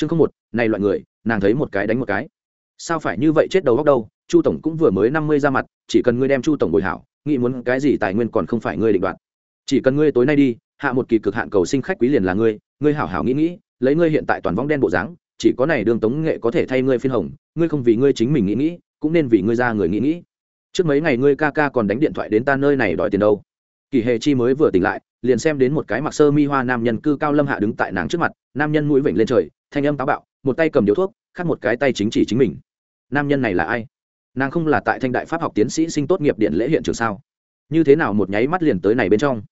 chương không một, này loại người, nàng thấy một cái đánh một cái. Sao phải như vậy chết đầu góc đâu, chu tổng cũng vừa mới năm mươi ra mặt, chỉ cần ngươi đem chu tổng bồi hảo, nghĩ muốn cái gì tài nguyên còn không phải ngươi định đoạt. Chỉ cần ngươi tối nay đi, hạ một kỳ cực hạn cầu sinh khách quý liền là ngươi ngươi hảo hảo nghĩ nghĩ, lấy ngươi hiện tại toàn vong đen bộ dáng, chỉ có này đường tống nghệ có thể thay ngươi phiên hồng, ngươi không vì ngươi chính mình nghĩ nghĩ, cũng nên vì ngươi ra người nghĩ nghĩ. Trước mấy ngày ngươi ca ca còn đánh điện thoại đến ta nơi này đòi tiền đâu. Kỳ hề chi mới vừa tỉnh lại liền xem đến một cái mặc sơ mi hoa nam nhân cư cao lâm hạ đứng tại nàng trước mặt, nam nhân mũi vểnh lên trời, thanh âm táo bạo, một tay cầm điếu thuốc, khác một cái tay chính chỉ chính mình. Nam nhân này là ai? Nàng không là tại thanh đại pháp học tiến sĩ sinh tốt nghiệp điện lễ hiện trường sao? Như thế nào một nháy mắt liền tới này bên trong?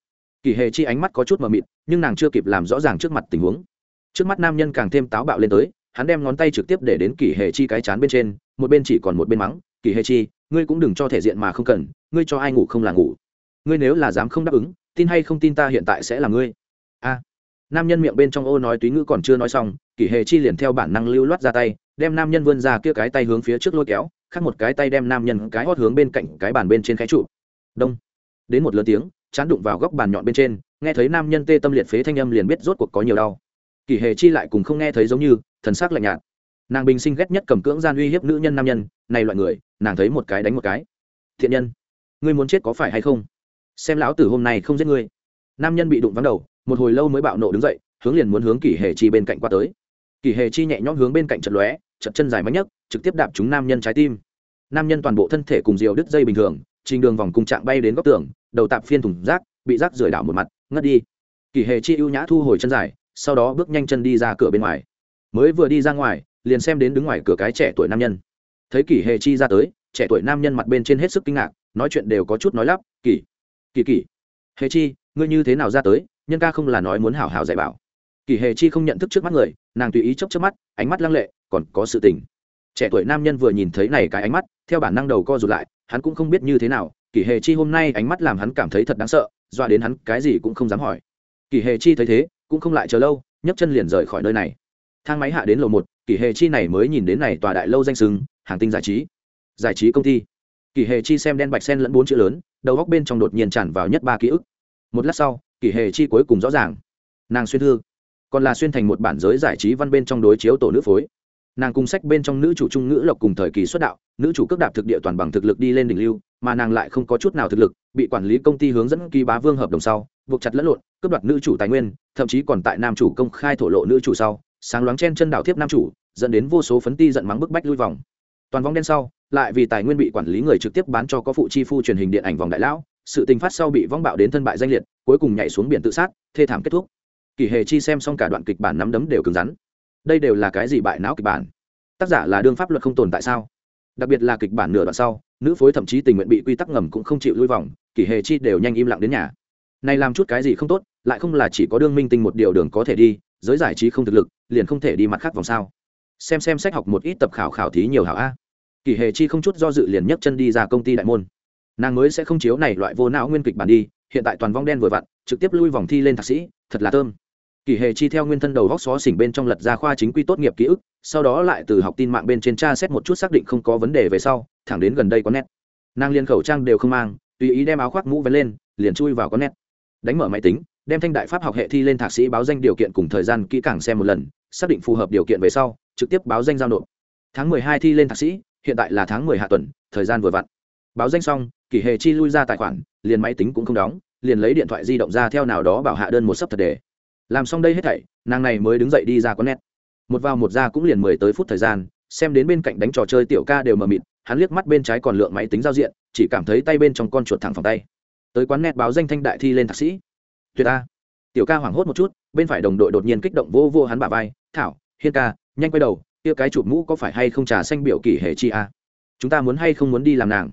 Kỳ hề chi ánh mắt có chút mờ mịt, nhưng nàng chưa kịp làm rõ ràng trước mặt tình huống. Trước mắt nam nhân càng thêm táo bạo lên tới, hắn đem ngón tay trực tiếp để đến kỳ hề chi cái chán bên trên, một bên chỉ còn một bên mắng, kỳ hề chi, ngươi cũng đừng cho thể diện mà không cần, ngươi cho ai ngủ không là ngủ. Ngươi nếu là dám không đáp ứng tin hay không tin ta hiện tại sẽ là ngươi. A. Nam nhân miệng bên trong ô nói túy ngữ còn chưa nói xong, kỷ hề chi liền theo bản năng lưu loát ra tay, đem nam nhân vươn ra kia cái tay hướng phía trước lôi kéo, khác một cái tay đem nam nhân cái hót hướng bên cạnh cái bàn bên trên cái trụ. Đông. Đến một lớn tiếng, chán đụng vào góc bàn nhọn bên trên, nghe thấy nam nhân tê tâm liệt phế thanh âm liền biết rốt cuộc có nhiều đau. Kỷ hề chi lại cùng không nghe thấy giống như, thần sắc lạnh nhạt. Nàng bình sinh ghét nhất cầm cưỡng gian uy hiếp nữ nhân nam nhân, này loại người, nàng thấy một cái đánh một cái. Thiện nhân, ngươi muốn chết có phải hay không? Xem lão tử hôm nay không giết ngươi. Nam nhân bị đụng vắng đầu, một hồi lâu mới bạo nộ đứng dậy, hướng liền muốn hướng kỷ hề chi bên cạnh qua tới. Kỷ hề chi nhẹ nhõm hướng bên cạnh trận lóe trận chân dài mạnh nhất trực tiếp đạp trúng nam nhân trái tim. Nam nhân toàn bộ thân thể cùng diều đứt dây bình thường, trình đường vòng cung trạng bay đến góc tường, đầu tạp phiên thủng rác, bị rác rời đảo một mặt, ngất đi. Kỷ hề chi ưu nhã thu hồi chân dài, sau đó bước nhanh chân đi ra cửa bên ngoài. Mới vừa đi ra ngoài, liền xem đến đứng ngoài cửa cái trẻ tuổi nam nhân. Thấy kỷ hề chi ra tới, trẻ tuổi nam nhân mặt bên trên hết sức kinh ngạc, nói chuyện đều có chút nói lắp, kỷ kỳ kỳ. Hề chi, ngươi như thế nào ra tới, nhân ca không là nói muốn hảo hảo dạy bảo. Kỳ hề chi không nhận thức trước mắt người, nàng tùy ý chốc trước mắt, ánh mắt lăng lệ, còn có sự tình. Trẻ tuổi nam nhân vừa nhìn thấy này cái ánh mắt, theo bản năng đầu co rụt lại, hắn cũng không biết như thế nào. Kỳ hề chi hôm nay ánh mắt làm hắn cảm thấy thật đáng sợ, dọa đến hắn cái gì cũng không dám hỏi. Kỳ hề chi thấy thế, cũng không lại chờ lâu, nhấc chân liền rời khỏi nơi này. Thang máy hạ đến lầu một, kỳ hề chi này mới nhìn đến này tòa đại lâu danh sừng hàng tinh giải trí. Giải trí công ty. Kỳ hề chi xem đen bạch sen lẫn bốn chữ lớn đầu góc bên trong đột nhiên tràn vào nhất ba ký ức. Một lát sau, kỷ hệ chi cuối cùng rõ ràng. Nàng xuyên thư, còn là xuyên thành một bản giới giải trí văn bên trong đối chiếu tổ nữ phối. Nàng cùng sách bên trong nữ chủ trung ngữ lộc cùng thời kỳ xuất đạo, nữ chủ cước đạp thực địa toàn bằng thực lực đi lên đỉnh lưu, mà nàng lại không có chút nào thực lực, bị quản lý công ty hướng dẫn ký bá vương hợp đồng sau, buộc chặt lẫn lộn, cướp đoạt nữ chủ tài nguyên, thậm chí còn tại nam chủ công khai thổ lộ nữ chủ sau, sáng loáng chen chân đảo thiếp nam chủ, dẫn đến vô số phấn ti giận mắng bức bách lui vòng. Toàn vong đen sau lại vì tài nguyên bị quản lý người trực tiếp bán cho có phụ chi phu truyền hình điện ảnh vòng đại lão, sự tình phát sau bị vong bạo đến thân bại danh liệt, cuối cùng nhảy xuống biển tự sát, thê thảm kết thúc. Kỳ hề chi xem xong cả đoạn kịch bản nắm đấm đều cứng rắn. Đây đều là cái gì bại não kịch bản? Tác giả là đương pháp luật không tồn tại sao? Đặc biệt là kịch bản nửa đoạn sau, nữ phối thậm chí tình nguyện bị quy tắc ngầm cũng không chịu lui vòng, kỳ hề chi đều nhanh im lặng đến nhà. Này làm chút cái gì không tốt, lại không là chỉ có đương minh tinh một điều đường có thể đi, giới giải trí không thực lực, liền không thể đi mặt khác vòng sao? Xem xem, sách học một ít tập khảo khảo thí nhiều hảo a kỳ hề chi không chút do dự liền nhấc chân đi ra công ty đại môn. Nàng mới sẽ không chiếu này loại vô não nguyên kịch bản đi, hiện tại toàn vong đen vừa vặn, trực tiếp lui vòng thi lên thạc sĩ, thật là thơm. Kỳ hề chi theo nguyên thân đầu góc xó xỉnh bên trong lật ra khoa chính quy tốt nghiệp ký ức, sau đó lại từ học tin mạng bên trên tra xét một chút xác định không có vấn đề về sau, thẳng đến gần đây có nét. Nàng liền khẩu trang đều không mang, tùy ý đem áo khoác mũ vén lên, liền chui vào có nét. Đánh mở máy tính, đem thanh đại pháp học hệ thi lên thạc sĩ báo danh điều kiện cùng thời gian kỹ càng xem một lần, xác định phù hợp điều kiện về sau, trực tiếp báo danh giao nộp. Tháng mười hai thi lên thạc sĩ hiện tại là tháng mười hạ tuần, thời gian vừa vặn. Báo danh xong kỳ hề chi lui ra tài khoản, liền máy tính cũng không đóng, liền lấy điện thoại di động ra theo nào đó bảo hạ đơn một sấp thật đề làm xong đây hết thảy, nàng này mới đứng dậy đi ra con nét một vào một ra cũng liền mười tới phút thời gian, xem đến bên cạnh đánh trò chơi tiểu ca đều mờ mịt, hắn liếc mắt bên trái còn lượng máy tính giao diện, chỉ cảm thấy tay bên trong con chuột thẳng phòng tay. Tới quán net báo danh thanh đại thi lên thạc sĩ. Tuyệt a tiểu ca hoảng hốt một chút, bên phải đồng đội đột nhiên kích động vô vô hắn bả vai, thảo, hiên ca, nhanh quay đầu kia cái chụp mũ có phải hay không trà xanh biểu kỷ hệ chi a? Chúng ta muốn hay không muốn đi làm nàng?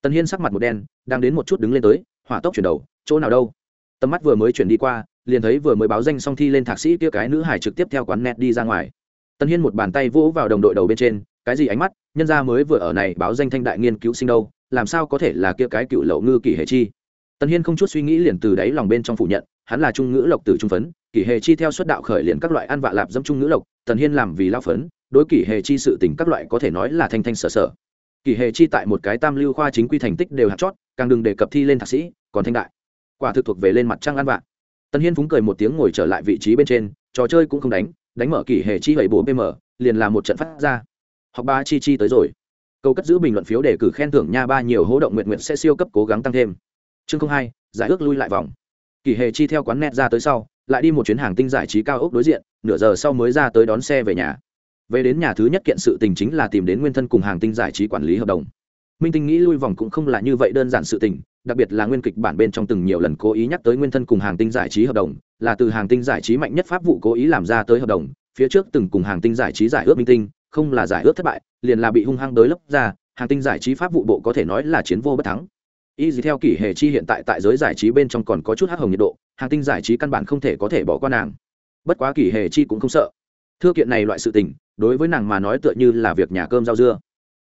Tần hiên sắc mặt một đen, đang đến một chút đứng lên tới, hỏa tốc chuyển đầu, chỗ nào đâu? Tầm mắt vừa mới chuyển đi qua, liền thấy vừa mới báo danh xong thi lên thạc sĩ kia cái nữ hải trực tiếp theo quán net đi ra ngoài. Tần hiên một bàn tay vỗ vào đồng đội đầu bên trên, cái gì ánh mắt? Nhân ra mới vừa ở này báo danh thanh đại nghiên cứu sinh đâu, làm sao có thể là kia cái cựu lậu ngư kỷ hệ chi? Tần hiên không chút suy nghĩ liền từ đáy lòng bên trong phủ nhận, hắn là trung ngữ lộc từ trung phấn, kỷ hệ chi theo xuất đạo khởi liền các loại ăn vạ lạp dâm trung ngữ lộc, tần hiên làm vì lao phấn đối kỷ hệ chi sự tình các loại có thể nói là thanh thanh sở sở. Kỷ hệ chi tại một cái tam lưu khoa chính quy thành tích đều hạt chót, càng đừng đề cập thi lên thạc sĩ, còn thanh đại. Quả thực thuộc về lên mặt trăng ăn vạ. Tần hiên phúng cười một tiếng ngồi trở lại vị trí bên trên, trò chơi cũng không đánh đánh mở kỷ hệ chi vậy bộ pm liền là một trận phát ra. Học ba chi chi tới rồi. Câu cất giữ bình luận phiếu để cử khen thưởng nha ba nhiều hỗ động nguyện nguyện sẽ siêu cấp cố gắng tăng thêm. Chương không hai, giải ước lui lại vòng. Kỷ hệ chi theo quán net ra tới sau, lại đi một chuyến hàng tinh giải trí cao ốc đối diện, nửa giờ sau mới ra tới đón xe về nhà về đến nhà thứ nhất kiện sự tình chính là tìm đến nguyên thân cùng hàng tinh giải trí quản lý hợp đồng. Minh tinh nghĩ lui vòng cũng không là như vậy đơn giản sự tình, đặc biệt là nguyên kịch bản bên trong từng nhiều lần cố ý nhắc tới nguyên thân cùng hàng tinh giải trí hợp đồng, là từ hàng tinh giải trí mạnh nhất pháp vụ cố ý làm ra tới hợp đồng, phía trước từng cùng hàng tinh giải trí giải ước minh tinh, không là giải ước thất bại, liền là bị hung hăng đới lấp ra, hàng tinh giải trí pháp vụ bộ có thể nói là chiến vô bất thắng. Y gì theo kỷ hệ chi hiện tại tại giới giải trí bên trong còn có chút hắc hồng nhiệt độ, hàng tinh giải trí căn bản không thể có thể bỏ qua nàng. Bất quá kỷ hệ chi cũng không sợ. Thưa kiện này loại sự tình đối với nàng mà nói tựa như là việc nhà cơm rau dưa.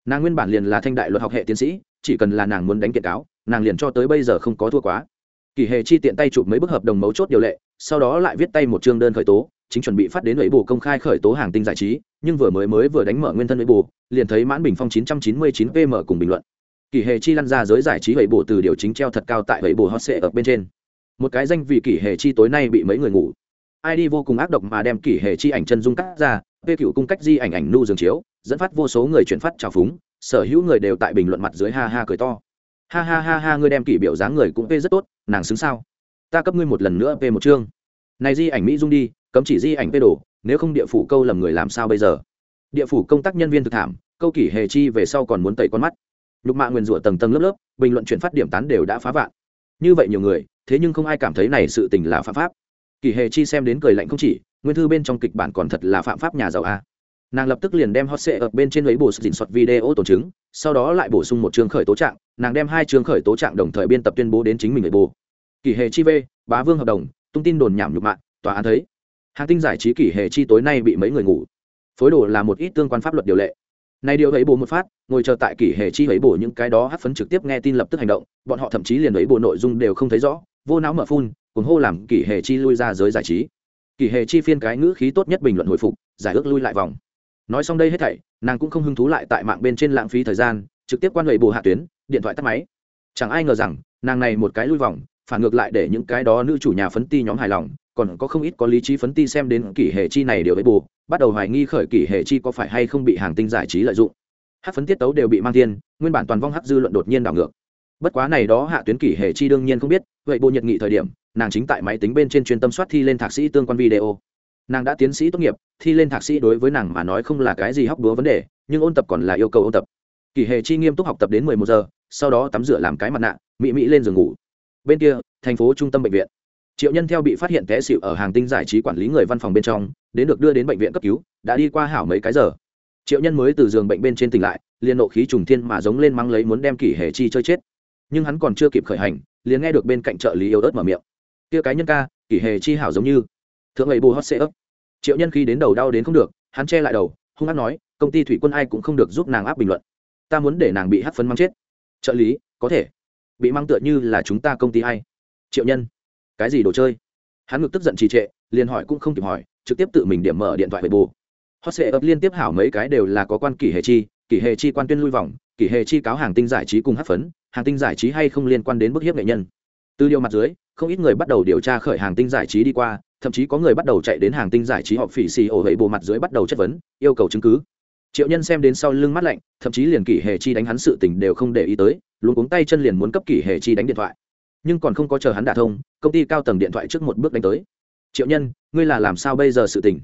Nàng nguyên bản liền là thanh đại luật học hệ tiến sĩ, chỉ cần là nàng muốn đánh kiện cáo, nàng liền cho tới bây giờ không có thua quá. Kỳ hề chi tiện tay chụp mấy bức hợp đồng mấu chốt điều lệ, sau đó lại viết tay một chương đơn khởi tố, chính chuẩn bị phát đến ủy bù công khai khởi tố hàng tinh giải trí, nhưng vừa mới mới vừa đánh mở nguyên thân ủy bù liền thấy mãn bình phong 999 pm cùng bình luận. Kỳ hề chi lăn ra giới giải trí ủy bù từ điều chính treo thật cao tại ủy bù hot sệ ở bên trên. Một cái danh vì kỳ hề chi tối nay bị mấy người ngủ. Id vô cùng ác độc mà đem kỳ hề chi ảnh chân dung cắt ra vê Cửu cung cách di ảnh ảnh nu giường chiếu, dẫn phát vô số người chuyển phát trào phúng, sở hữu người đều tại bình luận mặt dưới ha ha cười to. Ha ha ha ha, ngươi đem kỷ biểu dáng người cũng vê rất tốt, nàng xứng sao? Ta cấp ngươi một lần nữa về một chương. Này di ảnh mỹ dung đi, cấm chỉ di ảnh vê đổ nếu không địa phủ câu lầm người làm sao bây giờ? Địa phủ công tác nhân viên thực thảm, câu kỷ hề chi về sau còn muốn tẩy con mắt. Nhục mạ nguyên rủa tầng tầng lớp lớp, bình luận chuyển phát điểm tán đều đã phá vạn. Như vậy nhiều người, thế nhưng không ai cảm thấy này sự tình là phạm pháp. Kỷ hề chi xem đến cười lạnh không chỉ nguyên thư bên trong kịch bản còn thật là phạm pháp nhà giàu a. Nàng lập tức liền đem hot sệ ở bên trên lấy bổ dình soạt video tổ chứng, sau đó lại bổ sung một chương khởi tố trạng, nàng đem hai chương khởi tố trạng đồng thời biên tập tuyên bố đến chính mình người bồ kỷ hệ chi v bá vương hợp đồng, tung tin đồn nhảm nhục mạng tòa án thấy. Hàng tinh giải trí kỷ hệ chi tối nay bị mấy người ngủ. Phối đồ là một ít tương quan pháp luật điều lệ. Này điều ấy bồ một phát, ngồi chờ tại kỷ hệ chi ấy bổ những cái đó hát phấn trực tiếp nghe tin lập tức hành động, bọn họ thậm chí liền ấy bộ nội dung đều không thấy rõ, vô não mở phun cùng hô làm kỷ hệ chi lui ra giới giải trí kỳ hệ chi phiên cái ngữ khí tốt nhất bình luận hồi phục, giải ước lui lại vòng. Nói xong đây hết thảy, nàng cũng không hứng thú lại tại mạng bên trên lãng phí thời gian, trực tiếp quan hệ bù hạ tuyến, điện thoại tắt máy. Chẳng ai ngờ rằng, nàng này một cái lui vòng, phản ngược lại để những cái đó nữ chủ nhà phấn ti nhóm hài lòng, còn có không ít có lý trí phấn ti xem đến kỷ hệ chi này đều với bù, bắt đầu hoài nghi khởi kỷ hệ chi có phải hay không bị hàng tinh giải trí lợi dụng. Hát phấn tiết tấu đều bị mang thiên, nguyên bản toàn vong hát dư luận đột nhiên đảo ngược bất quá này đó hạ tuyến kỷ hệ chi đương nhiên không biết, vậy bộ nhật nghị thời điểm, nàng chính tại máy tính bên trên chuyên tâm soát thi lên thạc sĩ tương quan video. Nàng đã tiến sĩ tốt nghiệp, thi lên thạc sĩ đối với nàng mà nói không là cái gì hóc búa vấn đề, nhưng ôn tập còn là yêu cầu ôn tập. Kỳ hề chi nghiêm túc học tập đến mười một giờ, sau đó tắm rửa làm cái mặt nạ, mị mị lên giường ngủ. Bên kia, thành phố trung tâm bệnh viện. Triệu nhân theo bị phát hiện té xịu ở hàng tinh giải trí quản lý người văn phòng bên trong, đến được đưa đến bệnh viện cấp cứu, đã đi qua hảo mấy cái giờ. Triệu nhân mới từ giường bệnh bên trên tỉnh lại, liền nộ khí trùng thiên mà giống lên mắng lấy muốn đem kỷ hề chi chơi chết nhưng hắn còn chưa kịp khởi hành, liền nghe được bên cạnh trợ lý yêu ớt mở miệng. Kia cái nhân ca, kỷ hề chi hảo giống như. Thượng ấy bù hót xê ấp. Triệu nhân khi đến đầu đau đến không được, hắn che lại đầu, hung hát nói, công ty thủy quân ai cũng không được giúp nàng áp bình luận. Ta muốn để nàng bị hát phấn mắng chết. Trợ lý, có thể. Bị mang tựa như là chúng ta công ty hay triệu nhân, cái gì đồ chơi? Hắn ngực tức giận trì trệ, liền hỏi cũng không kịp hỏi, trực tiếp tự mình điểm mở điện thoại về bù. Hot sệ ấp liên tiếp hảo mấy cái đều là có quan kỷ hệ chi, kỷ hệ chi quan tuyên lui vòng, kỷ hệ chi cáo hàng tinh giải trí cùng hát phấn hàng tinh giải trí hay không liên quan đến bức hiếp nghệ nhân. Từ điều mặt dưới, không ít người bắt đầu điều tra khởi hàng tinh giải trí đi qua, thậm chí có người bắt đầu chạy đến hàng tinh giải trí họp phỉ xì ổ hệ bộ mặt dưới bắt đầu chất vấn, yêu cầu chứng cứ. Triệu nhân xem đến sau lưng mắt lạnh, thậm chí liền kỷ hề chi đánh hắn sự tình đều không để ý tới luôn cuống tay chân liền muốn cấp kỷ hề chi đánh điện thoại. Nhưng còn không có chờ hắn đả thông, công ty cao tầng điện thoại trước một bước đánh tới. Triệu nhân, ngươi là làm sao bây giờ sự tình?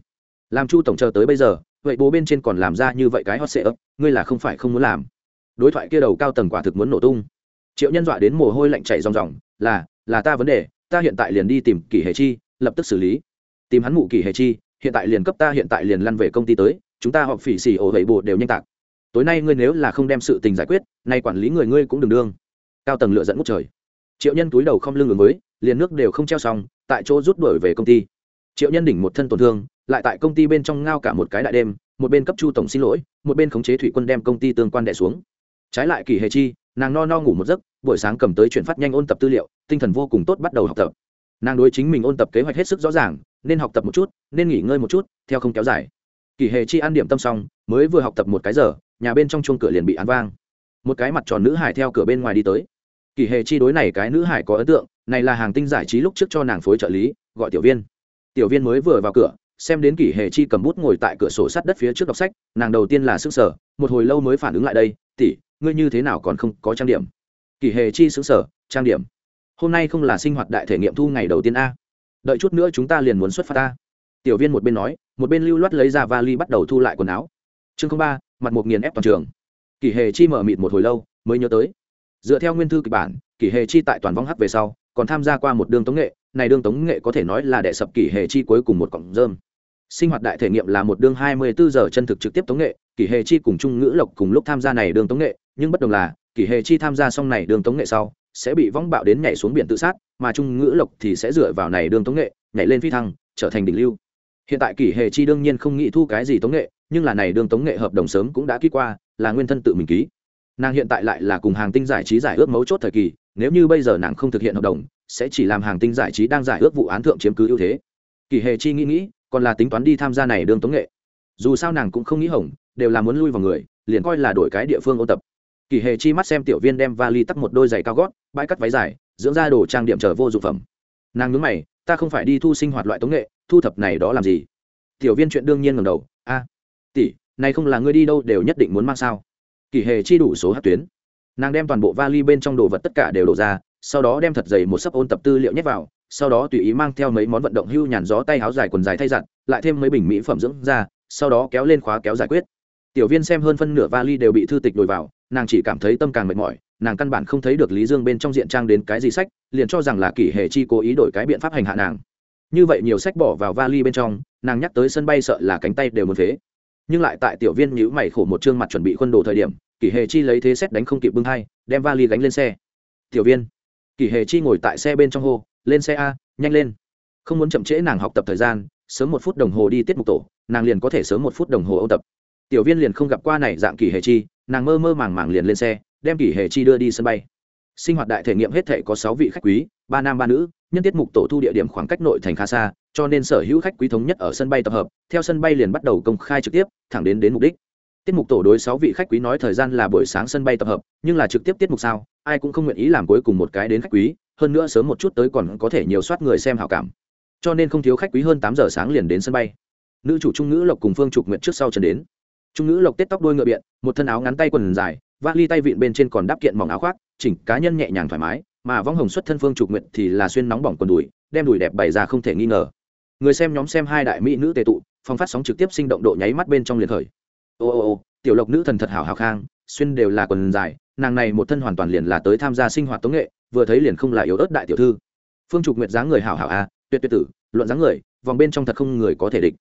Làm chu tổng chờ tới bây giờ, vậy bố bên trên còn làm ra như vậy cái hot sệ ấp ngươi là không phải không muốn làm. Đối thoại kia đầu cao tầng quả thực muốn nổ tung triệu nhân dọa đến mồ hôi lạnh chảy ròng ròng, là là ta vấn đề, ta hiện tại liền đi tìm kỷ hề chi, lập tức xử lý. Tìm hắn mụ Kỷ hề chi, hiện tại liền cấp ta, hiện tại liền lăn về công ty tới, chúng ta họp phỉ xỉ ổ hầy bộ đều nhanh tạc. Tối nay ngươi nếu là không đem sự tình giải quyết, nay quản lý người ngươi cũng đừng đương. Cao tầng lựa dẫn ngút trời. Triệu nhân túi đầu không lưng ứng mới, liền nước đều không treo xong, tại chỗ rút đuổi về công ty. Triệu nhân đỉnh một thân tổn thương, lại tại công ty bên trong ngao cả một cái đại đêm, một bên cấp chu tổng xin lỗi, một bên khống chế thủy quân đem công ty tương quan đẻ xuống. Trái lại kỳ hề chi nàng no no ngủ một giấc, buổi sáng cầm tới chuyển phát nhanh ôn tập tư liệu, tinh thần vô cùng tốt bắt đầu học tập. Nàng đối chính mình ôn tập kế hoạch hết sức rõ ràng, nên học tập một chút, nên nghỉ ngơi một chút, theo không kéo dài. Kỳ hề chi ăn điểm tâm xong, mới vừa học tập một cái giờ, nhà bên trong chuông cửa liền bị án vang. Một cái mặt tròn nữ hải theo cửa bên ngoài đi tới. Kỳ hề chi đối này cái nữ hải có ấn tượng, này là hàng tinh giải trí lúc trước cho nàng phối trợ lý, gọi tiểu viên. Tiểu viên mới vừa vào cửa, xem đến kỷ hề chi cầm bút ngồi tại cửa sổ sát đất phía trước đọc sách, nàng đầu tiên là s ư n g sở, một hồi lâu mới phản ứng lại đây tỉ ngươi như thế nào còn không có trang điểm? Kỷ hề chi xứng sở, trang điểm. Hôm nay không là sinh hoạt đại thể nghiệm thu ngày đầu tiên a. Đợi chút nữa chúng ta liền muốn xuất phát ta tiểu viên một bên nói, một bên lưu loát lấy ra vali bắt đầu thu lại quần áo. Chương ba, mặt một nghiền ép toàn trường. Kỷ hề chi mở mịt một hồi lâu, mới nhớ tới. Dựa theo nguyên thư kịch bản kỷ hề chi tại toàn vong hắc về sau, còn tham gia qua một đường tống nghệ, này đường tống nghệ có thể nói là đệ sập kỷ hề chi cuối cùng một cọng rơm. Sinh hoạt đại thể nghiệm là một đường hai mươi bốn giờ chân thực trực tiếp tống nghệ kỷ hề chi cùng trung ngữ lộc cùng lúc tham gia này đường tống nghệ nhưng bất đồng là, kỷ hệ chi tham gia xong này đường tống nghệ sau, sẽ bị vong bạo đến nhảy xuống biển tự sát, mà trung ngữ lộc thì sẽ dựa vào này đường tống nghệ, nhảy lên phi thăng, trở thành đỉnh lưu. Hiện tại kỷ hệ chi đương nhiên không nghĩ thu cái gì tống nghệ, nhưng là này đường tống nghệ hợp đồng sớm cũng đã ký qua, là nguyên thân tự mình ký. Nàng hiện tại lại là cùng hàng tinh giải trí giải ước mấu chốt thời kỳ, nếu như bây giờ nàng không thực hiện hợp đồng, sẽ chỉ làm hàng tinh giải trí đang giải ước vụ án thượng chiếm cứ ưu thế. Kỳ hệ chi nghĩ nghĩ, còn là tính toán đi tham gia này đường tống nghệ. Dù sao nàng cũng không nghĩ hỏng, đều là muốn lui vào người, liền coi là đổi cái địa phương ôn tập kỳ hề chi mắt xem tiểu viên đem vali tắt một đôi giày cao gót, bãi cắt váy dài, dưỡng ra đồ trang điểm trở vô dụng phẩm. Nàng nhớ mày, ta không phải đi thu sinh hoạt loại tống nghệ, thu thập này đó làm gì? Tiểu viên chuyện đương nhiên ngầm đầu, a, tỷ, này không là ngươi đi đâu đều nhất định muốn mang sao? Kỳ hề chi đủ số hát tuyến. Nàng đem toàn bộ vali bên trong đồ vật tất cả đều đổ ra, sau đó đem thật dày một sấp ôn tập tư liệu nhét vào, sau đó tùy ý mang theo mấy món vận động hưu nhàn gió tay áo dài quần dài thay giặt, lại thêm mấy bình mỹ phẩm dưỡng ra sau đó kéo lên khóa kéo giải quyết. Tiểu viên xem hơn phân nửa vali đều bị thư tịch đổi vào nàng chỉ cảm thấy tâm càng mệt mỏi, nàng căn bản không thấy được lý dương bên trong diện trang đến cái gì sách, liền cho rằng là kỷ hệ chi cố ý đổi cái biện pháp hành hạ nàng. Như vậy nhiều sách bỏ vào vali bên trong, nàng nhắc tới sân bay sợ là cánh tay đều muốn phế. Nhưng lại tại tiểu viên nhữ mày khổ một chương mặt chuẩn bị khuôn đồ thời điểm, kỷ hề chi lấy thế xét đánh không kịp bưng hai, đem vali gánh lên xe. Tiểu viên. Kỷ hề chi ngồi tại xe bên trong hô, lên xe a, nhanh lên. Không muốn chậm trễ nàng học tập thời gian, sớm một phút đồng hồ đi tiết mục tổ, nàng liền có thể sớm một phút đồng hồ ôn tập tiểu viên liền không gặp qua này dạng kỳ hề chi, nàng mơ mơ màng màng liền lên xe, đem kỳ hề chi đưa đi sân bay. Sinh hoạt đại thể nghiệm hết thể có sáu vị khách quý, ba nam ba nữ, nhân tiết mục tổ thu địa điểm khoảng cách nội thành khá xa, cho nên sở hữu khách quý thống nhất ở sân bay tập hợp, theo sân bay liền bắt đầu công khai trực tiếp, thẳng đến đến mục đích. Tiết mục tổ đối sáu vị khách quý nói thời gian là buổi sáng sân bay tập hợp, nhưng là trực tiếp tiết mục sao, ai cũng không nguyện ý làm cuối cùng một cái đến khách quý, hơn nữa sớm một chút tới còn có thể nhiều soát người xem hảo cảm. Cho nên không thiếu khách quý hơn tám giờ sáng liền đến sân bay. Nữ chủ trung ngữ lộc cùng phương trục nguyện trước sau trần đến trung ngữ lộc tết tóc đôi ngựa biện một thân áo ngắn tay quần dài vác ly tay vịn bên trên còn đắp kiện mỏng áo khoác chỉnh cá nhân nhẹ nhàng thoải mái mà vong hồng xuất thân phương trục nguyện thì là xuyên nóng bỏng quần đùi đem đùi đẹp bày ra không thể nghi ngờ. Người xem nhóm xem hai đại mỹ nữ tề tụ phong phát sóng trực tiếp sinh động độ nháy mắt bên trong liền khởi. Ô ô ô tiểu lộc nữ thần thật hảo hảo khang xuyên đều là quần dài nàng này một thân hoàn toàn liền là tới tham gia sinh hoạt tống nghệ vừa thấy liền không là yếu ớt đại tiểu thư. Phương trục nguyệt dáng người hảo hảo a à, tuyệt tuyệt tử luận dáng người vòng bên trong thật không người có thể địch.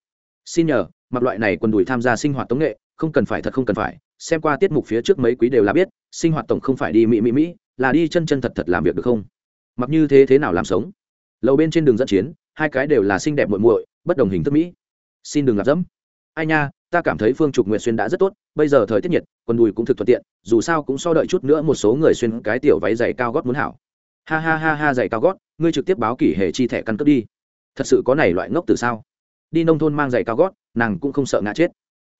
Xin nhờ mặc loại này quần đùi tham gia sinh hoạt tống nghệ không cần phải thật không cần phải, xem qua tiết mục phía trước mấy quý đều là biết, sinh hoạt tổng không phải đi mỹ mỹ mỹ, là đi chân chân thật thật làm việc được không? Mặc như thế thế nào làm sống? Lầu bên trên đường dẫn chiến, hai cái đều là xinh đẹp muội muội, bất đồng hình thức mỹ. Xin đừng làm dẫm. Ai nha, ta cảm thấy phương trục nguyệt xuyên đã rất tốt, bây giờ thời tiết nhiệt, quần đùi cũng thực thuận tiện, dù sao cũng so đợi chút nữa một số người xuyên cái tiểu váy dày cao gót muốn hảo. Ha ha ha ha dày cao gót, ngươi trực tiếp báo kỷ hệ chi thẻ căn cước đi. Thật sự có này loại ngốc từ sao? Đi nông thôn mang giày cao gót, nàng cũng không sợ ngã chết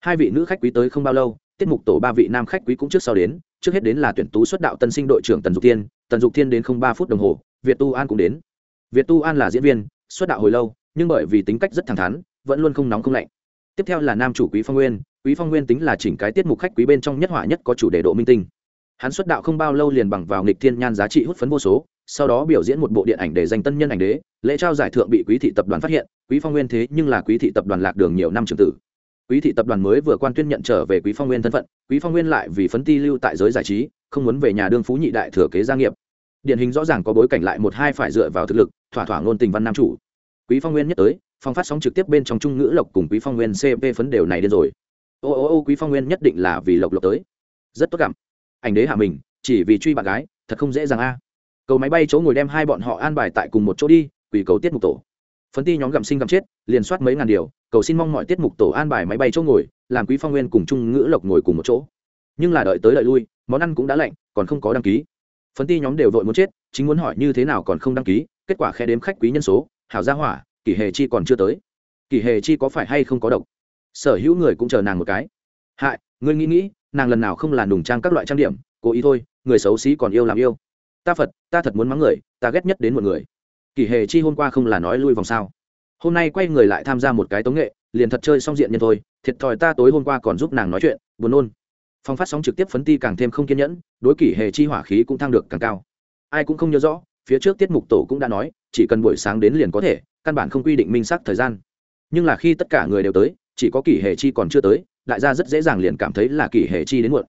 hai vị nữ khách quý tới không bao lâu tiết mục tổ ba vị nam khách quý cũng trước sau đến trước hết đến là tuyển tú xuất đạo tân sinh đội trưởng tần dục tiên, tần dục thiên đến không ba phút đồng hồ việt tu an cũng đến. Việt tu an là diễn viên xuất đạo hồi lâu nhưng bởi vì tính cách rất thẳng thắn vẫn luôn không nóng không lạnh. Tiếp theo là nam chủ quý phong nguyên quý phong nguyên tính là chỉnh cái tiết mục khách quý bên trong nhất hỏa nhất có chủ đề độ minh tinh. Hắn xuất đạo không bao lâu liền bằng vào nghịch thiên nhan giá trị hút phấn vô số sau đó biểu diễn một bộ điện ảnh để danh tân nhân ảnh đế lễ trao giải thượng bị quý thị tập đoàn phát hiện quý phong nguyên thế nhưng là quý thị tập đoàn lạc đường nhiều năm trường tử quý thị tập đoàn mới vừa quan tuyên nhận trở về quý phong nguyên thân phận, quý phong nguyên lại vì phấn ti lưu tại giới giải trí, không muốn về nhà đương phú nhị đại thừa kế gia nghiệp. Điển hình rõ ràng có bối cảnh lại một hai phải dựa vào thực lực, thỏa thỏa ngôn tình văn nam chủ. Quý phong nguyên nhất tới, phong phát sóng trực tiếp bên trong trung ngữ lộc cùng quý phong nguyên cp phấn đều này điên rồi. Ô ô ô, quý phong nguyên nhất định là vì lộc lộc tới. Rất tốt cảm ảnh đế hạ mình, chỉ vì truy bạn gái, thật không dễ dàng a. Cầu máy bay chỗ ngồi đem hai bọn họ an bài tại cùng một chỗ đi quỷ cầu tiết mục tổ phấn ti nhóm gặm sinh gặm chết, liền soát mấy ngàn điều, cầu xin mong mọi tiết mục tổ an bài máy bay chỗ ngồi, làm quý phong nguyên cùng trung ngữ lộc ngồi cùng một chỗ. Nhưng là đợi tới đợi lui, món ăn cũng đã lạnh, còn không có đăng ký. Phấn ti nhóm đều vội muốn chết, chính muốn hỏi như thế nào còn không đăng ký, kết quả khe đếm khách quý nhân số, hảo gia hỏa, kỷ hề chi còn chưa tới. Kỷ hề chi có phải hay không có độc? Sở hữu người cũng chờ nàng một cái. Hại, ngươi nghĩ nghĩ, nàng lần nào không là nùng trang các loại trang điểm, cố ý thôi, người xấu xí còn yêu làm yêu. Ta phật, ta thật muốn mắng người, ta ghét nhất đến một người kỷ hề chi hôm qua không là nói lui vòng sao? Hôm nay quay người lại tham gia một cái tống nghệ, liền thật chơi xong diện nhân thôi. Thiệt thòi ta tối hôm qua còn giúp nàng nói chuyện, buồn nôn. Phong phát sóng trực tiếp phấn ti càng thêm không kiên nhẫn, đối kỷ hề chi hỏa khí cũng thăng được càng cao. Ai cũng không nhớ rõ, phía trước tiết mục tổ cũng đã nói, chỉ cần buổi sáng đến liền có thể, căn bản không quy định minh xác thời gian. Nhưng là khi tất cả người đều tới, chỉ có kỷ hề chi còn chưa tới, đại gia rất dễ dàng liền cảm thấy là kỷ hề chi đến muộn.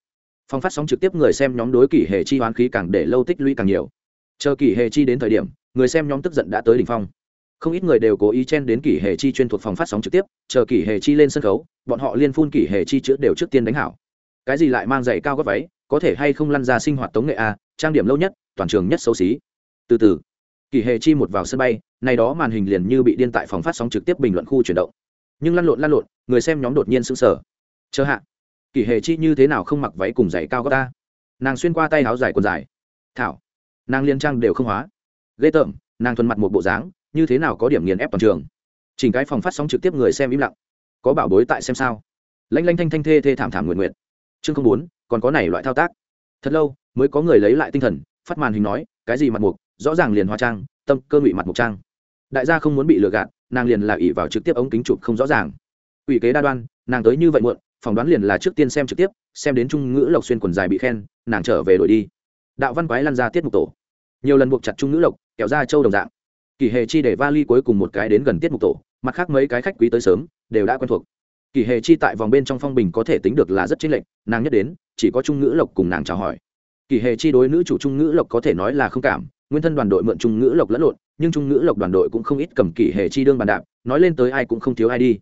Phong phát sóng trực tiếp người xem nhóm đối kỷ hề chi hoán khí càng để lâu tích lũy càng nhiều. Chờ kỷ hề chi đến thời điểm người xem nhóm tức giận đã tới đỉnh phong. Không ít người đều cố ý chen đến kỷ hề chi chuyên thuộc phòng phát sóng trực tiếp, chờ kỷ hề chi lên sân khấu, bọn họ liên phun kỷ hề chi chữa đều trước tiên đánh hảo. Cái gì lại mang giày cao gấp váy, có thể hay không lăn ra sinh hoạt tống nghệ a trang điểm lâu nhất, toàn trường nhất xấu xí. Từ từ, kỷ hề chi một vào sân bay, này đó màn hình liền như bị điên tại phòng phát sóng trực tiếp bình luận khu chuyển động. Nhưng lăn lộn lăn lộn, người xem nhóm đột nhiên sững sờ. Chờ hạ, kỷ hề chi như thế nào không mặc váy cùng giày cao gấp ta? Nàng xuyên qua tay áo dài quần dài. Thảo, nàng liên trang đều không hóa ghê tởm, nàng thuần mặt một bộ dáng, như thế nào có điểm nghiền ép toàn trường. Chỉnh cái phòng phát sóng trực tiếp người xem im lặng. Có bảo bối tại xem sao? Lanh lanh thanh thanh thê thê thảm thảm nguyện nguyện. Chương không bốn, còn có này loại thao tác. Thật lâu, mới có người lấy lại tinh thần, phát màn hình nói, cái gì mặt mục, rõ ràng liền hóa trang, tâm cơ ngụy mặt mục trang. Đại gia không muốn bị lừa gạt, nàng liền là ỉ vào trực tiếp ống kính chụp không rõ ràng. Ủy kế đa đoan, nàng tới như vậy muộn, phỏng đoán liền là trước tiên xem trực tiếp, xem đến trung ngữ lộc xuyên quần dài bị khen, nàng trở về đổi đi. Đạo văn quái lăn ra tiết mục tổ nhiều lần buộc chặt trung nữ lộc kéo ra châu đồng dạng. Kỳ hề chi để vali cuối cùng một cái đến gần tiết mục tổ, mặt khác mấy cái khách quý tới sớm, đều đã quen thuộc. Kỳ hề chi tại vòng bên trong phong bình có thể tính được là rất chính lệnh nàng nhất đến, chỉ có trung ngữ lộc cùng nàng chào hỏi. Kỳ hề chi đối nữ chủ trung ngữ lộc có thể nói là không cảm, nguyên thân đoàn đội mượn trung ngữ lộc lẫn lộn, nhưng trung ngữ lộc đoàn đội cũng không ít cầm kỳ hề chi đương bàn đạp, nói lên tới ai cũng không thiếu ai đi.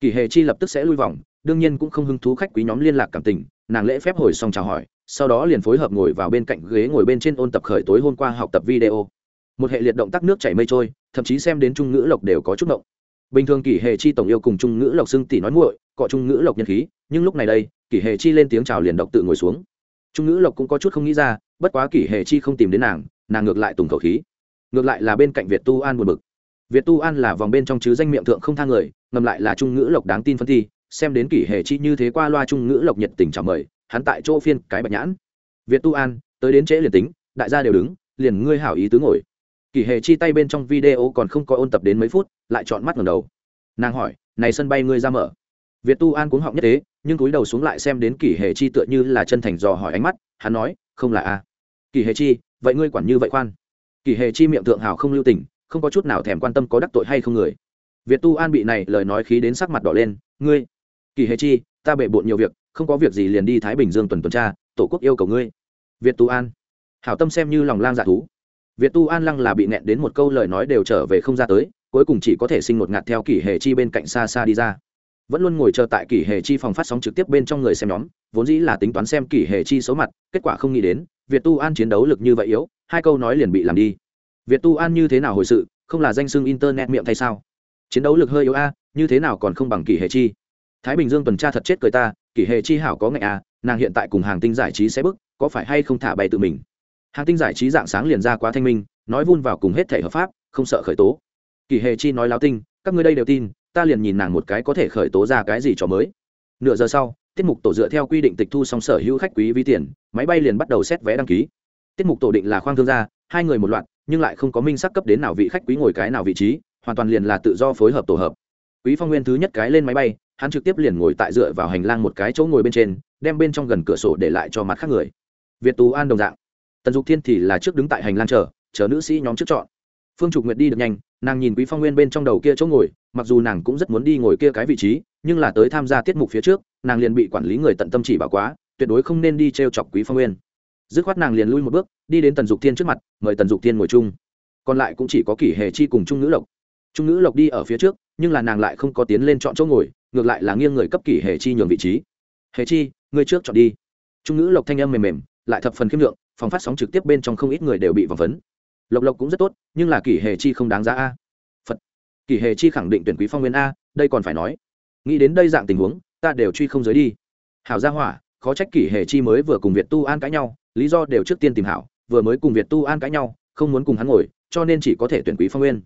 Kỳ hề chi lập tức sẽ lui vòng, đương nhiên cũng không hứng thú khách quý nhóm liên lạc cảm tình, nàng lễ phép hồi xong chào hỏi sau đó liền phối hợp ngồi vào bên cạnh ghế ngồi bên trên ôn tập khởi tối hôm qua học tập video. Một hệ liệt động tác nước chảy mây trôi, thậm chí xem đến trung ngữ lộc đều có chút động bình thường kỷ hệ chi tổng yêu cùng trung ngữ lộc xưng tỷ nói muội, cọ trung ngữ lộc nhân khí, nhưng lúc này đây, kỷ hệ chi lên tiếng chào liền độc tự ngồi xuống. Trung ngữ lộc cũng có chút không nghĩ ra, bất quá kỷ hệ chi không tìm đến nàng nàng ngược lại tùng khẩu khí. Ngược lại là bên cạnh việt tu an buồn bực. Việt tu an là vòng bên trong chứ danh miệng thượng không thang người, ngầm lại là trung ngữ lộc đáng tin phân thi, xem đến kỷ hệ chi như thế qua loa trung ngữ lộc nhiệt tình chào mời hắn tại chỗ phiên cái bạch nhãn. Việt tu an, tới đến trễ liền tính, đại gia đều đứng, liền ngươi hảo ý tứ ngồi. Kỷ hệ chi tay bên trong video còn không có ôn tập đến mấy phút, lại chọn mắt ngầm đầu. Nàng hỏi, này sân bay ngươi ra mở? Việt tu an cuống họng nhất thế, nhưng cúi đầu xuống lại xem đến kỷ hệ chi tựa như là chân thành dò hỏi ánh mắt, hắn nói, không là a. Kỷ hệ chi, vậy ngươi quản như vậy khoan? Kỷ hệ chi miệng thượng hào không lưu tình, không có chút nào thèm quan tâm có đắc tội hay không người. Việt tu an bị này lời nói khí đến sắc mặt đỏ lên, ngươi, kỳ hệ chi, ta bệ bộn nhiều việc không có việc gì liền đi thái bình dương tuần tuần tra, tổ quốc yêu cầu ngươi. Việt tu an. Hảo tâm xem như lòng lang dạ thú. Việt tu an lăng là bị nẹn đến một câu lời nói đều trở về không ra tới, cuối cùng chỉ có thể sinh một ngạt theo kỷ hệ chi bên cạnh xa xa đi ra. Vẫn luôn ngồi chờ tại kỷ hệ chi phòng phát sóng trực tiếp bên trong người xem nhóm, vốn dĩ là tính toán xem kỷ hệ chi số mặt, kết quả không nghĩ đến, việt tu an chiến đấu lực như vậy yếu, hai câu nói liền bị làm đi. Việt tu an như thế nào hồi sự, không là danh xưng internet miệng thay sao? Chiến đấu lực hơi yếu a, như thế nào còn không bằng kỷ hệ chi? Thái bình dương tuần tra thật chết cười ta kỷ hệ chi hảo có ngại à? nàng hiện tại cùng hàng tinh giải trí sẽ bức, có phải hay không thả bay tự mình? Hàng tinh giải trí dạng sáng liền ra quá thanh minh, nói vun vào cùng hết thể hợp pháp, không sợ khởi tố. Kỳ Hệ chi nói láo tinh, các ngươi đây đều tin, ta liền nhìn nàng một cái có thể khởi tố ra cái gì cho mới. Nửa giờ sau, tiết mục tổ dựa theo quy định tịch thu xong sở hữu khách quý vi tiền, máy bay liền bắt đầu xét vé đăng ký. Tiết mục tổ định là khoang thương gia, hai người một loạt, nhưng lại không có minh sắc cấp đến nào vị khách quý ngồi cái nào vị trí, hoàn toàn liền là tự do phối hợp tổ hợp quý phong nguyên thứ nhất cái lên máy bay, hắn trực tiếp liền ngồi tại dựa vào hành lang một cái chỗ ngồi bên trên, đem bên trong gần cửa sổ để lại cho mặt khác người. Việt tú an đồng dạng. Tần dục thiên thì là trước đứng tại hành lang chờ chờ nữ sĩ nhóm trước chọn. Phương trục nguyệt đi được nhanh, nàng nhìn quý phong nguyên bên trong đầu kia chỗ ngồi, mặc dù nàng cũng rất muốn đi ngồi kia cái vị trí, nhưng là tới tham gia tiết mục phía trước, nàng liền bị quản lý người tận tâm chỉ bảo quá, tuyệt đối không nên đi t r e o chọc quý phong nguyên. Dứt khoát nàng liền lui một bước, đi đến tần dục thiên trước mặt, mời tần dục thiên ngồi chung. Còn lại cũng chỉ có kỷ hề chi cùng trung Nữ lộc. Trung Nữ lộc đi ở phía trước nhưng là nàng lại không có tiến lên chọn chỗ ngồi, ngược lại là nghiêng người cấp kỷ hề chi nhường vị trí. Hề chi, ngươi trước chọn đi. Trung ngữ lộc thanh âm mềm mềm, lại thập phần khiêm lượng phòng phát sóng trực tiếp bên trong không ít người đều bị vòng vấn lộc lộc cũng rất tốt, nhưng là kỷ hề chi không đáng giá a. Phật. Kỷ hề chi khẳng định tuyển quý phong nguyên a, đây còn phải nói. Nghĩ đến đây dạng tình huống, ta đều truy không giới đi. Hảo gia hỏa, khó trách kỷ hề chi mới vừa cùng việt tu an cãi nhau, lý do đều trước tiên tìm hảo, vừa mới cùng việt tu an cãi nhau, không muốn cùng hắn ngồi, cho nên chỉ có thể tuyển quý phong nguyên.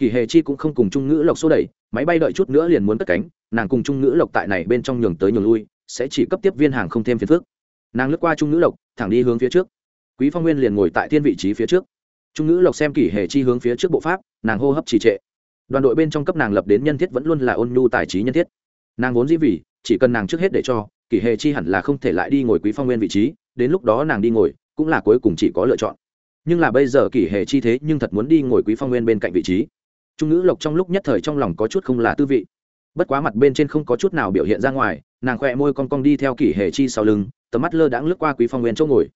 Kỳ hề chi cũng không cùng trung ngữ lộc xô đẩy, máy bay đợi chút nữa liền muốn cất cánh, nàng cùng trung ngữ lộc tại này bên trong nhường tới nhường lui, sẽ chỉ cấp tiếp viên hàng không thêm phiền phức. Nàng lướt qua trung ngữ lộc, thẳng đi hướng phía trước. Quý phong nguyên liền ngồi tại thiên vị trí phía trước. Trung ngữ lộc xem Kỳ hệ chi hướng phía trước bộ pháp, nàng hô hấp trì trệ. Đoàn đội bên trong cấp nàng lập đến nhân thiết vẫn luôn là ôn nhu tài trí nhân thiết. Nàng vốn dĩ vì, chỉ cần nàng trước hết để cho, Kỳ hề chi hẳn là không thể lại đi ngồi quý phong nguyên vị trí, đến lúc đó nàng đi ngồi, cũng là cuối cùng chỉ có lựa chọn. Nhưng là bây giờ Kỳ hề chi thế nhưng thật muốn đi ngồi quý phong nguyên bên cạnh vị trí trung ngữ lộc trong lúc nhất thời trong lòng có chút không là tư vị. Bất quá mặt bên trên không có chút nào biểu hiện ra ngoài, nàng khoe môi cong cong đi theo kỷ hề chi sau lưng, tầm mắt lơ đãng lướt qua quý phong nguyên chỗ ngồi.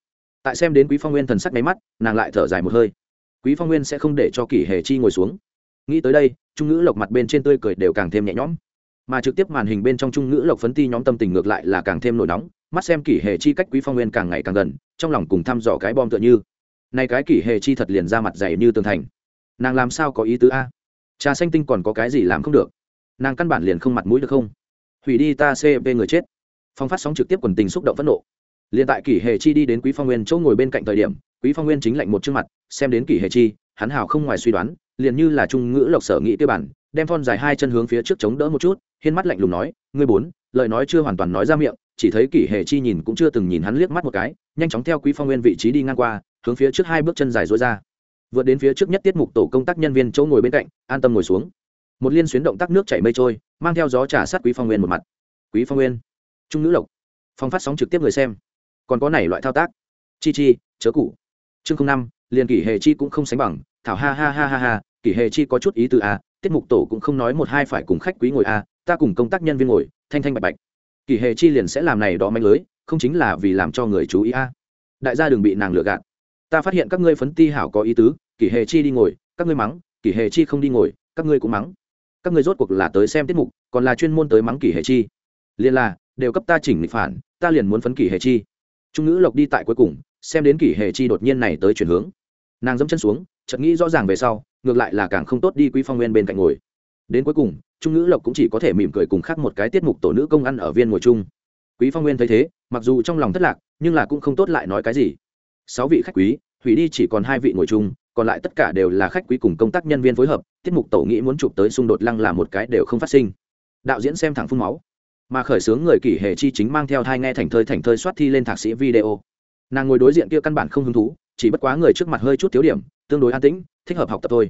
Tại xem đến quý phong nguyên thần sắc máy mắt, nàng lại thở dài một hơi. Quý phong nguyên sẽ không để cho kỷ hề chi ngồi xuống. Nghĩ tới đây, trung ngữ lộc mặt bên trên tươi cười đều càng thêm nhẹ nhõm. Mà trực tiếp màn hình bên trong trung ngữ lộc phấn ti nhóm tâm tình ngược lại là càng thêm nổi nóng, mắt xem kỷ hề chi cách quý phong nguyên càng ngày càng gần, trong lòng cùng thăm dò cái bom tựa như. Nay cái kỷ hề chi thật liền ra mặt dày như tường thành. Nàng làm sao có ý tứ a? Trà xanh tinh còn có cái gì làm không được? Nàng căn bản liền không mặt mũi được không? Hủy đi ta cp người chết. Phong phát sóng trực tiếp quần tình xúc động phẫn nộ. Liền tại kỷ hề chi đi đến quý phong nguyên chỗ ngồi bên cạnh thời điểm, quý phong nguyên chính lạnh một chương mặt, xem đến kỷ hề chi, hắn hào không ngoài suy đoán, liền như là trung ngữ lộc sở nghĩ tiêu bản, đem thon dài hai chân hướng phía trước chống đỡ một chút, hiên mắt lạnh lùng nói, ngươi bốn, lời nói chưa hoàn toàn nói ra miệng, chỉ thấy kỷ hề chi nhìn cũng chưa từng nhìn hắn liếc mắt một cái, nhanh chóng theo quý phong nguyên vị trí đi ngang qua, hướng phía trước hai bước chân dài dối ra vượt đến phía trước nhất tiết mục tổ công tác nhân viên chỗ ngồi bên cạnh, an tâm ngồi xuống. Một liên xuyến động tác nước chảy mây trôi, mang theo gió trả sát quý phong nguyên một mặt. Quý phong nguyên, trung nữ lộc, phong phát sóng trực tiếp người xem. Còn có này loại thao tác. Chi chi, chớ cụ chương năm, liền kỷ hề chi cũng không sánh bằng, thảo ha ha ha ha ha, kỷ hề chi có chút ý từ a, tiết mục tổ cũng không nói một hai phải cùng khách quý ngồi a, ta cùng công tác nhân viên ngồi, thanh thanh bạch bạch. Kỷ hề chi liền sẽ làm này đó manh lưới, không chính là vì làm cho người chú ý a. Đại gia đừng bị nàng lừa gạt. Ta phát hiện các ngươi phấn ti hảo có ý tứ kỷ hề chi đi ngồi, các ngươi mắng, kỷ hề chi không đi ngồi, các ngươi cũng mắng. Các ngươi rốt cuộc là tới xem tiết mục, còn là chuyên môn tới mắng kỷ hề chi. Liền là, đều cấp ta chỉnh lịch phản, ta liền muốn phấn kỷ hề chi. Trung ngữ lộc đi tại cuối cùng, xem đến kỷ hề chi đột nhiên này tới chuyển hướng. Nàng dẫm chân xuống, chợt nghĩ rõ ràng về sau, ngược lại là càng không tốt đi quý phong nguyên bên cạnh ngồi. Đến cuối cùng, trung ngữ lộc cũng chỉ có thể mỉm cười cùng khác một cái tiết mục tổ nữ công ăn ở viên ngồi chung. Quý phong nguyên thấy thế, mặc dù trong lòng thất lạc, nhưng là cũng không tốt lại nói cái gì. Sáu vị khách quý, hủy đi chỉ còn hai vị ngồi chung còn lại tất cả đều là khách quý cùng công tác nhân viên phối hợp, tiết mục tổ nghĩ muốn chụp tới xung đột lăng là một cái đều không phát sinh. Đạo diễn xem thẳng phun máu. Mà khởi xướng người kỷ hệ chi chính mang theo thai nghe thành thơi thành thơi soát thi lên thạc sĩ video. Nàng ngồi đối diện kia căn bản không hứng thú, chỉ bất quá người trước mặt hơi chút thiếu điểm, tương đối an tĩnh, thích hợp học tập thôi.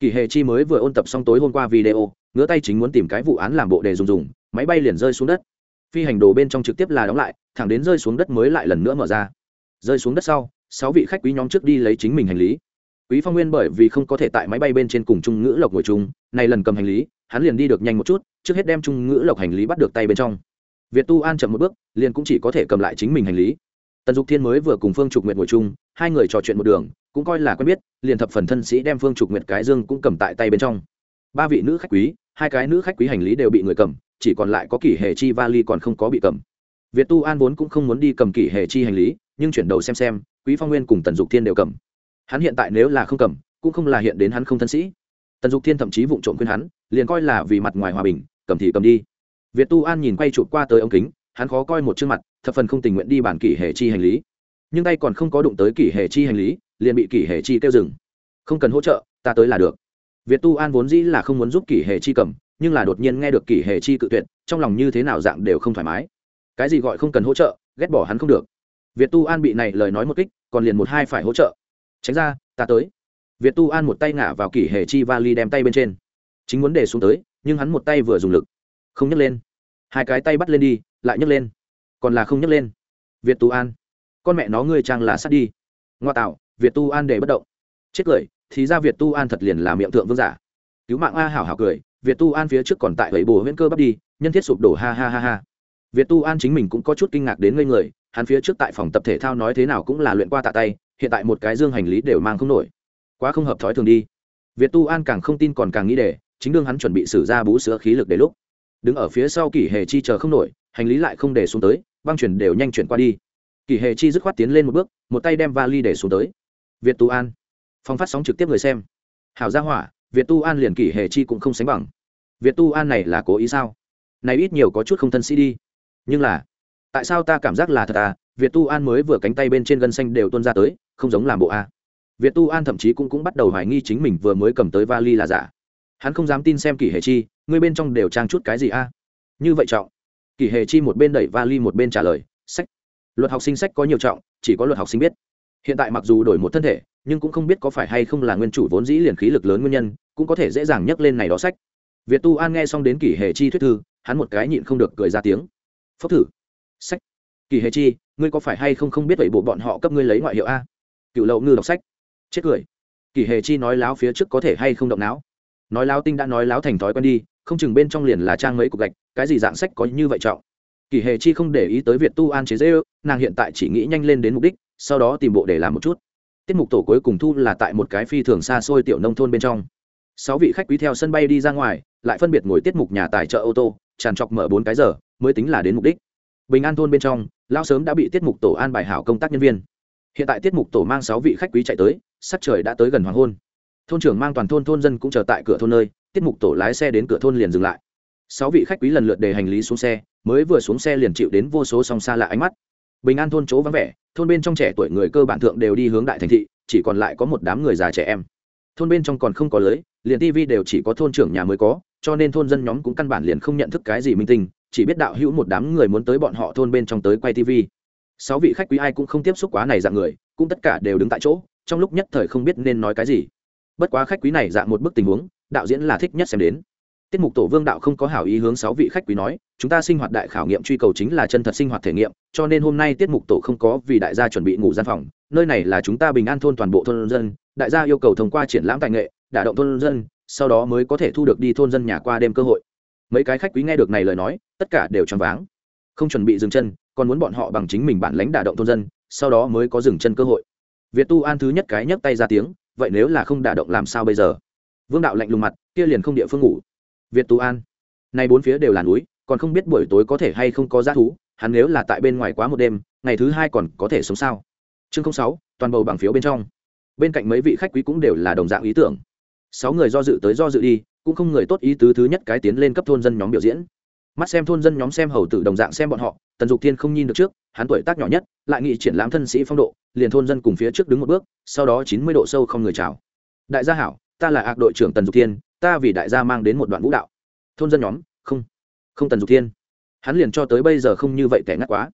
Kỷ hệ chi mới vừa ôn tập xong tối hôm qua video ngứa tay chính muốn tìm cái vụ án làm bộ đề dùng dùng, máy bay liền rơi xuống đất. Phi hành đồ bên trong trực tiếp là đóng lại, thẳng đến rơi xuống đất mới lại lần nữa mở ra. Rơi xuống đất sau, sáu vị khách quý nhóm trước đi lấy chính mình hành lý quý phong nguyên bởi vì không có thể tại máy bay bên trên cùng trung ngữ lộc ngồi chung này lần cầm hành lý, hắn liền đi được nhanh một chút, trước hết đem trung ngữ lộc hành lý bắt được tay bên trong. Việt tu an chậm một bước, liền cũng chỉ có thể cầm lại chính mình hành lý. Tần dục thiên mới vừa cùng phương trục nguyện ngồi chung, hai người trò chuyện một đường, cũng coi là quen biết, liền thập phần thân sĩ đem phương trục nguyện cái dương cũng cầm tại tay bên trong. Ba vị nữ khách quý, hai cái nữ khách quý hành lý đều bị người cầm, chỉ còn lại có kỷ hệ chi vali còn không có bị cầm. Việt tu an vốn cũng không muốn đi cầm kỷ hệ chi hành lý, nhưng chuyển đầu xem xem, quý phong nguyên cùng tần dục thiên đều cầm hắn hiện tại nếu là không cầm, cũng không là hiện đến hắn không thân sĩ. Tần dục thiên thậm chí vụng trộm khuyên hắn, liền coi là vì mặt ngoài hòa bình, cầm thì cầm đi. Việt tu an nhìn quay chụp qua tới ống kính, hắn khó coi một chương mặt, thập phần không tình nguyện đi bản kỷ hệ chi hành lý. Nhưng tay còn không có đụng tới kỷ hệ chi hành lý, liền bị kỷ hệ chi kêu dừng. Không cần hỗ trợ, ta tới là được. Việt tu an vốn dĩ là không muốn giúp kỷ hệ chi cầm, nhưng là đột nhiên nghe được kỷ hệ chi cự tuyệt, trong lòng như thế nào dạng đều không thoải mái. Cái gì gọi không cần hỗ trợ, ghét bỏ hắn không được. Việt tu an bị này lời nói một kích, còn liền một hai phải hỗ trợ tránh ra, ta tới. Việt tu an một tay ngả vào kỷ hệ chi vali đem tay bên trên. Chính muốn để xuống tới, nhưng hắn một tay vừa dùng lực. Không nhấc lên. Hai cái tay bắt lên đi, lại nhấc lên. Còn là không nhấc lên. Việt tu an. Con mẹ nó ngươi trang là sát đi. Ngoa tạo, việt tu an để bất động. Chết cười, thì ra việt tu an thật liền là miệng tượng vương giả. Cứu mạng a hảo hảo cười, việt tu an phía trước còn tại gậy bồ huyễn cơ bắp đi, nhân thiết sụp đổ ha ha ha ha. Việt tu an chính mình cũng có chút kinh ngạc đến ngây người, hắn phía trước tại phòng tập thể thao nói thế nào cũng là luyện qua tạ tay hiện tại một cái dương hành lý đều mang không nổi. Quá không hợp thói thường đi. Việt tu an càng không tin còn càng nghĩ để chính đương hắn chuẩn bị xử ra bú sữa khí lực để lúc. Đứng ở phía sau kỷ hề chi chờ không nổi, hành lý lại không để xuống tới, băng chuyển đều nhanh chuyển qua đi. Kỷ hề chi dứt khoát tiến lên một bước, một tay đem vali để xuống tới. Việt tu an. Phong phát sóng trực tiếp người xem. Hảo gia hỏa, việt tu an liền kỷ hề chi cũng không sánh bằng. Việt tu an này là cố ý sao? Này ít nhiều có chút không thân sĩ đi. Nhưng là, tại sao ta cảm giác là thật à? Việt tu an mới vừa cánh tay bên trên gân xanh đều tuôn ra tới, không giống làm bộ a. Việt tu an thậm chí cũng cũng bắt đầu hoài nghi chính mình vừa mới cầm tới vali là giả. Hắn không dám tin xem kỷ hệ chi, người bên trong đều trang chút cái gì a. Như vậy trọng. Kỷ hệ chi một bên đẩy vali một bên trả lời, sách. Luật học sinh sách có nhiều trọng, chỉ có luật học sinh biết. Hiện tại mặc dù đổi một thân thể, nhưng cũng không biết có phải hay không là nguyên chủ vốn dĩ liền khí lực lớn nguyên nhân, cũng có thể dễ dàng nhấc lên này đó sách. Việt tu an nghe xong đến kỷ hệ chi thuyết thư, hắn một cái nhịn không được cười ra tiếng. Phốc thử. Sách. Kỷ hệ chi ngươi có phải hay không không biết vậy bộ bọn họ cấp ngươi lấy ngoại hiệu a? Cựu lậu ngư đọc sách. Chết cười. Kỳ hệ chi nói láo phía trước có thể hay không động não? Nói láo tinh đã nói láo thành thói quen đi, không chừng bên trong liền là trang mấy cục gạch, cái gì dạng sách có như vậy trọng? Kỳ hệ chi không để ý tới việc tu an chế dễ ư nàng hiện tại chỉ nghĩ nhanh lên đến mục đích, sau đó tìm bộ để làm một chút. Tiết mục tổ cuối cùng thu là tại một cái phi thường xa xôi tiểu nông thôn bên trong. Sáu vị khách quý theo sân bay đi ra ngoài, lại phân biệt ngồi tiết mục nhà tài trợ ô tô, tràn trọc mở bốn cái giờ, mới tính là đến mục đích. Bình an thôn bên trong lao sớm đã bị tiết mục tổ an bài hảo công tác nhân viên. Hiện tại tiết mục tổ mang sáu vị khách quý chạy tới, sắc trời đã tới gần hoàng hôn. Thôn trưởng mang toàn thôn thôn dân cũng chờ tại cửa thôn nơi, tiết mục tổ lái xe đến cửa thôn liền dừng lại. Sáu vị khách quý lần lượt đề hành lý xuống xe, mới vừa xuống xe liền chịu đến vô số song xa lạ ánh mắt. Bình an thôn chỗ vắng vẻ, thôn bên trong trẻ tuổi người cơ bản thượng đều đi hướng đại thành thị, chỉ còn lại có một đám người già trẻ em. Thôn bên trong còn không có lưới, liền tv đều chỉ có thôn trưởng nhà mới có, cho nên thôn dân nhóm cũng căn bản liền không nhận thức cái gì minh tinh chỉ biết đạo hữu một đám người muốn tới bọn họ thôn bên trong tới quay tv sáu vị khách quý ai cũng không tiếp xúc quá này dạng người, cũng tất cả đều đứng tại chỗ, trong lúc nhất thời không biết nên nói cái gì. Bất quá khách quý này dạng một bức tình huống, đạo diễn là thích nhất xem đến. Tiết mục tổ vương đạo không có hảo ý hướng sáu vị khách quý nói, chúng ta sinh hoạt đại khảo nghiệm truy cầu chính là chân thật sinh hoạt thể nghiệm, cho nên hôm nay tiết mục tổ không có vì đại gia chuẩn bị ngủ gian phòng, nơi này là chúng ta bình an thôn toàn bộ thôn dân, đại gia yêu cầu thông qua triển lãm tài nghệ, đả động thôn dân, sau đó mới có thể thu được đi thôn dân nhà qua đêm cơ hội mấy cái khách quý nghe được này lời nói, tất cả đều choáng váng. Không chuẩn bị dừng chân, còn muốn bọn họ bằng chính mình bản lãnh đả động thôn dân, sau đó mới có dừng chân cơ hội. Việt tu an thứ nhất cái nhấc tay ra tiếng, vậy nếu là không đả động làm sao bây giờ? Vương đạo lạnh lùng mặt, kia liền không địa phương ngủ. Việt tu an, nay bốn phía đều là núi, còn không biết buổi tối có thể hay không có g thú, hắn nếu là tại bên ngoài quá một đêm, ngày thứ hai còn có thể sống sao? Chương sáu, toàn bầu bằng phiếu bên trong. Bên cạnh mấy vị khách quý cũng đều là đồng dạng ý tưởng. Sáu người do dự tới do dự đi cũng không người tốt ý tứ thứ nhất cái tiến lên cấp thôn dân nhóm biểu diễn. Mắt xem thôn dân nhóm xem hầu tử đồng dạng xem bọn họ, tần dục thiên không nhìn được trước, hắn tuổi tác nhỏ nhất, lại nghị triển lãm thân sĩ phong độ, liền thôn dân cùng phía trước đứng một bước, sau đó chín mươi độ sâu không người chào. Đại gia hảo, ta là ạc đội trưởng tần dục thiên, ta vì đại gia mang đến một đoạn vũ đạo. Thôn dân nhóm, không không tần dục thiên. Hắn liền cho tới bây giờ không như vậy tẻ ngắt quá.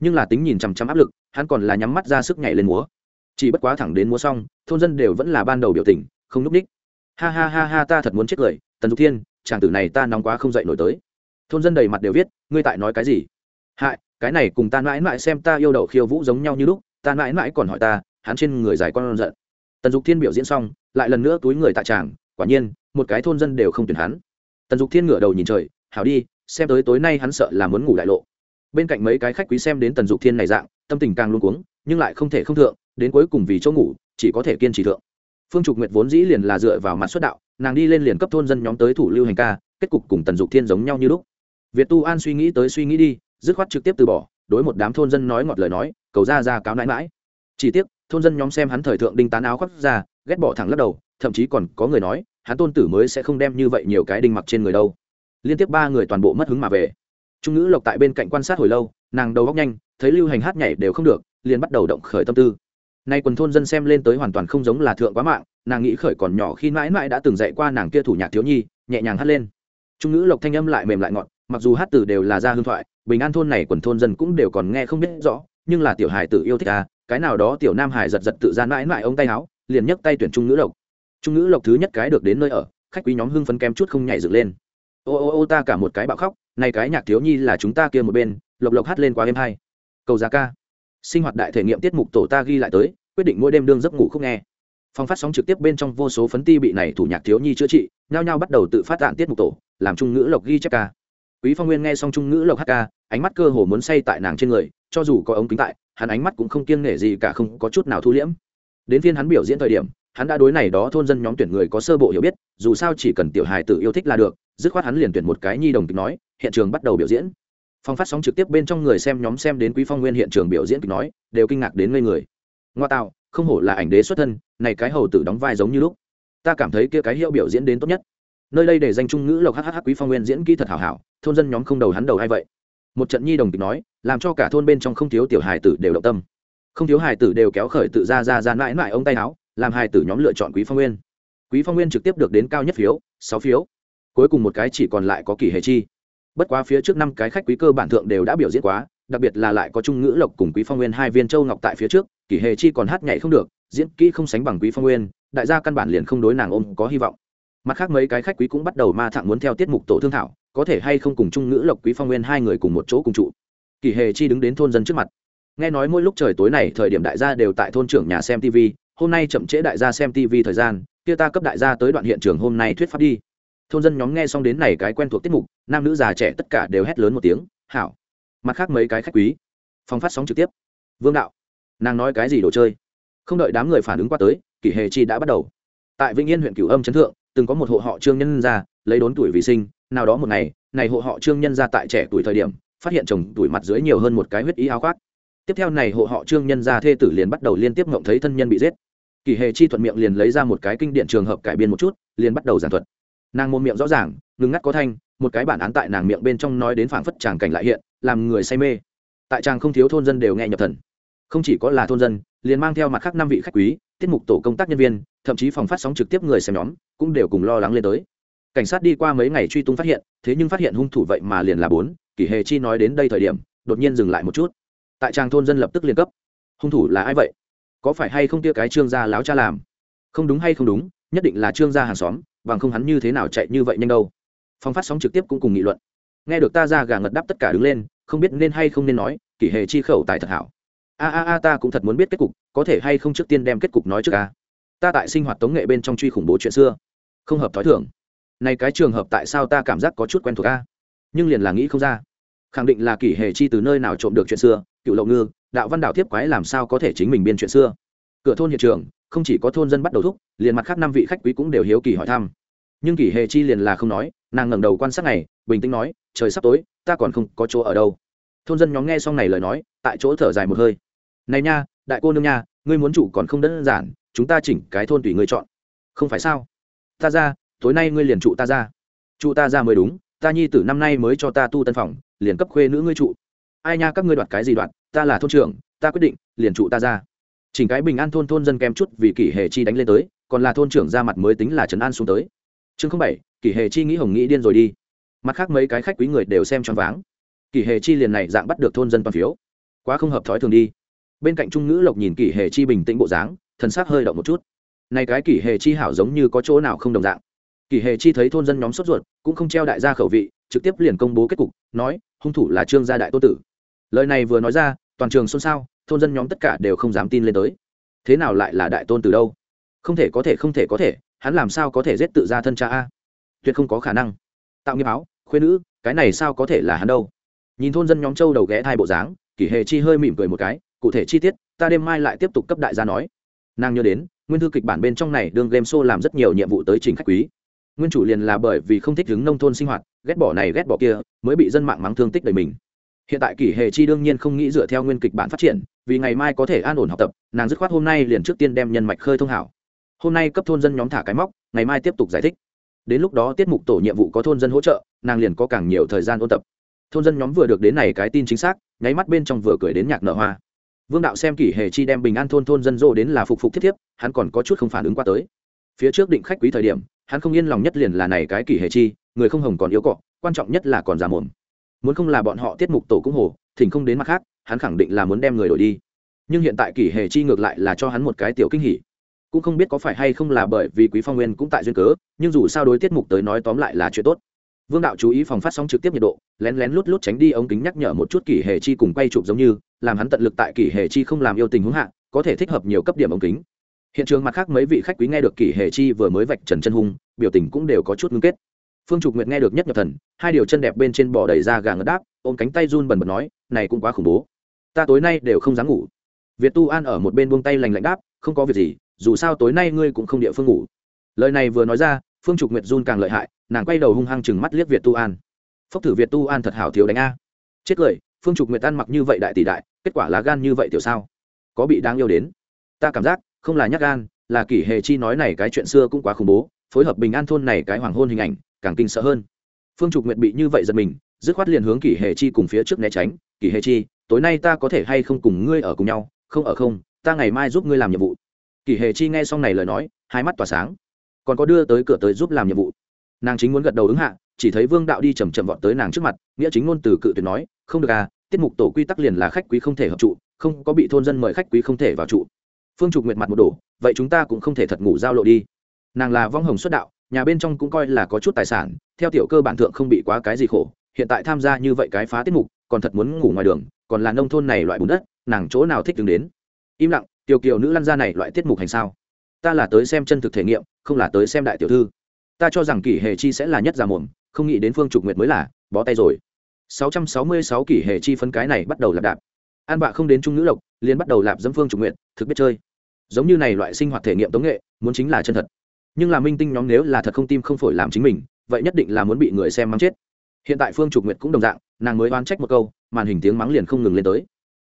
Nhưng là tính nhìn chằm chằm áp lực, hắn còn là nhắm mắt ra sức nhảy lên múa. Chỉ bất quá thẳng đến múa xong, thôn dân đều vẫn là ban đầu biểu tình, không núp ních ha ha ha ha ta thật muốn chết cười, tần dục thiên, chàng tử này ta nóng quá không dậy nổi tới. Thôn dân đầy mặt đều viết, ngươi tại nói cái gì? Hại, cái này cùng ta mãi mãi xem ta yêu đậu khiêu vũ giống nhau như lúc, ta mãi mãi còn hỏi ta, hắn trên người dài con giận. Tần dục thiên biểu diễn xong, lại lần nữa túi người tại tràng quả nhiên, một cái thôn dân đều không tuyển hắn. Tần dục thiên ngửa đầu nhìn trời, hảo đi, xem tới tối nay hắn sợ là muốn ngủ đại lộ. Bên cạnh mấy cái khách quý xem đến tần dục thiên này dạng, tâm tình càng luôn cuống, nhưng lại không thể không thượng, đến cuối cùng vì chỗ ngủ, chỉ có thể kiên trì thượng phương trục nguyệt vốn dĩ liền là dựa vào mặt xuất đạo, nàng đi lên liền cấp thôn dân nhóm tới thủ lưu hành ca, kết cục cùng tần dục thiên giống nhau như lúc. Việt tu an suy nghĩ tới suy nghĩ đi, dứt khoát trực tiếp từ bỏ, đối một đám thôn dân nói ngọt lời nói, cầu ra ra cáo nãi mãi. Chỉ tiếc, thôn dân nhóm xem hắn thời thượng đinh tán áo khoác ra, ghét bỏ thẳng lắc đầu, thậm chí còn có người nói, hắn tôn tử mới sẽ không đem như vậy nhiều cái đinh mặc trên người đâu. Liên tiếp ba người toàn bộ mất hứng mà về. Trung ngữ lộc tại bên cạnh quan sát hồi lâu, nàng đầu góc nhanh, thấy lưu hành hát nhảy đều không được, liền bắt đầu động khởi tâm tư nay quần thôn dân xem lên tới hoàn toàn không giống là thượng quá mạng, nàng nghĩ khởi còn nhỏ khi mãi mãi đã từng dạy qua nàng kia thủ nhạc thiếu nhi, nhẹ nhàng hát lên. Trung ngữ lộc thanh âm lại mềm lại ngọt, mặc dù hát từ đều là ra hương thoại, bình an thôn này quần thôn dân cũng đều còn nghe không biết rõ, nhưng là tiểu hải tự yêu thích à cái nào đó tiểu nam hải giật giật tự gian mãi mãi ông tay áo, liền nhấc tay tuyển trung ngữ lộc. Trung ngữ lộc thứ nhất cái được đến nơi ở, khách quý nhóm hưng phấn kém chút không nhảy dựng lên. Ô ô ô, ta cả một cái bạo khóc, này cái nhạc thiếu nhi là chúng ta kia một bên, lộc lộc hát lên quá êm hay. Cầu giá ca sinh hoạt đại thể nghiệm tiết mục tổ ta ghi lại tới, quyết định mỗi đêm đương giấc ngủ không nghe. Phong phát sóng trực tiếp bên trong vô số phấn ti bị này thủ nhạc thiếu nhi chữa trị, nhao nhao bắt đầu tự phát tạng tiết mục tổ, làm trung ngữ lộc ghi chép ca. Quý phong nguyên nghe xong trung ngữ lộc hát ca, ánh mắt cơ hồ muốn say tại nàng trên người, cho dù có ống kính tại, hắn ánh mắt cũng không kiêng nể gì cả, không có chút nào thu liễm. Đến phiên hắn biểu diễn thời điểm, hắn đã đối này đó thôn dân nhóm tuyển người có sơ bộ hiểu biết, dù sao chỉ cần tiểu hài tự yêu thích là được, dứt khoát hắn liền tuyển một cái nhi đồng kịch nói, hiện trường bắt đầu biểu diễn phong phát sóng trực tiếp bên trong người xem nhóm xem đến quý phong nguyên hiện trường biểu diễn kịch nói, đều kinh ngạc đến ngây người. Ngoa tạo, không hổ là ảnh đế xuất thân, này cái hầu tử đóng vai giống như lúc. Ta cảm thấy kia cái hiệu biểu diễn đến tốt nhất. Nơi đây để danh trung ngữ lộc hhh quý phong nguyên diễn kỹ thật hảo hảo, thôn dân nhóm không đầu hắn đầu hay vậy. Một trận nhi đồng kịch nói, làm cho cả thôn bên trong không thiếu tiểu hài tử đều động tâm. Không thiếu hài tử đều kéo khởi tự ra ra ra mãi mãi ông tay áo, làm hài tử nhóm lựa chọn quý phong nguyên. Quý phong nguyên trực tiếp được đến cao nhất phiếu, sáu phiếu. Cuối cùng một cái chỉ còn lại có kỷ hề chi bất quá phía trước năm cái khách quý cơ bản thượng đều đã biểu diễn quá, đặc biệt là lại có trung ngữ lộc cùng quý phong nguyên hai viên châu ngọc tại phía trước, kỷ hề chi còn hát nhảy không được, diễn kỹ không sánh bằng quý phong nguyên, đại gia căn bản liền không đối nàng ôm có hy vọng. Mặt khác mấy cái khách quý cũng bắt đầu ma thẳng muốn theo tiết mục tổ thương thảo, có thể hay không cùng Trung ngữ lộc, quý phong nguyên hai người cùng một chỗ cùng trụ. Kỳ hề chi đứng đến thôn dân trước mặt. Nghe nói mỗi lúc trời tối này, thời điểm đại gia đều tại thôn trưởng nhà xem tv hôm nay chậm trễ đại gia xem tv thời gian, kia ta cấp đại gia tới đoạn hiện trường hôm nay thuyết pháp đi thôn dân nhóm nghe xong đến này cái quen thuộc tiết mục, nam nữ già trẻ tất cả đều hét lớn một tiếng, hảo. Mặt khác mấy cái khách quý, phòng phát sóng trực tiếp. Vương đạo, nàng nói cái gì đồ chơi? Không đợi đám người phản ứng qua tới, kỷ hề chi đã bắt đầu. Tại vĩnh yên huyện cửu âm chấn thượng, từng có một hộ họ trương nhân gia, lấy đốn tuổi vì sinh, nào đó một ngày, này hộ họ trương nhân gia tại trẻ tuổi thời điểm, phát hiện chồng tuổi mặt dưới nhiều hơn một cái huyết ý áo khoác. Tiếp theo này hộ họ trương nhân gia thê tử liền bắt đầu liên tiếp ngộng thấy thân nhân bị giết. Kỳ hề chi thuận miệng liền lấy ra một cái kinh điện trường hợp cải biên một chút, liền bắt đầu giảng thuật nàng mồm miệng rõ ràng, ngừng ngắt có thanh, một cái bản án tại nàng miệng bên trong nói đến phảng phất tràng cảnh lại hiện, làm người say mê. Tại tràng không thiếu thôn dân đều nghe nhập thần. Không chỉ có là thôn dân, liền mang theo mặt khác năm vị khách quý, tiết mục tổ công tác nhân viên, thậm chí phòng phát sóng trực tiếp người xem nhóm, cũng đều cùng lo lắng lên tới. Cảnh sát đi qua mấy ngày truy tung phát hiện, thế nhưng phát hiện hung thủ vậy mà liền là bốn, kỷ hề chi nói đến đây thời điểm, đột nhiên dừng lại một chút. Tại trang thôn dân lập tức liên cấp. Hung thủ là ai vậy? Có phải hay không tia cái trương gia láo cha làm? Không đúng hay không đúng, nhất định là trương gia hàng xóm bằng không hắn như thế nào chạy như vậy nhanh đâu. Phong phát sóng trực tiếp cũng cùng nghị luận. Nghe được ta ra gà ngật đáp tất cả đứng lên, không biết nên hay không nên nói, kỷ hệ chi khẩu tài thật hảo. A a a, ta cũng thật muốn biết kết cục, có thể hay không trước tiên đem kết cục nói trước a. Ta tại sinh hoạt tống nghệ bên trong truy khủng bố chuyện xưa. Không hợp thói thường. Này cái trường hợp tại sao ta cảm giác có chút quen thuộc a? Nhưng liền là nghĩ không ra. Khẳng định là kỷ hệ chi từ nơi nào trộm được chuyện xưa, cựu lậu ngư, đạo văn đạo tiếp quái làm sao có thể chính mình biên chuyện xưa. Cửa thôn hiện trường không chỉ có thôn dân bắt đầu thúc, liền mặt khác năm vị khách quý cũng đều hiếu kỳ hỏi thăm. Nhưng kỷ hề chi liền là không nói, nàng ngẩng đầu quan sát này bình tĩnh nói, trời sắp tối, ta còn không có chỗ ở đâu. Thôn dân nhóm nghe xong này lời nói, tại chỗ thở dài một hơi. Này nha, đại cô nương nha, ngươi muốn chủ còn không đơn giản, chúng ta chỉnh cái thôn tùy ngươi chọn. Không phải sao? Ta ra, tối nay ngươi liền trụ ta ra. Trụ ta ra mới đúng, ta nhi tử năm nay mới cho ta tu tân phòng, liền cấp khuê nữ ngươi trụ. Ai nha, các ngươi đoạt cái gì đoạt, ta là thôn trưởng, ta quyết định, liền trụ ta ra chỉnh cái bình an thôn thôn dân kém chút vì kỷ hề chi đánh lên tới, còn là thôn trưởng ra mặt mới tính là trấn an xuống tới. Chương không bảy, kỷ hề chi nghĩ hồng nghĩ điên rồi đi. Mặt khác mấy cái khách quý người đều xem choáng váng. Kỷ hề chi liền này dạng bắt được thôn dân toàn phiếu. Quá không hợp thói thường đi. Bên cạnh trung ngữ lộc nhìn kỷ hề chi bình tĩnh bộ dáng, thần sắc hơi động một chút. Này cái kỷ hề chi hảo giống như có chỗ nào không đồng dạng. Kỷ hề chi thấy thôn dân nhóm sốt ruột, cũng không treo đại gia khẩu vị, trực tiếp liền công bố kết cục, nói, hung thủ là trương gia đại tô tử. Lời này vừa nói ra, toàn trường xôn xao thôn dân nhóm tất cả đều không dám tin lên tới. Thế nào lại là đại tôn từ đâu? Không thể có thể, không thể có thể, hắn làm sao có thể giết tự ra thân cha a? Tuyệt không có khả năng. Tạo nghiệp áo khuyên nữ, cái này sao có thể là hắn đâu? Nhìn thôn dân nhóm châu đầu ghé thai bộ dáng, kỷ hề chi hơi mỉm cười một cái, cụ thể chi tiết, ta đêm mai lại tiếp tục cấp đại gia nói. Nàng nhớ đến, nguyên thư kịch bản bên trong này đương game show làm rất nhiều nhiệm vụ tới trình khách quý. Nguyên chủ liền là bởi vì không thích đứng nông thôn sinh hoạt, ghét bỏ này ghét bỏ kia, mới bị dân mạng mắng thương tích đầy mình hiện tại kỷ hề chi đương nhiên không nghĩ dựa theo nguyên kịch bản phát triển, vì ngày mai có thể an ổn học tập, nàng dứt khoát hôm nay liền trước tiên đem nhân mạch khơi thông hảo. Hôm nay cấp thôn dân nhóm thả cái móc, ngày mai tiếp tục giải thích. Đến lúc đó tiết mục tổ nhiệm vụ có thôn dân hỗ trợ, nàng liền có càng nhiều thời gian ôn tập. Thôn dân nhóm vừa được đến này cái tin chính xác, nháy mắt bên trong vừa cười đến nhạc nở hoa. Vương đạo xem kỷ hề chi đem bình an thôn thôn dân dô đến là phục phục thiết thiếp, hắn còn có chút không phản ứng qua tới. Phía trước định khách quý thời điểm, hắn không yên lòng nhất liền là này cái kỷ hề chi, người không hồng còn yếu cọ, quan trọng nhất là còn già mồm muốn không là bọn họ tiết mục tổ cũng hồ, thỉnh không đến mặt khác, hắn khẳng định là muốn đem người đổi đi. Nhưng hiện tại kỷ hề chi ngược lại là cho hắn một cái tiểu kinh hỉ. Cũng không biết có phải hay không là bởi vì quý phong nguyên cũng tại duyên cớ, nhưng dù sao đối tiết mục tới nói tóm lại là chuyện tốt. Vương đạo chú ý phòng phát sóng trực tiếp nhiệt độ, lén lén lút lút tránh đi ống kính nhắc nhở một chút kỷ hề chi cùng quay chụp giống như, làm hắn tận lực tại kỷ hề chi không làm yêu tình hướng hạ, có thể thích hợp nhiều cấp điểm ống kính. Hiện trường mặt khác mấy vị khách quý nghe được kỷ hề chi vừa mới vạch trần chân hung, biểu tình cũng đều có chút ngưng kết phương trục nguyệt nghe được nhất nhập thần, hai điều chân đẹp bên trên bò đầy ra gà ngất đáp, ôm cánh tay run bần bật nói, này cũng quá khủng bố. Ta tối nay đều không dám ngủ. Việt tu an ở một bên buông tay lành lạnh đáp, không có việc gì, dù sao tối nay ngươi cũng không địa phương ngủ. Lời này vừa nói ra, phương trục nguyệt run càng lợi hại, nàng quay đầu hung hăng chừng mắt liếc việt tu an. Phốc thử việt tu an thật hảo thiếu đánh a. Chết cười, phương trục nguyệt ăn mặc như vậy đại tỷ đại, kết quả lá gan như vậy tiểu sao? Có bị đáng yêu đến? Ta cảm giác, không là nhắc gan, là kỷ hề chi nói này cái chuyện xưa cũng quá khủng bố, phối hợp bình an thôn này cái hoàng hôn hình ảnh càng kinh sợ hơn. Phương trục nguyệt bị như vậy giật mình, dứt khoát liền hướng kỷ hề chi cùng phía trước né tránh. Kỷ hề chi, tối nay ta có thể hay không cùng ngươi ở cùng nhau? Không, ở không, ta ngày mai giúp ngươi làm nhiệm vụ. Kỷ hề chi nghe xong này lời nói, hai mắt tỏa sáng. Còn có đưa tới cửa tới giúp làm nhiệm vụ. Nàng chính muốn gật đầu ứng hạ, chỉ thấy vương đạo đi chầm chậm vọt tới nàng trước mặt, nghĩa chính ngôn từ cự tuyệt nói, không được à tiết mục tổ quy tắc liền là khách quý không thể hợp trụ, không có bị thôn dân mời khách quý không thể vào trụ. Phương trục nguyệt mặt một đổ, vậy chúng ta cũng không thể thật ngủ giao lộ đi. Nàng là vong hồng xuất đạo nhà bên trong cũng coi là có chút tài sản, theo tiểu cơ bản thượng không bị quá cái gì khổ, hiện tại tham gia như vậy cái phá tiết mục, còn thật muốn ngủ ngoài đường, còn là nông thôn này loại bùn đất, nàng chỗ nào thích đứng đến? Im lặng, tiểu kiều nữ lăn ra này loại tiết mục hành sao? Ta là tới xem chân thực thể nghiệm, không là tới xem đại tiểu thư. Ta cho rằng kỷ hề chi sẽ là nhất già mồm, không nghĩ đến phương trục nguyệt mới là, bó tay rồi. 666 kỷ hề chi phân cái này bắt đầu lạp đạp. An bạ không đến trung nữ lộc, liền bắt đầu lạp dâm phương trục nguyệt, thực biết chơi. Giống như này loại sinh hoạt thể nghiệm tống nghệ, muốn chính là chân thật nhưng là minh tinh nhóm nếu là thật không tim không phổi làm chính mình, vậy nhất định là muốn bị người xem mắng chết. Hiện tại phương trục nguyệt cũng đồng dạng, nàng mới oán trách một câu, màn hình tiếng mắng liền không ngừng lên tới.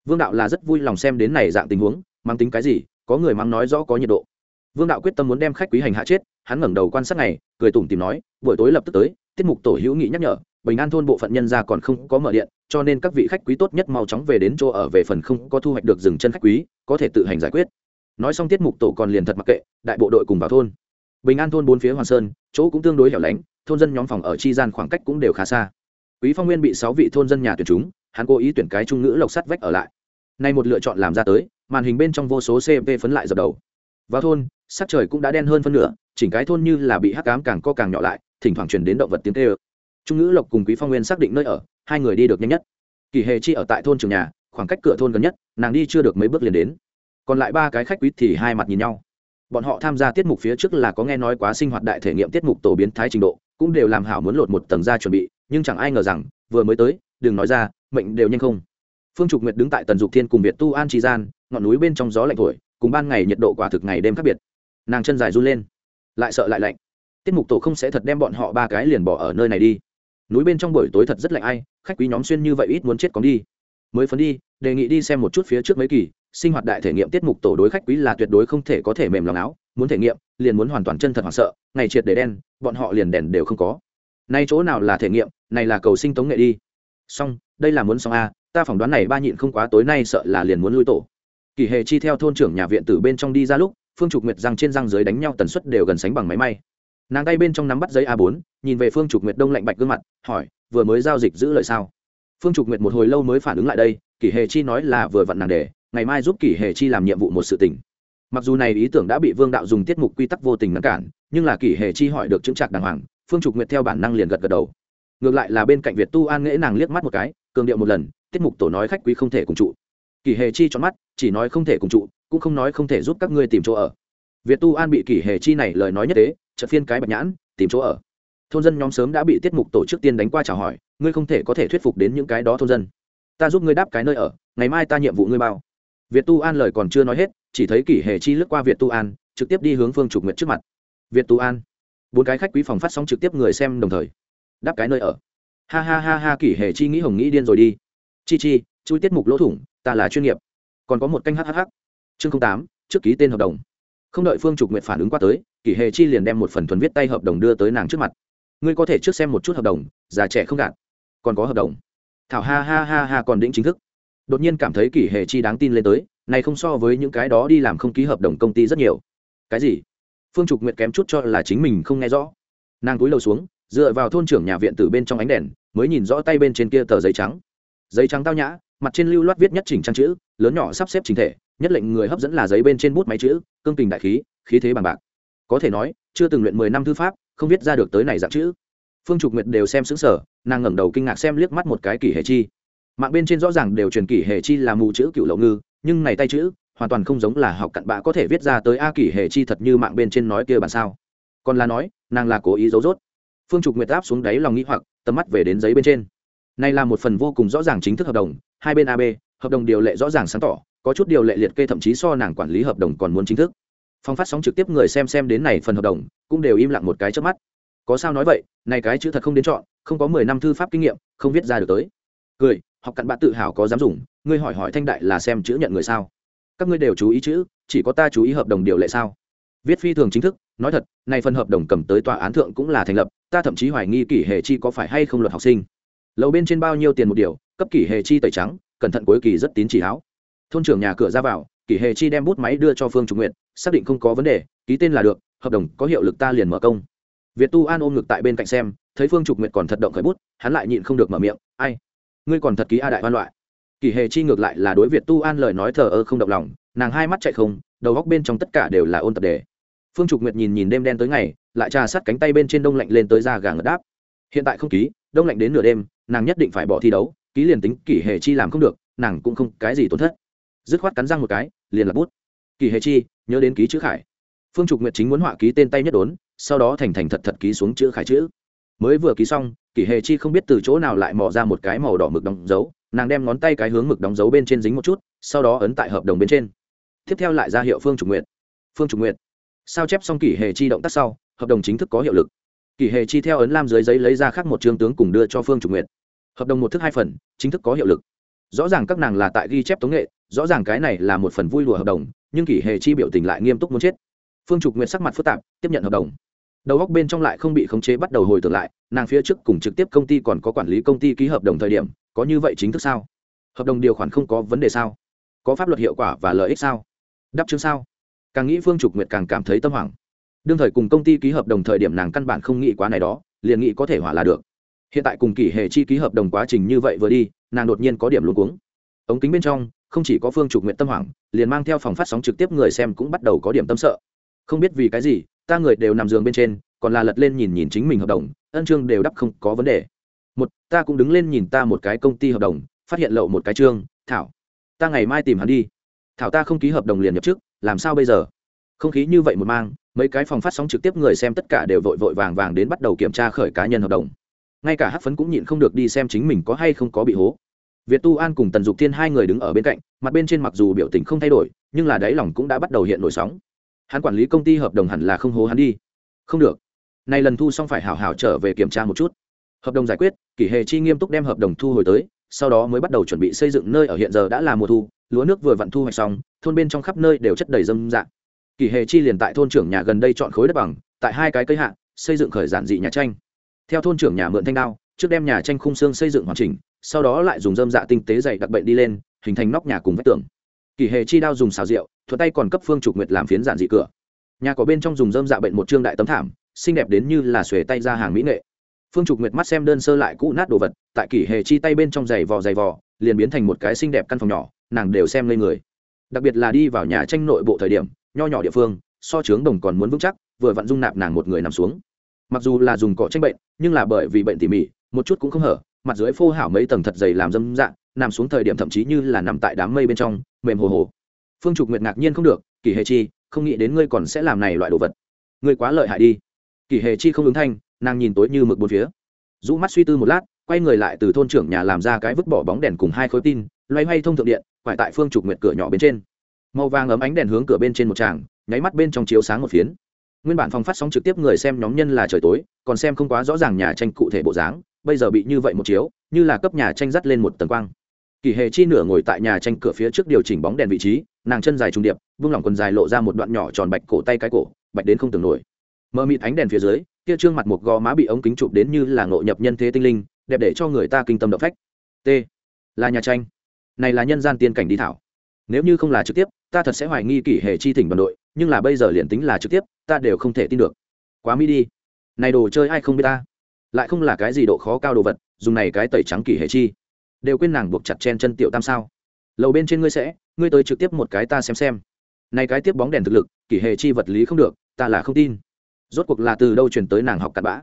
Vương đạo là rất vui lòng xem đến này dạng tình huống mang tính cái gì, có người mắng nói rõ có nhiệt độ. Vương đạo quyết tâm muốn đem khách quý hành hạ chết, hắn ngẩng đầu quan sát này cười tủm tìm nói, buổi tối lập tức tới, tiết mục tổ hữu nghị nhắc nhở, bình an thôn bộ phận nhân ra còn không có mở điện, cho nên các vị khách quý tốt nhất mau chóng về đến chỗ ở về phần không có thu hoạch được dừng chân khách quý, có thể tự hành giải quyết. Nói xong tiết mục tổ còn liền thật mặc kệ, đại bộ đội cùng vào thôn bình an thôn bốn phía hoàn sơn, chỗ cũng tương đối hẻo lánh, thôn dân nhóm phòng ở chi gian khoảng cách cũng đều khá xa. Quý phong nguyên bị sáu vị thôn dân nhà tuyển chúng, hắn cố ý tuyển cái trung ngữ lộc sắt vách ở lại. Nay một lựa chọn làm ra tới, màn hình bên trong vô số cp phấn lại dập đầu. Vào thôn, sắc trời cũng đã đen hơn phân nửa, chỉnh cái thôn như là bị hắc cám càng co càng nhỏ lại, thỉnh thoảng truyền đến động vật tiếng tê ơ trung ngữ lộc cùng quý phong nguyên xác định nơi ở, hai người đi được nhanh nhất. Kỳ hề chi ở tại thôn trường nhà, khoảng cách cửa thôn gần nhất, nàng đi chưa được mấy bước liền đến. Còn lại ba cái khách quý thì hai mặt nhìn nhau bọn họ tham gia tiết mục phía trước là có nghe nói quá sinh hoạt đại thể nghiệm tiết mục tổ biến thái trình độ, cũng đều làm hảo muốn lột một tầng ra chuẩn bị, nhưng chẳng ai ngờ rằng, vừa mới tới, đừng nói ra, mệnh đều nhanh không. Phương trục nguyệt đứng tại tần dục thiên cùng việt tu an tri gian, ngọn núi bên trong gió lạnh thổi, cùng ban ngày nhiệt độ quả thực ngày đêm khác biệt. Nàng chân dài run lên, lại sợ lại lạnh. Tiết mục tổ không sẽ thật đem bọn họ ba cái liền bỏ ở nơi này đi. Núi bên trong buổi tối thật rất lạnh ai, khách quý nhóm xuyên như vậy ít muốn chết cóng đi. Mới phấn đi, đề nghị đi xem một chút phía trước mấy kỳ sinh hoạt đại thể nghiệm tiết mục tổ đối khách quý là tuyệt đối không thể có thể mềm lòng áo, muốn thể nghiệm, liền muốn hoàn toàn chân thật hoảng sợ, ngày triệt để đen, bọn họ liền đèn đều không có. Nay chỗ nào là thể nghiệm, này là cầu sinh tống nghệ đi. Xong, đây là muốn xong a, ta phỏng đoán này ba nhịn không quá tối nay sợ là liền muốn lui tổ. Kỳ hề chi theo thôn trưởng nhà viện từ bên trong đi ra lúc, phương trục nguyệt răng trên răng dưới đánh nhau tần suất đều gần sánh bằng máy may. Nàng tay bên trong nắm bắt giấy a 4 nhìn về phương trục nguyệt đông lạnh bạch gương mặt, hỏi, vừa mới giao dịch giữ lời sao? Phương trục nguyệt một hồi lâu mới phản ứng lại đây, kỳ hề chi nói là vừa vặn nàng để ngày mai giúp kỷ hề chi làm nhiệm vụ một sự tình. Mặc dù này ý tưởng đã bị vương đạo dùng tiết mục quy tắc vô tình ngăn cản, nhưng là kỷ hề chi hỏi được chứng trạc đàng hoàng, phương trục nguyệt theo bản năng liền gật gật đầu. Ngược lại là bên cạnh việt tu an nghễ nàng liếc mắt một cái, cường điệu một lần, tiết mục tổ nói khách quý không thể cùng trụ. Kỷ hề chi chọn mắt, chỉ nói không thể cùng trụ, cũng không nói không thể giúp các ngươi tìm chỗ ở. Việt tu an bị kỷ hề chi này lời nói nhất tế chợt phiên cái bạch nhãn, tìm chỗ ở. Thôn dân nhóm sớm đã bị tiết mục tổ trước tiên đánh qua chào hỏi, ngươi không thể có thể thuyết phục đến những cái đó thôn dân. Ta giúp ngươi đáp cái nơi ở, ngày mai ta nhiệm vụ ngươi bao việt tu an lời còn chưa nói hết, chỉ thấy kỷ hề chi lướt qua việt tu an, trực tiếp đi hướng phương trục nguyệt trước mặt. Việt tu an. Bốn cái khách quý phòng phát sóng trực tiếp người xem đồng thời. Đáp cái nơi ở. Ha ha ha ha, kỷ hề chi nghĩ hồng nghĩ điên rồi đi. Chi chi, chui tiết mục lỗ thủng, ta là chuyên nghiệp. Còn có một canh hhh chương tám, trước ký tên hợp đồng. Không đợi phương trục nguyện phản ứng qua tới, kỷ hề chi liền đem một phần thuần viết tay hợp đồng đưa tới nàng trước mặt. Ngươi có thể trước xem một chút hợp đồng, già trẻ không gạt. Còn có hợp đồng. Thảo ha ha ha ha, còn đĩnh chính thức đột nhiên cảm thấy kỷ hề chi đáng tin lên tới, này không so với những cái đó đi làm không ký hợp đồng công ty rất nhiều. Cái gì? Phương trục nguyện kém chút cho là chính mình không nghe rõ. Nàng cúi đầu xuống, dựa vào thôn trưởng nhà viện từ bên trong ánh đèn, mới nhìn rõ tay bên trên kia tờ giấy trắng. Giấy trắng tao nhã, mặt trên lưu loát viết nhất chỉnh trang chữ, lớn nhỏ sắp xếp trình thể, nhất lệnh người hấp dẫn là giấy bên trên bút máy chữ, cương kình đại khí khí thế bằng bạc. Có thể nói, chưa từng luyện mười năm thư pháp, không viết ra được tới này dạng chữ. Phương trục nguyệt đều xem xứng sở nàng ngẩng đầu kinh ngạc xem liếc mắt một cái kỷ hệ chi mạng bên trên rõ ràng đều truyền kỷ hệ chi là mù chữ cựu lậu ngư, nhưng này tay chữ, hoàn toàn không giống là học cặn bã có thể viết ra tới a kỷ hệ chi thật như mạng bên trên nói kia bản sao. Còn là nói, nàng là cố ý giấu rốt. Phương trục nguyệt áp xuống đáy lòng nghĩ hoặc, tầm mắt về đến giấy bên trên. Này là một phần vô cùng rõ ràng chính thức hợp đồng, hai bên ab hợp đồng điều lệ rõ ràng sáng tỏ, có chút điều lệ liệt kê thậm chí so nàng quản lý hợp đồng còn muốn chính thức. Phong phát sóng trực tiếp người xem xem đến này phần hợp đồng, cũng đều im lặng một cái trước mắt. Có sao nói vậy, này cái chữ thật không đến chọn, không có mười năm thư pháp kinh nghiệm, không viết ra được tới. Cười học cặn bạn tự hào có dám dùng, ngươi hỏi hỏi thanh đại là xem chữ nhận người sao? Các ngươi đều chú ý chữ, chỉ có ta chú ý hợp đồng điều lệ sao? Viết phi thường chính thức, nói thật, này phần hợp đồng cầm tới tòa án thượng cũng là thành lập, ta thậm chí hoài nghi kỷ hệ chi có phải hay không luật học sinh. Lầu bên trên bao nhiêu tiền một điều, cấp kỷ hệ chi tẩy trắng, cẩn thận cuối kỳ rất tín chỉ háo. Thôn trưởng nhà cửa ra vào, kỷ hệ chi đem bút máy đưa cho phương trung nguyện xác định không có vấn đề, ký tên là được, hợp đồng có hiệu lực ta liền mở công. Việt tu an ôm ngực tại bên cạnh xem, thấy phương trục nguyệt còn thật động khởi bút, hắn lại nhịn không được mở miệng, ai? Ngươi còn thật ký a đại văn loại. Kỷ hề chi ngược lại là đối việt tu an lời nói thờ ơ không động lòng, nàng hai mắt chạy không, đầu góc bên trong tất cả đều là ôn tập đề. Phương trục nguyệt nhìn nhìn đêm đen tới ngày, lại trà sát cánh tay bên trên đông lạnh lên tới da gà ngất đáp. Hiện tại không ký, đông lạnh đến nửa đêm, nàng nhất định phải bỏ thi đấu, ký liền tính kỷ hề chi làm không được, nàng cũng không cái gì tổn thất. Dứt khoát cắn răng một cái, liền là bút. Kỷ hề chi, nhớ đến ký chữ khải. Phương trục nguyệt chính muốn họa ký tên tay nhất đốn, sau đó thành thành thật thật ký xuống chữ khải chữ. Mới vừa ký xong kỷ hề chi không biết từ chỗ nào lại mò ra một cái màu đỏ mực đóng dấu, nàng đem ngón tay cái hướng mực đóng dấu bên trên dính một chút, sau đó ấn tại hợp đồng bên trên. Tiếp theo lại ra hiệu phương chủ nguyệt. Phương chủ nguyệt. Sao chép xong kỷ hề chi động tác sau, hợp đồng chính thức có hiệu lực. Kỷ hề chi theo ấn lam dưới giấy lấy ra khác một trương tướng cùng đưa cho phương chủ nguyệt. Hợp đồng một thức hai phần, chính thức có hiệu lực. Rõ ràng các nàng là tại ghi chép tống nghệ, rõ ràng cái này là một phần vui lùa hợp đồng, nhưng kỷ hề chi biểu tình lại nghiêm túc muốn chết. Phương trục nguyệt sắc mặt phức tạp, tiếp nhận hợp đồng đầu góc bên trong lại không bị khống chế bắt đầu hồi tưởng lại, nàng phía trước cùng trực tiếp công ty còn có quản lý công ty ký hợp đồng thời điểm, có như vậy chính thức sao? Hợp đồng điều khoản không có vấn đề sao? Có pháp luật hiệu quả và lợi ích sao? Đáp chứng sao? Càng nghĩ phương trục nguyệt càng cảm thấy tâm hoảng. Đương thời cùng công ty ký hợp đồng thời điểm nàng căn bản không nghĩ quá này đó, liền nghĩ có thể hỏa là được. Hiện tại cùng kỷ hệ chi ký hợp đồng quá trình như vậy vừa đi, nàng đột nhiên có điểm luôn cuống. Ống kính bên trong, không chỉ có phương trục nguyện tâm hoảng, liền mang theo phòng phát sóng trực tiếp người xem cũng bắt đầu có điểm tâm sợ. Không biết vì cái gì ta người đều nằm giường bên trên, còn là lật lên nhìn nhìn chính mình hợp đồng, ân chương đều đắp không có vấn đề. Một, ta cũng đứng lên nhìn ta một cái công ty hợp đồng, phát hiện lậu một cái chương, thảo. Ta ngày mai tìm hắn đi. Thảo ta không ký hợp đồng liền nhập trước, làm sao bây giờ? Không khí như vậy một mang, mấy cái phòng phát sóng trực tiếp người xem tất cả đều vội vội vàng vàng đến bắt đầu kiểm tra khởi cá nhân hợp đồng. Ngay cả hát phấn cũng nhịn không được đi xem chính mình có hay không có bị hố. Việt tu an cùng tần dục thiên hai người đứng ở bên cạnh, mặt bên trên mặc dù biểu tình không thay đổi, nhưng là đáy lòng cũng đã bắt đầu hiện nổi sóng hắn quản lý công ty hợp đồng hẳn là không hố hắn đi. Không được. Nay lần thu xong phải hảo hảo trở về kiểm tra một chút. Hợp đồng giải quyết, kỷ hệ chi nghiêm túc đem hợp đồng thu hồi tới, sau đó mới bắt đầu chuẩn bị xây dựng nơi ở hiện giờ đã là mùa thu, lúa nước vừa vặn thu hoạch xong, thôn bên trong khắp nơi đều chất đầy dâm dạng. Kỷ hệ chi liền tại thôn trưởng nhà gần đây chọn khối đất bằng, tại hai cái cây hạ, xây dựng khởi giản dị nhà tranh. Theo thôn trưởng nhà mượn thanh đao, trước đem nhà tranh khung xương xây dựng hoàn chỉnh, sau đó lại dùng dơm dạ tinh tế dày đặc bệnh đi lên, hình thành nóc nhà cùng vách tường kỷ hệ chi đao dùng xào rượu, thuật tay còn cấp phương trục nguyệt làm phiến giản dị cửa. Nhà có bên trong dùng dơm dạ bệnh một trương đại tấm thảm, xinh đẹp đến như là xuề tay ra hàng mỹ nghệ. Phương trục nguyệt mắt xem đơn sơ lại cũ nát đồ vật, tại kỷ hệ chi tay bên trong giày vò giày vò, liền biến thành một cái xinh đẹp căn phòng nhỏ, nàng đều xem lên người. Đặc biệt là đi vào nhà tranh nội bộ thời điểm, nho nhỏ địa phương, so trướng đồng còn muốn vững chắc, vừa vặn dung nạp nàng một người nằm xuống. Mặc dù là dùng cọ tranh bệnh, nhưng là bởi vì bệnh tỉ mỉ, một chút cũng không hở, mặt dưới phô hảo mấy tầng thật dày làm dâm dạng nằm xuống thời điểm thậm chí như là nằm tại đám mây bên trong mềm hồ hồ. Phương trục nguyệt ngạc nhiên không được kỳ hề chi, không nghĩ đến ngươi còn sẽ làm này loại đồ vật. Ngươi quá lợi hại đi. Kỳ hề chi không ứng thanh, nàng nhìn tối như mực bốn phía. Rũ mắt suy tư một lát, quay người lại từ thôn trưởng nhà làm ra cái vứt bỏ bóng đèn cùng hai khối tin, loay hoay thông thượng điện, quải tại phương trục nguyệt cửa nhỏ bên trên. Màu vàng ấm ánh đèn hướng cửa bên trên một tràng, nháy mắt bên trong chiếu sáng một phiến. Nguyên bản phòng phát sóng trực tiếp người xem nhóm nhân là trời tối, còn xem không quá rõ ràng nhà tranh cụ thể bộ dáng, bây giờ bị như vậy một chiếu, như là cấp nhà tranh dắt lên một tầng quang kỳ hề chi nửa ngồi tại nhà tranh cửa phía trước điều chỉnh bóng đèn vị trí, nàng chân dài trung điệp, vung lỏng quần dài lộ ra một đoạn nhỏ tròn bạch cổ tay cái cổ, bạch đến không tưởng nổi. Mờ mịt ánh đèn phía dưới, kia trương mặt một gò má bị ống kính chụp đến như là ngộ nhập nhân thế tinh linh, đẹp để cho người ta kinh tâm động phách. T. Là nhà tranh. Này là nhân gian tiên cảnh đi thảo. Nếu như không là trực tiếp, ta thật sẽ hoài nghi kỷ hệ chi thỉnh đoàn đội, nhưng là bây giờ liền tính là trực tiếp, ta đều không thể tin được. Quá mỹ đi. Này đồ chơi ai không biết ta? Lại không là cái gì độ khó cao đồ vật, dùng này cái tẩy trắng kỷ hệ chi đều quên nàng buộc chặt chen chân tiểu tam sao. Lầu bên trên ngươi sẽ, ngươi tới trực tiếp một cái ta xem xem. Này cái tiếp bóng đèn thực lực, kỷ hệ chi vật lý không được, ta là không tin. Rốt cuộc là từ đâu truyền tới nàng học cặn bã?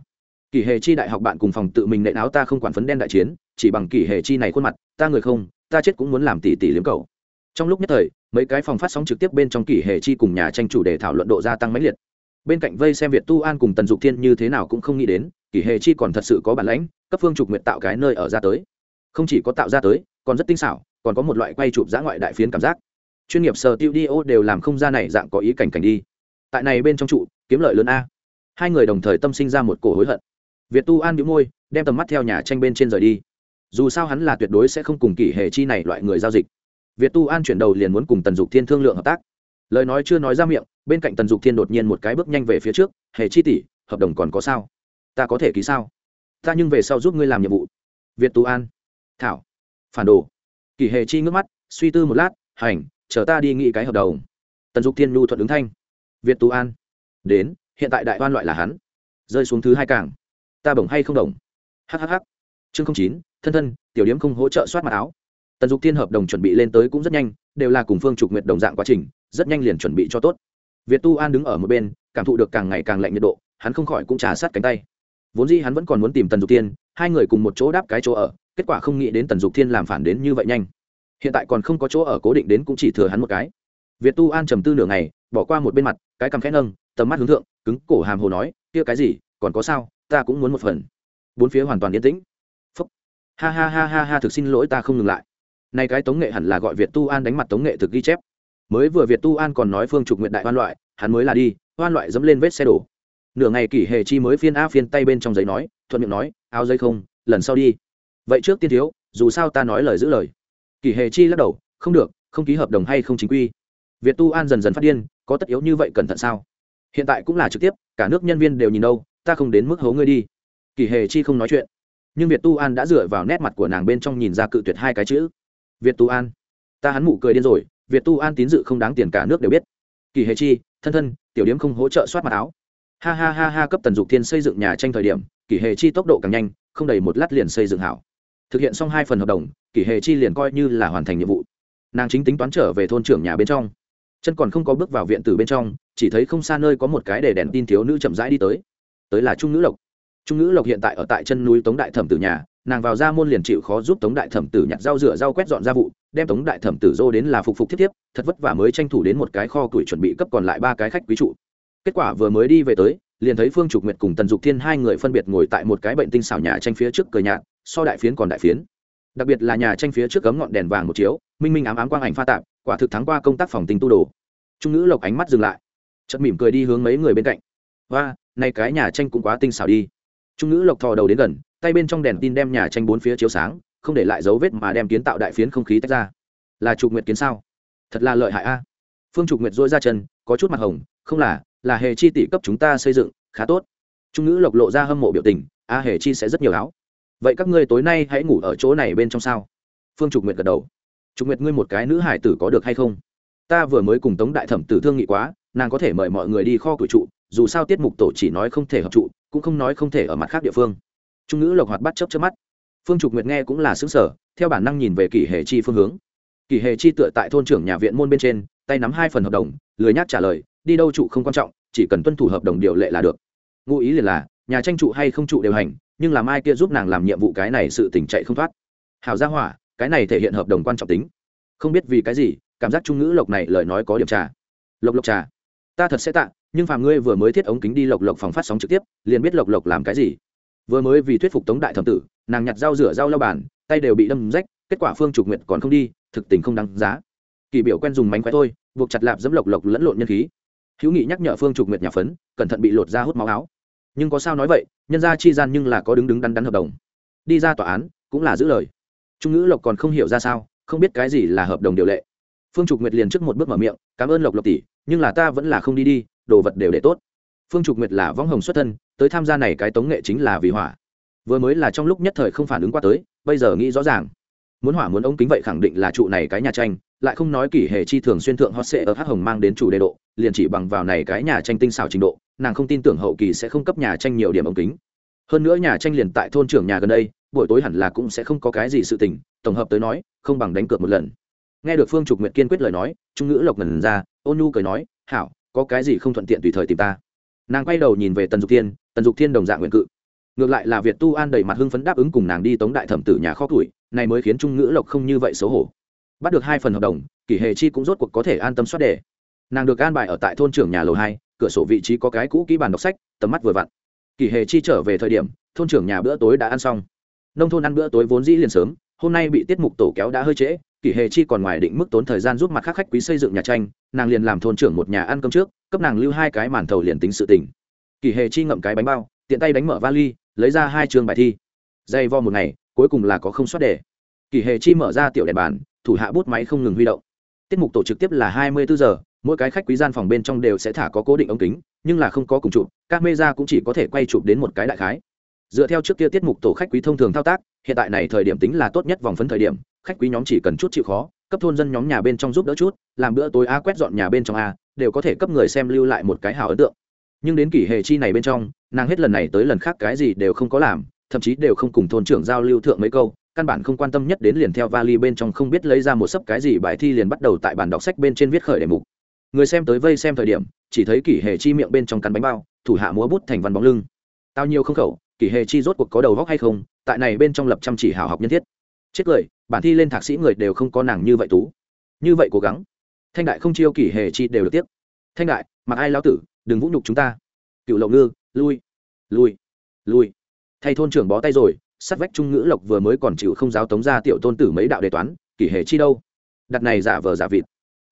Kỷ hệ chi đại học bạn cùng phòng tự mình nệ áo ta không quản phấn đen đại chiến, chỉ bằng kỷ hệ chi này khuôn mặt, ta người không, ta chết cũng muốn làm tỷ tỷ liếm cầu trong lúc nhất thời, mấy cái phòng phát sóng trực tiếp bên trong kỷ hệ chi cùng nhà tranh chủ đề thảo luận độ gia tăng mãnh liệt. Bên cạnh vây xem việt tu an cùng tần dục thiên như thế nào cũng không nghĩ đến, kỷ hệ chi còn thật sự có bản lãnh, cấp phương trục nguyện tạo cái nơi ở ra tới không chỉ có tạo ra tới, còn rất tinh xảo, còn có một loại quay chụp giã ngoại đại phiến cảm giác. Chuyên nghiệp sờ tiêu đi ô đều làm không ra này dạng có ý cảnh cảnh đi. Tại này bên trong trụ, kiếm lợi lớn a. Hai người đồng thời tâm sinh ra một cổ hối hận. Việt tu an bị môi, đem tầm mắt theo nhà tranh bên trên rời đi. Dù sao hắn là tuyệt đối sẽ không cùng kỷ hệ chi này loại người giao dịch. Việt tu an chuyển đầu liền muốn cùng tần dục thiên thương lượng hợp tác. Lời nói chưa nói ra miệng, bên cạnh tần dục thiên đột nhiên một cái bước nhanh về phía trước, hệ chi tỷ, hợp đồng còn có sao? Ta có thể ký sao? Ta nhưng về sau giúp ngươi làm nhiệm vụ. Việt tu an thảo. Phản đồ. Kỳ hề chi ngước mắt, suy tư một lát, hành, chờ ta đi nghĩ cái hợp đồng. Tần dục thiên nhu thuận ứng thanh. Việt tu an. Đến, hiện tại đại oan loại là hắn. Rơi xuống thứ hai cảng. Ta bổng hay không đồng hhh chương chín, thân thân, tiểu điếm không hỗ trợ soát mặt áo. Tần dục thiên hợp đồng chuẩn bị lên tới cũng rất nhanh, đều là cùng phương trục nguyệt đồng dạng quá trình, rất nhanh liền chuẩn bị cho tốt. Việt tu an đứng ở một bên, cảm thụ được càng ngày càng lạnh nhiệt độ, hắn không khỏi cũng trà sát cánh tay. Vốn dĩ hắn vẫn còn muốn tìm tần dục tiên hai người cùng một chỗ đáp cái chỗ ở kết quả không nghĩ đến tần dục thiên làm phản đến như vậy nhanh. Hiện tại còn không có chỗ ở cố định đến cũng chỉ thừa hắn một cái. Việt tu an trầm tư nửa ngày, bỏ qua một bên mặt, cái cằm khẽ nâng, tầm mắt hướng thượng, cứng cổ hàm hồ nói, kia cái gì, còn có sao, ta cũng muốn một phần. Bốn phía hoàn toàn yên tĩnh. Phúc. Ha ha ha ha ha, thực xin lỗi ta không ngừng lại. Nay cái tống nghệ hẳn là gọi việt tu an đánh mặt tống nghệ thực ghi chép. Mới vừa việt tu an còn nói phương trục nguyện đại hoan loại, hắn mới là đi, hoan loại dẫm lên vết xe đổ. Nửa ngày kỷ hề chi mới phiên a phiên tay bên trong giấy nói, thuận miệng nói, áo giấy không, lần sau đi vậy trước tiên thiếu, dù sao ta nói lời giữ lời. Kỷ hề chi lắc đầu, không được, không ký hợp đồng hay không chính quy. Việt tu an dần dần phát điên, có tất yếu như vậy cẩn thận sao? Hiện tại cũng là trực tiếp, cả nước nhân viên đều nhìn đâu, ta không đến mức hố ngươi đi. Kỷ hề chi không nói chuyện. Nhưng việt tu an đã dựa vào nét mặt của nàng bên trong nhìn ra cự tuyệt hai cái chữ. Việt tu an, ta hắn mụ cười điên rồi, việt tu an tín dự không đáng tiền cả nước đều biết. Kỳ hề chi, thân thân, tiểu điếm không hỗ trợ soát mặt áo. Ha ha ha ha, cấp tần dục thiên xây dựng nhà tranh thời điểm, kỳ hề chi tốc độ càng nhanh, không đầy một lát liền xây dựng hảo thực hiện xong hai phần hợp đồng kỳ hệ chi liền coi như là hoàn thành nhiệm vụ. Nàng chính tính toán trở về thôn trưởng nhà bên trong. Chân còn không có bước vào viện từ bên trong, chỉ thấy không xa nơi có một cái để đèn tin thiếu nữ chậm rãi đi tới. Tới là trung nữ lộc. Trung nữ lộc hiện tại ở tại chân núi tống đại thẩm tử nhà, nàng vào ra môn liền chịu khó giúp tống đại thẩm tử nhặt rau rửa rau quét dọn ra vụ, đem tống đại thẩm tử dô đến là phục phục thiết tiếp thật vất vả mới tranh thủ đến một cái kho tuổi chuẩn bị cấp còn lại ba cái khách quý trụ. Kết quả vừa mới đi về tới, liền thấy phương trục nguyệt cùng tần dục thiên hai người phân biệt ngồi tại một cái bệnh tinh xảo nhà tranh phía trước cười nhạt so đại phiến còn đại phiến. Đặc biệt là nhà tranh phía trước cấm ngọn đèn vàng một chiếu, minh minh ám ám quang ảnh pha tạp, quả thực thắng qua công tác phòng tình tu đồ. Trung nữ lộc ánh mắt dừng lại. Chợt mỉm cười đi hướng mấy người bên cạnh. Và nay cái nhà tranh cũng quá tinh xảo đi. Trung nữ lộc thò đầu đến gần, tay bên trong đèn tin đem nhà tranh bốn phía chiếu sáng, không để lại dấu vết mà đem kiến tạo đại phiến không khí tách ra. Là trục nguyệt kiến sao? Thật là lợi hại a. Phương trục nguyệt dỗi ra chân, có chút mặt hồng, không là là hề chi tỷ cấp chúng ta xây dựng, khá tốt. Trung ngữ lộc lộ ra hâm mộ biểu tình, a hề chi sẽ rất nhiều áo vậy các ngươi tối nay hãy ngủ ở chỗ này bên trong sao? Phương trục nguyệt gật đầu. Trục nguyệt, ngươi một cái nữ hải tử có được hay không? Ta vừa mới cùng tống đại thẩm tử thương nghị quá, nàng có thể mời mọi người đi kho cửi trụ, dù sao tiết mục tổ chỉ nói không thể hợp trụ, cũng không nói không thể ở mặt khác địa phương. Trung ngữ lộc hoạt bắt chấp trước mắt. Phương trục nguyệt nghe cũng là xứng sở theo bản năng nhìn về kỷ hệ chi phương hướng. Kỷ hệ chi tựa tại thôn trưởng nhà viện môn bên trên, tay nắm hai phần hợp đồng, lười nhác trả lời, đi đâu trụ không quan trọng, chỉ cần tuân thủ hợp đồng điều lệ là được. Ngụ ý liền là, nhà tranh trụ hay không trụ đều hành nhưng làm ai kia giúp nàng làm nhiệm vụ cái này sự tỉnh chạy không thoát. Hào gia hỏa, cái này thể hiện hợp đồng quan trọng tính. Không biết vì cái gì, cảm giác trung ngữ lộc này lời nói có điểm trà. Lộc lộc trà. Ta thật sẽ tạ, nhưng phàm ngươi vừa mới thiết ống kính đi lộc lộc phòng phát sóng trực tiếp, liền biết lộc lộc làm cái gì. Vừa mới vì thuyết phục tống đại thẩm tử, nàng nhặt dao rửa dao lau bàn, tay đều bị đâm rách, kết quả phương trục nguyện còn không đi, thực tình không đáng giá. Kỳ biểu quen dùng mánh khóe thôi, buộc chặt lạp dẫm lộc lộc lẫn lộn nhân khí. Hữu nghị nhắc nhở phương trục nguyệt nhà phấn, cẩn thận bị lột ra hút máu áo. Nhưng có sao nói vậy nhân ra chi gian nhưng là có đứng đứng đắn đắn hợp đồng. Đi ra tòa án, cũng là giữ lời. Trung ngữ lộc còn không hiểu ra sao, không biết cái gì là hợp đồng điều lệ. Phương trục nguyệt liền trước một bước mở miệng, cảm ơn lộc lộc tỷ, nhưng là ta vẫn là không đi đi, đồ vật đều để tốt. Phương trục nguyệt là võng hồng xuất thân, tới tham gia này cái tống nghệ chính là vì hỏa vừa mới là trong lúc nhất thời không phản ứng qua tới, bây giờ nghĩ rõ ràng muốn hỏa muốn ống kính vậy khẳng định là trụ này cái nhà tranh, lại không nói kỷ hệ chi thường xuyên thượng hot sệ ở hắc hồng mang đến chủ đề độ, liền chỉ bằng vào này cái nhà tranh tinh xảo trình độ, nàng không tin tưởng hậu kỳ sẽ không cấp nhà tranh nhiều điểm ống kính. Hơn nữa nhà tranh liền tại thôn trưởng nhà gần đây, buổi tối hẳn là cũng sẽ không có cái gì sự tình, tổng hợp tới nói, không bằng đánh cược một lần. Nghe được phương trục nguyện kiên quyết lời nói, trung ngữ lộc ngần ra, ôn nhu cười nói, hảo, có cái gì không thuận tiện tùy thời tìm ta. Nàng quay đầu nhìn về tần dục thiên, tần dục thiên đồng dạng nguyện cự. Ngược lại là việt tu an đầy mặt hưng phấn đáp ứng cùng nàng đi tống đại thẩm tử nhà kho tuổi này mới khiến trung ngữ lộc không như vậy xấu hổ. Bắt được hai phần hợp đồng, kỷ hề chi cũng rốt cuộc có thể an tâm soát đề. Nàng được an bài ở tại thôn trưởng nhà lầu hai, cửa sổ vị trí có cái cũ kỹ bàn đọc sách, tầm mắt vừa vặn. Kỷ hề chi trở về thời điểm, thôn trưởng nhà bữa tối đã ăn xong. Nông thôn ăn bữa tối vốn dĩ liền sớm, hôm nay bị tiết mục tổ kéo đã hơi trễ, kỷ hề chi còn ngoài định mức tốn thời gian giúp mặt khác khách quý xây dựng nhà tranh, nàng liền làm thôn trưởng một nhà ăn cơm trước, cấp nàng lưu hai cái màn thầu liền tính sự tình. Kỷ hề chi ngậm cái bánh bao, tiện tay đánh mở vali, lấy ra hai trường bài thi. Dây vo một ngày cuối cùng là có không soát đề. Kỷ hề chi mở ra tiểu đèn bàn, thủ hạ bút máy không ngừng huy động. Tiết mục tổ trực tiếp là hai mươi bốn giờ, mỗi cái khách quý gian phòng bên trong đều sẽ thả có cố định ống kính, nhưng là không có cùng chụp, các mê ra cũng chỉ có thể quay chụp đến một cái đại khái. Dựa theo trước kia tiết mục tổ khách quý thông thường thao tác, hiện tại này thời điểm tính là tốt nhất vòng phấn thời điểm, khách quý nhóm chỉ cần chút chịu khó, cấp thôn dân nhóm nhà bên trong giúp đỡ chút, làm bữa tối a quét dọn nhà bên trong a, đều có thể cấp người xem lưu lại một cái hào ấn tượng. Nhưng đến kỷ hệ chi này bên trong, nàng hết lần này tới lần khác cái gì đều không có làm thậm chí đều không cùng thôn trưởng giao lưu thượng mấy câu, căn bản không quan tâm nhất đến liền theo vali bên trong không biết lấy ra một sấp cái gì bài thi liền bắt đầu tại bàn đọc sách bên trên viết khởi đề mục. Người xem tới vây xem thời điểm, chỉ thấy kỷ hề chi miệng bên trong cắn bánh bao, thủ hạ múa bút thành văn bóng lưng. Tao nhiều không khẩu, kỷ hề chi rốt cuộc có đầu góc hay không, tại này bên trong lập chăm chỉ hảo học nhân thiết. Chết cười, bản thi lên thạc sĩ người đều không có nàng như vậy tú. Như vậy cố gắng. Thanh đại không chiêu kỷ hề chi đều được tiếp thanh đại, mặc ai lao tử, đừng vũ nhục chúng ta. Cựu lậu ngư, lui. Lui. Lui thay thôn trưởng bó tay rồi sát vách trung ngữ lộc vừa mới còn chịu không giáo tống ra tiểu tôn tử mấy đạo đề toán, kỷ hệ chi đâu? Đặt này giả vờ giả vịt.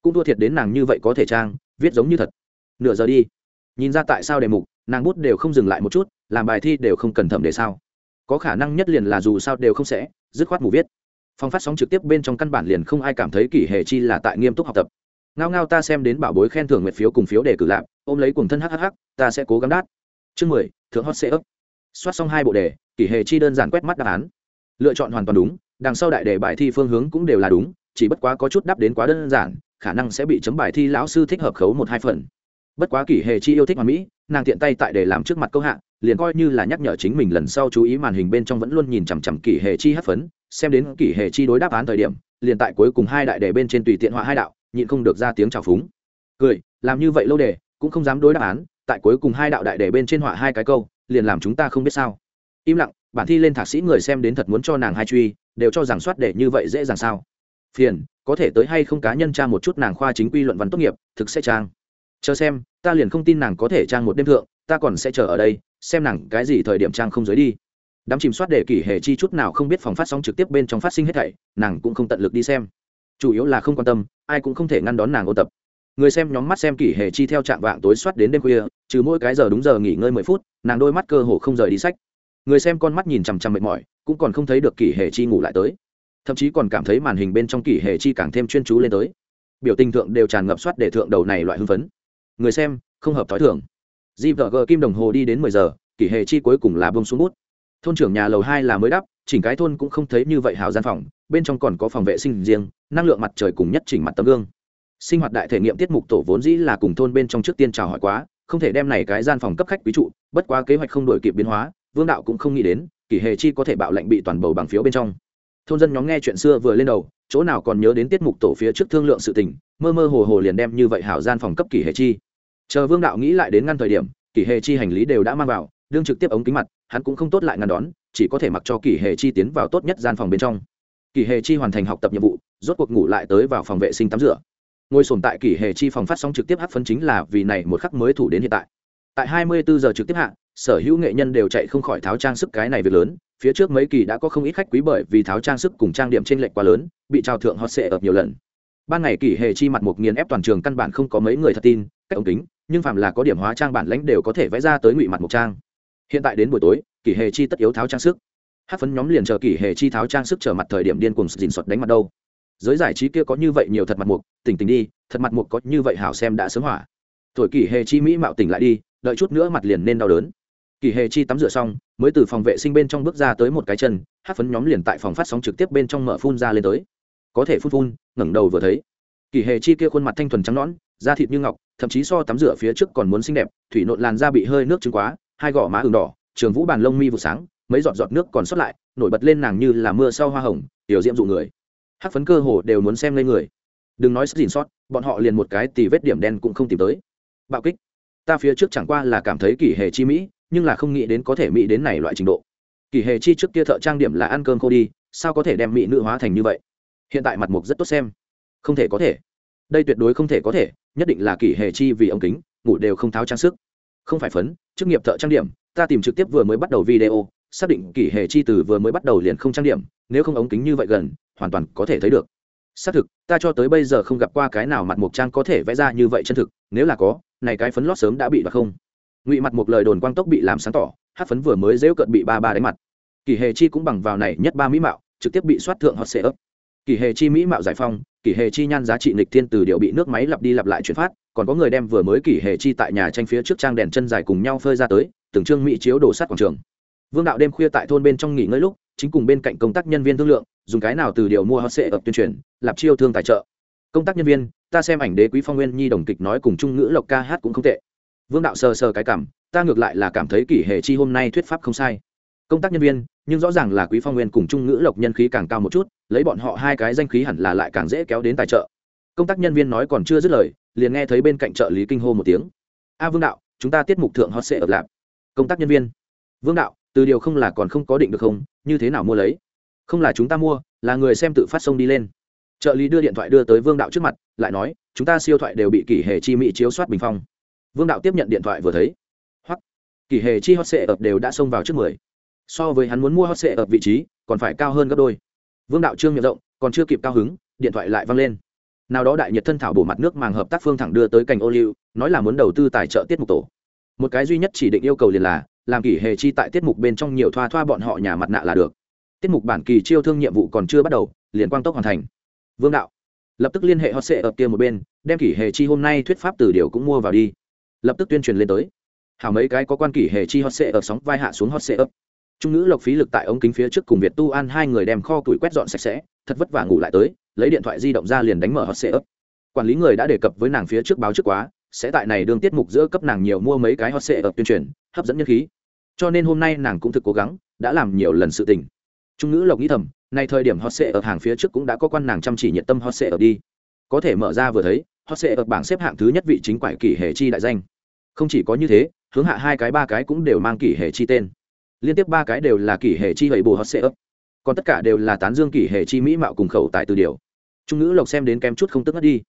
Cũng thua thiệt đến nàng như vậy có thể trang, viết giống như thật. Nửa giờ đi. Nhìn ra tại sao đề mục, nàng bút đều không dừng lại một chút, làm bài thi đều không cần thẩm để sao. Có khả năng nhất liền là dù sao đều không sẽ, dứt khoát mù viết. Phong phát sóng trực tiếp bên trong căn bản liền không ai cảm thấy kỷ hệ chi là tại nghiêm túc học tập. Ngao ngao ta xem đến bảo bối khen thưởng nguyệt phiếu cùng phiếu để cử lạc ôm lấy cùng thân hhh ta sẽ cố gắng đát. Chương mười, thượng hot sẽ ấp soát xong hai bộ đề, kỷ hệ chi đơn giản quét mắt đáp án. Lựa chọn hoàn toàn đúng, đằng sau đại đề bài thi phương hướng cũng đều là đúng, chỉ bất quá có chút đáp đến quá đơn giản, khả năng sẽ bị chấm bài thi lão sư thích hợp khấu một hai phần. Bất quá kỷ hệ chi yêu thích hoàn mỹ, nàng tiện tay tại để làm trước mặt câu hạ, liền coi như là nhắc nhở chính mình lần sau chú ý màn hình bên trong vẫn luôn nhìn chằm chằm kỷ hệ chi hấp phấn, xem đến kỷ hệ chi đối đáp án thời điểm, liền tại cuối cùng hai đại đề bên trên tùy tiện họa hai đạo, nhịn không được ra tiếng chào phúng. Cười, làm như vậy lâu đề, cũng không dám đối đáp án, tại cuối cùng hai đạo đại đề bên trên họa hai cái câu liền làm chúng ta không biết sao. Im lặng, bản thi lên thạc sĩ người xem đến thật muốn cho nàng hai truy, đều cho rằng soát để như vậy dễ dàng sao. Phiền, có thể tới hay không cá nhân tra một chút nàng khoa chính quy luận văn tốt nghiệp, thực sẽ trang. Chờ xem, ta liền không tin nàng có thể trang một đêm thượng, ta còn sẽ chờ ở đây, xem nàng cái gì thời điểm trang không giới đi. Đám chìm soát để kỷ hệ chi chút nào không biết phòng phát sóng trực tiếp bên trong phát sinh hết thảy, nàng cũng không tận lực đi xem. Chủ yếu là không quan tâm, ai cũng không thể ngăn đón nàng ôn tập. Người xem nhóm mắt xem kỷ hệ chi theo trạng vạng tối soát đến đêm khuya, trừ mỗi cái giờ đúng giờ nghỉ ngơi mười phút nàng đôi mắt cơ hồ không rời đi sách. Người xem con mắt nhìn chằm chằm mệt mỏi, cũng còn không thấy được kỷ hệ chi ngủ lại tới. Thậm chí còn cảm thấy màn hình bên trong kỷ hệ chi càng thêm chuyên chú lên tới. Biểu tình thượng đều tràn ngập soát để thượng đầu này loại hưng phấn. Người xem, không hợp thói thường. Gờ kim đồng hồ đi đến mười giờ, kỷ hệ chi cuối cùng là bông xuống bút. Thôn trưởng nhà lầu hai là mới đắp, chỉnh cái thôn cũng không thấy như vậy hào gian phòng, bên trong còn có phòng vệ sinh riêng, năng lượng mặt trời cùng nhất chỉnh mặt tấm gương. Sinh hoạt đại thể nghiệm tiết mục tổ vốn dĩ là cùng thôn bên trong trước tiên chào hỏi quá không thể đem này cái gian phòng cấp khách quý trụ, bất quá kế hoạch không đổi kịp biến hóa, vương đạo cũng không nghĩ đến kỷ hề chi có thể bạo lệnh bị toàn bầu bằng phiếu bên trong. Thôn dân nhóm nghe chuyện xưa vừa lên đầu, chỗ nào còn nhớ đến tiết mục tổ phía trước thương lượng sự tình, mơ mơ hồ hồ liền đem như vậy hảo gian phòng cấp kỷ hề chi. Chờ vương đạo nghĩ lại đến ngăn thời điểm kỷ hề chi hành lý đều đã mang vào, đương trực tiếp ống kính mặt, hắn cũng không tốt lại ngăn đón, chỉ có thể mặc cho kỷ hề chi tiến vào tốt nhất gian phòng bên trong. Kỷ hề chi hoàn thành học tập nhiệm vụ, rốt cuộc ngủ lại tới vào phòng vệ sinh tắm rửa ngôi sồn tại kỷ hề chi phòng phát sóng trực tiếp hát phấn chính là vì này một khắc mới thủ đến hiện tại. Tại 24 giờ trực tiếp hạ, sở hữu nghệ nhân đều chạy không khỏi tháo trang sức cái này việc lớn, phía trước mấy kỳ đã có không ít khách quý bởi vì tháo trang sức cùng trang điểm trên lệch quá lớn, bị trao thượng hot sệ ập nhiều lần. Ban ngày kỷ hề chi mặt một nghiền ép toàn trường căn bản không có mấy người thật tin, cách ống kính, nhưng phạm là có điểm hóa trang bản lãnh đều có thể vẽ ra tới ngụy mặt một trang. Hiện tại đến buổi tối, kỷ hề chi tất yếu tháo trang sức. Hát phấn nhóm liền chờ kỷ hề chi tháo trang sức trở mặt thời điểm điên cùng dình sọt đánh mặt đâu giới giải trí kia có như vậy nhiều thật mặt mục, tỉnh tỉnh đi, thật mặt mục có như vậy hảo xem đã sớm hỏa. Tuổi kỷ hề chi mỹ mạo tỉnh lại đi, đợi chút nữa mặt liền nên đau đớn. Kỷ hề chi tắm rửa xong, mới từ phòng vệ sinh bên trong bước ra tới một cái chân, hát phấn nhóm liền tại phòng phát sóng trực tiếp bên trong mở phun ra lên tới. Có thể phun phun, ngẩng đầu vừa thấy. Kỷ hề chi kia khuôn mặt thanh thuần trắng nõn, da thịt như ngọc, thậm chí so tắm rửa phía trước còn muốn xinh đẹp, thủy nộn làn da bị hơi nước trứng quá, hai gò má ừng đỏ, trường vũ bàn lông mi vụ sáng, mấy giọt giọt nước còn sót lại, nổi bật lên nàng như là mưa sau hoa hồng, tiểu diễm dụ người hát phấn cơ hồ đều muốn xem lên người. Đừng nói xin sót bọn họ liền một cái tì vết điểm đen cũng không tìm tới. Bạo kích. Ta phía trước chẳng qua là cảm thấy kỷ hệ chi mỹ, nhưng là không nghĩ đến có thể mỹ đến này loại trình độ. Kỷ hệ chi trước kia thợ trang điểm là ăn cơm khô đi, sao có thể đem mỹ nữ hóa thành như vậy? Hiện tại mặt mục rất tốt xem. Không thể có thể. Đây tuyệt đối không thể có thể, nhất định là kỷ hệ chi vì ống kính, ngủ đều không tháo trang sức. Không phải phấn, chức nghiệp thợ trang điểm, ta tìm trực tiếp vừa mới bắt đầu video xác định kỷ hệ chi từ vừa mới bắt đầu liền không trang điểm, nếu không ống kính như vậy gần, hoàn toàn có thể thấy được. Xác thực, ta cho tới bây giờ không gặp qua cái nào mặt mộc trang có thể vẽ ra như vậy chân thực, nếu là có, này cái phấn lót sớm đã bị đoạt không? Ngụy mặt một lời đồn quang tốc bị làm sáng tỏ, hát phấn vừa mới dễu cận bị ba ba đánh mặt. Kỳ hề chi cũng bằng vào này nhất ba mỹ mạo, trực tiếp bị soát thượng hot sệ ấp kỳ hề chi mỹ mạo giải phong kỳ hề chi nhan giá trị nịch thiên từ điệu bị nước máy lặp đi lặp lại chuyển phát, còn có người đem vừa mới kỳ hề chi tại nhà tranh phía trước trang đèn chân dài cùng nhau phơi ra tới, từng trương mỹ chiếu đổ sát quảng trường vương đạo đêm khuya tại thôn bên trong nghỉ ngơi lúc, chính cùng bên cạnh công tác nhân viên thương lượng, dùng cái nào từ điều mua hot sệ ập tuyên truyền lạp chiêu thương tài trợ. Công tác nhân viên, ta xem ảnh đế quý phong nguyên nhi đồng kịch nói cùng trung ngữ lộc ca hát cũng không tệ. Vương đạo sờ sờ cái cảm, ta ngược lại là cảm thấy kỷ hệ chi hôm nay thuyết pháp không sai. Công tác nhân viên, nhưng rõ ràng là quý phong nguyên cùng trung ngữ lộc nhân khí càng cao một chút, lấy bọn họ hai cái danh khí hẳn là lại càng dễ kéo đến tài trợ. Công tác nhân viên nói còn chưa dứt lời, liền nghe thấy bên cạnh trợ lý kinh hô một tiếng. A vương đạo, chúng ta tiết mục thượng hot sẽ ở lạp công tác nhân viên. Vương đạo từ điều không là còn không có định được không, như thế nào mua lấy? Không là chúng ta mua, là người xem tự phát sông đi lên. Trợ lý đưa điện thoại đưa tới vương đạo trước mặt, lại nói, chúng ta siêu thoại đều bị kỷ hệ chi mỹ chiếu soát bình phong. Vương đạo tiếp nhận điện thoại vừa thấy hoặc kỷ hệ chi hot sệ ập đều đã xông vào trước mười. So với hắn muốn mua hot sệ ập vị trí, còn phải cao hơn gấp đôi. Vương đạo trương miệng rộng, còn chưa kịp cao hứng, điện thoại lại văng lên. Nào đó đại nhiệt thân thảo bổ mặt nước màng hợp tác phương thẳng đưa tới cành ô liu, nói là muốn đầu tư tài trợ tiết mục tổ. Một cái duy nhất chỉ định yêu cầu liền là làm kỷ hệ chi tại tiết mục bên trong nhiều thoa thoa bọn họ nhà mặt nạ là được. Tiết mục bản kỳ chiêu thương nhiệm vụ còn chưa bắt đầu, liền quang tốc hoàn thành. Vương đạo. Lập tức liên hệ hot sệ ập kia một bên, đem kỷ hệ chi hôm nay thuyết pháp từ điều cũng mua vào đi. Lập tức tuyên truyền lên tới. Hảo mấy cái có quan kỷ hệ chi hot sệ ập sóng vai hạ xuống hot sệ ập trung nữ lộc phí lực tại ống kính phía trước cùng việt tu an hai người đem kho tuổi quét dọn sạch sẽ, thật vất vả ngủ lại tới, lấy điện thoại di động ra liền đánh mở hot sệ ấp quản lý người đã đề cập với nàng phía trước báo trước quá, sẽ tại này đương tiết mục giữa cấp nàng nhiều mua mấy cái hot sệ ấp tuyên truyền, hấp dẫn nhân khí cho nên hôm nay nàng cũng thực cố gắng, đã làm nhiều lần sự tình. Trung nữ lộc nghĩ thầm, nay thời điểm hot sệ ở hàng phía trước cũng đã có quan nàng chăm chỉ nhiệt tâm hot sệ ở đi. Có thể mở ra vừa thấy, hot sệ ở bảng xếp hạng thứ nhất vị chính quải kỷ hệ chi đại danh. Không chỉ có như thế, hướng hạ hai cái ba cái cũng đều mang kỷ hệ chi tên. Liên tiếp ba cái đều là kỷ hệ chi vậy bù hot sệ ấp còn tất cả đều là tán dương kỷ hệ chi mỹ mạo cùng khẩu tại từ điều. Trung nữ lộc xem đến kém chút không tức ngất đi.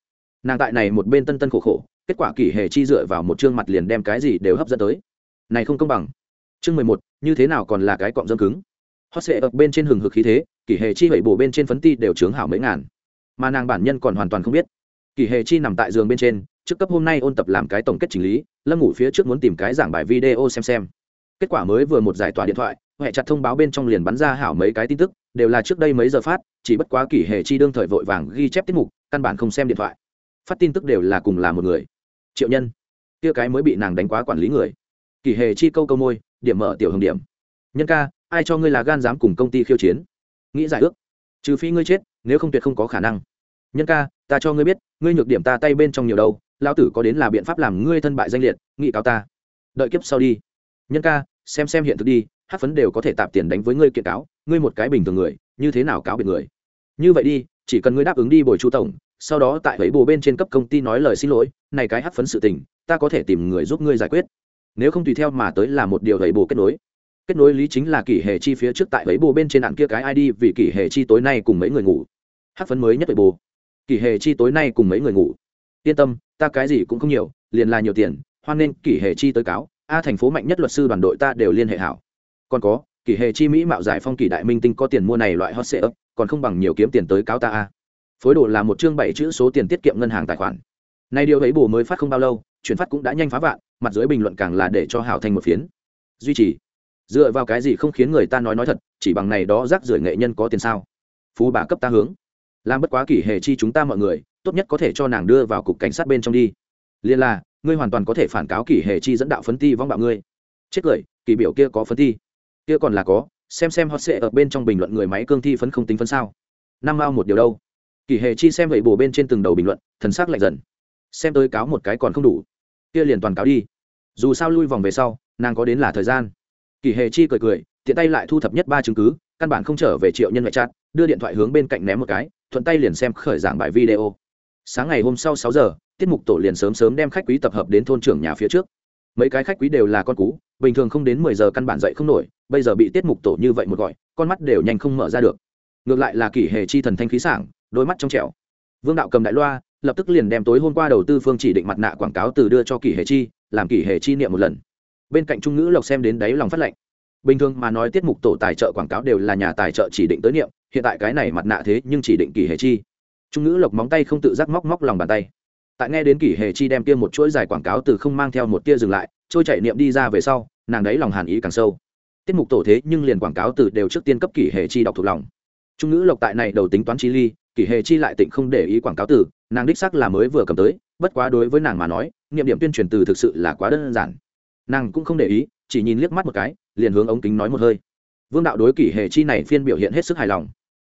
Nàng tại này một bên tân tân khổ khổ, kết quả kỷ hệ chi dựa vào một chương mặt liền đem cái gì đều hấp dẫn tới. Này không công bằng chương mười một, như thế nào còn là cái cọng dâm cứng? Hot sệ ập bên trên hừng hực khí thế, kỷ hệ chi hẩy bổ bên trên phấn ti đều chướng hảo mấy ngàn. Mà nàng bản nhân còn hoàn toàn không biết. Kỷ hệ chi nằm tại giường bên trên, trước cấp hôm nay ôn tập làm cái tổng kết chỉnh lý, lâm ngủ phía trước muốn tìm cái giảng bài video xem xem. Kết quả mới vừa một giải tỏa điện thoại huệ chặt thông báo bên trong liền bắn ra hảo mấy cái tin tức, đều là trước đây mấy giờ phát, chỉ bất quá kỷ hệ chi đương thời vội vàng ghi chép tiết mục, căn bản không xem điện thoại. Phát tin tức đều là cùng là một người. Triệu nhân, kia cái mới bị nàng đánh quá quản lý người. Kỷ hệ chi câu câu môi điểm mở tiểu hồng điểm. Nhân ca, ai cho ngươi là gan dám cùng công ty khiêu chiến? Nghĩ giải ước. Trừ phi ngươi chết, nếu không tuyệt không có khả năng. Nhân ca, ta cho ngươi biết, ngươi nhược điểm ta tay bên trong nhiều đâu lao tử có đến là biện pháp làm ngươi thân bại danh liệt, nghị cáo ta. Đợi kiếp sau đi. Nhân ca, xem xem hiện thực đi, hát phấn đều có thể tạp tiền đánh với ngươi kiện cáo, ngươi một cái bình thường người, như thế nào cáo biệt người? Như vậy đi, chỉ cần ngươi đáp ứng đi bồi chu tổng, sau đó tại ấy bồ bên trên cấp công ty nói lời xin lỗi, này cái hát phấn sự tình, ta có thể tìm người giúp ngươi giải quyết nếu không tùy theo mà tới là một điều đầy bồ kết nối. Kết nối lý chính là kỷ hệ chi phía trước tại ấy bồ bên trên đạn kia cái id vì kỷ hệ chi tối nay cùng mấy người ngủ. Hát phấn mới nhất đầy bồ kỷ hệ chi tối nay cùng mấy người ngủ. Yên tâm, ta cái gì cũng không nhiều, liền là nhiều tiền, hoan nên kỷ hệ chi tới cáo. A thành phố mạnh nhất luật sư đoàn đội ta đều liên hệ hảo. Còn có, kỷ hệ chi mỹ mạo giải phong kỷ đại minh tinh có tiền mua này loại hot sale còn không bằng nhiều kiếm tiền tới cáo ta a. Phối đồ là một chương bảy chữ số tiền tiết kiệm ngân hàng tài khoản. Này điều ấy bù mới phát không bao lâu, chuyển phát cũng đã nhanh phá vạn mặt dưới bình luận càng là để cho hảo thành một phiến. Duy trì. Dựa vào cái gì không khiến người ta nói nói thật, chỉ bằng này đó rác rưởi nghệ nhân có tiền sao? Phú bà cấp ta hướng. Làm bất quá kỷ hệ chi chúng ta mọi người, tốt nhất có thể cho nàng đưa vào cục cảnh sát bên trong đi. Liên là, ngươi hoàn toàn có thể phản cáo kỷ hệ chi dẫn đạo phấn ti vong bạo ngươi. Chết cười kỳ biểu kia có phấn ti. Kia còn là có, xem xem hot sệ ở bên trong bình luận người máy cương thi phấn không tính phấn sao. Năm mao một điều đâu. Kỷ hệ chi xem vậy bổ bên trên từng đầu bình luận, thần sắc lạnh dần. Xem tới cáo một cái còn không đủ kia liền toàn cáo đi. Dù sao lui vòng về sau, nàng có đến là thời gian. Kỷ Hề chi cười cười, tiện tay lại thu thập nhất ba chứng cứ, căn bản không trở về triệu nhân vệ chặt đưa điện thoại hướng bên cạnh ném một cái, thuận tay liền xem khởi giảng bài video. Sáng ngày hôm sau sáu giờ, tiết mục tổ liền sớm sớm đem khách quý tập hợp đến thôn trưởng nhà phía trước. Mấy cái khách quý đều là con cú, bình thường không đến mười giờ căn bản dậy không nổi, bây giờ bị tiết mục tổ như vậy một gọi, con mắt đều nhanh không mở ra được. Ngược lại là kỷ Hề chi thần thanh khí sảng, đôi mắt trong trẻo. Vương đạo cầm đại loa lập tức liền đem tối hôm qua đầu tư phương chỉ định mặt nạ quảng cáo từ đưa cho kỷ hệ chi, làm kỷ hệ chi niệm một lần. Bên cạnh trung ngữ lộc xem đến đáy lòng phát lệnh. Bình thường mà nói tiết mục tổ tài trợ quảng cáo đều là nhà tài trợ chỉ định tới niệm, hiện tại cái này mặt nạ thế nhưng chỉ định kỷ hệ chi. Trung ngữ lộc móng tay không tự giác móc móc lòng bàn tay. Tại nghe đến kỷ hệ chi đem kia một chuỗi dài quảng cáo từ không mang theo một tia dừng lại, trôi chạy niệm đi ra về sau, nàng đấy lòng hàn ý càng sâu. Tiết mục tổ thế nhưng liền quảng cáo từ đều trước tiên cấp kỷ hệ chi đọc thuộc lòng. Trung ngữ lộc tại này đầu tính toán chi ly kỷ hệ chi lại tịnh không để ý quảng cáo từ, nàng đích sắc là mới vừa cầm tới, bất quá đối với nàng mà nói nghiệm điểm tuyên truyền từ thực sự là quá đơn giản. Nàng cũng không để ý, chỉ nhìn liếc mắt một cái, liền hướng ống kính nói một hơi. Vương đạo đối kỷ hệ chi này phiên biểu hiện hết sức hài lòng.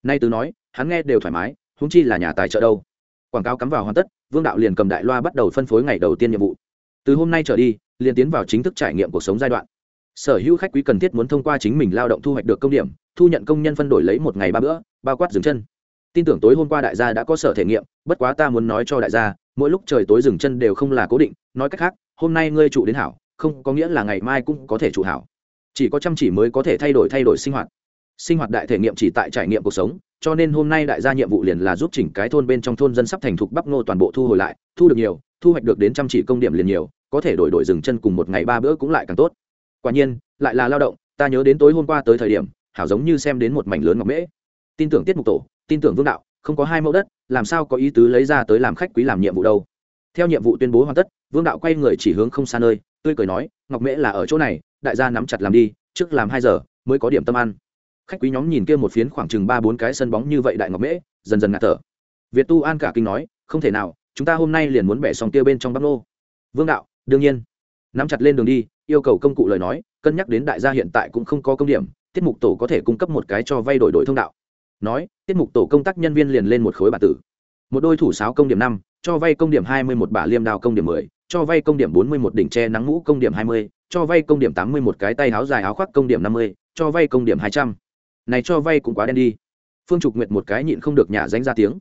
Nay từ nói, hắn nghe đều thoải mái húng chi là nhà tài trợ đâu. Quảng cáo cắm vào hoàn tất, vương đạo liền cầm đại loa bắt đầu phân phối ngày đầu tiên nhiệm vụ. Từ hôm nay trở đi, liền tiến vào chính thức trải nghiệm cuộc sống giai đoạn. Sở hữu khách quý cần thiết muốn thông qua chính mình lao động thu hoạch được công điểm, thu nhận công nhân phân đổi lấy một ngày ba bữa, bao quát dừng chân tin tưởng tối hôm qua đại gia đã có sở thể nghiệm, bất quá ta muốn nói cho đại gia, mỗi lúc trời tối dừng chân đều không là cố định, nói cách khác, hôm nay ngươi trụ đến hảo, không có nghĩa là ngày mai cũng có thể trụ hảo. Chỉ có chăm chỉ mới có thể thay đổi thay đổi sinh hoạt. Sinh hoạt đại thể nghiệm chỉ tại trải nghiệm cuộc sống, cho nên hôm nay đại gia nhiệm vụ liền là giúp chỉnh cái thôn bên trong thôn dân sắp thành thục bắp ngô toàn bộ thu hồi lại, thu được nhiều, thu hoạch được đến chăm chỉ công điểm liền nhiều, có thể đổi đổi dừng chân cùng một ngày ba bữa cũng lại càng tốt. Quả nhiên, lại là lao động, ta nhớ đến tối hôm qua tới thời điểm, hảo giống như xem đến một mảnh lớn ngọc mễ. Tin tưởng tiết mục tổ tin tưởng vương đạo, không có hai mẫu đất, làm sao có ý tứ lấy ra tới làm khách quý làm nhiệm vụ đâu. Theo nhiệm vụ tuyên bố hoàn tất, vương đạo quay người chỉ hướng không xa nơi, tươi cười nói, ngọc mễ là ở chỗ này, đại gia nắm chặt làm đi, trước làm hai giờ, mới có điểm tâm ăn. Khách quý nhóm nhìn kia một phiến khoảng chừng ba bốn cái sân bóng như vậy đại ngọc mễ, dần dần ngạt thở. Việt tu an cả kinh nói, không thể nào, chúng ta hôm nay liền muốn bẻ xong kia bên trong bắc nô. Vương đạo, đương nhiên. Nắm chặt lên đường đi, yêu cầu công cụ lời nói, cân nhắc đến đại gia hiện tại cũng không có công điểm, tiết mục tổ có thể cung cấp một cái cho vay đổi đổi thông đạo nói tiết mục tổ công tác nhân viên liền lên một khối bản tử. Một đôi thủ sáo công điểm năm cho vay công điểm hai mươi một bả liêm đào công điểm mười cho vay công điểm bốn mươi một đỉnh tre nắng mũ công điểm hai mươi cho vay công điểm tám mươi một cái tay áo dài áo khoác công điểm năm mươi cho vay công điểm hai trăm. Này cho vay cũng quá đen đi. Phương trục nguyệt một cái nhịn không được nhả danh ra tiếng.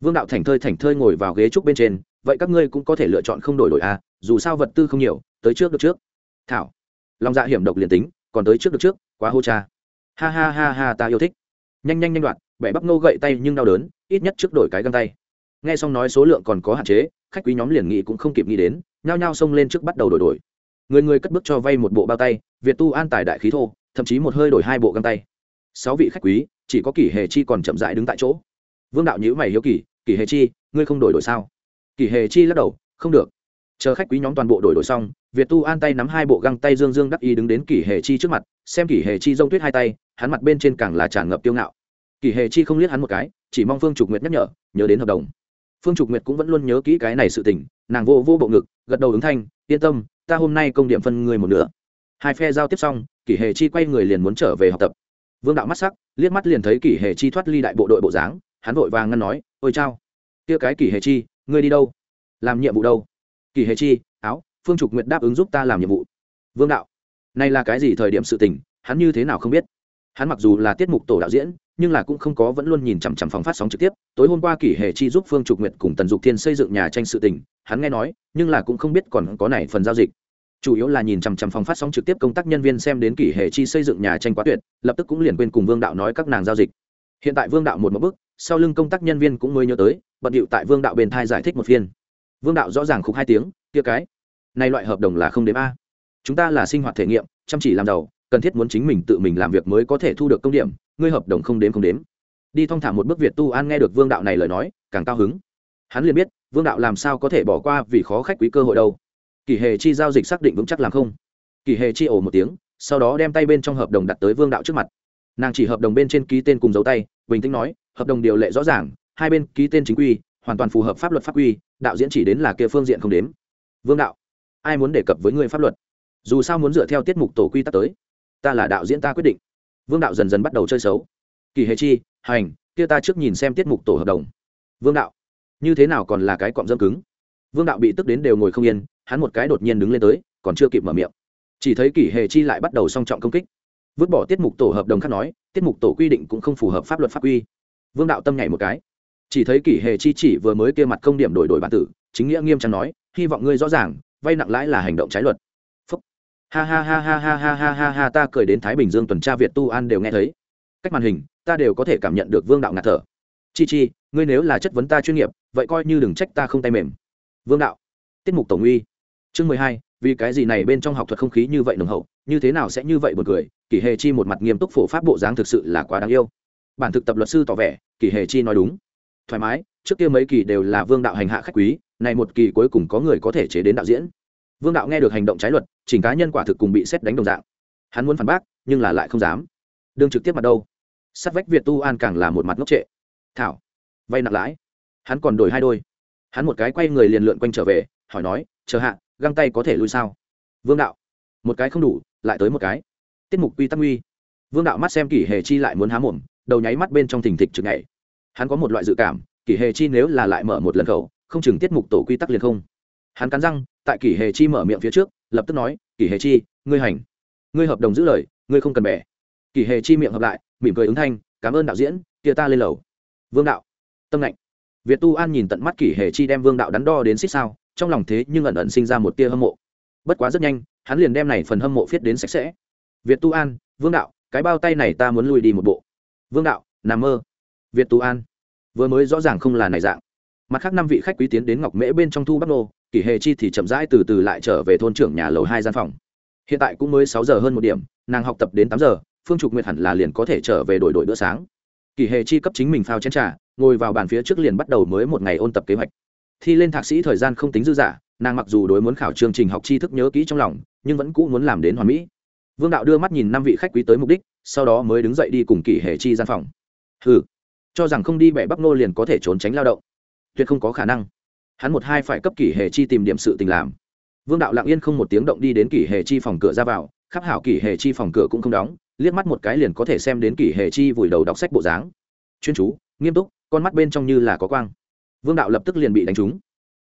Vương đạo thành thơi thành thơi ngồi vào ghế trúc bên trên vậy các ngươi cũng có thể lựa chọn không đổi đổi a à, dù sao vật tư không nhiều tới trước được trước. Thảo. Lòng dạ hiểm độc liền tính còn tới trước được trước quá hô cha. Ha ha ha ha ta yêu thích nhanh nhanh nhanh đoạn, bẻ bắp nô gậy tay nhưng đau đớn, ít nhất trước đổi cái găng tay. Nghe xong nói số lượng còn có hạn chế, khách quý nhóm liền nghị cũng không kịp nghĩ đến, nhao nhao xông lên trước bắt đầu đổi đổi. Người người cất bước cho vay một bộ bao tay, việt tu an tài đại khí thô, thậm chí một hơi đổi hai bộ găng tay. Sáu vị khách quý, chỉ có kỷ hề chi còn chậm rãi đứng tại chỗ. Vương đạo nhữ mày hiếu kỳ, kỷ hề chi, ngươi không đổi đổi sao? Kỷ hề chi lắc đầu, không được. Chờ khách quý nhóm toàn bộ đổi đổi xong, việt tu an tay nắm hai bộ găng tay dương dương đắc ý đứng đến kỷ hề chi trước mặt, xem kỷ hề chi rông tuyết hai tay hắn mặt bên trên càng là tràn ngập tiêu ngạo. Kỳ hề chi không liếc hắn một cái, chỉ mong phương trục nguyệt nhắc nhở, nhớ đến hợp đồng. Phương trục nguyệt cũng vẫn luôn nhớ kỹ cái này sự tình, nàng vô vô bộ ngực, gật đầu ứng thanh, yên tâm, ta hôm nay công điểm phân người một nửa. Hai phe giao tiếp xong kỷ hề chi quay người liền muốn trở về học tập. Vương đạo mắt sắc, liếc mắt liền thấy kỷ hề chi thoát ly đại bộ đội bộ dáng, hắn vội vàng ngăn nói, ôi chao! Kia cái kỷ hề chi, ngươi đi đâu? Làm nhiệm vụ đâu? Kỷ hề chi, áo, phương trục nguyệt đáp ứng giúp ta làm nhiệm vụ. Vương đạo, này là cái gì thời điểm sự tình, hắn như thế nào không biết? Hắn mặc dù là tiết mục tổ đạo diễn, nhưng là cũng không có vẫn luôn nhìn chằm chằm phòng phát sóng trực tiếp. Tối hôm qua kỷ hề chi giúp phương trục nguyệt cùng tần dục thiên xây dựng nhà tranh sự tình, hắn nghe nói, nhưng là cũng không biết còn có này phần giao dịch. Chủ yếu là nhìn chằm chằm phòng phát sóng trực tiếp công tác nhân viên xem đến kỷ hệ chi xây dựng nhà tranh quá tuyệt, lập tức cũng liền quên cùng vương đạo nói các nàng giao dịch. Hiện tại vương đạo một một bước, sau lưng công tác nhân viên cũng mới nhớ tới, bận điệu tại vương đạo bên thai giải thích một phiên. Vương đạo rõ ràng khúc hai tiếng, kia cái, này loại hợp đồng là không đếm a. Chúng ta là sinh hoạt thể nghiệm, chăm chỉ làm giàu cần thiết muốn chính mình tự mình làm việc mới có thể thu được công điểm, ngươi hợp đồng không đếm không đếm. Đi thong thả một bước việt tu an nghe được vương đạo này lời nói, càng cao hứng. Hắn liền biết, vương đạo làm sao có thể bỏ qua vì khó khách quý cơ hội đâu. Kỳ hề chi giao dịch xác định vững chắc làm không. Kỳ hề chi ổ một tiếng, sau đó đem tay bên trong hợp đồng đặt tới vương đạo trước mặt. Nàng chỉ hợp đồng bên trên ký tên cùng dấu tay, bình tĩnh nói, hợp đồng điều lệ rõ ràng, hai bên ký tên chính quy, hoàn toàn phù hợp pháp luật pháp quy, đạo diễn chỉ đến là kia phương diện không đếm. Vương đạo, ai muốn đề cập với người pháp luật? Dù sao muốn dựa theo tiết mục tổ quy tắc tới ta là đạo diễn ta quyết định. Vương đạo dần dần bắt đầu chơi xấu. Kỳ hề chi, hành, kia ta trước nhìn xem tiết mục tổ hợp đồng. Vương đạo, như thế nào còn là cái cọm dâm cứng? Vương đạo bị tức đến đều ngồi không yên, hắn một cái đột nhiên đứng lên tới, còn chưa kịp mở miệng. Chỉ thấy kỷ hề chi lại bắt đầu song trọng công kích. Vứt bỏ tiết mục tổ hợp đồng khác nói, tiết mục tổ quy định cũng không phù hợp pháp luật pháp quy. Vương đạo tâm nhảy một cái. Chỉ thấy kỷ hề chi chỉ vừa mới kia mặt công điểm đổi đổi bản tử, chính nghĩa nghiêm trang nói, hy vọng ngươi rõ ràng, vay nặng lãi là hành động trái luật ha ha ha ha ha ha ha ha ha, ta cười đến thái bình dương tuần tra việt tu an đều nghe thấy. Cách màn hình, ta đều có thể cảm nhận được vương đạo ngạt thở. Chi chi, ngươi nếu là chất vấn ta chuyên nghiệp, vậy coi như đừng trách ta không tay mềm. Vương đạo, tiết mục tổng uy. Chương mười hai, vì cái gì này bên trong học thuật không khí như vậy nồng hậu, như thế nào sẽ như vậy một cười, kỷ hề chi một mặt nghiêm túc phổ pháp bộ dáng thực sự là quá đáng yêu. Bản thực tập luật sư tỏ vẻ, kỷ hề chi nói đúng. Thoải mái, trước kia mấy kỳ đều là vương đạo hành hạ khách quý này một kỳ cuối cùng có người có thể chế đến đạo diễn vương đạo nghe được hành động trái luật, chỉnh cá nhân quả thực cùng bị xét đánh đồng dạng. Hắn muốn phản bác, nhưng là lại không dám. Đương trực tiếp mặt đâu? Sát vách việt tu an càng là một mặt ngốc trệ. Thảo, vay nặng lãi. Hắn còn đổi hai đôi. Hắn một cái quay người liền lượn quanh trở về, hỏi nói, chờ hạ, găng tay có thể lui sao? Vương đạo, một cái không đủ, lại tới một cái. Tiết mục quy tắc uy vương đạo mắt xem kỷ hề chi lại muốn há mồm, đầu nháy mắt bên trong thình thịch chừng ngày hắn có một loại dự cảm, kỷ hề chi nếu là lại mở một lần khẩu, không chừng tiết mục tổ quy tắc liền không hắn cắn răng, tại kỷ hề chi mở miệng phía trước, lập tức nói, kỷ hề chi, ngươi hành. Ngươi hợp đồng giữ lời, ngươi không cần bẻ. Kỷ hề chi miệng hợp lại, mỉm cười ứng thanh, cảm ơn đạo diễn, kia ta lên lầu. Vương đạo. Tâm lạnh việt tu an nhìn tận mắt kỷ hề chi đem vương đạo đắn đo đến xích sao, trong lòng thế nhưng ẩn ẩn sinh ra một tia hâm mộ. Bất quá rất nhanh, hắn liền đem này phần hâm mộ viết đến sạch sẽ. Việt tu an, vương đạo, cái bao tay này ta muốn lùi đi một bộ. Vương đạo, nằm mơ. Việt tu an, vừa mới rõ ràng không là này dạng mặt khác năm vị khách quý tiến đến ngọc mễ bên trong thu bắc nô, kỷ hề chi thì chậm rãi từ từ lại trở về thôn trưởng nhà lầu hai gian phòng. Hiện tại cũng mới sáu giờ hơn một điểm, nàng học tập đến tám giờ, phương trục nguyệt hẳn là liền có thể trở về đổi đổi bữa sáng. Kỷ hề chi cấp chính mình phao chén trà, ngồi vào bàn phía trước liền bắt đầu mới một ngày ôn tập kế hoạch. Thi lên thạc sĩ thời gian không tính dư dả, nàng mặc dù đối muốn khảo chương trình học tri thức nhớ kỹ trong lòng, nhưng vẫn cũ muốn làm đến hoàn mỹ. Vương đạo đưa mắt nhìn năm vị khách quý tới mục đích, sau đó mới đứng dậy đi cùng kỷ hề chi gian phòng. Hừ, cho rằng không đi bẻ bắp nô liền có thể trốn tránh lao động tuyệt không có khả năng. Hắn một hai phải cấp kỷ hề chi tìm điểm sự tình làm. Vương đạo lặng yên không một tiếng động đi đến kỷ hề chi phòng cửa ra vào, khắp hảo kỷ hề chi phòng cửa cũng không đóng, liếc mắt một cái liền có thể xem đến kỷ hề chi vùi đầu đọc sách bộ dáng. Chuyên chú, nghiêm túc, con mắt bên trong như là có quang. Vương đạo lập tức liền bị đánh trúng.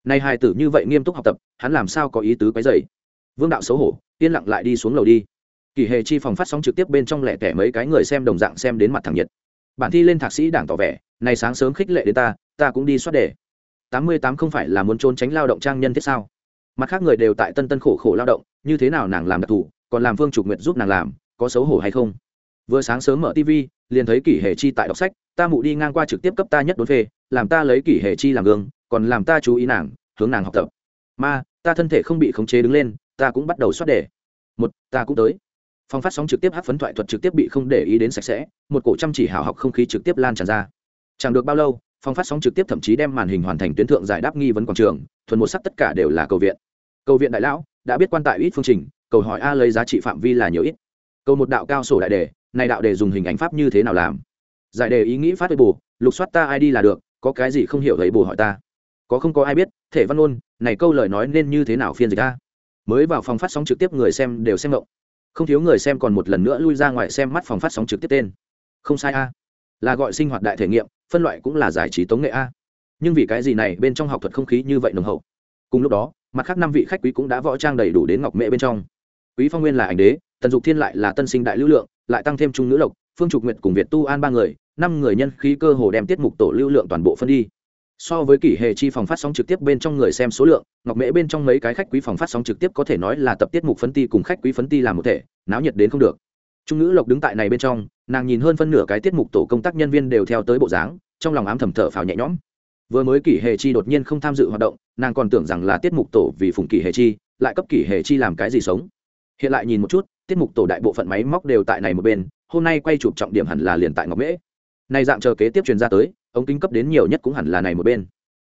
Nay hai tử như vậy nghiêm túc học tập, hắn làm sao có ý tứ quấy dày vương đạo xấu hổ, yên lặng lại đi xuống lầu đi. Kỷ hề chi phòng phát sóng trực tiếp bên trong lẻ tẻ mấy cái người xem đồng dạng xem đến mặt thẳng nhiệt. Bản thi lên thạc sĩ đảng tỏ vẻ, này sáng sớm khích lệ đến ta ta cũng đi soát đề tám mươi tám không phải là muốn trốn tránh lao động trang nhân thế sao? Mặt khác người đều tại tân tân khổ khổ lao động, như thế nào nàng làm đặc thù, còn làm vương trục nguyện giúp nàng làm, có xấu hổ hay không? Vừa sáng sớm mở tv liền thấy kỷ hệ chi tại đọc sách, ta mụ đi ngang qua trực tiếp cấp ta nhất đốn phê, làm ta lấy kỷ hệ chi làm gương, còn làm ta chú ý nàng, hướng nàng học tập. Ma, ta thân thể không bị khống chế đứng lên, ta cũng bắt đầu xoát đề một, ta cũng tới. Phong phát sóng trực tiếp hát phấn thoại thuật trực tiếp bị không để ý đến sạch sẽ, một cổ chăm chỉ hào học không khí trực tiếp lan tràn ra. Chẳng được bao lâu phong phát sóng trực tiếp thậm chí đem màn hình hoàn thành tuyến thượng giải đáp nghi vấn quảng trường, thuần một sắc tất cả đều là cầu viện. Cầu viện đại lão đã biết quan tại ít phương trình, cầu hỏi a lấy giá trị phạm vi là nhiều ít. Cầu một đạo cao sổ đại đề, này đạo đề dùng hình ảnh pháp như thế nào làm? Giải đề ý nghĩ phát với bù lục soát ta ai đi là được, có cái gì không hiểu thấy bù hỏi ta. Có không có ai biết, thể văn ôn, này câu lời nói nên như thế nào phiên dịch ta mới vào phòng phát sóng trực tiếp người xem đều xem ngộng. Không thiếu người xem còn một lần nữa lui ra ngoài xem mắt phòng phát sóng trực tiếp tên. Không sai a. Là gọi sinh hoạt đại thể nghiệm phân loại cũng là giải trí tống nghệ a. Nhưng vì cái gì này, bên trong học thuật không khí như vậy nồng hậu? Cùng lúc đó, mặt khác năm vị khách quý cũng đã võ trang đầy đủ đến ngọc mễ bên trong. Quý phong nguyên là ảnh đế, tần dục thiên lại là tân sinh đại lưu lượng, lại tăng thêm trung nữ lộc, phương trục Nguyệt cùng việt tu an ba người, năm người nhân khí cơ hồ đem tiết mục tổ lưu lượng toàn bộ phân đi. So với kỷ hệ chi phòng phát sóng trực tiếp bên trong người xem số lượng, ngọc mễ bên trong mấy cái khách quý phòng phát sóng trực tiếp có thể nói là tập tiết mục phấn ti cùng khách quý phấn ti làm một thể, náo nhiệt đến không được. Trung nữ lộc đứng tại này bên trong nàng nhìn hơn phân nửa cái tiết mục tổ công tác nhân viên đều theo tới bộ dáng, trong lòng ám thầm thở phào nhẹ nhõm. Vừa mới kỷ hệ chi đột nhiên không tham dự hoạt động, nàng còn tưởng rằng là tiết mục tổ vì phùng kỷ hệ chi, lại cấp kỷ hệ chi làm cái gì sống. Hiện lại nhìn một chút, tiết mục tổ đại bộ phận máy móc đều tại này một bên, hôm nay quay chụp trọng điểm hẳn là liền tại ngọc mễ. Này dạng chờ kế tiếp truyền ra tới, ống kính cấp đến nhiều nhất cũng hẳn là này một bên.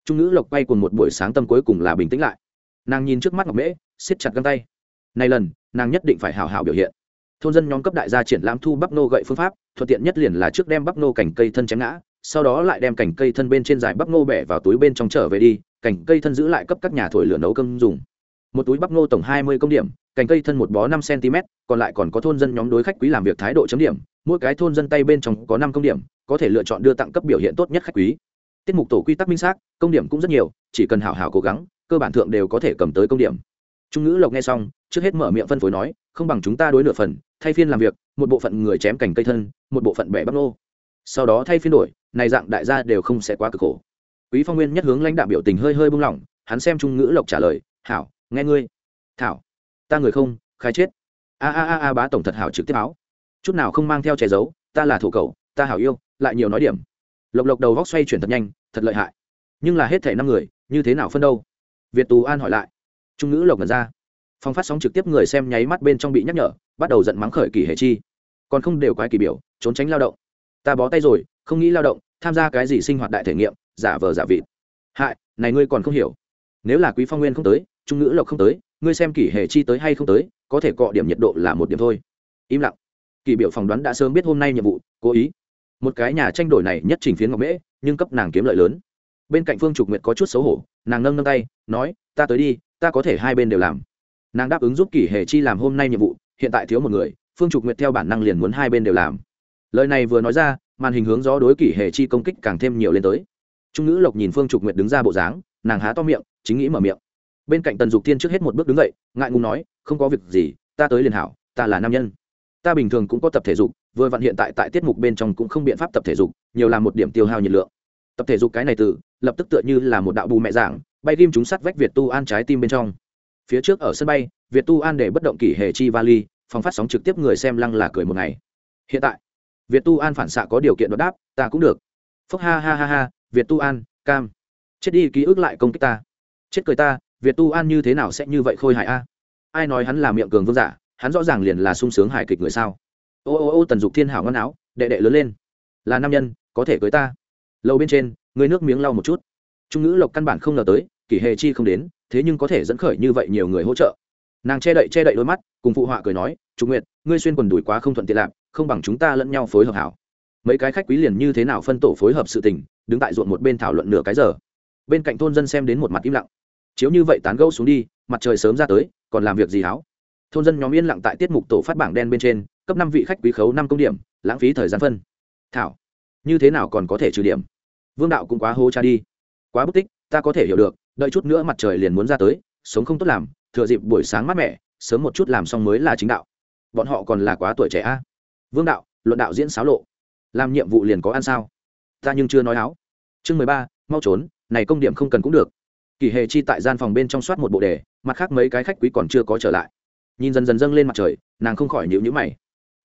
Trung nữ lộc quay cùng một buổi sáng tâm cuối cùng là bình tĩnh lại. Nàng nhìn trước mắt ngọc mễ, siết chặt găng tay. Này lần, nàng nhất định phải hào hào biểu hiện thôn dân nhóm cấp đại gia triển lãm thu bắp nô gậy phương pháp, thuận tiện nhất liền là trước đem bắp nô cành cây thân chém ngã, sau đó lại đem cành cây thân bên trên dài bắp nô bẻ vào túi bên trong trở về đi, cành cây thân giữ lại cấp các nhà thổi lửa nấu cơm dùng. Một túi bắp nô tổng hai mươi công điểm, cành cây thân một bó năm cm còn lại còn có thôn dân nhóm đối khách quý làm việc thái độ chấm điểm, mỗi cái thôn dân tay bên trong có năm công điểm, có thể lựa chọn đưa tặng cấp biểu hiện tốt nhất khách quý. Tiết mục tổ quy tắc minh xác, công điểm cũng rất nhiều, chỉ cần hảo hảo cố gắng, cơ bản thượng đều có thể cầm tới công điểm trung ngữ lộc nghe xong, trước hết mở miệng phân phối nói, không bằng chúng ta đối nửa phần, thay phiên làm việc, một bộ phận người chém cành cây thân, một bộ phận bẻ bắp nô. Sau đó thay phiên đổi, này dạng đại gia đều không sẽ quá cực khổ. Quý phong nguyên nhất hướng lãnh đạo biểu tình hơi hơi buông lỏng, hắn xem trung ngữ lộc trả lời, hảo, nghe ngươi. Thảo, ta người không, khai chết. A a a a, bá tổng thật hảo trực tiếp áo chút nào không mang theo che giấu, ta là thủ cầu ta hảo yêu, lại nhiều nói điểm. Lộc lộc đầu góc xoay chuyển thật nhanh, thật lợi hại. Nhưng là hết thể năm người, như thế nào phân đâu? Việt tú an hỏi lại trung ngữ lộc ngẩn ra. Phong phát sóng trực tiếp người xem nháy mắt bên trong bị nhắc nhở, bắt đầu giận mắng khởi kỳ hệ chi. Còn không đều quái kỳ biểu, trốn tránh lao động. Ta bó tay rồi, không nghĩ lao động, tham gia cái gì sinh hoạt đại thể nghiệm, giả vờ giả vịt. Hại, này ngươi còn không hiểu. Nếu là quý phong nguyên không tới, trung ngữ lộc không tới, ngươi xem kỷ hệ chi tới hay không tới, có thể cọ điểm nhiệt độ là một điểm thôi. Im lặng. Kỳ biểu phỏng đoán đã sớm biết hôm nay nhiệm vụ, cố ý. Một cái nhà tranh đổi này nhất trình phiến ngọc mễ, nhưng cấp nàng kiếm lợi lớn. Bên cạnh phương trục nguyệt có chút xấu hổ, nàng nâng nâng tay, nói, ta tới đi ta có thể hai bên đều làm. Nàng đáp ứng giúp kỷ hệ chi làm hôm nay nhiệm vụ, hiện tại thiếu một người, phương trục nguyệt theo bản năng liền muốn hai bên đều làm. Lời này vừa nói ra, màn hình hướng gió đối kỷ hệ chi công kích càng thêm nhiều lên tới. Trung nữ lộc nhìn phương trục nguyệt đứng ra bộ dáng, nàng há to miệng, chính nghĩ mở miệng. Bên cạnh tần dục tiên trước hết một bước đứng dậy, ngại ngùng nói, không có việc gì, ta tới liền hảo, ta là nam nhân. Ta bình thường cũng có tập thể dục, vừa vặn hiện tại tại tiết mục bên trong cũng không biện pháp tập thể dục, nhiều làm một điểm tiêu hao nhiệt lượng. Tập thể dục cái này từ, lập tức tựa như là một đạo bù mẹ giảng bay ghim chúng sắt vách việt tu an trái tim bên trong. Phía trước ở sân bay, việt tu an để bất động kỷ hệ chi vali, phòng phát sóng trực tiếp người xem lăng là cười một ngày. Hiện tại, việt tu an phản xạ có điều kiện đột đáp, ta cũng được. Phúc ha ha ha ha, việt tu an, cam. Chết đi, ký ức lại công kích ta. Chết cười ta, việt tu an như thế nào sẽ như vậy khôi hài a? Ai nói hắn là miệng cường vương giả, hắn rõ ràng liền là sung sướng hài kịch người sao? Ô ô ô, tần dục thiên hảo ngon áo, đệ đệ lớn lên. Là nam nhân, có thể cưới ta. Lâu bên trên, người nước miếng lau một chút. Trung ngữ lộc căn bản không ngờ tới kỷ hề chi không đến, thế nhưng có thể dẫn khởi như vậy nhiều người hỗ trợ. Nàng che đậy che đậy đôi mắt, cùng phụ họa cười nói trung nguyệt, ngươi xuyên quần đùi quá không thuận tiện lạc, không bằng chúng ta lẫn nhau phối hợp hảo. Mấy cái khách quý liền như thế nào phân tổ phối hợp sự tình, đứng tại ruộng một bên thảo luận nửa cái giờ. Bên cạnh thôn dân xem đến một mặt im lặng. Chiếu như vậy tán gẫu xuống đi, mặt trời sớm ra tới, còn làm việc gì háo thôn dân nhóm yên lặng tại tiết mục tổ phát bảng đen bên trên, cấp năm vị khách quý khấu năm công điểm, lãng phí thời gian phân. Thảo, như thế nào còn có thể trừ điểm? Vương đạo cũng quá hô cha đi. Quá bất tích, ta có thể hiểu được đợi chút nữa mặt trời liền muốn ra tới, sống không tốt làm, thừa dịp buổi sáng mát mẻ, sớm một chút làm xong mới là chính đạo. Bọn họ còn là quá tuổi trẻ a. Vương đạo, luận đạo diễn xáo lộ. Làm nhiệm vụ liền có ăn sao? Ta nhưng chưa nói áo. Chương mười ba, mau trốn, này công điểm không cần cũng được. Kỳ hề chi tại gian phòng bên trong soát một bộ đề, mặt khác mấy cái khách quý còn chưa có trở lại. Nhìn dần dần dâng lên mặt trời, nàng không khỏi nhịu nhữ mày.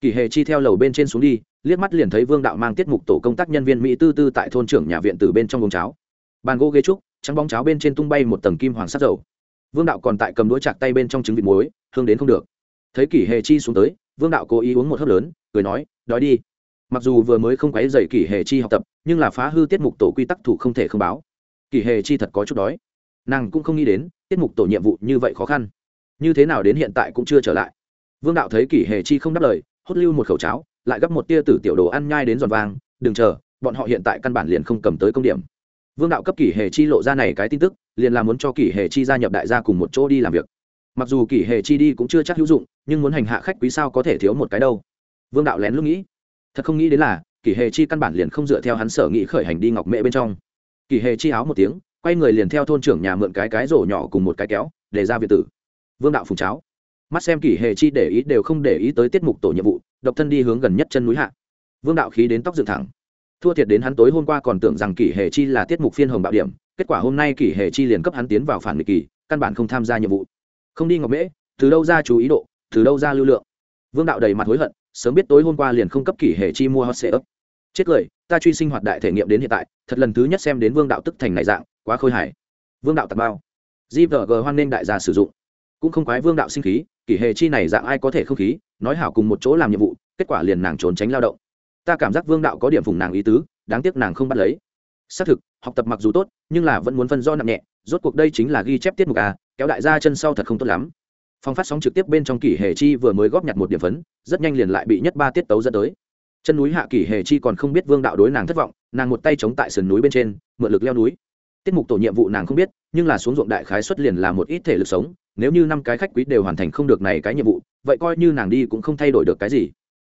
Kỳ hề chi theo lầu bên trên xuống đi, liếc mắt liền thấy vương đạo mang tiết mục tổ công tác nhân viên mỹ tư tư tại thôn trưởng nhà viện từ bên trong uống cháo. Bàn gỗ ghế trúc trắng bóng cháo bên trên tung bay một tầng kim hoàng sắc dầu. Vương đạo còn tại cầm đũa chặt tay bên trong trứng vịt muối, hương đến không được. Thấy kỷ hề chi xuống tới, vương đạo cố ý uống một hớp lớn, cười nói, đói đi. Mặc dù vừa mới không quấy dậy kỷ hề chi học tập, nhưng là phá hư tiết mục tổ quy tắc thủ không thể không báo. Kỷ hề chi thật có chút đói. Nàng cũng không nghĩ đến, tiết mục tổ nhiệm vụ như vậy khó khăn. Như thế nào đến hiện tại cũng chưa trở lại. Vương đạo thấy kỷ hề chi không đáp lời, hốt lưu một khẩu cháo, lại gấp một tia tử tiểu đồ ăn nhai đến giòn vàng, đừng chờ, bọn họ hiện tại căn bản liền không cầm tới công điểm vương đạo cấp kỷ hề chi lộ ra này cái tin tức, liền là muốn cho kỷ hề chi gia nhập đại gia cùng một chỗ đi làm việc. Mặc dù kỷ hề chi đi cũng chưa chắc hữu dụng, nhưng muốn hành hạ khách quý sao có thể thiếu một cái đâu. Vương đạo lén lúc nghĩ. Thật không nghĩ đến là, kỷ hề chi căn bản liền không dựa theo hắn sở nghĩ khởi hành đi ngọc mễ bên trong. Kỷ hề chi áo một tiếng, quay người liền theo thôn trưởng nhà mượn cái cái rổ nhỏ cùng một cái kéo, để ra việt tử. Vương đạo phùng cháo. Mắt xem kỷ hề chi để ý đều không để ý tới tiết mục tổ nhiệm vụ, độc thân đi hướng gần nhất chân núi hạ. Vương đạo khí đến tóc dựng thẳng thua thiệt đến hắn tối hôm qua còn tưởng rằng kỷ hề chi là tiết mục phiên hồng bạo điểm, kết quả hôm nay kỷ hề chi liền cấp hắn tiến vào phản nghịch kỳ, căn bản không tham gia nhiệm vụ. Không đi ngọc mễ, từ đâu ra chú ý độ, từ đâu ra lưu lượng. Vương đạo đầy mặt hối hận, sớm biết tối hôm qua liền không cấp kỷ hề chi mua hot sệ ấp. Chết cười, ta truy sinh hoạt đại thể nghiệm đến hiện tại, thật lần thứ nhất xem đến vương đạo tức thành này dạng, quá khôi hài. Vương đạo tạt bao. Gvg hoan nên đại gia sử dụng. Cũng không quái vương đạo sinh khí, kỷ hề chi này dạng ai có thể không khí, nói hảo cùng một chỗ làm nhiệm vụ, kết quả liền nàng trốn tránh lao động ta cảm giác vương đạo có điểm phùng nàng ý tứ, đáng tiếc nàng không bắt lấy. Xác thực, học tập mặc dù tốt, nhưng là vẫn muốn phân do nặng nhẹ, rốt cuộc đây chính là ghi chép tiết mục à kéo đại gia chân sau thật không tốt lắm. Phong phát sóng trực tiếp bên trong kỷ hề chi vừa mới góp nhặt một điểm phấn, rất nhanh liền lại bị nhất ba tiết tấu dẫn tới. Chân núi hạ kỷ hề chi còn không biết vương đạo đối nàng thất vọng, nàng một tay chống tại sườn núi bên trên, mượn lực leo núi. Tiết mục tổ nhiệm vụ nàng không biết, nhưng là xuống ruộng đại khái xuất liền là một ít thể lực sống, nếu như năm cái khách quý đều hoàn thành không được này cái nhiệm vụ, vậy coi như nàng đi cũng không thay đổi được cái gì.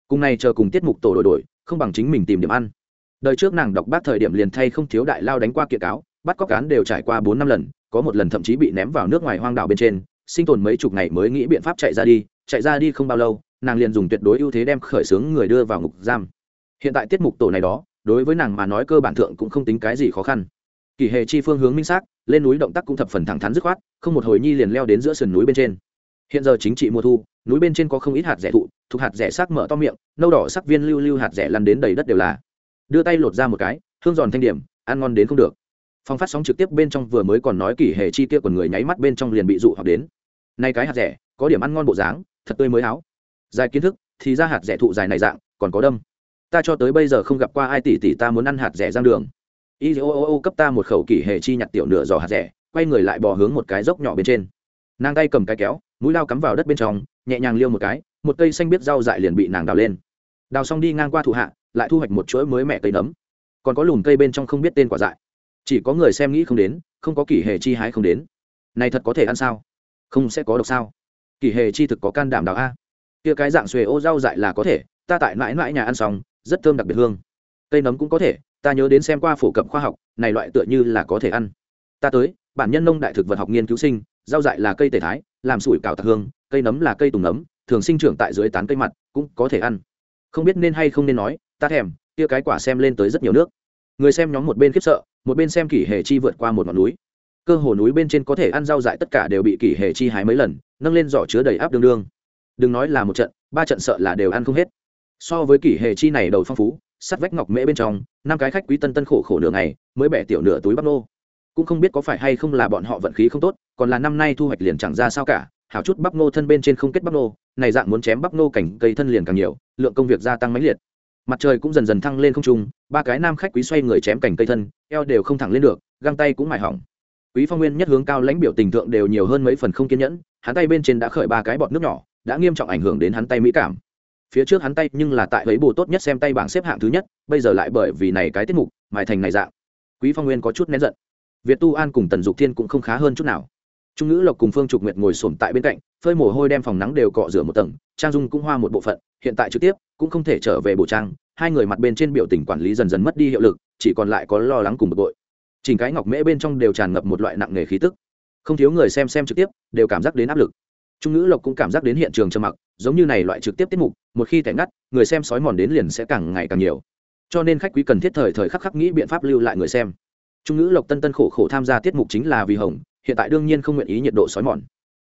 Cùng này chờ cùng tiết mục tổ đổi đổi không bằng chính mình tìm điểm ăn. Đời trước nàng đọc bác thời điểm liền thay không thiếu đại lao đánh qua kiện cáo, bắt cóc cán đều trải qua bốn năm lần, có một lần thậm chí bị ném vào nước ngoài hoang đảo bên trên, sinh tồn mấy chục ngày mới nghĩ biện pháp chạy ra đi, chạy ra đi không bao lâu, nàng liền dùng tuyệt đối ưu thế đem khởi xướng người đưa vào ngục giam. Hiện tại tiết mục tổ này đó, đối với nàng mà nói cơ bản thượng cũng không tính cái gì khó khăn. Kỳ hề chi phương hướng minh xác, lên núi động tác cũng thập phần thẳng thắn dứt khoát, không một hồi nhi liền leo đến giữa sườn núi bên trên. Hiện giờ chính trị mùa thu núi bên trên có không ít hạt rẻ thụ, thuộc hạt rẻ sắc mở to miệng, nâu đỏ sắc viên lưu lưu hạt rẻ lăn đến đầy đất đều là. Đưa tay lột ra một cái, hương giòn thanh điểm, ăn ngon đến không được. Phong phát sóng trực tiếp bên trong vừa mới còn nói kỳ hề chi kia của người nháy mắt bên trong liền bị dụ hoặc đến. Nay cái hạt rẻ, có điểm ăn ngon bộ dáng, thật tươi mới áo dài kiến thức, thì ra hạt rẻ thụ dài này dạng, còn có đâm. Ta cho tới bây giờ không gặp qua ai tỷ tỷ ta muốn ăn hạt rẻ giang đường. Y ô ô ô cấp ta một khẩu kỳ hề chi nhặt tiểu nửa giò hạt rẻ, quay người lại bò hướng một cái dốc nhỏ bên trên nàng tay cầm cái kéo, mũi lao cắm vào đất bên trong, nhẹ nhàng liêu một cái, một cây xanh biết rau dại liền bị nàng đào lên. Đào xong đi ngang qua thủ hạ, lại thu hoạch một chuỗi mới mẹ cây nấm. Còn có lùm cây bên trong không biết tên quả dại. Chỉ có người xem nghĩ không đến, không có kỷ hề chi hái không đến. Này thật có thể ăn sao? Không sẽ có độc sao? Kỷ hề chi thực có can đảm đào a? Kia cái dạng xuề ô rau dại là có thể, ta tại mãi mãi nhà ăn xong, rất thơm đặc biệt hương. Cây nấm cũng có thể, ta nhớ đến xem qua phổ cập khoa học, này loại tựa như là có thể ăn. Ta tới, bản nhân nông đại thực vật học nghiên cứu sinh rau dại là cây tề thái, làm sủi cảo tạc hương, cây nấm là cây tùng nấm, thường sinh trưởng tại dưới tán cây mặt, cũng có thể ăn. Không biết nên hay không nên nói, ta thèm, kia cái quả xem lên tới rất nhiều nước. Người xem nhóm một bên khiếp sợ, một bên xem kỷ hề chi vượt qua một ngọn núi. Cơ hồ núi bên trên có thể ăn rau dại tất cả đều bị kỷ hề chi hái mấy lần, nâng lên giỏ chứa đầy áp đương đương. Đừng nói là một trận, ba trận sợ là đều ăn không hết. So với kỷ hề chi này đầu phong phú, sắt vách ngọc mễ bên trong, năm cái khách quý tân tân khổ khổ nửa ngày, mới bẻ tiểu nửa túi bắp nô. Cũng không biết có phải hay không là bọn họ vận khí không tốt còn là năm nay thu hoạch liền chẳng ra sao cả, hảo chút bắp nô thân bên trên không kết bắp nô, này dạng muốn chém bắp nô cảnh cây thân liền càng nhiều, lượng công việc gia tăng mãnh liệt. Mặt trời cũng dần dần thăng lên không trung, ba cái nam khách quý xoay người chém cảnh cây thân, eo đều không thẳng lên được, găng tay cũng mài hỏng. Quý phong nguyên nhất hướng cao lãnh biểu tình tượng đều nhiều hơn mấy phần không kiên nhẫn, hắn tay bên trên đã khởi ba cái bọt nước nhỏ, đã nghiêm trọng ảnh hưởng đến hắn tay mỹ cảm. Phía trước hắn tay nhưng là tại ấy bù tốt nhất xem tay bảng xếp hạng thứ nhất, bây giờ lại bởi vì này cái tiết mục, mài thành này dạng. Quý phong nguyên có chút nén giận. Việt tu an cùng tần dục thiên cũng không khá hơn chút nào trung ngữ lộc cùng phương trục nguyệt ngồi sổm tại bên cạnh, phơi mồ hôi đem phòng nắng đều cọ rửa một tầng, trang dung cũng hoa một bộ phận, hiện tại trực tiếp cũng không thể trở về bộ trang, hai người mặt bên trên biểu tình quản lý dần dần mất đi hiệu lực, chỉ còn lại có lo lắng cùng bực bội. Chỉnh cái ngọc mễ bên trong đều tràn ngập một loại nặng nề khí tức. Không thiếu người xem xem trực tiếp, đều cảm giác đến áp lực. Trung ngữ lộc cũng cảm giác đến hiện trường trầm mặc, giống như này loại trực tiếp tiết mục, một khi tẻ ngắt, người xem sói mòn đến liền sẽ càng ngày càng nhiều. Cho nên khách quý cần thiết thời thời khắc khắc nghĩ biện pháp lưu lại người xem. Trung ngữ lộc tân tân khổ khổ tham gia tiết mục chính là vì hồng hiện tại đương nhiên không nguyện ý nhiệt độ sói mòn.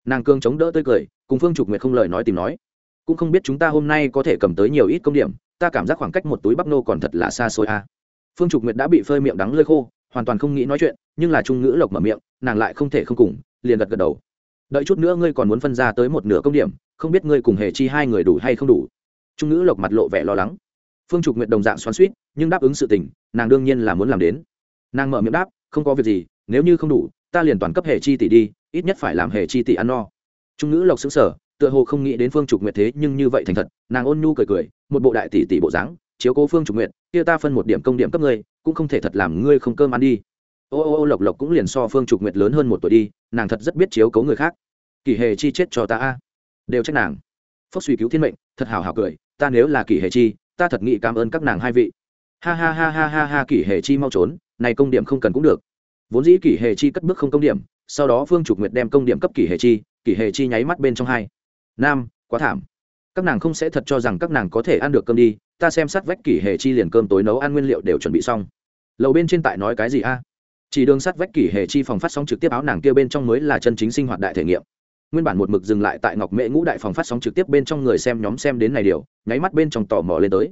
Nàng cương chống đỡ tươi cười, cùng phương trục nguyệt không lời nói tìm nói. Cũng không biết chúng ta hôm nay có thể cầm tới nhiều ít công điểm, ta cảm giác khoảng cách một túi bắp nô còn thật là xa xôi a. Phương trục nguyệt đã bị phơi miệng đắng lơi khô, hoàn toàn không nghĩ nói chuyện, nhưng là trung ngữ lộc mở miệng, nàng lại không thể không cùng, liền gật gật đầu. Đợi chút nữa ngươi còn muốn phân ra tới một nửa công điểm, không biết ngươi cùng hề chi hai người đủ hay không đủ. Trung ngữ lộc mặt lộ vẻ lo lắng. Phương trục nguyệt đồng dạng xoắn suýt nhưng đáp ứng sự tình, nàng đương nhiên là muốn làm đến. Nàng mở miệng đáp, không có việc gì, nếu như không đủ ta liền toàn cấp hệ chi tỷ đi, ít nhất phải làm hệ chi tỷ ăn no. Trung ngữ lộc xứng sở, tựa hồ không nghĩ đến phương trục nguyệt thế nhưng như vậy thành thật, nàng ôn nhu cười cười, một bộ đại tỷ tỷ bộ dáng, chiếu cố phương trục nguyệt, kia ta phân một điểm công điểm cấp ngươi, cũng không thể thật làm ngươi không cơm ăn đi. Ô ô ô, lộc lộc cũng liền so phương trục nguyệt lớn hơn một tuổi đi, nàng thật rất biết chiếu cố người khác. Kỷ hề chi chết cho ta a. Đều trách nàng. Phúc suy cứu thiên mệnh, thật hào hào cười, ta nếu là kỷ hề chi, ta thật nghĩ cảm ơn các nàng hai vị. Ha ha ha ha ha ha kỷ hề chi mau trốn, này công điểm không cần cũng được vốn dĩ kỷ hề chi cất bước không công điểm, sau đó phương trục nguyệt đem công điểm cấp kỷ hề chi, kỷ hề chi nháy mắt bên trong hai. Nam, quá thảm. Các nàng không sẽ thật cho rằng các nàng có thể ăn được cơm đi, ta xem sát vách kỷ hề chi liền cơm tối nấu ăn nguyên liệu đều chuẩn bị xong. Lầu bên trên tại nói cái gì a? Chỉ đường sát vách kỷ hề chi phòng phát sóng trực tiếp áo nàng kia bên trong mới là chân chính sinh hoạt đại thể nghiệm. Nguyên bản một mực dừng lại tại ngọc mễ ngũ đại phòng phát sóng trực tiếp bên trong người xem nhóm xem đến này điều, nháy mắt bên trong tò mò lên tới.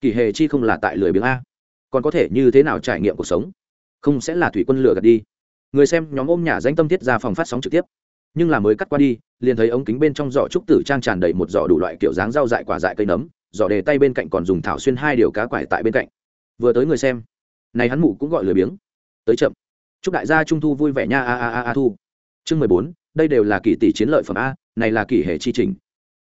Kỷ hề chi không là tại lười biếng a? Còn có thể như thế nào trải nghiệm cuộc sống? Không sẽ là thủy quân lửa gạt đi. Người xem nhóm ôm nhà danh tâm thiết ra phòng phát sóng trực tiếp. Nhưng là mới cắt qua đi, liền thấy ống kính bên trong giỏ trúc tử trang tràn đầy một giỏ đủ loại kiểu dáng rau dại quả dại cây nấm, giỏ đề tay bên cạnh còn dùng thảo xuyên hai điều cá quải tại bên cạnh. Vừa tới người xem, này hắn mụ cũng gọi lười biếng. Tới chậm. Chúc đại gia trung thu vui vẻ nha, a a a a, thu. Chương mười bốn, đây đều là kỷ tỷ chiến lợi phẩm a, này là kỷ hệ chi trình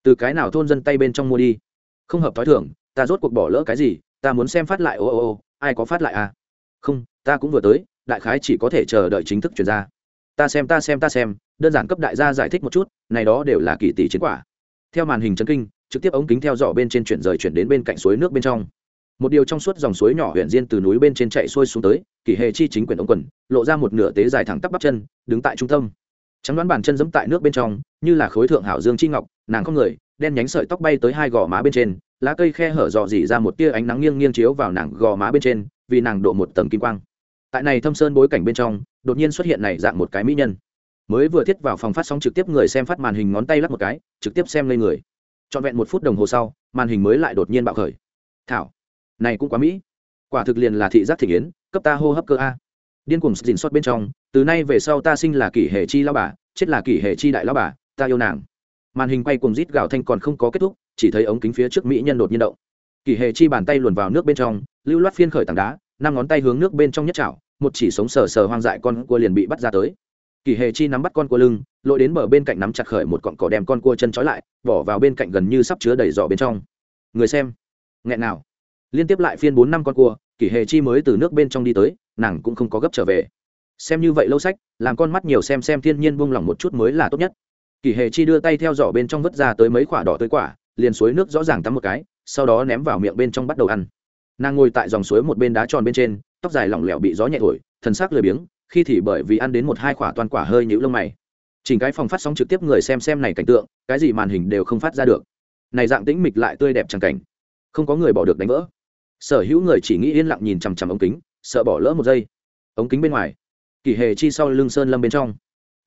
từ cái nào thôn dân tay bên trong mua đi? Không hợp thói thường, ta rốt cuộc bỏ lỡ cái gì, ta muốn xem phát lại, ô ô ô, ai có phát lại a? Không ta cũng vừa tới, đại khái chỉ có thể chờ đợi chính thức chuyển ra. Ta xem ta xem ta xem, đơn giản cấp đại gia giải thích một chút, này đó đều là kỳ tỷ chiến quả. Theo màn hình chấn kinh, trực tiếp ống kính theo dõi bên trên chuyển rời chuyển đến bên cạnh suối nước bên trong. Một điều trong suốt dòng suối nhỏ huyện diên từ núi bên trên chạy xuôi xuống tới, kỳ hề chi chính quyền ống quần, lộ ra một nửa tế dài thẳng tắp bắp chân, đứng tại trung tâm. Trắng đoán bàn chân giẫm tại nước bên trong, như là khối thượng hảo dương chi ngọc, nàng không người, đen nhánh sợi tóc bay tới hai gò má bên trên, lá cây khe hở dò dỉ ra một tia ánh nắng nghiêng nghiêng chiếu vào nàng gò má bên trên, vì nàng độ một tầng kim quang tại này thâm sơn bối cảnh bên trong, đột nhiên xuất hiện này dạng một cái mỹ nhân. Mới vừa thiết vào phòng phát sóng trực tiếp người xem phát màn hình ngón tay lắp một cái, trực tiếp xem lên người. Trọn vẹn một phút đồng hồ sau, màn hình mới lại đột nhiên bạo khởi. Thảo, này cũng quá mỹ. Quả thực liền là thị giác thị kiến, cấp ta hô hấp cơ a. Điên cuồng dình xót bên trong, từ nay về sau ta sinh là kỷ hệ chi lao bà, chết là kỷ hệ chi đại lao bà, ta yêu nàng. Màn hình quay cùng rít gào thanh còn không có kết thúc, chỉ thấy ống kính phía trước mỹ nhân đột nhiên động. Kỷ hệ chi bàn tay luồn vào nước bên trong, lưu loát phiên khởi tảng đá năm ngón tay hướng nước bên trong nhất chảo, một chỉ sống sờ sờ hoang dại con cua liền bị bắt ra tới. Kỳ hề chi nắm bắt con cua lưng, lội đến bờ bên cạnh nắm chặt khởi một cọn cỏ đem con cua chân trói lại, bỏ vào bên cạnh gần như sắp chứa đầy giỏ bên trong. Người xem, nghẹn nào. Liên tiếp lại phiên bốn năm con cua, kỳ hề chi mới từ nước bên trong đi tới, nàng cũng không có gấp trở về. Xem như vậy lâu sách, làm con mắt nhiều xem xem thiên nhiên buông lỏng một chút mới là tốt nhất. Kỳ hề chi đưa tay theo giỏ bên trong vứt ra tới mấy quả đỏ tới quả, liền suối nước rõ ràng tắm một cái, sau đó ném vào miệng bên trong bắt đầu ăn nàng ngồi tại dòng suối một bên đá tròn bên trên, tóc dài lỏng lẻo bị gió nhẹ thổi, thần sắc lười biếng, khi thì bởi vì ăn đến một hai quả toàn quả hơi nhũ lông mày. Chỉnh cái phòng phát sóng trực tiếp người xem xem này cảnh tượng, cái gì màn hình đều không phát ra được. Này dạng tĩnh mịch lại tươi đẹp chẳng cảnh. Không có người bỏ được đánh vỡ. Sở hữu người chỉ nghĩ yên lặng nhìn chằm chằm ống kính, sợ bỏ lỡ một giây. Ống kính bên ngoài kỷ hề chi sau lưng sơn lâm bên trong.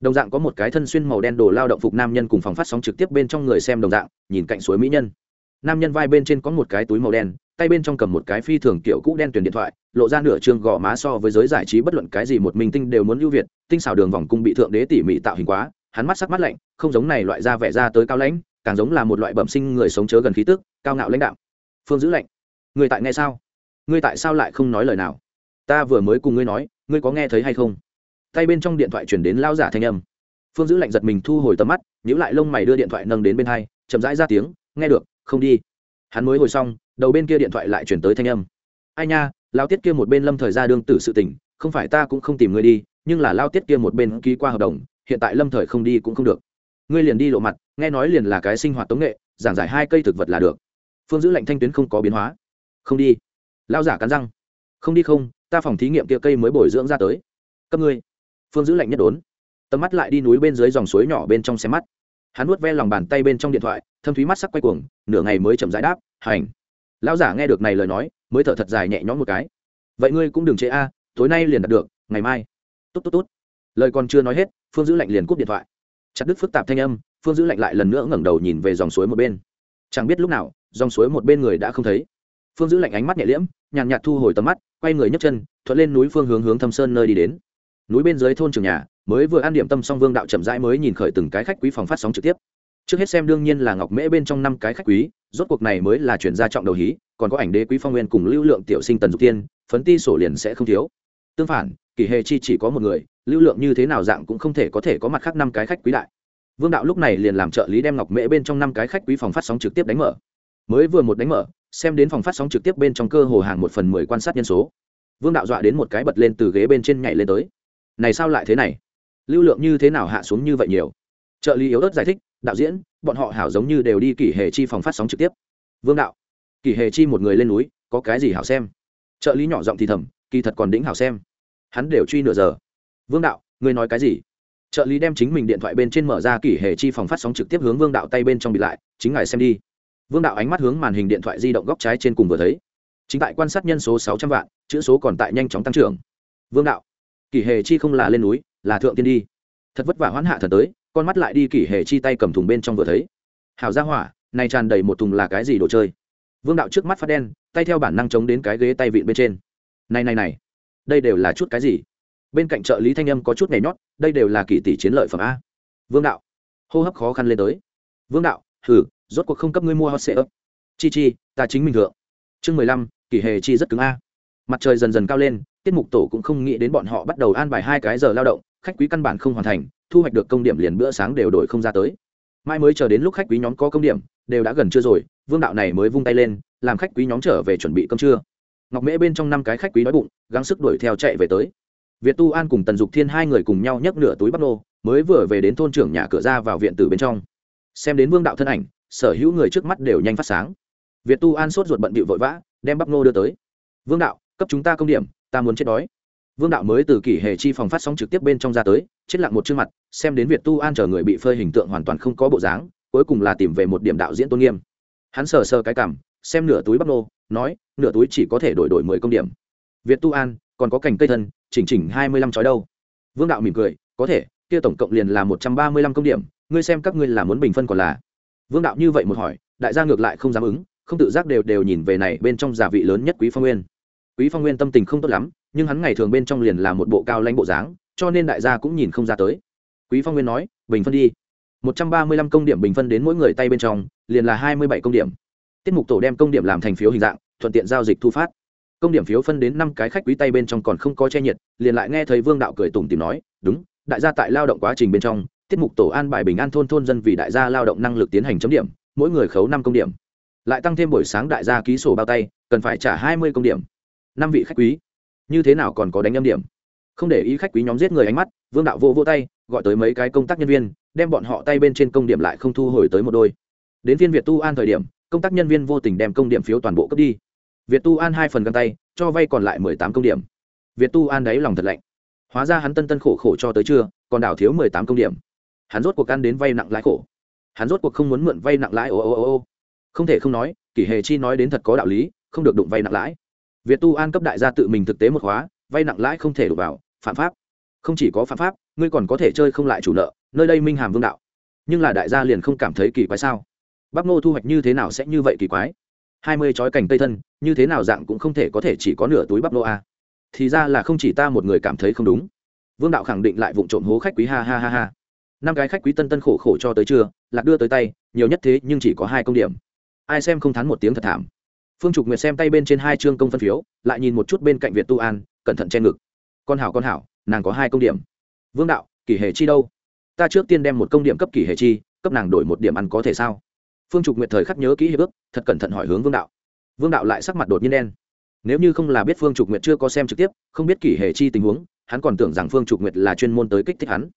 Đồng dạng có một cái thân xuyên màu đen đồ lao động phục nam nhân cùng phòng phát sóng trực tiếp bên trong người xem đồng dạng, nhìn cạnh suối mỹ nhân. Nam nhân vai bên trên có một cái túi màu đen tay bên trong cầm một cái phi thường kiểu cũ đen tuyển điện thoại, lộ ra nửa trường gò má so với giới giải trí bất luận cái gì một minh tinh đều muốn ưu việt, tinh xảo đường vòng cung bị thượng đế tỉ mỉ tạo hình quá, hắn mắt sắc mắt lạnh, không giống này loại da vẻ ra tới cao lãnh, càng giống là một loại bẩm sinh người sống chớ gần khí tức, cao ngạo lãnh đạo. Phương giữ lạnh. Người tại nghe sao? Ngươi tại sao lại không nói lời nào? Ta vừa mới cùng ngươi nói, ngươi có nghe thấy hay không? Tay bên trong điện thoại chuyển đến lao giả thanh âm. Phương giữ lạnh giật mình thu hồi tầm mắt nhữ lại lông mày đưa điện thoại nâng đến bên hai, chậm rãi ra tiếng, nghe được, không đi. Hắn mới hồi xong đầu bên kia điện thoại lại chuyển tới thanh âm. Ai nha, lao tiết kia một bên lâm thời ra đương tử sự tỉnh không phải ta cũng không tìm ngươi đi, nhưng là lao tiết kia một bên ký qua hợp đồng, hiện tại lâm thời không đi cũng không được. Ngươi liền đi lộ mặt, nghe nói liền là cái sinh hoạt tống nghệ, giảng giải hai cây thực vật là được. Phương giữ lệnh thanh tuyến không có biến hóa. Không đi. Lao giả cắn răng. Không đi không, ta phòng thí nghiệm kia cây mới bồi dưỡng ra tới. Cấp ngươi. Phương giữ lệnh nhất đốn. Tầm mắt lại đi núi bên dưới dòng suối nhỏ bên trong xe mắt. Hắn nuốt ve lòng bàn tay bên trong điện thoại, thâm thúy mắt sắc quay cuồng, nửa ngày mới chậm giải đáp, hành lão giả nghe được này lời nói, mới thở thật dài nhẹ nhõm một cái. Vậy ngươi cũng đừng chế a, tối nay liền đặt được, ngày mai. Tốt tốt tốt. Lời còn chưa nói hết, phương giữ lạnh liền cúp điện thoại. Chặt đứt phức tạp thanh âm, phương giữ lạnh lại lần nữa ngẩng đầu nhìn về dòng suối một bên. Chẳng biết lúc nào, dòng suối một bên người đã không thấy. Phương giữ lạnh ánh mắt nhẹ liễm, nhàn nhạt thu hồi tầm mắt, quay người nhấc chân, thuận lên núi phương hướng hướng thâm sơn nơi đi đến. Núi bên dưới thôn trường nhà, mới vừa ăn điểm tâm xong vương đạo chậm rãi mới nhìn khởi từng cái khách quý phòng phát sóng trực tiếp. Trước hết xem đương nhiên là ngọc mễ bên trong năm cái khách quý rốt cuộc này mới là chuyển gia trọng đầu hí, còn có ảnh đế quý phong nguyên cùng lưu lượng tiểu sinh tần dục tiên phấn ti sổ liền sẽ không thiếu. Tương phản kỷ hề chi chỉ có một người, lưu lượng như thế nào dạng cũng không thể có thể có mặt khác năm cái khách quý đại. Vương đạo lúc này liền làm trợ lý đem ngọc mễ bên trong năm cái khách quý phòng phát sóng trực tiếp đánh mở. Mới vừa một đánh mở, xem đến phòng phát sóng trực tiếp bên trong cơ hồ hàng một phần mười quan sát nhân số. Vương đạo dọa đến một cái bật lên từ ghế bên trên nhảy lên tới. Này sao lại thế này? Lưu lượng như thế nào hạ xuống như vậy nhiều? Trợ lý yếu ớt giải thích, đạo diễn bọn họ hảo giống như đều đi kỷ hề chi phòng phát sóng trực tiếp. Vương đạo, kỷ hề chi một người lên núi, có cái gì hảo xem? Trợ lý nhỏ giọng thì thầm, kỳ thật còn đĩnh hảo xem. Hắn đều truy nửa giờ. Vương đạo, ngươi nói cái gì? Trợ lý đem chính mình điện thoại bên trên mở ra kỷ hề chi phòng phát sóng trực tiếp hướng vương đạo tay bên trong bị lại, chính ngài xem đi. Vương đạo ánh mắt hướng màn hình điện thoại di động góc trái trên cùng vừa thấy. Chính tại quan sát nhân số sáu trăm vạn, chữ số còn tại nhanh chóng tăng trưởng. Vương đạo, kỷ hề chi không là lên núi, là thượng tiên đi. Thật vất vả hoãn hạ thần tới con mắt lại đi kỷ hề chi tay cầm thùng bên trong vừa thấy. Hảo ra hỏa, này tràn đầy một thùng là cái gì đồ chơi? Vương đạo trước mắt phát đen, tay theo bản năng chống đến cái ghế tay vịn bên trên. Này này này, đây đều là chút cái gì? Bên cạnh trợ lý thanh âm có chút nhảy nhót, đây đều là kỷ tỷ chiến lợi phẩm a. Vương đạo, hô hấp khó khăn lên tới. Vương đạo thử rốt cuộc không cấp ngươi mua hot sệ ấp chi chi, ta chính mình thượng. Chương mười lăm, kỷ hề chi rất cứng a. Mặt trời dần dần cao lên tiết mục tổ cũng không nghĩ đến bọn họ bắt đầu an bài hai cái giờ lao động, khách quý căn bản không hoàn thành, thu hoạch được công điểm liền bữa sáng đều đổi không ra tới. Mai mới chờ đến lúc khách quý nhóm có công điểm, đều đã gần trưa rồi, vương đạo này mới vung tay lên, làm khách quý nhóm trở về chuẩn bị cơm trưa. Ngọc mễ bên trong năm cái khách quý đói bụng, gắng sức đuổi theo chạy về tới. Việt tu an cùng tần dục thiên hai người cùng nhau nhấc nửa túi bắp nô, mới vừa về đến thôn trưởng nhà cửa ra vào viện từ bên trong. Xem đến vương đạo thân ảnh, sở hữu người trước mắt đều nhanh phát sáng. Việt tu an sốt ruột bận bịu vội vã, đem bắp nô đưa tới. Vương đạo, cấp chúng ta công điểm ta muốn chết đói. Vương đạo mới từ kỷ hệ chi phòng phát sóng trực tiếp bên trong ra tới, chết lặng một chương mặt, xem đến việt tu an chờ người bị phơi hình tượng hoàn toàn không có bộ dáng, cuối cùng là tìm về một điểm đạo diễn tôn nghiêm. Hắn sờ sờ cái cảm, xem nửa túi bắp nô, nói, nửa túi chỉ có thể đổi đổi mười công điểm. Việt tu an, còn có cành cây thân, chỉnh chỉnh hai mươi lăm chói đâu. Vương đạo mỉm cười, có thể, kia tổng cộng liền là một trăm ba mươi lăm công điểm, ngươi xem các ngươi là muốn bình phân còn là. Vương đạo như vậy một hỏi, đại gia ngược lại không dám ứng, không tự giác đều đều nhìn về này bên trong giả vị lớn nhất quý phong nguyên quý phong nguyên tâm tình không tốt lắm, nhưng hắn ngày thường bên trong liền là một bộ cao lãnh bộ dáng, cho nên đại gia cũng nhìn không ra tới. Quý phong nguyên nói, bình phân đi. Một trăm ba mươi lăm công điểm bình phân đến mỗi người tay bên trong, liền là hai mươi bảy công điểm. Tiết mục tổ đem công điểm làm thành phiếu hình dạng, thuận tiện giao dịch thu phát. Công điểm phiếu phân đến năm cái khách quý tay bên trong còn không có che nhiệt, liền lại nghe thấy vương đạo cười tủm tìm nói, đúng, đại gia tại lao động quá trình bên trong, tiết mục tổ an bài bình an thôn thôn dân vì đại gia lao động năng lực tiến hành chấm điểm, mỗi người khấu năm công điểm. Lại tăng thêm buổi sáng đại gia ký sổ bao tay, cần phải trả hai mươi công điểm năm vị khách quý. Như thế nào còn có đánh âm điểm? Không để ý khách quý nhóm giết người ánh mắt, vương đạo vô vô tay, gọi tới mấy cái công tác nhân viên, đem bọn họ tay bên trên công điểm lại không thu hồi tới một đôi. Đến phiên việt tu an thời điểm, công tác nhân viên vô tình đem công điểm phiếu toàn bộ cấp đi. Việt tu an hai phần găng tay, cho vay còn lại mười tám công điểm. Việt tu an đáy lòng thật lạnh. Hóa ra hắn tân tân khổ khổ cho tới trưa, còn đảo thiếu mười tám công điểm. Hắn rốt cuộc ăn đến vay nặng lãi khổ. Hắn rốt cuộc không muốn mượn vay nặng lãi, ô ô ô ô. Không thể không nói, kỷ hề chi nói đến thật có đạo lý, không được đụng vay nặng lãi việt tu an cấp đại gia tự mình thực tế một khóa, vay nặng lãi không thể đổ vào, phạm pháp. Không chỉ có phạm pháp, ngươi còn có thể chơi không lại chủ nợ, nơi đây minh hàm vương đạo. Nhưng là đại gia liền không cảm thấy kỳ quái sao? Bác ngô thu hoạch như thế nào sẽ như vậy kỳ quái? Hai mươi chói cành tây thân, như thế nào dạng cũng không thể có thể chỉ có nửa túi bắp nô a. Thì ra là không chỉ ta một người cảm thấy không đúng. Vương đạo khẳng định lại vụng trộm hố khách quý, ha ha ha ha. Năm cái khách quý tân tân khổ khổ cho tới trưa, lạc đưa tới tay, nhiều nhất thế nhưng chỉ có hai công điểm. Ai xem không thán một tiếng thật thảm phương trục nguyệt xem tay bên trên hai chương công phân phiếu, lại nhìn một chút bên cạnh việt tu an, cẩn thận che ngực. Con hảo con hảo, nàng có hai công điểm. Vương đạo, kỷ hệ chi đâu? Ta trước tiên đem một công điểm cấp kỷ hệ chi, cấp nàng đổi một điểm ăn có thể sao? Phương trục nguyệt thời khắc nhớ kỹ hiệp ước, thật cẩn thận hỏi hướng vương đạo. Vương đạo lại sắc mặt đột nhiên đen. Nếu như không là biết phương trục nguyệt chưa có xem trực tiếp, không biết kỷ hệ chi tình huống, hắn còn tưởng rằng phương trục nguyệt là chuyên môn tới kích thích hắn.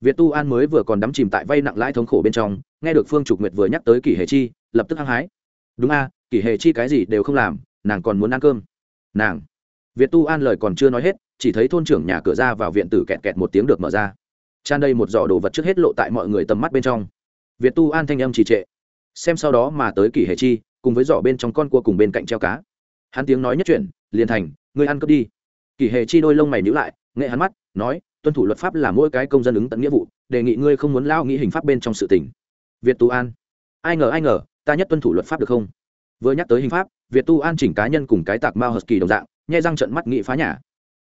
Việt tu an mới vừa còn đắm chìm tại vay nặng lãi thống khổ bên trong, nghe được phương trục nguyệt vừa nhắc tới kỷ hệ chi, lập tức hăng hái. Đúng a kỷ hệ chi cái gì đều không làm, nàng còn muốn ăn cơm. Nàng. Việt tu an lời còn chưa nói hết, chỉ thấy thôn trưởng nhà cửa ra vào viện tử kẹt kẹt một tiếng được mở ra. Tràn đầy một giỏ đồ vật trước hết lộ tại mọi người tầm mắt bên trong. Việt tu an thanh âm trì trệ. Xem sau đó mà tới kỷ hệ chi, cùng với giỏ bên trong con cua cùng bên cạnh treo cá. Hắn tiếng nói nhất chuyển, liền thành, ngươi ăn cướp đi. Kỷ hệ chi đôi lông mày nhữ lại nghệ hắn mắt, nói, tuân thủ luật pháp là mỗi cái công dân ứng tận nghĩa vụ, đề nghị ngươi không muốn lao nghĩ hình pháp bên trong sự tình. Việt tu an. Ai ngờ ai ngờ, ta nhất tuân thủ luật pháp được không? Vừa nhắc tới hình pháp, việt tu an chỉnh cá nhân cùng cái tạc mao hờ kỳ đồng dạng, nhai răng trận mắt nghị phá nhà.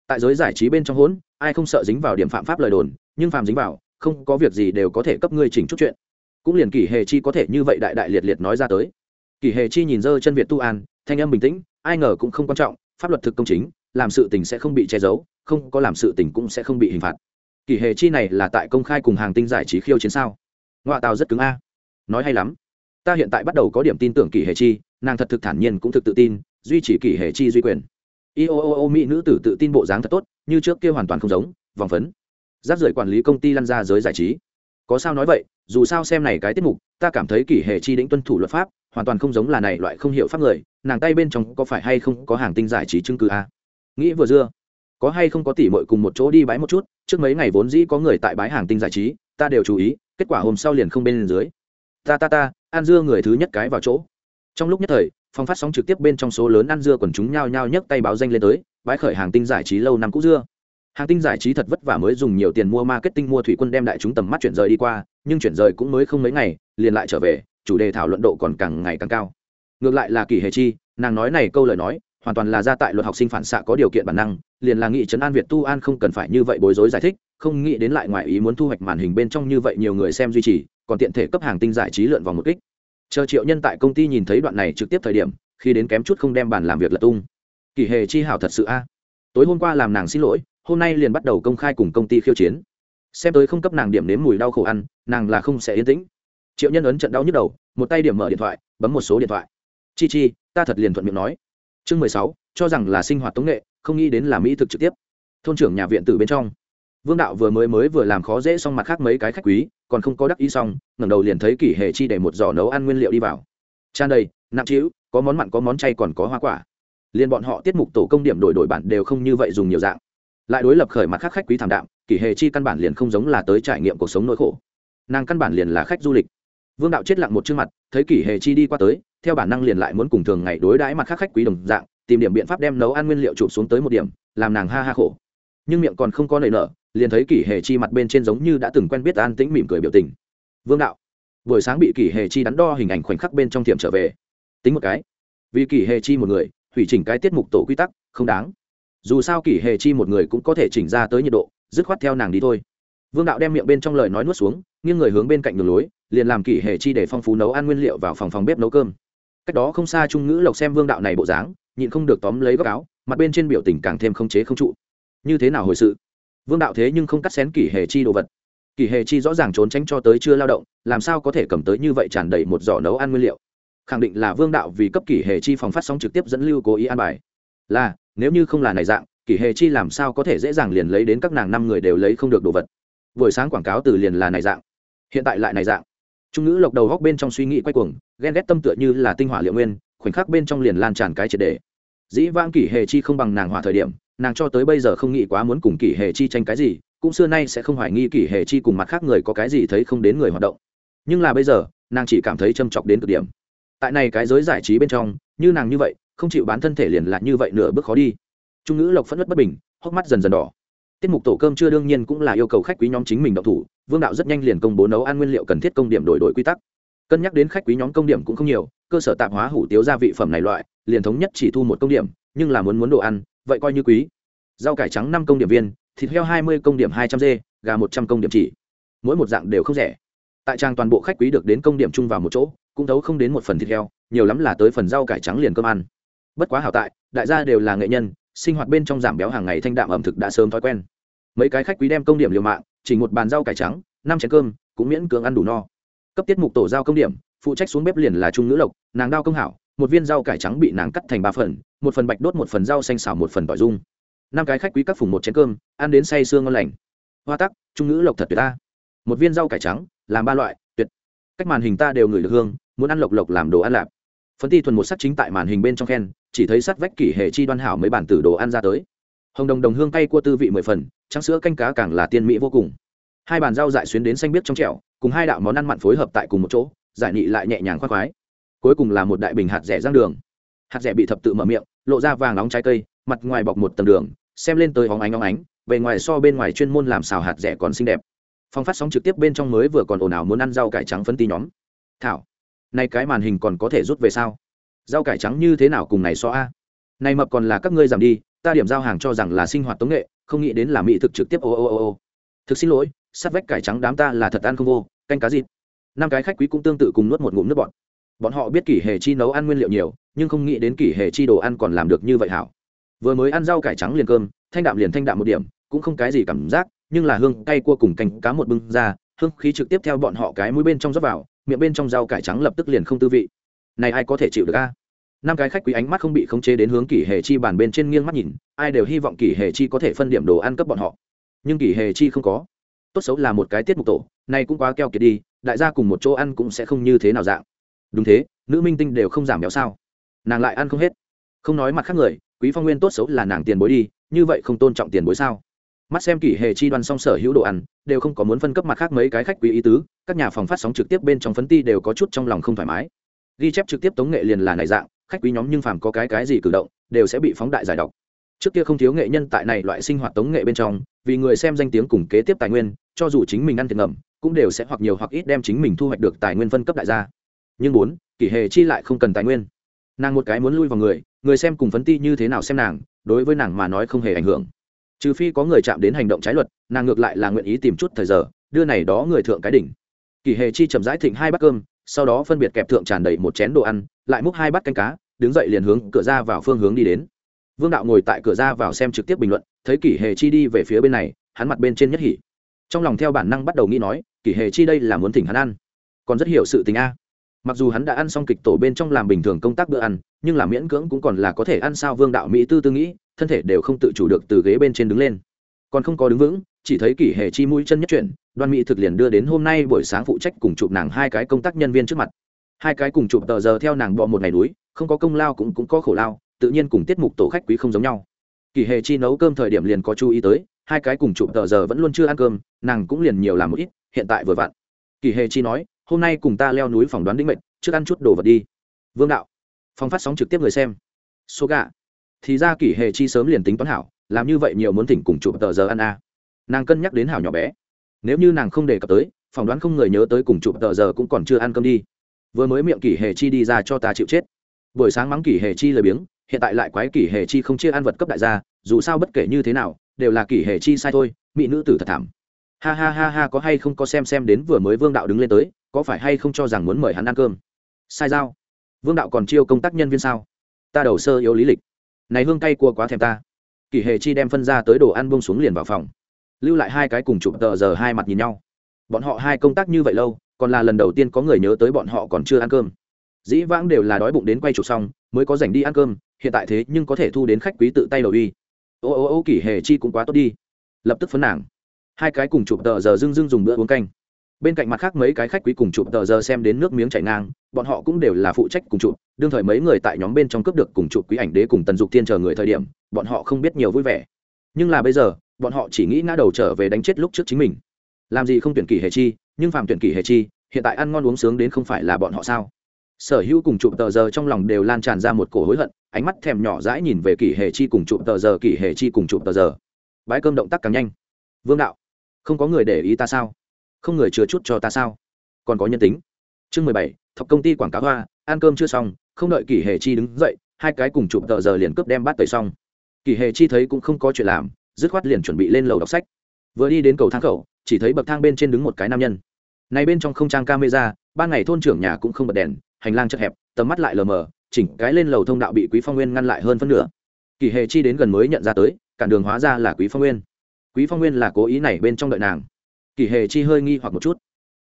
Tại giới giải trí bên trong hỗn, ai không sợ dính vào điểm phạm pháp lời đồn, nhưng phạm dính vào, không có việc gì đều có thể cấp ngươi chỉnh chút chuyện. Cũng liền kỷ hề chi có thể như vậy đại đại liệt liệt nói ra tới. Kỷ hề chi nhìn dơ chân việt tu an, thanh âm bình tĩnh, ai ngờ cũng không quan trọng, pháp luật thực công chính, làm sự tình sẽ không bị che giấu, không có làm sự tình cũng sẽ không bị hình phạt. Kỷ hề chi này là tại công khai cùng hàng tinh giải trí khiêu chiến sao? Ngoại tàu rất cứng a. Nói hay lắm ta hiện tại bắt đầu có điểm tin tưởng kỷ hệ chi, nàng thật thực thản nhiên cũng thực tự tin, duy trì kỷ hệ chi duy quyền. Y ô ô ô mỹ nữ tử tự tin bộ dáng thật tốt, như trước kia hoàn toàn không giống, vòng phấn. Giáp rời quản lý công ty lăn ra giới giải trí. Có sao nói vậy, dù sao xem này cái tiết mục, ta cảm thấy kỷ hệ chi đĩnh tuân thủ luật pháp, hoàn toàn không giống là này loại không hiểu pháp người, nàng tay bên trong có phải hay không có hàng tinh giải trí chứng cứ a? Nghĩ vừa dưa, có hay không có tỉ mội cùng một chỗ đi bãi một chút, trước mấy ngày vốn dĩ có người tại bãi hàng tinh giải trí, ta đều chú ý, kết quả hôm sau liền không bên dưới. Ta ta ta an dưa người thứ nhất cái vào chỗ. Trong lúc nhất thời, phong phát sóng trực tiếp bên trong số lớn ăn dưa quần chúng nhao nhao nhấc tay báo danh lên tới, bãi khởi hàng tinh giải trí lâu năm cũ dưa. Hàng tinh giải trí thật vất vả mới dùng nhiều tiền mua marketing mua thủy quân đem đại chúng tầm mắt chuyển rời đi qua, nhưng chuyển rời cũng mới không mấy ngày, liền lại trở về, chủ đề thảo luận độ còn càng ngày càng cao. Ngược lại là kỳ hề chi, nàng nói này câu lời nói, hoàn toàn là ra tại luật học sinh phản xạ có điều kiện bản năng, liền là nghị trấn an việt tu an không cần phải như vậy bối rối giải thích, không nghĩ đến lại ngoài ý muốn thu hoạch màn hình bên trong như vậy nhiều người xem duy trì còn tiện thể cấp hàng tinh giải trí lượn vòng một kích. Chờ triệu nhân tại công ty nhìn thấy đoạn này trực tiếp thời điểm, khi đến kém chút không đem bàn làm việc lật tung. Kỳ hề chi hảo thật sự a. Tối hôm qua làm nàng xin lỗi, hôm nay liền bắt đầu công khai cùng công ty khiêu chiến. Xem tới không cấp nàng điểm nếm mùi đau khổ ăn, nàng là không sẽ yên tĩnh. Triệu nhân ấn trận đau nhức đầu, một tay điểm mở điện thoại, bấm một số điện thoại. Chi chi, ta thật liền thuận miệng nói. Chương mười sáu, cho rằng là sinh hoạt tống nghệ, không nghĩ đến là mỹ thực trực tiếp. Thôn trưởng nhà viện từ bên trong. Vương đạo vừa mới mới vừa làm khó dễ xong mặt khác mấy cái khách quý còn không có đắc ý xong, ngẩng đầu liền thấy kỷ hệ chi để một giỏ nấu ăn nguyên liệu đi vào. Tràn đầy, nặng trĩu, có món mặn có món chay còn có hoa quả. Liền bọn họ tiết mục tổ công điểm đổi đổi bản đều không như vậy dùng nhiều dạng. Lại đối lập khởi mặt khác khách quý thảm đạm, kỷ hệ chi căn bản liền không giống là tới trải nghiệm cuộc sống nỗi khổ. Nàng căn bản liền là khách du lịch. Vương đạo chết lặng một chương mặt, thấy kỷ hệ chi đi qua tới, theo bản năng liền lại muốn cùng thường ngày đối đãi mặt khác khách quý đồng dạng, tìm điểm biện pháp đem nấu ăn nguyên liệu chụp xuống tới một điểm, làm nàng ha ha khổ. Nhưng miệng còn không có nảy nở liền thấy kỷ hệ chi mặt bên trên giống như đã từng quen biết an tĩnh mỉm cười biểu tình. Vương đạo, buổi sáng bị kỷ hệ chi đắn đo hình ảnh khoảnh khắc bên trong tiệm trở về. Tính một cái, vì kỷ hệ chi một người, hủy chỉnh cái tiết mục tổ quy tắc, không đáng. Dù sao kỷ hệ chi một người cũng có thể chỉnh ra tới nhiệt độ, dứt khoát theo nàng đi thôi. Vương đạo đem miệng bên trong lời nói nuốt xuống, nghiêng người hướng bên cạnh đường lối, liền làm kỷ hệ chi để phong phú nấu ăn nguyên liệu vào phòng phòng bếp nấu cơm. Cách đó không xa trung ngữ lộc xem vương đạo này bộ dáng, nhịn không được tóm lấy góc áo, mặt bên trên biểu tình càng thêm không chế không trụ. Như thế nào hồi sự? Vương đạo thế nhưng không cắt xén kỷ hệ chi đồ vật. Kỷ hệ chi rõ ràng trốn tránh cho tới chưa lao động, làm sao có thể cầm tới như vậy tràn đầy một giỏ nấu ăn nguyên liệu? Khẳng định là vương đạo vì cấp kỷ hệ chi phòng phát sóng trực tiếp dẫn lưu cố ý an bài. Là, nếu như không là này dạng, kỷ hệ chi làm sao có thể dễ dàng liền lấy đến các nàng năm người đều lấy không được đồ vật? Buổi sáng quảng cáo từ liền là này dạng. Hiện tại lại này dạng. Trung ngữ lộc đầu góc bên trong suy nghĩ quay cuồng, ghen ghét tâm tựa như là tinh hỏa liệu nguyên, khoảnh khắc bên trong liền lan tràn cái triệt đề dĩ vãng kỷ hệ chi không bằng nàng hỏa thời điểm nàng cho tới bây giờ không nghĩ quá muốn cùng kỷ hệ chi tranh cái gì, cũng xưa nay sẽ không hoài nghi kỷ hệ chi cùng mặt khác người có cái gì thấy không đến người hoạt động. Nhưng là bây giờ, nàng chỉ cảm thấy châm chọc đến cực điểm. Tại này cái giới giải trí bên trong, như nàng như vậy, không chịu bán thân thể liền là như vậy nửa bước khó đi. Trung ngữ lộc phất bất bình, hốc mắt dần dần đỏ. Tiết mục tổ cơm chưa đương nhiên cũng là yêu cầu khách quý nhóm chính mình đậu thủ, vương đạo rất nhanh liền công bố nấu ăn nguyên liệu cần thiết công điểm đổi đổi quy tắc. Cân nhắc đến khách quý nhóm công điểm cũng không nhiều, cơ sở tạp hóa hủ tiếu gia vị phẩm này loại, liền thống nhất chỉ thu một công điểm, nhưng là muốn muốn đồ ăn vậy coi như quý. Rau cải trắng năm công điểm viên, thịt heo hai mươi công điểm hai trăm dê, gà một trăm công điểm chỉ. Mỗi một dạng đều không rẻ. Tại trang toàn bộ khách quý được đến công điểm chung vào một chỗ, cũng thấu không đến một phần thịt heo, nhiều lắm là tới phần rau cải trắng liền cơm ăn. Bất quá hảo tại, đại gia đều là nghệ nhân, sinh hoạt bên trong giảm béo hàng ngày thanh đạm ẩm thực đã sớm thói quen. Mấy cái khách quý đem công điểm liều mạng, chỉ một bàn rau cải trắng, năm chén cơm, cũng miễn cưỡng ăn đủ no. Cấp tiết mục tổ giao công điểm, phụ trách xuống bếp liền là trung nữ lộc, nàng đao công hảo một viên rau cải trắng bị nàng cắt thành ba phần, một phần bạch đốt, một phần rau xanh xào, một phần tỏi dung. Năm cái khách quý các phùng một chén cơm, ăn đến say sương ngon lành. Hoa tắc, trung ngữ lộc thật tuyệt ta. Một viên rau cải trắng, làm ba loại, tuyệt. Cách màn hình ta đều ngửi được hương, muốn ăn lộc lộc làm đồ ăn lạp. Phấn ti thuần một sắc chính tại màn hình bên trong khen, chỉ thấy sắt vách kỷ hệ chi đoan hảo mấy bản tử đồ ăn ra tới. Hồng đồng đồng hương cay cua tư vị mười phần, trắng sữa canh cá càng là tiên mỹ vô cùng. Hai bàn rau dại xuyến đến xanh biếc trong trẻo, cùng hai đạo món ăn mặn phối hợp tại cùng một chỗ, giải nị lại nhẹ nhàng khoác khoái cuối cùng là một đại bình hạt rẻ rang đường. Hạt rẻ bị thập tự mở miệng, lộ ra vàng nóng trái cây, mặt ngoài bọc một tầng đường, xem lên tới hóng ánh hóng ánh, bề ngoài so bên ngoài chuyên môn làm xào hạt rẻ còn xinh đẹp. Phong phát sóng trực tiếp bên trong mới vừa còn ồn ào muốn ăn rau cải trắng phân tí nhóm. Thảo, nay cái màn hình còn có thể rút về sao? Rau cải trắng như thế nào cùng này so a? Này mập còn là các ngươi giảm đi, ta điểm giao hàng cho rằng là sinh hoạt tống nghệ, không nghĩ đến là mỹ thực trực tiếp ô ô ô ô. Thực xin lỗi sát vách cải trắng đám ta là thật ăn không vô, canh cá gì? năm cái khách quý cũng tương tự cùng nuốt một ngụm nước bọt bọn họ biết kỷ hề chi nấu ăn nguyên liệu nhiều, nhưng không nghĩ đến kỷ hề chi đồ ăn còn làm được như vậy hảo. Vừa mới ăn rau cải trắng liền cơm, thanh đạm liền thanh đạm một điểm, cũng không cái gì cảm giác, nhưng là hương cay cua cùng canh cá một bưng ra, hương khí trực tiếp theo bọn họ cái mũi bên trong rót vào, miệng bên trong rau cải trắng lập tức liền không tư vị. Này ai có thể chịu được a? Năm cái khách quý ánh mắt không bị khống chế đến hướng kỷ hề chi bàn bên trên nghiêng mắt nhìn, ai đều hy vọng kỷ hề chi có thể phân điểm đồ ăn cấp bọn họ. Nhưng kỷ hề chi không có. Tốt xấu là một cái tiết mục tổ, này cũng quá keo kiệt đi, đại gia cùng một chỗ ăn cũng sẽ không như thế nào dạng đúng thế, nữ minh tinh đều không giảm béo sao. Nàng lại ăn không hết. Không nói mặt khác người, quý phong nguyên tốt xấu là nàng tiền bối đi, như vậy không tôn trọng tiền bối sao? Mắt xem kỷ hề chi đoàn song sở hữu đồ ăn, đều không có muốn phân cấp mặt khác mấy cái khách quý ý tứ, các nhà phòng phát sóng trực tiếp bên trong phấn ti đều có chút trong lòng không thoải mái. Ghi chép trực tiếp tống nghệ liền là này dạng, khách quý nhóm nhưng phàm có cái cái gì cử động, đều sẽ bị phóng đại giải độc. Trước kia không thiếu nghệ nhân tại này loại sinh hoạt tống nghệ bên trong, vì người xem danh tiếng cùng kế tiếp tài nguyên, cho dù chính mình ăn tiền ngầm, cũng đều sẽ hoặc nhiều hoặc ít đem chính mình thu hoạch được tài nguyên phân cấp đại gia nhưng bốn, kỷ hề chi lại không cần tài nguyên. Nàng một cái muốn lui vào người người xem cùng phấn ti như thế nào xem nàng, đối với nàng mà nói không hề ảnh hưởng. Trừ phi có người chạm đến hành động trái luật, nàng ngược lại là nguyện ý tìm chút thời giờ, đưa này đó người thượng cái đỉnh. Kỷ hề chi chậm rãi thịnh hai bát cơm, sau đó phân biệt kẹp thượng tràn đầy một chén đồ ăn, lại múc hai bát canh cá, đứng dậy liền hướng cửa ra vào phương hướng đi đến. Vương đạo ngồi tại cửa ra vào xem trực tiếp bình luận, thấy kỷ hề chi đi về phía bên này, hắn mặt bên trên nhất hỉ. Trong lòng theo bản năng bắt đầu nghĩ nói, kỷ hề chi đây là muốn thỉnh hắn ăn. Còn rất hiểu sự tình a mặc dù hắn đã ăn xong kịch tổ bên trong làm bình thường công tác bữa ăn, nhưng là miễn cưỡng cũng còn là có thể ăn sao vương đạo mỹ tư tư nghĩ, thân thể đều không tự chủ được từ ghế bên trên đứng lên. Còn không có đứng vững, chỉ thấy kỷ hề chi mũi chân nhất chuyển, đoan mỹ thực liền đưa đến hôm nay buổi sáng phụ trách cùng chụp nàng hai cái công tác nhân viên trước mặt. Hai cái cùng chụp tờ giờ theo nàng bọ một ngày núi, không có công lao cũng cũng có khổ lao, tự nhiên cùng tiết mục tổ khách quý không giống nhau. Kỷ hề chi nấu cơm thời điểm liền có chú ý tới, hai cái cùng chụp tờ giờ vẫn luôn chưa ăn cơm, nàng cũng liền nhiều làm một ít, hiện tại vừa vặn. Kỷ hề chi nói hôm nay cùng ta leo núi phỏng đoán đĩnh mệnh, trước ăn chút đồ vật đi. Vương đạo. Phong phát sóng trực tiếp người xem. Số gà. Thì ra kỷ hề chi sớm liền tính toán hảo, làm như vậy nhiều muốn thỉnh cùng chụp tờ giờ ăn a à. nàng cân nhắc đến hảo nhỏ bé. Nếu như nàng không đề cập tới, phỏng đoán không người nhớ tới cùng chụp tờ giờ cũng còn chưa ăn cơm đi. Vừa mới miệng kỷ hề chi đi ra cho ta chịu chết. Buổi sáng mắng kỷ hề chi lời biếng, hiện tại lại quái kỷ hề chi không chia ăn vật cấp đại gia, dù sao bất kể như thế nào, đều là kỷ hề chi sai thôi, mỹ nữ tử thật thảm. Ha ha ha ha, có hay không có xem xem đến vừa mới vương đạo đứng lên tới có phải hay không cho rằng muốn mời hắn ăn cơm? Sai giao. Vương đạo còn chiêu công tác nhân viên sao? Ta đầu sơ yếu lý lịch. Này hương cay cua quá thèm ta. Kỷ hề chi đem phân ra tới đồ ăn bông xuống liền vào phòng. Lưu lại hai cái cùng chụp tờ giờ hai mặt nhìn nhau. Bọn họ hai công tác như vậy lâu, còn là lần đầu tiên có người nhớ tới bọn họ còn chưa ăn cơm. Dĩ vãng đều là đói bụng đến quay chụp xong, mới có dành đi ăn cơm, hiện tại thế nhưng có thể thu đến khách quý tự tay đầu y. ô ô ô, kỷ hề chi cũng quá tốt đi. Lập tức phấn nàng hai cái cùng chụp tờ giờ dưng dưng dùng bữa uống canh bên cạnh mặt khác mấy cái khách quý cùng chụp tờ giờ xem đến nước miếng chảy ngang, bọn họ cũng đều là phụ trách cùng chụp, đương thời mấy người tại nhóm bên trong cướp được cùng chụp quý ảnh đế cùng tần dục tiên chờ người thời điểm, bọn họ không biết nhiều vui vẻ. Nhưng là bây giờ, bọn họ chỉ nghĩ ngã đầu trở về đánh chết lúc trước chính mình. Làm gì không tuyển kỷ hề chi, nhưng phạm tuyển kỷ hề chi, hiện tại ăn ngon uống sướng đến không phải là bọn họ sao? Sở hữu cùng chụp tờ giờ trong lòng đều lan tràn ra một cổ hối hận, ánh mắt thèm nhỏ dãi nhìn về kỷ hệ chi cùng chụp tờ giờ, kỷ hệ chi cùng chụp tờ giờ. Bãi cơm động tác càng nhanh. Vương đạo, không có người để ý ta sao? Không người chứa chút cho ta sao? Còn có nhân tính. Chương mười bảy, thọc công ty quảng cáo hoa, ăn cơm chưa xong, không đợi kỷ hệ chi đứng dậy, hai cái cùng chụp tờ giờ liền cướp đem bát tẩy xong. Kỷ hệ chi thấy cũng không có chuyện làm, dứt khoát liền chuẩn bị lên lầu đọc sách. Vừa đi đến cầu thang khẩu, chỉ thấy bậc thang bên trên đứng một cái nam nhân. Này bên trong không trang camera, ban ngày thôn trưởng nhà cũng không bật đèn, hành lang chật hẹp, tầm mắt lại lờ mờ, chỉnh cái lên lầu thông đạo bị quý phong nguyên ngăn lại hơn phân nửa. Kỳ hề chi đến gần mới nhận ra tới, cản đường hóa ra là quý phong nguyên. Quý phong nguyên là cố ý này bên trong đợi nàng kỳ hề chi hơi nghi hoặc một chút.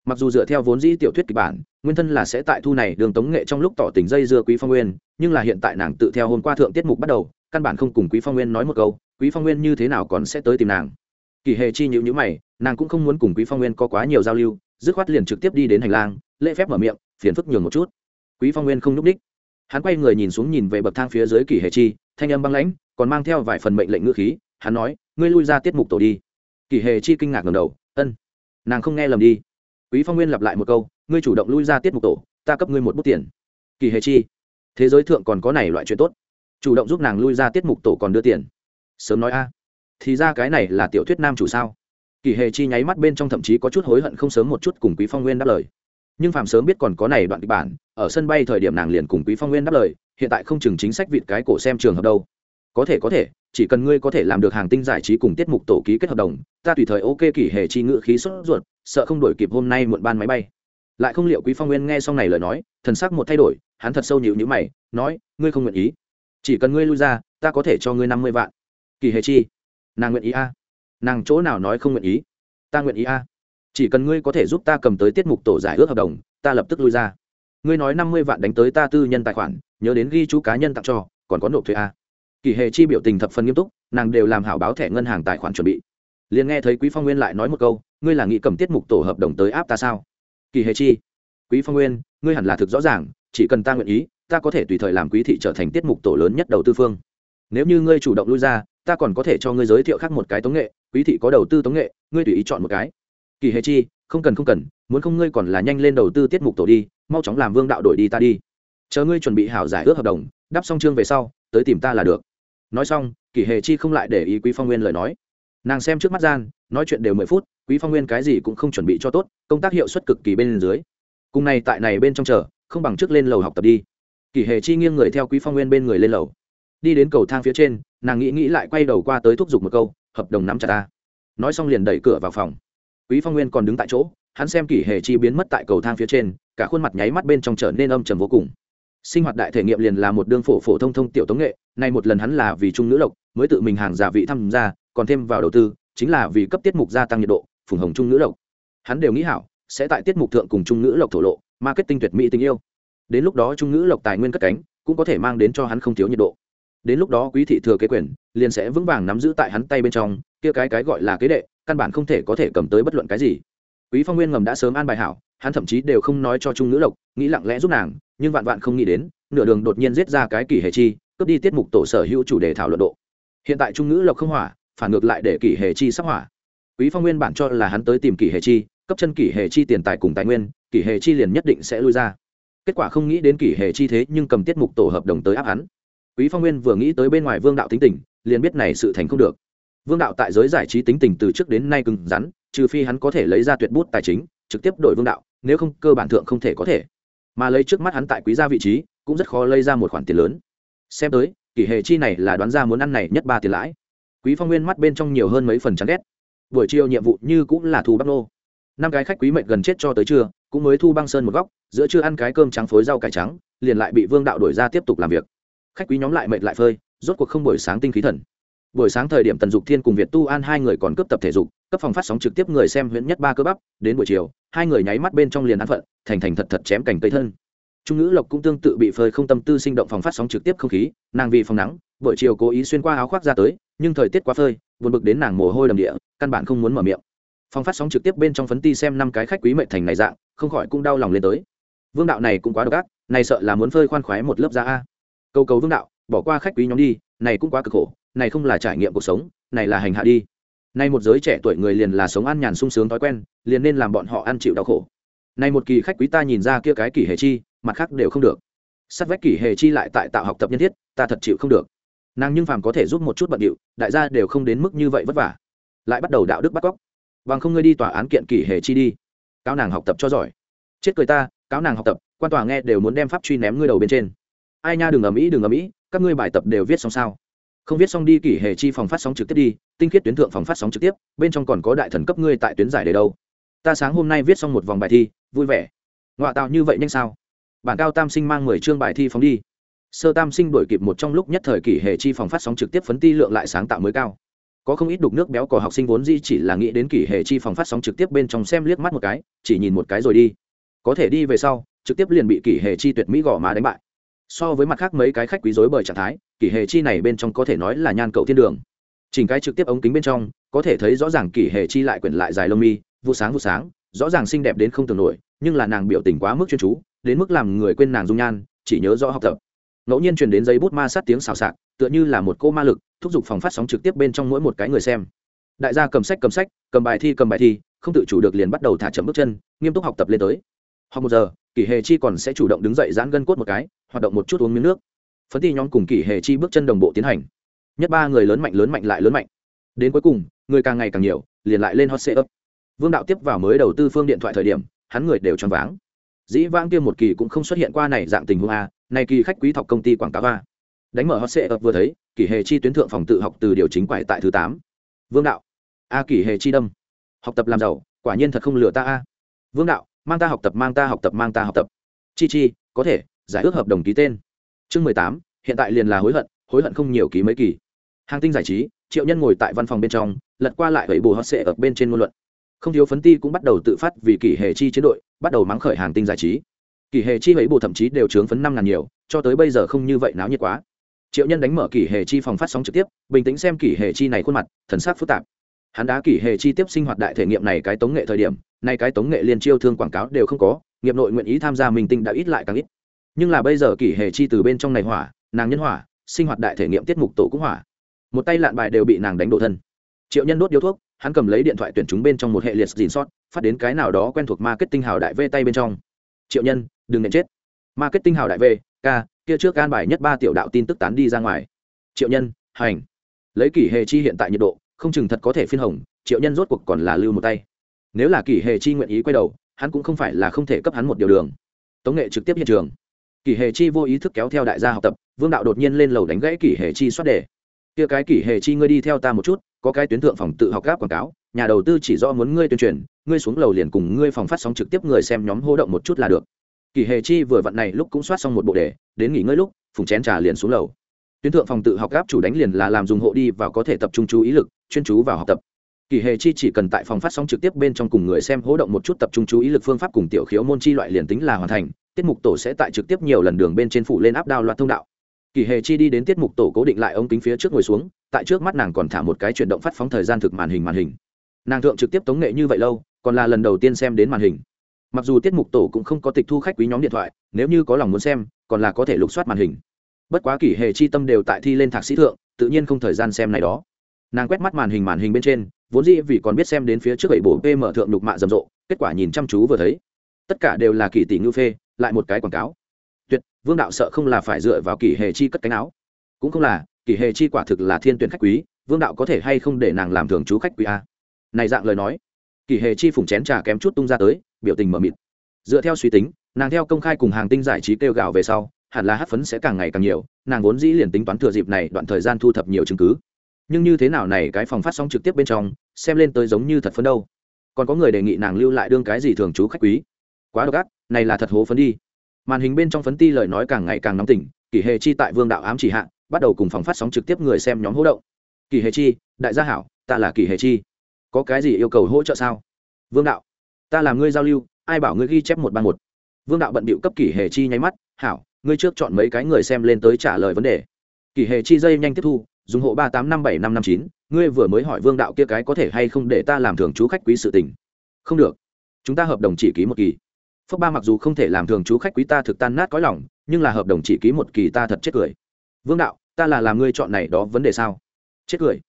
Mặc dù dựa theo vốn dĩ tiểu thuyết kịch bản, nguyên thân là sẽ tại thu này đường tống nghệ trong lúc tỏ tình dây dưa quý phong nguyên, nhưng là hiện tại nàng tự theo hôm qua thượng tiết mục bắt đầu, căn bản không cùng quý phong nguyên nói một câu, quý phong nguyên như thế nào còn sẽ tới tìm nàng. Kỳ hề chi nhữ nhữ mày, nàng cũng không muốn cùng quý phong nguyên có quá nhiều giao lưu, dứt khoát liền trực tiếp đi đến hành lang, lễ phép mở miệng, phiền phức nhường một chút. Quý phong nguyên không nhúc đích. Hắn quay người nhìn xuống nhìn về bậc thang phía dưới kỷ hệ chi, thanh âm băng lãnh, còn mang theo vài phần mệnh lệnh ngữ khí, hắn nói, ngươi lui ra tiết mục tổ đi. Kỷ hệ chi kinh ngạc ngầm đầu, ân nàng không nghe lầm đi. Quý phong nguyên lặp lại một câu, ngươi chủ động lui ra tiết mục tổ, ta cấp ngươi một bút tiền. Kỳ hề chi, thế giới thượng còn có này loại chuyện tốt. Chủ động giúp nàng lui ra tiết mục tổ còn đưa tiền. Sớm nói a, thì ra cái này là tiểu thuyết nam chủ sao? Kỳ hề chi nháy mắt bên trong thậm chí có chút hối hận không sớm một chút cùng quý phong nguyên đáp lời. Nhưng phạm sớm biết còn có này đoạn kịch bản, ở sân bay thời điểm nàng liền cùng quý phong nguyên đáp lời, hiện tại không chừng chính sách vịt cái cổ xem trường hợp đâu có thể có thể, chỉ cần ngươi có thể làm được hàng tinh giải trí cùng tiết mục tổ ký kết hợp đồng, ta tùy thời ok kỷ hề chi ngự khí sốt ruột, sợ không đổi kịp hôm nay muộn ban máy bay. Lại không liệu quý phong nguyên nghe xong này lời nói, thần sắc một thay đổi, hắn thật sâu nhịu nhữ mày, nói, ngươi không nguyện ý. Chỉ cần ngươi lui ra, ta có thể cho ngươi năm mươi vạn. Kỳ hề chi? Nàng nguyện ý a. Nàng chỗ nào nói không nguyện ý? Ta nguyện ý a. Chỉ cần ngươi có thể giúp ta cầm tới tiết mục tổ giải ước hợp đồng, ta lập tức lui ra. Ngươi nói năm mươi vạn đánh tới ta tư nhân tài khoản, nhớ đến ghi chú cá nhân tặng cho, còn có nộp thuế a kỳ hề chi biểu tình thập phần nghiêm túc, nàng đều làm hảo báo thẻ ngân hàng tài khoản chuẩn bị. Liền nghe thấy quý phong nguyên lại nói một câu, ngươi là nghị cầm tiết mục tổ hợp đồng tới áp ta sao? Kỳ hề chi. Quý phong nguyên, ngươi hẳn là thực rõ ràng, chỉ cần ta nguyện ý, ta có thể tùy thời làm quý thị trở thành tiết mục tổ lớn nhất đầu tư phương. Nếu như ngươi chủ động lui ra, ta còn có thể cho ngươi giới thiệu khác một cái tống nghệ, quý thị có đầu tư tống nghệ, ngươi tùy ý chọn một cái. Kỳ hề chi, không cần không cần, muốn không ngươi còn là nhanh lên đầu tư tiết mục tổ đi, mau chóng làm vương đạo đổi đi ta đi. Chờ ngươi chuẩn bị hảo giải ước hợp đồng, đắp xong chương về sau, tới tìm ta là được nói xong kỳ hề chi không lại để ý quý phong nguyên lời nói. Nàng xem trước mắt gian, nói chuyện đều mười phút, quý phong nguyên cái gì cũng không chuẩn bị cho tốt, công tác hiệu suất cực kỳ bên dưới. Cùng này tại này bên trong chờ, không bằng trước lên lầu học tập đi. Kỳ hề chi nghiêng người theo quý phong nguyên bên người lên lầu. Đi đến cầu thang phía trên, nàng nghĩ nghĩ lại quay đầu qua tới thúc giục một câu, hợp đồng nắm chặt ta. Nói xong liền đẩy cửa vào phòng. Quý phong nguyên còn đứng tại chỗ, hắn xem kỷ hề chi biến mất tại cầu thang phía trên, cả khuôn mặt nháy mắt bên trong trở nên âm trầm vô cùng sinh hoạt đại thể nghiệm liền là một đương phổ phổ thông thông tiểu tống nghệ, nay một lần hắn là vì trung nữ lộc, mới tự mình hàng giả vị tham gia, còn thêm vào đầu tư, chính là vì cấp tiết mục gia tăng nhiệt độ, phùng hồng trung nữ lộc. Hắn đều nghĩ hảo, sẽ tại tiết mục thượng cùng trung nữ lộc thổ lộ, marketing tuyệt mỹ tình yêu. Đến lúc đó trung nữ lộc tài nguyên cất cánh, cũng có thể mang đến cho hắn không thiếu nhiệt độ. Đến lúc đó quý thị thừa kế quyền, liền sẽ vững vàng nắm giữ tại hắn tay bên trong, kia cái cái gọi là kế đệ, căn bản không thể có thể cầm tới bất luận cái gì. Quý phong nguyên ngầm đã sớm an bài hảo, hắn thậm chí đều không nói cho trung nữ lộc, nghĩ lặng lẽ giúp nàng nhưng vạn vạn không nghĩ đến, nửa đường đột nhiên giết ra cái kỷ hề chi, cướp đi tiết mục tổ sở hữu chủ đề thảo luận độ. Hiện tại trung nữ lộc không hỏa, phản ngược lại để kỷ hề chi sắp hỏa. Quý phong nguyên bản cho là hắn tới tìm kỷ hề chi, cấp chân kỷ hề chi tiền tài cùng tài nguyên, kỷ hề chi liền nhất định sẽ lui ra. Kết quả không nghĩ đến kỷ hề chi thế nhưng cầm tiết mục tổ hợp đồng tới áp hắn. Quý phong nguyên vừa nghĩ tới bên ngoài vương đạo tính tình, liền biết này sự thành không được. Vương đạo tại giới giải trí tính tình từ trước đến nay cứng rắn, trừ phi hắn có thể lấy ra tuyệt bút tài chính, trực tiếp đổi vương đạo, nếu không cơ bản thượng không thể có thể mà lấy trước mắt hắn tại quý gia vị trí, cũng rất khó lấy ra một khoản tiền lớn. Xem tới, kỷ hệ chi này là đoán ra muốn ăn này nhất ba tiền lãi. Quý phong nguyên mắt bên trong nhiều hơn mấy phần chán ghét. Buổi chiều nhiệm vụ như cũng là thu băng nô. Năm cái khách quý mệnh gần chết cho tới trưa, cũng mới thu băng sơn một góc, giữa trưa ăn cái cơm trắng phối rau cải trắng, liền lại bị vương đạo đổi ra tiếp tục làm việc. Khách quý nhóm lại mệt lại phơi, rốt cuộc không buổi sáng tinh khí thần buổi sáng thời điểm tần dục thiên cùng việt tu an hai người còn cấp tập thể dục, cấp phòng phát sóng trực tiếp người xem huyện nhất ba cơ bắp. Đến buổi chiều, hai người nháy mắt bên trong liền ăn phận, thành thành thật thật chém cành cây thân. Trung ngữ lộc cũng tương tự bị phơi không tâm tư sinh động phòng phát sóng trực tiếp không khí, nàng vì phòng nắng, buổi chiều cố ý xuyên qua áo khoác ra tới, nhưng thời tiết quá phơi, buồn bực đến nàng mồ hôi đầm địa, căn bản không muốn mở miệng. Phòng phát sóng trực tiếp bên trong phấn ti xem năm cái khách quý mệnh thành này dạng, không khỏi cũng đau lòng lên tới. Vương đạo này cũng quá độc ác, này sợ là muốn phơi khoan khoái một lớp da a. Câu cầu vương đạo, bỏ qua khách quý nhóm đi, này cũng quá cực khổ này không là trải nghiệm cuộc sống, này là hành hạ đi. Nay một giới trẻ tuổi người liền là sống ăn nhàn sung sướng thói quen, liền nên làm bọn họ ăn chịu đau khổ. Nay một kỳ khách quý ta nhìn ra kia cái kỳ hề chi, mặt khác đều không được. Sát vách kỳ hề chi lại tại tạo học tập nhân thiết, ta thật chịu không được. Nàng nhưng phàm có thể giúp một chút bận điệu, đại gia đều không đến mức như vậy vất vả. Lại bắt đầu đạo đức bắt cóc. Bằng không ngươi đi tòa án kiện kỳ hề chi đi. Cáo nàng học tập cho giỏi. Chết cười ta, cáo nàng học tập, quan tòa nghe đều muốn đem pháp truy ném ngươi đầu bên trên. Ai nha đừng ở mỹ đừng ở mỹ các ngươi bài tập đều viết xong sao? Không viết xong đi, kỷ hề chi phòng phát sóng trực tiếp đi, tinh khiết tuyến thượng phòng phát sóng trực tiếp, bên trong còn có đại thần cấp ngươi tại tuyến giải đề đâu. Ta sáng hôm nay viết xong một vòng bài thi, vui vẻ. Ngoại tạo như vậy nhanh sao? Bản cao tam sinh mang mười chương bài thi phóng đi. Sơ tam sinh đổi kịp một trong lúc nhất thời kỷ hệ chi phòng phát sóng trực tiếp phấn ti lượng lại sáng tạo mới cao. Có không ít đục nước béo cò học sinh vốn di chỉ là nghĩ đến kỷ hệ chi phòng phát sóng trực tiếp bên trong xem liếc mắt một cái, chỉ nhìn một cái rồi đi. Có thể đi về sau, trực tiếp liền bị kỷ hệ chi tuyệt mỹ gõ má đánh bại. So với mặt khác mấy cái khách quý dối bởi trạng thái kỷ hệ chi này bên trong có thể nói là nhan cậu thiên đường. Chỉnh cái trực tiếp ống kính bên trong, có thể thấy rõ ràng kỷ hệ chi lại quyển lại dài lông mi, vụ sáng vụ sáng, rõ ràng xinh đẹp đến không tưởng nổi, nhưng là nàng biểu tình quá mức chuyên chú, đến mức làm người quên nàng dung nhan, chỉ nhớ rõ học tập. Ngẫu nhiên truyền đến giấy bút ma sát tiếng xào xạc, tựa như là một cô ma lực, thúc giục phòng phát sóng trực tiếp bên trong mỗi một cái người xem. Đại gia cầm sách cầm sách, cầm bài thi cầm bài thi, không tự chủ được liền bắt đầu thả chậm bước chân, nghiêm túc học tập lên tới. Học một giờ, kỷ hề chi còn sẽ chủ động đứng dậy giãn gân cốt một cái, hoạt động một chút uống miếng nước phấn thi nhóm cùng kỷ hề chi bước chân đồng bộ tiến hành. Nhất ba người lớn mạnh lớn mạnh lại lớn mạnh. Đến cuối cùng, người càng ngày càng nhiều, liền lại lên hot sê ấp vương đạo tiếp vào mới đầu tư phương điện thoại thời điểm, hắn người đều choáng váng. Dĩ vãng kia một kỳ cũng không xuất hiện qua này dạng tình huống a, này kỳ khách quý thọc công ty quảng cáo a. Đánh mở hot sệ ập vừa thấy, kỷ hề chi tuyến thượng phòng tự học từ điều chính quải tại thứ tám. Vương đạo, a kỷ hề chi đâm. Học tập làm giàu, quả nhiên thật không lừa ta a. Vương đạo, mang ta học tập, mang ta học tập, mang ta học tập. Chi chi, có thể, giải ước hợp đồng ký tên chương mười tám, hiện tại liền là hối hận hối hận không nhiều ký mấy kỳ. Hàng tinh giải trí, triệu nhân ngồi tại văn phòng bên trong, lật qua lại vậy bù hot sệ ở bên trên ngôn luận. Không thiếu phấn ti cũng bắt đầu tự phát vì kỷ hề chi chiến đội, bắt đầu mắng khởi hàng tinh giải trí. Kỷ hề chi mấy bộ thậm chí đều chướng phấn năm ngàn nhiều, cho tới bây giờ không như vậy náo nhiệt quá. Triệu nhân đánh mở kỷ hề chi phòng phát sóng trực tiếp, bình tĩnh xem kỷ hề chi này khuôn mặt, thần sắc phức tạp. Hắn đã kỷ hề chi tiếp sinh hoạt đại thể nghiệm này cái tống nghệ thời điểm, nay cái tống nghệ liên chiêu thương quảng cáo đều không có, nghiệp nội nguyện ý tham gia mình tinh đã ít lại càng ít nhưng là bây giờ kỷ hề chi từ bên trong này hỏa, nàng nhân hỏa, sinh hoạt đại thể nghiệm tiết mục tổ cũng hỏa. Một tay lạn bài đều bị nàng đánh đổ thân. Triệu nhân đốt điếu thuốc, hắn cầm lấy điện thoại tuyển chúng bên trong một hệ liệt dìn sót phát đến cái nào đó quen thuộc marketing hào đại v tay bên trong. Triệu nhân, đừng nện chết. Marketing hào đại v k kia trước can bài nhất ba tiểu đạo tin tức tán đi ra ngoài. Triệu nhân, hành. Lấy kỷ hề chi hiện tại nhiệt độ, không chừng thật có thể phiên hồng, triệu nhân rốt cuộc còn là lưu một tay. Nếu là kỷ hề chi nguyện ý quay đầu, hắn cũng không phải là không thể cấp hắn một điều đường. Tống nghệ trực tiếp hiện trường kỷ hề chi vô ý thức kéo theo đại gia học tập, vương đạo đột nhiên lên lầu đánh gãy kỷ hề chi xoát đề. Kia cái kỷ hề chi ngươi đi theo ta một chút, có cái tuyến thượng phòng tự học gáp quảng cáo, nhà đầu tư chỉ do muốn ngươi tuyên truyền, ngươi xuống lầu liền cùng ngươi phòng phát sóng trực tiếp người xem nhóm hô động một chút là được. Kỳ hề chi vừa vặn này lúc cũng soát xong một bộ đề, đến nghỉ ngơi lúc, phùng chén trà liền xuống lầu. Tuyến thượng phòng tự học gáp chủ đánh liền là làm dùng hộ đi và có thể tập trung chú ý lực, chuyên chú vào học tập. Kỳ hề chi chỉ cần tại phòng phát sóng trực tiếp bên trong cùng người xem hỗ động một chút tập trung chú ý lực phương pháp cùng tiểu khiếu môn chi loại liền tính là hoàn thành tiết mục tổ sẽ tại trực tiếp nhiều lần đường bên trên phủ lên áp đao loạt thông đạo. Kỳ hề chi đi đến tiết mục tổ cố định lại ống kính phía trước ngồi xuống, tại trước mắt nàng còn thả một cái chuyển động phát phóng thời gian thực màn hình màn hình. Nàng thượng trực tiếp tống nghệ như vậy lâu, còn là lần đầu tiên xem đến màn hình. Mặc dù tiết mục tổ cũng không có tịch thu khách quý nhóm điện thoại, nếu như có lòng muốn xem, còn là có thể lục soát màn hình. Bất quá kỷ Hề chi tâm đều tại thi lên thạc sĩ thượng, tự nhiên không thời gian xem này đó. Nàng quét mắt màn hình màn hình bên trên, vốn dĩ vì còn biết xem đến phía trước bảy bổ pm thượng lục mạ rầm rộ, kết quả nhìn chăm chú vừa thấy tất cả đều là kỳ tỷ ngưu phê, lại một cái quảng cáo. Tuyệt, vương đạo sợ không là phải dựa vào kỳ hề chi cất cánh áo. Cũng không là, kỳ hề chi quả thực là thiên tuyển khách quý, vương đạo có thể hay không để nàng làm thường chú khách quý a? Này dạng lời nói, kỳ hề chi phủng chén trà kém chút tung ra tới, biểu tình mờ mịt. Dựa theo suy tính, nàng theo công khai cùng hàng tinh giải trí kêu gào về sau, hẳn là hát phấn sẽ càng ngày càng nhiều, nàng vốn dĩ liền tính toán thừa dịp này đoạn thời gian thu thập nhiều chứng cứ. Nhưng như thế nào này cái phòng phát sóng trực tiếp bên trong, xem lên tới giống như thật phấn đâu. Còn có người đề nghị nàng lưu lại đương cái gì thường chú khách quý quá độc ác, này là thật hố phấn đi. Màn hình bên trong phấn ti lời nói càng ngày càng nóng tỉnh, kỷ hệ chi tại vương đạo ám chỉ hạ, bắt đầu cùng phòng phát sóng trực tiếp người xem nhóm hỗ động. Kỳ hệ chi, đại gia hảo, ta là kỳ hệ chi. Có cái gì yêu cầu hỗ trợ sao? Vương đạo, ta làm ngươi giao lưu, ai bảo ngươi ghi chép một ban một. Vương đạo bận bịu cấp kỷ hề chi nháy mắt, hảo, ngươi trước chọn mấy cái người xem lên tới trả lời vấn đề. Kỷ hề chi dây nhanh tiếp thu, dùng hộ ba tám năm bảy năm năm chín, ngươi vừa mới hỏi vương đạo kia cái có thể hay không để ta làm thường chú khách quý sự tình. Không được. Chúng ta hợp đồng chỉ ký một kỳ phước ba mặc dù không thể làm thường chú khách quý ta thực tan nát có lòng, nhưng là hợp đồng chỉ ký một kỳ ta thật chết cười. Vương đạo, ta là làm ngươi chọn này đó vấn đề sao? Chết cười.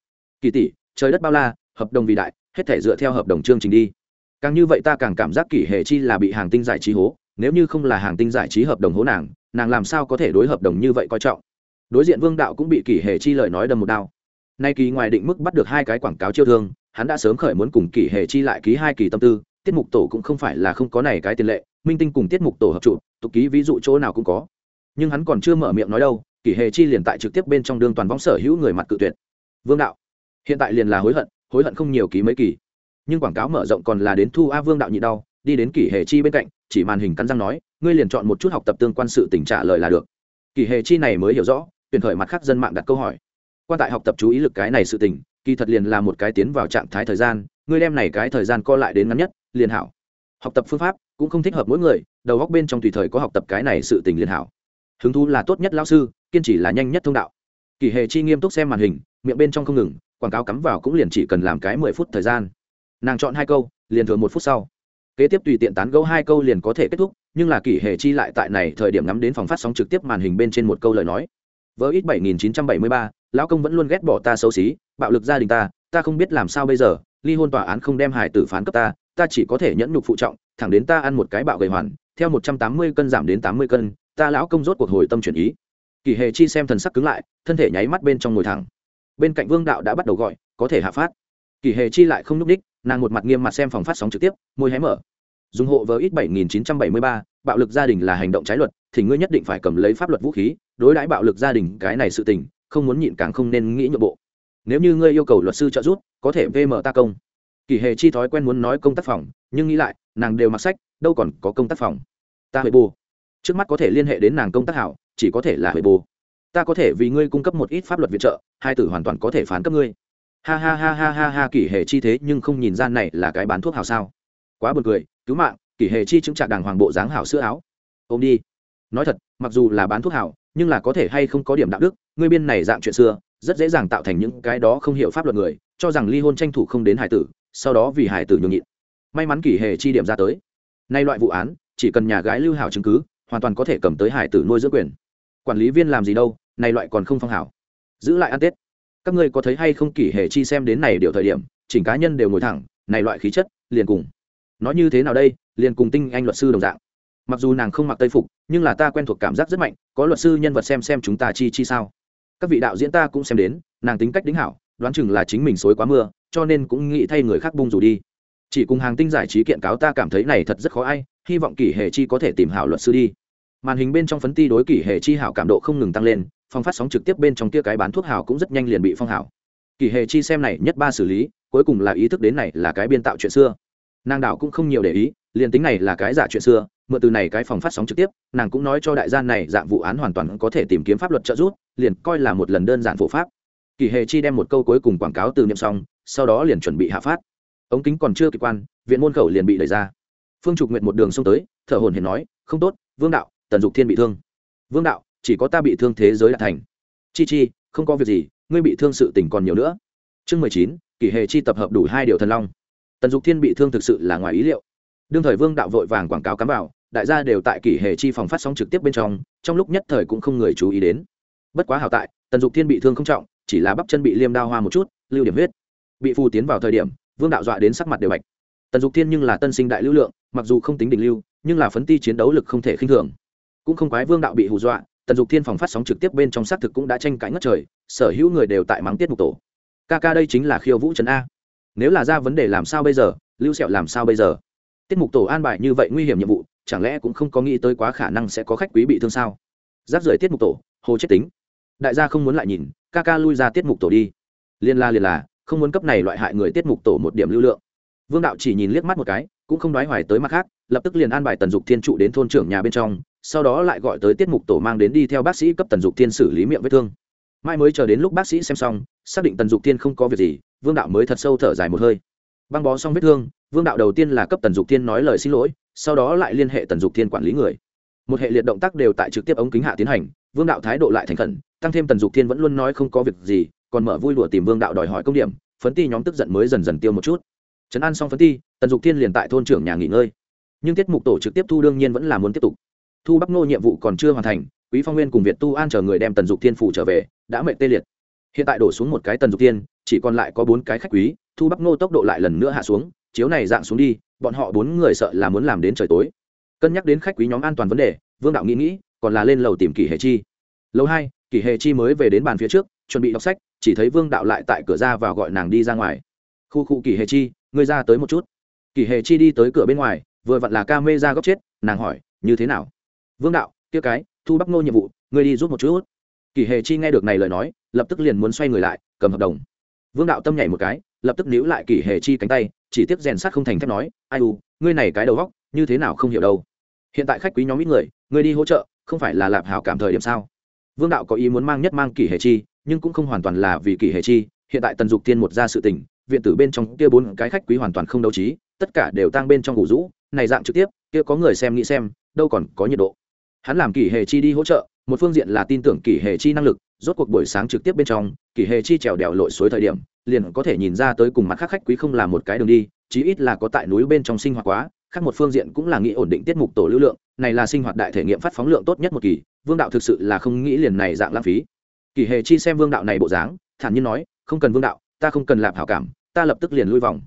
Kỳ tỷ, trời đất bao la, hợp đồng vì đại, hết thể dựa theo hợp đồng chương trình đi. Càng như vậy ta càng cảm giác kỷ hệ chi là bị hàng tinh giải trí hố, nếu như không là hàng tinh giải trí hợp đồng hố nàng nàng làm sao có thể đối hợp đồng như vậy coi trọng? Đối diện vương đạo cũng bị kỷ hệ chi lời nói đâm một đao. Nay kỳ ngoài định mức bắt được hai cái quảng cáo chiêu thương, hắn đã sớm khởi muốn cùng kỷ hệ chi lại ký hai kỳ tâm tư tiết mục tổ cũng không phải là không có này cái tiền lệ, minh tinh cùng tiết mục tổ hợp trụ, tục ký ví dụ chỗ nào cũng có. Nhưng hắn còn chưa mở miệng nói đâu, kỷ Hề chi liền tại trực tiếp bên trong đương toàn võng sở hữu người mặt cự tuyệt. Vương đạo, hiện tại liền là hối hận hối hận không nhiều ký mấy kỳ. Nhưng quảng cáo mở rộng còn là đến thu a vương đạo nhị đau, đi đến kỷ Hề chi bên cạnh, chỉ màn hình cắn răng nói, ngươi liền chọn một chút học tập tương quan sự tình trả lời là được. Kỷ Hề chi này mới hiểu rõ, tuyển khởi mặt khác dân mạng đặt câu hỏi. Qua tại học tập chú ý lực cái này sự tình, kỳ thật liền là một cái tiến vào trạng thái thời gian, ngươi đem này cái thời gian co lại đến ngắn nhất liền hảo. Học tập phương pháp cũng không thích hợp mỗi người, đầu góc bên trong tùy thời có học tập cái này sự tình liền hảo. Hứng thú là tốt nhất lao sư, kiên trì là nhanh nhất thông đạo. Kỳ hề chi nghiêm túc xem màn hình, miệng bên trong không ngừng, quảng cáo cắm vào cũng liền chỉ cần làm cái mười phút thời gian. Nàng chọn hai câu, liền thừa một phút sau. Kế tiếp tùy tiện tán gẫu hai câu liền có thể kết thúc, nhưng là kỷ hệ chi lại tại này thời điểm ngắm đến phòng phát sóng trực tiếp màn hình bên trên một câu lời nói. Với ít bảy nghìn chín trăm bảy mươi ba, lão công vẫn luôn ghét bỏ ta xấu xí, bạo lực gia đình ta ta không biết làm sao bây giờ, ly hôn tòa án không đem hải tử phán cấp ta ta chỉ có thể nhẫn nhục phụ trọng, thẳng đến ta ăn một cái bạo gầy hoàn, theo một trăm tám mươi cân giảm đến tám mươi cân, ta lão công rốt cuộc hồi tâm chuyển ý. Kỳ hề chi xem thần sắc cứng lại, thân thể nháy mắt bên trong ngồi thẳng. Bên cạnh vương đạo đã bắt đầu gọi, có thể hạ phát. Kỳ hề chi lại không n ú c ních nàng một mặt nghiêm mặt xem phòng phát sóng trực tiếp, môi hé mở. Dùng hộ với ít bảy nghìn chín trăm bảy mươi ba, bạo lực gia đình là hành động trái luật, thì ngươi nhất định phải cầm lấy pháp luật vũ khí, đối đãi bạo lực gia đình cái này sự tình, không muốn nhịn càng không nên nghĩ nhượng bộ. Nếu như ngươi yêu cầu luật sư trợ giúp, có thể vm ta công kỳ hề chi thói quen muốn nói công tác phòng, nhưng nghĩ lại, nàng đều mặc sách, đâu còn có công tác phòng. Ta huệ bù trước mắt có thể liên hệ đến nàng công tác hảo, chỉ có thể là huệ bù ta có thể vì ngươi cung cấp một ít pháp luật viện trợ, hai tử hoàn toàn có thể phán cấp ngươi. Ha ha ha ha ha ha, kỷ hệ chi thế nhưng không nhìn ra này là cái bán thuốc hảo sao. Quá buồn cười, cứu mạng, kỷ hệ chi chứng trạc đàng hoàng bộ dáng hảo sữa áo. Ôm đi. Nói thật, mặc dù là bán thuốc hảo, nhưng là có thể hay không có điểm đạo đức, ngươi biên này dạng chuyện xưa, rất dễ dàng tạo thành những cái đó không hiểu pháp luật người, cho rằng ly hôn tranh thủ không đến hải tử sau đó vì hải tử nhường nhịn. May mắn kỳ hệ chi điểm ra tới. Nay loại vụ án, chỉ cần nhà gái lưu hảo chứng cứ, hoàn toàn có thể cầm tới hải tử nuôi dưỡng quyền. Quản lý viên làm gì đâu này loại còn không phong hảo. Giữ lại ăn tết. Các ngươi có thấy hay không kỳ hệ chi xem đến này điều thời điểm, chỉnh cá nhân đều ngồi thẳng, này loại khí chất, liền cùng. Nói như thế nào đây, liền cùng tinh anh luật sư đồng dạng. Mặc dù nàng không mặc tây phục, nhưng là ta quen thuộc cảm giác rất mạnh, có luật sư nhân vật xem xem chúng ta chi chi sao. Các vị đạo diễn ta cũng xem đến, nàng tính cách đính hảo, đoán chừng là chính mình xối quá mưa cho nên cũng nghĩ thay người khác bung rủ đi. Chỉ cùng hàng tinh giải trí kiện cáo ta cảm thấy này thật rất khó ai, hy vọng kỷ hệ chi có thể tìm hảo luật sư đi. Màn hình bên trong phấn ti đối kỷ hệ chi hảo cảm độ không ngừng tăng lên phong phát sóng trực tiếp bên trong kia cái bán thuốc hảo cũng rất nhanh liền bị phong hảo. Kỷ hệ chi xem này nhất ba xử lý, cuối cùng là ý thức đến này là cái biên tạo chuyện xưa. Nàng đảo cũng không nhiều để ý, liền tính này là cái giả chuyện xưa, mượn từ này cái phòng phát sóng trực tiếp, nàng cũng nói cho đại gia này dạng vụ án hoàn toàn có thể tìm kiếm pháp luật trợ giúp, liền coi là một lần đơn giản phổ pháp kỳ hề chi đem một câu cuối cùng quảng cáo từ niệm xong, sau đó liền chuẩn bị hạ phát. Ống kính còn chưa kịp quan, viện môn khẩu liền bị đẩy ra. Phương trục nguyện một đường xông tới, thở hồn hiền nói, không tốt, vương đạo, tần dục thiên bị thương. Vương đạo, chỉ có ta bị thương thế giới đã thành. Chi chi, không có việc gì, ngươi bị thương sự tình còn nhiều nữa. Chương mười chín, kỳ hề chi tập hợp đủ hai điều thần long. Tần dục thiên bị thương thực sự là ngoài ý liệu. Đương thời vương đạo vội vàng quảng cáo cắm vào đại gia đều tại kỷ hề chi phòng phát sóng trực tiếp bên trong trong lúc nhất thời cũng không người chú ý đến. Bất quá hảo tại, tần dục thiên bị thương không trọng chỉ là bắp chân bị liêm đao hoa một chút, lưu điểm huyết. Bị phù tiến vào thời điểm, vương đạo dọa đến sắc mặt đều bạch. Tần dục thiên nhưng là tân sinh đại lưu lượng, mặc dù không tính đỉnh lưu, nhưng là phấn ti chiến đấu lực không thể khinh thường. Cũng không quái vương đạo bị hù dọa, tần dục thiên phòng phát sóng trực tiếp bên trong xác thực cũng đã tranh cãi ngất trời, sở hữu người đều tại mắng tiết mục tổ. Ca ca đây chính là khiêu vũ trấn a. Nếu là ra vấn đề làm sao bây giờ, lưu sẹo làm sao bây giờ? Tiết mục tổ an bài như vậy nguy hiểm nhiệm vụ, chẳng lẽ cũng không có nghĩ tới quá khả năng sẽ có khách quý bị thương sao? Giáp rời tiết mục tổ, hồ chết tính đại gia không muốn lại nhìn, ca ca lui ra tiết mục tổ đi. Liên la liền là không muốn cấp này loại hại người tiết mục tổ một điểm lưu lượng. Vương đạo chỉ nhìn liếc mắt một cái, cũng không nói hoài tới mặt khác, lập tức liền an bài tần dục thiên trụ đến thôn trưởng nhà bên trong, sau đó lại gọi tới tiết mục tổ mang đến đi theo bác sĩ cấp tần dục thiên xử lý miệng vết thương. Mai mới chờ đến lúc bác sĩ xem xong, xác định tần dục thiên không có việc gì, vương đạo mới thật sâu thở dài một hơi. Băng bó xong vết thương, vương đạo đầu tiên là cấp tần dục thiên nói lời xin lỗi, sau đó lại liên hệ tần dục thiên quản lý người. Một hệ liệt động tác đều tại trực tiếp ống kính hạ tiến hành vương đạo thái độ lại thành khẩn, tăng thêm tần dục thiên vẫn luôn nói không có việc gì, còn mở vui đùa tìm vương đạo đòi hỏi công điểm, phấn ti nhóm tức giận mới dần dần tiêu một chút. Trấn an xong phấn ti, tần dục thiên liền tại thôn trưởng nhà nghỉ ngơi. Nhưng tiết mục tổ trực tiếp thu đương nhiên vẫn là muốn tiếp tục. Thu bắc nô nhiệm vụ còn chưa hoàn thành, quý phong nguyên cùng việt tu an chờ người đem tần dục thiên phủ trở về, đã mệt tê liệt. Hiện tại đổ xuống một cái tần dục thiên, chỉ còn lại có bốn cái khách quý, thu bắc nô tốc độ lại lần nữa hạ xuống, chiếu này dạng xuống đi, bọn họ bốn người sợ là muốn làm đến trời tối. Cân nhắc đến khách quý nhóm an toàn vấn đề, vương đạo nghĩ nghĩ còn là lên lầu tìm kỷ hệ chi. Lầu hai, kỷ hệ chi mới về đến bàn phía trước, chuẩn bị đọc sách, chỉ thấy vương đạo lại tại cửa ra và gọi nàng đi ra ngoài. Khu khu kỷ hệ chi, ngươi ra tới một chút. Kỷ hệ chi đi tới cửa bên ngoài, vừa vặn là ca mê ra góc chết, nàng hỏi, như thế nào? Vương đạo, kia cái, thu bắc nô nhiệm vụ, ngươi đi giúp một chút. Kỷ hệ chi nghe được này lời nói, lập tức liền muốn xoay người lại, cầm hợp đồng. Vương đạo tâm nhảy một cái, lập tức níu lại kỷ hệ chi cánh tay, chỉ tiếp rèn sát không thành thép nói, ai u, ngươi này cái đầu góc như thế nào không hiểu đâu. Hiện tại khách quý nhóm ít người, ngươi đi hỗ trợ không phải là lạp hảo cảm thời điểm sao? Vương đạo có ý muốn mang nhất mang kỷ hệ chi, nhưng cũng không hoàn toàn là vì kỷ hệ chi. Hiện tại tần dục tiên một ra sự tình, viện tử bên trong kia bốn cái khách quý hoàn toàn không đấu trí, tất cả đều tang bên trong ngủ rũ. Này dạng trực tiếp, kia có người xem nghĩ xem, đâu còn có nhiệt độ. Hắn làm kỷ hệ chi đi hỗ trợ, một phương diện là tin tưởng kỷ hệ chi năng lực, rốt cuộc buổi sáng trực tiếp bên trong, kỷ hệ chi trèo đèo lội suối thời điểm, liền có thể nhìn ra tới cùng mặt khác khách quý không là một cái đường đi, chí ít là có tại núi bên trong sinh hoạt quá khác một phương diện cũng là nghĩ ổn định tiết mục tổ lưu lượng, này là sinh hoạt đại thể nghiệm phát phóng lượng tốt nhất một kỳ, vương đạo thực sự là không nghĩ liền này dạng lãng phí. Kỳ hề chi xem vương đạo này bộ dáng, thản nhiên nói, không cần vương đạo, ta không cần lạp hảo cảm, ta lập tức liền lui vòng.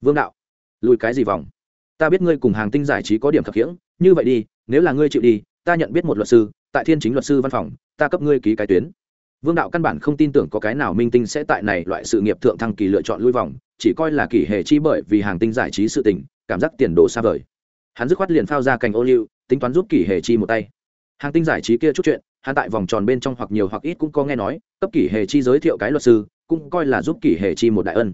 Vương đạo lùi cái gì vòng? Ta biết ngươi cùng hàng tinh giải trí có điểm khập khiễng, như vậy đi, nếu là ngươi chịu đi, ta nhận biết một luật sư, tại thiên chính luật sư văn phòng, ta cấp ngươi ký cái tuyến. Vương đạo căn bản không tin tưởng có cái nào minh tinh sẽ tại này loại sự nghiệp thượng thăng kỳ lựa chọn lui vòng, chỉ coi là kỳ hề chi bởi vì hàng tinh giải trí sự tình cảm giác tiền đồ xa vời. Hắn dứt khoát liền phao ra cành ô liu, tính toán giúp kỳ hề chi một tay. Hàng tinh giải trí kia chút chuyện, hắn tại vòng tròn bên trong hoặc nhiều hoặc ít cũng có nghe nói, cấp kỳ hề chi giới thiệu cái luật sư, cũng coi là giúp kỳ hề chi một đại ân.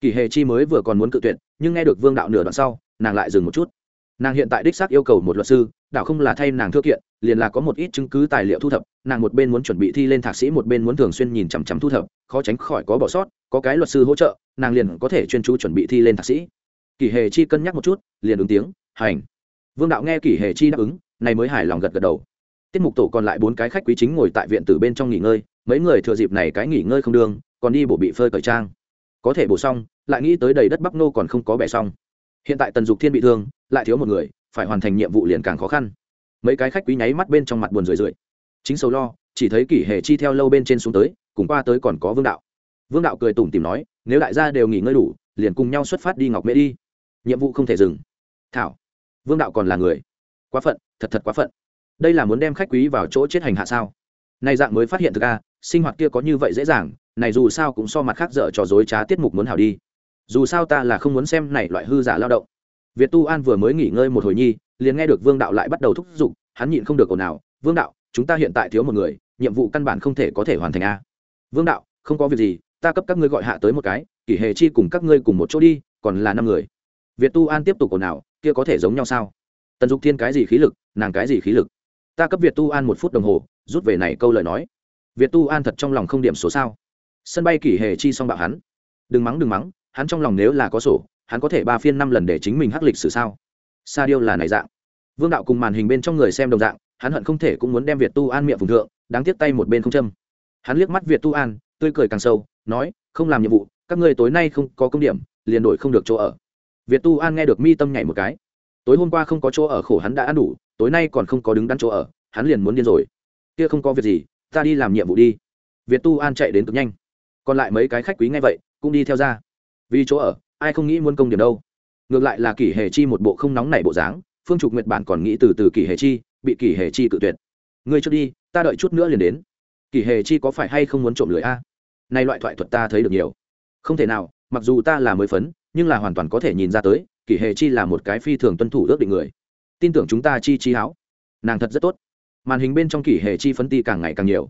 Kỳ hề chi mới vừa còn muốn cự tuyệt, nhưng nghe được vương đạo nửa đoạn sau, nàng lại dừng một chút. Nàng hiện tại đích xác yêu cầu một luật sư, đạo không là thay nàng thư kiện, liền là có một ít chứng cứ tài liệu thu thập, nàng một bên muốn chuẩn bị thi lên thạc sĩ, một bên muốn thường xuyên nhìn chằm chằm thu thập, khó tránh khỏi có bỏ sót, có cái luật sư hỗ trợ, nàng liền có thể chuyên chú chuẩn bị thi lên thạc sĩ kỷ hề chi cân nhắc một chút, liền ứng tiếng, hành. Vương đạo nghe kỷ hề chi đáp ứng, này mới hài lòng gật gật đầu. Tiết mục tổ còn lại bốn cái khách quý chính ngồi tại viện tử bên trong nghỉ ngơi, mấy người thừa dịp này cái nghỉ ngơi không đường, còn đi bổ bị phơi cởi trang. Có thể bổ xong, lại nghĩ tới đầy đất bắc nô còn không có bẻ xong. Hiện tại tần dục thiên bị thương, lại thiếu một người, phải hoàn thành nhiệm vụ liền càng khó khăn. Mấy cái khách quý nháy mắt bên trong mặt buồn rười rượi. Chính sầu lo, chỉ thấy kỷ hệ chi theo lâu bên trên xuống tới, cùng qua tới còn có vương đạo. Vương đạo cười tủm tìm nói, nếu đại gia đều nghỉ ngơi đủ, liền cùng nhau xuất phát đi ngọc mễ đi nhiệm vụ không thể dừng. Thảo, vương đạo còn là người. Quá phận, thật thật quá phận. Đây là muốn đem khách quý vào chỗ chết hành hạ sao? Nay dạng mới phát hiện thực a, sinh hoạt kia có như vậy dễ dàng, này dù sao cũng so mặt khác dở trò dối trá tiết mục muốn hảo đi. Dù sao ta là không muốn xem này loại hư giả lao động. Việt tu an vừa mới nghỉ ngơi một hồi nhi, liền nghe được vương đạo lại bắt đầu thúc giục, hắn nhịn không được ồn nào vương đạo, chúng ta hiện tại thiếu một người, nhiệm vụ căn bản không thể có thể hoàn thành a. Vương đạo, không có việc gì, ta cấp các ngươi gọi hạ tới một cái, kỷ hề chi cùng các ngươi cùng một chỗ đi, còn là năm người việt tu an tiếp tục ồn ào, kia có thể giống nhau sao? Tần dục thiên cái gì khí lực, nàng cái gì khí lực? Ta cấp việt tu an một phút đồng hồ, rút về này câu lời nói. Việt tu an thật trong lòng không điểm số sao? Sân bay kỷ hề chi xong bạo hắn. Đừng mắng đừng mắng, hắn trong lòng nếu là có sổ, hắn có thể ba phiên năm lần để chính mình hắc lịch sử sao? Sa điêu là này dạng. Vương đạo cùng màn hình bên trong người xem đồng dạng, hắn hận không thể cũng muốn đem việt tu an miệng vùng thượng, đáng tiếc tay một bên không châm. Hắn liếc mắt việt tu an, tươi cười càng sâu, nói, không làm nhiệm vụ, các ngươi tối nay không có công điểm, liền đổi không được chỗ ở việt tu an nghe được mi tâm nhảy một cái. Tối hôm qua không có chỗ ở, khổ hắn đã ăn đủ, tối nay còn không có đứng đắn chỗ ở, hắn liền muốn điên rồi. Kia không có việc gì, ta đi làm nhiệm vụ đi. Việt tu an chạy đến cực nhanh. Còn lại mấy cái khách quý ngay vậy, cũng đi theo ra. Vì chỗ ở, ai không nghĩ muốn công điểm đâu. Ngược lại là kỷ hề chi một bộ không nóng nảy bộ dáng, phương trục nguyệt bản còn nghĩ từ từ kỷ hề chi, bị kỷ hề chi cự tuyệt. Ngươi trước đi, ta đợi chút nữa liền đến. Kỷ hề chi có phải hay không muốn trộm lưỡi a? Nay loại thoại thuật ta thấy được nhiều. Không thể nào, mặc dù ta là mới phấn nhưng là hoàn toàn có thể nhìn ra tới, kỷ hệ chi là một cái phi thường tuân thủ ước định người. Tin tưởng chúng ta chi chi háo. Nàng thật rất tốt. Màn hình bên trong kỷ hệ chi phấn ti càng ngày càng nhiều.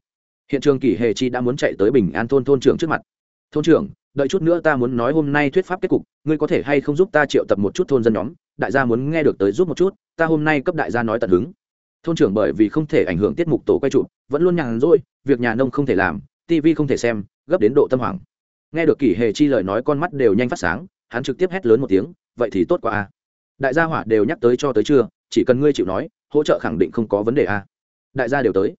Hiện trường kỷ hệ chi đã muốn chạy tới bình an thôn thôn trưởng trước mặt. Thôn trưởng, đợi chút nữa ta muốn nói hôm nay thuyết pháp kết cục, ngươi có thể hay không giúp ta triệu tập một chút thôn dân nhóm, đại gia muốn nghe được tới giúp một chút, ta hôm nay cấp đại gia nói tận hứng. Thôn trưởng bởi vì không thể ảnh hưởng tiết mục tổ quay trụ vẫn luôn nhàn rỗi, việc nhà nông không thể làm tv không thể xem, gấp đến độ tâm hoảng. Nghe được kỷ hệ chi lời nói con mắt đều nhanh phát sáng hắn trực tiếp hét lớn một tiếng, vậy thì tốt quá a. Đại gia hỏa đều nhắc tới cho tới chưa chỉ cần ngươi chịu nói, hỗ trợ khẳng định không có vấn đề a. Đại gia đều tới.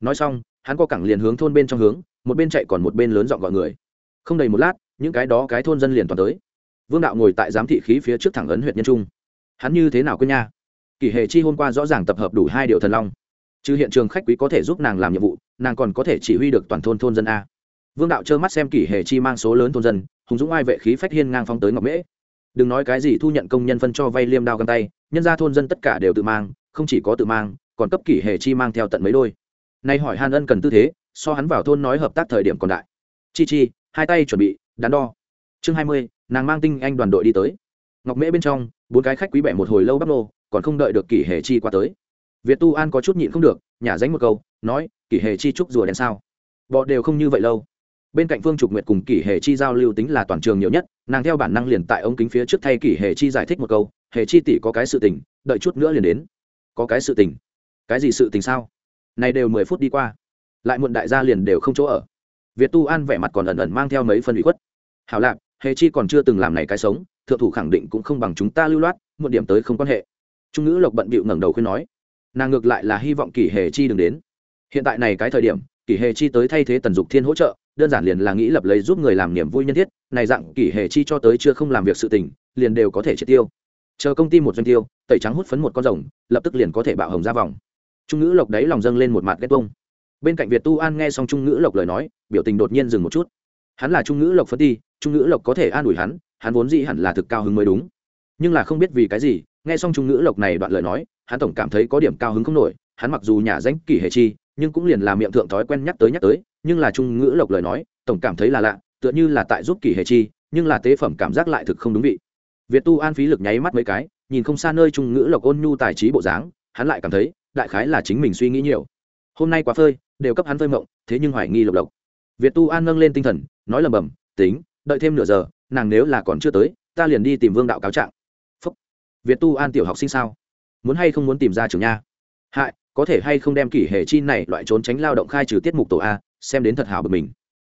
Nói xong, hắn có cẳng liền hướng thôn bên trong hướng, một bên chạy còn một bên lớn dọn gọi người. Không đầy một lát, những cái đó cái thôn dân liền toàn tới. Vương đạo ngồi tại giám thị khí phía trước thẳng ấn huyện nhân trung. Hắn như thế nào cơ nha? Kỷ hệ chi hôm qua rõ ràng tập hợp đủ hai điều thần long. Trừ hiện trường khách quý có thể giúp nàng làm nhiệm vụ, nàng còn có thể chỉ huy được toàn thôn thôn dân a vương đạo trơ mắt xem kỷ hệ chi mang số lớn thôn dân, hùng dũng ai vệ khí phách hiên ngang phong tới ngọc mễ. Đừng nói cái gì thu nhận công nhân phân cho vay liêm đao găng tay, nhân ra thôn dân tất cả đều tự mang, không chỉ có tự mang, còn cấp kỷ hề chi mang theo tận mấy đôi. Nay hỏi hàn ân cần tư thế, so hắn vào thôn nói hợp tác thời điểm còn đại. Chi chi, hai tay chuẩn bị, đắn đo. Chương hai mươi, nàng mang tinh anh đoàn đội đi tới. Ngọc mễ bên trong, bốn cái khách quý bẻ một hồi lâu bắp nô, còn không đợi được kỷ hề chi qua tới. Việt tu an có chút nhịn không được, nhả dánh một câu, nói, kỷ hề chi trúc rùa đèn sao? Bọ đều không như vậy lâu bên cạnh phương trục nguyệt cùng kỷ hề chi giao lưu tính là toàn trường nhiều nhất, nàng theo bản năng liền tại ống kính phía trước thay kỷ hề chi giải thích một câu, hề chi tỷ có cái sự tình, đợi chút nữa liền đến. Có cái sự tình? Cái gì sự tình sao? Này đều mười phút đi qua, lại muộn đại gia liền đều không chỗ ở. Việt tu an vẻ mặt còn ẩn ẩn mang theo mấy phần ủy khuất. Hảo lạc, hề chi còn chưa từng làm này cái sống, thượng thủ khẳng định cũng không bằng chúng ta lưu loát, muộn điểm tới không quan hệ. Trung ngữ lộc bận bịu ngẩng đầu khuyên nói. Nàng ngược lại là hy vọng kỷ hề chi đừng đến. Hiện tại này cái thời điểm, kỷ hề chi tới thay thế tần dục thiên hỗ trợ đơn giản liền là nghĩ lập lấy giúp người làm niềm vui nhân thiết, này dạng kỷ hệ chi cho tới chưa không làm việc sự tình, liền đều có thể triệt tiêu. Chờ công ty một doanh tiêu, tẩy trắng hút phấn một con rồng, lập tức liền có thể bạo hồng ra vòng. Trung ngữ lộc đấy lòng dâng lên một mặt ghét bông bên cạnh việt tu an nghe xong trung ngữ lộc lời nói, biểu tình đột nhiên dừng một chút. Hắn là trung ngữ lộc phân ti, trung ngữ lộc có thể an ủi hắn hắn vốn dĩ hẳn là thực cao hứng mới đúng. Nhưng là không biết vì cái gì, nghe xong trung ngữ lộc này đoạn lời nói, hắn tổng cảm thấy có điểm cao hứng không nổi, hắn mặc dù nhà danh kỷ hệ chi, nhưng cũng liền là miệng thượng thói quen nhắc tới nhắc tới nhưng là trung ngữ lộc lời nói, tổng cảm thấy là lạ, tựa như là tại giúp kỷ hệ chi, nhưng là tế phẩm cảm giác lại thực không đúng vị. Việt tu an phí lực nháy mắt mấy cái, nhìn không xa nơi trung ngữ lộc ôn nhu tài trí bộ dáng, hắn lại cảm thấy, đại khái là chính mình suy nghĩ nhiều. Hôm nay quá phơi, đều cấp hắn phơi mộng, thế nhưng hoài nghi lộc lộc. Việt tu an nâng lên tinh thần, nói lầm bầm tính, đợi thêm nửa giờ, nàng nếu là còn chưa tới, ta liền đi tìm vương đạo cáo trạng. Phúc. việt tu an tiểu học sinh sao? Muốn hay không muốn tìm ra trường nha? Hại, có thể hay không đem kỷ hệ chi này loại trốn tránh lao động khai trừ tiết mục tổ a xem đến thật hảo bực mình.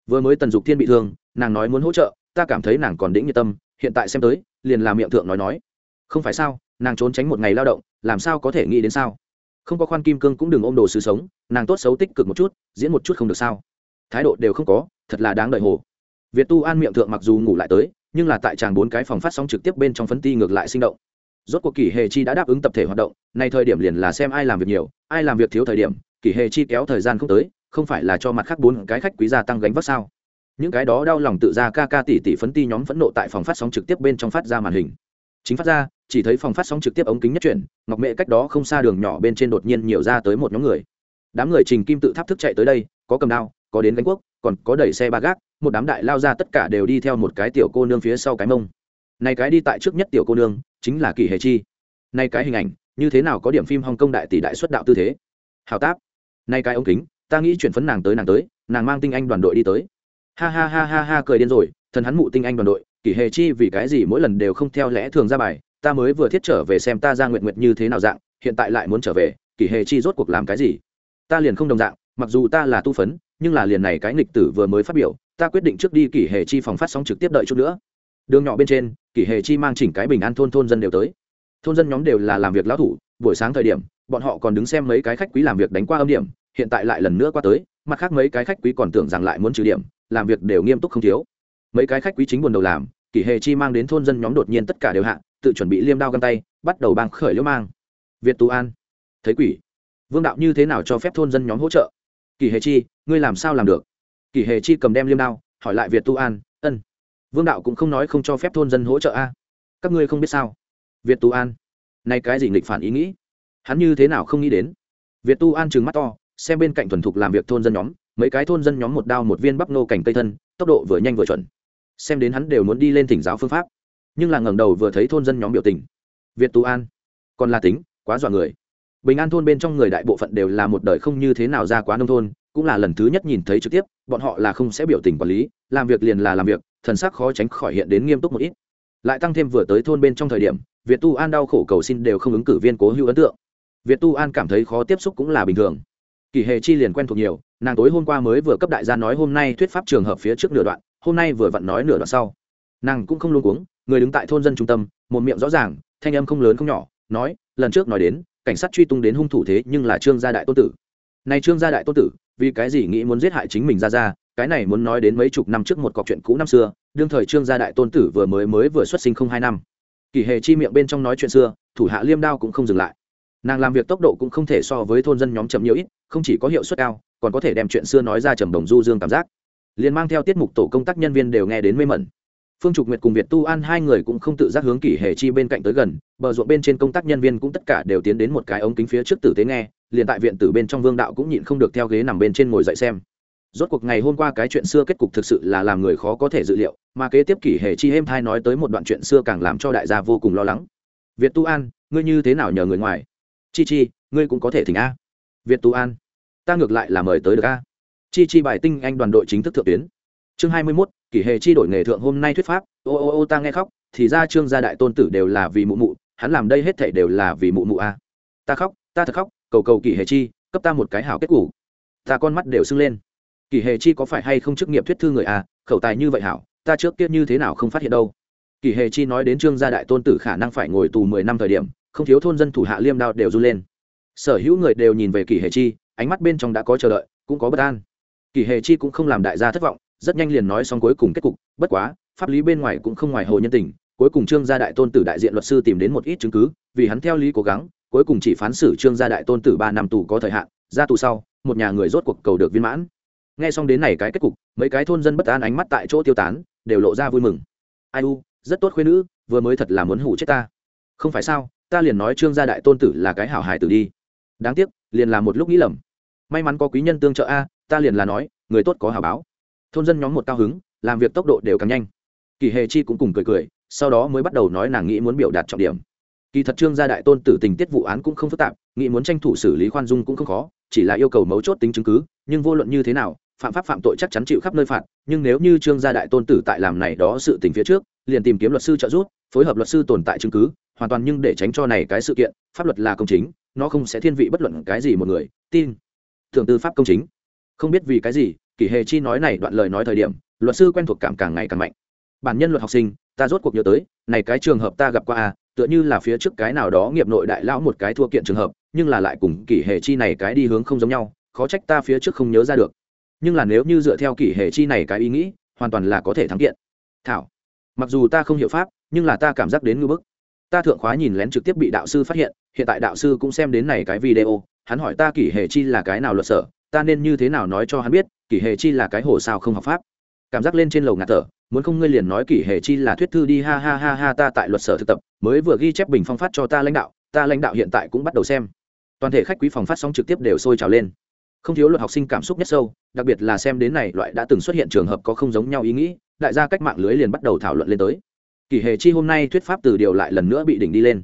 Vừa mới tần dục thiên bị thương, nàng nói muốn hỗ trợ, ta cảm thấy nàng còn đĩnh nhiệt tâm, hiện tại xem tới, liền làm miệng thượng nói nói. Không phải sao, nàng trốn tránh một ngày lao động, làm sao có thể nghĩ đến sao? Không có khoan kim cương cũng đừng ôm đồ sứ sống, nàng tốt xấu tích cực một chút, diễn một chút không được sao? Thái độ đều không có, thật là đáng đợi hồ. Việt tu an miệng thượng mặc dù ngủ lại tới, nhưng là tại tràng bốn cái phòng phát sóng trực tiếp bên trong phấn ti ngược lại sinh động. Rốt cuộc kỷ hề chi đã đáp ứng tập thể hoạt động, nay thời điểm liền là xem ai làm việc nhiều, ai làm việc thiếu thời điểm, kỷ hề chi kéo thời gian không tới không phải là cho mặt khác bốn cái khách quý gia tăng gánh vác sao? Những cái đó đau lòng tự ra ca ca tỷ tỷ phấn ti nhóm phẫn nộ tại phòng phát sóng trực tiếp bên trong phát ra màn hình. Chính phát ra, chỉ thấy phòng phát sóng trực tiếp ống kính nhất chuyển, ngọc mẹ cách đó không xa đường nhỏ bên trên đột nhiên nhiều ra tới một nhóm người. Đám người trình kim tự tháp thức chạy tới đây, có cầm đao, có đến gánh quốc, còn có đẩy xe ba gác, một đám đại lao ra tất cả đều đi theo một cái tiểu cô nương phía sau cái mông. Này cái đi tại trước nhất tiểu cô nương, chính là kỳ hề chi. Này cái hình ảnh, như thế nào có điểm phim hong kông đại tỷ đại xuất đạo tư thế? Hào táp. Này cái ống kính ta nghĩ chuyển phấn nàng tới nàng tới, nàng mang tinh anh đoàn đội đi tới. Ha ha ha ha ha, cười điên rồi, thần hắn mụ tinh anh đoàn đội, kỷ hề chi vì cái gì mỗi lần đều không theo lẽ thường ra bài, ta mới vừa thiết trở về xem ta ra nguyện nguyện như thế nào dạng, hiện tại lại muốn trở về, kỷ hề chi rốt cuộc làm cái gì? Ta liền không đồng dạng, mặc dù ta là tu phấn, nhưng là liền này cái nghịch tử vừa mới phát biểu, ta quyết định trước đi kỷ hề chi phòng phát sóng trực tiếp đợi chút nữa. Đường nhỏ bên trên, kỷ hề chi mang chỉnh cái bình an thôn thôn dân đều tới. Thôn dân nhóm đều là làm việc lão thủ, buổi sáng thời điểm, bọn họ còn đứng xem mấy cái khách quý làm việc đánh qua âm điểm hiện tại lại lần nữa qua tới, mặt khác mấy cái khách quý còn tưởng rằng lại muốn trừ điểm, làm việc đều nghiêm túc không thiếu. Mấy cái khách quý chính buồn đầu làm, kỷ hề chi mang đến thôn dân nhóm đột nhiên tất cả đều hạ, tự chuẩn bị liêm đao găng tay, bắt đầu bang khởi liễu mang. Việt tú an, thấy quỷ. Vương đạo như thế nào cho phép thôn dân nhóm hỗ trợ? Kỷ hề chi, ngươi làm sao làm được? Kỷ hề chi cầm đem liêm đao, hỏi lại việt tu an, ân, vương đạo cũng không nói không cho phép thôn dân hỗ trợ a. Các ngươi không biết sao? Việt tu an nay cái gì nghịch phản ý nghĩ? Hắn như thế nào không nghĩ đến? Việt tu an trừng mắt to xem bên cạnh thuần thục làm việc thôn dân nhóm, mấy cái thôn dân nhóm một đao một viên bắp nô cảnh cây thân, tốc độ vừa nhanh vừa chuẩn. Xem đến hắn đều muốn đi lên thỉnh giáo phương pháp. Nhưng là ngẩng đầu vừa thấy thôn dân nhóm biểu tình. Việt tu an, còn là tính, quá dọa người. Bình an thôn bên trong người đại bộ phận đều là một đời không như thế nào ra quá nông thôn, cũng là lần thứ nhất nhìn thấy trực tiếp, bọn họ là không sẽ biểu tình quản lý, làm việc liền là làm việc, thần sắc khó tránh khỏi hiện đến nghiêm túc một ít. Lại tăng thêm vừa tới thôn bên trong thời điểm, việt tu an đau khổ cầu xin đều không ứng cử viên cố hữu ấn tượng. Việt tu an cảm thấy khó tiếp xúc cũng là bình thường kỳ hề chi liền quen thuộc nhiều, nàng tối hôm qua mới vừa cấp đại gia nói hôm nay thuyết pháp trường hợp phía trước nửa đoạn, hôm nay vừa vặn nói nửa đoạn sau. Nàng cũng không luôn cuống, người đứng tại thôn dân trung tâm, một miệng rõ ràng, thanh âm không lớn không nhỏ, nói, lần trước nói đến, cảnh sát truy tung đến hung thủ thế nhưng là trương gia đại tôn tử. Này trương gia đại tôn tử, vì cái gì nghĩ muốn giết hại chính mình ra ra, cái này muốn nói đến mấy chục năm trước một cọc chuyện cũ năm xưa, đương thời trương gia đại tôn tử vừa mới mới vừa xuất sinh không hai năm. Kỳ hề chi miệng bên trong nói chuyện xưa, thủ hạ liêm đao cũng không dừng lại nàng làm việc tốc độ cũng không thể so với thôn dân nhóm chậm nhiều ít, không chỉ có hiệu suất cao, còn có thể đem chuyện xưa nói ra trầm đồng du dương cảm giác. Liền mang theo tiết mục tổ công tác nhân viên đều nghe đến mê mẩn. Phương trục nguyệt cùng việt tu an hai người cũng không tự giác hướng kỷ hệ chi bên cạnh tới gần, bờ ruộng bên trên công tác nhân viên cũng tất cả đều tiến đến một cái ống kính phía trước tử tế nghe, liền tại viện tử bên trong vương đạo cũng nhịn không được theo ghế nằm bên trên ngồi dậy xem. Rốt cuộc ngày hôm qua cái chuyện xưa kết cục thực sự là làm người khó có thể dự liệu, mà kế tiếp kỷ hệ chi êm thai nói tới một đoạn chuyện xưa càng làm cho đại gia vô cùng lo lắng. Việt tu an, ngươi như thế nào nhờ người ngoài? Chi chi, ngươi cũng có thể thỉnh a. Việt tu an, ta ngược lại là mời tới được a. Chi chi bài tinh anh đoàn đội chính thức thượng tuyến. Chương hai mươi mốt, kỷ hệ chi đổi nghề thượng hôm nay thuyết pháp. Ô ô ô, ta nghe khóc, thì ra trương gia đại tôn tử đều là vì mụ mụ, hắn làm đây hết thảy đều là vì mụ mụ a. Ta khóc, ta thật khóc, cầu cầu kỷ hệ chi, cấp ta một cái hảo kết cục ta con mắt đều sưng lên. Kỷ hệ chi có phải hay không chức nghiệp thuyết thư người a, khẩu tài như vậy hảo, ta trước kia như thế nào không phát hiện đâu. Kỷ hệ chi nói đến trương gia đại tôn tử khả năng phải ngồi tù mười năm thời điểm không thiếu thôn dân thủ hạ liêm đao đều run lên. Sở hữu người đều nhìn về kỷ hề chi, ánh mắt bên trong đã có chờ đợi, cũng có bất an. Kỷ hề chi cũng không làm đại gia thất vọng, rất nhanh liền nói xong cuối cùng kết cục, bất quá, pháp lý bên ngoài cũng không ngoài hồ nhân tình, cuối cùng trương gia đại tôn tử đại diện luật sư tìm đến một ít chứng cứ, vì hắn theo lý cố gắng, cuối cùng chỉ phán xử trương gia đại tôn tử ba năm tù có thời hạn, ra tù sau, một nhà người rốt cuộc cầu được viên mãn. Nghe xong đến này cái kết cục, mấy cái thôn dân bất an ánh mắt tại chỗ tiêu tán, đều lộ ra vui mừng. Ai u, rất tốt khuyên nữ, vừa mới thật là muốn hủ chết ta. Không phải sao? Ta liền nói trương gia đại tôn tử là cái hảo hài tử đi. Đáng tiếc, liền là một lúc nghĩ lầm. May mắn có quý nhân tương trợ a, ta liền là nói, người tốt có hảo báo. Thôn dân nhóm một cao hứng, làm việc tốc độ đều càng nhanh. Kỳ hề chi cũng cùng cười cười, sau đó mới bắt đầu nói nàng nghĩ muốn biểu đạt trọng điểm. Kỳ thật trương gia đại tôn tử tình tiết vụ án cũng không phức tạp, nghĩ muốn tranh thủ xử lý khoan dung cũng không khó, chỉ là yêu cầu mấu chốt tính chứng cứ, nhưng vô luận như thế nào, phạm pháp phạm tội chắc chắn chịu khắp nơi phạt, nhưng nếu như trương gia đại tôn tử tại làm này đó sự tình phía trước, liền tìm kiếm luật sư trợ giúp, phối hợp luật sư tồn tại chứng cứ hoàn toàn nhưng để tránh cho này cái sự kiện, pháp luật là công chính, nó không sẽ thiên vị bất luận cái gì một người. Tin. Thường tư pháp công chính. Không biết vì cái gì, kỷ hề chi nói này đoạn lời nói thời điểm, luật sư quen thuộc cảm càng ngày càng mạnh. Bản nhân luật học sinh, ta rốt cuộc nhớ tới, này cái trường hợp ta gặp qua à tựa như là phía trước cái nào đó nghiệp nội đại lão một cái thua kiện trường hợp, nhưng là lại cùng kỷ hệ chi này cái đi hướng không giống nhau, khó trách ta phía trước không nhớ ra được. Nhưng là nếu như dựa theo kỷ hệ chi này cái ý nghĩ, hoàn toàn là có thể thắng kiện. Thảo. Mặc dù ta không hiểu pháp, nhưng là ta cảm giác đến ngưỡng bức ta thượng khóa nhìn lén trực tiếp bị đạo sư phát hiện hiện tại đạo sư cũng xem đến này cái video, hắn hỏi ta kỷ hệ chi là cái nào luật sở, ta nên như thế nào nói cho hắn biết, kỷ hệ chi là cái hồ sao không học pháp. Cảm giác lên trên lầu ngạt thở, muốn không ngươi liền nói kỷ hệ chi là thuyết thư đi, ha ha ha ha, ta tại luật sở thực tập, mới vừa ghi chép bình phong phát cho ta lãnh đạo, ta lãnh đạo hiện tại cũng bắt đầu xem. Toàn thể khách quý phòng phát sóng trực tiếp đều sôi trào lên. Không thiếu luật học sinh cảm xúc nhất sâu, đặc biệt là xem đến này loại đã từng xuất hiện trường hợp có không giống nhau ý nghĩ, đại gia cách mạng lưới liền bắt đầu thảo luận lên tới kỷ hệ chi hôm nay thuyết pháp từ điều lại lần nữa bị đỉnh đi lên.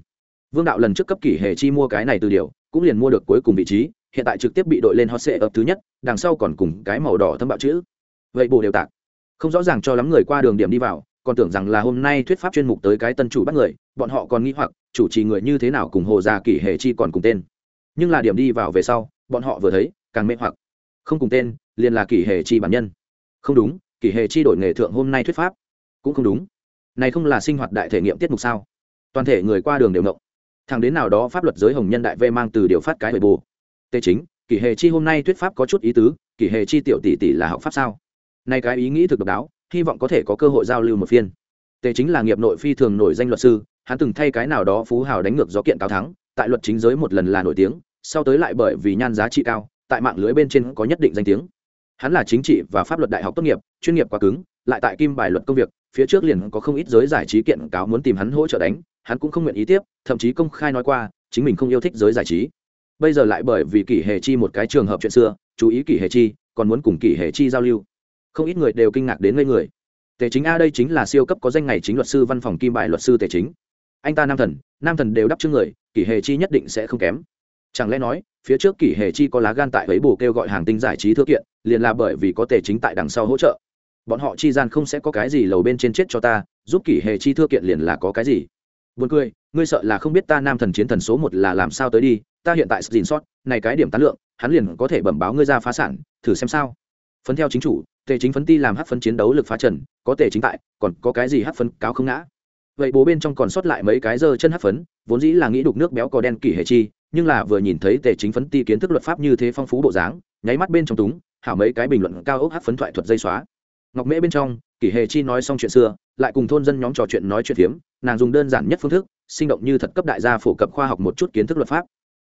Vương đạo lần trước cấp kỷ hệ chi mua cái này từ điều, cũng liền mua được cuối cùng vị trí, hiện tại trực tiếp bị đội lên hot sệ ập thứ nhất, đằng sau còn cùng cái màu đỏ thâm bạo chữ. Vậy bồ đều tạc. Không rõ ràng cho lắm người qua đường điểm đi vào, còn tưởng rằng là hôm nay thuyết pháp chuyên mục tới cái tân chủ bắt người, bọn họ còn nghĩ hoặc, chủ trì người như thế nào cùng hồ già kỷ hệ chi còn cùng tên. Nhưng là điểm đi vào về sau, bọn họ vừa thấy, càng mê hoặc. Không cùng tên, liền là kỷ hệ chi bản nhân. Không đúng, kỷ hệ chi đổi nghề thượng hôm nay thuyết pháp. Cũng không đúng này không là sinh hoạt đại thể nghiệm tiết mục sao? Toàn thể người qua đường đều ngộng. Thằng đến nào đó pháp luật giới hồng nhân đại vê mang từ điều phát cái bề bù. Tê chính, kỷ hệ chi hôm nay thuyết pháp có chút ý tứ, kỷ hệ chi tiểu tỷ tỷ là học pháp sao? Nay cái ý nghĩ thực độc đáo, hy vọng có thể có cơ hội giao lưu một phiên. Tề chính là nghiệp nội phi thường nổi danh luật sư, hắn từng thay cái nào đó phú hào đánh ngược gió kiện cáo thắng, tại luật chính giới một lần là nổi tiếng, sau tới lại bởi vì nhan giá trị cao, tại mạng lưới bên trên có nhất định danh tiếng. Hắn là chính trị và pháp luật đại học tốt nghiệp, chuyên nghiệp quá cứng lại tại kim bài luật công việc, phía trước liền có không ít giới giải trí kiện cáo muốn tìm hắn hỗ trợ đánh, hắn cũng không nguyện ý tiếp, thậm chí công khai nói qua, chính mình không yêu thích giới giải trí. Bây giờ lại bởi vì kỷ hệ chi một cái trường hợp chuyện xưa, chú ý kỷ hệ chi, còn muốn cùng kỷ hệ chi giao lưu. Không ít người đều kinh ngạc đến ngây người. Tề chính a đây chính là siêu cấp có danh ngày chính luật sư văn phòng kim bài luật sư tề chính. Anh ta nam thần nam thần đều đắp trước người, kỷ hệ chi nhất định sẽ không kém. Chẳng lẽ nói, phía trước kỷ hệ chi có lá gan tại ấy bù kêu gọi hàng tinh giải trí thư kiện, liền là bởi vì có tề chính tại đằng sau hỗ trợ? Bọn họ chi gian không sẽ có cái gì lầu bên trên chết cho ta, giúp kỷ hệ chi thư kiện liền là có cái gì? Buồn cười, ngươi sợ là không biết ta nam thần chiến thần số một là làm sao tới đi, ta hiện tại dìn sót, này cái điểm tán lượng, hắn liền có thể bẩm báo ngươi ra phá sản, thử xem sao. Phấn theo chính chủ, tề chính phấn ti làm hát phấn chiến đấu lực phá trần, có tề chính tại, còn có cái gì hát phấn cáo không ngã. Vậy bố bên trong còn sót lại mấy cái dơ chân hát phấn, vốn dĩ là nghĩ đục nước béo có đen kỷ hệ chi, nhưng là vừa nhìn thấy tề chính phấn ti kiến thức luật pháp như thế phong phú bộ dáng, nháy mắt bên trong túng, hảo mấy cái bình luận cao ốc hát phấn thoại thuật dây xóa ngọc mễ bên trong, kỷ Hề chi nói xong chuyện xưa, lại cùng thôn dân nhóm trò chuyện nói chuyện phiếm, nàng dùng đơn giản nhất phương thức, sinh động như thật cấp đại gia phổ cập khoa học một chút kiến thức luật pháp.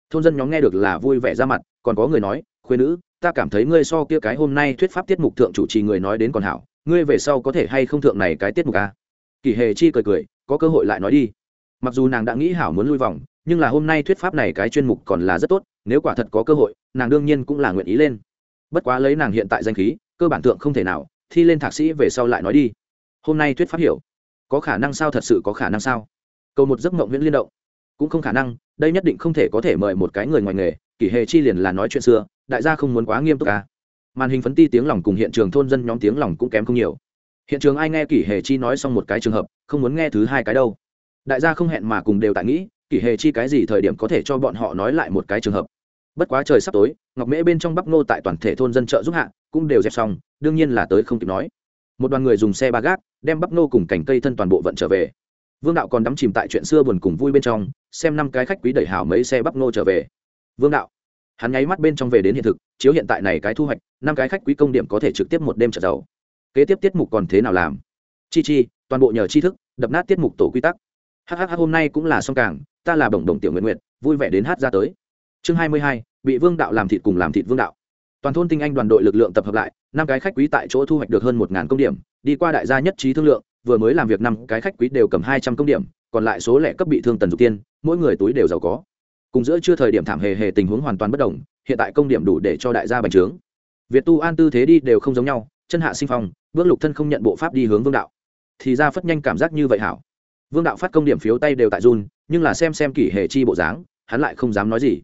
Thôn dân nhóm nghe được là vui vẻ ra mặt, còn có người nói khuyên nữ, ta cảm thấy ngươi so kia cái hôm nay thuyết pháp tiết mục thượng chủ trì người nói đến còn hảo, ngươi về sau có thể hay không thượng này cái tiết mục à? kỷ hề chi cười cười, có cơ hội lại nói đi. Mặc dù nàng đã nghĩ hảo muốn lui vòng, nhưng là hôm nay thuyết pháp này cái chuyên mục còn là rất tốt, nếu quả thật có cơ hội, nàng đương nhiên cũng là nguyện ý lên. Bất quá lấy nàng hiện tại danh khí, cơ bản tượng không thể nào thi lên thạc sĩ về sau lại nói đi. Hôm nay thuyết pháp hiểu. Có khả năng sao thật sự có khả năng sao? Cầu một giấc mộng viễn liên động. Cũng không khả năng, đây nhất định không thể có thể mời một cái người ngoài nghề, kỷ hệ chi liền là nói chuyện xưa, đại gia không muốn quá nghiêm túc à. màn hình phấn ti tiếng lòng cùng hiện trường thôn dân nhóm tiếng lòng cũng kém không nhiều. Hiện trường ai nghe kỷ hệ chi nói xong một cái trường hợp, không muốn nghe thứ hai cái đâu. Đại gia không hẹn mà cùng đều tại nghĩ, kỷ hệ chi cái gì thời điểm có thể cho bọn họ nói lại một cái trường hợp bất quá trời sắp tối, ngọc mễ bên trong bắc nô tại toàn thể thôn dân chợ giúp hạ, cũng đều dẹp xong, đương nhiên là tới không kịp nói. Một đoàn người dùng xe ba gác, đem bắc nô cùng cành cây thân toàn bộ vận trở về. Vương đạo còn đắm chìm tại chuyện xưa buồn cùng vui bên trong, xem năm cái khách quý đẩy hảo mấy xe bắc nô trở về. Vương đạo, hắn nháy mắt bên trong về đến hiện thực, chiếu hiện tại này cái thu hoạch, năm cái khách quý công điểm có thể trực tiếp một đêm trở giàu. Kế tiếp tiết mục còn thế nào làm? Chi chi, toàn bộ nhờ tri thức, đập nát tiết mục tổ quy tắc. Hhh hôm nay cũng là song càng, ta là bổng đồng tiểu nguyện nguyện vui vẻ đến hát ra tới chương hai mươi hai, bị vương đạo làm thịt cùng làm thịt vương đạo. Toàn thôn tinh anh đoàn đội lực lượng tập hợp lại, năm cái khách quý tại chỗ thu hoạch được hơn một công điểm, đi qua đại gia nhất trí thương lượng, vừa mới làm việc năm cái khách quý đều cầm hai trăm công điểm, còn lại số lẻ cấp bị thương tần dục tiên, mỗi người túi đều giàu có. Cùng giữa chưa thời điểm thảm hề hề tình huống hoàn toàn bất đồng, hiện tại công điểm đủ để cho đại gia bành trướng. Việt tu an tư thế đi đều không giống nhau, chân hạ sinh phong, bước lục thân không nhận bộ pháp đi hướng vương đạo. Thì ra phất nhanh cảm giác như vậy hảo. Vương đạo phát công điểm phiếu tay đều tại run, nhưng là xem xem kỷ hệ chi bộ dáng, hắn lại không dám nói gì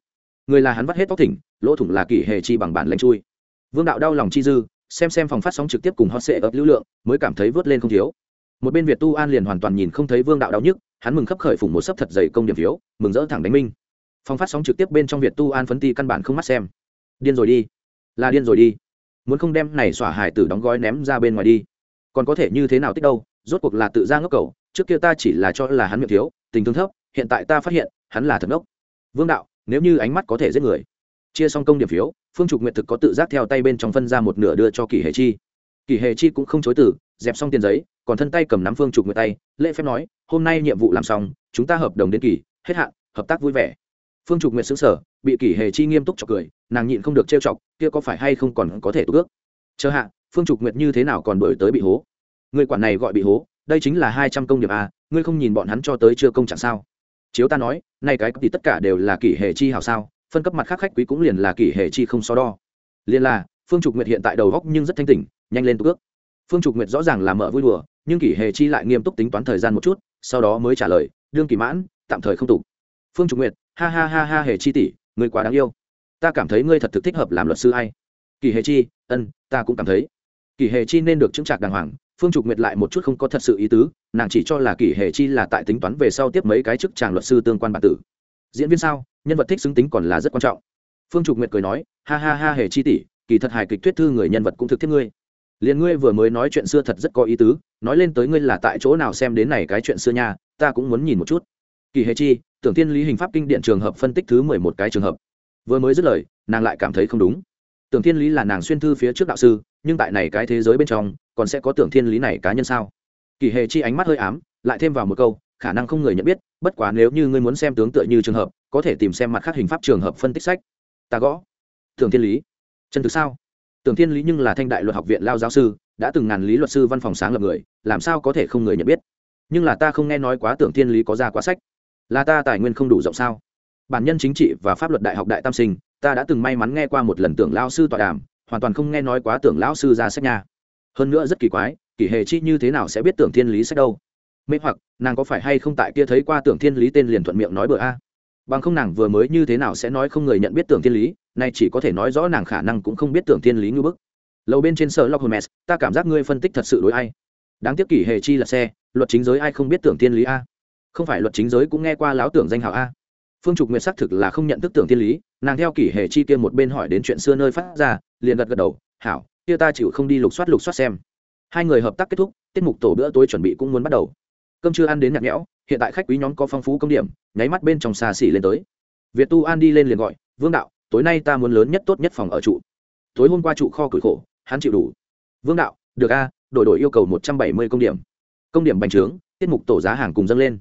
người là hắn vắt hết tóc thỉnh, lỗ thủng là kỷ hệ chi bằng bản lãnh chui. Vương đạo đau lòng chi dư, xem xem phòng phát sóng trực tiếp cùng hot sệ ấp lưu lượng, mới cảm thấy vớt lên không thiếu. Một bên việt tu an liền hoàn toàn nhìn không thấy vương đạo đau nhức, hắn mừng khấp khởi phủng một sấp thật dày công điểm phiếu, mừng rỡ thẳng đánh minh. Phòng phát sóng trực tiếp bên trong việt tu an phấn ti căn bản không mắt xem. Điên rồi đi. Là điên rồi đi. Muốn không đem này xỏa hải tử đóng gói ném ra bên ngoài đi. Còn có thể như thế nào tích đâu, rốt cuộc là tự ra ngốc cầu, trước kia ta chỉ là cho là hắn miệng thiếu, tình thương thấp, hiện tại ta phát hiện, hắn là thật ngốc. Vương đạo nếu như ánh mắt có thể giết người. Chia xong công điểm phiếu, phương trục nguyện thực có tự giác theo tay bên trong phân ra một nửa đưa cho kỳ hề chi. Kỳ hề chi cũng không chối từ, dẹp xong tiền giấy, còn thân tay cầm nắm phương trục nguyện tay, lễ phép nói, hôm nay nhiệm vụ làm xong, chúng ta hợp đồng đến kỳ, hết hạn, hợp tác vui vẻ. Phương trục nguyện xứng sở bị kỳ hề chi nghiêm túc chọc cười, nàng nhịn không được trêu chọc, kia có phải hay không còn có thể tục ước? Chờ hạ, phương trục nguyện như thế nào còn đổi tới bị hố? Người quản này gọi bị hố, đây chính là hai trăm công điểm a ngươi không nhìn bọn hắn cho tới chưa công chẳng sao? Chiếu ta nói, nay cái thì tất cả đều là kỷ hệ chi hảo sao, phân cấp mặt khác khách quý cũng liền là kỷ hệ chi không so đo. Liền là, phương trục nguyệt hiện tại đầu góc nhưng rất thanh tỉnh, nhanh lên tục ước phương trục nguyệt rõ ràng là mở vui đùa, nhưng kỷ hệ chi lại nghiêm túc tính toán thời gian một chút, sau đó mới trả lời, đương kỳ mãn, tạm thời không tục phương trục nguyệt, ha ha ha ha hề chi tỷ người quá đáng yêu. Ta cảm thấy ngươi thật thực thích hợp làm luật sư hay kỳ hề chi, ân, ta cũng cảm thấy. Kỳ hề chi nên được chứng trạc đàng hoàng phương trục nguyệt lại một chút không có thật sự ý tứ, nàng chỉ cho là kỳ hề chi là tại tính toán về sau tiếp mấy cái chức chàng luật sư tương quan bản tử. Diễn viên sao? Nhân vật thích xứng tính còn là rất quan trọng. Phương trục nguyệt cười nói, ha ha ha hề chi tỷ, kỳ thật hài kịch thuyết thư người nhân vật cũng thực thiết ngươi. Liền ngươi vừa mới nói chuyện xưa thật rất có ý tứ, nói lên tới ngươi là tại chỗ nào xem đến này cái chuyện xưa nha, ta cũng muốn nhìn một chút. Kỳ hề chi, tưởng tiên lý hình pháp kinh điện trường hợp phân tích thứ mười một cái trường hợp. Vừa mới dứt lời, nàng lại cảm thấy không đúng. Tưởng thiên lý là nàng xuyên thư phía trước đạo sư, nhưng tại này cái thế giới bên trong còn sẽ có tưởng thiên lý này cá nhân sao? Kỳ hề chi ánh mắt hơi ám, lại thêm vào một câu, khả năng không người nhận biết, bất quá nếu như ngươi muốn xem tướng tựa như trường hợp, có thể tìm xem mặt khác hình pháp trường hợp phân tích sách. Ta gõ. Tưởng thiên lý. Chân thực sao? Tưởng thiên lý nhưng là thanh đại luật học viện lao giáo sư, đã từng ngàn lý luật sư văn phòng sáng lập người, làm sao có thể không người nhận biết? Nhưng là ta không nghe nói quá tưởng thiên lý có ra quá sách. Là ta tài nguyên không đủ rộng sao? Bản nhân chính trị và pháp luật đại học đại tam sinh, ta đã từng may mắn nghe qua một lần tưởng lao sư tọa đàm, hoàn toàn không nghe nói quá tưởng lão sư ra sách nha hơn nữa rất kỳ quái, kỷ hệ chi như thế nào sẽ biết tưởng thiên lý sách đâu? Mê hoặc, nàng có phải hay không tại kia thấy qua tưởng thiên lý tên liền thuận miệng nói bừa a? Bằng không nàng vừa mới như thế nào sẽ nói không người nhận biết tưởng thiên lý, nay chỉ có thể nói rõ nàng khả năng cũng không biết tưởng thiên lý như bức. Lâu bên trên sở lock holmes, ta cảm giác ngươi phân tích thật sự đối ai? Đáng tiếc kỷ hệ chi là xe, luật chính giới ai không biết tưởng thiên lý a? Không phải luật chính giới cũng nghe qua láo tưởng danh hào a? Phương trục nguyệt xác thực là không nhận thức tưởng thiên lý, nàng theo kỷ hệ chi kia một bên hỏi đến chuyện xưa nơi phát ra, liền gật gật đầu, hảo kia ta chịu không đi lục soát lục soát xem. Hai người hợp tác kết thúc, tiết mục tổ bữa tối chuẩn bị cũng muốn bắt đầu. Cơm chưa ăn đến nhạt nhẽo, hiện tại khách quý nhóm có phong phú công điểm, nháy mắt bên trong xa xỉ lên tới. Việt tu an đi lên liền gọi, vương đạo, tối nay ta muốn lớn nhất tốt nhất phòng ở trụ. Tối hôm qua trụ kho cửi khổ, hắn chịu đủ. Vương đạo, được a, đổi đổi yêu cầu một trăm bảy mươi công điểm. Công điểm bành trướng, tiết mục tổ giá hàng cùng dâng lên.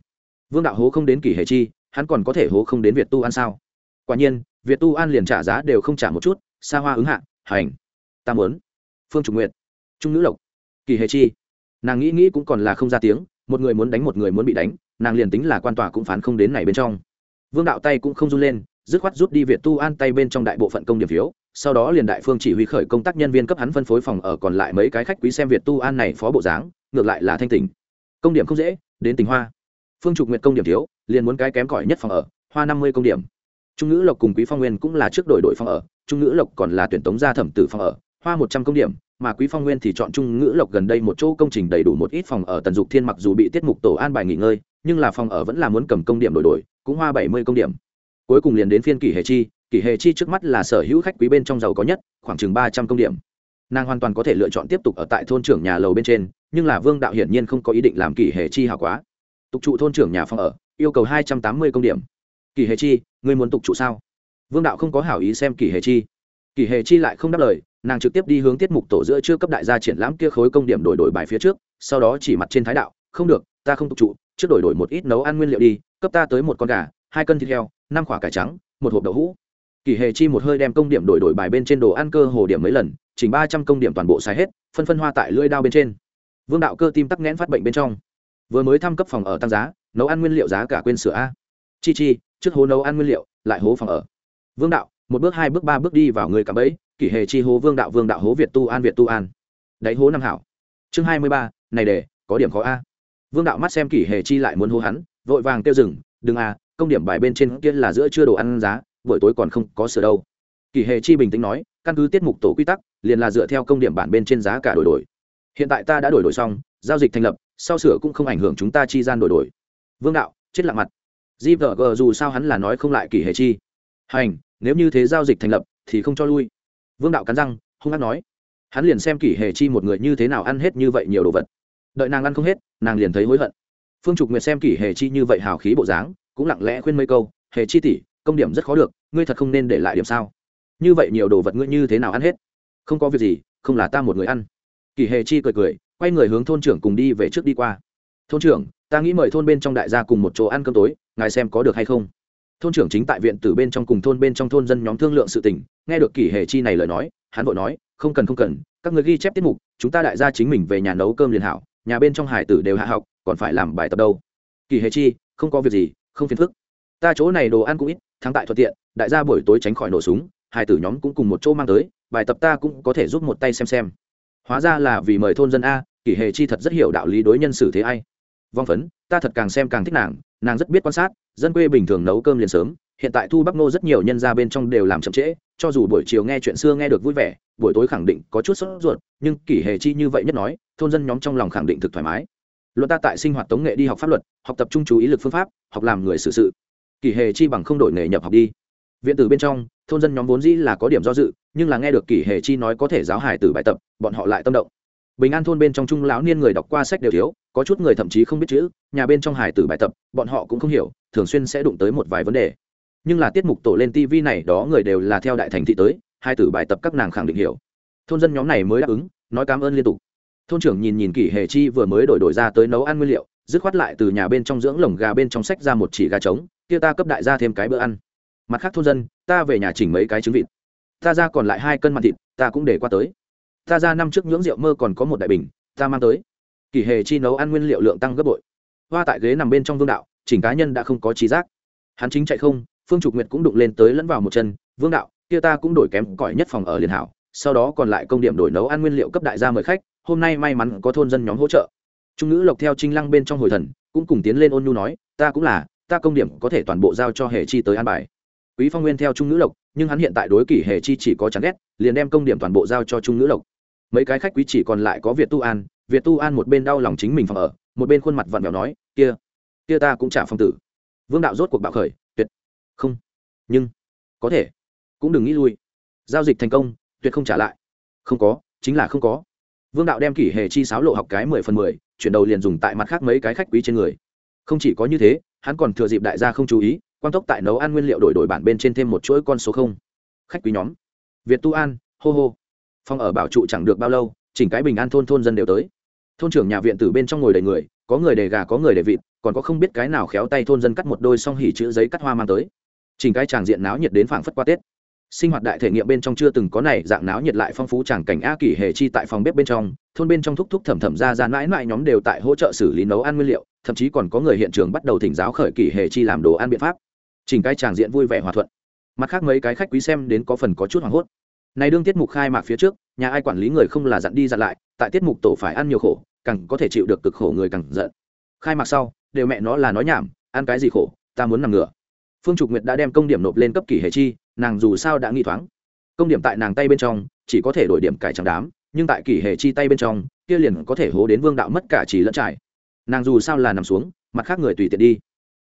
Vương đạo hố không đến kỷ hệ chi, hắn còn có thể hố không đến việt tu an sao? Quả nhiên, việt tu an liền trả giá đều không trả một chút, xa hoa ứng hạ, hành. Ta muốn phương trục nguyện trung nữ lộc, kỳ hề chi. Nàng nghĩ nghĩ cũng còn là không ra tiếng, một người muốn đánh một người muốn bị đánh, nàng liền tính là quan tòa cũng phán không đến này bên trong. Vương đạo tay cũng không run lên, dứt khoát rút đi việt tu an tay bên trong đại bộ phận công điểm phiếu, sau đó liền đại phương chỉ huy khởi công tác nhân viên cấp hắn phân phối phòng ở còn lại mấy cái khách quý xem việt tu an này phó bộ dáng, ngược lại là thanh tỉnh. Công điểm không dễ, đến tỉnh hoa. Phương trục nguyện công điểm thiếu, liền muốn cái kém cỏi nhất phòng ở, hoa năm mươi công điểm. Trung ngữ lộc cùng quý phong nguyên cũng là trước đổi đổi phòng ở, trung ngữ lộc còn là tuyển tống gia thẩm tử phòng ở hoa một trăm công điểm, mà quý phong nguyên thì chọn trung ngữ lộc gần đây một chỗ công trình đầy đủ một ít phòng ở tần dục thiên mặc dù bị tiết mục tổ an bài nghỉ ngơi, nhưng là phòng ở vẫn là muốn cầm công điểm đổi đổi, cũng hoa bảy mươi công điểm. Cuối cùng liền đến phiên kỷ hệ chi, kỷ hệ chi trước mắt là sở hữu khách quý bên trong giàu có nhất, khoảng chừng ba trăm công điểm. Nàng hoàn toàn có thể lựa chọn tiếp tục ở tại thôn trưởng nhà lầu bên trên, nhưng là vương đạo hiển nhiên không có ý định làm kỷ hệ chi hảo quá. Tục trụ thôn trưởng nhà phòng ở, yêu cầu hai trăm tám mươi công điểm. Kỷ hệ chi, ngươi muốn tục trụ sao? Vương đạo không có hảo ý xem kỷ hệ chi. Kỷ hệ chi lại không đáp lời nàng trực tiếp đi hướng tiết mục tổ giữa chưa cấp đại gia triển lãm kia khối công điểm đổi đổi bài phía trước, sau đó chỉ mặt trên thái đạo, không được, ta không tục trụ, trước đổi đổi một ít nấu ăn nguyên liệu đi, cấp ta tới một con gà, hai cân thịt heo, năm quả cải trắng, một hộp đậu hũ. Kỳ hề chi một hơi đem công điểm đổi đổi bài bên trên đồ ăn cơ hồ điểm mấy lần, chỉnh ba trăm công điểm toàn bộ xài hết, phân phân hoa tại lưỡi đao bên trên. Vương đạo cơ tim tắc nghẽn phát bệnh bên trong. Vừa mới thăm cấp phòng ở tăng giá, nấu ăn nguyên liệu giá cả quên sửa a. Chi chi, trước hố nấu ăn nguyên liệu, lại hố phòng ở. Vương đạo, một bước hai bước ba bước đi vào người cạm bẫy kỷ hề chi hố vương đạo vương đạo hố việt tu an việt tu an. Đáy hố năm hảo. Chương hai mươi ba, này để, có điểm khó a. Vương đạo mắt xem kỷ hề chi lại muốn hô hắn, vội vàng kêu rừng đừng a, công điểm bài bên trên kia là giữa chưa đồ ăn giá, buổi tối còn không có sửa đâu. Kỷ hề chi bình tĩnh nói, căn cứ tiết mục tổ quy tắc, liền là dựa theo công điểm bản bên trên giá cả đổi đổi. Hiện tại ta đã đổi đổi xong, giao dịch thành lập, sau sửa cũng không ảnh hưởng chúng ta chi gian đổi đổi. Vương đạo, chết lặng mặt. Gvg dù sao hắn là nói không lại kỷ hề chi. Hành, nếu như thế giao dịch thành lập, thì không cho lui vương đạo cắn răng, hung hát nói, hắn liền xem kỷ hề chi một người như thế nào ăn hết như vậy nhiều đồ vật. Đợi nàng ăn không hết, nàng liền thấy hối hận. Phương trục nguyệt xem kỷ hề chi như vậy hào khí bộ dáng, cũng lặng lẽ khuyên mấy câu, hề chi tỷ, công điểm rất khó được, ngươi thật không nên để lại điểm sao? Như vậy nhiều đồ vật ngươi như thế nào ăn hết? Không có việc gì, không là ta một người ăn. Kỷ hề chi cười cười, quay người hướng thôn trưởng cùng đi về trước đi qua. Thôn trưởng, ta nghĩ mời thôn bên trong đại gia cùng một chỗ ăn cơm tối, ngài xem có được hay không? Thôn trưởng chính tại viện từ bên trong cùng thôn bên trong thôn dân nhóm thương lượng sự tình nghe được kỷ hề chi này lời nói, hắn vội nói, không cần không cần, các người ghi chép tiết mục, chúng ta đại gia chính mình về nhà nấu cơm liền hảo, nhà bên trong hải tử đều hạ học, còn phải làm bài tập đâu. Kỷ hề chi, không có việc gì, không phiền phức. Ta chỗ này đồ ăn cũng ít, thắng tại thuận tiện, đại gia buổi tối tránh khỏi nổ súng hải tử nhóm cũng cùng một chỗ mang tới, bài tập ta cũng có thể giúp một tay xem xem. Hóa ra là vì mời thôn dân a, kỷ hề chi thật rất hiểu đạo lý đối nhân xử thế ai. Vong phấn, ta thật càng xem càng thích nàng nàng rất biết quan sát, dân quê bình thường nấu cơm liền sớm hiện tại thu bắc nô rất nhiều nhân ra bên trong đều làm chậm trễ, cho dù buổi chiều nghe chuyện xưa nghe được vui vẻ, buổi tối khẳng định có chút sốt ruột, nhưng kỷ hề chi như vậy nhất nói, thôn dân nhóm trong lòng khẳng định thực thoải mái. Luận ta tại sinh hoạt tống nghệ đi học pháp luật, học tập trung chú ý lực phương pháp, học làm người xử sự. Kỷ hề chi bằng không đổi nghề nhập học đi. Viện tử bên trong, thôn dân nhóm vốn dĩ là có điểm do dự, nhưng là nghe được kỷ hề chi nói có thể giáo hải tử bài tập, bọn họ lại tâm động. Bình an thôn bên trong trung lão niên người đọc qua sách đều thiếu, có chút người thậm chí không biết chữ, nhà bên trong hải tử bài tập, bọn họ cũng không hiểu, thường xuyên sẽ đụng tới một vài vấn đề nhưng là tiết mục tổ lên tv này đó người đều là theo đại thành thị tới, hai tử bài tập các nàng khẳng định hiểu. Thôn dân nhóm này mới đáp ứng, nói cảm ơn liên tục. Thôn trưởng nhìn nhìn kỷ hề chi vừa mới đổi đổi ra tới nấu ăn nguyên liệu, dứt khoát lại từ nhà bên trong dưỡng lồng gà bên trong sách ra một chỉ gà trống, kia ta cấp đại gia thêm cái bữa ăn. Mặt khác thôn dân, ta về nhà chỉnh mấy cái trứng vịt. Ta ra còn lại hai cân mặt thịt, ta cũng để qua tới. Ta ra năm trước nhưỡng rượu mơ còn có một đại bình, ta mang tới. Kỷ hề chi nấu ăn nguyên liệu lượng tăng gấp bội. Hoa tại ghế nằm bên trong vương đạo, chỉnh cá nhân đã không có trí giác. Hắn chính chạy không phương trục nguyệt cũng đụng lên tới lẫn vào một chân, vương đạo, kia ta cũng đổi kém cỏi nhất phòng ở liền hảo, sau đó còn lại công điểm đổi nấu ăn nguyên liệu cấp đại gia mời khách, hôm nay may mắn có thôn dân nhóm hỗ trợ. Trung ngữ lộc theo trinh lăng bên trong hồi thần, cũng cùng tiến lên ôn nhu nói, ta cũng là, ta công điểm có thể toàn bộ giao cho hề chi tới an bài. Quý phong nguyên theo trung ngữ lộc, nhưng hắn hiện tại đối kỷ hề chi chỉ có chán ghét, liền đem công điểm toàn bộ giao cho trung ngữ lộc. Mấy cái khách quý chỉ còn lại có việt tu an, việt tu an một bên đau lòng chính mình phòng ở, một bên khuôn mặt vặn vẹo nói, kia kia ta cũng trả phong tử. Vương đạo rốt cuộc bạo khởi không. Nhưng, có thể. Cũng đừng nghĩ lui. Giao dịch thành công, tuyệt không trả lại. Không có, chính là không có. Vương đạo đem kỷ hề chi sáo lộ học cái mười phần mười, chuyển đầu liền dùng tại mặt khác mấy cái khách quý trên người. Không chỉ có như thế, hắn còn thừa dịp đại gia không chú ý quan tốc tại nấu ăn nguyên liệu đổi đổi bản bên trên thêm một chuỗi con số không. Khách quý nhóm. Việt tu an, hô hô. Phong ở bảo trụ chẳng được bao lâu, chỉnh cái bình an thôn thôn dân đều tới. Thôn trưởng nhà viện từ bên trong ngồi đầy người, có người để gà có người để vịt, còn có không biết cái nào khéo tay thôn dân cắt một đôi song hỉ chữ giấy cắt hoa mang tới chỉnh cái tràng diện náo nhiệt đến phảng phất qua tết. Sinh hoạt đại thể nghiệm bên trong chưa từng có này, dạng náo nhiệt lại phong phú chẳng cảnh a kỷ hề chi tại phòng bếp bên trong, thôn bên trong thúc thúc thẩm thẩm ra ra mãi mãi nhóm đều tại hỗ trợ xử lý nấu ăn nguyên liệu, thậm chí còn có người hiện trường bắt đầu thỉnh giáo khởi kỷ hề chi làm đồ ăn biện pháp. Chỉnh cái tràng diện vui vẻ hòa thuận. Mặt khác mấy cái khách quý xem đến có phần có chút hoảng hốt. Này đương tiết mục khai mạc phía trước, nhà ai quản lý người không là dặn đi dặn lại, tại tiết mục tổ phải ăn nhiều khổ, càng có thể chịu được cực khổ người càng giận. Khai mạc sau, đều mẹ nó là nói nhảm, ăn cái gì khổ, ta muốn nằm ngửa phương trục nguyệt đã đem công điểm nộp lên cấp kỷ hệ chi, nàng dù sao đã nghi thoáng. Công điểm tại nàng tay bên trong, chỉ có thể đổi điểm cải trắng đám, nhưng tại kỷ hệ chi tay bên trong, kia liền có thể hố đến vương đạo mất cả chỉ lẫn trải. Nàng dù sao là nằm xuống, mặt khác người tùy tiện đi.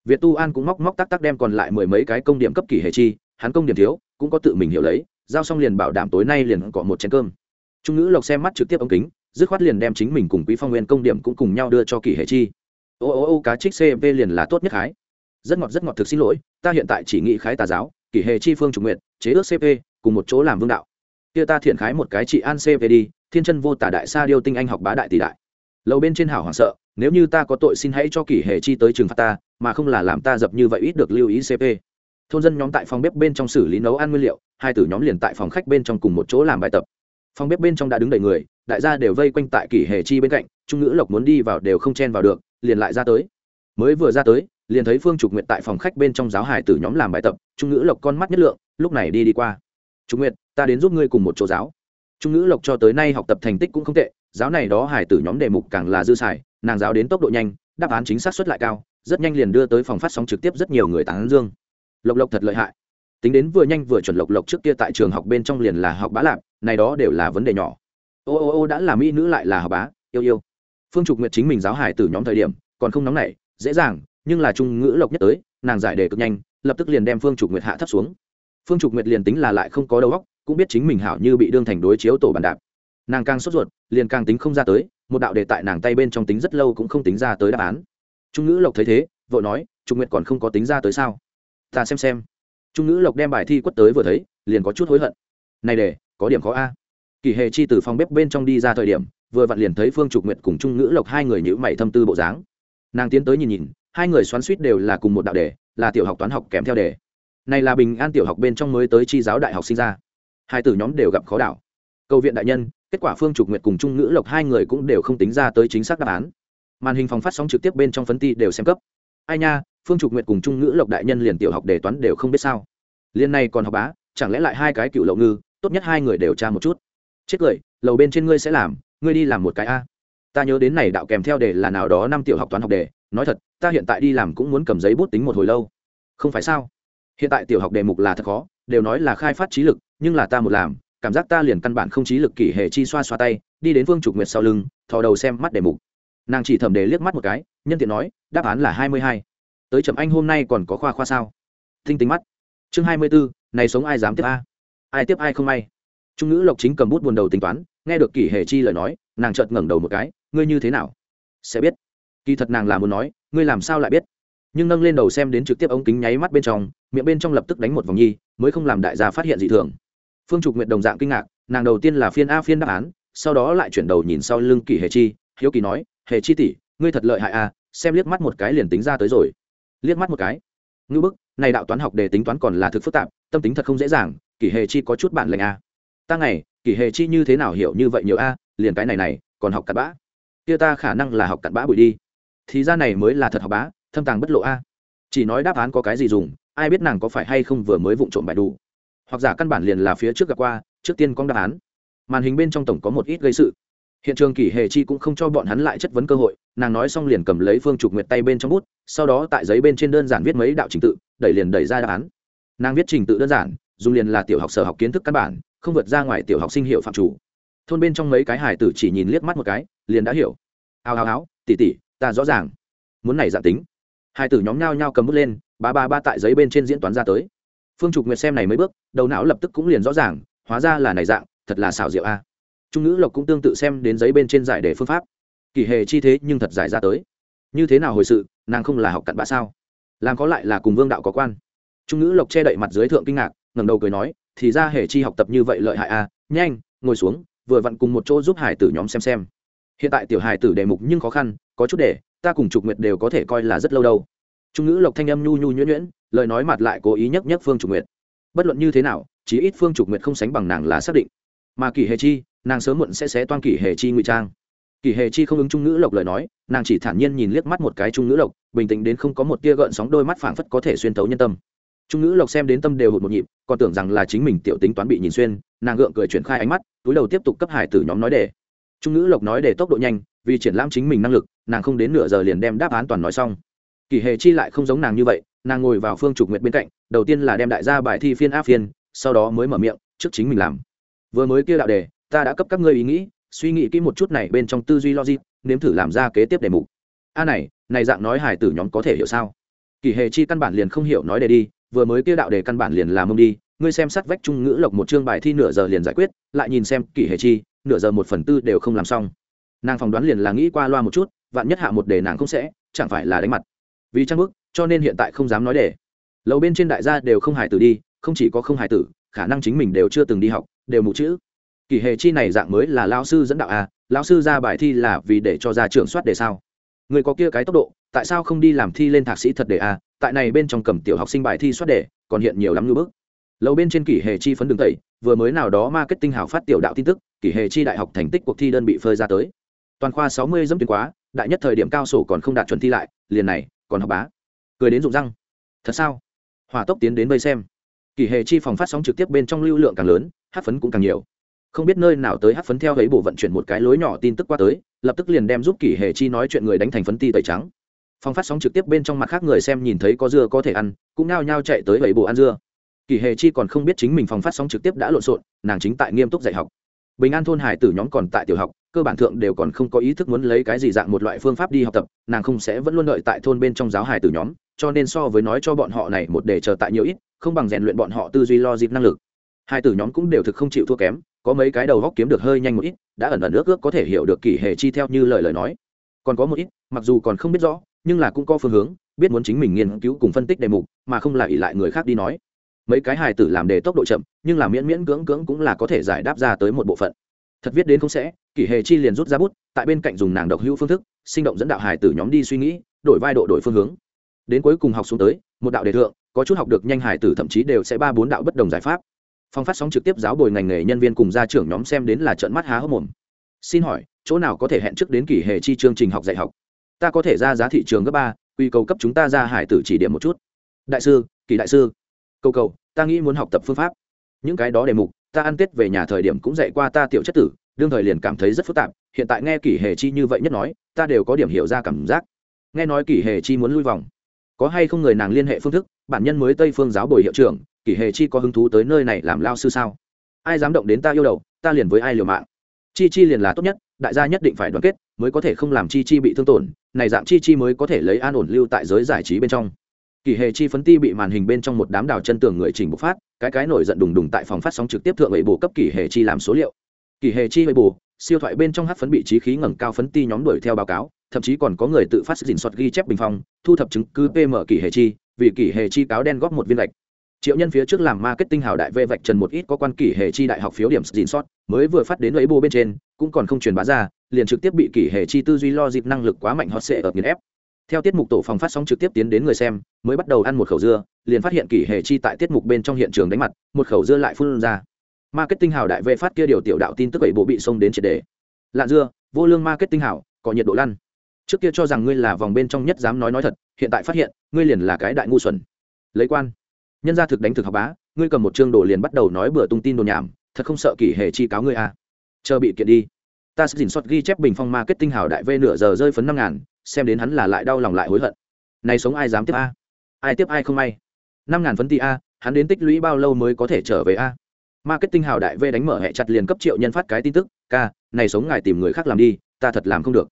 Việt tu an cũng móc móc tắc tắc đem còn lại mười mấy cái công điểm cấp kỷ hệ chi, hắn công điểm thiếu, cũng có tự mình hiểu lấy, giao xong liền bảo đảm tối nay liền có một chén cơm. Trung ngữ lộc xem mắt trực tiếp ống kính, dứt khoát liền đem chính mình cùng quý phong nguyên công điểm cũng cùng nhau đưa cho kỷ hệ chi. Ô ô ô, cá trích cv liền là tốt nhất hái rất ngọt rất ngọt thực xin lỗi, ta hiện tại chỉ nghĩ khái tà giáo, kỷ hệ chi phương chủ nguyện, chế ước cp cùng một chỗ làm vương đạo. Kia ta thiện khái một cái chị an cp đi, thiên chân vô tả đại sa điêu tinh anh học bá đại tỷ đại. Lầu bên trên hảo hoảng sợ, nếu như ta có tội xin hãy cho kỷ hệ chi tới trừng phạt ta, mà không là làm ta dập như vậy ít được lưu ý cp thôn dân nhóm tại phòng bếp bên trong xử lý nấu ăn nguyên liệu, hai tử nhóm liền tại phòng khách bên trong cùng một chỗ làm bài tập. Phòng bếp bên trong đã đứng đầy người, đại gia đều vây quanh tại kỷ hệ chi bên cạnh, trung ngữ lộc muốn đi vào đều không chen vào được, liền lại ra tới. Mới vừa ra tới liền thấy phương trục nguyệt tại phòng khách bên trong giáo hải tử nhóm làm bài tập, trung ngữ lộc con mắt nhất lượng, lúc này đi đi qua. Trung nguyệt, ta đến giúp ngươi cùng một chỗ giáo. Trung ngữ lộc cho tới nay học tập thành tích cũng không tệ, giáo này đó hải tử nhóm đề mục càng là dư xài, nàng giáo đến tốc độ nhanh, đáp án chính xác suất lại cao, rất nhanh liền đưa tới phòng phát sóng trực tiếp rất nhiều người tán dương. Lộc lộc thật lợi hại. Tính đến vừa nhanh vừa chuẩn lộc lộc trước kia tại trường học bên trong liền là học bá lạc này đó đều là vấn đề nhỏ. Ô ô ô, đã là mỹ nữ lại là học bá, yêu yêu. Phương trục nguyệt chính mình giáo hải từ nhóm thời điểm, còn không nóng nảy, dễ dàng nhưng là trung ngữ lộc nhất tới, nàng giải đề cực nhanh, lập tức liền đem phương trục nguyệt hạ thấp xuống. Phương trục nguyệt liền tính là lại không có đầu óc, cũng biết chính mình hảo như bị đương thành đối chiếu tổ bàn đạp. Nàng càng sốt ruột, liền càng tính không ra tới, một đạo đề tại nàng tay bên trong tính rất lâu cũng không tính ra tới đáp án. Trung ngữ lộc thấy thế, vội nói, trục nguyệt còn không có tính ra tới sao? Ta xem xem. Trung ngữ lộc đem bài thi quất tới vừa thấy, liền có chút hối hận. Này để có điểm khó a. Kỳ hề chi từ phòng bếp bên trong đi ra thời điểm, vừa vặn liền thấy phương trục nguyệt cùng trung ngữ lộc hai người nhữ mày thâm tư bộ dáng. Nàng tiến tới nhìn nhìn hai người xoắn suýt đều là cùng một đạo đề, là tiểu học toán học kèm theo đề. Này là bình an tiểu học bên trong mới tới chi giáo đại học sinh ra. Hai tử nhóm đều gặp khó đảo. Cầu viện đại nhân, kết quả phương trục nguyệt cùng trung ngữ lộc hai người cũng đều không tính ra tới chính xác đáp án. Màn hình phòng phát sóng trực tiếp bên trong phấn ti đều xem cấp. Ai nha, phương trục nguyệt cùng trung ngữ lộc đại nhân liền tiểu học đề toán đều không biết sao. Liên này còn học bá, chẳng lẽ lại hai cái cựu lậu ngư, tốt nhất hai người đều tra một chút. Chết cười, lầu bên trên ngươi sẽ làm, ngươi đi làm một cái a. Ta nhớ đến này đạo kèm theo đề là nào đó năm tiểu học toán học đề nói thật, ta hiện tại đi làm cũng muốn cầm giấy bút tính một hồi lâu. Không phải sao? Hiện tại tiểu học đề mục là thật khó, đều nói là khai phát trí lực, nhưng là ta một làm, cảm giác ta liền căn bản không trí lực kỷ hệ chi xoa xoa tay, đi đến vương trục nguyệt sau lưng, thò đầu xem mắt đề mục. Nàng chỉ thẩm đề liếc mắt một cái, nhân tiện nói, đáp án là hai mươi hai. Tới trầm anh hôm nay còn có khoa khoa sao? Thinh tính mắt. Chương hai mươi bốn này sống ai dám tiếp a? Ai tiếp ai không may. Trung ngữ lộc chính cầm bút buồn đầu tính toán, nghe được kỷ hề chi lời nói, nàng chợt ngẩng đầu một cái, ngươi như thế nào? Sẽ biết kỳ thật nàng là muốn nói, ngươi làm sao lại biết? Nhưng nâng lên đầu xem đến trực tiếp ống kính nháy mắt bên trong, miệng bên trong lập tức đánh một vòng nhi, mới không làm đại gia phát hiện dị thường. Phương trục nguyện đồng dạng kinh ngạc, nàng đầu tiên là phiên a phiên đáp án, sau đó lại chuyển đầu nhìn sau lưng kỷ hề chi, hiếu kỳ nói, hề chi tỷ, ngươi thật lợi hại a xem liếc mắt một cái liền tính ra tới rồi. Liếc mắt một cái. Ngữ bức, này đạo toán học để tính toán còn là thực phức tạp, tâm tính thật không dễ dàng kỷ hề chi có chút bản lệnh a à. ta ngày kỷ hề chi như thế nào hiểu như vậy nhiều a liền cái này này, còn học cặn bã. Kia ta khả năng là học cặn bã bụi đi thì ra này mới là thật học bá, thâm tàng bất lộ a. Chỉ nói đáp án có cái gì dùng, ai biết nàng có phải hay không vừa mới vụng trộm bài đủ. Hoặc giả căn bản liền là phía trước gặp qua, trước tiên có đáp án. Màn hình bên trong tổng có một ít gây sự. Hiện trường kỷ hề chi cũng không cho bọn hắn lại chất vấn cơ hội, nàng nói xong liền cầm lấy phương trục nguyệt tay bên trong bút, sau đó tại giấy bên trên đơn giản viết mấy đạo trình tự, đẩy liền đẩy ra đáp án. Nàng viết trình tự đơn giản, dùng liền là tiểu học sở học kiến thức căn bản, không vượt ra ngoài tiểu học sinh hiệu phạm chủ. Thôn bên trong mấy cái hải tử chỉ nhìn liếc mắt một cái, liền đã hiểu. Ào ào áo tỉ tỉ ta rõ ràng. Muốn này giả tính. Hai tử nhóm nhao nhao cầm bút lên, ba ba ba tại giấy bên trên diễn toán ra tới. Phương trục nguyệt xem này mấy bước, đầu não lập tức cũng liền rõ ràng, hóa ra là này dạng, thật là xảo diệu a. Trung ngữ lộc cũng tương tự xem đến giấy bên trên giải đề phương pháp. Kỳ hề chi thế nhưng thật giải ra tới. Như thế nào hồi sự, nàng không là học cặn bã sao? Làm có lại là cùng vương đạo có quan. Trung ngữ lộc che đậy mặt dưới thượng kinh ngạc, ngẩng đầu cười nói, thì ra hề chi học tập như vậy lợi hại a, nhanh, ngồi xuống, vừa vặn cùng một chỗ giúp hải tử nhóm xem xem. Hiện tại tiểu hải tử đề mục nhưng khó khăn có chút để, ta cùng trục nguyệt đều có thể coi là rất lâu đâu. Trung ngữ lộc thanh âm nhu nhu nhuyễn nhuyễn, lời nói mặt lại cố ý nhấc nhấc phương trục nguyệt. Bất luận như thế nào, chí ít phương trục nguyệt không sánh bằng nàng là xác định. Mà kỷ hề chi, nàng sớm muộn sẽ xé toan kỷ hề chi ngụy trang. Kỷ hề chi không ứng trung ngữ lộc lời nói, nàng chỉ thản nhiên nhìn liếc mắt một cái trung ngữ lộc, bình tĩnh đến không có một tia gợn sóng đôi mắt phảng phất có thể xuyên thấu nhân tâm. Trung ngữ lộc xem đến tâm đều hụt một nhịp, còn tưởng rằng là chính mình tiểu tính toán bị nhìn xuyên, nàng gượng cười chuyển khai ánh mắt, túi đầu tiếp tục cấp hải tử nhóm nói đề. Trung ngữ lộc nói để tốc độ nhanh vì triển lãm chính mình năng lực, nàng không đến nửa giờ liền đem đáp án toàn nói xong. Kỷ hề chi lại không giống nàng như vậy, nàng ngồi vào phương trục nguyện bên cạnh, đầu tiên là đem đại gia bài thi phiên áp phiên, sau đó mới mở miệng, trước chính mình làm. Vừa mới kia đạo đề, ta đã cấp các ngươi ý nghĩ, suy nghĩ kỹ một chút này bên trong tư duy logic, nếm thử làm ra kế tiếp đề mục. A này này dạng nói hài tử nhóm có thể hiểu sao? Kỷ hề chi căn bản liền không hiểu nói đề đi, vừa mới kia đạo đề căn bản liền làm mông đi, ngươi xem sát vách trung ngữ lộc một chương bài thi nửa giờ liền giải quyết, lại nhìn xem kỷ hề chi, nửa giờ một phần tư đều không làm xong nàng phỏng đoán liền là nghĩ qua loa một chút, vạn nhất hạ một đề nàng không sẽ, chẳng phải là đánh mặt. Vì trang bức, cho nên hiện tại không dám nói đề. Lầu bên trên đại gia đều không hài tử đi, không chỉ có không hài tử, khả năng chính mình đều chưa từng đi học, đều mù chữ. Kỷ hệ chi này dạng mới là lao sư dẫn đạo à lao sư ra bài thi là vì để cho ra trường soát đề sao? Người có kia cái tốc độ, tại sao không đi làm thi lên thạc sĩ thật đề à tại này bên trong cầm tiểu học sinh bài thi soát đề, còn hiện nhiều lắm như bước lâu bên trên kỷ hệ chi phấn đường tẩy, vừa mới nào đó marketing hào phát tiểu đạo tin tức kỷ hệ chi đại học thành tích cuộc thi đơn bị phơi ra tới toàn khoa sáu mươi dẫm tuyến quá, đại nhất thời điểm cao sổ còn không đạt chuẩn thi lại, liền này, còn học bá. Cười đến rụng răng. Thật sao? Hỏa tốc tiến đến vây xem. Kỳ hệ chi phòng phát sóng trực tiếp bên trong lưu lượng càng lớn, hát phấn cũng càng nhiều. Không biết nơi nào tới hát phấn theo ấy bộ vận chuyển một cái lối nhỏ tin tức qua tới, lập tức liền đem giúp kỳ hệ chi nói chuyện người đánh thành phấn ti tẩy trắng. Phòng phát sóng trực tiếp bên trong mặt khác người xem nhìn thấy có dưa có thể ăn, cũng nao nhao chạy tới ấy bộ ăn dưa. Kỳ hệ chi còn không biết chính mình phòng phát sóng trực tiếp đã lộn xộn, nàng chính tại nghiêm túc dạy học bình an thôn hải tử nhóm còn tại tiểu học, cơ bản thượng đều còn không có ý thức muốn lấy cái gì dạng một loại phương pháp đi học tập, nàng không sẽ vẫn luôn đợi tại thôn bên trong giáo hải tử nhóm, cho nên so với nói cho bọn họ này một để chờ tại nhiều ít, không bằng rèn luyện bọn họ tư duy lo dịp năng lực. Hai tử nhóm cũng đều thực không chịu thua kém, có mấy cái đầu góc kiếm được hơi nhanh một ít, đã ẩn ẩn ước ước có thể hiểu được kỷ hệ chi theo như lời lời nói. Còn có một ít, mặc dù còn không biết rõ, nhưng là cũng có phương hướng, biết muốn chính mình nghiên cứu cùng phân tích đề mục, mà không là ỉ lại người khác đi nói mấy cái hài tử làm đề tốc độ chậm, nhưng là miễn miễn cưỡng cưỡng cũng là có thể giải đáp ra tới một bộ phận. Thật viết đến không sẽ, kỷ hề chi liền rút ra bút, tại bên cạnh dùng nàng độc hữu phương thức, sinh động dẫn đạo hài tử nhóm đi suy nghĩ, đổi vai độ đổi phương hướng. Đến cuối cùng học xuống tới, một đạo đề thượng, có chút học được nhanh hài tử thậm chí đều sẽ ba bốn đạo bất đồng giải pháp. Phong phát sóng trực tiếp giáo bồi ngành nghề nhân viên cùng gia trưởng nhóm xem đến là trận mắt há hốc mồm. Xin hỏi, chỗ nào có thể hẹn trước đến kỷ hệ chi chương trình học dạy học? Ta có thể ra giá thị trường gấp ba, quy cầu cấp chúng ta ra hải tử chỉ điểm một chút. Đại sư kỳ đại sư cầu cầu, ta nghĩ muốn học tập phương pháp. Những cái đó đề mục, ta ăn tết về nhà thời điểm cũng dạy qua ta tiểu chất tử, đương thời liền cảm thấy rất phức tạp, hiện tại nghe kỷ hề chi như vậy nhất nói, ta đều có điểm hiểu ra cảm giác. Nghe nói kỷ hề chi muốn lui vòng. Có hay không người nàng liên hệ phương thức, bản nhân mới tây phương giáo bồi hiệu trưởng, kỷ hề chi có hứng thú tới nơi này làm lao sư sao? Ai dám động đến ta yêu đầu, ta liền với ai liều mạng. Chi chi liền là tốt nhất, đại gia nhất định phải đoàn kết, mới có thể không làm chi chi bị thương tổn, này dạng chi chi mới có thể lấy an ổn lưu tại giới giải trí bên trong kỳ hề chi phấn ti bị màn hình bên trong một đám đào chân tường người chỉnh bộc phát, cái cái nổi giận đùng đùng tại phòng phát sóng trực tiếp thượng ấy bổ cấp kỳ hề chi làm số liệu. Kỳ hề chi ấy bổ siêu thoại bên trong hát phấn bị trí khí ngẩng cao phấn ti nhóm đuổi theo báo cáo, thậm chí còn có người tự phát dình soạt ghi chép bình phong, thu thập chứng cứ pm kỳ hề chi, vì kỳ hề chi cáo đen góp một viên lệch triệu nhân phía trước làm marketing hào đại vê vạch trần một ít có quan kỷ hề chi đại học phiếu điểm dình sót mới vừa phát đến lấy bô bên trên, cũng còn không truyền bá ra, liền trực tiếp bị kỷ hề chi tư duy lo dịp năng lực quá mạnh họ sẽ ở nghiền ép theo tiết mục tổ phòng phát sóng trực tiếp tiến đến người xem, mới bắt đầu ăn một khẩu dưa, liền phát hiện kỷ hệ chi tại tiết mục bên trong hiện trường đánh mặt, một khẩu dưa lại phun ra. Marketing hào đại vệ phát kia điều tiểu đạo tin tức bảy bộ bị xông đến triệt đề. Lạ dưa, vô lương marketing hào, có nhiệt độ lăn. Trước kia cho rằng ngươi là vòng bên trong nhất dám nói nói thật, hiện tại phát hiện, ngươi liền là cái đại ngu xuẩn. Lấy quan. Nhân gia thực đánh thực học bá, ngươi cầm một chương đồ liền bắt đầu nói bừa tung tin đồn nhảm, thật không sợ kỷ hệ chi cáo ngươi à. chờ bị kiện đi. Ta sẽ dình xót ghi chép bình phong marketing hào đại v nửa giờ rơi phấn năm ngàn xem đến hắn là lại đau lòng lại hối hận. Này sống ai dám tiếp a? Ai tiếp ai không may. Năm ngàn phấn ti a, hắn đến tích lũy bao lâu mới có thể trở về a? Marketing hào đại v đánh mở hệ chặt liền cấp triệu nhân phát cái tin tức, ca, này sống ngài tìm người khác làm đi, ta thật làm không được.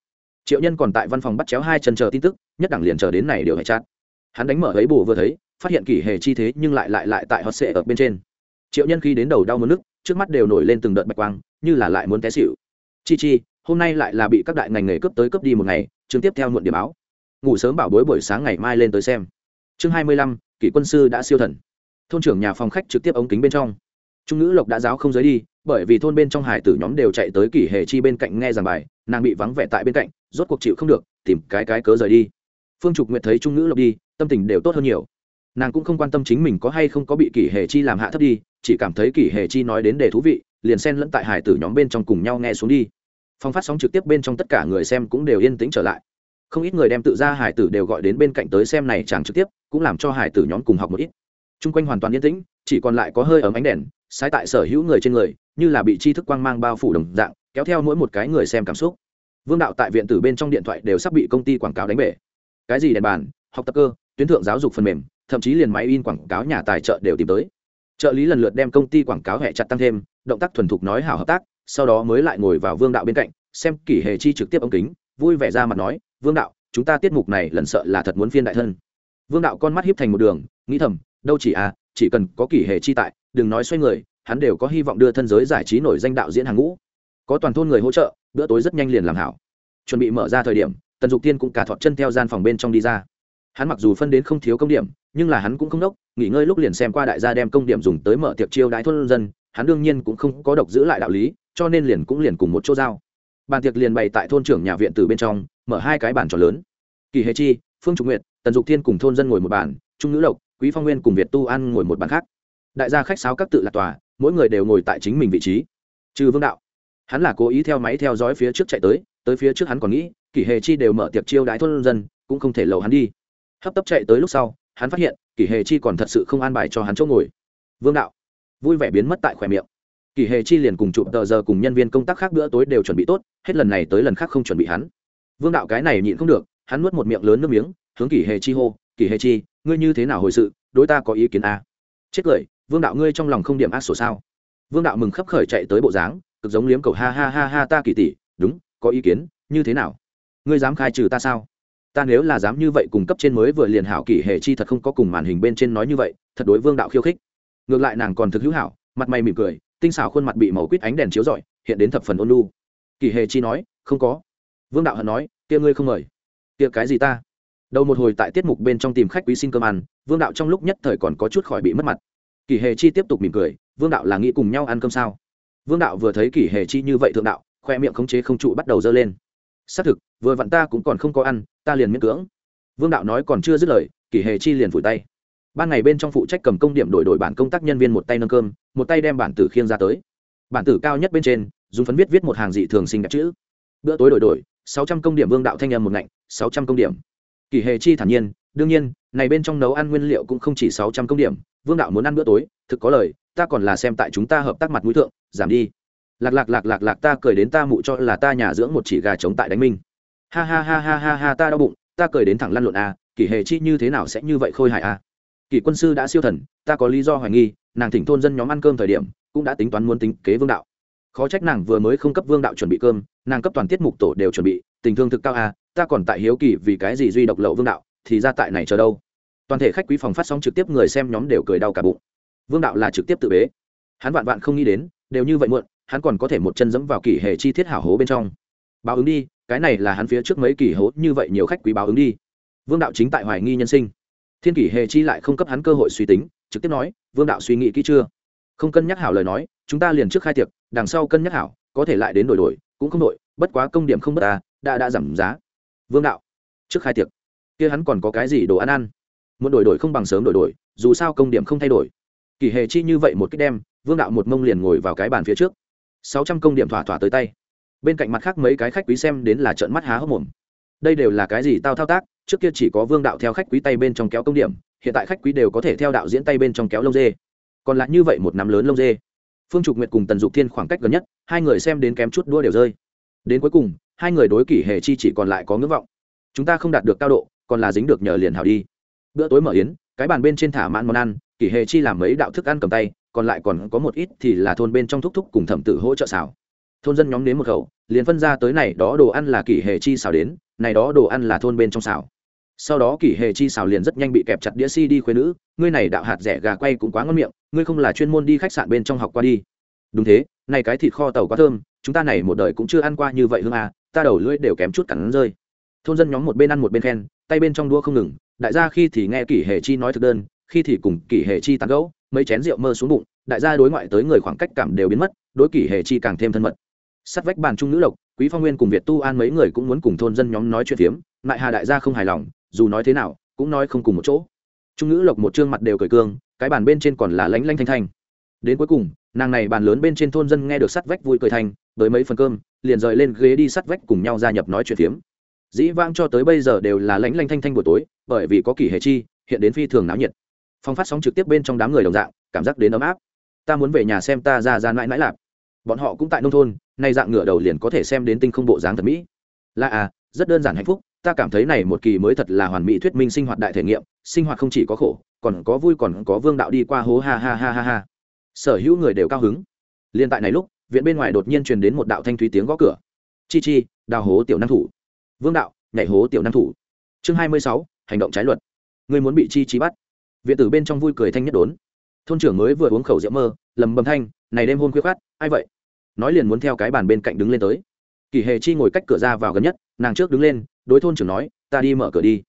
Triệu nhân còn tại văn phòng bắt chéo hai chân chờ tin tức, nhất đẳng liền chờ đến này điều hệ chặt. Hắn đánh mở ấy bù vừa thấy, phát hiện kỷ hề chi thế nhưng lại lại lại tại hot sệ ở bên trên. Triệu nhân khi đến đầu đau mất nước trước mắt đều nổi lên từng đợt bạch quang, như là lại muốn té xịu chi chi, hôm nay lại là bị các đại ngành nghề cướp tới cướp đi một ngày chương tiếp theo muộn điểm báo. Ngủ sớm bảo bối buổi sáng ngày mai lên tới xem. Chương hai mươi lăm, kỷ quân sư đã siêu thần. Thôn trưởng nhà phòng khách trực tiếp ống kính bên trong. Trung ngữ lộc đã giáo không giới đi, bởi vì thôn bên trong hải tử nhóm đều chạy tới kỷ hề chi bên cạnh nghe giảng bài, nàng bị vắng vẻ tại bên cạnh, rốt cuộc chịu không được, tìm cái cái cớ rời đi. Phương trục nguyệt thấy trung ngữ lộc đi, tâm tình đều tốt hơn nhiều. Nàng cũng không quan tâm chính mình có hay không có bị kỷ hề chi làm hạ thấp đi, chỉ cảm thấy kỷ hề chi nói đến đề thú vị, liền xen lẫn tại hải tử nhóm bên trong cùng nhau nghe xuống đi phòng phát sóng trực tiếp bên trong tất cả người xem cũng đều yên tĩnh trở lại. Không ít người đem tự ra hải tử đều gọi đến bên cạnh tới xem này chẳng trực tiếp, cũng làm cho hải tử nhóm cùng học một ít. T r u n g quanh hoàn toàn yên tĩnh, chỉ còn lại có hơi ấm ánh đèn sai tại sở hữu người trên người, như là bị chi thức quang mang bao phủ đồng dạng, kéo theo mỗi một cái người xem cảm xúc. Vương đạo tại viện tử bên trong điện thoại đều sắp bị công ty quảng cáo đánh bể. Cái gì đèn bàn, học tập cơ, tuyến thượng giáo dục phần mềm, thậm chí liền máy in quảng cáo nhà tài trợ đều tìm tới. Trợ lý lần lượt đem công ty quảng cáo hẹ chặt tăng thêm, động tác thuần thục nói hảo hợp tác sau đó mới lại ngồi vào vương đạo bên cạnh, xem kỷ hề chi trực tiếp ống kính, vui vẻ ra mặt nói, vương đạo, chúng ta tiết mục này lần sợ là thật muốn phiên đại thân. Vương đạo con mắt hiếp thành một đường, nghĩ thầm, đâu chỉ à chỉ cần có kỷ hệ chi tại, đừng nói xoay người, hắn đều có hy vọng đưa thân giới giải trí nổi danh đạo diễn hàng ngũ. Có toàn thôn người hỗ trợ, bữa tối rất nhanh liền làm hảo. Chuẩn bị mở ra thời điểm, tần dục tiên cũng cả thọt chân theo gian phòng bên trong đi ra. Hắn mặc dù phân đến không thiếu công điểm, nhưng là hắn cũng không đốc, nghỉ ngơi lúc liền xem qua đại gia đem công điểm dùng tới mở tiệc chiêu đãi thôn dân, hắn đương nhiên cũng không có độc giữ lại đạo lý cho nên liền cũng liền cùng một chỗ giao. Bàn tiệc liền bày tại thôn trưởng nhà viện từ bên trong, mở hai cái bàn tròn lớn. Kỳ hề chi, phương trục nguyện tần dục thiên cùng thôn dân ngồi một bàn, trung Nữ lộc, quý phong nguyên cùng việt tu An ngồi một bàn khác. Đại gia khách sáo các tự lạc tòa, mỗi người đều ngồi tại chính mình vị trí. Trừ vương đạo, hắn là cố ý theo máy theo dõi phía trước chạy tới tới phía trước hắn còn nghĩ kỷ hề chi đều mở tiệc chiêu đãi thôn dân, cũng không thể lầu hắn đi. Hấp tấp chạy tới lúc sau, hắn phát hiện kỷ hề chi còn thật sự không an bài cho hắn chỗ ngồi. Vương đạo, vui vẻ biến mất tại khỏe miệng kỷ hề chi liền cùng chụp tờ giờ cùng nhân viên công tác khác bữa tối đều chuẩn bị tốt, hết lần này tới lần khác không chuẩn bị hắn. Vương đạo cái này nhịn không được, hắn nuốt một miệng lớn nước miếng, hướng kỷ hề chi hô kỷ hề chi, ngươi như thế nào hồi sự, đối ta có ý kiến a? À? chết cười, vương đạo ngươi trong lòng không điểm ác sổ sao? Vương đạo mừng khấp khởi chạy tới bộ dáng, cực giống liếm cầu, ha ha ha ha, ta kỳ tỷ, đúng, có ý kiến, như thế nào? Ngươi dám khai trừ ta sao? Ta nếu là dám như vậy cùng cấp trên mới vừa liền hảo kỷ hệ chi thật không có cùng màn hình bên trên nói như vậy, thật đối vương đạo khiêu khích. Ngược lại nàng còn thực hữu hảo, mặt mày mỉm cười tinh xảo khuôn mặt bị màu quýt ánh đèn chiếu rọi, hiện đến thập phần ôn lu kỳ hề chi nói, không có. Vương đạo hận nói, kia ngươi không mời. Kia cái gì ta? Đầu một hồi tại tiết mục bên trong tìm khách quý xin cơm ăn, vương đạo trong lúc nhất thời còn có chút khỏi bị mất mặt. Kỳ hề chi tiếp tục mỉm cười, vương đạo là nghĩ cùng nhau ăn cơm sao? Vương đạo vừa thấy kỳ hề chi như vậy thượng đạo, khoe miệng khống chế không trụ bắt đầu dơ lên. Xác thực, vừa vặn ta cũng còn không có ăn, ta liền miễn cưỡng. Vương đạo nói còn chưa dứt lời, kỳ hề chi liền vùi tay ban ngày bên trong phụ trách cầm công điểm đổi đổi bản công tác nhân viên một tay nâng cơm một tay đem bản tử khiêng ra tới. Bản tử cao nhất bên trên dùng phấn viết viết một hàng dị thường sinh đẹp chữ. Bữa tối đổi đổi sáu trăm công điểm vương đạo thanh âm một ngạnh sáu trăm công điểm. Kỳ hề chi thản nhiên đương nhiên này bên trong nấu ăn nguyên liệu cũng không chỉ sáu trăm công điểm vương đạo muốn ăn bữa tối thực có lời ta còn là xem tại chúng ta hợp tác mặt mũi thượng giảm đi. Lạc lạc lạc lạc lạc ta cười đến ta mụ cho là ta nhà dưỡng một chỉ gà trống tại đánh minh ha ha ha ha ha ha ta đau bụng ta cười đến thẳng lăn lộn a à, kỳ hề chi như thế nào sẽ như vậy khôi hài a à? Kỳ quân sư đã siêu thần, ta có lý do hoài nghi, nàng thỉnh thôn dân nhóm ăn cơm thời điểm, cũng đã tính toán muốn tính kế vương đạo. Khó trách nàng vừa mới không cấp vương đạo chuẩn bị cơm, nàng cấp toàn tiết mục tổ đều chuẩn bị, tình thương thực cao à ta còn tại hiếu kỳ vì cái gì duy độc lậu vương đạo, thì ra tại này chờ đâu. Toàn thể khách quý phòng phát sóng trực tiếp người xem nhóm đều cười đau cả bụng. Vương đạo là trực tiếp tự bế. Hắn vạn vạn không nghĩ đến, đều như vậy muộn, hắn còn có thể một chân dẫm vào kỷ hệ chi tiết hảo hố bên trong. Báo ứng đi, cái này là hắn phía trước mấy kỷ hố, như vậy nhiều khách quý báo ứng đi. Vương đạo chính tại hoài nghi nhân sinh thiên kỷ hệ chi lại không cấp hắn cơ hội suy tính, trực tiếp nói, vương đạo suy nghĩ kỹ chưa? Không cân nhắc hảo lời nói, chúng ta liền trước khai tiệc, đằng sau cân nhắc hảo, có thể lại đến đổi đổi, cũng không đổi, bất quá công điểm không bất ta đã đã giảm giá. Vương đạo, trước khai tiệc, kia hắn còn có cái gì đồ ăn ăn? Muốn đổi đổi không bằng sớm đổi đổi, dù sao công điểm không thay đổi. Kỳ hề chi như vậy một cách đem, vương đạo một mông liền ngồi vào cái bàn phía trước. Sáu trăm công điểm thỏa thỏa tới tay. Bên cạnh mặt khác mấy cái khách quý xem đến là trợn mắt há hốc mồm đây đều là cái gì tao thao tác, trước kia chỉ có vương đạo theo khách quý tay bên trong kéo công điểm, hiện tại khách quý đều có thể theo đạo diễn tay bên trong kéo lông dê. Còn lại như vậy một nắm lớn lông dê. Phương trục nguyệt cùng tần dục thiên khoảng cách gần nhất, hai người xem đến kém chút đua đều rơi. Đến cuối cùng, hai người đối kỷ hề chi chỉ còn lại có ngưỡng vọng. Chúng ta không đạt được cao độ, còn là dính được nhờ liền hào đi. Bữa tối mở yến, cái bàn bên trên thả mãn món ăn, kỷ hề chi làm mấy đạo thức ăn cầm tay, còn lại còn có một ít thì là thôn bên trong thúc thúc cùng thẩm tử hỗ trợ xào. Thôn dân nhóm đến một khẩu, liền phân ra tới này, đó đồ ăn là kỷ hề chi xào đến này đó đồ ăn là thôn bên trong xào. Sau đó kỷ hề chi xào liền rất nhanh bị kẹp chặt đĩa si đi khuyên nữ, ngươi này đạo hạt rẻ gà quay cũng quá ngon miệng, ngươi không là chuyên môn đi khách sạn bên trong học qua đi. Đúng thế, này cái thịt kho tàu quá thơm, chúng ta này một đời cũng chưa ăn qua như vậy hương à ta đầu lưỡi đều kém chút cắn rơi. Thôn dân nhóm một bên ăn một bên khen, tay bên trong đua không ngừng, đại gia khi thì nghe kỷ hệ chi nói thực đơn, khi thì cùng kỷ hệ chi tán gẫu, mấy chén rượu mơ xuống bụng, đại gia đối ngoại tới người khoảng cách cảm đều biến mất, đối kỷ hệ chi càng thêm thân mật sát vách bàn trung nữ lộc, quý phong nguyên cùng việt tu an mấy người cũng muốn cùng thôn dân nhóm nói chuyện phiếm lại hà đại gia không hài lòng, dù nói thế nào, cũng nói không cùng một chỗ. Trung nữ lộc một trương mặt đều cười cương, cái bàn bên trên còn là lánh lanh thanh thanh. Đến cuối cùng, nàng này bàn lớn bên trên thôn dân nghe được sắt vách vui cười thành, tới mấy phần cơm, liền rời lên ghế đi sắt vách cùng nhau gia nhập nói chuyện phiếm. Dĩ vãng cho tới bây giờ đều là lãnh lanh thanh thanh buổi tối, bởi vì có kỷ hệ chi, hiện đến phi thường náo nhiệt. Phong phát sóng trực tiếp bên trong đám người đồng dạng, cảm giác đến ấm áp. Ta muốn về nhà xem ta ra ra mãi mãi lạp bọn họ cũng tại nông thôn, nay dạng ngựa đầu liền có thể xem đến tinh không bộ dáng thật mỹ. Là à rất đơn giản hạnh phúc, ta cảm thấy này một kỳ mới thật là hoàn mỹ thuyết minh sinh hoạt đại thể nghiệm, sinh hoạt không chỉ có khổ, còn có vui còn có vương đạo đi qua hố ha ha ha ha ha. Sở hữu người đều cao hứng. Liên tại này lúc, viện bên ngoài đột nhiên truyền đến một đạo thanh thúy tiếng gõ cửa. Chi chi, đào hố tiểu năng thủ. Vương đạo, nhảy hố tiểu năng thủ. Chương hai mươi sáu, hành động trái luật. Người muốn bị chi chi bắt. Viện tử bên trong vui cười thanh nhất đốn. Thôn trưởng mới vừa uống khẩu rượu mơ, lầm bầm thanh này đêm hôn khuya khát ai vậy? Nói liền muốn theo cái bàn bên cạnh đứng lên tới. Kỳ hề chi ngồi cách cửa ra vào gần nhất, nàng trước đứng lên, đối thôn trưởng nói, ta đi mở cửa đi.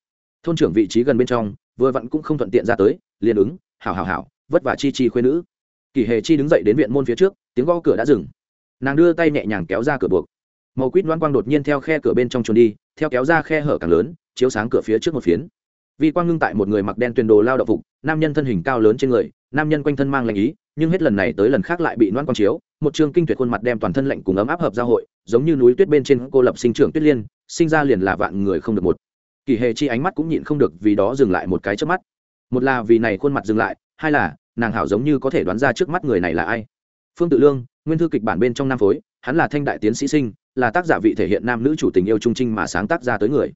Thôn trưởng vị trí gần bên trong, vừa vặn cũng không thuận tiện ra tới, liền ứng, hảo hảo hảo, vất vả chi chi khuyên nữ. Kỳ hề chi đứng dậy đến viện môn phía trước, tiếng gõ cửa đã dừng. Nàng đưa tay nhẹ nhàng kéo ra cửa buộc. Màu quýt loan quang đột nhiên theo khe cửa bên trong trốn đi, theo kéo ra khe hở càng lớn, chiếu sáng cửa phía trước một phiến. Vì quang ngưng tại một người mặc đen tuyền đồ lao động phục, nam nhân thân hình cao lớn trên người, nam nhân quanh thân mang lành ý nhưng hết lần này tới lần khác lại bị loan quang chiếu, một chương kinh tuyệt khuôn mặt đem toàn thân lạnh cùng ấm áp hợp giao hội, giống như núi tuyết bên trên cô lập sinh trưởng tuyết liên, sinh ra liền là vạn người không được một. Kỳ hề chi ánh mắt cũng nhịn không được vì đó dừng lại một cái trước mắt. Một là vì này khuôn mặt dừng lại, hai là, nàng hảo giống như có thể đoán ra trước mắt người này là ai. Phương tự lương, nguyên thư kịch bản bên trong nam phối, hắn là thanh đại tiến sĩ sinh, là tác giả vị thể hiện nam nữ chủ tình yêu trung trinh mà sáng tác ra tới người.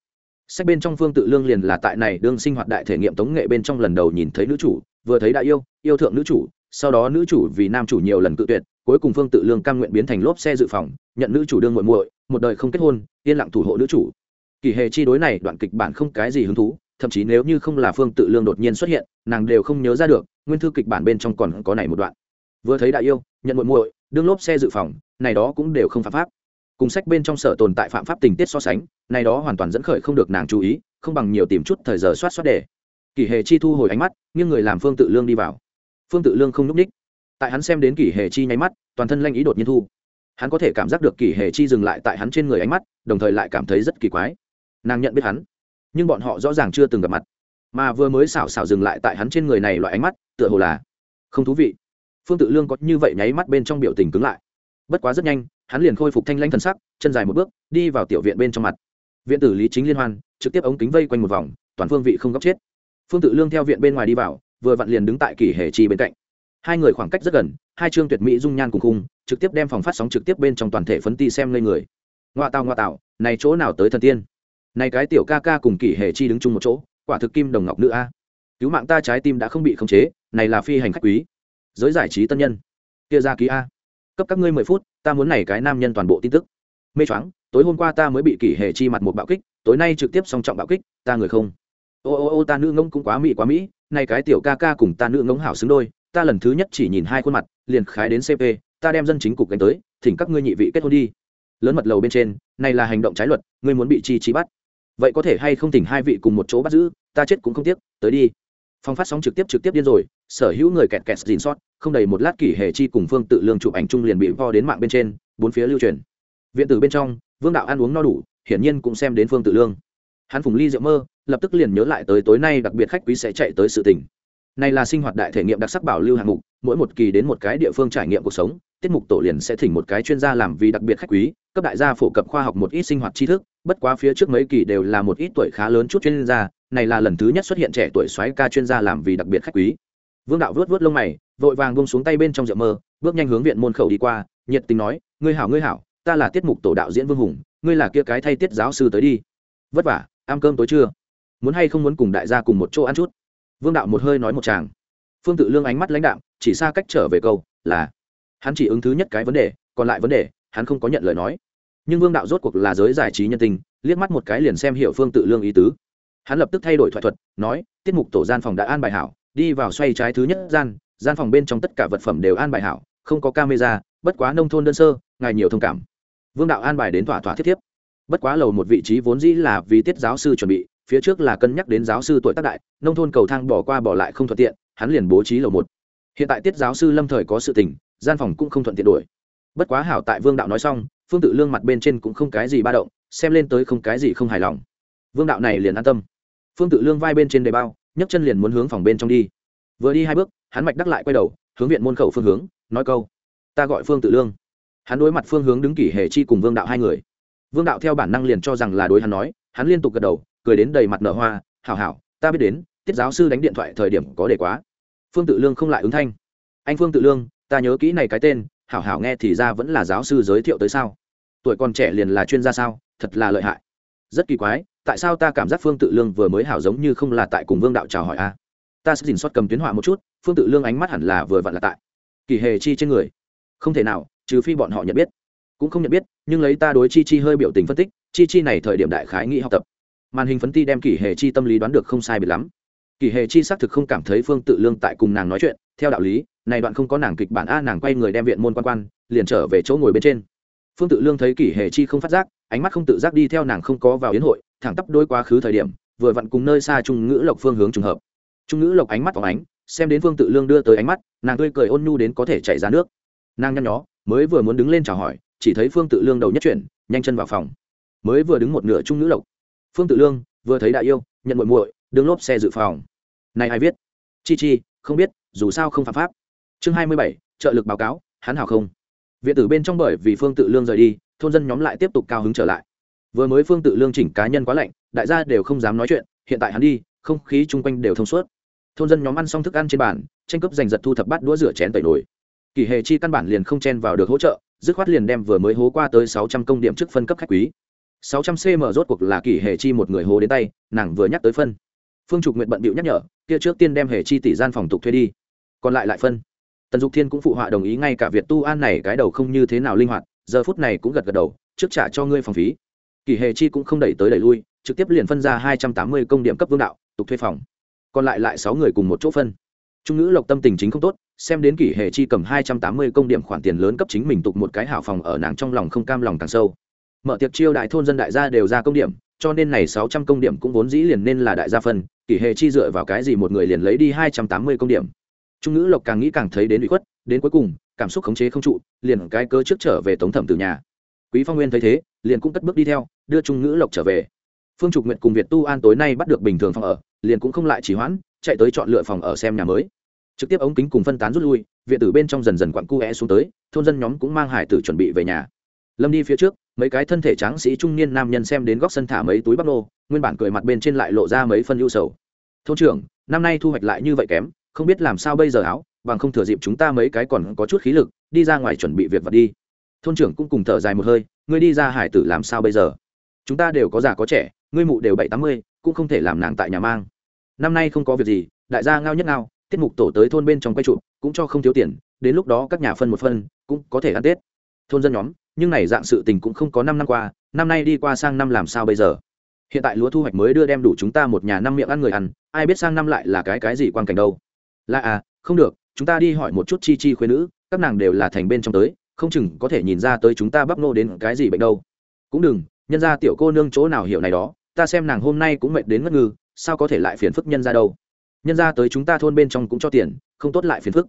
Sách bên trong phương tự lương liền là tại này đương sinh hoạt đại thể nghiệm tống nghệ bên trong lần đầu nhìn thấy nữ chủ, vừa thấy đại yêu yêu thượng nữ chủ sau đó nữ chủ vì nam chủ nhiều lần cự tuyệt, cuối cùng phương tự lương cam nguyện biến thành lốp xe dự phòng, nhận nữ chủ đương muội muội, một đời không kết hôn, yên lặng thủ hộ nữ chủ. Kỳ hề chi đối này đoạn kịch bản không cái gì hứng thú, thậm chí nếu như không là phương tự lương đột nhiên xuất hiện, nàng đều không nhớ ra được, nguyên thư kịch bản bên trong còn có này một đoạn. Vừa thấy đại yêu, nhận muội muội, đương lốp xe dự phòng, này đó cũng đều không phạm pháp. Cùng sách bên trong sở tồn tại phạm pháp tình tiết so sánh, này đó hoàn toàn dẫn khởi không được nàng chú ý, không bằng nhiều tìm chút thời giờ soát soát để. Kỳ hề chi thu hồi ánh mắt, nghiêng người làm phương tự lương đi vào phương tự lương không n ú c ních. Tại hắn xem đến kỷ hề chi nháy mắt, toàn thân lanh ý đột nhiên thu. Hắn có thể cảm giác được kỷ hề chi dừng lại tại hắn trên người ánh mắt, đồng thời lại cảm thấy rất kỳ quái. Nàng nhận biết hắn, nhưng bọn họ rõ ràng chưa từng gặp mặt. Mà vừa mới xảo xảo dừng lại tại hắn trên người này loại ánh mắt, tựa hồ là không thú vị. Phương tự lương có như vậy nháy mắt bên trong biểu tình cứng lại. Bất quá rất nhanh, hắn liền khôi phục thanh lãnh thần sắc, chân dài một bước, đi vào tiểu viện bên trong mặt. Viện tử lý chính liên hoan, trực tiếp ống kính vây quanh một vòng, toàn phương vị không góc chết. Phương tự lương theo viện bên ngoài đi vào vừa vặn liền đứng tại kỷ hề chi bên cạnh. Hai người khoảng cách rất gần, hai chương tuyệt mỹ dung nhan cùng khung, trực tiếp đem phòng phát sóng trực tiếp bên trong toàn thể phấn ti xem lên người. Ngoa tạo ngoa tạo này chỗ nào tới thần tiên? Này cái tiểu ca ca cùng kỷ hề chi đứng chung một chỗ, quả thực kim đồng ngọc nữ a. Cứu mạng ta trái tim đã không bị khống chế, này là phi hành khách quý. Giới giải trí tân nhân. Kia ra ký a. Cấp các ngươi mười phút, ta muốn này cái nam nhân toàn bộ tin tức. Mê choáng, tối hôm qua ta mới bị kỷ hề chi mặt một bạo kích, tối nay trực tiếp song trọng bạo kích, ta người không. Ô ô ô, ta nữ ngông cũng quá mỹ quá mỹ này cái tiểu ca ca cùng ta nữ ngống hảo xứng đôi, ta lần thứ nhất chỉ nhìn hai khuôn mặt, liền khái đến cp ta đem dân chính cục đánh tới, thỉnh các ngươi nhị vị kết hôn đi. Lớn mật lầu bên trên, này là hành động trái luật, ngươi muốn bị chi trí bắt. Vậy có thể hay không thỉnh hai vị cùng một chỗ bắt giữ, ta chết cũng không tiếc, tới đi. Phong phát sóng trực tiếp trực tiếp điên rồi, sở hữu người kẹt kẹt dìn sót, không đầy một lát kỷ hề chi cùng phương tự lương chụp ảnh chung liền bị vo đến mạng bên trên, bốn phía lưu truyền. Viện tử bên trong, vương đạo ăn uống no đủ, hiển nhiên cũng xem đến phương tự lương. Hắn phùng ly rượu mơ lập tức liền nhớ lại tới tối nay đặc biệt khách quý sẽ chạy tới sự tình. Này là sinh hoạt đại thể nghiệm đặc sắc bảo lưu hạng mục, mỗi một kỳ đến một cái địa phương trải nghiệm cuộc sống, tiết mục tổ liền sẽ thỉnh một cái chuyên gia làm vì đặc biệt khách quý, cấp đại gia phổ cập khoa học một ít sinh hoạt tri thức, bất quá phía trước mấy kỳ đều là một ít tuổi khá lớn chút chuyên gia, này là lần thứ nhất xuất hiện trẻ tuổi xoáy ca chuyên gia làm vì đặc biệt khách quý. Vương đạo vớt vớt lông mày, vội vàng bông xuống tay bên trong rượu mơ, bước nhanh hướng viện môn khẩu đi qua, nhiệt tình nói, ngươi hảo ngươi hảo, ta là tiết mục tổ đạo diễn vương hùng, ngươi là kia cái thay tiết giáo sư tới đi. Vất vả, ăn cơm tối chưa? Muốn hay không muốn cùng đại gia cùng một chỗ ăn chút? Vương đạo một hơi nói một chàng phương tự lương ánh mắt lãnh đạo chỉ xa cách trở về câu, là, hắn chỉ ứng thứ nhất cái vấn đề, còn lại vấn đề, hắn không có nhận lời nói. Nhưng vương đạo rốt cuộc là giới giải trí nhân tình, liếc mắt một cái liền xem hiểu phương tự lương ý tứ. Hắn lập tức thay đổi thoại thuật, nói, tiết mục tổ gian phòng đã an bài hảo, đi vào xoay trái thứ nhất gian gian phòng bên trong tất cả vật phẩm đều an bài hảo, không có camera, bất quá nông thôn đơn sơ, ngài nhiều thông cảm. Vương đạo an bài đến thỏa thỏa thiết thiếp. Bất quá lầu một vị trí vốn dĩ là vì tiết giáo sư chuẩn bị phía trước là cân nhắc đến giáo sư tuổi tác đại, nông thôn cầu thang bỏ qua bỏ lại không thuận tiện, hắn liền bố trí lầu một. Hiện tại tiết giáo sư lâm thời có sự tình, gian phòng cũng không thuận tiện đổi. Bất quá hảo tại vương đạo nói xong, phương tự lương mặt bên trên cũng không cái gì ba động, xem lên tới không cái gì không hài lòng. Vương đạo này liền an tâm. Phương tự lương vai bên trên đề bao, nhấc chân liền muốn hướng phòng bên trong đi. Vừa đi hai bước, hắn mạch đắc lại quay đầu, hướng viện môn khẩu phương hướng, nói câu, ta gọi phương tự lương. Hắn đối mặt phương hướng đứng kỷ hề chi cùng vương đạo hai người. Vương đạo theo bản năng liền cho rằng là đối hắn nói, hắn liên tục gật đầu cười đến đầy mặt nở hoa, hảo hảo, ta biết đến, tiết giáo sư đánh điện thoại thời điểm có để quá. Phương tự lương không lại ứng thanh. Anh phương tự lương, ta nhớ kỹ này cái tên, hảo hảo nghe thì ra vẫn là giáo sư giới thiệu tới sao? Tuổi còn trẻ liền là chuyên gia sao, thật là lợi hại. Rất kỳ quái, tại sao ta cảm giác phương tự lương vừa mới hảo giống như không là tại cùng vương đạo chào hỏi a ta sẽ dình xót cầm tuyến họa một chút, phương tự lương ánh mắt hẳn là vừa vặn là tại kỳ hề chi trên người. Không thể nào, trừ phi bọn họ nhận biết. Cũng không nhận biết, nhưng lấy ta đối chi chi hơi biểu tình phân tích, chi chi này thời điểm đại khái nghĩ học tập màn hình phấn ti đem kỷ hề chi tâm lý đoán được không sai biệt lắm. Kỷ hề chi xác thực không cảm thấy phương tự lương tại cùng nàng nói chuyện. Theo đạo lý, này đoạn không có nàng kịch bản a, nàng quay người đem viện môn quan quan, liền trở về chỗ ngồi bên trên. Phương tự lương thấy kỷ hề chi không phát giác, ánh mắt không tự giác đi theo nàng không có vào yến hội, thẳng tắp đôi quá khứ thời điểm, vừa vặn cùng nơi xa trung ngữ lộc phương hướng trùng hợp. Trung ngữ lộc ánh mắt phóng ánh, xem đến phương tự lương đưa tới ánh mắt, nàng tươi cười ôn nhu đến có thể chảy ra nước. Nàng nhăn nhó, mới vừa muốn đứng lên chào hỏi, chỉ thấy phương tự lương đầu nhất chuyển, nhanh chân vào phòng. Mới vừa đứng một nửa trung ngữ lộc phương tự lương vừa thấy đại yêu, nhận muội muội, đứng lốp xe dự phòng. Này ai viết? Chi chi, không biết, dù sao không phạm pháp. Chương hai mươi bảy, trợ lực báo cáo, hắn hảo không? Viện tử bên trong bởi vì phương tự lương rời đi, thôn dân nhóm lại tiếp tục cao hứng trở lại. Vừa mới phương tự lương chỉnh cá nhân quá lạnh, đại gia đều không dám nói chuyện, hiện tại hắn đi, không khí chung quanh đều thông suốt. Thôn dân nhóm ăn xong thức ăn trên bàn, tranh cướp giành giật thu thập bát đũa rửa chén tẩy nồi. kỳ hề chi căn bản liền không chen vào được hỗ trợ, dứt khoát liền đem vừa mới hố qua tới sáu trăm công điểm trước phân cấp khách quý sáu trăm cm rốt cuộc là kỳ hề chi một người hố đến tay, nàng vừa nhắc tới phân. Phương trục nguyện bận bịu nhắc nhở, kia trước tiên đem hề chi tỷ gian phòng tục thuê đi. Còn lại lại phân. Tần dục thiên cũng phụ họa đồng ý ngay cả việc tu an này cái đầu không như thế nào linh hoạt, giờ phút này cũng gật gật đầu, trước trả cho ngươi phòng phí. Kỳ hề chi cũng không đẩy tới đẩy lui, trực tiếp liền phân ra hai trăm tám mươi công điểm cấp vương đạo, tục thuê phòng. Còn lại lại sáu người cùng một chỗ phân. Trung ngữ lộc tâm tình chính không tốt, xem đến kỷ hệ chi cầm hai trăm tám mươi công điểm khoản tiền lớn cấp chính mình tục một cái hảo phòng ở nàng trong lòng không cam lòng càng sâu mở tiệc chiêu đại thôn dân đại gia đều ra công điểm, cho nên này sáu trăm công điểm cũng vốn dĩ liền nên là đại gia phân, kỷ hệ chi dựa vào cái gì một người liền lấy đi hai trăm tám mươi công điểm. Trung ngữ lộc càng nghĩ càng thấy đến bị khuất, đến cuối cùng, cảm xúc khống chế không trụ, liền cái cơ trước trở về tống thẩm từ nhà. Quý phong nguyên thấy thế, liền cũng cất bước đi theo, đưa trung ngữ lộc trở về. Phương trục nguyện cùng việt tu an tối nay bắt được bình thường phòng ở, liền cũng không lại chỉ hoãn, chạy tới chọn lựa phòng ở xem nhà mới. Trực tiếp ống kính cùng phân tán rút lui, viện tử bên trong dần dần quặn cu é xuống tới, thôn dân nhóm cũng mang hải tử chuẩn bị về nhà. Lâm đi phía trước mấy cái thân thể tráng sĩ trung niên nam nhân xem đến góc sân thả mấy túi bắp nô, nguyên bản cười mặt bên trên lại lộ ra mấy phân ưu sầu. Thôn trưởng, năm nay thu hoạch lại như vậy kém, không biết làm sao bây giờ áo bằng không thừa dịp chúng ta mấy cái còn có chút khí lực, đi ra ngoài chuẩn bị việc vật đi. Thôn trưởng cũng cùng thở dài một hơi, ngươi đi ra hải tử làm sao bây giờ? Chúng ta đều có già có trẻ, ngươi mụ đều bảy tám mươi, cũng không thể làm nàng tại nhà mang. Năm nay không có việc gì, đại gia ngao nhất ngao, tiết mục tổ tới thôn bên trong quay trụ, cũng cho không thiếu tiền, đến lúc đó các nhà phân một phân, cũng có thể ăn tết. Thôn dân nhóm nhưng này dạng sự tình cũng không có năm năm qua, năm nay đi qua sang năm làm sao bây giờ? Hiện tại lúa thu hoạch mới đưa đem đủ chúng ta một nhà năm miệng ăn người ăn, ai biết sang năm lại là cái cái gì quan cảnh đâu? Là à không được, chúng ta đi hỏi một chút chi chi khuyên nữ, các nàng đều là thành bên trong tới, không chừng có thể nhìn ra tới chúng ta bắp nô đến cái gì bệnh đâu. Cũng đừng, nhân ra tiểu cô nương chỗ nào hiểu này đó, ta xem nàng hôm nay cũng mệt đến ngất ngư, sao có thể lại phiền phức nhân ra đâu? Nhân ra tới chúng ta thôn bên trong cũng cho tiền, không tốt lại phiền phức.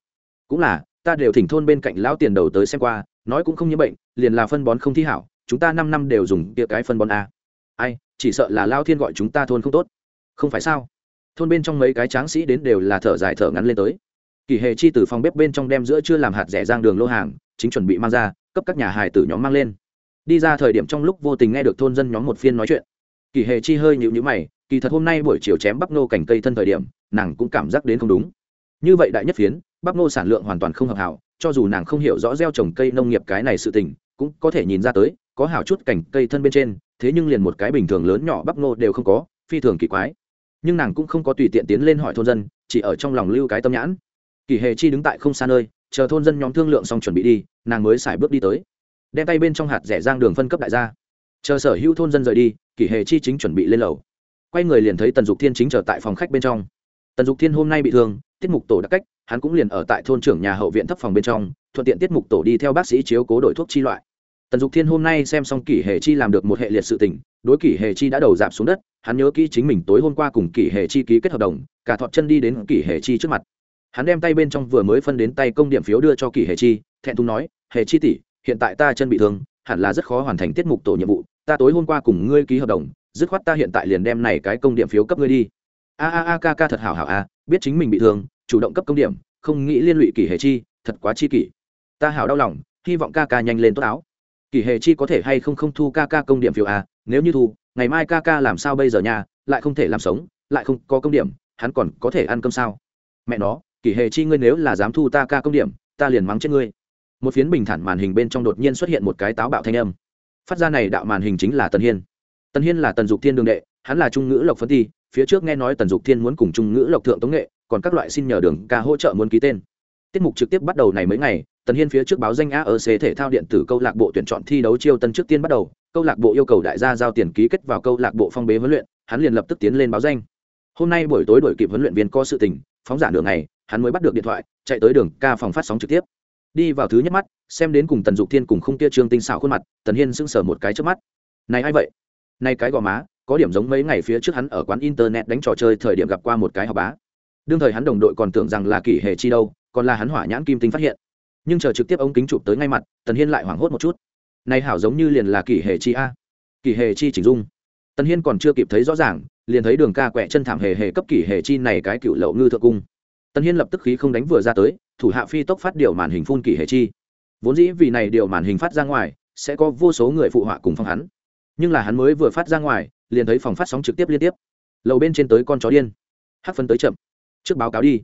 Cũng là, ta đều thỉnh thôn bên cạnh lão tiền đầu tới xem qua, nói cũng không như bệnh liền là phân bón không thi hảo, chúng ta năm năm đều dùng kia cái phân bón a. Ai, chỉ sợ là lao thiên gọi chúng ta thôn không tốt. Không phải sao? Thôn bên trong mấy cái tráng sĩ đến đều là thở dài thở ngắn lên tới. Kỳ hề chi từ phòng bếp bên trong đem giữa chưa làm hạt rẻ rang đường lô hàng, chính chuẩn bị mang ra, cấp các nhà hài tử nhóm mang lên. Đi ra thời điểm trong lúc vô tình nghe được thôn dân nhóm một phiên nói chuyện. Kỳ hề chi hơi nhịu nhữ mày, kỳ thật hôm nay buổi chiều chém bắp nô cành cây thân thời điểm, nàng cũng cảm giác đến không đúng. Như vậy đại nhất phiến, bắp nô sản lượng hoàn toàn không hợp hảo, cho dù nàng không hiểu rõ gieo trồng cây nông nghiệp cái này sự tình cũng có thể nhìn ra tới, có hảo chút cành cây thân bên trên, thế nhưng liền một cái bình thường lớn nhỏ bắp ngô đều không có, phi thường kỳ quái. Nhưng nàng cũng không có tùy tiện tiến lên hỏi thôn dân, chỉ ở trong lòng lưu cái tâm nhãn. Kỳ hề chi đứng tại không xa nơi, chờ thôn dân nhóm thương lượng xong chuẩn bị đi, nàng mới xài bước đi tới. Đem tay bên trong hạt rẻ giang đường phân cấp đại gia. Chờ sở hữu thôn dân rời đi, kỳ hề chi chính chuẩn bị lên lầu. Quay người liền thấy tần dục thiên chính chờ tại phòng khách bên trong. Tần dục thiên hôm nay bị thương, tiết mục tổ đặc cách, hắn cũng liền ở tại thôn trưởng nhà hậu viện thấp phòng bên trong, thuận tiện tiết mục tổ đi theo bác sĩ chiếu cố đổi thuốc chi loại tần dục thiên hôm nay xem xong kỷ hề chi làm được một hệ liệt sự tình, đối kỷ hề chi đã đầu dạp xuống đất, hắn nhớ kỹ chính mình tối hôm qua cùng kỷ hề chi ký kết hợp đồng, cả thọt chân đi đến kỷ hề chi trước mặt. Hắn đem tay bên trong vừa mới phân đến tay công điểm phiếu đưa cho kỷ hề chi, thẹn thùng nói, hề chi tỷ, hiện tại ta chân bị thương, hẳn là rất khó hoàn thành tiết mục tổ nhiệm vụ, ta tối hôm qua cùng ngươi ký hợp đồng, dứt khoát ta hiện tại liền đem này cái công điểm phiếu cấp ngươi đi. A a a, ca ca thật hảo hảo a, biết chính mình bị thương, chủ động cấp công điểm, không nghĩ liên lụy kỷ hề chi, thật quá chi kỷ. Ta hảo đau lòng, hy vọng ca ca nhanh lên tốt áo kỷ hề chi có thể hay không không thu ca ca công điểm phiếu à? Nếu như thu, ngày mai ca ca làm sao bây giờ nhà lại không thể làm sống, lại không có công điểm, hắn còn có thể ăn cơm sao? Mẹ nó kỷ hề chi ngươi nếu là dám thu ta ca công điểm, ta liền mắng chết ngươi. Một phiến bình thản màn hình bên trong đột nhiên xuất hiện một cái táo bạo thanh âm. Phát ra này đạo màn hình chính là tần hiên. Tần hiên là tần dục thiên đường đệ, hắn là trung ngữ lộc phân thi phía trước nghe nói tần dục thiên muốn cùng trung ngữ lộc thượng tống nghệ, còn các loại xin nhờ đường ca hỗ trợ muốn ký tên tiết mục trực tiếp bắt đầu này mấy ngày, tần hiên phía trước báo danh a ở xế thể thao điện tử câu lạc bộ tuyển chọn thi đấu chiêu tân trước tiên bắt đầu, câu lạc bộ yêu cầu đại gia giao tiền ký kết vào câu lạc bộ phong bế huấn luyện, hắn liền lập tức tiến lên báo danh. Hôm nay buổi tối đổi kịp huấn luyện viên có sự tình, phóng giả đường này hắn mới bắt được điện thoại, chạy tới đường ca phòng phát sóng trực tiếp. Đi vào thứ nhất mắt, xem đến cùng tần dục thiên cùng không kia trương tinh xảo khuôn mặt, tần hiên sững sờ một cái trước mắt. Này ai vậy? Này cái gò má, có điểm giống mấy ngày phía trước hắn ở quán internet đánh trò chơi thời điểm gặp qua một cái học bá. Đương thời hắn đồng đội còn tưởng rằng là kỷ hệ chi đâu còn là hắn hỏa nhãn kim tinh phát hiện. Nhưng chờ trực tiếp ống kính chụp tới ngay mặt, tần hiên lại hoảng hốt một chút. Này hảo giống như liền là kỷ hệ chi a. Kỷ hệ chi chỉnh dung. Tần hiên còn chưa kịp thấy rõ ràng, liền thấy đường ca quẹ chân thảm hề hề cấp kỷ hệ chi này cái cựu lậu ngư thượng cung. Tần hiên lập tức khí không đánh vừa ra tới, thủ hạ phi tốc phát điều màn hình phun kỷ hệ chi. Vốn dĩ vì này điều màn hình phát ra ngoài, sẽ có vô số người phụ họa cùng phong hắn. Nhưng là hắn mới vừa phát ra ngoài, liền thấy phòng phát sóng trực tiếp liên tiếp. Lầu bên trên tới con chó điên. Hắc phân tới chậm. Trước báo cáo đi.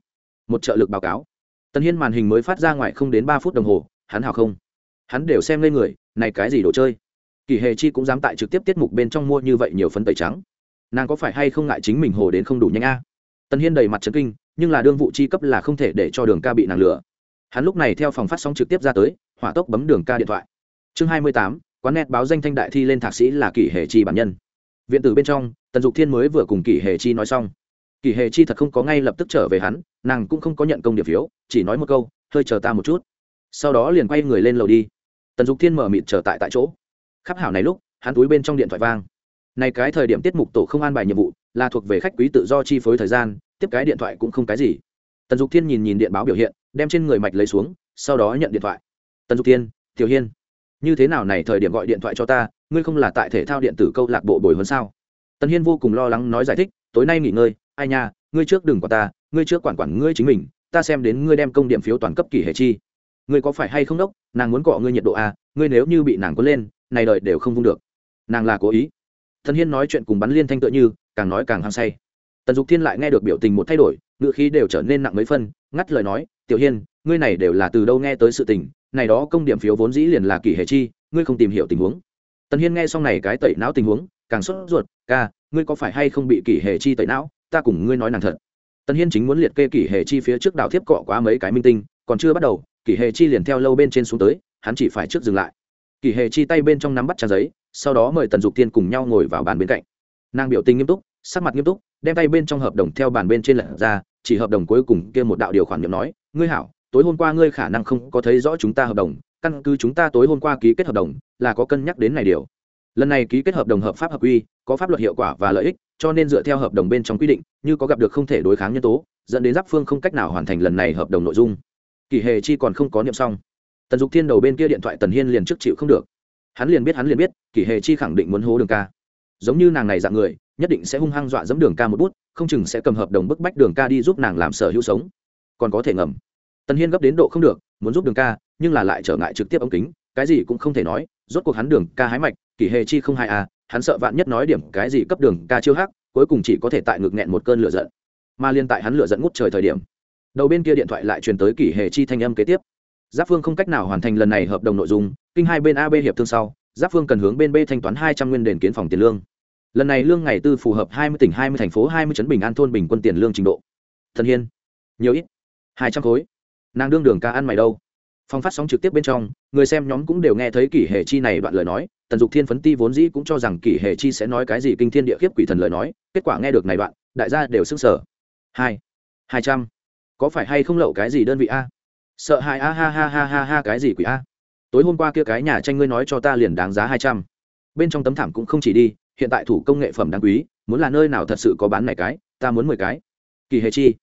Một trợ lực báo cáo tần hiên màn hình mới phát ra ngoài không đến ba phút đồng hồ, hắn hào không? Hắn đều xem lên người, này cái gì đồ chơi? Kỳ hề chi cũng dám tại trực tiếp tiết mục bên trong mua như vậy nhiều phấn tẩy trắng. Nàng có phải hay không ngại chính mình hồ đến không đủ nhanh a? Tần hiên đầy mặt trấn kinh, nhưng là đương vụ chi cấp là không thể để cho đường ca bị nàng lừa. Hắn lúc này theo phòng phát sóng trực tiếp ra tới, hỏa tốc bấm đường ca điện thoại. Chương hai mươi tám, quán net báo danh thanh đại thi lên thạc sĩ là kỷ hề chi bản nhân. Viện tử bên trong, tần dục thiên mới vừa cùng kỷ hề chi nói xong kỳ hề chi thật không có ngay lập tức trở về hắn, nàng cũng không có nhận công điểm phiếu, chỉ nói một câu, hơi chờ ta một chút. Sau đó liền quay người lên lầu đi. Tần dục thiên mở mịt trở tại tại chỗ. Khắp hảo này lúc, hắn túi bên trong điện thoại vang. Này cái thời điểm tiết mục tổ không an bài nhiệm vụ, là thuộc về khách quý tự do chi phối thời gian, tiếp cái điện thoại cũng không cái gì. Tần dục thiên nhìn nhìn điện báo biểu hiện, đem trên người mạch lấy xuống, sau đó nhận điện thoại. Tần dục thiên, tiểu hiên, như thế nào này thời điểm gọi điện thoại cho ta, ngươi không là tại thể thao điện tử câu lạc bộ bồi huấn sao? Tần hiên vô cùng lo lắng nói giải thích, tối nay nghỉ ngơi ai nha, ngươi trước đừng quản ta, ngươi trước quản quản ngươi chính mình, ta xem đến ngươi đem công điểm phiếu toàn cấp kỷ hệ chi. Ngươi có phải hay không đốc, nàng muốn cọ ngươi nhiệt độ a ngươi nếu như bị nàng quấn lên, này đợi đều không vung được. Nàng là cố ý. Thần hiên nói chuyện cùng bắn liên thanh tựa như, càng nói càng hăng say. Tần dục thiên lại nghe được biểu tình một thay đổi ngựa khí đều trở nên nặng mấy phân, ngắt lời nói, tiểu hiên, ngươi này đều là từ đâu nghe tới sự tình, này đó công điểm phiếu vốn dĩ liền là kỷ hệ chi, ngươi không tìm hiểu tình huống. Tần hiên nghe xong này cái tẩy não tình huống, càng sốt ruột, ca, ngươi có phải hay không bị kỷ hệ chi tẩy não? Ta cùng ngươi nói nàng thật. Tần hiên chính muốn liệt kê kỷ hệ chi phía trước đảo thiếp cọ quá mấy cái minh tinh, còn chưa bắt đầu, kỷ hệ chi liền theo lâu bên trên xuống tới, hắn chỉ phải trước dừng lại. Kỷ hệ chi tay bên trong nắm bắt trang giấy, sau đó mời tần dục thiên cùng nhau ngồi vào bàn bên cạnh. Nàng biểu tình nghiêm túc, sắc mặt nghiêm túc, đem tay bên trong hợp đồng theo bàn bên trên lật ra, chỉ hợp đồng cuối cùng kia một đạo điều khoản miệng nói, ngươi hảo, tối hôm qua ngươi khả năng không có thấy rõ chúng ta hợp đồng, căn cứ chúng ta tối hôm qua ký kết hợp đồng, là có cân nhắc đến này điều. Lần này ký kết hợp đồng hợp pháp hợp quy, có pháp luật hiệu quả và lợi ích cho nên dựa theo hợp đồng bên trong quy định, như có gặp được không thể đối kháng nhân tố, dẫn đến giáp phương không cách nào hoàn thành lần này hợp đồng nội dung. Kỳ hề chi còn không có niệm xong. Tần dục thiên đầu bên kia điện thoại tần hiên liền trước chịu không được. Hắn liền biết, hắn liền biết, kỳ hề chi khẳng định muốn hố đường ca. Giống như nàng này dạng người, nhất định sẽ hung hăng dọa dẫm đường ca một bút, không chừng sẽ cầm hợp đồng bức bách đường ca đi giúp nàng làm sở hữu sống. Còn có thể ngầm. Tần hiên gấp đến độ không được, muốn giúp đường ca, nhưng là lại trở ngại trực tiếp ống kính, cái gì cũng không thể nói, rốt cuộc hắn đường ca hái mạch, kỳ hề chi không hai à hắn sợ vạn nhất nói điểm cái gì cấp đường ca chiêu hắc, cuối cùng chỉ có thể tại ngực nghẹn một cơn lửa giận. Mà liên tại hắn lửa giận ngút trời thời điểm, đầu bên kia điện thoại lại truyền tới kỷ hệ chi thanh âm kế tiếp. Giáp phương không cách nào hoàn thành lần này hợp đồng nội dung, kinh hai bên ab hiệp thương sau, giáp phương cần hướng bên b thanh toán hai trăm nguyên đền kiến phòng tiền lương. Lần này lương ngày tư phù hợp hai mươi tỉnh hai mươi thành phố hai mươi trấn bình an thôn bình quân tiền lương trình độ. Thần hiên, nhiều ít, hai trăm khối. Nàng đương đường ca ăn mày đâu? Phong phát sóng trực tiếp bên trong, người xem nhóm cũng đều nghe thấy kỷ hệ chi này đoạn lời nói, tần dục thiên phấn ti vốn dĩ cũng cho rằng kỷ hệ chi sẽ nói cái gì kinh thiên địa khiếp quỷ thần lời nói, kết quả nghe được này đoạn, đại gia đều sức sở hai hai trăm. Có phải hay không lậu cái gì đơn vị a? Sợ hãi, a ha ha ha ha ha, cái gì quỷ a? Tối hôm qua kia cái nhà tranh ngươi nói cho ta liền đáng giá hai trăm. Bên trong tấm thảm cũng không chỉ đi, hiện tại thủ công nghệ phẩm đáng quý, muốn là nơi nào thật sự có bán này cái, ta muốn mười cái. Kỳ hệ chi,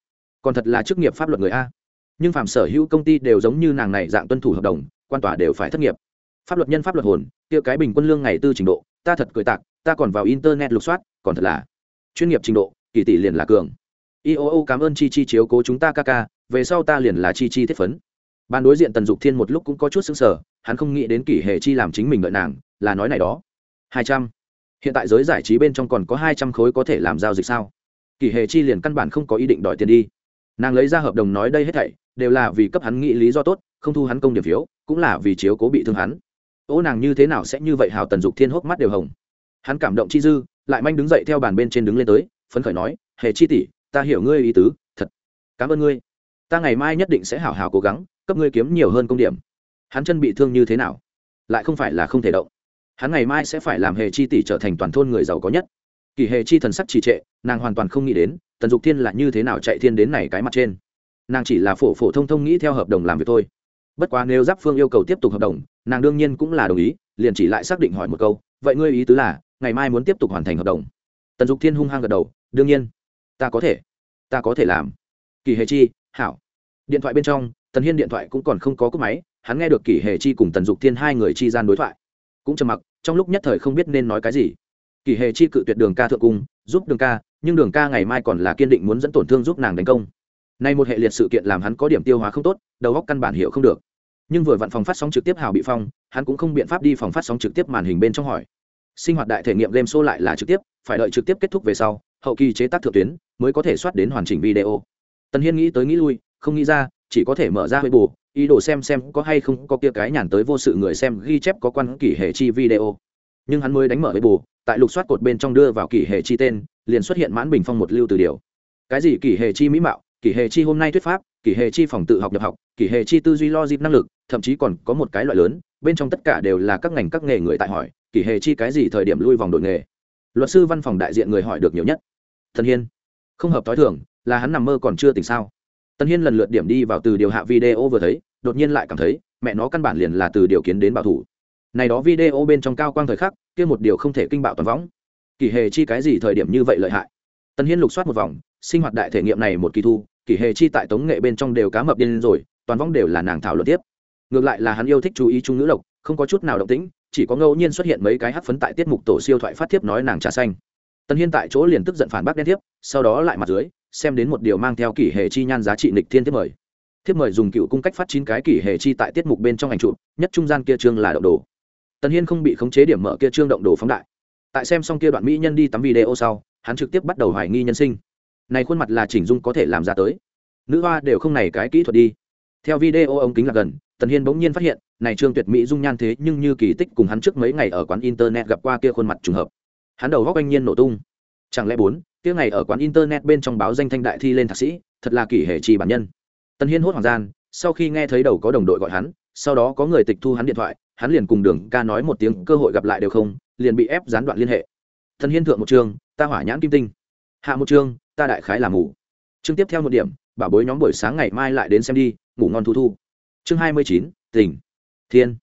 còn thật là chức nghiệp pháp luật người a nhưng phạm sở hữu công ty đều giống như nàng này dạng tuân thủ hợp đồng, quan tòa đều phải thất nghiệp. Pháp luật nhân pháp luật hồn, kia cái bình quân lương ngày tư trình độ, ta thật cười tạc, ta còn vào internet lục soát, còn thật là chuyên nghiệp trình độ, kỳ tỷ liền là cường. Ioo cảm ơn chi chi chiếu cố chúng ta ca ca, về sau ta liền là chi chi thiết phấn. Ban đối diện tần dục thiên một lúc cũng có chút xứng sở hắn không nghĩ đến kỷ hệ chi làm chính mình đợi nàng, là nói này đó. Hai trăm. Hiện tại giới giải trí bên trong còn có hai trăm khối có thể làm giao dịch sao? Kỷ hệ chi liền căn bản không có ý định đòi tiền đi nàng lấy ra hợp đồng nói đây hết thảy, đều là vì cấp hắn nghĩ lý do tốt, không thu hắn công điểm phiếu, cũng là vì chiếu cố bị thương hắn. Ô, nàng như thế nào sẽ như vậy hào tần dục thiên hốc mắt đều hồng. Hắn cảm động chi dư, lại manh đứng dậy theo bàn bên trên đứng lên tới, phấn khởi nói, hề chi tỷ, ta hiểu ngươi ý tứ, thật, cảm ơn ngươi. Ta ngày mai nhất định sẽ hảo hảo cố gắng, cấp ngươi kiếm nhiều hơn công điểm. Hắn chân bị thương như thế nào? Lại không phải là không thể động. Hắn ngày mai sẽ phải làm hề chi tỷ trở thành toàn thôn người giàu có nhất. Kỳ hề chi thần sắc trì trệ, nàng hoàn toàn không nghĩ đến tần dục thiên là như thế nào chạy thiên đến này cái mặt trên? Nàng chỉ là phổ phổ thông thông nghĩ theo hợp đồng làm việc thôi. Bất quá nếu giáp phương yêu cầu tiếp tục hợp đồng, nàng đương nhiên cũng là đồng ý, liền chỉ lại xác định hỏi một câu, vậy ngươi ý tứ là, ngày mai muốn tiếp tục hoàn thành hợp đồng? Tần dục thiên hung hăng gật đầu, đương nhiên, ta có thể, ta có thể làm. Kỳ hề chi, hảo. Điện thoại bên trong, tần hiên điện thoại cũng còn không có cúp máy, hắn nghe được kỳ hề chi cùng tần dục thiên hai người chi gian đối thoại. Cũng trầm mặc, trong lúc nhất thời không biết nên nói cái gì. Kỳ hề chi cự tuyệt đường ca thượng cung, giúp đường ca nhưng đường ca ngày mai còn là kiên định muốn dẫn tổn thương giúp nàng đánh công. Nay một hệ liệt sự kiện làm hắn có điểm tiêu hóa không tốt, đầu óc căn bản hiểu không được. Nhưng vừa vặn phòng phát sóng trực tiếp hào bị phong, hắn cũng không biện pháp đi phòng phát sóng trực tiếp màn hình bên trong hỏi. Sinh hoạt đại thể nghiệm game show lại là trực tiếp, phải đợi trực tiếp kết thúc về sau, hậu kỳ chế tác thượng tuyến mới có thể soát đến hoàn chỉnh video. Tần hiên nghĩ tới nghĩ lui, không nghĩ ra, chỉ có thể mở ra bù ý đồ xem xem có hay không có kia cái nhàn tới vô sự người xem ghi chép có quan kỷ hệ chi video. Nhưng hắn mới đánh mở bù tại lục soát cột bên trong đưa vào kỷ hệ chi tên liền xuất hiện mãn bình phong một lưu từ điều. Cái gì kỷ hệ chi mỹ mạo kỷ hệ chi hôm nay thuyết pháp kỷ hệ chi phòng tự học nhập học kỷ hệ chi tư duy lo dịp năng lực, thậm chí còn có một cái loại lớn, bên trong tất cả đều là các ngành các nghề người tại hỏi kỷ hệ chi cái gì thời điểm lui vòng đội nghề? Luật sư văn phòng đại diện người hỏi được nhiều nhất. Thần hiên. Không hợp t h o i thường, là hắn nằm mơ còn chưa tỉnh sao? Tân hiên lần lượt điểm đi vào từ điều hạ video vừa thấy, đột nhiên lại cảm thấy, mẹ nó căn bản liền là từ điều kiến đến bảo thủ. Này đó video bên trong cao quang thời khắc, kia một điều không thể kinh bạo toàn võng kỷ hệ chi cái gì thời điểm như vậy lợi hại? Tân hiên lục soát một vòng, sinh hoạt đại thể nghiệm này một kỳ thu kỷ hệ chi tại tống nghệ bên trong đều cá mập điên rồi, toàn vong đều là nàng thảo luận tiếp. Ngược lại là hắn yêu thích chú ý trung nữ lộc, không có chút nào động tĩnh, chỉ có ngẫu nhiên xuất hiện mấy cái hắc phấn tại tiết mục tổ siêu thoại phát thiếp nói nàng trà xanh. Tân hiên tại chỗ liền tức giận phản bác đen thiếp, sau đó lại mặt dưới, xem đến một điều mang theo kỷ hệ chi nhan giá trị nịch thiên thiếp mời. Thiếp mời dùng cựu cung cách phát chín cái kỷ hệ chi tại tiết mục bên trong ảnh chụp, nhất trung gian kia trương là động đồ. Tân hiên không bị khống chế điểm mở kia trương động đồ phóng đại tại xem xong kia đoạn mỹ nhân đi tắm video sau, hắn trực tiếp bắt đầu hoài nghi nhân sinh. Này khuôn mặt là chỉnh dung có thể làm ra tới. Nữ hoa đều không này cái kỹ thuật đi. Theo video ống kính là gần, tần hiên bỗng nhiên phát hiện, này trương tuyệt mỹ dung nhan thế nhưng như kỳ tích cùng hắn trước mấy ngày ở quán internet gặp qua kia khuôn mặt trùng hợp. Hắn đầu góc anh nhiên nổ tung. Chẳng lẽ bốn, kia ngày ở quán internet bên trong báo danh thanh đại thi lên thạc sĩ, thật là kỳ hệ trì bản nhân. Tần hiên hốt hoàng gian, sau khi nghe thấy đầu có đồng đội gọi hắn, sau đó có người tịch thu hắn điện thoại, hắn liền cùng đường ca nói một tiếng, cơ hội gặp lại đều không liền bị ép gián đoạn liên hệ. Thần hiên thượng một chương ta hỏa nhãn kim tinh. Hạ một chương ta đại khái làm ngủ chương tiếp theo một điểm, bảo bối nhóm buổi sáng ngày mai lại đến xem đi, ngủ ngon thu thu. Chương hai mươi chín tỉnh thiên.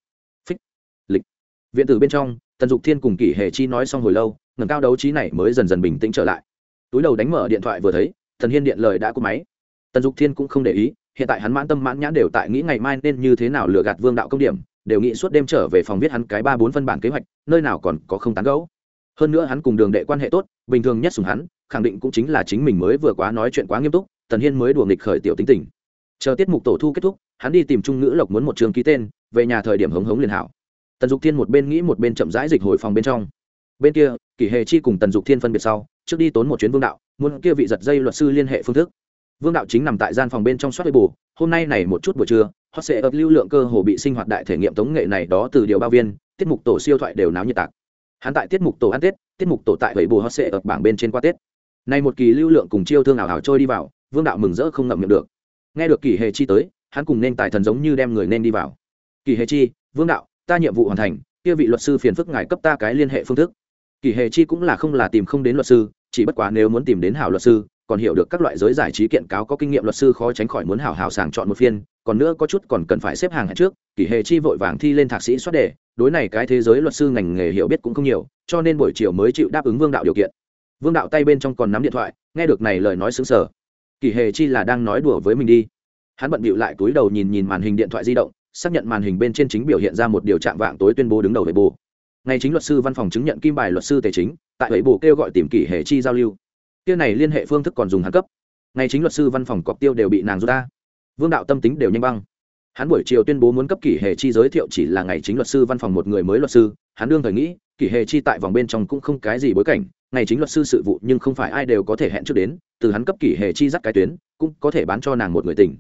Phích. Lịch. Viện tử bên trong, tần dục thiên cùng kỷ hề chi nói xong hồi lâu ngầm cao đấu trí này mới dần dần bình tĩnh trở lại. Túi đầu đánh mở điện thoại vừa thấy, thần hiên điện lời đã cúp máy. Tần dục thiên cũng không để ý, hiện tại hắn mãn tâm mãn nhãn đều tại nghĩ ngày mai nên như thế nào lừa gạt vương đạo công điểm đều nghĩ suốt đêm trở về phòng viết hắn cái ba bốn phân bản kế hoạch, nơi nào còn có không tán gẫu. hơn nữa hắn cùng đường đệ quan hệ tốt, bình thường nhất sùng hắn, khẳng định cũng chính là chính mình mới vừa quá nói chuyện quá nghiêm túc, tần hiên mới đùa nghịch khởi tiểu tính tình. Chờ tiết mục tổ thu kết thúc, hắn đi tìm trung ngữ lộc muốn một trường ký tên, về nhà thời điểm hống hống liền hảo. Tần dục thiên một bên nghĩ một bên chậm rãi dịch hồi phòng bên trong. Bên kia, kỷ hề chi cùng tần dục thiên phân biệt sau, trước đi tốn một chuyến vương đạo, muốn kia vị giật dây luật sư liên hệ phương thức vương đạo chính nằm tại gian phòng bên trong soát bù hôm nay này một chút buổi trưa, hot sẽ ập lưu lượng cơ hồ bị sinh hoạt đại thể nghiệm tống nghệ này đó từ điều bao viên, tiết mục tổ siêu thoại đều náo như tạc. Hắn tại tiết mục tổ ăn tết, tiết mục tổ tại bảy bù hot sẽ ập bảng bên trên qua tết. Nay một kỳ lưu lượng cùng chiêu thương ảo ảo trôi đi vào, vương đạo mừng rỡ không ngậm miệng được. Nghe được kỳ hề chi tới, hắn cùng nên tài thần giống như đem người nên đi vào. Kỳ hề chi, vương đạo, ta nhiệm vụ hoàn thành, kia vị luật sư phiền phức ngài cấp ta cái liên hệ phương thức. Kỳ hề chi cũng là không là tìm không đến luật sư, chỉ bất quá nếu muốn tìm đến hảo luật sư còn hiểu được các loại giới giải trí kiện cáo có kinh nghiệm luật sư khó tránh khỏi muốn hảo hảo sàng chọn một phiên, còn nữa có chút còn cần phải xếp hàng hẹn trước, kỷ hệ chi vội vàng thi lên thạc sĩ xuất đề, đối này cái thế giới luật sư ngành nghề hiểu biết cũng không nhiều, cho nên buổi chiều mới chịu đáp ứng vương đạo điều kiện. Vương đạo tay bên trong còn nắm điện thoại, nghe được này lời nói xứng sở kỷ hệ chi là đang nói đùa với mình đi. Hắn bận bịu lại túi đầu nhìn nhìn màn hình điện thoại di động, xác nhận màn hình bên trên chính biểu hiện ra một điều trạng vạng tối tuyên bố đứng đầu về bù ngày chính luật sư văn phòng chứng nhận kim bài luật sư tài chính, tại ấy bù kêu gọi tìm kỷ hệ chi giao lưu kia này liên hệ phương thức còn dùng hắn cấp. Ngày chính luật sư văn phòng cọc tiêu đều bị nàng rút ra. Vương đạo tâm tính đều nhanh băng. Hắn buổi chiều tuyên bố muốn cấp kỷ hệ chi giới thiệu chỉ là ngày chính luật sư văn phòng một người mới luật sư. Hắn đương thời nghĩ, kỷ hệ chi tại vòng bên trong cũng không cái gì bối cảnh. Ngày chính luật sư sự vụ nhưng không phải ai đều có thể hẹn trước đến. Từ hắn cấp kỷ hệ chi dắt cái tuyến, cũng có thể bán cho nàng một người tình.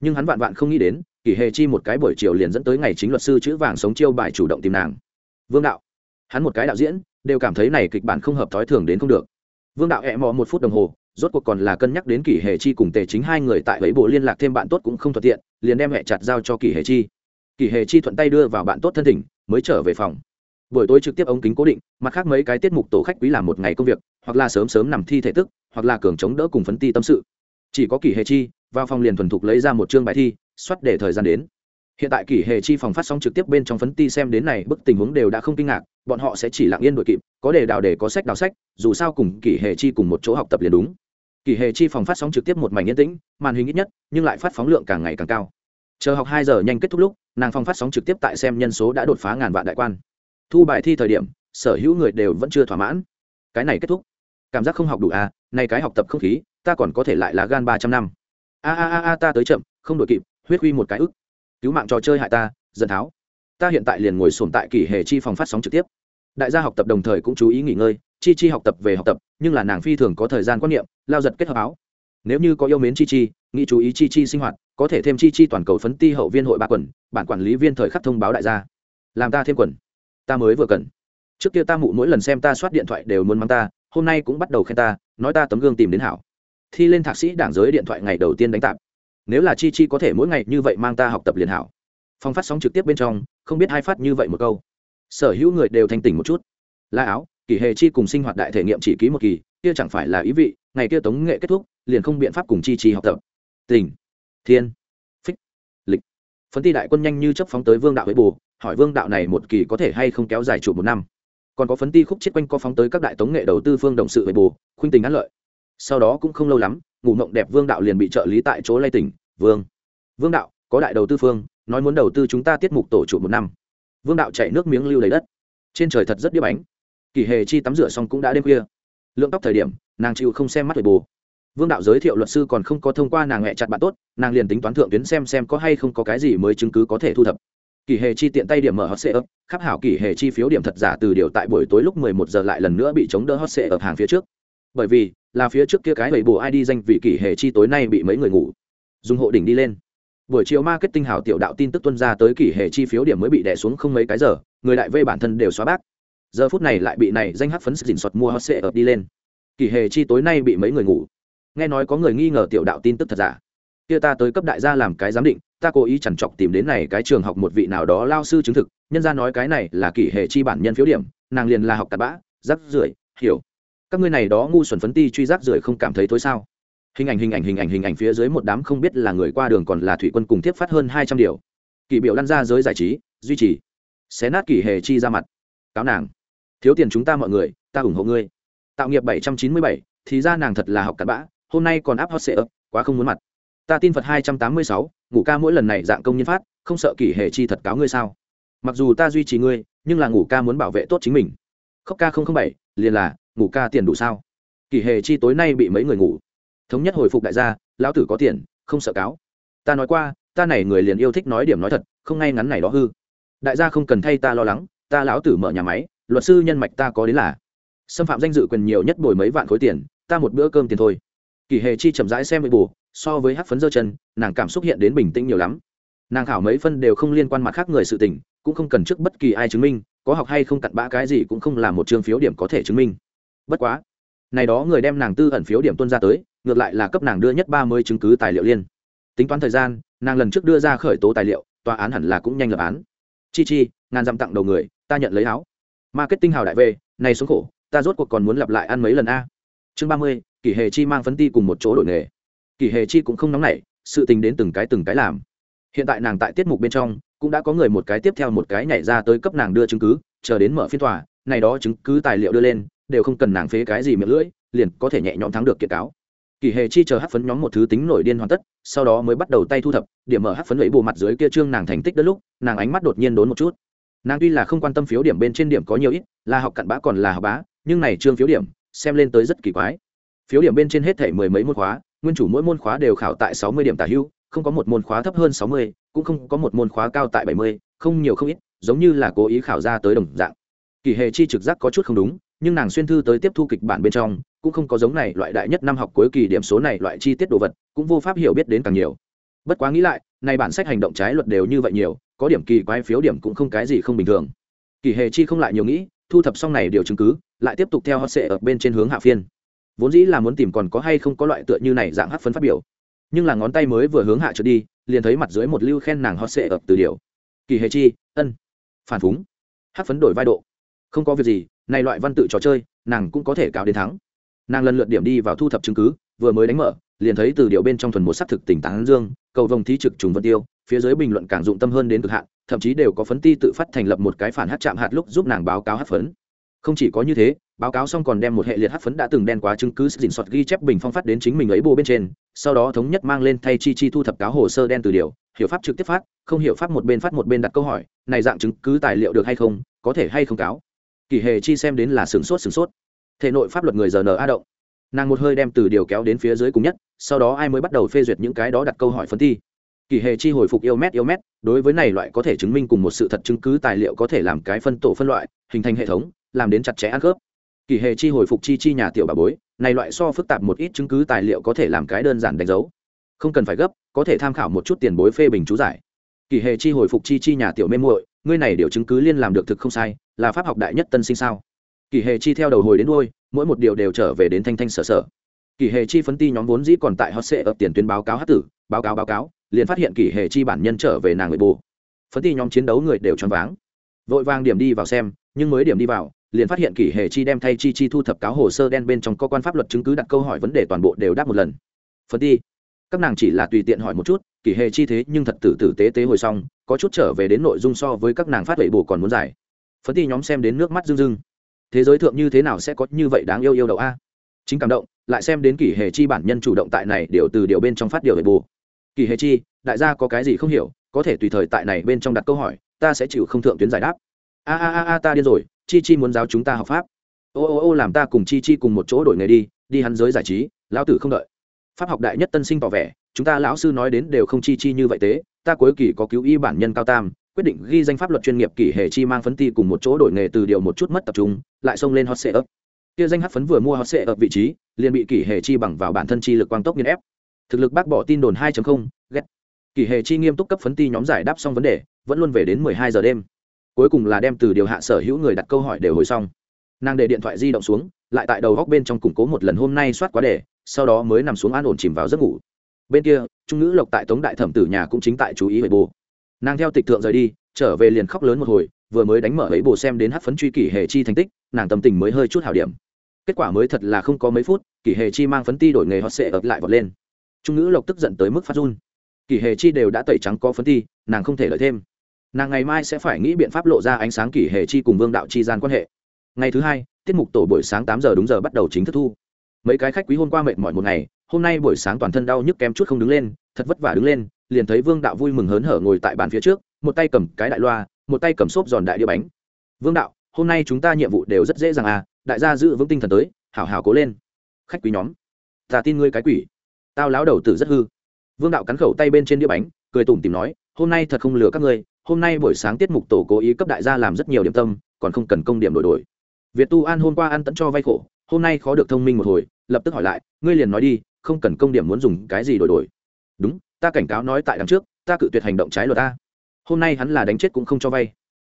Nhưng hắn vạn vạn không nghĩ đến, kỷ hệ chi một cái buổi chiều liền dẫn tới ngày chính luật sư chữ vàng sống chiêu bài chủ động tìm nàng. Vương đạo. Hắn một cái đạo diễn, đều cảm thấy này kịch bản không hợp thói thường đến không được vương đạo hẹ mò một phút đồng hồ, rốt cuộc còn là cân nhắc đến kỷ hệ chi cùng tề chính hai người tại ấy bộ liên lạc thêm bạn tốt cũng không thuận tiện, liền đem hẹ chặt giao cho kỷ hệ chi. Kỷ hệ chi thuận tay đưa vào bạn tốt thân thỉnh, mới trở về phòng. Buổi tối trực tiếp ống kính cố định, mặt khác mấy cái tiết mục tổ khách quý làm một ngày công việc, hoặc là sớm sớm nằm thi thể tức, hoặc là cường chống đỡ cùng phấn ti tâm sự. Chỉ có kỷ hệ chi, vào phòng liền thuần thục lấy ra một chương bài thi xoát để thời gian đến hiện tại kỷ hệ chi phòng phát sóng trực tiếp bên trong phấn ti xem đến này, bức tình huống đều đã không kinh ngạc, bọn họ sẽ chỉ lặng yên đội kịp, có đề đào để có sách đào sách, dù sao cùng kỷ hệ chi cùng một chỗ học tập liền đúng. Kỷ hệ chi phòng phát sóng trực tiếp một mảnh yên tĩnh, màn hình ít nhất, nhưng lại phát phóng lượng càng ngày càng cao. Chờ học hai giờ nhanh kết thúc lúc, nàng phòng phát sóng trực tiếp tại xem nhân số đã đột phá ngàn vạn đại quan. Thu bài thi thời điểm, sở hữu người đều vẫn chưa thỏa mãn. Cái này kết thúc. Cảm giác không học đủ à nay cái học tập không khí, ta còn có thể lại là gan ba trăm năm. A a a a, ta tới chậm, không đội kịp, huyết huy một cái ức cứu mạng trò chơi hại ta dần tháo. Ta hiện tại liền ngồi sồn tại kỷ hệ chi phòng phát sóng trực tiếp. Đại gia học tập đồng thời cũng chú ý nghỉ ngơi, chi chi học tập về học tập, nhưng là nàng phi thường có thời gian quan niệm, lao giật kết hợp áo. Nếu như có yêu mến chi chi, nghĩ chú ý chi chi sinh hoạt, có thể thêm chi chi toàn cầu phấn ti hậu viên hội ba quần, bản quản lý viên thời khắc thông báo đại gia. Làm ta thêm quần. Ta mới vừa cần. Trước kia ta mụ mỗi lần xem ta soát điện thoại đều muốn mắng ta, hôm nay cũng bắt đầu khen ta, nói ta tấm gương tìm đến hảo. Thi lên thạc sĩ đảng giới điện thoại ngày đầu tiên đánh tạp nếu là chi chi có thể mỗi ngày như vậy mang ta học tập liền hảo. Phong phát sóng trực tiếp bên trong, không biết hai phát như vậy một câu. Sở hữu người đều thanh tỉnh một chút. La áo kỷ hề chi cùng sinh hoạt đại thể nghiệm chỉ ký một kỳ, kia chẳng phải là ý vị, ngày kia tống nghệ kết thúc, liền không biện pháp cùng chi chi học tập. Tình. Thiên. Phích. Lịch. Phấn ti đại quân nhanh như chấp phóng tới vương đạo với bù, hỏi vương đạo này một kỳ có thể hay không kéo dài chủ một năm. Còn có phấn ti khúc chết quanh co phóng tới các đại tống nghệ đầu tư phương đồng sự với bù, khuynh tình ăn lợi. Sau đó cũng không lâu lắm, ngủ mộng đẹp vương đạo liền bị trợ lý tại chỗ lay tỉnh vương. Vương đạo, có đại đầu tư phương, nói muốn đầu tư chúng ta tiết mục tổ trụ một năm. Vương đạo chạy nước miếng lưu lấy đất. Trên trời thật rất điếp ánh. kỳ hề chi tắm rửa xong cũng đã đêm khuya. Lượng tóc thời điểm, nàng chịu không xem mắt về bù. Vương đạo giới thiệu luật sư còn không có thông qua nàng hẹ chặt bạn tốt, nàng liền tính toán thượng tuyến xem xem có hay không có cái gì mới chứng cứ có thể thu thập. Kỳ hề chi tiện tay điểm mở hot sệ ấp khắc hảo kỳ hề chi phiếu điểm thật giả từ điều tại buổi tối lúc mười một giờ lại lần nữa bị chống đỡ hot sệ ấp hàng phía trước. Bởi vì, là phía trước kia cái bảy bồ id danh vị kỳ hề chi tối nay bị mấy người ngủ dùng hộ đỉnh đi lên. Buổi chiều marketing hảo tiểu đạo tin tức tuân ra tới kỷ hệ chi phiếu điểm mới bị đè xuống không mấy cái giờ, người đại vây bản thân đều xóa bác. Giờ phút này lại bị này danh hắc phấn dình soạt mua hot sệ ập đi lên. Kỷ hệ chi tối nay bị mấy người ngủ. Nghe nói có người nghi ngờ tiểu đạo tin tức thật giả. Kia ta tới cấp đại gia làm cái giám định, ta cố ý chẳng chọc tìm đến này cái trường học một vị nào đó lao sư chứng thực, nhân ra nói cái này là kỷ hệ chi bản nhân phiếu điểm, nàng liền là học tạt bã, rắc rưởi, hiểu. Các ngươi này đó ngu xuẩn phấn ti truy rác rưởi không cảm thấy thối sao? Hình ảnh hình ảnh hình ảnh hình ảnh phía dưới một đám không biết là người qua đường còn là thủy quân cùng tiếp phát hơn hai trăm điều. Kỳ biểu lăn ra giới giải trí, duy trì. Xé nát kỳ hề chi ra mặt. Cáo nàng. Thiếu tiền chúng ta mọi người, ta ủng hộ ngươi. Tạo nghiệp bảy trăm chín mươi bảy, thì ra nàng thật là học cặn bã, hôm nay còn áp hot sệ ấp quá không muốn mặt. Ta tin phật hai trăm tám mươi sáu, ngủ ca mỗi lần này dạng công nhân phát, không sợ kỳ hề chi thật cáo ngươi sao. Mặc dù ta duy trì ngươi, nhưng là ngủ ca muốn bảo vệ tốt chính mình. Khóc ca không không bảy, liền là, ngủ ca tiền đủ sao? Kỳ hề chi tối nay bị mấy người ngủ thống nhất hồi phục đại gia, lão tử có tiền, không sợ cáo. Ta nói qua, ta này người liền yêu thích nói điểm nói thật, không ngay ngắn này đó hư. Đại gia không cần thay ta lo lắng, ta lão tử mở nhà máy, luật sư nhân mạch ta có đến là. Xâm phạm danh dự quyền nhiều nhất bồi mấy vạn khối tiền, ta một bữa cơm tiền thôi. Kỳ hề chi chậm rãi xem với bù, so với hát phấn dơ chân, nàng cảm xúc hiện đến bình tĩnh nhiều lắm. Nàng khảo mấy phân đều không liên quan mặt khác người sự tình, cũng không cần trước bất kỳ ai chứng minh, có học hay không cặn bã cái gì cũng không là một chương phiếu điểm có thể chứng minh. Bất quá, này đó người đem nàng tư ẩn phiếu điểm tuân ra tới ngược lại là cấp nàng đưa nhất ba mươi chứng cứ tài liệu liên. Tính toán thời gian, nàng lần trước đưa ra khởi tố tài liệu, tòa án hẳn là cũng nhanh lập án. Chi chi, ngàn dặm tặng đầu người, ta nhận lấy áo. Marketing hào đại về, này xuống khổ, ta rốt cuộc còn muốn lặp lại ăn mấy lần a. Chương ba mươi, kỷ hề chi mang phấn ti cùng một chỗ đổi nghề. Kỷ hề chi cũng không nóng nảy, sự tình đến từng cái từng cái làm. Hiện tại nàng tại tiết mục bên trong, cũng đã có người một cái tiếp theo một cái nhảy ra tới cấp nàng đưa chứng cứ, chờ đến mở phiên tòa, này đó chứng cứ tài liệu đưa lên, đều không cần nàng phế cái gì miệng lưỡi, liền có thể nhẹ nhõm thắng được kiện cáo kỳ hề chi chờ hát phấn nhóm một thứ tính nổi điên hoàn tất, sau đó mới bắt đầu tay thu thập, điểm mở hát phấn lấy bộ mặt dưới kia trương nàng thành tích đất lúc, nàng ánh mắt đột nhiên đốn một chút. Nàng tuy là không quan tâm phiếu điểm bên trên điểm có nhiều ít, là học cặn bã còn là học bá, nhưng này trương phiếu điểm, xem lên tới rất kỳ quái. Phiếu điểm bên trên hết thể mười mấy môn khóa, nguyên chủ mỗi môn khóa đều khảo tại sáu mươi điểm tả hưu, không có một môn khóa thấp hơn sáu mươi, cũng không có một môn khóa cao tại bảy mươi, không nhiều không ít, giống như là cố ý khảo ra tới đồng dạng. Kỳ hề chi trực giác có chút không đúng, nhưng nàng xuyên thư tới tiếp thu kịch bản bên trong cũng không có giống này loại đại nhất năm học cuối kỳ điểm số này loại chi tiết đồ vật, cũng vô pháp hiểu biết đến càng nhiều. Bất quá nghĩ lại, này bản sách hành động trái luật đều như vậy nhiều, có điểm kỳ quái phiếu điểm cũng không cái gì không bình thường. Kỳ hề chi không lại nhiều nghĩ, thu thập xong này điều chứng cứ, lại tiếp tục theo hot sệ ở bên trên hướng hạ phiên. Vốn dĩ là muốn tìm còn có hay không có loại tựa như này dạng hát phấn phát biểu. Nhưng là ngón tay mới vừa hướng hạ trượt đi, liền thấy mặt dưới một lưu khen nàng hot sệ ập từ điều. Kỳ hề chi, ân. Phản phúng. Hát phấn đổi vai độ. Không có việc gì, này loại văn tự trò chơi, nàng cũng có thể cáo đến thắng nàng lần lượt điểm đi vào thu thập chứng cứ, vừa mới đánh mở, liền thấy từ điều bên trong thuần một sắc thực tỉnh tán dương, cầu vồng thí trực trùng vân tiêu, phía dưới bình luận càng dụng tâm hơn đến cực hạn, thậm chí đều có phấn ti tự phát thành lập một cái phản hát chạm hạt lúc giúp nàng báo cáo hát phấn. Không chỉ có như thế, báo cáo xong còn đem một hệ liệt hát phấn đã từng đen quá chứng cứ dình soạt ghi chép bình phong phát đến chính mình ấy bộ bên trên, sau đó thống nhất mang lên thay chi chi thu thập cáo hồ sơ đen từ điều hiểu pháp trực tiếp phát, không hiểu pháp một bên phát một bên đặt câu hỏi, này dạng chứng cứ tài liệu được hay không, có thể hay không cáo. Kỳ hề chi xem đến là sửng sốt sửng sốt thể nội pháp luật người giờ n a động. Nàng một hơi đem từ điều kéo đến phía dưới cùng nhất, sau đó ai mới bắt đầu phê duyệt những cái đó đặt câu hỏi phân thi. Kỳ hề chi hồi phục yêu mét yêu mét, đối với này loại có thể chứng minh cùng một sự thật chứng cứ tài liệu có thể làm cái phân tổ phân loại, hình thành hệ thống, làm đến chặt chẽ ăn khớp. Kỳ hề chi hồi phục chi chi nhà tiểu bà bối, này loại so phức tạp một ít chứng cứ tài liệu có thể làm cái đơn giản đánh dấu. Không cần phải gấp, có thể tham khảo một chút tiền bối phê bình chú giải. Kỳ hề chi hồi phục chi chi nhà tiểu mê muội, ngươi này điều chứng cứ liên làm được thực không sai, là pháp học đại nhất tân sinh sao? Kỳ hề chi theo đầu hồi đến đuôi, mỗi một điều đều trở về đến thanh thanh sở sở. Kỳ hề chi phấn ti nhóm vốn dĩ còn tại hot sệ ập tiền tuyến báo cáo hát tử, báo cáo báo cáo, liền phát hiện kỳ hề chi bản nhân trở về nàng người bù. phấn ti nhóm chiến đấu người đều choáng váng. Vội vàng điểm đi vào xem, nhưng mới điểm đi vào, liền phát hiện kỷ hệ chi đem thay chi chi thu thập cáo hồ sơ đen bên trong cơ quan pháp luật chứng cứ đặt câu hỏi vấn đề toàn bộ đều đáp một lần. Phấn ti, các nàng chỉ là tùy tiện hỏi một chút kỷ hệ chi thế nhưng thật tử tử tế tế hồi xong, có chút trở về đến nội dung so với các nàng phát lệ bù còn muốn giải. Phấn ti nhóm xem đến nước mắt rưng rưng thế giới thượng như thế nào sẽ có như vậy đáng yêu yêu đậu a? Chính cảm động, lại xem đến kỷ hệ chi bản nhân chủ động tại này điều từ điều bên trong phát điều về bù. Kỷ hệ chi, đại gia có cái gì không hiểu, có thể tùy thời tại này bên trong đặt câu hỏi, ta sẽ chịu không thượng tuyến giải đáp. A a a a, ta điên rồi, chi chi muốn giáo chúng ta học pháp. Ô ô ô, làm ta cùng chi chi cùng một chỗ đổi nghề đi đi hắn giới giải trí, lão tử không đợi. Pháp học đại nhất tân sinh tỏ vẻ, chúng ta lão sư nói đến đều không chi chi như vậy thế ta cuối kỳ có cứu y bản nhân cao tam quyết định ghi danh pháp luật chuyên nghiệp kỷ hệ chi mang phấn ti cùng một chỗ đổi nghề từ điều một chút mất tập trung lại xông lên hot sệ ấp. Kia danh hát phấn vừa mua hot sệ ấp vị trí liền bị kỷ hệ chi bằng vào bản thân chi lực quang tốc nghiên ép. Thực lực bác bỏ tin đồn 2.0, ghét. Kỷ hệ chi nghiêm túc cấp phấn ti nhóm giải đáp xong vấn đề vẫn luôn về đến 12 giờ đêm. Cuối cùng là đem từ điều hạ sở hữu người đặt câu hỏi đều hồi xong. Nàng để điện thoại di động xuống lại tại đầu góc bên trong củng cố một lần hôm nay soát quá đề sau đó mới nằm xuống an ổn chìm vào giấc ngủ. Bên kia trung nữ lộc tại tống đại thẩm tử nhà cũng chính tại chú ý về bồ nàng theo tịch thượng rời đi, trở về liền khóc lớn một hồi, vừa mới đánh mở ấy bồ xem đến hát phấn truy kỷ hệ chi thành tích, nàng tâm tình mới hơi chút hảo điểm. Kết quả mới thật là không có mấy phút, kỷ hệ chi mang phấn ti đổi nghề họ sẽ ập lại vọt lên. Trung nữ lộc tức giận tới mức phát run. Kỷ hệ chi đều đã tẩy trắng có phấn ti, nàng không thể lợi thêm. Nàng ngày mai sẽ phải nghĩ biện pháp lộ ra ánh sáng kỷ hệ chi cùng vương đạo chi gian quan hệ. Ngày thứ hai, tiết mục tổ buổi sáng tám giờ đúng giờ bắt đầu chính thức thu. Mấy cái khách quý hôm qua mệt mỏi một ngày, hôm nay buổi sáng toàn thân đau nhức kém chút không đứng lên, thật vất vả đứng lên liền thấy vương đạo vui mừng hớn hở ngồi tại bàn phía trước, một tay cầm cái đại loa, một tay cầm xốp giòn đại đĩa bánh. Vương đạo, hôm nay chúng ta nhiệm vụ đều rất dễ dàng à đại gia giữ vững tinh thần tới, hảo hảo cố lên. Khách quý nhóm, ta tin ngươi cái quỷ. Tao láo đầu tử rất hư. Vương đạo cắn khẩu tay bên trên đĩa bánh, cười tủm tìm nói, hôm nay thật không lừa các ngươi, hôm nay buổi sáng tiết mục tổ cố ý cấp đại gia làm rất nhiều điểm tâm, còn không cần công điểm đổi đổi. Việt tu an hôm qua ăn tẫn cho vay khổ, hôm nay khó được thông minh một hồi, lập tức hỏi lại, ngươi liền nói đi, không cần công điểm muốn dùng cái gì đổi đổi? Đúng ta cảnh cáo nói tại đằng trước, ta cự tuyệt hành động trái luật ta. Hôm nay hắn là đánh chết cũng không cho vay.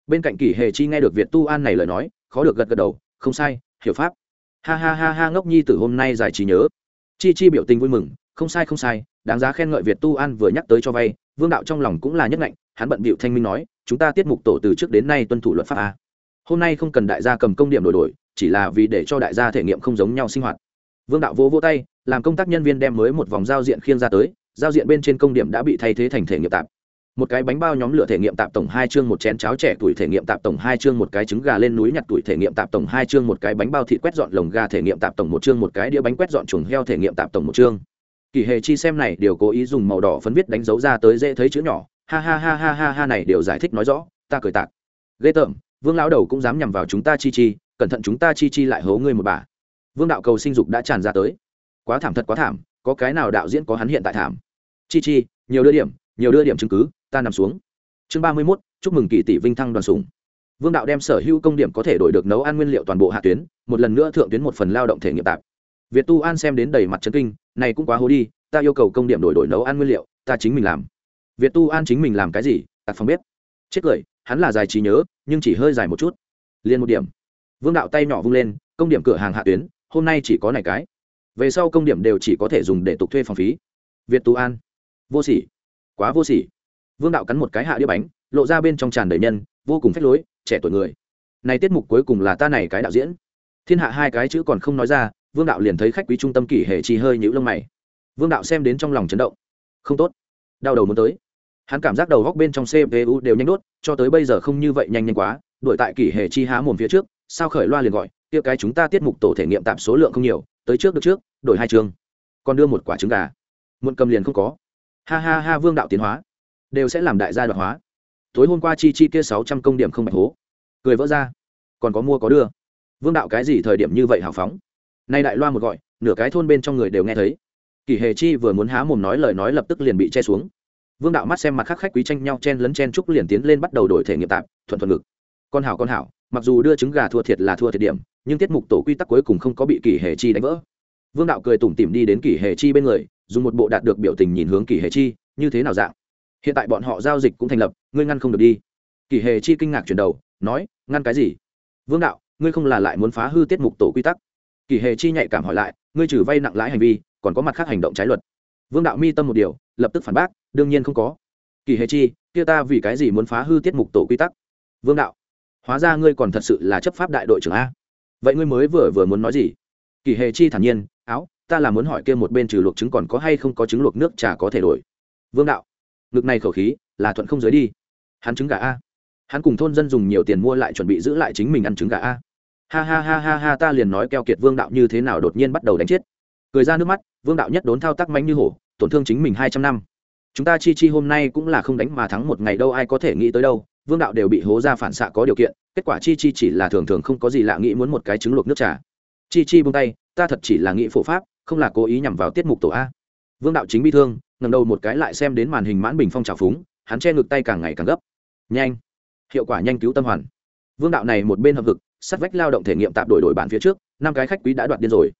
Bên cạnh kỷ hề chi nghe được việt tu an này lời nói, khó được gật gật đầu, không sai, hiểu pháp. Ha ha ha ha, ngốc nhi từ hôm nay giải trí nhớ. Chi chi biểu tình vui mừng, không sai không sai, đáng giá khen ngợi việt tu an vừa nhắc tới cho vay, vương đạo trong lòng cũng là nhất ngạnh, hắn bận bịu thanh minh nói, chúng ta tiết mục tổ từ trước đến nay tuân thủ luật pháp a. Hôm nay không cần đại gia cầm công điểm đổi đổi, chỉ là vì để cho đại gia thể nghiệm không giống nhau sinh hoạt. Vương đạo vỗ vỗ tay, làm công tác nhân viên đem mới một vòng giao diện khiêng ra tới giao diện bên trên công điểm đã bị thay thế thành thể nghiệm tạp. Một cái bánh bao nhóm lửa thể nghiệm tạp tổng hai chương một chén cháo trẻ tuổi thể nghiệm tạp tổng hai chương một cái trứng gà lên núi nhặt tuổi thể nghiệm tạp tổng hai chương một cái bánh bao thịt quét dọn lồng gà thể nghiệm tạp tổng một chương một cái đĩa bánh quét dọn chuồng heo thể nghiệm tạp tổng một chương. Kỳ hề chi xem này đều cố ý dùng màu đỏ phấn viết đánh dấu ra tới dễ thấy chữ nhỏ. Ha ha ha ha ha ha này đều giải thích nói rõ, ta cười tạc. Ghê tởm, vương lão đầu cũng dám nhằm vào chúng ta chi chi, cẩn thận chúng ta chi chi lại hố ngươi một bà. Vương đạo cầu sinh dục đã tràn ra tới. Quá thảm thật quá thảm có cái nào đạo diễn có hắn hiện tại thảm? Chi chi, nhiều đưa điểm, nhiều đưa điểm chứng cứ, ta nằm xuống. Chương ba mươi mốt, chúc mừng kỳ tỷ vinh thăng đoàn sùng vương đạo đem sở hữu công điểm có thể đổi được nấu ăn nguyên liệu toàn bộ hạ tuyến, một lần nữa thượng tuyến một phần lao động thể nghiệm tạp. Việt tu an xem đến đầy mặt trấn kinh, này cũng quá hố đi, ta yêu cầu công điểm đổi đổi nấu ăn nguyên liệu, ta chính mình làm. Việt tu an chính mình làm cái gì tạc phòng bếp chết cười, hắn là dài trí nhớ, nhưng chỉ hơi dài một chút. Liền một điểm. Vương đạo tay nhỏ vung lên, công điểm cửa hàng hạ tuyến, hôm nay chỉ có này cái về sau công điểm đều chỉ có thể dùng để tục thuê phòng phí. Việt tu an. Vô sỉ. Quá vô sỉ. Vương đạo cắn một cái hạ đĩa bánh, lộ ra bên trong tràn đầy nhân, vô cùng phách lối, trẻ tuổi người. Này tiết mục cuối cùng là ta này cái đạo diễn. Thiên hạ hai cái chữ còn không nói ra, vương đạo liền thấy khách quý trung tâm kỷ hệ chi hơi nhũ lông mày. Vương đạo xem đến trong lòng chấn động. Không tốt. Đau đầu muốn tới. Hắn cảm giác đầu góc bên trong cpu đều nhanh đốt, cho tới bây giờ không như vậy nhanh nhanh quá, đuổi tại kỷ hệ chi há mồm phía trước, sao khởi loa liền gọi kia cái chúng ta tiết mục tổ thể nghiệm tạm số lượng không nhiều, tới trước được trước, đổi hai chương. Còn đưa một quả trứng gà. Muộn cầm liền không có. Ha ha ha, vương đạo tiến hóa. Đều sẽ làm đại gia đoạn hóa. Tối hôm qua chi chi kia sáu trăm công điểm không bạch hố. Cười vỡ ra. Còn có mua có đưa. Vương đạo cái gì thời điểm như vậy hào phóng? Nay đại loa một gọi, nửa cái thôn bên trong người đều nghe thấy. Kỷ hề chi vừa muốn há mồm nói lời nói lập tức liền bị che xuống. Vương đạo mắt xem mặt khác khách quý tranh nhau chen lấn chen trúc liền tiến lên bắt đầu đổi thể nghiệm tạp, thuận thuận ngực. Con hảo con hảo, mặc dù đưa trứng gà thua thiệt là thua thiệt điểm nhưng tiết mục tổ quy tắc cuối cùng không có bị kỷ hề chi đánh vỡ. Vương đạo cười tủm tỉm đi đến kỷ hề chi bên người, dùng một bộ đạt được biểu tình nhìn hướng kỷ hề chi, như thế nào dạng? Hiện tại bọn họ giao dịch cũng thành lập, ngươi ngăn không được đi. Kỷ hề chi kinh ngạc chuyển đầu, nói, ngăn cái gì? Vương đạo, ngươi không là lại muốn phá hư tiết mục tổ quy tắc? Kỷ hề chi nhạy cảm hỏi lại, ngươi trừ vay nặng lãi hành vi, còn có mặt khác hành động trái luật. Vương đạo mi tâm một điều, lập tức phản bác, đương nhiên không có. Kỳ hề chi, kia ta vì cái gì muốn phá hư tiết mục tổ quy tắc? Vương đạo, hóa ra ngươi còn thật sự là chấp pháp đại đội trưởng a vậy ngươi mới vừa vừa muốn nói gì? Kỳ hề chi thản nhiên, áo, ta là muốn hỏi kia một bên trừ luộc trứng còn có hay không có trứng luộc nước trà có thể đổi? Vương đạo, ngực này khẩu khí, là thuận không giới đi. Hắn trứng gà a. Hắn cùng thôn dân dùng nhiều tiền mua lại chuẩn bị giữ lại chính mình ăn trứng gà a. Ha ha ha ha ha, ta liền nói keo kiệt vương đạo như thế nào đột nhiên bắt đầu đánh chết. Cười ra nước mắt, vương đạo nhất đốn thao tác manh như hổ, tổn thương chính mình hai trăm năm. Chúng ta chi chi hôm nay cũng là không đánh mà thắng một ngày đâu, ai có thể nghĩ tới đâu vương đạo đều bị hố ra phản xạ có điều kiện, kết quả chi chi chỉ là thường thường không có gì lạ nghĩ muốn một cái trứng luộc nước trà. Chi chi buông tay, ta thật chỉ là nghĩ phổ pháp, không là cố ý nhằm vào tiết mục tổ a. Vương đạo chính bi thương ngầm đầu một cái lại xem đến màn hình mãn bình phong trào phúng, hắn che ngực tay càng ngày càng gấp. Nhanh, hiệu quả nhanh cứu tâm hoàn. Vương đạo này một bên hợp vực sắt vách lao động thể nghiệm tạm đổi đổi bản phía trước, năm cái khách quý đã đoạt điên rồi.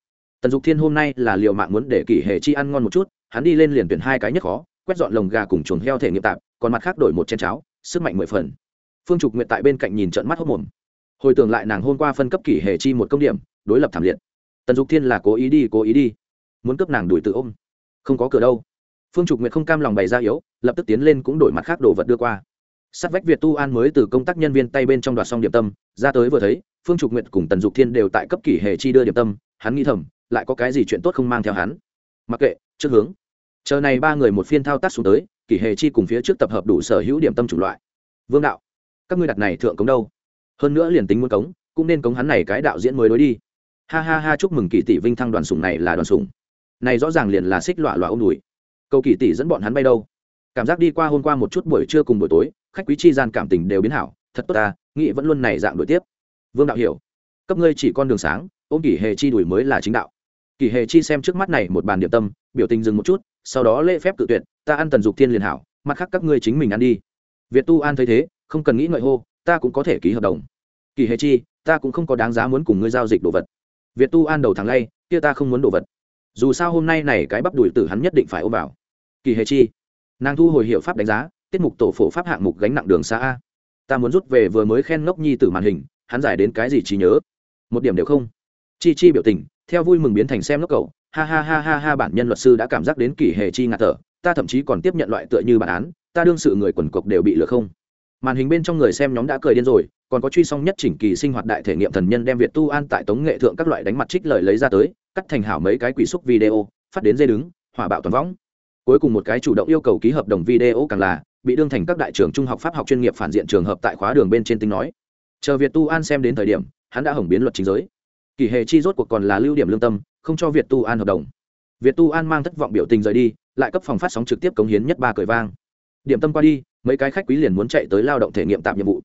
Tần dục thiên hôm nay là liều mạng muốn để kỷ hệ chi ăn ngon một chút, hắn đi lên liền tuyển hai cái nhất khó, quét dọn lồng gà cùng chuồng heo thể nghiệm tạm, còn mặt khác đổi một chén cháo sức mạnh mười phần. Phương trục nguyện tại bên cạnh nhìn trận mắt hốc mồm. Hồi tưởng lại nàng hôm qua phân cấp kỷ hệ chi một công điểm, đối lập thảm liệt. Tần dục thiên là cố ý đi, cố ý đi. Muốn cấp nàng đuổi tự ôm. Không có cửa đâu. Phương trục nguyện không cam lòng bày ra yếu, lập tức tiến lên cũng đổi mặt khác đồ vật đưa qua. Sát vách việt tu an mới từ công tác nhân viên tay bên trong đoạt xong điểm tâm, ra tới vừa thấy, phương trục nguyện cùng tần dục thiên đều tại cấp kỷ hệ chi đưa điểm tâm, hắn nghĩ thầm, lại có cái gì chuyện tốt không mang theo hắn. Mặc kệ, trước hướng. Chờ này ba người một phiên thao tác xuống tới kỷ hệ chi cùng phía trước tập hợp đủ sở hữu điểm tâm chủng loại. Vương đạo, các ngươi đặt này thượng cống đâu? Hơn nữa liền tính muốn cống, cũng nên cống hắn này cái đạo diễn mới đối đi. Ha ha ha, chúc mừng kỳ tỷ vinh thăng đoàn sủng này là đoàn sủng. Này rõ ràng liền là xích lọa lọa ôm đùi. Cầu kỳ tỷ dẫn bọn hắn bay đâu? Cảm giác đi qua hôm qua một chút buổi trưa cùng buổi tối, khách quý chi gian cảm tình đều biến hảo, thật tốt ta nghị vẫn luôn này dạng đổi tiếp. Vương đạo hiểu, cấp ngươi chỉ con đường sáng, ôm kỷ hề chi đuổi mới là chính đạo kỷ hề chi xem trước mắt này một bàn điểm tâm, biểu tình dừng một chút, sau đó lễ phép tự tuyệt, ta ăn tần dục thiên liền hảo, mặt khác các ngươi chính mình ăn đi. Việt tu an thấy thế, không cần nghĩ ngợi hô, ta cũng có thể ký hợp đồng. Kỳ hề chi, ta cũng không có đáng giá muốn cùng ngươi giao dịch đồ vật. Việt tu an đầu thằng lay, kia ta không muốn đồ vật. Dù sao hôm nay này cái bắp đùi tử hắn nhất định phải ôm vào. Kỳ hề chi. Nàng thu hồi hiệu pháp đánh giá, tiết mục tổ phổ pháp hạng mục gánh nặng đường xa a. Ta muốn rút về vừa mới khen ngốc nhi tử màn hình, hắn giải đến cái gì trí nhớ? Một điểm đều không. Chi chi biểu tình theo vui mừng biến thành xem lốc cậu, ha ha ha ha ha, bản nhân luật sư đã cảm giác đến kỷ hề chi ngạt thở, ta thậm chí còn tiếp nhận loại tựa như bản án, ta đương sự người quần cộc đều bị lừa không? Màn hình bên trong người xem nhóm đã cười điên rồi, còn có truy song nhất chỉnh kỳ sinh hoạt đại thể nghiệm thần nhân đem việt tu an tại tống nghệ thượng các loại đánh mặt trích lời lấy ra tới, cắt thành hảo mấy cái quỷ xúc video, phát đến dây đứng, hỏa bạo toàn võng. Cuối cùng một cái chủ động yêu cầu ký hợp đồng video càng là, bị đương thành các đại trường trung học pháp học chuyên nghiệp phản diện trường hợp tại khóa đường bên trên tính nói. Chờ việt tu an xem đến thời điểm, hắn đã hỏng biến luật chính giới kỳ hệ chi rốt cuộc còn là lưu điểm lương tâm, không cho việt tu an hợp đồng. Việt tu an mang thất vọng biểu tình rời đi, lại cấp phòng phát sóng trực tiếp cống hiến nhất ba cười vang. Điểm tâm qua đi, mấy cái khách quý liền muốn chạy tới lao động thể nghiệm tạm nhiệm vụ.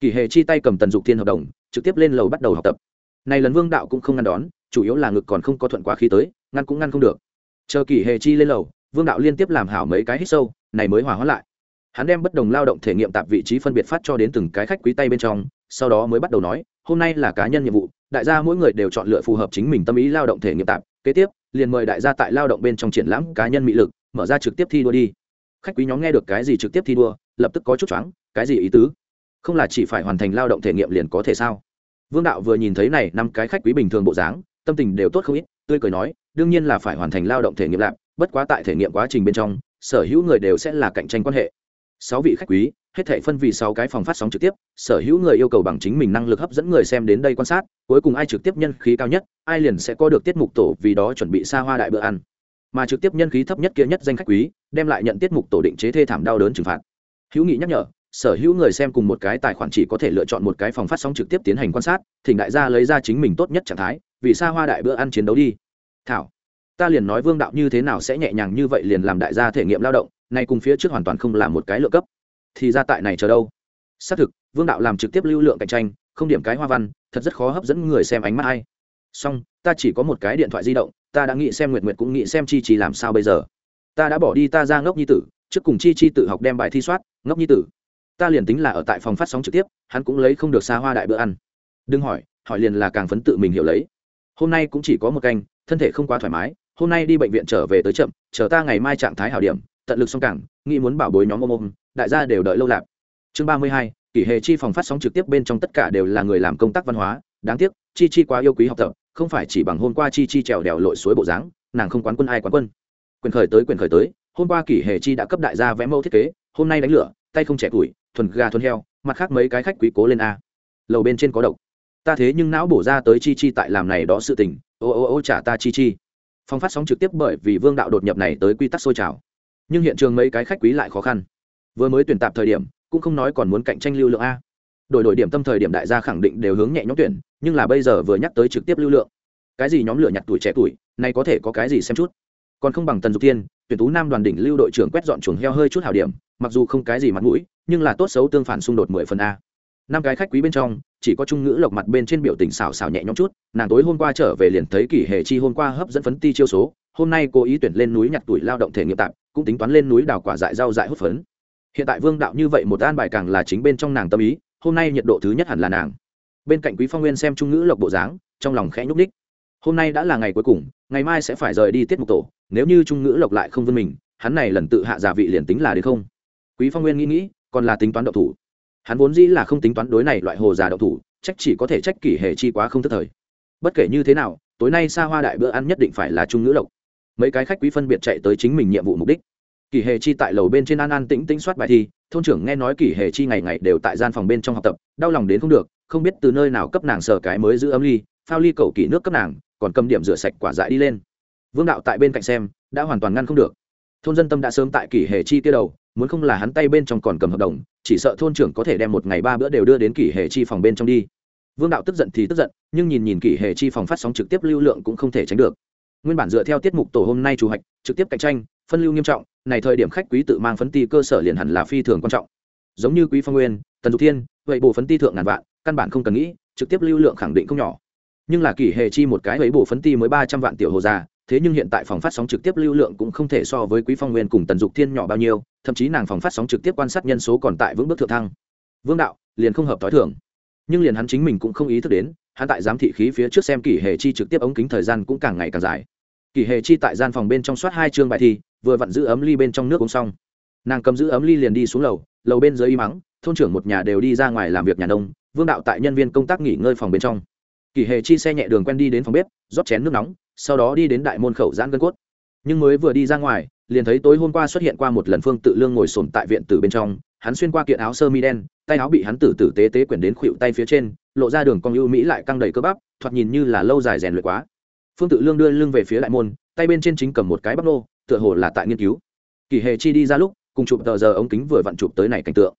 Kỳ hệ chi tay cầm tần dục thiên hợp đồng, trực tiếp lên lầu bắt đầu học tập. Này lần vương đạo cũng không ngăn đón, chủ yếu là ngực còn không có thuận quá khí tới, ngăn cũng ngăn không được. Chờ kỳ hệ chi lên lầu, vương đạo liên tiếp làm hảo mấy cái hít sâu, này mới hòa hóa lại. Hắn đem bất đồng lao động thể nghiệm tạp vị trí phân biệt phát cho đến từng cái khách quý tay bên trong sau đó mới bắt đầu nói, hôm nay là cá nhân nhiệm vụ, đại gia mỗi người đều chọn lựa phù hợp chính mình tâm ý lao động thể nghiệm tạp kế tiếp, liền mời đại gia tại lao động bên trong triển lãm cá nhân mỹ lực, mở ra trực tiếp thi đua đi. Khách quý nhóm nghe được cái gì trực tiếp thi đua, lập tức có chút choáng, cái gì ý tứ? Không là chỉ phải hoàn thành lao động thể nghiệm liền có thể sao? Vương đạo vừa nhìn thấy này, năm cái khách quý bình thường bộ dáng, tâm tình đều tốt không ít, tươi cười nói, đương nhiên là phải hoàn thành lao động thể nghiệm lạp bất quá tại thể nghiệm quá trình bên trong, sở hữu người đều sẽ là cạnh tranh quan hệ. Sáu vị khách quý hết thể phân vì sáu cái phòng phát sóng trực tiếp, sở hữu người yêu cầu bằng chính mình năng lực hấp dẫn người xem đến đây quan sát, cuối cùng ai trực tiếp nhân khí cao nhất, ai liền sẽ có được tiết mục tổ vì đó chuẩn bị xa hoa đại bữa ăn. Mà trực tiếp nhân khí thấp nhất kia nhất danh khách quý, đem lại nhận tiết mục tổ định chế thê thảm đau đớn trừng phạt. Hữu nghị nhắc nhở, sở hữu người xem cùng một cái tài khoản chỉ có thể lựa chọn một cái phòng phát sóng trực tiếp tiến hành quan sát, thỉnh đại gia lấy ra chính mình tốt nhất trạng thái, vì xa hoa đại bữa ăn chiến đấu đi. Thảo, ta liền nói vương đạo như thế nào sẽ nhẹ nhàng như vậy liền làm đại gia thể nghiệm lao động này cùng phía trước hoàn toàn không là một cái lựa cấp thì ra tại này chờ đâu. Xác thực, vương đạo làm trực tiếp lưu lượng cạnh tranh, không điểm cái hoa văn, thật rất khó hấp dẫn người xem ánh mắt hay song ta chỉ có một cái điện thoại di động, ta đã nghĩ xem nguyệt nguyệt cũng nghĩ xem chi chi làm sao bây giờ. Ta đã bỏ đi ta ra ngốc nhi tử, trước cùng chi chi tự học đem bài thi soát, ngốc nhi tử. Ta liền tính là ở tại phòng phát sóng trực tiếp, hắn cũng lấy không được xa hoa đại bữa ăn. Đừng hỏi hỏi liền là càng phấn tự mình hiểu lấy. Hôm nay cũng chỉ có một canh, thân thể không quá thoải mái, hôm nay đi bệnh viện trở về tới chậm, chờ ta ngày mai trạng thái hảo điểm tận lực song cảng, nghĩ muốn bảo bối nhóm ôm ôm, đại gia đều đợi lâu lạp. Chương ba mươi hai, kỷ hệ chi phòng phát sóng trực tiếp bên trong tất cả đều là người làm công tác văn hóa, đáng tiếc, chi chi quá yêu quý học tập, không phải chỉ bằng hôm qua chi chi trèo đèo lội suối bộ dáng, nàng không quán quân ai quán quân. Quyền khởi tới, quyền khởi tới, hôm qua kỷ hệ chi đã cấp đại gia vẽ mẫu thiết kế, hôm nay đánh lửa, tay không trẻ tuổi, thuần gà thuần heo, mặt khác mấy cái khách quý cố lên a. Lầu bên trên có độc. Ta thế nhưng não bổ ra tới chi chi tại làm này đó sự tình, ô ô ô trả ta chi chi. Phong phát sóng trực tiếp bởi vì vương đạo đột nhập này tới quy tắc sôi trào nhưng hiện trường mấy cái khách quý lại khó khăn. Vừa mới tuyển tạp thời điểm, cũng không nói còn muốn cạnh tranh lưu lượng a. Đổi đổi điểm tâm thời điểm đại gia khẳng định đều hướng nhẹ nhõm tuyển, nhưng là bây giờ vừa nhắc tới trực tiếp lưu lượng. Cái gì nhóm lửa nhặt tuổi trẻ tuổi, này có thể có cái gì xem chút. Còn không bằng tần dục tiên tuyển tú nam đoàn đỉnh lưu đội trưởng quét dọn chuồng heo hơi chút hảo điểm, mặc dù không cái gì mặt mũi, nhưng là tốt xấu tương phản xung đột mười phần a. Năm cái khách quý bên trong, chỉ có trung ngữ lộc mặt bên trên biểu tình xào xào nhẹ nhõm chút, nàng tối hôm qua trở về liền thấy kỷ hệ chi hôm qua hấp dẫn phấn ti chiêu số, hôm nay cô ý tuyển lên núi nhặt tuổi lao động thể nghiệp tạp cũng tính toán lên núi đào quả dại rau dại hốt phấn. Hiện tại vương đạo như vậy một an bài càng là chính bên trong nàng tâm ý, hôm nay nhiệt độ thứ nhất hẳn là nàng. Bên cạnh quý phong nguyên xem trung ngữ lộc bộ dáng, trong lòng khẽ nhúc ních hôm nay đã là ngày cuối cùng, ngày mai sẽ phải rời đi tiết mục tổ, nếu như trung ngữ lộc lại không vươn mình, hắn này lần tự hạ giả vị liền tính là đến không. Quý phong nguyên nghĩ nghĩ, còn là tính toán độc thủ. Hắn vốn dĩ là không tính toán đối này loại hồ già độc thủ trách chỉ có thể trách kỷ hệ chi quá không thất thời. Bất kể như thế nào, tối nay xa hoa đại bữa ăn nhất định phải là trung ngữ lộc mấy cái khách quý phân biệt chạy tới chính mình nhiệm vụ mục đích. Kỷ Hề chi tại lầu bên trên an an tĩnh tĩnh soát bài thi, thôn trưởng nghe nói kỷ Hề chi ngày ngày đều tại gian phòng bên trong học tập, đau lòng đến không được, không biết từ nơi nào cấp nàng sờ cái mới giữ ấm ly, phao ly cầu kỷ nước cấp nàng, còn cầm điểm rửa sạch quả dại đi lên. Vương đạo tại bên cạnh xem, đã hoàn toàn ngăn không được. Thôn dân tâm đã sớm tại kỷ Hề chi kia đầu, muốn không là hắn tay bên trong còn cầm hợp đồng, chỉ sợ thôn trưởng có thể đem một ngày ba bữa đều đưa đến kỷ Hề chi phòng bên trong đi. Vương đạo tức giận thì tức giận, nhưng nhìn nhìn kỷ Hề chi phòng phát sóng trực tiếp lưu lượng cũng không thể tránh được nguyên bản dựa theo tiết mục tổ hôm nay chủ hạch, trực tiếp cạnh tranh, phân lưu nghiêm trọng, này thời điểm khách quý tự mang phấn ti cơ sở liền hẳn là phi thường quan trọng. Giống như quý phong nguyên, tần dục thiên, vậy bộ phấn ti thượng ngàn vạn, căn bản không cần nghĩ, trực tiếp lưu lượng khẳng định không nhỏ. Nhưng là kỷ hệ chi một cái ấy bộ phấn ti mới ba trăm vạn tiểu hồ già, thế nhưng hiện tại phòng phát sóng trực tiếp lưu lượng cũng không thể so với quý phong nguyên cùng tần dục thiên nhỏ bao nhiêu, thậm chí nàng phòng phát sóng trực tiếp quan sát nhân số còn tại vững bước thượng thăng. Vương đạo, liền không hợp t h i thường. Nhưng liền hắn chính mình cũng không ý thức đến, hắn tại giám thị khí phía trước xem kỷ hệ chi trực tiếp ống kính thời gian cũng càng ngày càng dài kỷ hệ chi tại gian phòng bên trong soát hai chương bài thi, vừa vặn giữ ấm ly bên trong nước uống xong. Nàng cầm giữ ấm ly liền đi xuống lầu lầu bên dưới y mắng, thôn trưởng một nhà đều đi ra ngoài làm việc nhà nông, vương đạo tại nhân viên công tác nghỉ ngơi phòng bên trong. Kỷ hệ chi xe nhẹ đường quen đi đến phòng bếp, rót chén nước nóng, sau đó đi đến đại môn khẩu giãn gân cốt. Nhưng mới vừa đi ra ngoài, liền thấy tối hôm qua xuất hiện qua một lần phương tự lương ngồi sồn tại viện tử bên trong, hắn xuyên qua kiện áo sơ mi đen, tay áo bị hắn tử tử tế tế quyển đến khuỵu tay phía trên, lộ ra đường cong ưu mỹ lại căng đầy cơ bắp, thoạt nhìn như là lâu dài rèn luyện quá phương tự lương đưa lưng về phía đại môn, tay bên trên chính cầm một cái bắp nô, tựa hồ là tại nghiên cứu. Kỳ hề chi đi ra lúc, cùng chụp tờ giờ ống kính vừa vặn chụp tới này cảnh tượng.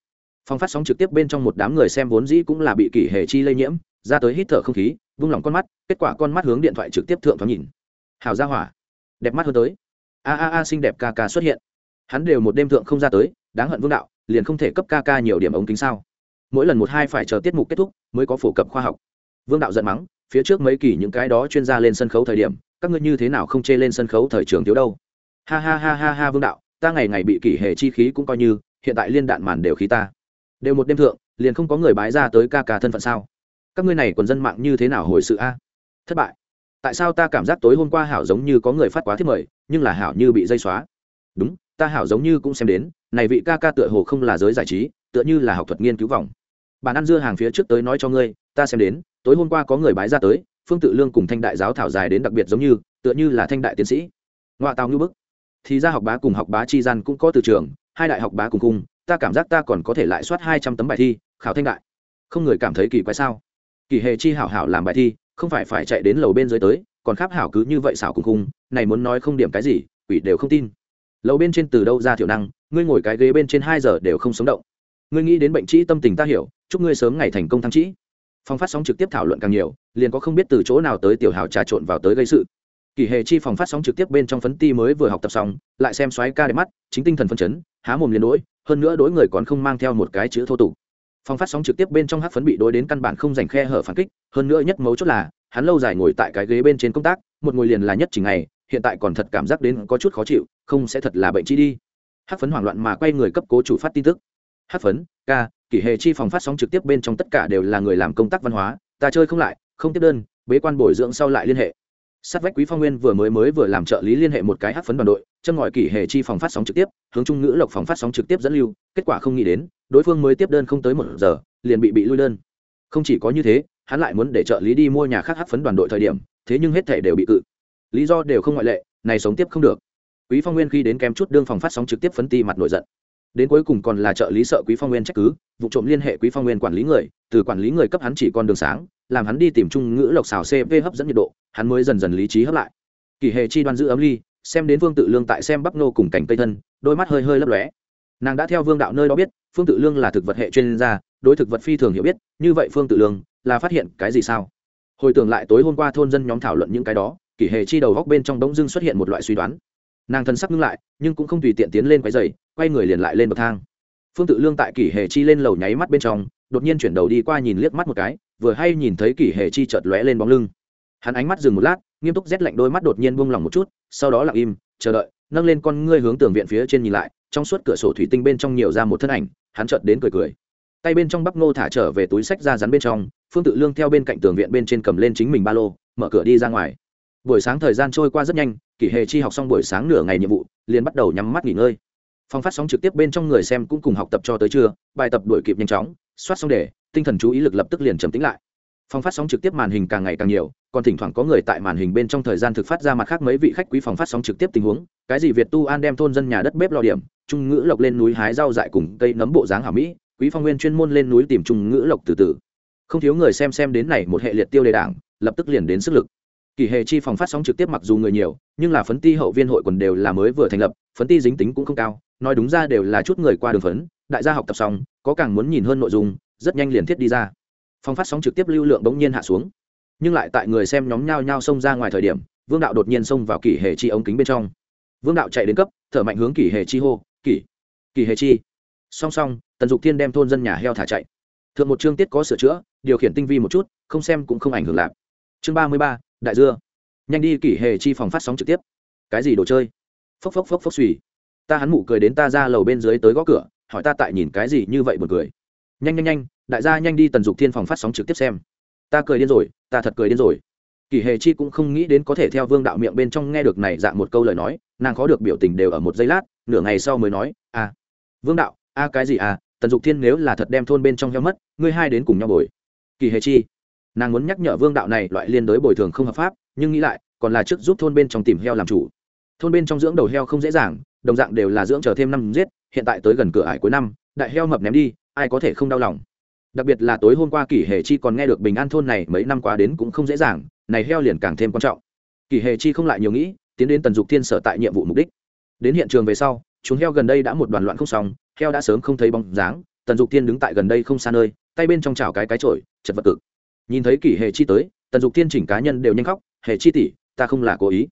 Phong phát sóng trực tiếp bên trong một đám người xem vốn dĩ cũng là bị kỳ hề chi lây nhiễm, ra tới hít thở không khí, vung lòng con mắt, kết quả con mắt hướng điện thoại trực tiếp thượng thoáng nhìn. Hào ra hỏa, đẹp mắt hơn tới. A a a, xinh đẹp ca ca xuất hiện. Hắn đều một đêm thượng không ra tới, đáng hận vương đạo, liền không thể cấp ca ca nhiều điểm ống kính sao. Mỗi lần một hai phải chờ tiết mục kết thúc, mới có phổ cập khoa học. Vương đạo giận mắng phía trước mấy kỳ những cái đó chuyên gia lên sân khấu thời điểm, các ngươi như thế nào không chê lên sân khấu thời trường thiếu đâu? Ha ha ha ha ha vương đạo, ta ngày ngày bị kỷ hệ chi khí cũng coi như, hiện tại liên đạn màn đều khí ta. Đều một đêm thượng, liền không có người bái ra tới ca ca thân phận sao? Các ngươi này quần dân mạng như thế nào hồi sự a? Thất bại. Tại sao ta cảm giác tối hôm qua hảo giống như có người phát quá thiết mời, nhưng là hảo như bị dây xóa? Đúng, ta hảo giống như cũng xem đến, này vị ca ca tựa hồ không là giới giải trí, tựa như là học thuật nghiên cứu vòng. Bản ăn dưa hàng phía trước tới nói cho ngươi ta xem đến, tối hôm qua có người bái ra tới, phương tự lương cùng thanh đại giáo thảo dài đến đặc biệt giống như, tựa như là thanh đại tiến sĩ. Ngoại tàu như bức. Thì ra học bá cùng học bá chi gian cũng có từ trường, hai đại học bá cùng cung ta cảm giác ta còn có thể lại soát hai trăm tấm bài thi, khảo thanh đại. Không người cảm thấy kỳ quái sao? Kỳ hề chi hảo hảo làm bài thi, không phải phải chạy đến lầu bên dưới tới, còn kháp hảo cứ như vậy xảo cùng cung này muốn nói không điểm cái gì, quỷ đều không tin. Lầu bên trên từ đâu ra thiểu năng, ngươi ngồi cái ghế bên trên hai giờ đều không sống động. Ngươi nghĩ đến bệnh trĩ tâm tình ta hiểu, chúc ngươi sớm ngày thành công thăng trĩ phòng phát sóng trực tiếp thảo luận càng nhiều, liền có không biết từ chỗ nào tới tiểu hào trà trộn vào tới gây sự. Kỳ hề chi phòng phát sóng trực tiếp bên trong phấn ti mới vừa học tập xong, lại xem xoáy ca đẹp mắt, chính tinh thần phân chấn, há mồm liền đỗi hơn nữa đối người còn không mang theo một cái chữ thô tục. Phòng phát sóng trực tiếp bên trong hát phấn bị đối đến căn bản không dành khe hở phản kích, hơn nữa nhất mấu chốt là, hắn lâu dài ngồi tại cái ghế bên trên công tác, một ngồi liền là nhất chỉnh ngày, hiện tại còn thật cảm giác đến có chút khó chịu, không sẽ thật là bệnh chi đi. Hát phấn hoảng loạn mà quay người cấp cố chủ phát tin tức. Hát phấn, ca kỷ hệ chi phòng phát sóng trực tiếp bên trong tất cả đều là người làm công tác văn hóa, ta chơi không lại, không tiếp đơn, bế quan bồi dưỡng sau lại liên hệ. Sát vách quý phong nguyên vừa mới mới vừa làm trợ lý liên hệ một cái hát phấn đoàn đội, chân ngòi kỷ hệ chi phòng phát sóng trực tiếp, hướng trung ngữ lộc phòng phát sóng trực tiếp dẫn lưu, kết quả không nghĩ đến, đối phương mới tiếp đơn không tới một giờ, liền bị bị lui đơn. Không chỉ có như thế, hắn lại muốn để trợ lý đi mua nhà khác hát phấn đoàn đội thời điểm, thế nhưng hết thể đều bị cự. Lý do đều không ngoại lệ, này sống tiếp không được. Quý phong nguyên khi đến kém chút đương phòng phát sóng trực tiếp phấn ti mặt nổi giận đến cuối cùng còn là trợ lý sợ quý phong nguyên trách cứ, vụ trộm liên hệ quý phong nguyên quản lý người, từ quản lý người cấp hắn chỉ con đường sáng, làm hắn đi tìm trung ngữ lộc xào cv hấp dẫn nhiệt độ, hắn mới dần dần lý trí hấp lại. Kỳ hệ chi đoan giữ ấm ly, xem đến vương tự lương tại xem bắc nô cùng cảnh tây thân, đôi mắt hơi hơi lấp lóe. Nàng đã theo vương đạo nơi đó biết, phương tự lương là thực vật hệ chuyên gia, đối thực vật phi thường hiểu biết, như vậy phương tự lương là phát hiện cái gì sao? Hồi tưởng lại tối hôm qua thôn dân nhóm thảo luận những cái đó kỷ hệ chi đầu góc bên trong bỗng dưng xuất hiện một loại suy đoán. Nàng thân sắc ngưng lại, nhưng cũng không tùy tiện tiến lên quái dày quay người liền lại lên bậc thang. Phương tự lương tại kỷ hệ chi lên lầu nháy mắt bên trong, đột nhiên chuyển đầu đi qua nhìn liếc mắt một cái, vừa hay nhìn thấy kỷ hệ chi chợt lóe lên bóng lưng. Hắn ánh mắt dừng một lát, nghiêm túc rét lạnh đôi mắt đột nhiên buông lỏng một chút, sau đó lặng im, chờ đợi, nâng lên con ngươi hướng tường viện phía trên nhìn lại, trong suốt cửa sổ thủy tinh bên trong nhiều ra một thân ảnh, hắn chợt đến cười cười. Tay bên trong bắp ngô thả trở về túi sách ra rắn bên trong, phương tự lương theo bên cạnh tường viện bên trên cầm lên chính mình ba lô, mở cửa đi ra ngoài. Buổi sáng thời gian trôi qua rất nhanh, kỷ hề chi học xong buổi sáng nửa ngày nhiệm vụ, liền bắt đầu nhắm mắt nghỉ ngơi phòng phát sóng trực tiếp bên trong người xem cũng cùng học tập cho tới trưa, bài tập đổi kịp nhanh chóng, soát xong để tinh thần chú ý lực lập tức liền trầm tĩnh lại. Phòng phát sóng trực tiếp màn hình càng ngày càng nhiều, còn thỉnh thoảng có người tại màn hình bên trong thời gian thực phát ra mặt khác mấy vị khách quý phòng phát sóng trực tiếp tình huống, cái gì việt tu an đem thôn dân nhà đất bếp lò điểm, trung ngữ lộc lên núi hái rau dại cùng cây nấm bộ dáng hảo mỹ, quý phong nguyên chuyên môn lên núi tìm trung ngữ lộc từ từ. Không thiếu người xem xem đến này một hệ liệt tiêu đề đảng, lập tức liền đến sức lực. Kỳ hệ chi phòng phát sóng trực tiếp mặc dù người nhiều, nhưng là phấn ti hậu viên hội quần đều là mới vừa thành lập, phấn ti dính tính cũng không cao nói đúng ra đều là chút người qua đường phấn, đại gia học tập xong, có càng muốn nhìn hơn nội dung, rất nhanh liền thiết đi ra. Phong phát sóng trực tiếp lưu lượng bỗng nhiên hạ xuống. Nhưng lại tại người xem nhóm nhao nhao xông ra ngoài thời điểm, vương đạo đột nhiên xông vào kỷ hệ chi ống kính bên trong. Vương đạo chạy đến cấp, thở mạnh hướng kỷ hệ chi hô, kỷ kỷ hệ chi. Song song, tần dục thiên đem thôn dân nhà heo thả chạy. Thượng một chương tiết có sửa chữa, điều khiển tinh vi một chút, không xem cũng không ảnh hưởng lạc. Chương ba mươi ba, đại dưa. Nhanh đi kỷ hệ chi phòng phát sóng trực tiếp. Cái gì đồ chơi? Phốc phốc phốc phốc suy ta hắn mụ cười đến ta ra lầu bên dưới tới gõ cửa, hỏi ta tại nhìn cái gì như vậy buồn cười. Nhanh nhanh nhanh, đại gia nhanh đi tần dục thiên phòng phát sóng trực tiếp xem. Ta cười điên rồi, ta thật cười điên rồi. Kỳ hề chi cũng không nghĩ đến có thể theo vương đạo miệng bên trong nghe được này dạng một câu lời nói, nàng khó được biểu tình đều ở một giây lát, nửa ngày sau mới nói à vương đạo, a à cái gì à tần dục thiên nếu là thật đem thôn bên trong heo mất, ngươi hai đến cùng nhau bồi. Kỳ hề chi, nàng muốn nhắc nhở vương đạo này loại liên đối bồi thường không hợp pháp, nhưng nghĩ lại, còn là trước giúp thôn bên trong tìm heo làm chủ. Thôn bên trong dưỡng đầu heo không dễ dàng đồng dạng đều là dưỡng chờ thêm năm giết, hiện tại tới gần cửa ải cuối năm, đại heo mập ném đi, ai có thể không đau lòng. Đặc biệt là tối hôm qua kỷ hề chi còn nghe được bình an thôn này mấy năm qua đến cũng không dễ dàng, này heo liền càng thêm quan trọng. Kỷ hề chi không lại nhiều nghĩ, tiến đến tần dục thiên sở tại nhiệm vụ mục đích. Đến hiện trường về sau, chúng heo gần đây đã một đoàn loạn không xong, heo đã sớm không thấy bóng dáng, tần dục thiên đứng tại gần đây không xa nơi, tay bên trong chảo cái cái trội chật vật cực. Nhìn thấy kỷ hề chi tới, tần dục thiên chỉnh cá nhân đều nhanh khóc, hề chi tỷ, ta không là cố ý.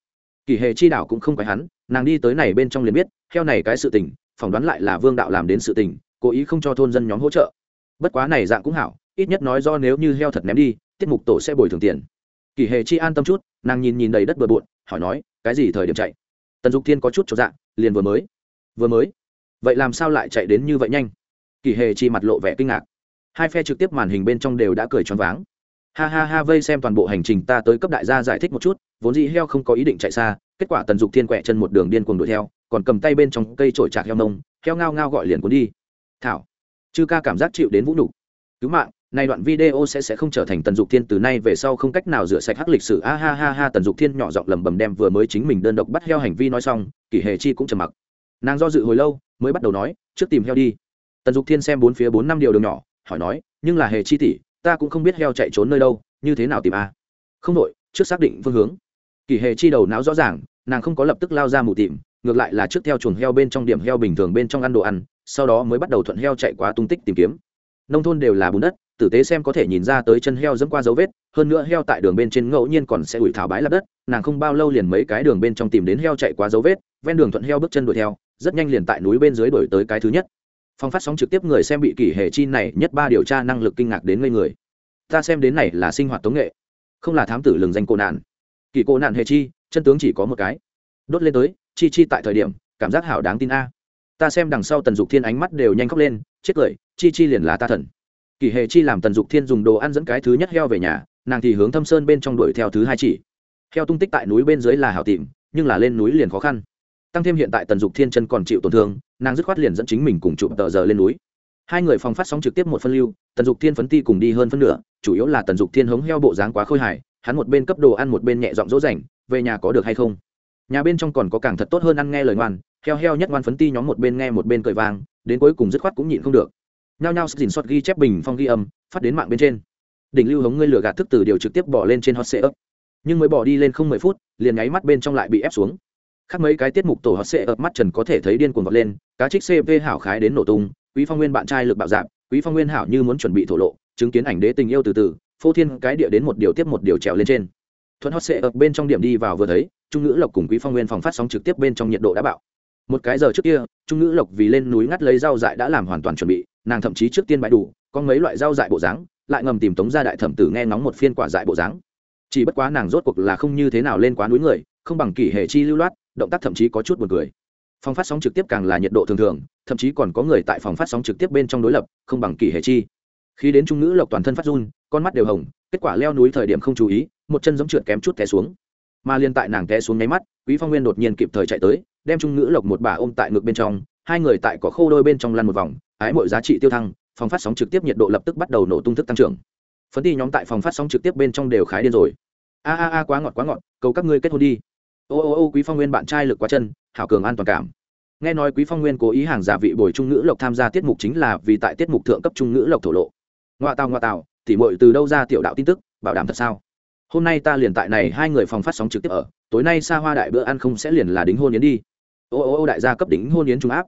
Kỷ hề chi đảo cũng không phải hắn nàng đi tới này bên trong liền biết, heo này cái sự tình, phỏng đoán lại là vương đạo làm đến sự tình, cố ý không cho thôn dân nhóm hỗ trợ. Bất quá này dạng cũng hảo, ít nhất nói do nếu như heo thật ném đi, tiết mục tổ sẽ bồi thường tiền. Kỳ hề chi an tâm chút, nàng nhìn nhìn đầy đất bừa bộn, hỏi nói, cái gì thời điểm chạy? Tần dục thiên có chút cho dạng liền vừa mới. Vừa mới? Vậy làm sao lại chạy đến như vậy nhanh? Kỳ hề chi mặt lộ vẻ kinh ngạc. Hai phe trực tiếp màn hình bên trong đều đã cười choáng váng. Ha ha ha, vây xem toàn bộ hành trình ta tới cấp đại gia giải thích một chút, vốn dĩ heo không có ý định chạy xa kết quả tần dục thiên quẹ chân một đường điên cuồng đuổi theo, còn cầm tay bên trong cây trổi trạc heo nông, heo ngao ngao gọi liền cuốn đi. Thảo. Chư ca cảm giác chịu đến vũ nhục. Cứu mạng, nay đoạn video sẽ sẽ không trở thành tần dục thiên từ nay về sau không cách nào rửa sạch hắc lịch sử. A ha ha ha, tần dục thiên nhỏ giọng lầm bầm đem vừa mới chính mình đơn độc bắt heo hành vi nói xong, kỷ hề chi cũng trầm mặc. Nàng do dự hồi lâu, mới bắt đầu nói, trước tìm heo đi. Tần dục thiên xem bốn phía bốn năm điều đường nhỏ, hỏi nói, nhưng là hề chi tỷ, ta cũng không biết heo chạy trốn nơi đâu, như thế nào tìm a? Không đội, trước xác định phương hướng. Kỳ hề chi đầu não rõ ràng, nàng không có lập tức lao ra mù tìm ngược lại là trước theo chuồng heo bên trong điểm heo bình thường bên trong ăn đồ ăn, sau đó mới bắt đầu thuận heo chạy qua tung tích tìm kiếm. Nông thôn đều là bùn đất, tử tế xem có thể nhìn ra tới chân heo dẫm qua dấu vết, hơn nữa heo tại đường bên trên ngẫu nhiên còn sẽ ủi thảo bái lấp đất, nàng không bao lâu liền mấy cái đường bên trong tìm đến heo chạy qua dấu vết, ven đường thuận heo bước chân đuổi theo, rất nhanh liền tại núi bên dưới đổi tới cái thứ nhất. Phong phát sóng trực tiếp người xem bị kỷ hệ chi này nhất ba điều tra năng lực kinh ngạc đến ngây người. Ta xem đến này là sinh hoạt tống nghệ, không là thám tử lừng danh cô nạn kỳ cô nạn hề chi, chân tướng chỉ có một cái. Đốt lên tới, chi chi tại thời điểm, cảm giác hảo đáng tin a. Ta xem đằng sau tần dục thiên ánh mắt đều nhanh khóc lên, chết cười, chi chi liền là ta thần. Kỳ hề chi làm tần dục thiên dùng đồ ăn dẫn cái thứ nhất heo về nhà, nàng thì hướng thâm sơn bên trong đuổi theo thứ hai chỉ. Heo tung tích tại núi bên dưới là hảo tìm, nhưng là lên núi liền khó khăn. Tăng thêm hiện tại tần dục thiên chân còn chịu tổn thương, nàng dứt khoát liền dẫn chính mình cùng chụp tờ giờ lên núi hai người phòng phát sóng trực tiếp một phân lưu, tần dục thiên phấn ti cùng đi hơn phân nửa, chủ yếu là tần dục thiên hống heo bộ dáng quá khôi hài, hắn một bên cấp đồ ăn một bên nhẹ giọng dỗ dành, về nhà có được hay không? Nhà bên trong còn có càng thật tốt hơn ăn nghe lời ngoan, heo heo nhất ngoan phấn ti nhóm một bên nghe một bên cười vang, đến cuối cùng dứt khoát cũng nhịn không được. Nhao nhao xin xót ghi chép bình phong ghi âm, phát đến mạng bên trên. Đỉnh lưu hống ngươi lửa gạt thức từ điều trực tiếp bỏ lên trên hot sệ ấp nhưng mới bỏ đi lên không mười phút, liền nháy mắt bên trong lại bị ép xuống. Khác mấy cái tiết mục tổ hot sệ ấp mắt trần có thể thấy điên cuồng vọt lên, cá trích cp hảo khái đến nổ tung quý phong nguyên bạn trai lực bạo dạp quý phong nguyên hảo như muốn chuẩn bị thổ lộ, chứng kiến ảnh đế tình yêu từ từ, phô thiên cái địa đến một điều tiếp một điều trèo lên trên. Thuận hot sệ ở bên trong điểm đi vào vừa thấy, trung ngữ lộc cùng quý phong nguyên phòng phát sóng trực tiếp bên trong nhiệt độ đã bạo. Một cái giờ trước kia, trung ngữ lộc vì lên núi ngắt lấy rau dại đã làm hoàn toàn chuẩn bị, nàng thậm chí trước tiên bãi đủ, có mấy loại rau dại bộ dáng, lại ngầm tìm tống ra đại thẩm tử nghe ngóng một phiên quả dại bộ dáng. Chỉ bất quá nàng rốt cuộc là không như thế nào lên quá núi người, không bằng kỷ hệ chi lưu loát, động tác thậm chí có chút buồn cười phòng phát sóng trực tiếp càng là nhiệt độ thường thường, thậm chí còn có người tại phòng phát sóng trực tiếp bên trong đối lập, không bằng kỷ hệ chi. Khi đến trung nữ lộc toàn thân phát run, con mắt đều hồng, kết quả leo núi thời điểm không chú ý, một chân giống trượt kém chút té xuống. Mà liên tại nàng té xuống nháy mắt, quý phong nguyên đột nhiên kịp thời chạy tới, đem trung nữ lộc một bà ôm tại ngực bên trong, hai người tại có khô đôi bên trong lăn một vòng, ái mọi giá trị tiêu thăng, phòng phát sóng trực tiếp nhiệt độ lập tức bắt đầu nổ tung thức tăng trưởng. Phấn ti nhóm tại phòng phát sóng trực tiếp bên trong đều khái điên rồi. A a a, quá ngọt quá ngọt, cầu các ngươi kết hôn đi ô ô ô, quý phong nguyên bạn trai lực quá chân, hảo cường an toàn cảm. Nghe nói quý phong nguyên cố ý hàng giả vị bồi trung ngữ lộc tham gia tiết mục chính là vì tại tiết mục thượng cấp trung ngữ lộc thổ lộ. Ngoa tào ngoa tào, tỉ muội từ đâu ra tiểu đạo tin tức, bảo đảm thật sao? Hôm nay ta liền tại này hai người phòng phát sóng trực tiếp ở, tối nay xa hoa đại bữa ăn không sẽ liền là đính hôn yến đi. Ô ô ô, đại gia cấp đính hôn yến trung áp.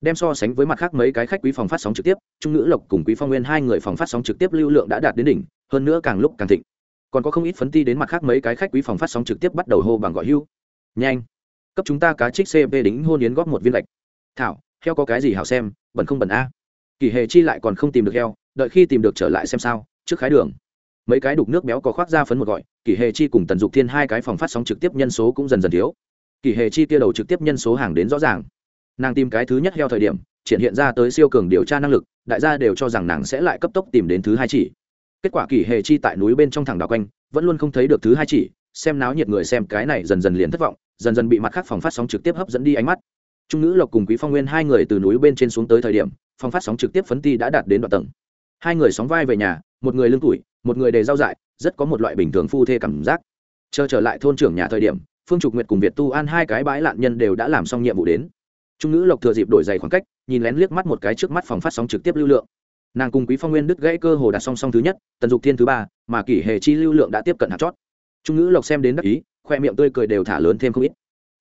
Đem so sánh với mặt khác mấy cái khách quý phòng phát sóng trực tiếp, trung ngữ lộc cùng quý phong nguyên hai người phòng phát sóng trực tiếp lưu lượng đã đạt đến đỉnh, hơn nữa càng lúc càng thịnh. Còn có không ít phấn ti đến mặt khác mấy cái khách quý phòng phát sóng trực tiếp bắt đầu hô bằng gọi hưu nhanh. Cấp chúng ta cá trích cp đính hôn yến góp một viên lệch. Thảo, heo có cái gì hảo xem, bẩn không bẩn a? Kỳ hề chi lại còn không tìm được heo, đợi khi tìm được trở lại xem sao, trước khái đường. Mấy cái đục nước béo có khoác ra phấn một gọi, kỳ hề chi cùng tần dục thiên hai cái phòng phát sóng trực tiếp nhân số cũng dần dần thiếu. Kỳ hề chi kia đầu trực tiếp nhân số hàng đến rõ ràng. Nàng tìm cái thứ nhất heo thời điểm, triển hiện ra tới siêu cường điều tra năng lực, đại gia đều cho rằng nàng sẽ lại cấp tốc tìm đến thứ hai chỉ. Kết quả kỳ hề chi tại núi bên trong thẳng đào quanh, vẫn luôn không thấy được thứ hai chỉ, xem náo nhiệt người xem cái này dần dần liền thất vọng dần dần bị mặt khác phòng phát sóng trực tiếp hấp dẫn đi ánh mắt. Trung nữ lộc cùng quý phong nguyên hai người từ núi bên trên xuống tới thời điểm, phòng phát sóng trực tiếp phấn ti đã đạt đến đoạn tầng. Hai người sóng vai về nhà, một người lưng tuổi, một người đề giao dại, rất có một loại bình thường phu thê cảm giác. Chờ trở lại thôn trưởng nhà thời điểm, phương trục nguyệt cùng việt tu an hai cái bãi lạn nhân đều đã làm xong nhiệm vụ đến. Trung nữ lộc thừa dịp đổi giày khoảng cách, nhìn lén liếc mắt một cái trước mắt phòng phát sóng trực tiếp lưu lượng. Nàng cùng quý phong nguyên đứt gãy cơ hồ đạt song song thứ nhất, tần dục thiên thứ ba, mà kỷ hề chi lưu lượng đã tiếp cận hạt chót. Trung nữ lộc xem đến đắc ý khoe miệng tươi cười đều thả lớn thêm không ít.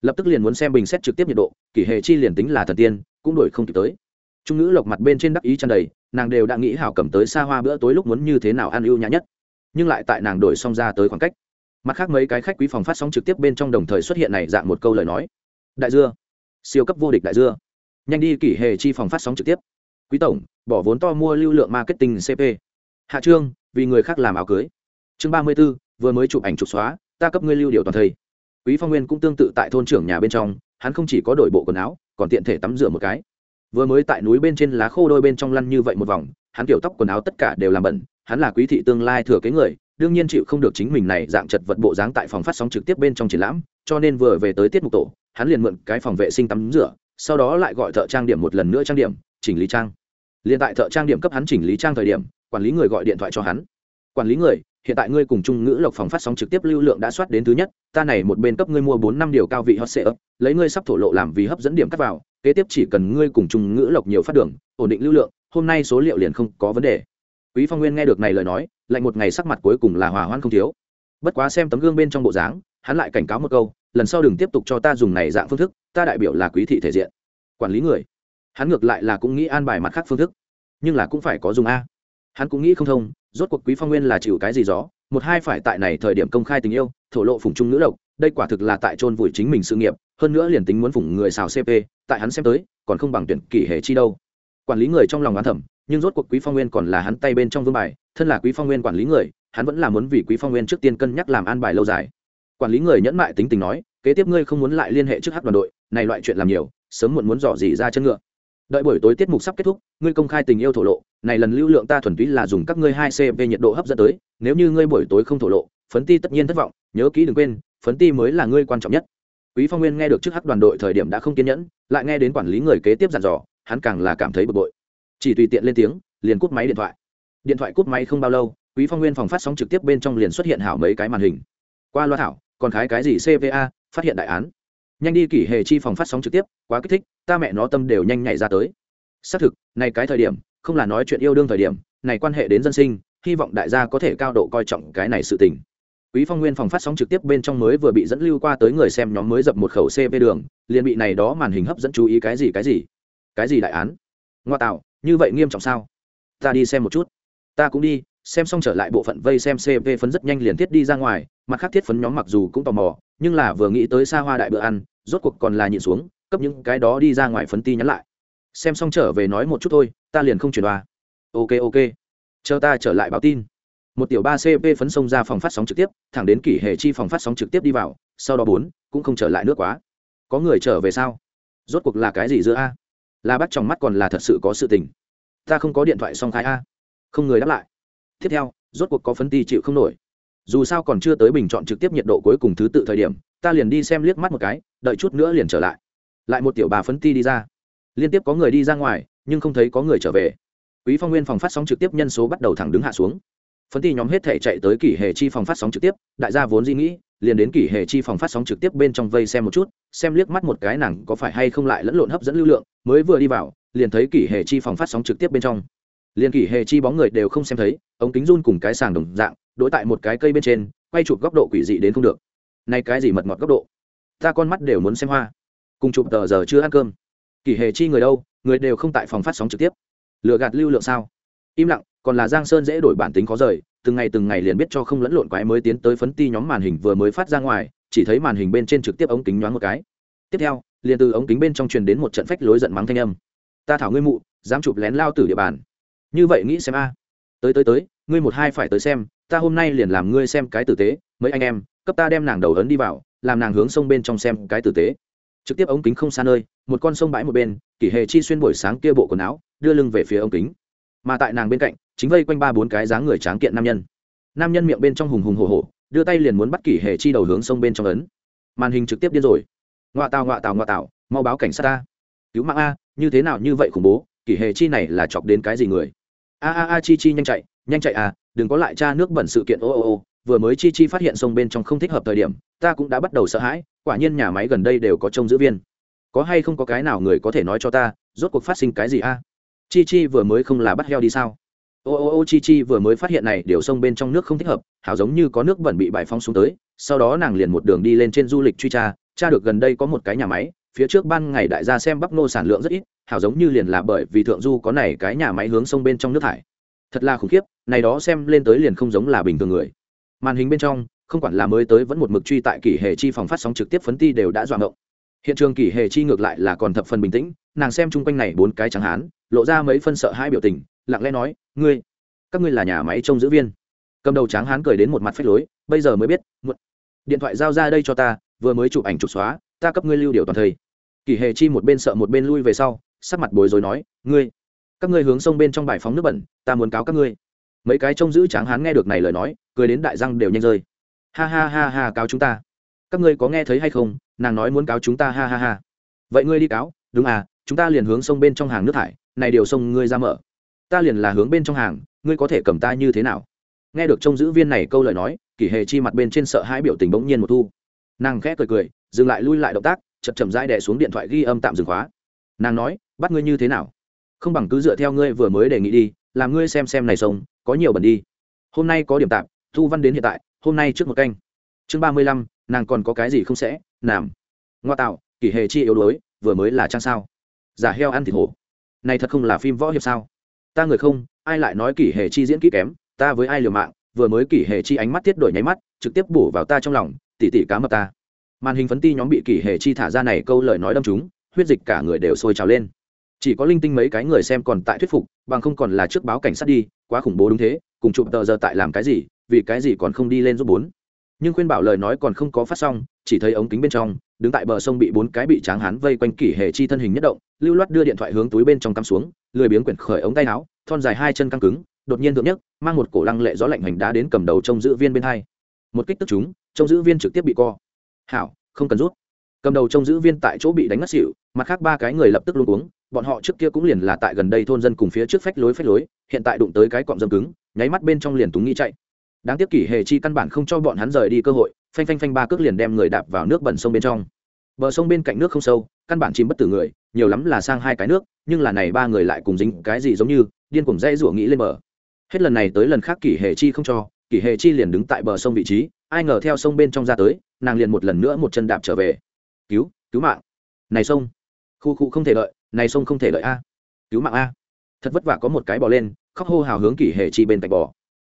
Lập tức liền muốn xem bình xét trực tiếp nhiệt độ, kỷ hệ chi liền tính là thần tiên, cũng đổi không kịp tới. Trung nữ lộc mặt bên trên đắc ý tràn đầy, nàng đều đã nghĩ hào cầm tới xa hoa bữa tối lúc muốn như thế nào ăn ưu nhã nhất. Nhưng lại tại nàng đổi xong ra tới khoảng cách. Mặt khác mấy cái khách quý phòng phát sóng trực tiếp bên trong đồng thời xuất hiện này dạng một câu lời nói. Đại dưa. Siêu cấp vô địch đại dưa. Nhanh đi kỷ hệ chi phòng phát sóng trực tiếp. Quý tổng, bỏ vốn to mua lưu lượng marketing cp hạ trương, vì người khác làm áo cưới. Chương ba mươi b ố vừa mới chụp ảnh chụp xóa ta cấp ngươi lưu điều toàn thây. Quý phong nguyên cũng tương tự tại thôn trưởng nhà bên trong, hắn không chỉ có đổi bộ quần áo, còn tiện thể tắm rửa một cái. Vừa mới tại núi bên trên lá khô đôi bên trong lăn như vậy một vòng, hắn kiểu tóc quần áo tất cả đều làm bẩn, hắn là quý thị tương lai thừa kế người, đương nhiên chịu không được chính mình này dạng chật vật bộ dáng tại phòng phát sóng trực tiếp bên trong triển lãm, cho nên vừa về tới tiết mục tổ, hắn liền mượn cái phòng vệ sinh tắm rửa, sau đó lại gọi thợ trang điểm một lần nữa trang điểm, chỉnh lý trang. Liền tại thợ trang điểm cấp hắn chỉnh lý trang thời điểm, quản lý người gọi điện thoại cho hắn. Quản lý người hiện tại ngươi cùng trung ngữ lộc phòng phát sóng trực tiếp lưu lượng đã soát đến thứ nhất, ta này một bên cấp ngươi mua bốn năm điều cao vị hot sale lấy ngươi sắp thổ lộ làm vì hấp dẫn điểm cắt vào, kế tiếp chỉ cần ngươi cùng trung ngữ lộc nhiều phát đường, ổn định lưu lượng, hôm nay số liệu liền không có vấn đề. Quý phong nguyên nghe được này lời nói, lạnh một ngày sắc mặt cuối cùng là hòa hoan không thiếu. Bất quá xem tấm gương bên trong bộ dáng, hắn lại cảnh cáo một câu, lần sau đừng tiếp tục cho ta dùng này dạng phương thức, ta đại biểu là quý thị thể diện. Quản lý người. Hắn ngược lại là cũng nghĩ an bài mặt khác phương thức, nhưng là cũng phải có dùng a hắn cũng nghĩ không thông, rốt cuộc quý phong nguyên là chịu cái gì gió, một hai phải tại này thời điểm công khai tình yêu, thổ lộ phùng trung nữ độc, đây quả thực là tại chôn vùi chính mình sự nghiệp, hơn nữa liền tính muốn phủng người xào cp tại hắn xem tới, còn không bằng tuyển kỷ hệ chi đâu. Quản lý người trong lòng đoán thẩm nhưng rốt cuộc quý phong nguyên còn là hắn tay bên trong vương bài, thân là quý phong nguyên quản lý người, hắn vẫn là muốn vì quý phong nguyên trước tiên cân nhắc làm an bài lâu dài. Quản lý người nhẫn mại tính tình nói, kế tiếp ngươi không muốn lại liên hệ trước hát đoàn đội, này loại chuyện làm nhiều, sớm muộn muốn dò dỉ ra chân ngựa đợi buổi tối tiết mục sắp kết thúc, ngươi công khai tình yêu thổ lộ, này lần lưu lượng ta thuần túy là dùng các ngươi hai cp nhiệt độ hấp dẫn tới, nếu như ngươi buổi tối không thổ lộ, phấn ti tất nhiên thất vọng, nhớ kỹ đừng quên, phấn ti mới là ngươi quan trọng nhất. Quý phong nguyên nghe được trước hát đoàn đội thời điểm đã không kiên nhẫn, lại nghe đến quản lý người kế tiếp dặn dò, hắn càng là cảm thấy bực bội. Chỉ tùy tiện lên tiếng, liền cúp máy điện thoại. Điện thoại cúp máy không bao lâu, quý phong nguyên phòng phát sóng trực tiếp bên trong liền xuất hiện hảo mấy cái màn hình. Qua loa thảo, còn khái cái gì cva phát hiện đại án nhanh đi kỷ hệ chi phòng phát sóng trực tiếp, quá kích thích, ta mẹ nó tâm đều nhanh nhảy ra tới. Xác thực, này cái thời điểm, không là nói chuyện yêu đương thời điểm, này quan hệ đến dân sinh, hy vọng đại gia có thể cao độ coi trọng cái này sự tình. Quý phong nguyên phòng phát sóng trực tiếp bên trong mới vừa bị dẫn lưu qua tới người xem nhóm mới dập một khẩu cv đường, liền bị này đó màn hình hấp dẫn chú ý cái gì cái gì? Cái gì đại án? Ngoa tạo, như vậy nghiêm trọng sao? Ta đi xem một chút. Ta cũng đi xem xong trở lại bộ phận vây xem cv phấn rất nhanh liền thiết đi ra ngoài, mặt khác thiết phấn nhóm mặc dù cũng tò mò, nhưng là vừa nghĩ tới xa hoa đại bữa ăn, rốt cuộc còn là nhịn xuống, cấp những cái đó đi ra ngoài phấn ti nhắn lại. Xem xong trở về nói một chút thôi, ta liền không chuyển đoa ok ok. Chờ ta trở lại báo tin. Một tiểu ba cp phấn xông ra phòng phát sóng trực tiếp, thẳng đến kỷ hệ chi phòng phát sóng trực tiếp đi vào, sau đó bốn, cũng không trở lại nước quá. Có người trở về sao? Rốt cuộc là cái gì giữa a? Là bắt trong mắt còn là thật sự có sự tình. Ta không có điện thoại song khai a. Không người đáp lại tiếp theo, rốt cuộc có phấn ti chịu không nổi. Dù sao còn chưa tới bình chọn trực tiếp nhiệt độ cuối cùng thứ tự thời điểm, ta liền đi xem liếc mắt một cái, đợi chút nữa liền trở lại. Lại một tiểu bà phấn ti đi ra. Liên tiếp có người đi ra ngoài, nhưng không thấy có người trở về. Quý phong nguyên phòng phát sóng trực tiếp nhân số bắt đầu thẳng đứng hạ xuống. Phấn ti nhóm hết thể chạy tới kỷ hệ chi phòng phát sóng trực tiếp, đại gia vốn di nghĩ, liền đến kỷ hệ chi phòng phát sóng trực tiếp bên trong vây xem một chút, xem liếc mắt một cái nàng có phải hay không lại lẫn lộn hấp dẫn lưu lượng, mới vừa đi vào, liền thấy kỷ hệ chi phòng phát sóng trực tiếp bên trong liền kỷ hệ chi bóng người đều không xem thấy, ống kính run cùng cái sàng đồng dạng đỗi tại một cái cây bên trên, quay chụp góc độ quỷ dị đến không được. Nay cái gì mật ngọt góc độ? Ta con mắt đều muốn xem hoa. Cùng chụp tờ giờ chưa ăn cơm. Kỷ hệ chi người đâu? Người đều không tại phòng phát sóng trực tiếp. Lựa gạt lưu lượng sao? Im lặng, còn là giang sơn dễ đổi bản tính khó rời, từng ngày từng ngày liền biết cho không lẫn lộn quái mới tiến tới phấn ti nhóm màn hình vừa mới phát ra ngoài, chỉ thấy màn hình bên trên trực tiếp ống kính nhoáng một cái. Tiếp theo, liền từ ống kính bên trong truyền đến một trận phách lối giận mắng thanh âm. Ta thảo ngươi mụ, dám chụp lén lao tử địa bàn như vậy nghĩ xem a. Tới tới tới, ngươi một hai phải tới xem, ta hôm nay liền làm ngươi xem cái tử tế. Mấy anh em, cấp ta đem nàng đầu ấn đi vào, làm nàng hướng sông bên trong xem cái tử tế. Trực tiếp ống kính không xa nơi, một con sông bãi một bên, kỷ hề chi xuyên buổi sáng kia bộ quần áo, đưa lưng về phía ống kính. Mà tại nàng bên cạnh, chính vây quanh ba bốn cái dáng người tráng kiện nam nhân. Nam nhân miệng bên trong hùng hùng hồ hồ đưa tay liền muốn bắt kỷ hề chi đầu hướng sông bên trong ấn. Màn hình trực tiếp điên rồi. Ngoạ tào ngoạ tào ngoạ tào, mau báo cảnh sát ta. Cứu mạng a, như thế nào như vậy khủng bố, kỷ hề chi này là chọc đến cái gì người? A a a, chi chi nhanh chạy nhanh chạy à đừng có lại tra nước bẩn sự kiện, ô ô ô. Vừa mới chi chi phát hiện sông bên trong không thích hợp thời điểm, ta cũng đã bắt đầu sợ hãi, quả nhiên nhà máy gần đây đều có trông giữ viên. Có hay không có cái nào người có thể nói cho ta, rốt cuộc phát sinh cái gì a? Chi chi vừa mới không là bắt heo đi sao? Ô ô ô, chi chi vừa mới phát hiện này, điều sông bên trong nước không thích hợp, hảo giống như có nước bẩn bị bài phong xuống tới, sau đó nàng liền một đường đi lên trên du lịch truy tra tra được gần đây có một cái nhà máy, phía trước ban ngày đại gia xem bắp nô sản lượng rất ít hảo giống như liền là bởi vì thượng du có này cái nhà máy hướng sông bên trong nước thải. Thật là khủng khiếp, này đó xem lên tới liền không giống là bình thường người. Màn hình bên trong, không quản là mới tới vẫn một mực truy tại kỷ hệ chi phòng phát sóng trực tiếp phấn ti đều đã dọa ngộng. Hiện trường kỷ hệ chi ngược lại là còn thập phần bình tĩnh, nàng xem chung quanh này bốn cái trắng hán, lộ ra mấy phân sợ hai biểu tình, lặng lẽ nói, ngươi, các ngươi là nhà máy trông giữ viên. Cầm đầu tráng hán cười đến một mặt phách lối, bây giờ mới biết một điện thoại giao ra đây cho ta, vừa mới chụp ảnh chụp xóa, ta cấp ngươi lưu điều toàn thời. kỷ hề chi một bên sợ một bên lui về sau sắc mặt bối rối nói, ngươi, các ngươi hướng sông bên trong bài phóng nước bẩn, ta muốn cáo các ngươi. Mấy cái trông giữ tráng hán nghe được này lời nói, cười đến đại răng đều nhanh rơi. Ha ha ha ha, cáo chúng ta. Các ngươi có nghe thấy hay không? Nàng nói muốn cáo chúng ta, ha ha ha. Vậy ngươi đi cáo. Đúng à chúng ta liền hướng sông bên trong hàng nước thải, này điều sông ngươi ra mở. Ta liền là hướng bên trong hàng, ngươi có thể cầm ta như thế nào? Nghe được trông giữ viên này câu lời nói, kỷ hề chi mặt bên trên sợ hãi biểu tình bỗng nhiên một thu. Nàng khẽ cười cười, dừng lại lui lại động tác, chậm chậm rãi đè xuống điện thoại ghi âm tạm dừng khóa nàng nói, bắt ngươi như thế nào? Không bằng cứ dựa theo ngươi vừa mới đề nghị đi, làm ngươi xem xem này sông, có nhiều bẩn đi. Hôm nay có điểm tạm thu văn đến hiện tại, hôm nay trước một canh. Chương ba mươi lăm, nàng còn có cái gì không sẽ làm ngoa tạo, kỷ hề chi yếu đuối, vừa mới là trang sao? Giả heo ăn thịt hổ. Này thật không là phim võ hiệp sao? Ta người không, ai lại nói kỷ hề chi diễn kỹ kém, ta với ai liều mạng, vừa mới kỷ hề chi ánh mắt tiết đổi nháy mắt, trực tiếp bổ vào ta trong lòng, tỉ tỉ cá mập ta. Màn hình phấn ti nhóm bị kỷ hề chi thả ra này câu lời nói đâm chúng huyết dịch cả người đều sôi trào lên. Chỉ có linh tinh mấy cái người xem còn tại thuyết phục, bằng không còn là trước báo cảnh sát đi, quá khủng bố đúng thế, cùng chụp tờ giờ tại làm cái gì, vì cái gì còn không đi lên giúp bốn. Nhưng khuyên bảo lời nói còn không có phát xong, chỉ thấy ống kính bên trong, đứng tại bờ sông bị bốn cái bị tráng hán vây quanh kỷ hề chi thân hình nhất động, lưu loát đưa điện thoại hướng túi bên trong cắm xuống, lười biếng quyển khởi ống tay áo, thon dài hai chân căng cứng, đột nhiên thượng nhất mang một cổ lăng lệ gió lạnh hành đá đến cầm đầu trông giữ viên bên hai. Một kích tức chúng, trông giữ viên trực tiếp bị co. Hảo, không cần rút cầm đầu trông giữ viên tại chỗ bị đánh ngất xỉu, mặt khác ba cái người lập tức luôn uống bọn họ trước kia cũng liền là tại gần đây thôn dân cùng phía trước phách lối phách lối, hiện tại đụng tới cái cọm dâm cứng, nháy mắt bên trong liền túng nghĩ chạy. Đáng tiếc kỷ hề chi căn bản không cho bọn hắn rời đi cơ hội, phanh phanh phanh ba cước liền đem người đạp vào nước bẩn sông bên trong. Bờ sông bên cạnh nước không sâu, căn bản chìm bất tử người, nhiều lắm là sang hai cái nước, nhưng là này ba người lại cùng dính cái gì giống như, điên cuồng dây rủa nghĩ lên bờ. Hết lần này tới lần khác kỷ hề chi không cho, kỷ hề chi liền đứng tại bờ sông vị trí, ai ngờ theo sông bên trong ra tới, nàng liền một lần nữa một chân đạp trở về cứu cứu mạng. Này sông. Khu khu không thể đợi, này sông không thể đợi a. Cứu mạng a. Thật vất vả có một cái bò lên, khóc hô hào hướng kỷ hề chi bên cạnh bò.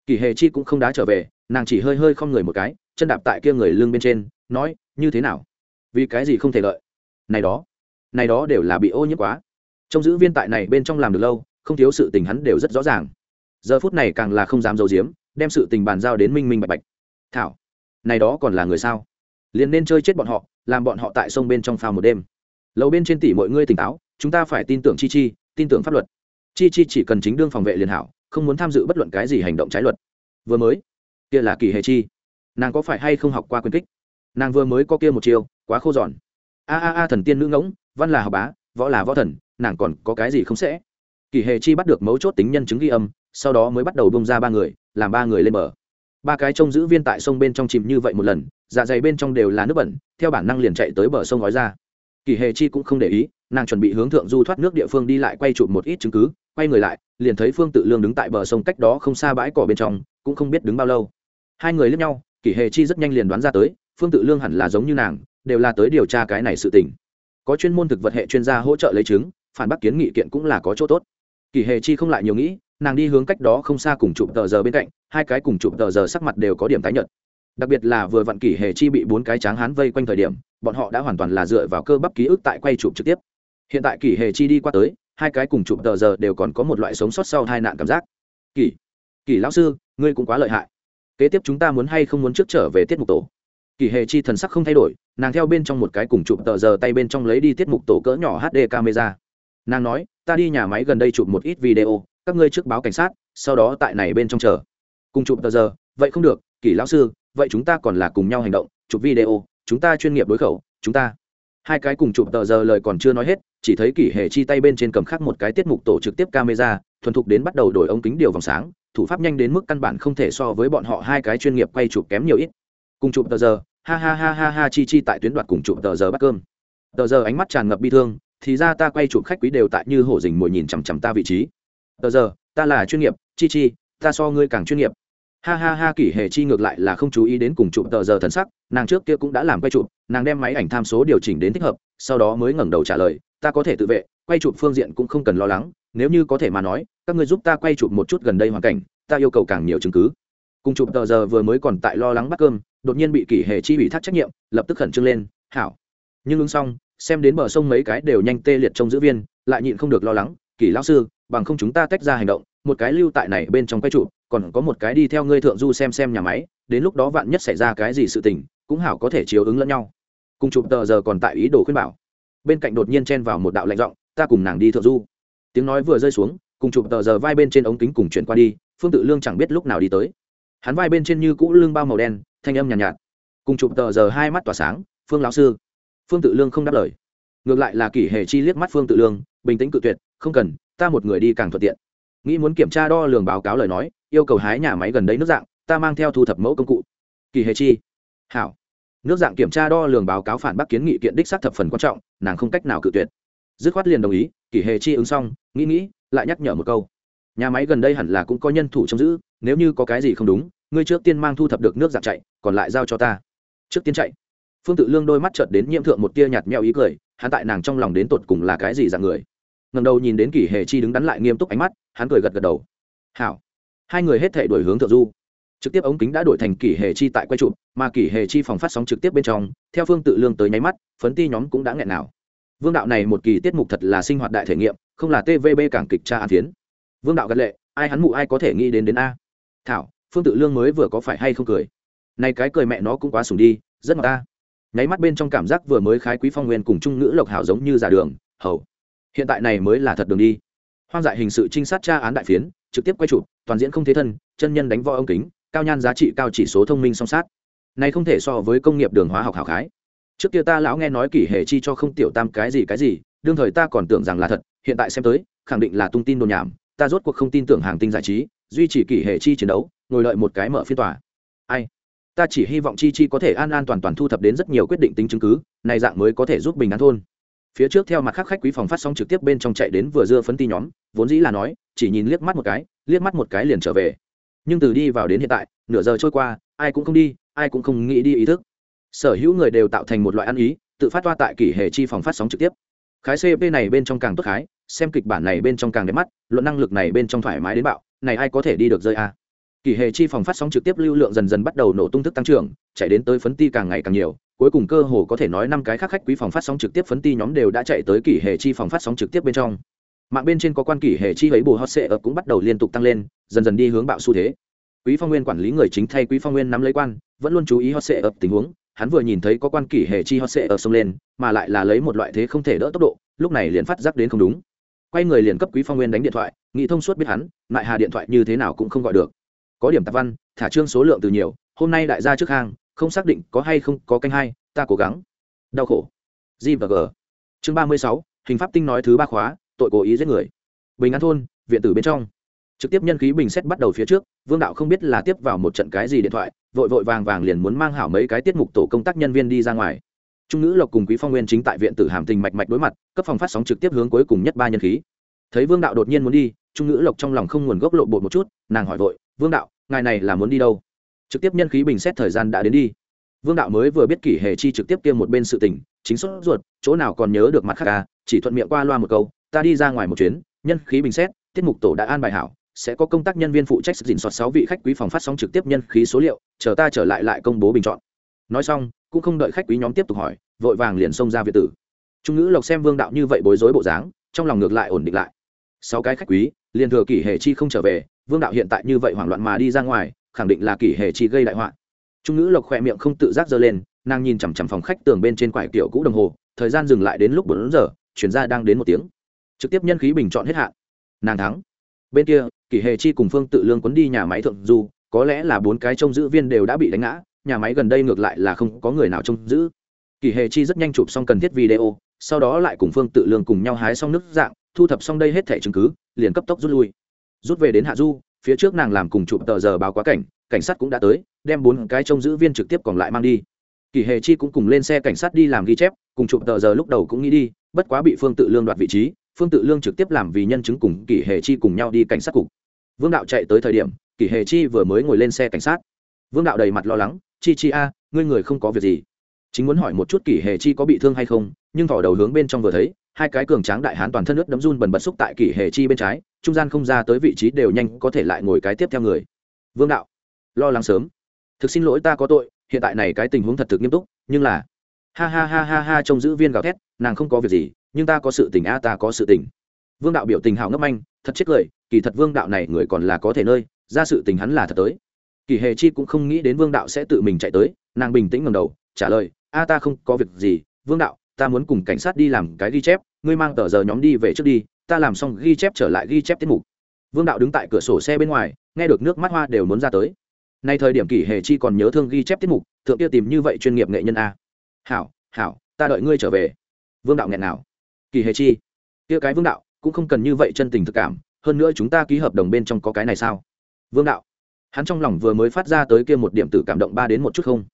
Kỷ hề chi cũng không đá trở về, nàng chỉ hơi hơi không người một cái, chân đạp tại kia người lưng bên trên, nói, như thế nào? Vì cái gì không thể lợi này đó này đó đều là bị ô nhiễm quá. Trong giữ viên tại này bên trong làm được lâu, không thiếu sự tình hắn đều rất rõ ràng. Giờ phút này càng là không dám giấu giếm, đem sự tình bàn giao đến minh minh bạch bạch. Thảo, này đó còn là người sao? Liền nên chơi chết bọn họ làm bọn họ tại sông bên trong phao một đêm. Lầu bên trên tỷ mọi ngươi tỉnh táo, chúng ta phải tin tưởng chi chi, tin tưởng pháp luật. Chi chi chỉ cần chính đương phòng vệ liền hảo, không muốn tham dự bất luận cái gì hành động trái luật. Vừa mới, kia là kỳ hệ chi. Nàng có phải hay không học qua quyền kích? Nàng vừa mới có kia một chiều quá khô giòn. A a a, thần tiên nữ ngỗng, văn là học bá, võ là võ thần, nàng còn có cái gì không sẽ? Kỳ hề chi bắt được mấu chốt tính nhân chứng ghi âm, sau đó mới bắt đầu bông ra ba người, làm ba người lên bờ. Ba cái trông giữ viên tại sông bên trong chìm như vậy một lần dạ dày bên trong đều là nước bẩn, theo bản năng liền chạy tới bờ sông gói ra. Kỳ hề chi cũng không để ý, nàng chuẩn bị hướng thượng du thoát nước địa phương đi lại quay chụp một ít chứng cứ, quay người lại, liền thấy phương tự lương đứng tại bờ sông cách đó không xa bãi cỏ bên trong, cũng không biết đứng bao lâu. Hai người lướt nhau kỷ hề chi rất nhanh liền đoán ra tới, phương tự lương hẳn là giống như nàng, đều là tới điều tra cái này sự tình. Có chuyên môn thực vật hệ chuyên gia hỗ trợ lấy chứng, phản bác kiến nghị kiện cũng là có chỗ tốt. Kỷ hề chi không lại nhiều nghĩ, nàng đi hướng cách đó không xa cùng chụp tờ giờ bên cạnh, hai cái cùng chụp tờ giờ sắc mặt đều có điểm tái nhợt đặc biệt là vừa vặn kỷ hề chi bị bốn cái tráng hán vây quanh thời điểm, bọn họ đã hoàn toàn là dựa vào cơ bắp ký ức tại quay chụp trực tiếp. Hiện tại kỷ hề chi đi qua tới, hai cái cùng chụp tờ giờ đều còn có một loại sống sót sau hai nạn cảm giác. Kỷ kỷ lão sư, ngươi cũng quá lợi hại. Kế tiếp chúng ta muốn hay không muốn trước trở về tiết mục tổ? Kỷ hề chi thần sắc không thay đổi, nàng theo bên trong một cái cùng chụp tờ giờ tay bên trong lấy đi tiết mục tổ cỡ nhỏ hd camera. Nàng nói, ta đi nhà máy gần đây chụp một ít video, các ngươi trước báo cảnh sát, sau đó tại này bên trong chờ. Cùng chụp tờ giờ, vậy không được, kỷ lão sư vậy chúng ta còn là cùng nhau hành động, chụp video, chúng ta chuyên nghiệp đối khẩu, chúng ta. Hai cái cùng chụp tờ giờ lời còn chưa nói hết, chỉ thấy kỷ hệ chi tay bên trên cầm khắc một cái tiết mục tổ trực tiếp camera, thuần thục đến bắt đầu đổi ống kính điều vòng sáng, thủ pháp nhanh đến mức căn bản không thể so với bọn họ hai cái chuyên nghiệp quay chụp kém nhiều ít. Cùng chụp tờ giờ, ha ha ha ha ha chi chi tại tuyến đoạt cùng chụp tờ giờ bắt cơm. Tờ giờ ánh mắt tràn ngập bi thương, thì ra ta quay chụp khách quý đều tại như hổ dình mồi nhìn chằm chằm ta vị trí. Tờ giờ, ta là chuyên nghiệp, chi chi, ta so ngươi càng chuyên nghiệp ha ha ha, kỷ hệ chi ngược lại là không chú ý đến cùng chụp tờ giờ thần sắc, nàng trước kia cũng đã làm quay chụp, nàng đem máy ảnh tham số điều chỉnh đến thích hợp, sau đó mới ngẩng đầu trả lời, ta có thể tự vệ, quay chụp phương diện cũng không cần lo lắng, nếu như có thể mà nói, các người giúp ta quay chụp một chút gần đây hoàn cảnh, ta yêu cầu càng nhiều chứng cứ cùng chụp tờ giờ vừa mới còn tại lo lắng bắt cơm, đột nhiên bị kỷ hệ chi ủy thác trách nhiệm, lập tức khẩn trương lên, hảo nhưng ứng xong, xem đến bờ sông mấy cái đều nhanh tê liệt trong giữ viên, lại nhịn không được lo lắng, kỷ lão sư, bằng không chúng ta tách ra hành động, một cái lưu tại này bên trong quay chụp còn có một cái đi theo ngươi thượng du xem xem nhà máy đến lúc đó vạn nhất xảy ra cái gì sự tình cũng hảo có thể chiếu ứng lẫn nhau. Cùng chụp tờ giờ còn tại ý đồ khuyên bảo. Bên cạnh đột nhiên chen vào một đạo lạnh giọng ta cùng nàng đi thượng du. Tiếng nói vừa rơi xuống cùng chụp tờ giờ vai bên trên ống kính cùng chuyển qua đi phương tự lương chẳng biết lúc nào đi tới. Hắn vai bên trên như cũ lưng bao màu đen thanh âm nhàn nhạt, nhạt. Cùng chụp tờ giờ hai mắt tỏa sáng phương lão sư. Phương tự lương không đáp lời. Ngược lại là kỷ hệ chi liếc mắt phương tự lương bình tĩnh cự tuyệt không cần ta một người đi càng thuận tiện. Nghĩ muốn kiểm tra đo lường báo cáo lời nói yêu cầu hái nhà máy gần đấy nước dạng, ta mang theo thu thập mẫu công cụ. Kỳ hệ chi? Hảo. Nước dạng kiểm tra đo lường báo cáo phản bác kiến nghị kiện đích xác thập phần quan trọng, nàng không cách nào cự tuyệt. Dứt khoát liền đồng ý, kỳ hệ chi ứng xong, nghĩ nghĩ, lại nhắc nhở một câu. Nhà máy gần đây hẳn là cũng có nhân thủ trông giữ, nếu như có cái gì không đúng, ngươi trước tiên mang thu thập được nước dạng chạy, còn lại giao cho ta. Trước tiên chạy. Phương tự lương đôi mắt chợt đến nhiễm thượng một tia nhạt meo ý cười, hắn tại nàng trong lòng đến tột cùng là cái gì dạng người? Ngầm đầu nhìn đến kỷ hề chi đứng đắn lại nghiêm túc ánh mắt, hắn cười gật gật đầu. Hảo hai người hết thể đổi hướng thượng du. Trực tiếp ống kính đã đổi thành kỷ hề chi tại quay chụp mà kỷ hề chi phòng phát sóng trực tiếp bên trong, theo phương tự lương tới nháy mắt, phấn ti nhóm cũng đã nghẹn nào. Vương đạo này một kỳ tiết mục thật là sinh hoạt đại thể nghiệm, không là tvb cảng kịch tra an phiến. Vương đạo gật lệ, ai hắn mụ ai có thể nghĩ đến đến a. Thảo, phương tự lương mới vừa có phải hay không cười? Này cái cười mẹ nó cũng quá sùng đi, rất ngọt ta. Nháy mắt bên trong cảm giác vừa mới khái quý phong nguyên cùng trung ngữ lộc hảo giống như giả đường, hầu. Hiện tại này mới là thật đường đi. Hoang dại hình sự trinh sát tra án đại phiến trực tiếp quay chụp, toàn diễn không thế thân, chân nhân đánh võ ông kính, cao nhan giá trị cao chỉ số thông minh song sát. Này không thể so với công nghiệp đường hóa học hảo khái. Trước kia ta lão nghe nói kỷ hệ chi cho không tiểu tam cái gì cái gì, đương thời ta còn tưởng rằng là thật, hiện tại xem tới, khẳng định là tung tin đồn nhảm, ta rốt cuộc không tin tưởng hàng tinh giải trí, duy trì kỷ hệ chi chiến đấu, ngồi lợi một cái mở phiên tòa. Ai? Ta chỉ hy vọng chi chi có thể an an toàn toàn thu thập đến rất nhiều quyết định tính chứng cứ, này dạng mới có thể giúp bình an thôn phía trước theo mặt khác khách quý phòng phát sóng trực tiếp bên trong chạy đến vừa dưa phấn ti nhóm, vốn dĩ là nói, chỉ nhìn liếc mắt một cái, liếc mắt một cái liền trở về. Nhưng từ đi vào đến hiện tại, nửa giờ trôi qua, ai cũng không đi, ai cũng không nghĩ đi ý thức. Sở hữu người đều tạo thành một loại ăn ý, tự phát toa tại kỷ hệ chi phòng phát sóng trực tiếp. Khái cp này bên trong càng tốt khái, xem kịch bản này bên trong càng đẹp mắt, luận năng lực này bên trong thoải mái đến bạo, này ai có thể đi được rơi a à. kỷ hệ chi phòng phát sóng trực tiếp lưu lượng dần dần bắt đầu nổ tung thức tăng trưởng, chạy đến tới phấn ti càng ngày càng nhiều cuối cùng cơ hồ có thể nói năm cái khác khách quý phòng phát sóng trực tiếp phấn ti nhóm đều đã chạy tới kỷ hệ chi phòng phát sóng trực tiếp bên trong. Mạng bên trên có quan kỷ hệ chi ấy bù hot sệ ập cũng bắt đầu liên tục tăng lên, dần dần đi hướng bạo xu thế. Quý phong nguyên quản lý người chính thay quý phong nguyên nắm lấy quan, vẫn luôn chú ý hot sệ ập tình huống, hắn vừa nhìn thấy có quan kỷ hệ chi hot sệ ập xông lên, mà lại là lấy một loại thế không thể đỡ tốc độ, lúc này liền phát giác đến không đúng. Quay người liền cấp quý phong nguyên đánh điện thoại, nghĩ thông suốt biết hắn, lại hà điện thoại như thế nào cũng không gọi được. Có điểm tạp văn, thả trương số lượng từ nhiều, hôm nay đại gia trước hang không xác định có hay không có canh hai, ta cố gắng. Đau khổ. G và g. Chương ba mươi sáu, hình pháp tinh nói thứ ba khóa, tội cố ý giết người. Bình an thôn, viện tử bên trong. Trực tiếp nhân khí bình xét bắt đầu phía trước, vương đạo không biết là tiếp vào một trận cái gì điện thoại, vội vội vàng vàng liền muốn mang hảo mấy cái tiết mục tổ công tác nhân viên đi ra ngoài. Trung nữ lộc cùng quý phong nguyên chính tại viện tử hàm tình mạch mạch đối mặt, cấp phòng phát sóng trực tiếp hướng cuối cùng nhất ba nhân khí. Thấy vương đạo đột nhiên muốn đi, trung nữ lộc trong lòng không nguồn gốc lộ bột một chút, nàng hỏi vội, vương đạo, ngài này là muốn đi đâu? Trực tiếp nhân khí bình xét thời gian đã đến đi. Vương đạo mới vừa biết kỷ hề chi trực tiếp kia một bên sự tình chính xuất ruột chỗ nào còn nhớ được mặt khác ca à, chỉ thuận miệng qua loa một câu ta đi ra ngoài một chuyến nhân khí bình xét tiết mục tổ đã an bài hảo sẽ có công tác nhân viên phụ trách dình soạt sáu vị khách quý phòng phát sóng trực tiếp nhân khí số liệu chờ ta trở lại lại công bố bình chọn. Nói xong cũng không đợi khách quý nhóm tiếp tục hỏi vội vàng liền xông ra việt tử. Trung ngữ lộc xem vương đạo như vậy bối rối bộ dáng trong lòng ngược lại ổn định lại. Sáu cái khách quý liền thừa kỷ hề chi không trở về vương đạo hiện tại như vậy hoảng loạn mà đi ra ngoài khẳng định là kỷ hề chi gây đại họa. Trung ngữ lộc khỏe miệng không tự giác giơ lên, nàng nhìn chằm chằm phòng khách tường bên trên quải kiểu cũ đồng hồ, thời gian dừng lại đến lúc bốn giờ, chuyển ra đang đến một tiếng. Trực tiếp nhân khí bình chọn hết hạn. Nàng thắng. Bên kia, kỷ hề chi cùng phương tự lương quấn đi nhà máy thượng du, có lẽ là bốn cái trông giữ viên đều đã bị đánh ngã, nhà máy gần đây ngược lại là không có người nào trông giữ. Kỷ hề chi rất nhanh chụp xong cần thiết video, sau đó lại cùng phương tự lương cùng nhau hái xong nước dạng, thu thập xong đây hết thẻ chứng cứ, liền cấp tốc rút lui. Rút về đến hạ du phía trước nàng làm cùng chụp tờ giờ báo quá cảnh cảnh sát cũng đã tới, đem bốn cái trông giữ viên trực tiếp còn lại mang đi. Kỳ hề chi cũng cùng lên xe cảnh sát đi làm ghi chép, cùng chụp tờ giờ lúc đầu cũng nghĩ đi, bất quá bị phương tự lương đoạt vị trí, phương tự lương trực tiếp làm vì nhân chứng cùng kỳ hề chi cùng nhau đi cảnh sát cục. Vương đạo chạy tới thời điểm, kỳ hề chi vừa mới ngồi lên xe cảnh sát. Vương đạo đầy mặt lo lắng, chi chi a, ngươi người không có việc gì. Chính muốn hỏi một chút kỳ hề chi có bị thương hay không, nhưng thỏ đầu hướng bên trong vừa thấy hai cái cường tráng đại hán toàn thân nước đấm run bần bật xúc tại kỳ hề chi bên trái, trung gian không ra tới vị trí đều nhanh có thể lại ngồi cái tiếp theo người. Vương đạo, lo lắng sớm. Thực xin lỗi ta có tội, hiện tại này cái tình huống thật thực nghiêm túc, nhưng là, ha ha ha ha ha, trông giữ viên gào thét, nàng không có việc gì, nhưng ta có sự tình a ta có sự tình. Vương đạo biểu tình hào ngấp anh, thật chết cười, kỳ thật vương đạo này người còn là có thể nơi, ra sự tình hắn là thật tới. Kỳ hề chi cũng không nghĩ đến vương đạo sẽ tự mình chạy tới, nàng bình tĩnh ngầm đầu, trả lời, a, ta không có việc gì, vương đạo ta muốn cùng cảnh sát đi làm cái ghi chép, ngươi mang tờ giờ nhóm đi về trước đi, ta làm xong ghi chép trở lại ghi chép tiết mục. Vương đạo đứng tại cửa sổ xe bên ngoài, nghe được nước mắt hoa đều muốn ra tới. Nay thời điểm kỷ hề chi còn nhớ thương ghi chép tiết mục, thượng kia tìm như vậy chuyên nghiệp nghệ nhân a. Hảo hảo, ta đợi ngươi trở về. Vương đạo nghẹn nào kỳ hề chi, kia cái vương đạo cũng không cần như vậy chân tình thực cảm, hơn nữa chúng ta ký hợp đồng bên trong có cái này sao? Vương đạo, hắn trong lòng vừa mới phát ra tới kia một điểm tử cảm động ba đến một chút không?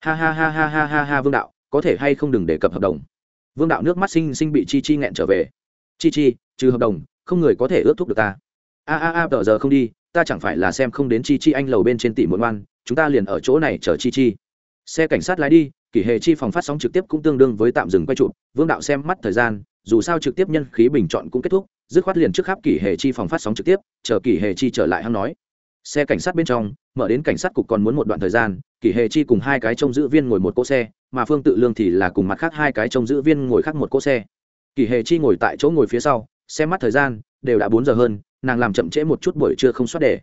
Ha ha ha ha ha ha ha, vương đạo có thể hay không đừng đề cập hợp đồng. Vương đạo nước mắt sinh sinh bị chi chi nghẹn trở về. Chi chi, trừ hợp đồng, không người có thể ước thúc được ta. A a a, tờ giờ không đi, ta chẳng phải là xem không đến chi chi anh lầu bên trên tỷ muộn ngoan chúng ta liền ở chỗ này chờ chi chi. Xe cảnh sát lái đi, kỷ hệ chi phòng phát sóng trực tiếp cũng tương đương với tạm dừng quay trụ vương đạo xem mắt thời gian, dù sao trực tiếp nhân khí bình chọn cũng kết thúc, dứt khoát liền trước khắp kỷ hệ chi phòng phát sóng trực tiếp, chờ kỷ hệ chi trở lại hắn nói. Xe cảnh sát bên trong, mở đến cảnh sát cục còn muốn một đoạn thời gian, kỷ hệ chi cùng hai cái trông giữ viên ngồi một cỗ xe mà phương tự lương thì là cùng mặt khác hai cái trông giữ viên ngồi khác một cỗ xe. Kỷ hệ chi ngồi tại chỗ ngồi phía sau, xem mắt thời gian, đều đã bốn giờ hơn, nàng làm chậm trễ một chút buổi trưa không soát đề.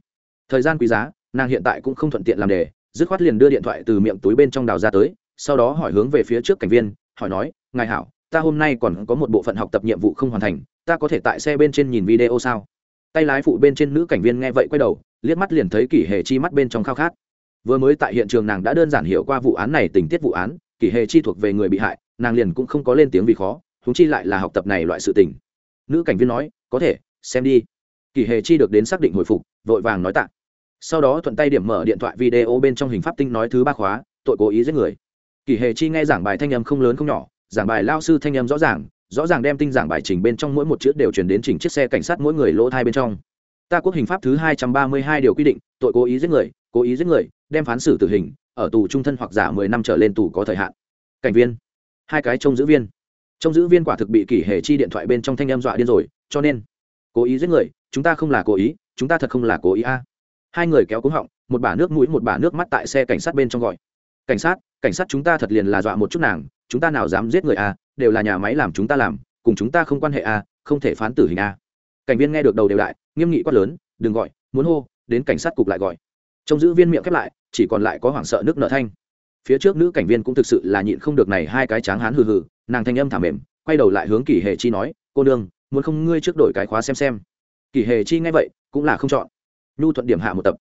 Thời gian quý giá, nàng hiện tại cũng không thuận tiện làm đề, dứt khoát liền đưa điện thoại từ miệng túi bên trong đào ra tới, sau đó hỏi hướng về phía trước cảnh viên, hỏi nói, ngài hảo, ta hôm nay còn có một bộ phận học tập nhiệm vụ không hoàn thành, ta có thể tại xe bên trên nhìn video sao? Tay lái phụ bên trên nữ cảnh viên nghe vậy quay đầu, liếc mắt liền thấy kỷ hệ chi mắt bên trong khao khát. Vừa mới tại hiện trường nàng đã đơn giản hiểu qua vụ án này tình tiết vụ án kỷ hệ chi thuộc về người bị hại, nàng liền cũng không có lên tiếng vì khó húng chi lại là học tập này loại sự tình. Nữ cảnh viên nói, có thể, xem đi. Kỷ hệ chi được đến xác định hồi phục, vội vàng nói tạ. Sau đó thuận tay điểm mở điện thoại video bên trong hình pháp tinh nói thứ ba khóa, tội cố ý giết người. Kỷ hệ chi nghe giảng bài thanh âm không lớn không nhỏ, giảng bài lao sư thanh âm rõ ràng rõ ràng đem tinh giảng bài trình bên trong mỗi một chữ đều chuyển đến chỉnh chiếc xe cảnh sát mỗi người lỗ thai bên trong. Ta quốc hình pháp thứ hai trăm ba mươi hai điều quy định, tội cố ý giết người, cố ý giết người, đem phán xử tử hình ở tù trung thân hoặc giả mười năm trở lên tù có thời hạn. Cảnh viên. Hai cái trông giữ viên. Trông giữ viên quả thực bị kỷ hệ chi điện thoại bên trong thanh âm dọa điên rồi, cho nên, cố ý giết người, chúng ta không là cố ý, chúng ta thật không là cố ý a. Hai người kéo cúng họng, một bả nước mũi, một bả nước mắt tại xe cảnh sát bên trong gọi. Cảnh sát cảnh sát chúng ta thật liền là dọa một chút nàng, chúng ta nào dám giết người a, đều là nhà máy làm chúng ta làm, cùng chúng ta không quan hệ a, không thể phán tử hình a. Cảnh viên nghe được đầu đều đại, nghiêm nghị quát lớn, đừng gọi, muốn hô, đến cảnh sát cục lại gọi trông giữ viên miệng khép lại, chỉ còn lại có hoảng sợ nước nợ thanh. Phía trước nữ cảnh viên cũng thực sự là nhịn không được này hai cái tráng hán hừ hừ, nàng thanh âm thảm mềm, quay đầu lại hướng kỳ hệ chi nói, cô nương, muốn không ngươi trước đổi cái khóa xem xem. Kỳ hệ chi nghe vậy, cũng là không chọn. Nhu thuận điểm hạ một tập.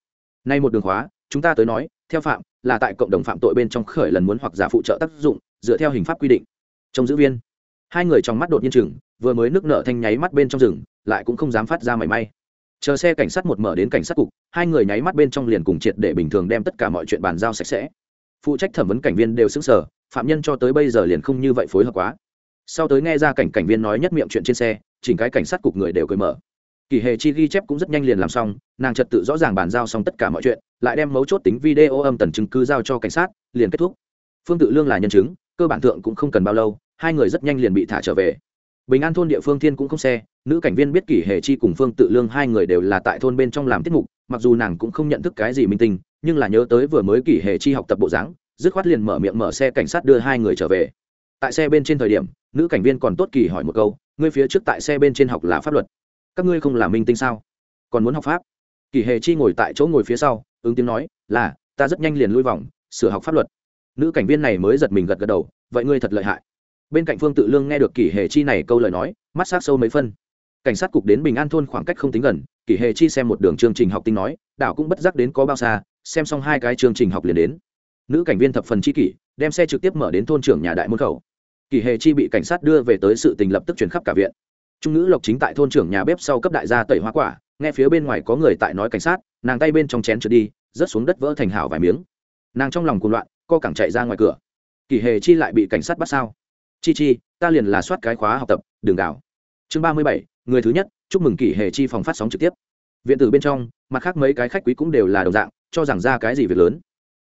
Nay một đường khóa, chúng ta tới nói, theo phạm, là tại cộng đồng phạm tội bên trong khởi lần muốn hoặc giả phụ trợ tác dụng, dựa theo hình pháp quy định. Trong giữ viên. Hai người trong mắt đột nhiên chừng, vừa mới nước nợ thanh nháy mắt bên trong rừng, lại cũng không dám phát ra mảy may chờ xe cảnh sát một mở đến cảnh sát cục, hai người nháy mắt bên trong liền cùng triệt để bình thường đem tất cả mọi chuyện bàn giao sạch sẽ. Phụ trách thẩm vấn cảnh viên đều xứng sở phạm nhân cho tới bây giờ liền không như vậy phối hợp quá. Sau tới nghe ra cảnh cảnh viên nói nhất miệng chuyện trên xe, chỉnh cái cảnh sát cục người đều cười mở. Kỳ hề chi ghi chép cũng rất nhanh liền làm xong, nàng trật tự rõ ràng bàn giao xong tất cả mọi chuyện, lại đem mấu chốt tính video âm tần chứng cứ giao cho cảnh sát, liền kết thúc. Phương tự lương là nhân chứng, cơ bản thượng cũng không cần bao lâu, hai người rất nhanh liền bị thả trở về bình an thôn địa phương thiên cũng không xe, nữ cảnh viên biết kỷ hề chi cùng phương tự lương hai người đều là tại thôn bên trong làm tiết mục, mặc dù nàng cũng không nhận thức cái gì minh tinh, nhưng là nhớ tới vừa mới kỷ hề chi học tập bộ dáng, dứt khoát liền mở miệng mở xe cảnh sát đưa hai người trở về. Tại xe bên trên thời điểm, nữ cảnh viên còn tốt kỳ hỏi một câu, ngươi phía trước tại xe bên trên học là pháp luật? Các ngươi không là minh tinh sao? Còn muốn học pháp? Kỳ hề chi ngồi tại chỗ ngồi phía sau, ứng tiếng nói, là, ta rất nhanh liền lui vòng, sửa học pháp luật. Nữ cảnh viên này mới giật mình gật gật đầu, vậy ngươi thật lợi hại bên cạnh phương tự lương nghe được kỷ hề chi này câu lời nói, mắt sát sâu mấy phân. Cảnh sát cục đến bình an thôn khoảng cách không tính gần, kỷ hề chi xem một đường chương trình học tinh nói, đảo cũng bất giác đến có bao xa, xem xong hai cái chương trình học liền đến. Nữ cảnh viên thập phần chi kỷ, đem xe trực tiếp mở đến thôn trưởng nhà đại môn khẩu. Kỷ hề chi bị cảnh sát đưa về tới sự tình lập tức chuyển khắp cả viện. Trung nữ lộc chính tại thôn trưởng nhà bếp sau cấp đại gia tẩy hoa quả, nghe phía bên ngoài có người tại nói cảnh sát, nàng tay bên trong chén trượt đi, rớt xuống đất vỡ thành hảo vài miếng. Nàng trong lòng cuồng loạn, co cẳng chạy ra ngoài cửa. Kỷ hề chi lại bị cảnh sát bắt sao? Chi chi, ta liền là soát cái khóa học tập đường đảo chương ba mươi bảy, người thứ nhất, chúc mừng kỷ hệ chi phòng phát sóng trực tiếp. Viện tử bên trong, mặt khác mấy cái khách quý cũng đều là đồng dạng, cho rằng ra cái gì việc lớn.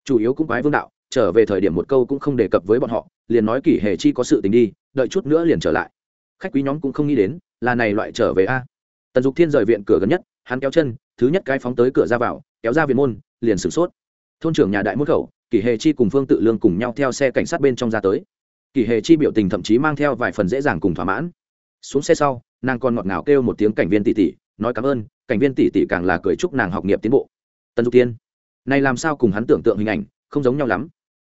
Chủ yếu cũng quái vương đạo, trở về thời điểm một câu cũng không đề cập với bọn họ, liền nói kỷ hệ chi có sự tình đi, đợi chút nữa liền trở lại. Khách quý nhóm cũng không nghĩ đến, là này loại trở về a. Tần dục thiên rời viện cửa gần nhất, hắn kéo chân, thứ nhất cái phóng tới cửa ra vào, kéo ra viện môn, liền sửng sốt. Thôn trưởng nhà đại môn khẩu, kỷ hệ chi cùng phương tự lương cùng nhau theo xe cảnh sát bên trong ra tới kỷ hề chi biểu tình thậm chí mang theo vài phần dễ dàng cùng thỏa mãn. Xuống xe sau nàng còn ngọt ngào kêu một tiếng cảnh viên tỷ tỷ nói cảm ơn cảnh viên tỷ tỷ càng là cười chúc nàng học nghiệp tiến bộ. Tần dục tiên, này làm sao cùng hắn tưởng tượng hình ảnh không giống nhau lắm.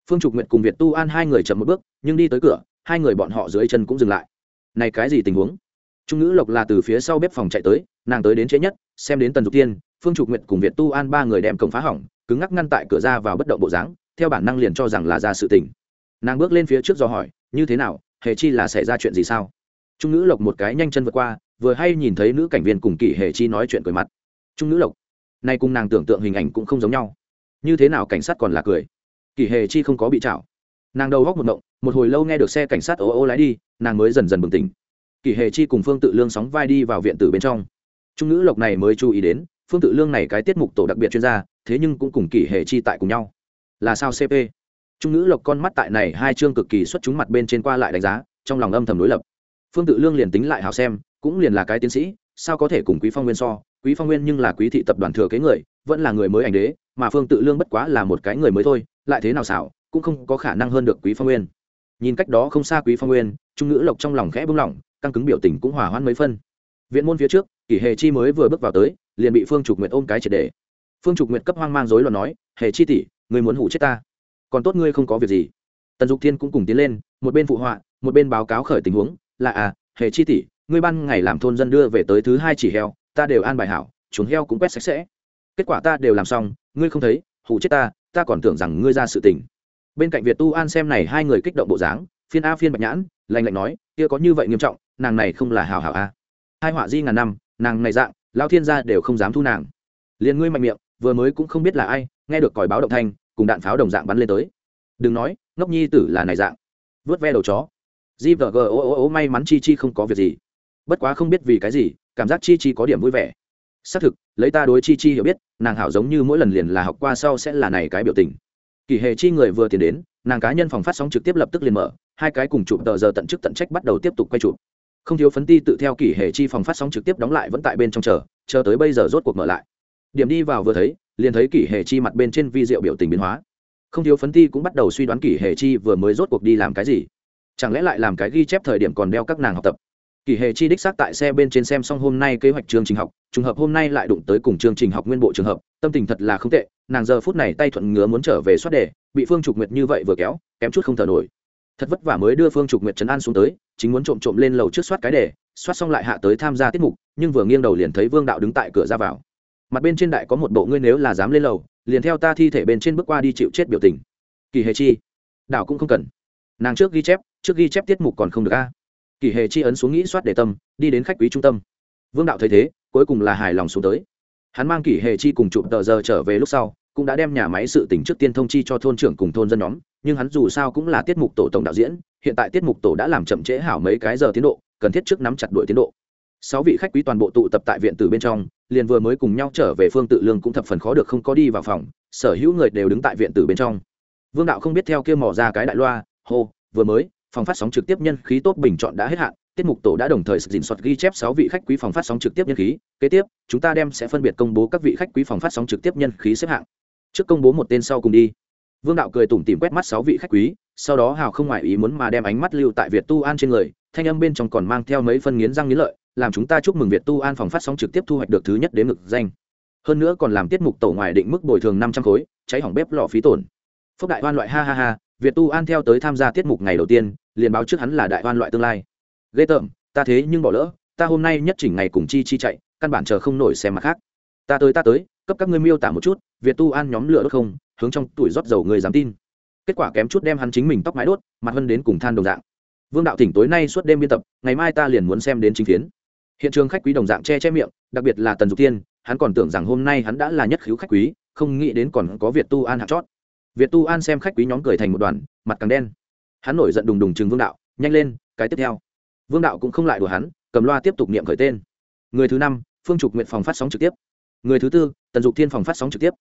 Phương trục nguyện cùng việt tu an hai người chậm một bước nhưng đi tới cửa hai người bọn họ dưới chân cũng dừng lại. Này cái gì tình huống? Trung ngữ lộc là từ phía sau bếp phòng chạy tới nàng tới đến trễ nhất xem đến tần dục tiên phương trục nguyện cùng việt tu an ba người đem cổng phá hỏng cứng ngắc ngăn tại cửa ra vào bất động bộ dáng theo bản năng liền cho rằng là ra sự tình nàng bước lên phía trước do hỏi, như thế nào? Hề chi là xảy ra chuyện gì sao? Trung nữ lộc một cái nhanh chân vượt qua, vừa hay nhìn thấy nữ cảnh viên cùng kỷ hề chi nói chuyện cười mặt. Trung nữ lộc, nay cùng nàng tưởng tượng hình ảnh cũng không giống nhau. Như thế nào cảnh sát còn là cười? Kỷ hề chi không có bị chảo nàng đầu góc một động, một hồi lâu nghe được xe cảnh sát ô ô lái đi, nàng mới dần dần bừng tỉnh. Kỷ hề chi cùng phương tự lương sóng vai đi vào viện tử bên trong. Trung nữ lộc này mới chú ý đến, phương tự lương này cái tiết mục tổ đặc biệt chuyên gia, thế nhưng cũng cùng kỷ hề chi tại cùng nhau. Là sao cp trung ngữ lộc con mắt tại này hai chương cực kỳ xuất chúng mặt bên trên qua lại đánh giá, trong lòng âm thầm đối lập. Phương tự lương liền tính lại hào xem, cũng liền là cái tiến sĩ, sao có thể cùng quý phong nguyên so? Quý phong nguyên nhưng là quý thị tập đoàn thừa kế người, vẫn là người mới ảnh đế, mà phương tự lương bất quá là một cái người mới thôi, lại thế nào xảo, cũng không có khả năng hơn được quý phong nguyên. Nhìn cách đó không xa quý phong nguyên, trung ngữ lộc trong lòng khẽ bung lỏng, căng cứng biểu tình cũng hòa hoãn mấy phân. Viện môn phía trước, kỷ hề chi mới vừa bước vào tới, liền bị phương trục nguyệt ôm cái triệt đề phương trục nguyệt cấp hoang mang rối loạn nói, hề chi tỷ, người muốn hủ chết ta còn tốt ngươi không có việc gì. Tần dục thiên cũng cùng tiến lên, một bên phụ họa, một bên báo cáo khởi tình huống, là à hề chi tỷ, ngươi ban ngày làm thôn dân đưa về tới thứ hai chỉ heo, ta đều an bài hảo, chuồng heo cũng quét sạch sẽ. Kết quả ta đều làm xong, ngươi không thấy hủ chết ta ta còn tưởng rằng ngươi ra sự tình. Bên cạnh việt tu an xem này hai người kích động bộ dáng, phiên a phiên bạch nhãn lành lạnh nói, kia có như vậy nghiêm trọng, nàng này không là hào hảo a à. hai họa di ngàn năm, nàng này dạng lao thiên gia đều không dám thu nàng. Liền ngươi mạnh miệng, vừa mới cũng không biết là ai, nghe được còi báo động thanh cùng đạn pháo đồng dạng bắn lên tới. Đừng nói, ngốc nhi tử là này dạng. Vớt ve đầu chó. Gvg ô ô ô may mắn chi chi không có việc gì. Bất quá không biết vì cái gì, cảm giác chi chi có điểm vui vẻ. Xác thực, lấy ta đối chi chi hiểu biết, nàng hảo giống như mỗi lần liền là học qua sau sẽ là này cái biểu tình. Kỳ hề chi người vừa tiền đến, nàng cá nhân phòng phát sóng trực tiếp lập tức liền mở, hai cái cùng chụp tờ giờ tận chức tận trách bắt đầu tiếp tục quay chụp. Không thiếu phấn ti tự theo kỳ hề chi phòng phát sóng trực tiếp đóng lại vẫn tại bên trong chờ chờ tới bây giờ rốt cuộc mở lại. Điểm đi vào vừa thấy liền thấy kỷ hề chi mặt bên trên vi diệu biểu tình biến hóa. Không thiếu phấn ti cũng bắt đầu suy đoán kỷ hề chi vừa mới rốt cuộc đi làm cái gì. Chẳng lẽ lại làm cái ghi chép thời điểm còn đeo các nàng học tập? Kỷ hề chi đích xác tại xe bên trên xem xong hôm nay kế hoạch chương trình học, trùng hợp hôm nay lại đụng tới cùng chương trình học nguyên bộ trường hợp, tâm tình thật là không tệ, nàng giờ phút này tay thuận ngứa muốn trở về soát đề, bị phương trục nguyệt như vậy vừa kéo, kém chút không thở nổi. Thật vất vả mới đưa phương trục nguyệt trấn an xuống tới, chính muốn trộm trộm lên lầu trước soát cái đề, soát xong lại hạ tới tham gia tiết mục, nhưng vừa nghiêng đầu liền thấy vương đạo đứng tại cửa ra vào mặt bên trên đại có một bộ ngươi nếu là dám lên lầu, liền theo ta thi thể bên trên bước qua đi chịu chết biểu tình. Kỳ hề chi? Đảo cũng không cần. Nàng trước ghi chép, trước ghi chép tiết mục còn không được a. Kỳ hề chi ấn xuống nghĩ soát để tâm, đi đến khách quý trung tâm. Vương đạo thấy thế, cuối cùng là hài lòng xuống tới. Hắn mang kỳ hề chi cùng chụp tờ giờ trở về lúc sau, cũng đã đem nhà máy sự tỉnh trước tiên thông chi cho thôn trưởng cùng thôn dân nhóm, nhưng hắn dù sao cũng là tiết mục tổ tổng đạo diễn, hiện tại tiết mục tổ đã làm chậm trễ hảo mấy cái giờ tiến độ, cần thiết trước nắm chặt đuổi tiến độ. Sáu vị khách quý toàn bộ tụ tập tại viện từ bên trong liền vừa mới cùng nhau trở về phương tự lương cũng thập phần khó được không có đi vào phòng, sở hữu người đều đứng tại viện tử bên trong. Vương đạo không biết theo kia mò ra cái đại loa, hô, vừa mới, phòng phát sóng trực tiếp nhân khí tốt bình chọn đã hết hạn, tiết mục tổ đã đồng thời dình soạt ghi chép sáu vị khách quý phòng phát sóng trực tiếp nhân khí, kế tiếp, chúng ta đem sẽ phân biệt công bố các vị khách quý phòng phát sóng trực tiếp nhân khí xếp hạng. Trước công bố một tên sau cùng đi. Vương đạo cười tủm tìm quét mắt sáu vị khách quý, sau đó hào không ngoại ý muốn mà đem ánh mắt lưu tại việt tu an trên người, thanh âm bên trong còn mang theo mấy phân nghiến răng nghiến lợi làm chúng ta chúc mừng việt tu an phòng phát sóng trực tiếp thu hoạch được thứ nhất đến ngực danh. Hơn nữa còn làm tiết mục tổ ngoài định mức bồi thường năm trăm khối, cháy hỏng bếp lò phí tổn. Phúc đại oan loại ha ha ha, việt tu an theo tới tham gia tiết mục ngày đầu tiên, liền báo trước hắn là đại oan loại tương lai. Ghê tởm, ta thế nhưng bỏ lỡ, ta hôm nay nhất chỉnh ngày cùng chi chi chạy, căn bản chờ không nổi xem mặt khác. Ta tới ta tới, cấp các ngươi miêu tả một chút, việt tu an nhóm lửa đốt không, hướng trong tuổi rót dầu người dám tin. Kết quả kém chút đem hắn chính mình tóc mái đốt, mặt hơn đến cùng than đồng dạng. Vương đạo thỉnh tối nay suốt đêm biên tập, ngày mai ta liền muốn xem đến chính phiến hiện trường khách quý đồng dạng che che miệng, đặc biệt là tần dục tiên hắn còn tưởng rằng hôm nay hắn đã là nhất khiếu khách quý, không nghĩ đến còn có việt tu an hạt chót. Việt tu an xem khách quý nhóm cười thành một đoàn, mặt càng đen. Hắn nổi giận đùng đùng chừng vương đạo, nhanh lên, cái tiếp theo. Vương đạo cũng không lại đùa hắn, cầm loa tiếp tục niệm khởi tên. Người thứ năm, phương trục nguyện phòng phát sóng trực tiếp. Người thứ tư, tần dục thiên phòng phát sóng trực tiếp.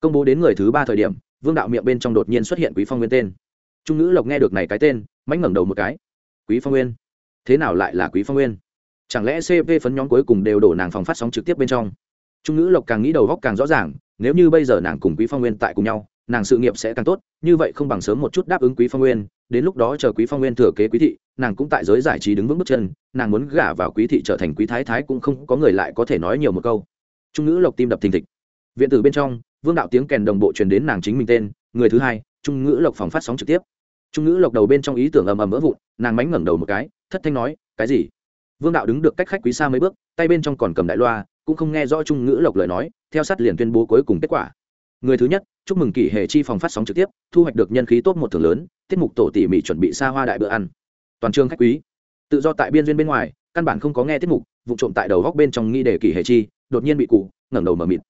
Công bố đến người thứ ba thời điểm, vương đạo miệng bên trong đột nhiên xuất hiện quý phong nguyên tên. Trung ngữ lộc nghe được này cái tên mánh ngẩng đầu một cái. Quý phong nguyên? Thế nào lại là quý phong nguyên? Chẳng lẽ cp phấn nhóm cuối cùng đều đổ nàng phòng phát sóng trực tiếp bên trong? Trung ngữ lộc càng nghĩ đầu góc càng rõ ràng, nếu như bây giờ nàng cùng quý phong nguyên tại cùng nhau, nàng sự nghiệp sẽ càng tốt, như vậy không bằng sớm một chút đáp ứng quý phong nguyên, đến lúc đó chờ quý phong nguyên thừa kế quý thị, nàng cũng tại giới giải trí đứng vững bước chân, nàng muốn gả vào quý thị trở thành quý thái thái cũng không có người lại có thể nói nhiều một câu. Trung ngữ lộc tim đập thình thịch. Viện tử bên trong, vương đạo tiếng kèn đồng bộ truyền đến nàng chính mình tên, người thứ hai, trung ngữ lộc phòng phát sóng trực tiếp. Trung ngữ lộc đầu bên trong ý tưởng ầm ầm vỡ vụn, nàng mánh ngẩng đầu một cái, thất thanh nói, cái gì? Vương đạo đứng được cách khách quý xa mấy bước, tay bên trong còn cầm đại loa, cũng không nghe rõ trung ngữ lộc lời nói, theo sát liền tuyên bố cuối cùng kết quả. Người thứ nhất, chúc mừng kỷ hệ chi phòng phát sóng trực tiếp, thu hoạch được nhân khí tốt một thưởng lớn, tiết mục tổ tỉ mỉ chuẩn bị xa hoa đại bữa ăn. Toàn trường khách quý, tự do tại biên duyên bên ngoài, căn bản không có nghe tiết mục, vụ trộm tại đầu góc bên trong nghi đề kỷ hệ chi, đột nhiên bị cụ ngẩng đầu mở mịt.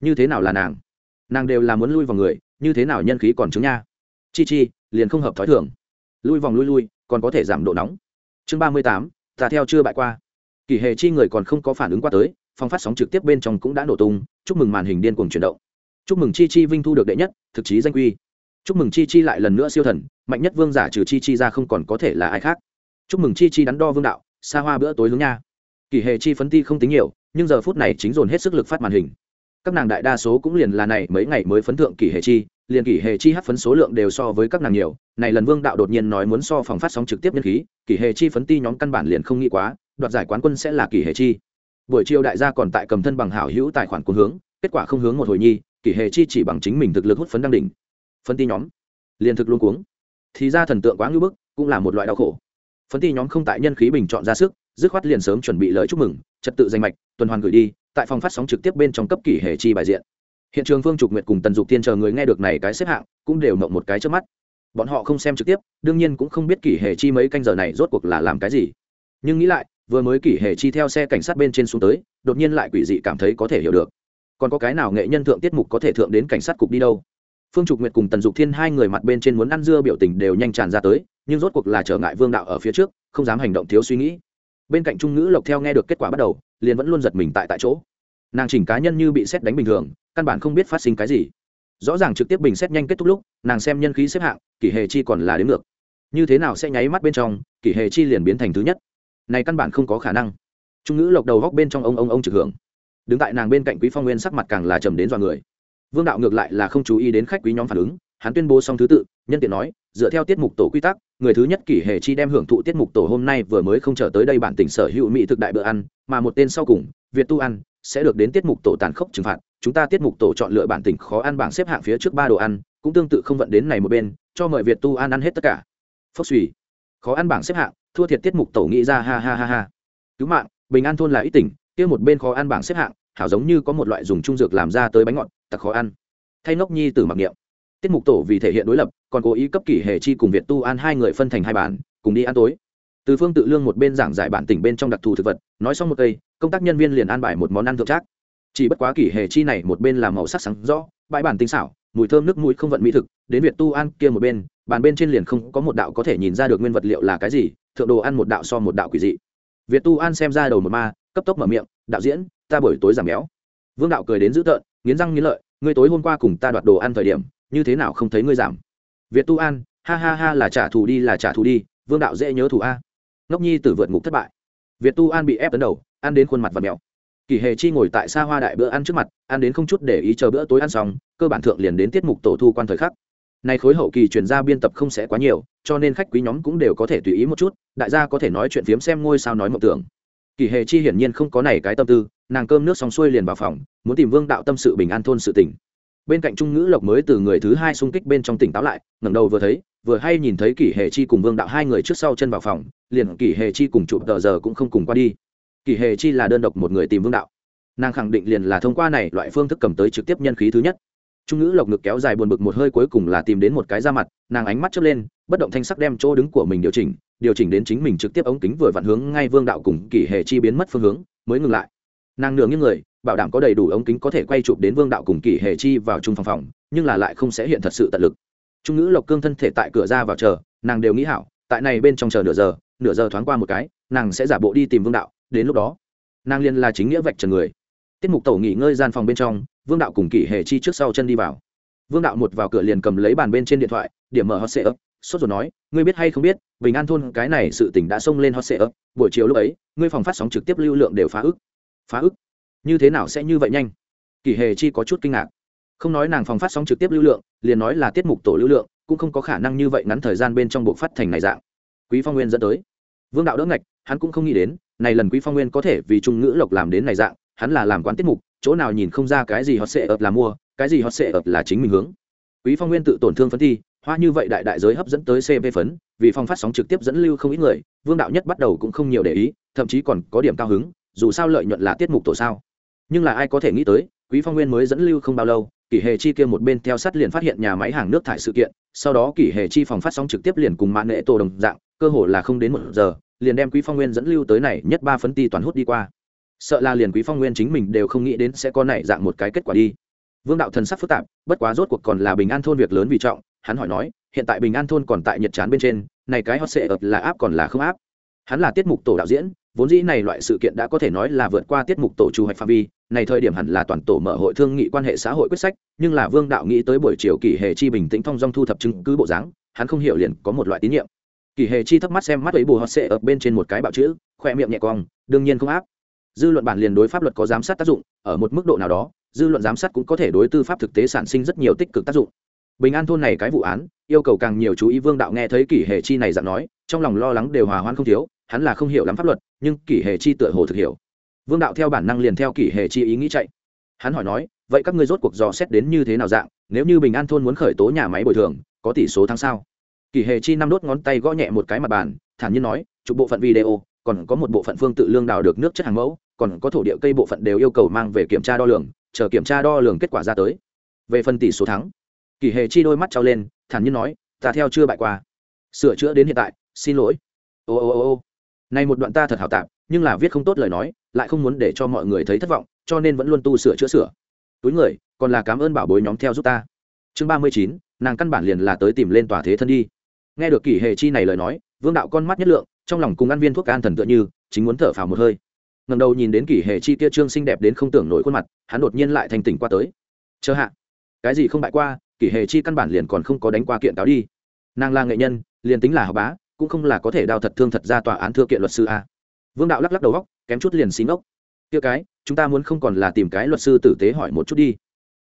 Như thế nào là nàng? Nàng đều là muốn lui vào người, như thế nào nhân khí còn chứng nha? Chi chi, liền không hợp thói thường. Lui vòng lui lui, còn có thể giảm độ nóng. Chương ba mươi tám ta theo chưa bại qua. Kỳ hệ chi người còn không có phản ứng qua tới, phong phát sóng trực tiếp bên trong cũng đã nổ tung, chúc mừng màn hình điên cuồng chuyển động. Chúc mừng chi chi vinh thu được đệ nhất, thực chí danh quy. Chúc mừng chi chi lại lần nữa siêu thần, mạnh nhất vương giả trừ chi chi ra không còn có thể là ai khác. Chúc mừng chi chi đắn đo vương đạo, xa hoa bữa tối hướng nha. Kỳ hệ chi phấn ti không tính nhiều, nhưng giờ phút này chính dồn hết sức lực phát màn hình. Các nàng đại đa số cũng liền là này mấy ngày mới phấn thượng kỳ hệ chi liền kỷ hệ chi hát phấn số lượng đều so với các nàng nhiều, này lần vương đạo đột nhiên nói muốn so phòng phát sóng trực tiếp nhân khí, kỷ hệ chi phấn ti nhóm căn bản liền không nghĩ quá, đoạt giải quán quân sẽ là kỷ hệ chi. Buổi chiều đại gia còn tại cầm thân bằng hảo hữu tài khoản cuốn hướng, kết quả không hướng một hồi nhi, kỷ hệ chi chỉ bằng chính mình thực lực hút phấn đăng đỉnh. Phấn ti nhóm, liền thực luôn cuống. Thì ra thần tượng quá ngưỡng bức, cũng là một loại đau khổ. Phấn ti nhóm không tại nhân khí bình chọn ra sức, dứt khoát liền sớm chuẩn bị lời chúc mừng, trật tự danh mạch, tuần hoàn gửi đi, tại phòng phát sóng trực tiếp bên trong cấp kỷ hệ chi bài diện hiện trường phương trục nguyệt cùng tần dục tiên chờ người nghe được này cái xếp hạng, cũng đều mộng một cái trước mắt. Bọn họ không xem trực tiếp, đương nhiên cũng không biết kỷ hệ chi mấy canh giờ này rốt cuộc là làm cái gì. Nhưng nghĩ lại, vừa mới kỷ hệ chi theo xe cảnh sát bên trên xuống tới, đột nhiên lại quỷ dị cảm thấy có thể hiểu được. Còn có cái nào nghệ nhân thượng tiết mục có thể thượng đến cảnh sát cục đi đâu? Phương trục nguyệt cùng tần dục thiên hai người mặt bên trên muốn ăn dưa biểu tình đều nhanh tràn ra tới, nhưng rốt cuộc là trở ngại vương đạo ở phía trước, không dám hành động thiếu suy nghĩ. Bên cạnh trung ngữ lộc theo nghe được kết quả bắt đầu, liền vẫn luôn giật mình tại tại chỗ. Nàng chỉnh cá nhân như bị xét đánh bình thường căn bản không biết phát sinh cái gì. Rõ ràng trực tiếp bình xét nhanh kết thúc lúc, nàng xem nhân khí xếp hạng, kỷ hề chi còn là đến ngược. Như thế nào sẽ nháy mắt bên trong, kỷ hề chi liền biến thành thứ nhất. Này căn bản không có khả năng. Trung ngữ lộc đầu góc bên trong ông ông ông trực hưởng. Đứng tại nàng bên cạnh quý phong nguyên sắc mặt càng là trầm đến dọa người. Vương đạo ngược lại là không chú ý đến khách quý nhóm phản ứng, hắn tuyên bố xong thứ tự, nhân tiện nói, dựa theo tiết mục tổ quy tắc, người thứ nhất kỷ hệ chi đem hưởng thụ tiết mục tổ hôm nay vừa mới không trở tới đây bản tỉnh sở hữu mỹ thực đại bữa ăn, mà một tên sau cùng, việt tu ăn sẽ được đến tiết mục tổ tàn khốc trừng phạt chúng ta tiết mục tổ chọn lựa bản tỉnh khó ăn bảng xếp hạng phía trước ba đồ ăn, cũng tương tự không vận đến này một bên, cho mời việt tu ăn ăn hết tất cả. Phốc suy khó ăn bảng xếp hạng, thua thiệt tiết mục tổ nghĩ ra, ha ha ha ha. Cứu mạng, bình an thôn là ít tỉnh, kia một bên khó ăn bảng xếp hạng, hảo giống như có một loại dùng trung dược làm ra tới bánh ngọt tặc khó ăn. Thay ngốc nhi từ mặc niệm. Tiết mục tổ vì thể hiện đối lập, còn cố ý cấp kỷ hệ chi cùng việt tu an hai người phân thành hai bản, cùng đi ăn tối. Từ phương tự lương một bên giảng giải bản tỉnh bên trong đặc thù thực vật, nói xong một cây, công tác nhân viên liền an bài một món ăn thượng trác chỉ bất quá kỷ hệ chi này một bên làm màu sắc sáng rõ, bãi bản tinh xảo, mùi thơm nước mũi không vận mỹ thực, đến việt tu an kia một bên, bàn bên trên liền không có một đạo có thể nhìn ra được nguyên vật liệu là cái gì, thượng đồ ăn một đạo so một đạo quỷ dị. Việt tu an xem ra đầu một ma, cấp tốc mở miệng, đạo diễn, ta buổi tối giảm béo. Vương đạo cười đến dữ tợn, nghiến răng nghiến lợi, ngươi tối hôm qua cùng ta đoạt đồ ăn thời điểm, như thế nào không thấy ngươi giảm? Việt tu an, ha ha ha, là trả thù đi, là trả thù đi, vương đạo dễ nhớ thù a. Ngốc nhi tử vượt ngục thất bại. Việt tu an bị ép tấn đầu, ăn đến khuôn mặt và mèo kỳ hề chi ngồi tại xa hoa đại bữa ăn trước mặt, ăn đến không chút để ý chờ bữa tối ăn xong, cơ bản thượng liền đến tiết mục tổ thu quan thời khắc. Nay khối hậu kỳ chuyển ra biên tập không sẽ quá nhiều, cho nên khách quý nhóm cũng đều có thể tùy ý một chút, đại gia có thể nói chuyện phiếm xem ngôi sao nói mộng tưởng. Kỳ hề chi hiển nhiên không có này cái tâm tư, nàng cơm nước xong xuôi liền vào phòng, muốn tìm vương đạo tâm sự bình an thôn sự tỉnh bên cạnh trung ngữ lộc mới từ người thứ hai xung kích bên trong tỉnh táo lại, ngẩng đầu vừa thấy, vừa hay nhìn thấy kỷ hề chi cùng vương đạo hai người trước sau chân vào phòng, liền kỷ hề chi cùng chụp tờ giờ cũng không cùng qua đi. Kỳ hề chi là đơn độc một người tìm vương đạo. Nàng khẳng định liền là thông qua này loại phương thức cầm tới trực tiếp nhân khí thứ nhất. Trung ngữ lộc ngực kéo dài buồn bực một hơi cuối cùng là tìm đến một cái da mặt, nàng ánh mắt chớp lên, bất động thanh sắc đem chỗ đứng của mình điều chỉnh điều chỉnh đến chính mình trực tiếp ống kính vừa vặn hướng ngay vương đạo cùng kỳ hề chi biến mất phương hướng, mới ngừng lại. Nàng nửa những người, bảo đảm có đầy đủ ống kính có thể quay chụp đến vương đạo cùng kỳ hề chi vào trung phòng phòng, nhưng là lại không sẽ hiện thật sự tận lực. Trung ngữ lộc cương thân thể tại cửa ra vào chờ, nàng đều nghĩ hảo, tại này bên trong chờ nửa giờ nửa giờ thoáng qua một cái, nàng sẽ giả bộ đi tìm vương đạo đến lúc đó, nàng liên là chính nghĩa vạch trần người. Tiết mục tổ nghỉ ngơi gian phòng bên trong, vương đạo cùng kỷ hề chi trước sau chân đi vào. Vương đạo một vào cửa liền cầm lấy bàn bên trên điện thoại, điểm mở hot sệ ấp sốt rồi nói, ngươi biết hay không biết, bình an thôn cái này sự tỉnh đã xông lên hot sệ ấp buổi chiều lúc ấy, ngươi phòng phát sóng trực tiếp lưu lượng đều phá ức. Phá ức? Như thế nào sẽ như vậy nhanh? Kỷ hề chi có chút kinh ngạc. Không nói nàng phòng phát sóng trực tiếp lưu lượng, liền nói là tiết mục tổ lưu lượng, cũng không có khả năng như vậy ngắn thời gian bên trong bộ phát thành này dạng. Quý phong nguyên dẫn tới. Vương đạo đỡ ngạch, hắn cũng không nghĩ đến này lần quý phong nguyên có thể vì trung ngữ lộc làm đến này dạng, hắn là làm quán tiết mục, chỗ nào nhìn không ra cái gì họ sẽ ập là mua, cái gì họ sẽ ập là chính mình hướng. Quý phong nguyên tự tổn thương phân thi, hoa như vậy đại đại giới hấp dẫn tới cv phấn, vì phong phát sóng trực tiếp dẫn lưu không ít người, vương đạo nhất bắt đầu cũng không nhiều để ý, thậm chí còn có điểm cao hứng, dù sao lợi nhuận là tiết mục tổ sao. Nhưng là ai có thể nghĩ tới, quý phong nguyên mới dẫn lưu không bao lâu, kỷ hề chi kia một bên theo sát liền phát hiện nhà máy hàng nước thải sự kiện, sau đó kỷ hề chi phòng phát sóng trực tiếp liền cùng mạng nghệ tổ đồng dạng, cơ hồ là không đến một giờ liền đem quý phong nguyên dẫn lưu tới này nhất ba phấn ti toàn hút đi qua. Sợ là liền quý phong nguyên chính mình đều không nghĩ đến sẽ có này dạng một cái kết quả đi. Vương đạo thần sắc phức tạp, bất quá rốt cuộc còn là bình an thôn việc lớn vì trọng, hắn hỏi nói, hiện tại bình an thôn còn tại nhật chán bên trên, này cái hot sệ ập là áp còn là không áp? Hắn là tiết mục tổ đạo diễn, vốn dĩ này loại sự kiện đã có thể nói là vượt qua tiết mục tổ chủ hoạch phạm vi, này thời điểm hẳn là toàn tổ mở hội thương nghị quan hệ xã hội quyết sách, nhưng là vương đạo nghĩ tới buổi chiều kỷ hệ chi bình tĩnh thong dong thu thập chứng cứ bộ dáng, hắn không hiểu liền có một loại tín nhiệm kỷ Hề chi thấp mắt xem mắt ấy bù hot sệ ở bên trên một cái bạo chữ, khoe miệng nhẹ cong, đương nhiên không áp. Dư luận bản liền đối pháp luật có giám sát tác dụng, ở một mức độ nào đó, dư luận giám sát cũng có thể đối tư pháp thực tế sản sinh rất nhiều tích cực tác dụng. Bình an thôn này cái vụ án, yêu cầu càng nhiều chú ý vương đạo nghe thấy kỷ hệ chi này dặn nói, trong lòng lo lắng đều hòa hoãn không thiếu, hắn là không hiểu lắm pháp luật, nhưng kỷ hệ chi tựa hồ thực hiểu. Vương đạo theo bản năng liền theo kỷ hệ chi ý nghĩ chạy. Hắn hỏi nói, vậy các ngươi rốt cuộc dò xét đến như thế nào dạng, nếu như bình an thôn muốn khởi tố nhà máy bồi thường, có tỷ số tháng sau kỷ hệ chi năm đốt ngón tay gõ nhẹ một cái mặt bàn, thản nhiên nói, chụp bộ phận video, còn có một bộ phận phương tự lương đào được nước chất hàng mẫu, còn có thổ địa cây bộ phận đều yêu cầu mang về kiểm tra đo lường, chờ kiểm tra đo lường kết quả ra tới. Về phần tỷ số thắng, kỳ hề chi đôi mắt trao lên, thản nhiên nói, ta theo chưa bại qua. Sửa chữa đến hiện tại, xin lỗi. Ô ô ô ô. Này một đoạn ta thật hảo tạp nhưng là viết không tốt lời nói, lại không muốn để cho mọi người thấy thất vọng, cho nên vẫn luôn tu sửa chữa sửa. Túi người, còn là cảm ơn bảo bối nhóm theo giúp ta. Chương ba mươi chín, nàng căn bản liền là tới tìm lên tòa thế thân đi nghe được kỷ hề chi này lời nói, vương đạo con mắt nhất lượng, trong lòng cùng ăn viên thuốc an thần tựa như, chính muốn thở phào một hơi. Ngầm đầu nhìn đến kỷ hề chi kia trương xinh đẹp đến không tưởng nổi khuôn mặt, hắn đột nhiên lại thành tỉnh qua tới. Chờ hạ, cái gì không bại qua, kỷ hề chi căn bản liền còn không có đánh qua kiện cáo đi. Nàng là nghệ nhân, liền tính là học bá, cũng không là có thể đào thật thương thật ra tòa án thưa kiện luật sư a. Vương đạo lắc lắc đầu góc kém chút liền xí ngốc. Kia cái, chúng ta muốn không còn là tìm cái luật sư tử tế hỏi một chút đi.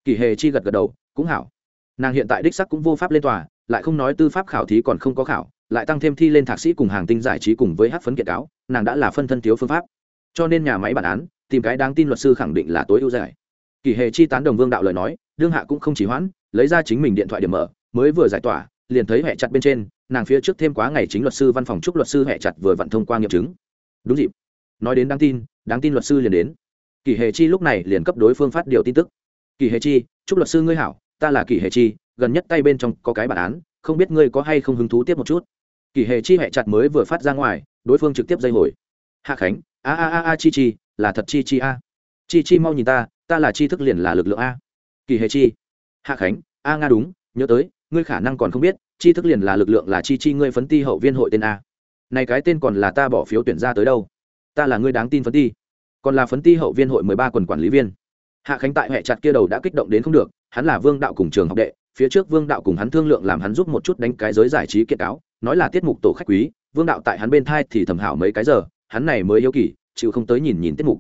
Kỷ hề chi gật gật đầu, cũng hảo. Nàng hiện tại đích sắc cũng vô pháp lên tòa lại không nói tư pháp khảo thí còn không có khảo, lại tăng thêm thi lên thạc sĩ cùng hàng tinh giải trí cùng với hát phấn kiện cáo, nàng đã là phân thân thiếu phương pháp. Cho nên nhà máy bản án, tìm cái đáng tin luật sư khẳng định là tối ưu giải. Kỷ hệ chi tán đồng vương đạo lời nói, đương hạ cũng không chỉ hoãn, lấy ra chính mình điện thoại điểm mở, mới vừa giải tỏa, liền thấy hẹ chặt bên trên, nàng phía trước thêm quá ngày chính luật sư văn phòng chúc luật sư hẹ chặt vừa vặn thông qua nghiệm chứng. Đúng dịp. Nói đến đáng tin đáng tin luật sư liền đến. Kỷ hệ chi lúc này liền cấp đối phương phát điều tin tức. Kỷ hệ chi, chúc luật sư ngươi hảo, ta là kỷ hệ chi gần nhất tay bên trong có cái bản án, không biết ngươi có hay không hứng thú tiếp một chút. Kỳ hệ chi hẹ chặt mới vừa phát ra ngoài, đối phương trực tiếp dây hồi. Hạ khánh, a a a a chi chi, là thật chi chi a. Chi chi mau nhìn ta ta là chi thức liền là lực lượng a. Kỳ hệ chi. Hạ khánh, a nga đúng, nhớ tới, ngươi khả năng còn không biết, chi thức liền là lực lượng là chi chi ngươi phấn ti hậu viên hội tên a. Này cái tên còn là ta bỏ phiếu tuyển ra tới đâu? Ta là ngươi đáng tin phấn ti. Còn là phấn ti hậu viên hội mười ba quần quản lý viên. Hạ khánh tại hệ chặt kia đầu đã kích động đến không được, hắn là vương đạo cùng trường học đệ phía trước vương đạo cùng hắn thương lượng làm hắn giúp một chút đánh cái giới giải trí kiện cáo, nói là tiết mục tổ khách quý, vương đạo tại hắn bên thai thì thầm hảo mấy cái giờ, hắn này mới yêu kỳ, chịu không tới nhìn nhìn tiết mục.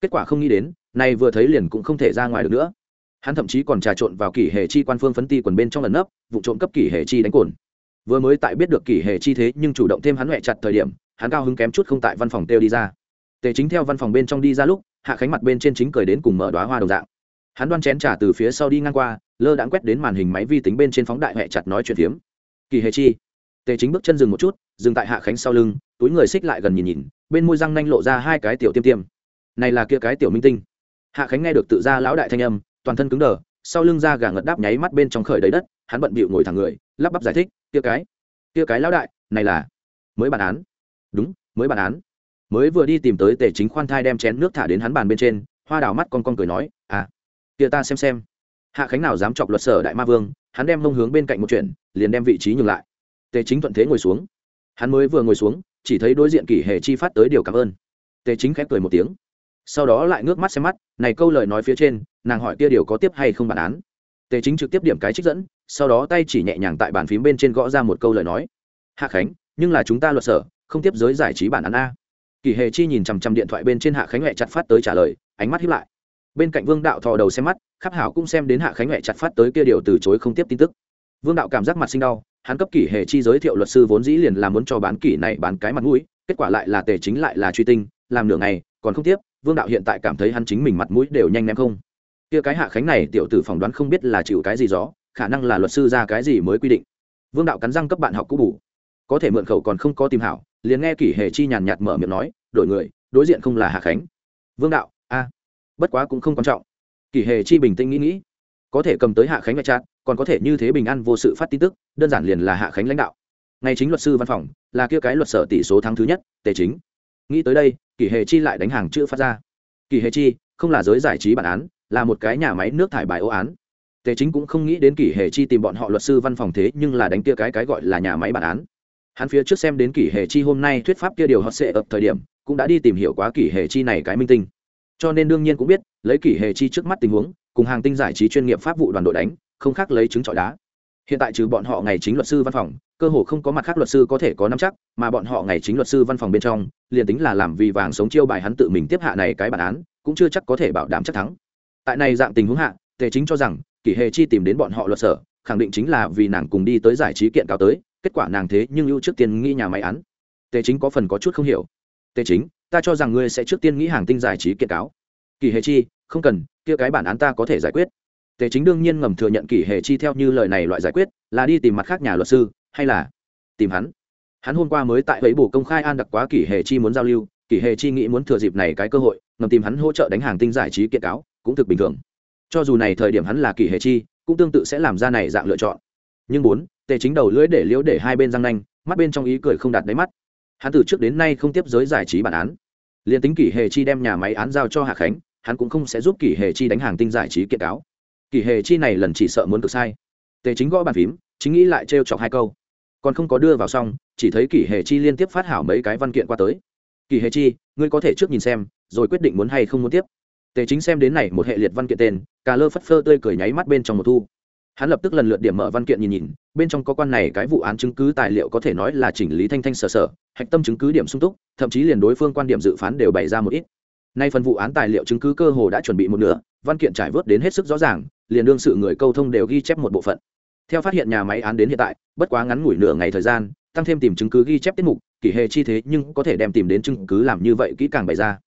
Kết quả không nghĩ đến nay vừa thấy liền cũng không thể ra ngoài được nữa. Hắn thậm chí còn trà trộn vào kỷ hệ chi quan phương phấn ti quần bên trong lần nấp, vụ trộm cấp kỷ hệ chi đánh cồn. Vừa mới tại biết được kỷ hệ chi thế nhưng chủ động thêm hắn huệ chặt thời điểm, hắn cao hứng kém chút không tại văn phòng têu đi ra. Tề chính theo văn phòng bên trong đi ra lúc, hạ khánh mặt bên trên chính cười đến cùng mở đoá hoa đồng dạng. Hắn đoan chén trả từ phía sau đi ngang qua lơ đãng quét đến màn hình máy vi tính bên trên phóng đại huệ chặt nói chuyện phiếm. Kỳ hề chi. Tề chính bước chân dừng một chút, dừng tại hạ khánh sau lưng, túi người xích lại gần nhìn nhìn, bên môi răng nanh lộ ra hai cái tiểu tiêm tiêm. Này là kia cái tiểu minh tinh. Hạ khánh nghe được tự ra lão đại thanh âm, toàn thân cứng đờ, sau lưng ra gà ngật đáp nháy mắt bên trong khởi đầy đất, hắn bận bịu ngồi thẳng người, lắp bắp giải thích, kia cái kia cái lão đại, này là mới bản án. Đúng, mới bản án. Mới vừa đi tìm tới tề chính khoan thai đem chén nước thả đến hắn bàn bên trên, hoa đào mắt con con cười nói à kia ta xem xem hạ khánh nào dám chọc luật sở đại ma vương, hắn đem mông hướng bên cạnh một chuyện, liền đem vị trí nhường lại. Tề chính thuận thế ngồi xuống. Hắn mới vừa ngồi xuống, chỉ thấy đối diện kỷ hệ chi phát tới điều cảm ơn. Tề chính khép cười một tiếng. Sau đó lại ngước mắt xem mắt, này câu lời nói phía trên, nàng hỏi kia điều có tiếp hay không bản án. Tề chính trực tiếp điểm cái trích dẫn, sau đó tay chỉ nhẹ nhàng tại bàn phím bên trên gõ ra một câu lời nói. Hạ khánh, nhưng là chúng ta luật sở, không tiếp giới giải trí bản án a. Kỷ hệ chi nhìn chằm chằm điện thoại bên trên hạ khánh huệ chặt phát tới trả lời, ánh mắt hiếp lại bên cạnh vương đạo thò đầu xem mắt, khắp hảo cũng xem đến hạ khánh huệ chặt phát tới kia điều từ chối không tiếp tin tức. Vương đạo cảm giác mặt sinh đau, hắn cấp kỷ hệ chi giới thiệu luật sư vốn dĩ liền là muốn cho bán kỷ này bán cái mặt mũi, kết quả lại là tề chính lại là truy tinh, làm nửa ngày, còn không tiếp, vương đạo hiện tại cảm thấy hắn chính mình mặt mũi đều nhanh ném không. Kia cái hạ khánh này tiểu tử phỏng đoán không biết là chịu cái gì gió, khả năng là luật sư ra cái gì mới quy định. Vương đạo cắn răng cấp bạn học cũ bù. Có thể mượn khẩu còn không có tìm hảo, liền nghe kỷ hề chi nhàn nhạt mở miệng nói, đổi người, đối diện không là hạ khánh. Vương đạo bất quá cũng không quan trọng. Kỷ hề chi bình tĩnh nghĩ nghĩ, có thể cầm tới hạ khánh ngoại trát còn có thể như thế bình an vô sự phát tin tức, đơn giản liền là hạ khánh lãnh đạo. Ngày chính luật sư văn phòng, là kia cái luật sở tỷ số thắng thứ nhất, tề chính. Nghĩ tới đây kỷ hề chi lại đánh hàng chữ phát ra. Kỷ hề chi, không là giới giải trí bản án, là một cái nhà máy nước thải bài ô án. Tề chính cũng không nghĩ đến kỷ hề chi tìm bọn họ luật sư văn phòng thế, nhưng là đánh kia cái cái gọi là nhà máy bản án. Hắn phía trước xem đến kỷ hề chi hôm nay thuyết pháp kia điều họ sẽ ập thời điểm, cũng đã đi tìm hiểu quá kỷ hề chi này cái minh tinh cho nên đương nhiên cũng biết, lấy kỷ hề chi trước mắt tình huống, cùng hàng tinh giải trí chuyên nghiệp pháp vụ đoàn đội đánh, không khác lấy chứng trọi đá. Hiện tại trừ bọn họ ngày chính luật sư văn phòng, cơ hồ không có mặt khác luật sư có thể có nắm chắc, mà bọn họ ngày chính luật sư văn phòng bên trong, liền tính là làm vì vàng sống chiêu bài hắn tự mình tiếp hạ này cái bản án, cũng chưa chắc có thể bảo đảm chắc thắng. Tại này dạng tình huống hạ, tề chính cho rằng, kỷ hề chi tìm đến bọn họ luật sở, khẳng định chính là vì nàng cùng đi tới giải trí kiện cáo tới, kết quả nàng thế nhưng ưu trước tiên nghĩ nhà máy án. Tề chính có phần có chút không hiểu. Tề chính ta cho rằng ngươi sẽ trước tiên nghĩ hàng tinh giải trí kiện cáo. Kỳ hề chi, không cần, kia cái bản án ta có thể giải quyết. Tề chính đương nhiên ngầm thừa nhận kỷ hề chi theo như lời này loại giải quyết, là đi tìm mặt khác nhà luật sư, hay là tìm hắn? Hắn hôm qua mới tại ấy bổ công khai an đặc quá kỷ hề chi muốn giao lưu kỷ hề chi nghĩ muốn thừa dịp này cái cơ hội, ngầm tìm hắn hỗ trợ đánh hàng tinh giải trí kiện cáo, cũng thực bình thường. Cho dù này thời điểm hắn là kỷ hề chi, cũng tương tự sẽ làm ra này dạng lựa chọn. Nhưng bốn, tề chính đầu lưỡi để liễu để hai bên răng nanh, mắt bên trong ý cười không đạt đáy mắt hắn từ trước đến nay không tiếp giới giải trí bản án. Liền tính kỷ hề chi đem nhà máy án giao cho hạ khánh, hắn cũng không sẽ giúp kỷ hề chi đánh hàng tinh giải trí kiện cáo. Kỷ hề chi này lần chỉ sợ muốn cực sai. Tề chính gõ bàn phím, chính nghĩ lại trêu chọc hai câu. Còn không có đưa vào xong, chỉ thấy kỷ hề chi liên tiếp phát hảo mấy cái văn kiện qua tới. Kỷ hề chi, ngươi có thể trước nhìn xem, rồi quyết định muốn hay không muốn tiếp. Tề chính xem đến này một hệ liệt văn kiện tên, cà lơ phất phơ tươi cười nháy mắt bên trong một thu hắn lập tức lần lượt điểm mở văn kiện nhìn nhìn, bên trong có quan này cái vụ án chứng cứ tài liệu có thể nói là chỉnh lý thanh thanh sở sở, hạch tâm chứng cứ điểm sung túc, thậm chí liền đối phương quan điểm dự phán đều bày ra một ít. Nay phần vụ án tài liệu chứng cứ cơ hồ đã chuẩn bị một nửa, văn kiện trải vớt đến hết sức rõ ràng, liền đương sự người câu thông đều ghi chép một bộ phận. Theo phát hiện nhà máy án đến hiện tại, bất quá ngắn ngủi nửa ngày thời gian, tăng thêm tìm chứng cứ ghi chép tiết mục kỷ hệ chi thế nhưng có thể đem tìm đến chứng cứ làm như vậy kỹ càng bày ra.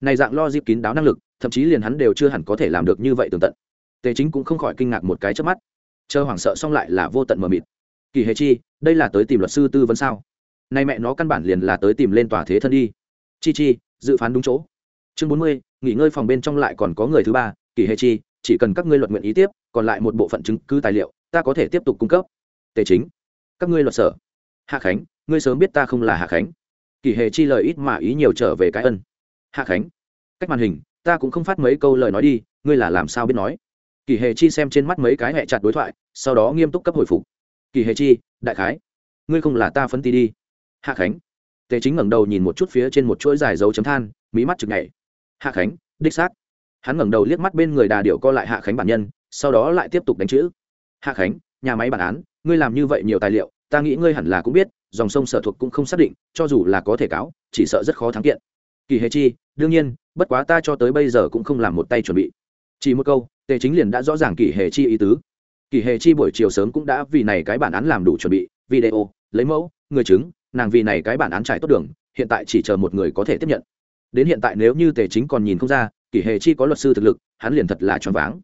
Này dạng lo dịp kín đáo năng lực, thậm chí liền hắn đều chưa hẳn có thể làm được như vậy tường tận. Tề chính cũng không khỏi kinh ngạc một cái trước mắt chờ hoảng sợ xong lại là vô tận mờ mịt. Kỳ hệ chi, đây là tới tìm luật sư tư vấn sao? Nay mẹ nó căn bản liền là tới tìm lên tòa thế thân đi. Chi chi, dự phán đúng chỗ. Chương bốn mươi, nghỉ ngơi phòng bên trong lại còn có người thứ ba. Kỳ hệ chi, chỉ cần các ngươi luật nguyện ý tiếp, còn lại một bộ phận chứng cứ tài liệu, ta có thể tiếp tục cung cấp. Tề chính, các ngươi luật sở. Hạ khánh, ngươi sớm biết ta không là hạ khánh. Kỳ hệ chi lời ít mà ý nhiều trở về cái ân. Hạ khánh, cách màn hình, ta cũng không phát mấy câu lời nói đi, ngươi là làm sao biết nói? Kỳ hề chi xem trên mắt mấy cái hẹ chặt đối thoại, sau đó nghiêm túc cấp hồi phục. Kỳ hề chi, đại khái, ngươi không là ta phân ti đi. Hạ khánh. Tề chính ngẩng đầu nhìn một chút phía trên một chuỗi dài dấu chấm than, mí mắt chực nhảy. Hạ khánh, đích xác. Hắn ngẩng đầu liếc mắt bên người đà điệu co lại hạ khánh bản nhân, sau đó lại tiếp tục đánh chữ. Hạ khánh, nhà máy bản án, ngươi làm như vậy nhiều tài liệu, ta nghĩ ngươi hẳn là cũng biết, dòng sông sở thuộc cũng không xác định, cho dù là có thể cáo, chỉ sợ rất khó thắng kiện. Kỳ hề chi, đương nhiên, bất quá ta cho tới bây giờ cũng không làm một tay chuẩn bị. Chỉ một câu tề chính liền đã rõ ràng kỳ hề chi ý tứ. Kỳ hề chi buổi chiều sớm cũng đã vì này cái bản án làm đủ chuẩn bị, video, lấy mẫu, người chứng, nàng vì này cái bản án trải tốt đường, hiện tại chỉ chờ một người có thể tiếp nhận. Đến hiện tại nếu như tề chính còn nhìn không ra kỳ hề chi có luật sư thực lực, hắn liền thật là choáng váng.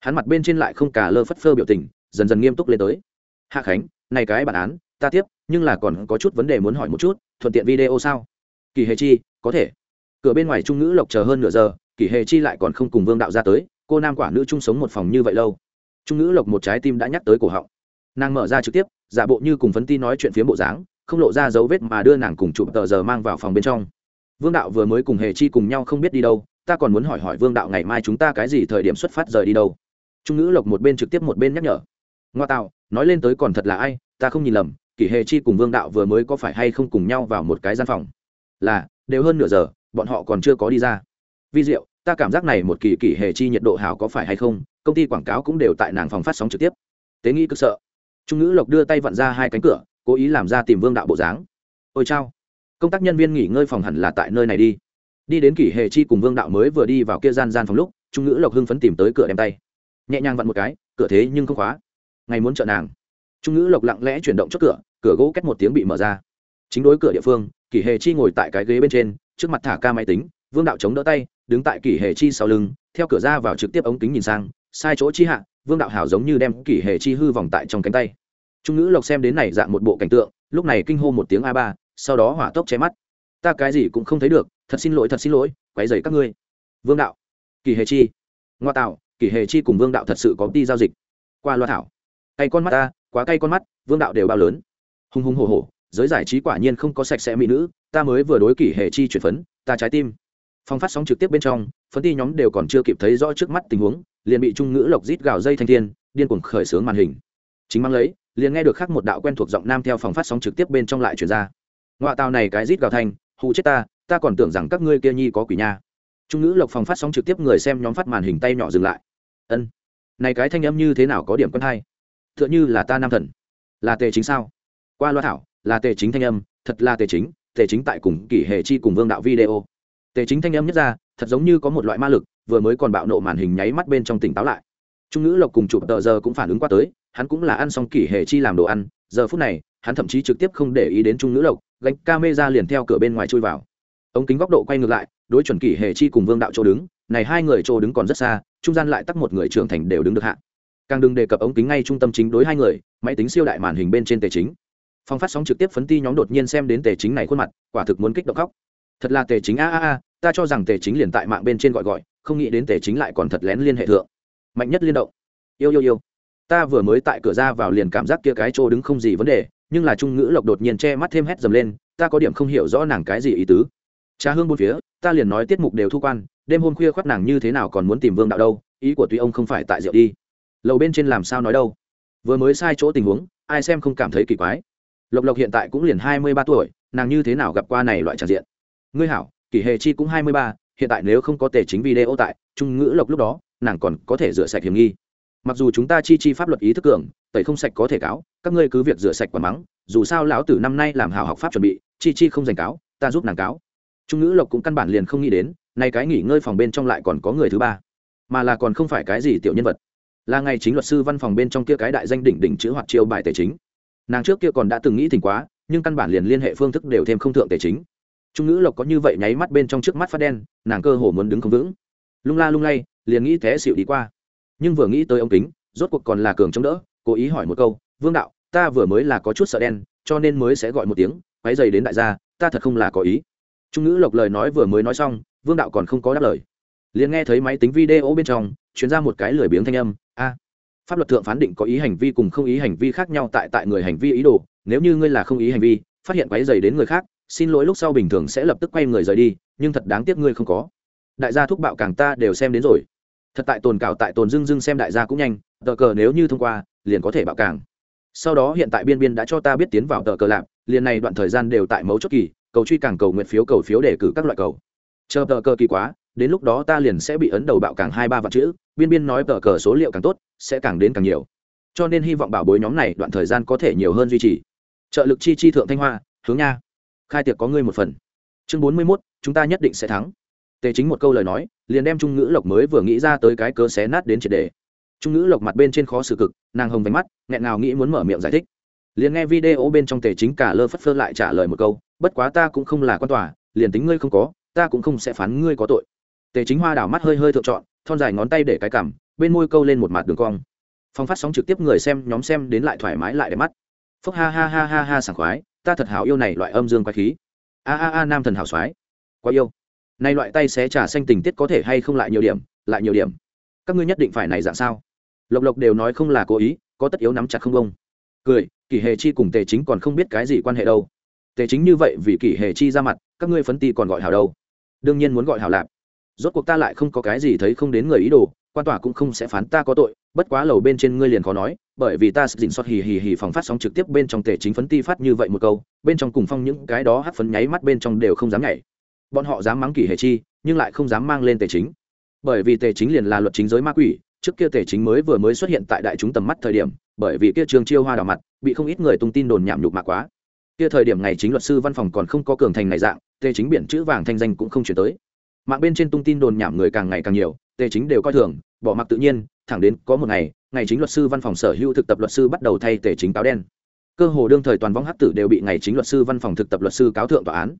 Hắn mặt bên trên lại không cả lơ phất phơ biểu tình, dần dần nghiêm túc lên tới. Hạ khánh, này cái bản án, ta tiếp, nhưng là còn có chút vấn đề muốn hỏi một chút, thuận tiện video sao? Kỳ hề chi, có thể. Cửa bên ngoài trung ngữ lộc chờ hơn nửa giờ kỳ hề chi lại còn không cùng vương đạo ra tới cô nam quả nữ chung sống một phòng như vậy lâu. Trung nữ lộc một trái tim đã nhắc tới cổ họng. Nàng mở ra trực tiếp, giả bộ như cùng phấn ti nói chuyện phía bộ dáng, không lộ ra dấu vết mà đưa nàng cùng chụp tờ giờ mang vào phòng bên trong. Vương đạo vừa mới cùng hề chi cùng nhau không biết đi đâu, ta còn muốn hỏi hỏi vương đạo ngày mai chúng ta cái gì thời điểm xuất phát rời đi đâu. Trung nữ lộc một bên trực tiếp một bên nhắc nhở. Ngoa tạo, nói lên tới còn thật là ai, ta không nhìn lầm, kỷ hề chi cùng vương đạo vừa mới có phải hay không cùng nhau vào một cái gian phòng. Là, đều hơn nửa giờ, bọn họ còn chưa có đi ra. Vi diệu ta cảm giác này một kỳ kỳ hề chi nhiệt độ hào có phải hay không, công ty quảng cáo cũng đều tại nàng phòng phát sóng trực tiếp. Tế nghĩ cực sợ. Trung ngữ lộc đưa tay vặn ra hai cánh cửa, cố ý làm ra tìm vương đạo bộ dáng. Ôi chao. Công tác nhân viên nghỉ ngơi phòng hẳn là tại nơi này đi. Đi đến kỷ hề chi cùng vương đạo mới vừa đi vào kia gian gian phòng lúc, trung ngữ lộc hưng phấn tìm tới cửa đem tay. Nhẹ nhàng vặn một cái, cửa thế nhưng không khóa. Ngày muốn trợ nàng. Trung ngữ lộc lặng lẽ chuyển động chốt cửa cửa gỗ cách một tiếng bị mở ra. Chính đối cửa địa phương kỷ hề chi ngồi tại cái ghế bên trên, trước mặt thả ca máy tính vương đạo chống đỡ tay đứng tại kỷ hề chi sau lưng theo cửa ra vào trực tiếp ống kính nhìn sang sai chỗ chi hạ vương đạo hảo giống như đem kỷ hề chi hư vòng tại trong cánh tay. Trung ngữ lộc xem đến này dạng một bộ cảnh tượng lúc này kinh hô một tiếng a ba sau đó hỏa tốc che mắt. Ta cái gì cũng không thấy được thật xin lỗi thật xin lỗi quấy dày các ngươi. Vương đạo kỳ hề chi. Ngoa tạo kỳ hề chi cùng vương đạo thật sự có đi giao dịch. Qua loa thảo. Cay con mắt ta quá cay con mắt vương đạo đều bao lớn. Hùng hùng hồ hồ, giới giải trí quả nhiên không có sạch sẽ mỹ nữ ta mới vừa đối kỷ hệ chi chuyển phấn ta trái tim. Phòng phát sóng trực tiếp bên trong, phấn ti nhóm đều còn chưa kịp thấy rõ trước mắt tình huống, liền bị trung ngữ lộc rít gào dây thanh thiên, điên cuồng khởi xướng màn hình. Chính mang lấy, liền nghe được khác một đạo quen thuộc giọng nam theo phòng phát sóng trực tiếp bên trong lại chuyển ra. Ngoại tàu này cái rít gào thanh hụ chết ta ta còn tưởng rằng các ngươi kia nhi có quỷ nha. Trung ngữ lộc phòng phát sóng trực tiếp người xem nhóm phát màn hình tay nhỏ dừng lại. Ân, này cái thanh âm như thế nào có điểm quân hay? Tựa như là ta nam thần. Là tề chính sao? Qua loa thảo, là tề chính thanh âm, thật là tề chính tề chính tại cùng kỷ hệ chi cùng vương đạo video tề chính thanh âm nhất ra, thật giống như có một loại ma lực, vừa mới còn bạo nộ màn hình nháy mắt bên trong tỉnh táo lại. Trung ngữ lộc cùng chụp tờ giờ cũng phản ứng qua tới, hắn cũng là ăn xong kỷ hệ chi làm đồ ăn, giờ phút này, hắn thậm chí trực tiếp không để ý đến trung ngữ lộc, gánh ca mê ra liền theo cửa bên ngoài chui vào. Ống kính góc độ quay ngược lại, đối chuẩn kỷ hệ chi cùng vương đạo chỗ đứng, này hai người chỗ đứng còn rất xa, trung gian lại tắt một người trưởng thành đều đứng được hạ. Càng đừng đề cập ống kính ngay trung tâm chính đối hai người, máy tính siêu đại màn hình bên trên tề chính. Phong phát sóng trực tiếp phấn ti nhóm đột nhiên xem đến tề chính này khuôn mặt, quả thực muốn kích động khóc thật là tề chính a a a, ta cho rằng tề chính liền tại mạng bên trên gọi gọi, không nghĩ đến tề chính lại còn thật lén liên hệ thượng. Mạnh nhất liên động. Yêu yêu yêu. Ta vừa mới tại cửa ra vào liền cảm giác kia cái chỗ đứng không gì vấn đề, nhưng là trung ngữ lộc đột nhiên che mắt thêm hét dầm lên, ta có điểm không hiểu rõ nàng cái gì ý tứ. Cha hương bốn phía, ta liền nói tiết mục đều thu quan, đêm hôm khuya khoắt nàng như thế nào còn muốn tìm vương đạo đâu, ý của tuy ông không phải tại rượu đi. Lầu bên trên làm sao nói đâu? Vừa mới sai chỗ tình huống, ai xem không cảm thấy kỳ quái. Lộc lộc hiện tại cũng liền hai mươi ba tuổi, nàng như thế nào gặp qua này loại tràn diện? Ngươi hảo, kỷ hề chi cũng hai mươi ba, hiện tại nếu không có tề chính video tại, trung ngữ lộc lúc đó, nàng còn có thể rửa sạch hiểm nghi. Mặc dù chúng ta chi chi pháp luật ý thức cường, tẩy không sạch có thể cáo, các ngươi cứ việc rửa sạch quả mắng, dù sao lão tử năm nay làm hào học pháp chuẩn bị, chi chi không giành cáo, ta giúp nàng cáo. Trung ngữ lộc cũng căn bản liền không nghĩ đến, nay cái nghỉ ngơi phòng bên trong lại còn có người thứ ba, mà là còn không phải cái gì tiểu nhân vật. Là ngày chính luật sư văn phòng bên trong kia cái đại danh đỉnh đỉnh chữ hoạt chiêu bài tài chính. Nàng trước kia còn đã từng nghĩ thỉnh quá, nhưng căn bản liền liên hệ phương thức đều thêm không thượng tài chính trung ngữ lộc có như vậy nháy mắt bên trong trước mắt phát đen, nàng cơ hồ muốn đứng không vững. Lung la lung lay, liền nghĩ té xịu đi qua. Nhưng vừa nghĩ tới ông kính, rốt cuộc còn là cường chống đỡ, cố ý hỏi một câu, vương đạo, ta vừa mới là có chút sợ đen, cho nên mới sẽ gọi một tiếng quáy dày đến đại gia, ta thật không là có ý. Trung ngữ lộc lời nói vừa mới nói xong, vương đạo còn không có đáp lời. Liền nghe thấy máy tính video bên trong chuyển ra một cái lười biếng thanh âm, a, pháp luật thượng phán định có ý hành vi cùng không ý hành vi khác nhau tại tại người hành vi ý đồ, nếu như ngươi là không ý hành vi, phát hiện quáy dày đến người khác xin lỗi lúc sau bình thường sẽ lập tức quay người rời đi, nhưng thật đáng tiếc ngươi không có. Đại gia thúc bạo càng ta đều xem đến rồi. Thật tại tồn cào tại tồn dưng dưng xem đại gia cũng nhanh, tờ cờ nếu như thông qua, liền có thể bạo càng. Sau đó hiện tại biên biên đã cho ta biết tiến vào tờ cờ lạp, liền này đoạn thời gian đều tại mấu chốt kỳ, cầu truy càng cầu nguyện phiếu cầu phiếu để cử các loại cầu. Chờ tờ cờ kỳ quá, đến lúc đó ta liền sẽ bị ấn đầu bạo càng hai ba vạn chữ, biên biên nói tờ cờ số liệu càng tốt, sẽ càng đến càng nhiều. Cho nên hy vọng bảo bối nhóm này đoạn thời gian có thể nhiều hơn duy trì. Trợ lực chi chi thượng thanh hoa, hướng nha khai tiệc có ngươi một phần. Chương bốn mươi mốt, chúng ta nhất định sẽ thắng. Tề chính một câu lời nói, liền đem trung ngữ lộc mới vừa nghĩ ra tới cái cớ xé nát đến triệt đề. Trung ngữ lộc mặt bên trên khó xử cực, nàng hồng vánh mắt, nghẹn ngào nghĩ muốn mở miệng giải thích. Liền nghe video bên trong tề chính cả lơ phất phơ lại trả lời một câu, bất quá ta cũng không là quan tòa, liền tính ngươi không có, ta cũng không sẽ phán ngươi có tội. Tề chính hoa đảo mắt hơi hơi thượng trọn, thon dài ngón tay để cái cằm, bên môi câu lên một mặt đường cong. Phong phát sóng trực tiếp người xem, nhóm xem đến lại thoải mái lại đẹp mắt. Phúc ha ha ha ha ha sảng khoái ta thật hảo yêu này loại âm dương quái khí. A a a, nam thần hảo soái, quá yêu. Nay loại tay xé trà xanh tình tiết có thể hay không lại nhiều điểm, lại nhiều điểm. Các ngươi nhất định phải này dạng sao? Lộc lộc đều nói không là cố ý, có tất yếu nắm chặt không bông. Cười, kỷ hề chi cùng tề chính còn không biết cái gì quan hệ đâu. Tề chính như vậy vì kỷ hề chi ra mặt, các ngươi phấn ti còn gọi hảo đâu. Đương nhiên muốn gọi hảo lạp rốt cuộc ta lại không có cái gì thấy không đến người ý đồ quan tòa cũng không sẽ phán ta có tội, bất quá lầu bên trên ngươi liền khó nói, bởi vì ta dình xót hì hì hì phòng phát sóng trực tiếp bên trong tề chính phấn ti phát như vậy một câu, bên trong cùng phong những cái đó hát phấn nháy mắt bên trong đều không dám nhảy. Bọn họ dám mắng kỷ hệ chi, nhưng lại không dám mang lên tề chính. Bởi vì tề chính liền là luật chính giới ma quỷ, trước kia tề chính mới vừa mới xuất hiện tại đại chúng tầm mắt thời điểm, bởi vì kia trường chiêu hoa đào mặt, bị không ít người tung tin đồn nhảm nhục mạ quá. Kia thời điểm này chính luật sư văn phòng còn không có cường thành này dạng, tề chính biển chữ vàng thanh danh cũng không chuyển tới. Mạng bên trên tung tin đồn nhảm người càng ngày càng nhiều tề chính đều coi thường, bỏ mặc tự nhiên, thẳng đến có một ngày ngày chính luật sư văn phòng sở hữu thực tập luật sư bắt đầu thay tề chính cáo đen. Cơ hồ đương thời toàn vong hắc tử đều bị ngày chính luật sư văn phòng thực tập luật sư cáo thượng tòa án.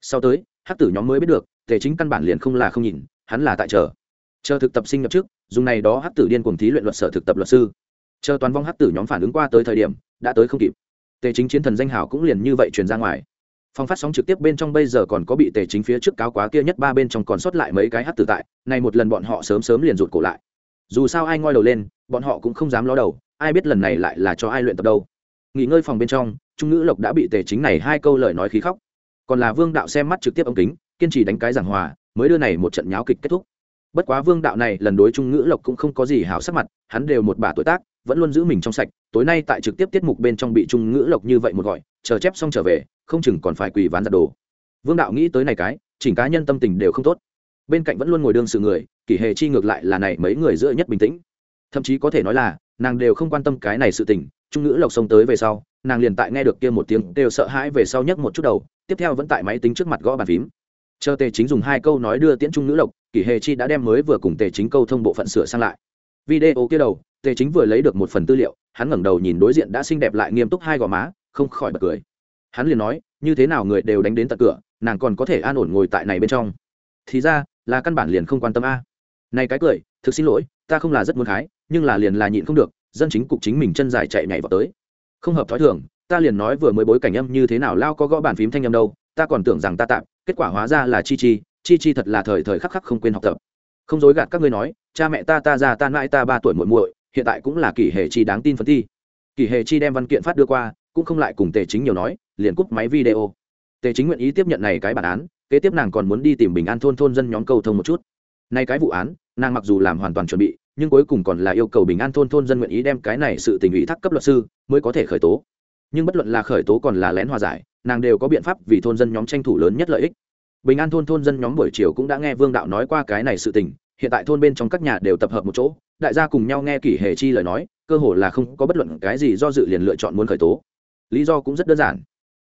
Sau tới, hắc tử nhóm mới biết được, tề chính căn bản liền không là không nhìn, hắn là tại chờ. Chờ thực tập sinh nhập trước dùng này đó hắc tử điên cuồng thí luyện luật sở thực tập luật sư. Chờ toàn vong hắc tử nhóm phản ứng qua tới thời điểm, đã tới không kịp. Tề chính chiến thần danh hảo cũng liền như vậy truyền ra ngoài phòng phát sóng trực tiếp bên trong bây giờ còn có bị tề chính phía trước cáo quá kia nhất ba bên trong còn sót lại mấy cái hát tự tại, này một lần bọn họ sớm sớm liền rụt cổ lại. Dù sao ai ngoi đầu lên, bọn họ cũng không dám ló đầu, ai biết lần này lại là cho ai luyện tập đâu. Nghỉ ngơi phòng bên trong, trung ngữ lộc đã bị tề chính này hai câu lời nói khí khóc. Còn là vương đạo xem mắt trực tiếp ống kính, kiên trì đánh cái giảng hòa, mới đưa này một trận nháo kịch kết thúc. Bất quá vương đạo này lần đối trung ngữ lộc cũng không có gì hảo sắc mặt, hắn đều một bà tuổi tác vẫn luôn giữ mình trong sạch, tối nay tại trực tiếp tiết mục bên trong bị trung ngữ lộc như vậy một gọi, chờ chép xong trở về, không chừng còn phải quỳ ván giặt đồ. Vương đạo nghĩ tới này cái, chỉnh cá nhân tâm tình đều không tốt. Bên cạnh vẫn luôn ngồi đương sự người kỷ hề chi ngược lại là này mấy người giữa nhất bình tĩnh. Thậm chí có thể nói là, nàng đều không quan tâm cái này sự tình, trung ngữ lộc xông tới về sau, nàng liền tại nghe được kia một tiếng đều sợ hãi về sau nhấc một chút đầu, tiếp theo vẫn tại máy tính trước mặt gõ bàn phím. Chờ tề chính dùng hai câu nói đưa tiễn trung ngữ lộc kỷ hề chi đã đem mới vừa cùng tề chính câu thông bộ phận sửa sang lại. Video kia đầu tề chính vừa lấy được một phần tư liệu, hắn ngẩng đầu nhìn đối diện đã xinh đẹp lại nghiêm túc hai gò má, không khỏi bật cười. Hắn liền nói, như thế nào người đều đánh đến tận cửa, nàng còn có thể an ổn ngồi tại này bên trong? Thì ra, là căn bản liền không quan tâm a. Này cái cười, thực xin lỗi, ta không là rất muốn khái, nhưng là liền là nhịn không được, dân chính cục chính mình chân dài chạy nhảy vào tới. Không hợp thói thường, ta liền nói vừa mới bối cảnh âm như thế nào lao có gõ bàn phím thanh âm đâu, ta còn tưởng rằng ta tạm, kết quả hóa ra là chi chi chi chi thật là thời thời khắc khắc không quên học tập. Không dối gạt các ngươi nói, cha mẹ ta ta già ta mãi ta ba tuổi muội muội hiện tại cũng là kỷ hệ chi đáng tin phân thi. Kỷ hệ chi đem văn kiện phát đưa qua, cũng không lại cùng tề chính nhiều nói, liền cúp máy video. Tề chính nguyện ý tiếp nhận này cái bản án, kế tiếp nàng còn muốn đi tìm bình an thôn thôn dân nhóm cầu thông một chút. Nay cái vụ án, nàng mặc dù làm hoàn toàn chuẩn bị, nhưng cuối cùng còn là yêu cầu bình an thôn thôn dân nguyện ý đem cái này sự tình ủy thác cấp luật sư, mới có thể khởi tố. Nhưng bất luận là khởi tố còn là lén hòa giải, nàng đều có biện pháp vì thôn dân nhóm tranh thủ lớn nhất lợi ích. Bình an thôn thôn dân nhóm buổi chiều cũng đã nghe vương đạo nói qua cái này sự tình, hiện tại thôn bên trong các nhà đều tập hợp một chỗ đại gia cùng nhau nghe kỷ hệ chi lời nói, cơ hồ là không có bất luận cái gì do dự liền lựa chọn muốn khởi tố. Lý do cũng rất đơn giản.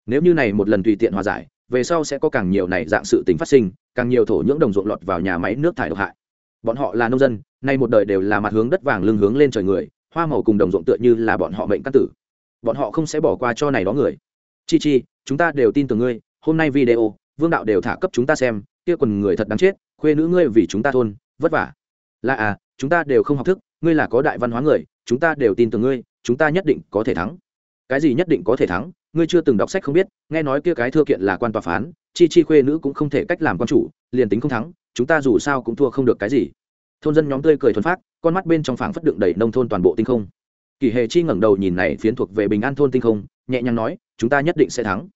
Nếu như này một lần tùy tiện hòa giải, về sau sẽ có càng nhiều này dạng sự tình phát sinh, càng nhiều thổ nhưỡng đồng ruộng lọt vào nhà máy nước thải độc hại. Bọn họ là nông dân, nay một đời đều là mặt hướng đất vàng lưng hướng lên trời người, hoa màu cùng đồng ruộng tựa như là bọn họ mệnh căn tử. Bọn họ không sẽ bỏ qua cho này đó người. Chi chi, chúng ta đều tin tưởng ngươi, hôm nay video, vương đạo đều thả cấp chúng ta xem, kia quần người thật đáng chết, khuê nữ ngươi vì chúng ta thôn, vất vả. Là à chúng ta đều không học thức, ngươi là có đại văn hóa người, chúng ta đều tin tưởng ngươi, chúng ta nhất định có thể thắng. Cái gì nhất định có thể thắng, ngươi chưa từng đọc sách không biết, nghe nói kia cái thưa kiện là quan tòa phán, chi chi khuê nữ cũng không thể cách làm quan chủ, liền tính không thắng, chúng ta dù sao cũng thua không được cái gì. Thôn dân nhóm tươi cười thuần phát con mắt bên trong phảng phất đựng đầy nông thôn toàn bộ tinh không. Kỳ hề chi ngẩng đầu nhìn này phiến thuộc về bình an thôn tinh không, nhẹ nhàng nói, chúng ta nhất định sẽ thắng.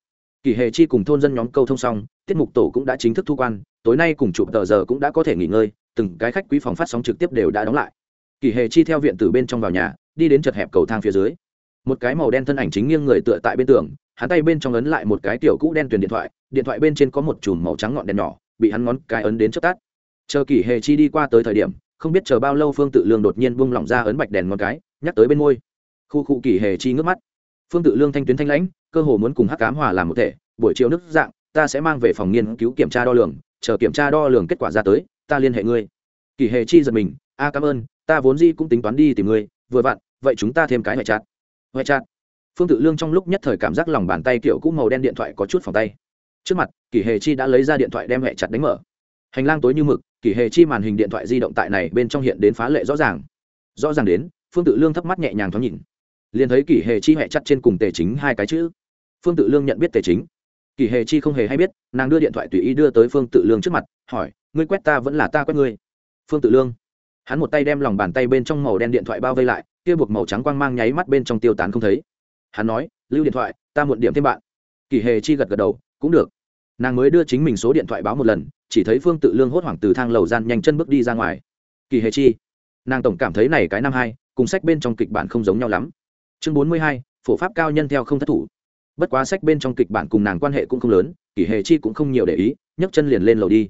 Kỳ hề chi cùng thôn dân nhóm câu thông xong, tiết mục tổ cũng đã chính thức thu quan, tối nay cùng chụp tờ giờ cũng đã có thể nghỉ ngơi từng cái khách quý phòng phát sóng trực tiếp đều đã đóng lại. Kỳ hề chi theo viện từ bên trong vào nhà, đi đến chật hẹp cầu thang phía dưới. Một cái màu đen thân ảnh chính nghiêng người tựa tại bên tường, hắn tay bên trong ấn lại một cái tiểu cũ đen tuyển điện thoại điện thoại bên trên có một chùm màu trắng ngọn đèn nhỏ, bị hắn ngón cái ấn đến chớp tắt. Chờ kỳ hề chi đi qua tới thời điểm, không biết chờ bao lâu phương tự lương đột nhiên buông lỏng ra ấn bạch đèn ngón cái, nhắc tới bên môi. Khu cụ kỳ hề chi ngước mắt. Phương tự lương thanh tuyến thanh lãnh, cơ hồ muốn cùng hắc cám hòa làm một thể, buổi chiều nước dạng, ta sẽ mang về phòng nghiên cứu kiểm tra đo lường, chờ kiểm tra đo lường kết quả ra tới ta liên hệ ngươi. Kỳ hề chi giật mình, a, cảm ơn, ta vốn di cũng tính toán đi tìm ngươi, vừa vặn, vậy chúng ta thêm cái ngoại chặt ngoại chặt phương tự lương trong lúc nhất thời cảm giác lòng bàn tay kiểu cũ màu đen điện thoại có chút phòng tay. Trước mặt, kỳ hề chi đã lấy ra điện thoại đem hẹ chặt đánh mở. Hành lang tối như mực, kỳ hề chi màn hình điện thoại di động tại này bên trong hiện đến phá lệ rõ ràng. Rõ ràng đến, phương tự lương thấp mắt nhẹ nhàng thoáng nhìn. Liền thấy kỳ hề chi hẹ chặt trên cùng tề chính hai cái chữ. Phương tự lương nhận biết tề chính kỳ hề chi không hề hay biết, nàng đưa điện thoại tùy ý đưa tới phương tự lương trước mặt, hỏi, ngươi quét ta vẫn là ta quét ngươi? Phương tự lương, hắn một tay đem lòng bàn tay bên trong màu đen điện thoại bao vây lại, kia buộc màu trắng quang mang nháy mắt bên trong tiêu tán không thấy. Hắn nói, lưu điện thoại, ta muộn điểm thêm bạn. Kỳ hề chi gật gật đầu, cũng được. Nàng mới đưa chính mình số điện thoại báo một lần, chỉ thấy phương tự lương hốt hoảng từ thang lầu gian nhanh chân bước đi ra ngoài. Kỳ hề chi, nàng tổng cảm thấy này cái năm hai, cùng sách bên trong kịch bản không giống nhau lắm. Chương bốn mươi hai, phổ pháp cao nhân theo không thất thủ bất quá sách bên trong kịch bản cùng nàng quan hệ cũng không lớn kỳ hề chi cũng không nhiều để ý, nhấc chân liền lên lầu đi.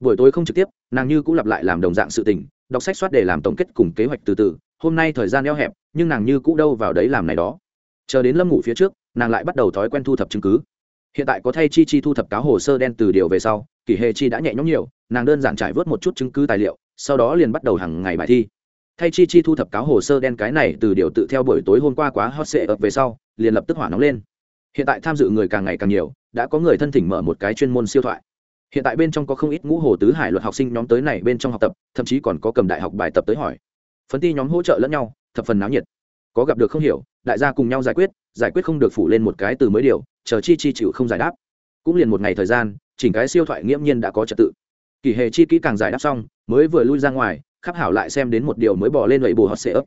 Buổi tối không trực tiếp, nàng như cũng lặp lại làm đồng dạng sự tình, đọc sách soát để làm tổng kết cùng kế hoạch từ từ, hôm nay thời gian eo hẹp, nhưng nàng như cũ đâu vào đấy làm này đó. Chờ đến lâm ngủ phía trước, nàng lại bắt đầu thói quen thu thập chứng cứ. Hiện tại có thay chi chi thu thập cáo hồ sơ đen từ điều về sau, kỷ hề chi đã nhẹ nhõm nhiều, nàng đơn giản trải vớt một chút chứng cứ tài liệu, sau đó liền bắt đầu hàng ngày bài thi. Thay chi chi thu thập cáo hồ sơ đen cái này từ điều tự theo buổi tối hôm qua quá hot sệ ập về sau, liền lập tức hỏa nóng lên hiện tại tham dự người càng ngày càng nhiều, đã có người thân thỉnh mở một cái chuyên môn siêu thoại. Hiện tại bên trong có không ít ngũ hồ tứ hải luật học sinh nhóm tới này bên trong học tập, thậm chí còn có cầm đại học bài tập tới hỏi. Phấn ti nhóm hỗ trợ lẫn nhau, thập phần náo nhiệt. Có gặp được không hiểu, đại gia cùng nhau giải quyết giải quyết không được phủ lên một cái từ mới điều, chờ chi chi chịu không giải đáp. Cũng liền một ngày thời gian, chỉnh cái siêu thoại nghiễm nhiên đã có trật tự. Kỳ hề chi kỹ càng giải đáp xong, mới vừa lui ra ngoài khắc hảo lại xem đến một điều mới bỏ lên lẩy bù hot sệ ấp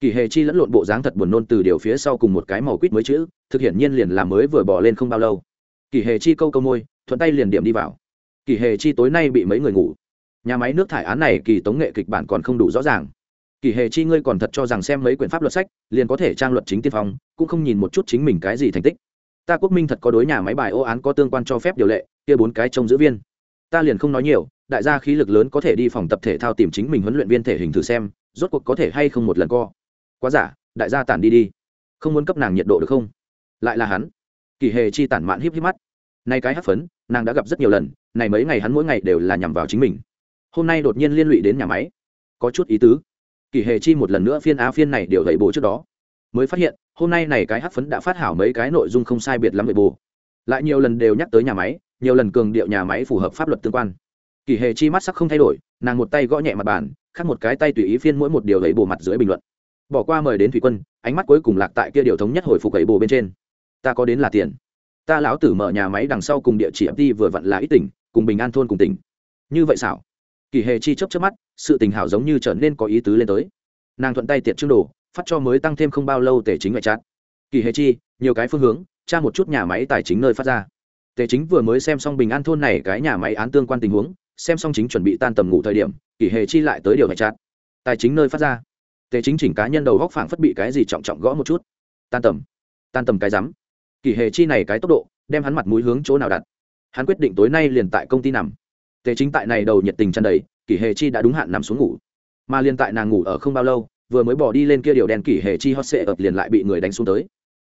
kỳ hề chi lẫn lộn bộ dáng thật buồn nôn từ điều phía sau cùng một cái màu quýt mới chữ, thực hiện nhiên liền là mới vừa bỏ lên không bao lâu. Kỳ hề chi câu câu môi, thuận tay liền điểm đi vào. Kỳ hề chi tối nay bị mấy người ngủ. Nhà máy nước thải án này kỳ tống nghệ kịch bản còn không đủ rõ ràng. Kỳ hề chi ngươi còn thật cho rằng xem mấy quyển pháp luật sách, liền có thể trang luật chính tiên phong, cũng không nhìn một chút chính mình cái gì thành tích. Ta quốc minh thật có đối nhà máy bài ô án có tương quan cho phép điều lệ, kia bốn cái trông giữ viên. Ta liền không nói nhiều, đại gia khí lực lớn có thể đi phòng tập thể thao tìm chính mình huấn luyện viên thể hình thử xem, rốt cuộc có thể hay không một lần co quá giả, đại gia tản đi đi. Không muốn cấp nàng nhiệt độ được không? Lại là hắn. Kỳ hề chi tản mạn híp híp mắt. Nay cái hát phấn, nàng đã gặp rất nhiều lần, này mấy ngày hắn mỗi ngày đều là nhằm vào chính mình. Hôm nay đột nhiên liên lụy đến nhà máy. Có chút ý tứ. Kỳ hề chi một lần nữa phiên á phiên này đều gậy bồ trước đó. Mới phát hiện, hôm nay này cái hát phấn đã phát hảo mấy cái nội dung không sai biệt lắm gậy bồ. Lại nhiều lần đều nhắc tới nhà máy, nhiều lần cường điệu nhà máy phù hợp pháp luật tương quan. Kỳ hề chi mắt sắc không thay đổi, nàng một tay gõ nhẹ mặt bàn, khác một cái tay tùy ý phiên mỗi một điều gậy bồ mặt dưới bình luận bỏ qua mời đến thủy quân, ánh mắt cuối cùng lạc tại kia điều thống nhất hồi phục ấy bồ bên trên. Ta có đến là tiền. Ta lão tử mở nhà máy đằng sau cùng địa chỉ ấp đi vừa vặn là ít tỉnh, cùng bình an thôn cùng tỉnh. Như vậy xảo. Kỳ hề chi chấp chấp mắt, sự tình hảo giống như trở nên có ý tứ lên tới. Nàng thuận tay tiện chương đồ, phát cho mới tăng thêm không bao lâu tề chính ngoại trát. Kỳ hề chi, nhiều cái phương hướng, tra một chút nhà máy tài chính nơi phát ra. Tề chính vừa mới xem xong bình an thôn này cái nhà máy án tương quan tình huống, xem xong chính chuẩn bị tan tầm ngủ thời điểm, kỳ hề chi lại tới điều ngoại trát. Tài chính nơi phát ra tề chính chỉnh cá nhân đầu góc phảng phất bị cái gì trọng trọng gõ một chút. Tan tầm tan tầm cái rắm. Kỳ hề chi này cái tốc độ, đem hắn mặt mũi hướng chỗ nào đặt. Hắn quyết định tối nay liền tại công ty nằm. Tề chính tại này đầu nhiệt tình chăn đầy kỷ hề chi đã đúng hạn nằm xuống ngủ. Mà liền tại nàng ngủ ở không bao lâu, vừa mới bỏ đi lên kia điều đèn kỷ hề chi hot sệ ập liền lại bị người đánh xuống tới.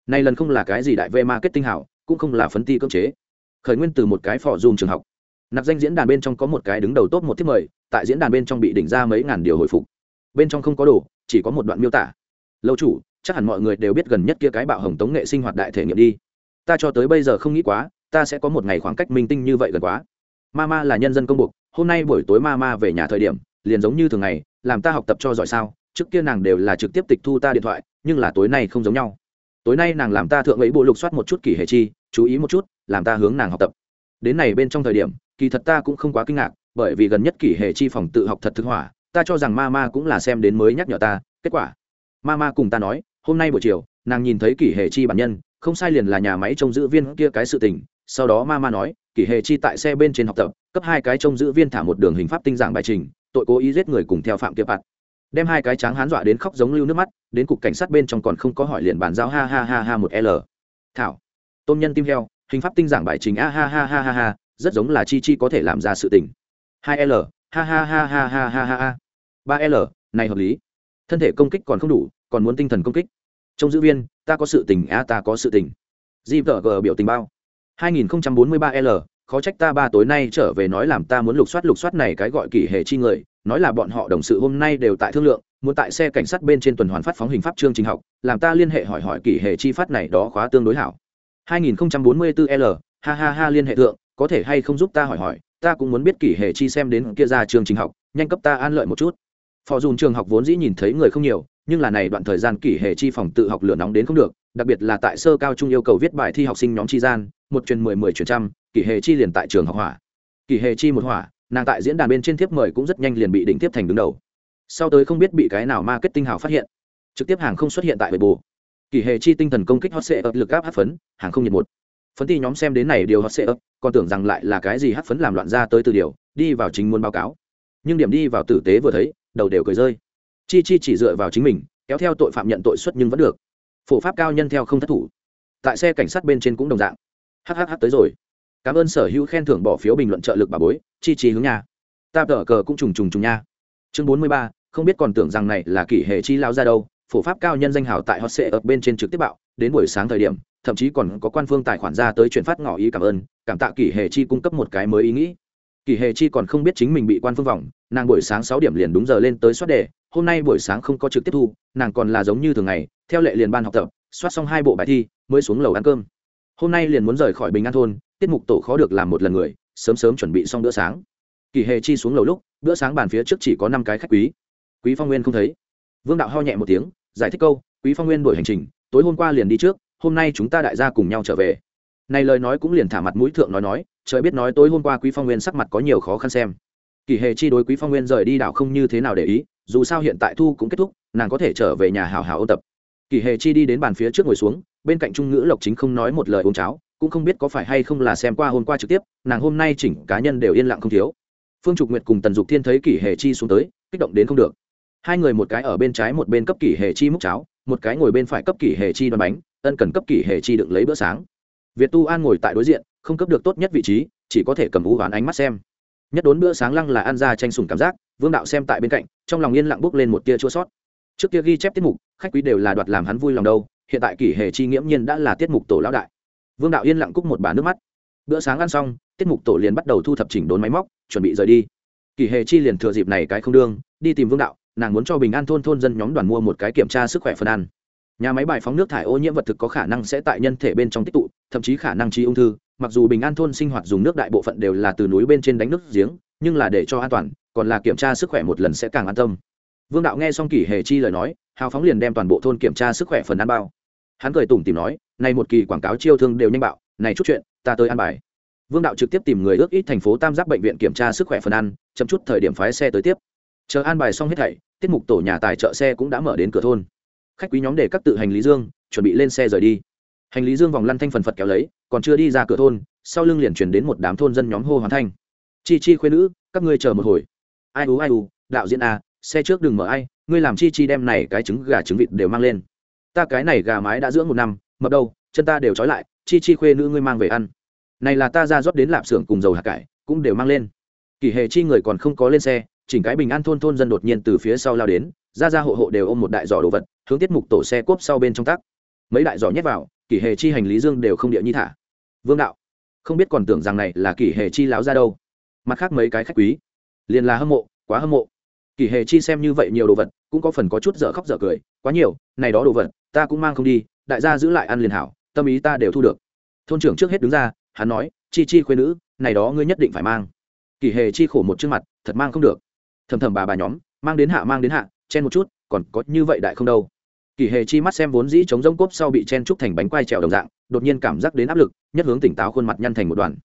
Nay lần không là cái gì đại v marketing hảo, cũng không là phấn ti cơ chế. Khởi nguyên từ một cái phò dùm trường học. Nạp danh diễn đàn bên trong có một cái đứng đầu top một thiết mời, tại diễn đàn bên trong bị đỉnh ra mấy ngàn điều hồi phục. Bên trong không có đồ chỉ có một đoạn miêu tả. Lâu chủ, chắc hẳn mọi người đều biết gần nhất kia cái bạo hồng tống nghệ sinh hoạt đại thể nghiệm đi. Ta cho tới bây giờ không nghĩ quá, ta sẽ có một ngày khoảng cách minh tinh như vậy gần quá. Mama là nhân dân công buộc, hôm nay buổi tối Mama về nhà thời điểm, liền giống như thường ngày, làm ta học tập cho giỏi sao, trước kia nàng đều là trực tiếp tịch thu ta điện thoại, nhưng là tối nay không giống nhau. Tối nay nàng làm ta thượng ấy bộ lục soát một chút kỷ hệ chi, chú ý một chút, làm ta hướng nàng học tập. Đến này bên trong thời điểm, kỳ thật ta cũng không quá kinh ngạc, bởi vì gần nhất kỷ hệ chi phòng tự học thật thực hỏa ta cho rằng Mama cũng là xem đến mới nhắc nhở ta, kết quả. Mama cùng ta nói, hôm nay buổi chiều, nàng nhìn thấy kỷ hệ chi bản nhân, không sai liền là nhà máy trông giữ viên kia cái sự tình. Sau đó Mama nói, kỷ hệ chi tại xe bên trên học tập, cấp hai cái trông giữ viên thả một đường hình pháp tinh giảng bài trình, tội cố ý giết người cùng theo phạm kia phạt đem hai cái tráng hán dọa đến khóc giống lưu nước mắt, đến cục cảnh sát bên trong còn không có hỏi liền bàn giao ha ha ha ha một l. Thảo. Tôn nhân tim heo, hình pháp tinh giảng bài trình a ha ha ha ha ha, rất giống là chi chi có thể làm ra sự tình. Hai l ha ha ha ha ha ha ha ha. Ba l này hợp lý. Thân thể công kích còn không đủ còn muốn tinh thần công kích. Trong giữ viên ta có sự tình a ta có sự tình. Gvg biểu tình bao. 2043L, khó trách ta ba tối nay trở về nói làm ta muốn lục soát lục soát này cái gọi kỳ hệ chi người, nói là bọn họ đồng sự hôm nay đều tại thương lượng, muốn tại xe cảnh sát bên trên tuần hoàn phát phóng hình pháp chương trình học, làm ta liên hệ hỏi hỏi kỳ hệ chi phát này đó khóa tương đối hảo. 2044L, ha ha ha liên hệ thượng, có thể hay không giúp ta hỏi hỏi, ta cũng muốn biết kỷ hệ chi xem đến kia ra trường trình học, nhanh cấp ta an lợi một chút. Phò dùn trường học vốn dĩ nhìn thấy người không nhiều, nhưng là này đoạn thời gian kỷ hệ chi phòng tự học lửa nóng đến không được, đặc biệt là tại sơ cao trung yêu cầu viết bài thi học sinh nhóm chi gian, một truyền mười mười truyền trăm kỷ hệ chi liền tại trường học hỏa. Kỷ hệ chi một hỏa nàng tại diễn đàn bên trên tiếp mời cũng rất nhanh liền bị đỉnh tiếp thành đứng đầu. Sau tới không biết bị cái nào marketing hào phát hiện trực tiếp hàng không xuất hiện tại bề bù kỷ hệ chi tinh thần công kích hot sệ ập lực áp hát phấn hàng không nhiệt một phấn ti nhóm xem đến này điều hot sẽ ấp, còn tưởng rằng lại là cái gì hát phấn làm loạn ra tới từ điều, đi vào chính muốn báo cáo. Nhưng điểm đi vào tử tế vừa thấy, đầu đều cười rơi. Chi chi chỉ dựa vào chính mình, kéo theo tội phạm nhận tội xuất nhưng vẫn được. Phổ pháp cao nhân theo không thất thủ. Tại xe cảnh sát bên trên cũng đồng dạng. Hhh tới rồi. Cảm ơn sở hữu khen thưởng bỏ phiếu bình luận trợ lực bà bối, chi chi hướng nhà ta tờ cờ cũng trùng trùng trùng nha. Chương bốn mươi ba, không biết còn tưởng rằng này là kỷ hệ chi lao ra đâu phổ pháp cao nhân danh hào tại hot sệ ở bên trên trực tiếp bạo, đến buổi sáng thời điểm, thậm chí còn có quan phương tài khoản ra tới chuyển phát ngỏ ý cảm ơn, cảm tạ kỷ hệ chi cung cấp một cái mới ý nghĩ. Kỷ hệ chi còn không biết chính mình bị quan phương vòng, nàng buổi sáng sáu điểm liền đúng giờ lên tới soát đề, hôm nay buổi sáng không có trực tiếp thu, nàng còn là giống như thường ngày, theo lệ liền ban học tập, soát xong hai bộ bài thi, mới xuống lầu ăn cơm. Hôm nay liền muốn rời khỏi bình an thôn, tiết mục tổ khó được làm một lần người, sớm sớm chuẩn bị xong bữa sáng. Kỳ hề chi xuống lầu lúc, bữa sáng bàn phía trước chỉ có năm cái khách quý. Quý phong nguyên không thấy vương đạo ho nhẹ một tiếng, giải thích câu, quý phong nguyên đổi hành trình, tối hôm qua liền đi trước, hôm nay chúng ta đại gia cùng nhau trở về. Này lời nói cũng liền thả mặt mũi thượng nói nói, trời biết nói tối hôm qua quý phong nguyên sắc mặt có nhiều khó khăn xem. Kỳ hề chi đối quý phong nguyên rời đi đảo không như thế nào để ý, dù sao hiện tại thu cũng kết thúc, nàng có thể trở về nhà hào hào ôn tập. Kỳ hề chi đi đến bàn phía trước ngồi xuống, bên cạnh trung ngữ lộc chính không nói một lời uống cháo, cũng không biết có phải hay không là xem qua hôm qua trực tiếp, nàng hôm nay chỉnh cá nhân đều yên lặng không thiếu. Phương trục nguyệt cùng tần dục thiên thấy Kỳ hề chi xuống tới, kích động đến không được hai người một cái ở bên trái một bên cấp kỷ hề chi múc cháo, một cái ngồi bên phải cấp kỷ hề chi đoán bánh, ân cần cấp kỷ hề chi đựng lấy bữa sáng. Việt tu an ngồi tại đối diện, không cấp được tốt nhất vị trí, chỉ có thể cầm ú ván ánh mắt xem. Nhất đốn bữa sáng lăng là ăn ra tranh sùng cảm giác, vương đạo xem tại bên cạnh, trong lòng yên lặng bước lên một tia chua sót. Trước kia ghi chép tiết mục, khách quý đều là đoạt làm hắn vui lòng đâu, hiện tại kỷ hề chi nghiễm nhiên đã là tiết mục tổ lão đại. Vương đạo yên lặng cúc một bà nước mắt. Bữa sáng ăn xong, tiết mục tổ liền bắt đầu thu thập chỉnh đốn máy móc, chuẩn bị rời đi. Kỷ hề chi liền thừa dịp này cái không đương, đi tìm vương đạo nàng muốn cho bình an thôn thôn dân nhóm đoàn mua một cái kiểm tra sức khỏe phần ăn. Nhà máy bài phóng nước thải ô nhiễm vật thực có khả năng sẽ tại nhân thể bên trong tích tụ, thậm chí khả năng trí ung thư. Mặc dù bình an thôn sinh hoạt dùng nước đại bộ phận đều là từ núi bên trên đánh nước giếng, nhưng là để cho an toàn, còn là kiểm tra sức khỏe một lần sẽ càng an tâm. Vương đạo nghe xong kỷ hề chi lời nói, hào phóng liền đem toàn bộ thôn kiểm tra sức khỏe phần ăn bao. Hắn cười tủm tìm nói nay một kỳ quảng cáo chiêu thương đều nhanh bạo, này chút chuyện, ta tới ăn bài. Vương đạo trực tiếp tìm người ước ít thành phố tam giác bệnh viện kiểm tra sức khỏe phần ăn, chậm chút thời điểm phái xe tới tiếp chờ an bài xong hết thảy, tiết mục tổ nhà tài trợ xe cũng đã mở đến cửa thôn. Khách quý nhóm để các tự hành lý dương, chuẩn bị lên xe rời đi. Hành lý dương vòng lăn thanh phần phật kéo lấy, còn chưa đi ra cửa thôn, sau lưng liền chuyển đến một đám thôn dân nhóm hô hoàn thanh. Chi chi khuyên nữ, các ngươi chờ một hồi. Ai u ai u, đạo diễn a xe trước đừng mở ai, ngươi làm chi chi đem này cái trứng gà trứng vịt đều mang lên. Ta cái này gà mái đã dưỡng một năm, mập đâu chân ta đều trói lại, chi chi khuê nữ ngươi mang về ăn. Này là ta ra rót đến lạp xưởng cùng dầu hạt cải, cũng đều mang lên. Kỳ hệ chi người còn không có lên xe chỉnh cái bình an thôn thôn dân đột nhiên từ phía sau lao đến, ra ra hộ hộ đều ôm một đại giỏ đồ vật, hướng tiết mục tổ xe cốp sau bên trong tắc. Mấy đại giỏ nhét vào, kỷ hề chi hành lý dương đều không địa nhi thả. Vương đạo, không biết còn tưởng rằng này là kỷ hề chi láo ra đâu. Mặt khác mấy cái khách quý, liền là hâm mộ, quá hâm mộ. Kỷ hề chi xem như vậy nhiều đồ vật, cũng có phần có chút dở khóc dở cười, quá nhiều, này đó đồ vật, ta cũng mang không đi, đại gia giữ lại ăn liền hảo, tâm ý ta đều thu được. Thôn trưởng trước hết đứng ra, hắn nói, chi chi khuyên nữ, này đó ngươi nhất định phải mang. Kỷ hề chi khổ một trước mặt, thật mang không được thầm thầm bà bà nhóm, mang đến hạ, mang đến hạ, chen một chút, còn có như vậy đại không đâu. Kỳ hề chi mắt xem vốn dĩ chống rông cốp sau bị chen trúc thành bánh quai trèo đồng dạng, đột nhiên cảm giác đến áp lực, nhất hướng tỉnh táo khuôn mặt nhăn thành một đoàn.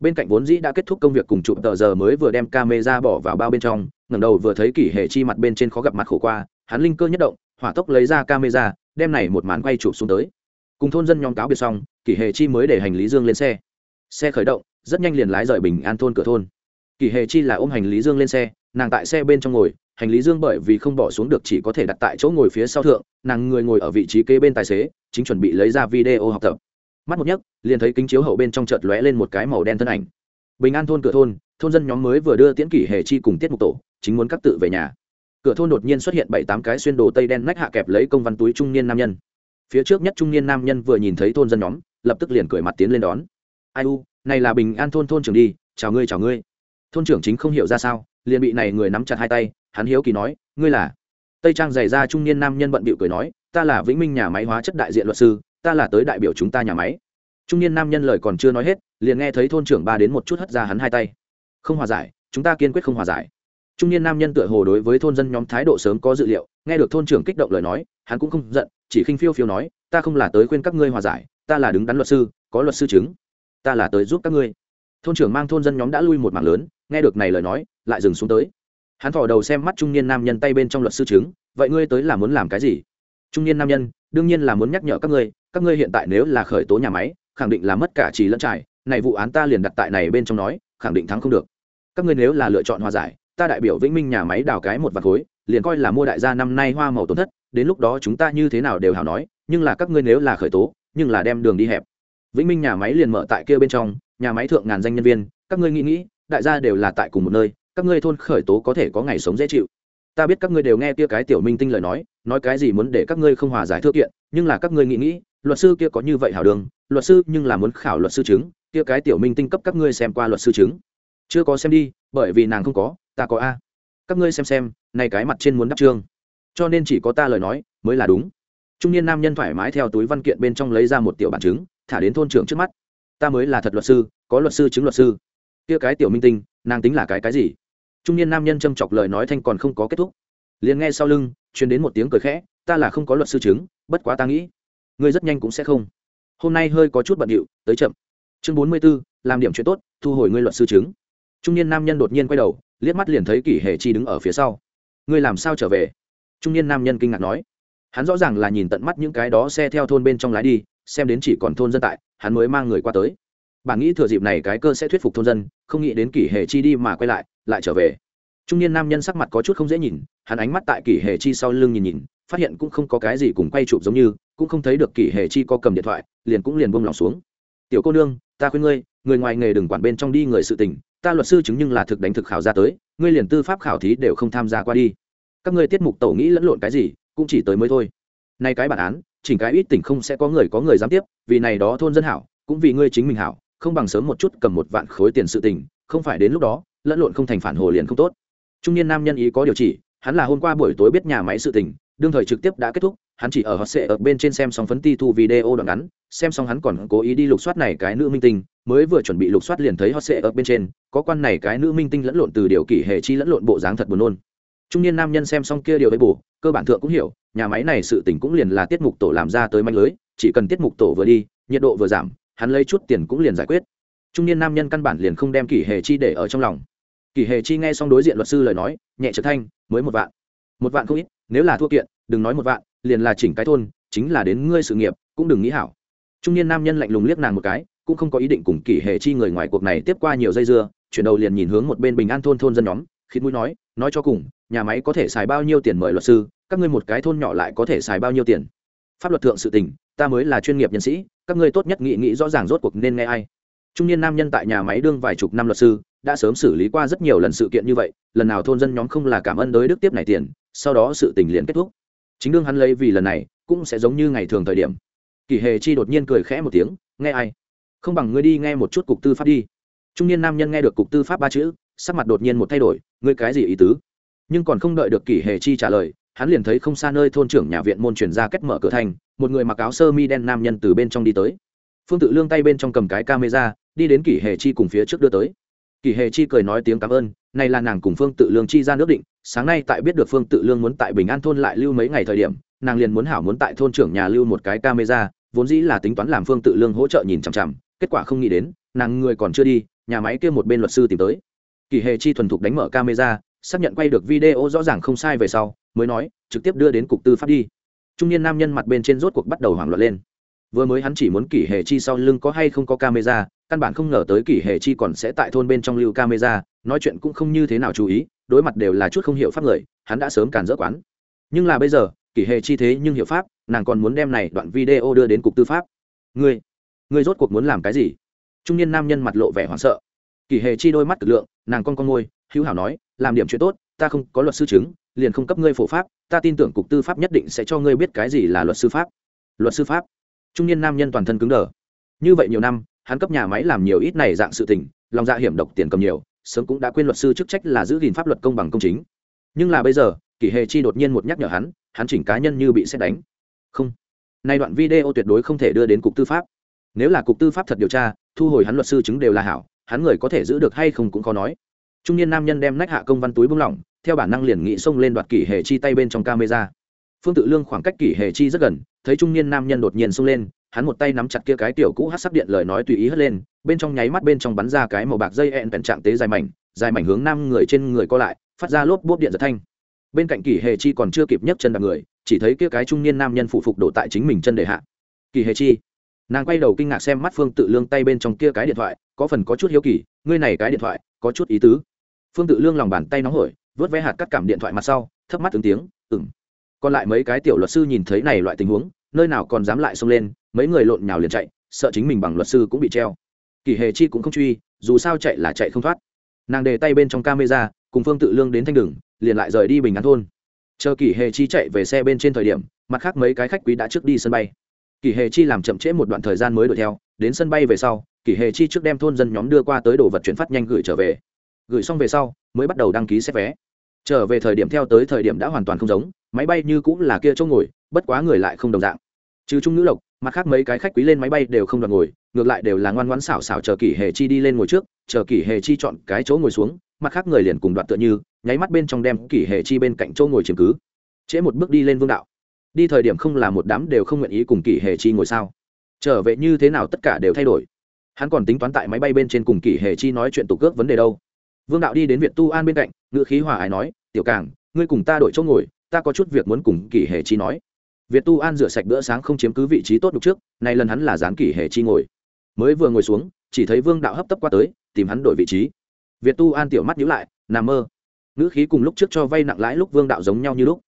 Bên cạnh vốn dĩ đã kết thúc công việc cùng chụp tờ giờ mới vừa đem camera bỏ vào bao bên trong, ngẩng đầu vừa thấy kỳ hệ chi mặt bên trên khó gặp mặt khổ qua, hắn linh cơ nhất động, hỏa tốc lấy ra camera, đem này một màn quay chụp xuống tới. Cùng thôn dân nhóm cáo biệt xong, kỳ hệ chi mới để hành lý dương lên xe. Xe khởi động, rất nhanh liền lái rời bình an thôn cửa thôn. Kỳ hệ chi là ôm hành lý dương lên xe nàng tại xe bên trong ngồi, hành lý dương bởi vì không bỏ xuống được chỉ có thể đặt tại chỗ ngồi phía sau thượng, nàng người ngồi ở vị trí kế bên tài xế, chính chuẩn bị lấy ra video học tập. Mắt một nhấc, liền thấy kính chiếu hậu bên trong chợt lóe lên một cái màu đen thân ảnh. Bình an thôn cửa thôn thôn dân nhóm mới vừa đưa tiễn kỷ hề chi cùng tiết mục tổ, chính muốn cắt tự về nhà. Cửa thôn đột nhiên xuất hiện bảy tám cái xuyên đồ tây đen nách hạ kẹp lấy công văn túi trung niên nam nhân. Phía trước nhất trung niên nam nhân vừa nhìn thấy thôn dân nhóm, lập tức liền cười mặt tiến lên đón. Ai u, này là bình an thôn thôn trưởng đi, chào ngươi chào ngươi. Thôn trưởng chính không hiểu ra sao liền bị này người nắm chặt hai tay, hắn hiếu kỳ nói, ngươi là? Tây trang giày ra trung niên nam nhân bận bịu cười nói, ta là vĩnh minh nhà máy hóa chất đại diện luật sư, ta là tới đại biểu chúng ta nhà máy. Trung niên nam nhân lời còn chưa nói hết, liền nghe thấy thôn trưởng ba đến một chút hất ra hắn hai tay. Không hòa giải, chúng ta kiên quyết không hòa giải. Trung niên nam nhân tựa hồ đối với thôn dân nhóm thái độ sớm có dự liệu, nghe được thôn trưởng kích động lời nói, hắn cũng không giận, chỉ khinh phiêu phiêu nói, ta không là tới khuyên các ngươi hòa giải, ta là đứng đắn luật sư, có luật sư chứng. Ta là tới giúp các ngươi thôn trưởng mang thôn dân nhóm đã lui một mảng lớn, nghe được này lời nói, lại dừng xuống tới. Hắn thỏ đầu xem mắt trung niên nam nhân tay bên trong luật sư chứng, vậy ngươi tới là muốn làm cái gì? Trung niên nam nhân, đương nhiên là muốn nhắc nhở các ngươi các ngươi hiện tại nếu là khởi tố nhà máy, khẳng định là mất cả trì lẫn trải, này vụ án ta liền đặt tại này bên trong nói, khẳng định thắng không được. Các ngươi nếu là lựa chọn hòa giải, ta đại biểu vĩnh minh nhà máy đào cái một vạt khối, liền coi là mua đại gia năm nay hoa màu tổn thất, đến lúc đó chúng ta như thế nào đều hảo nói, nhưng là các ngươi nếu là khởi tố, nhưng là đem đường đi hẹp. Vĩnh minh nhà máy liền mở tại kia bên trong nhà máy thượng ngàn danh nhân viên, các ngươi nghĩ nghĩ, đại gia đều là tại cùng một nơi, các ngươi thôn khởi tố có thể có ngày sống dễ chịu. Ta biết các ngươi đều nghe kia cái tiểu minh tinh lời nói nói cái gì muốn để các ngươi không hòa giải thư kiện, nhưng là các ngươi nghĩ nghĩ, luật sư kia có như vậy hảo đường, luật sư nhưng là muốn khảo luật sư chứng, kia cái tiểu minh tinh cấp các ngươi xem qua luật sư chứng. Chưa có xem đi, bởi vì nàng không có, ta có a. Các ngươi xem xem, này cái mặt trên muốn đắp trương. Cho nên chỉ có ta lời nói, mới là đúng. Trung niên nam nhân thoải mái theo túi văn kiện bên trong lấy ra một tiểu bản chứng, thả đến thôn trưởng trước mắt ta mới là thật luật sư, có luật sư chứng luật sư. Kia cái tiểu minh tinh, nàng tính là cái cái gì? Trung niên nam nhân châm chọc lời nói thanh còn không có kết thúc. Liền nghe sau lưng, truyền đến một tiếng cười khẽ, ta là không có luật sư chứng, bất quá ta nghĩ, ngươi rất nhanh cũng sẽ không. Hôm nay hơi có chút bận điệu, tới chậm. Chương bốn mươi b ố làm điểm chuyện tốt, thu hồi ngươi luật sư chứng. Trung niên nam nhân đột nhiên quay đầu, liếc mắt liền thấy kỷ hệ chi đứng ở phía sau. Ngươi làm sao trở về? Trung niên nam nhân kinh ngạc nói. Hắn rõ ràng là nhìn tận mắt những cái đó xe theo thôn bên trong lái đi xem đến chỉ còn thôn dân tại, hắn mới mang người qua tới. Bạn nghĩ thừa dịp này cái cơ sẽ thuyết phục thôn dân, không nghĩ đến kỷ hệ chi đi mà quay lại lại trở về. Trung niên nam nhân sắc mặt có chút không dễ nhìn, hắn ánh mắt tại kỷ hệ chi sau lưng nhìn nhìn, phát hiện cũng không có cái gì cùng quay chụp giống như, cũng không thấy được kỷ hệ chi có cầm điện thoại, liền cũng liền buông lòng xuống. Tiểu cô nương, ta khuyên ngươi, người ngoài nghề đừng quản bên trong đi người sự tình, ta luật sư chứng nhưng là thực đánh thực khảo ra tới, ngươi liền tư pháp khảo thí đều không tham gia qua đi. Các ngươi tiết mục tổ nghĩ lẫn lộn cái gì, cũng chỉ tới mới thôi. Nay cái bản án chỉnh cái ít tỉnh không sẽ có người có người giám tiếp, vì này đó thôn dân hảo, cũng vì ngươi chính mình hảo, không bằng sớm một chút cầm một vạn khối tiền sự tình, không phải đến lúc đó, lẫn lộn không thành phản hồ liền không tốt. Trung niên nam nhân ý có điều chỉ, hắn là hôm qua buổi tối biết nhà máy sự tình, đương thời trực tiếp đã kết thúc, hắn chỉ ở hot sệ ở bên trên xem xong phấn ti thu video đoạn ngắn, xem xong hắn còn cố ý đi lục soát này cái nữ minh tinh, mới vừa chuẩn bị lục soát liền thấy hot sệ ở bên trên, có quan này cái nữ minh tinh lẫn lộn từ điều kỷ hệ chi lẫn lộn bộ dáng thật buồn nôn. Trung niên nam nhân xem xong kia điều đấy bù cơ bản thượng cũng hiểu, nhà máy này sự tỉnh cũng liền là tiết mục tổ làm ra tới manh lưới, chỉ cần tiết mục tổ vừa đi, nhiệt độ vừa giảm, hắn lấy chút tiền cũng liền giải quyết. Trung niên nam nhân căn bản liền không đem kỷ hệ chi để ở trong lòng. Kỷ hệ chi nghe xong đối diện luật sư lời nói, nhẹ trở thanh, mới một vạn. Một vạn không ít, nếu là thua kiện, đừng nói một vạn, liền là chỉnh cái thôn, chính là đến ngươi sự nghiệp, cũng đừng nghĩ hảo. Trung niên nam nhân lạnh lùng liếc nàng một cái, cũng không có ý định cùng kỷ hệ chi người ngoài cuộc này tiếp qua nhiều dây dưa, chuyển đầu liền nhìn hướng một bên bình an thôn thôn dân nhóm khịt mũi nói nói cho cùng, nhà máy có thể xài bao nhiêu tiền mời luật sư, các ngươi một cái thôn nhỏ lại có thể xài bao nhiêu tiền? Pháp luật thượng sự tình, ta mới là chuyên nghiệp nhân sĩ, các ngươi tốt nhất nghĩ nghĩ rõ ràng rốt cuộc nên nghe ai. Trung niên nam nhân tại nhà máy đương vài chục năm luật sư, đã sớm xử lý qua rất nhiều lần sự kiện như vậy, lần nào thôn dân nhóm không là cảm ơn đối đức tiếp này tiền, sau đó sự tình liền kết thúc. Chính đương hắn lấy vì lần này, cũng sẽ giống như ngày thường thời điểm. Kỳ hề chi đột nhiên cười khẽ một tiếng, nghe ai? Không bằng ngươi đi nghe một chút cục tư pháp đi. Trung niên nam nhân nghe được cục tư pháp ba chữ sắc mặt đột nhiên một thay đổi, ngươi cái gì ý tứ? Nhưng còn không đợi được kỷ hề chi trả lời, hắn liền thấy không xa nơi thôn trưởng nhà viện môn chuyển ra kết mở cửa thành, một người mặc áo sơ mi đen nam nhân từ bên trong đi tới. Phương tự lương tay bên trong cầm cái camera, đi đến kỷ hề chi cùng phía trước đưa tới. Kỷ hề chi cười nói tiếng cảm ơn, này là nàng cùng phương tự lương chi ra nước định, sáng nay tại biết được phương tự lương muốn tại bình an thôn lại lưu mấy ngày thời điểm, nàng liền muốn hảo muốn tại thôn trưởng nhà lưu một cái camera, vốn dĩ là tính toán làm phương tự lương hỗ trợ nhìn chằm chằm, kết quả không nghĩ đến, nàng người còn chưa đi, nhà máy kia một bên luật sư tìm tới kỳ hệ chi thuần thục đánh mở camera, xác nhận quay được video rõ ràng không sai về sau, mới nói, trực tiếp đưa đến cục tư pháp đi. Trung niên nam nhân mặt bên trên rốt cuộc bắt đầu hoảng loạn lên. Vừa mới hắn chỉ muốn kỷ hệ chi sau lưng có hay không có camera, căn bản không ngờ tới kỷ hệ chi còn sẽ tại thôn bên trong lưu camera, nói chuyện cũng không như thế nào chú ý, đối mặt đều là chút không hiểu pháp người, hắn đã sớm càn dỡ quán. Nhưng là bây giờ kỷ hệ chi thế nhưng hiểu pháp, nàng còn muốn đem này đoạn video đưa đến cục tư pháp. Ngươi ngươi rốt cuộc muốn làm cái gì? Trung niên nam nhân mặt lộ vẻ hoảng sợ. Kỷ hệ chi đôi mắt cực lượng nàng con con ngôi, hữu hảo nói, làm điểm chuyện tốt, ta không có luật sư chứng, liền không cấp ngươi phổ pháp, ta tin tưởng cục tư pháp nhất định sẽ cho ngươi biết cái gì là luật sư pháp. Luật sư pháp? Trung niên nam nhân toàn thân cứng đờ. Như vậy nhiều năm, hắn cấp nhà máy làm nhiều ít này dạng sự tình, lòng dạ hiểm độc tiền cầm nhiều, sớm cũng đã quên luật sư chức trách là giữ gìn pháp luật công bằng công chính. Nhưng là bây giờ, kỷ hề chi đột nhiên một nhắc nhở hắn hắn chỉnh cá nhân như bị xét đánh. Không. Nay đoạn video tuyệt đối không thể đưa đến cục tư pháp. Nếu là cục tư pháp thật điều tra, thu hồi hắn luật sư chứng đều là hảo hắn người có thể giữ được hay không cũng khó nói. Trung niên nam nhân đem nách hạ công văn túi bung lỏng, theo bản năng liền nghĩ xông lên đoạt kỷ hệ chi tay bên trong camera. Phương tự lương khoảng cách kỷ hệ chi rất gần, thấy trung niên nam nhân đột nhiên xông lên, hắn một tay nắm chặt kia cái tiểu cũ hát sắp điện lời nói tùy ý hất lên, bên trong nháy mắt bên trong bắn ra cái màu bạc dây ẹn vẹn trạng tế dài mảnh dài mảnh hướng nam người trên người co lại, phát ra lốp bốp điện giật thanh. Bên cạnh kỷ hệ chi còn chưa kịp nhấc chân đạp người, chỉ thấy kia cái trung niên nam nhân phụ phục đổ tại chính mình chân để hạ. Kỷ hệ chi nàng quay đầu kinh ngạc xem mắt phương tự lương tay bên trong kia cái điện thoại, có phần có chút hiếu kỳ, ngươi này cái điện thoại, có chút ý tứ. Phương tự lương lòng bàn tay nóng hổi, vớt vé hạt cắt cảm điện thoại mặt sau, thấp mắt ứng tiếng ừng còn lại mấy cái tiểu luật sư nhìn thấy này loại tình huống, nơi nào còn dám lại xông lên, mấy người lộn nhào liền chạy, sợ chính mình bằng luật sư cũng bị treo. Kỳ hề chi cũng không truy, dù sao chạy là chạy không thoát. Nàng đề tay bên trong camera, cùng phương tự lương đến thanh đường, liền lại rời đi bình an thôn. Chờ kỳ hề chi chạy về xe bên trên thời điểm, mặt khác mấy cái khách quý đã trước đi sân bay kỳ hề chi làm chậm trễ một đoạn thời gian mới đuổi theo, đến sân bay về sau kỳ hề chi trước đem thôn dân nhóm đưa qua tới đồ vật chuyển phát nhanh gửi trở về. Gửi xong về sau, mới bắt đầu đăng ký xét vé. Trở về thời điểm theo tới thời điểm đã hoàn toàn không giống, máy bay như cũng là kia chỗ ngồi, bất quá người lại không đồng dạng. Trừ trung nữ lộc, mặt khác mấy cái khách quý lên máy bay đều không đoạt ngồi, ngược lại đều là ngoan ngoãn xảo xảo chờ kỷ hề chi đi lên ngồi trước, chờ kỷ hề chi chọn cái chỗ ngồi xuống, mặt khác người liền cùng đoạt tựa như, nháy mắt bên trong đem kỷ hề chi bên cạnh chỗ ngồi chiếm cứ. Trễ một bước đi lên vương đạo đi thời điểm không là một đám đều không nguyện ý cùng kỷ hề chi ngồi sao? Trở về như thế nào tất cả đều thay đổi. Hắn còn tính toán tại máy bay bên trên cùng kỷ hề chi nói chuyện tục cước vấn đề đâu. Vương đạo đi đến việt tu an bên cạnh ngựa khí hòa ái nói, tiểu càng, ngươi cùng ta đổi chỗ ngồi, ta có chút việc muốn cùng kỷ hề chi nói. Việt tu an rửa sạch bữa sáng không chiếm cứ vị trí tốt đục trước, nay lần hắn là dán kỷ hề chi ngồi. Mới vừa ngồi xuống, chỉ thấy vương đạo hấp tấp qua tới, tìm hắn đổi vị trí. Việt tu an tiểu mắt nhíu lại nằm mơ. Ngữ khí cùng lúc trước cho vay nặng lãi lúc vương đạo giống nhau như lúc.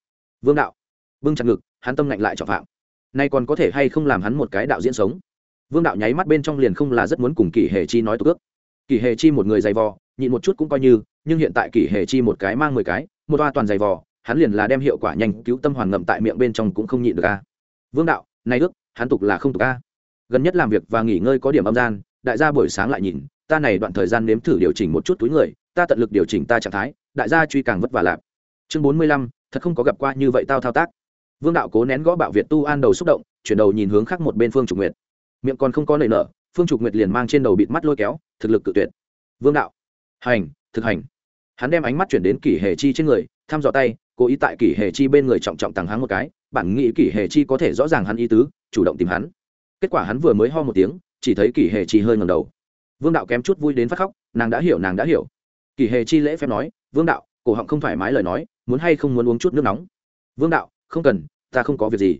Vương đạo bưng chặt ngực, hắn tâm lạnh lại trọng phạm. Nay còn có thể hay không làm hắn một cái đạo diễn sống? Vương đạo nháy mắt bên trong liền không là rất muốn cùng kỷ hề chi nói tục ước. Kỷ hề chi một người dày vò, nhịn một chút cũng coi như, nhưng hiện tại kỷ hề chi một cái mang mười cái, một toa toàn dày vò, hắn liền là đem hiệu quả nhanh cứu tâm hoàn ngậm tại miệng bên trong cũng không nhịn được a. Vương đạo nay ước, hắn tục là không tục a. Gần nhất làm việc và nghỉ ngơi có điểm âm gian, đại gia buổi sáng lại nhìn, ta này đoạn thời gian nếm thử điều chỉnh một chút túi người, ta tận lực điều chỉnh ta trạng thái, đại gia truy càng vất vả lạp. Chương bốn mươi lăm, thật không có gặp qua như vậy tao thao tác vương đạo cố nén gõ bạo việt tu an đầu xúc động, chuyển đầu nhìn hướng khác một bên phương trục nguyệt. Miệng còn không có lời nở, phương trục nguyệt liền mang trên đầu bịt mắt lôi kéo, thực lực cự tuyệt. Vương đạo. Hành, thực hành. Hắn đem ánh mắt chuyển đến kỷ hề chi trên người, thăm dò tay, cố ý tại kỷ hề chi bên người trọng trọng tàng hắn một cái bản nghĩ kỷ hề chi có thể rõ ràng hắn ý tứ, chủ động tìm hắn. Kết quả hắn vừa mới ho một tiếng, chỉ thấy kỷ hề chi hơi ngầm đầu. Vương đạo kém chút vui đến phát khóc, nàng đã hiểu, nàng đã hiểu. Kỷ hề chi lễ phép nói, vương đạo, cổ họng không thoải mái lời nói, muốn hay không muốn uống chút nước nóng? Vương đạo không cần, ta không có việc gì.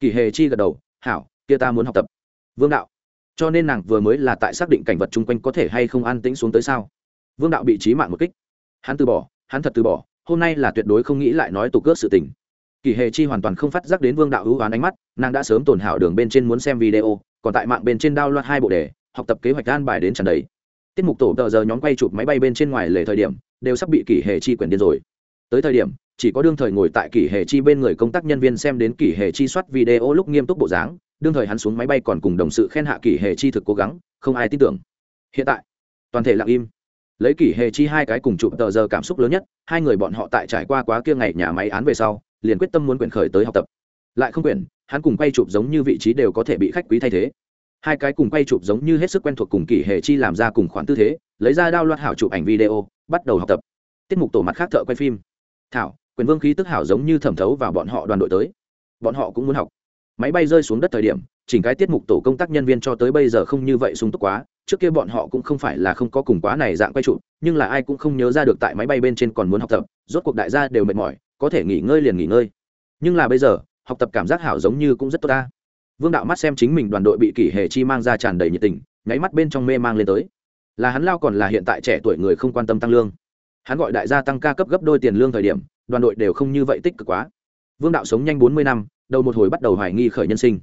Kỳ hề chi gật đầu, hảo, kia ta muốn học tập. Vương đạo, cho nên nàng vừa mới là tại xác định cảnh vật chung quanh có thể hay không an tĩnh xuống tới sao? Vương đạo bị trí mạng một kích. Hắn từ bỏ, hắn thật từ bỏ, hôm nay là tuyệt đối không nghĩ lại nói tục cướp sự tình. Kỳ hề chi hoàn toàn không phát giác đến vương đạo hữu hoán ánh mắt, nàng đã sớm tổn hảo đường bên trên muốn xem video, còn tại mạng bên trên đao loạt hai bộ đề, học tập kế hoạch an bài đến trần đấy tiết mục tổ tờ giờ nhóm quay chụp máy bay bên trên ngoài lề thời điểm, đều sắp bị kỳ hệ chi quyển điên rồi. Tới thời điểm chỉ có đương thời ngồi tại kỷ hệ chi bên người công tác nhân viên xem đến kỷ hệ chi soát video lúc nghiêm túc bộ dáng, đương thời hắn xuống máy bay còn cùng đồng sự khen hạ kỷ hệ chi thực cố gắng, không ai tin tưởng. Hiện tại, toàn thể lặng im. Lấy kỷ hệ chi hai cái cùng chụp tờ giờ cảm xúc lớn nhất, hai người bọn họ tại trải qua quá kia ngày nhà máy án về sau, liền quyết tâm muốn quyển khởi tới học tập. Lại không quyển, hắn cùng quay chụp giống như vị trí đều có thể bị khách quý thay thế. Hai cái cùng quay chụp giống như hết sức quen thuộc cùng kỷ hệ chi làm ra cùng khoản tư thế, lấy ra đao loạt hảo chụp ảnh video, bắt đầu học tập. Tiết mục tổ mặt khác thợ quay phim. Thảo quyền vương khí tức hảo giống như thẩm thấu vào bọn họ đoàn đội tới. Bọn họ cũng muốn học. Máy bay rơi xuống đất thời điểm, chỉnh cái tiết mục tổ công tác nhân viên cho tới bây giờ không như vậy sung túc quá. Trước kia bọn họ cũng không phải là không có cùng quá này dạng quay trụ, nhưng là ai cũng không nhớ ra được tại máy bay bên trên còn muốn học tập, rốt cuộc đại gia đều mệt mỏi, có thể nghỉ ngơi liền nghỉ ngơi. Nhưng là bây giờ, học tập cảm giác hảo giống như cũng rất tốt ta. Vương đạo mắt xem chính mình đoàn đội bị kỷ hệ chi mang ra tràn đầy nhiệt tình, nháy mắt bên trong mê mang lên tới. Là hắn lao còn là hiện tại trẻ tuổi người không quan tâm tăng lương hắn gọi đại gia tăng ca cấp gấp đôi tiền lương thời điểm, đoàn đội đều không như vậy tích cực quá. Vương đạo sống nhanh bốn mươi năm, đầu một hồi bắt đầu hoài nghi khởi nhân sinh.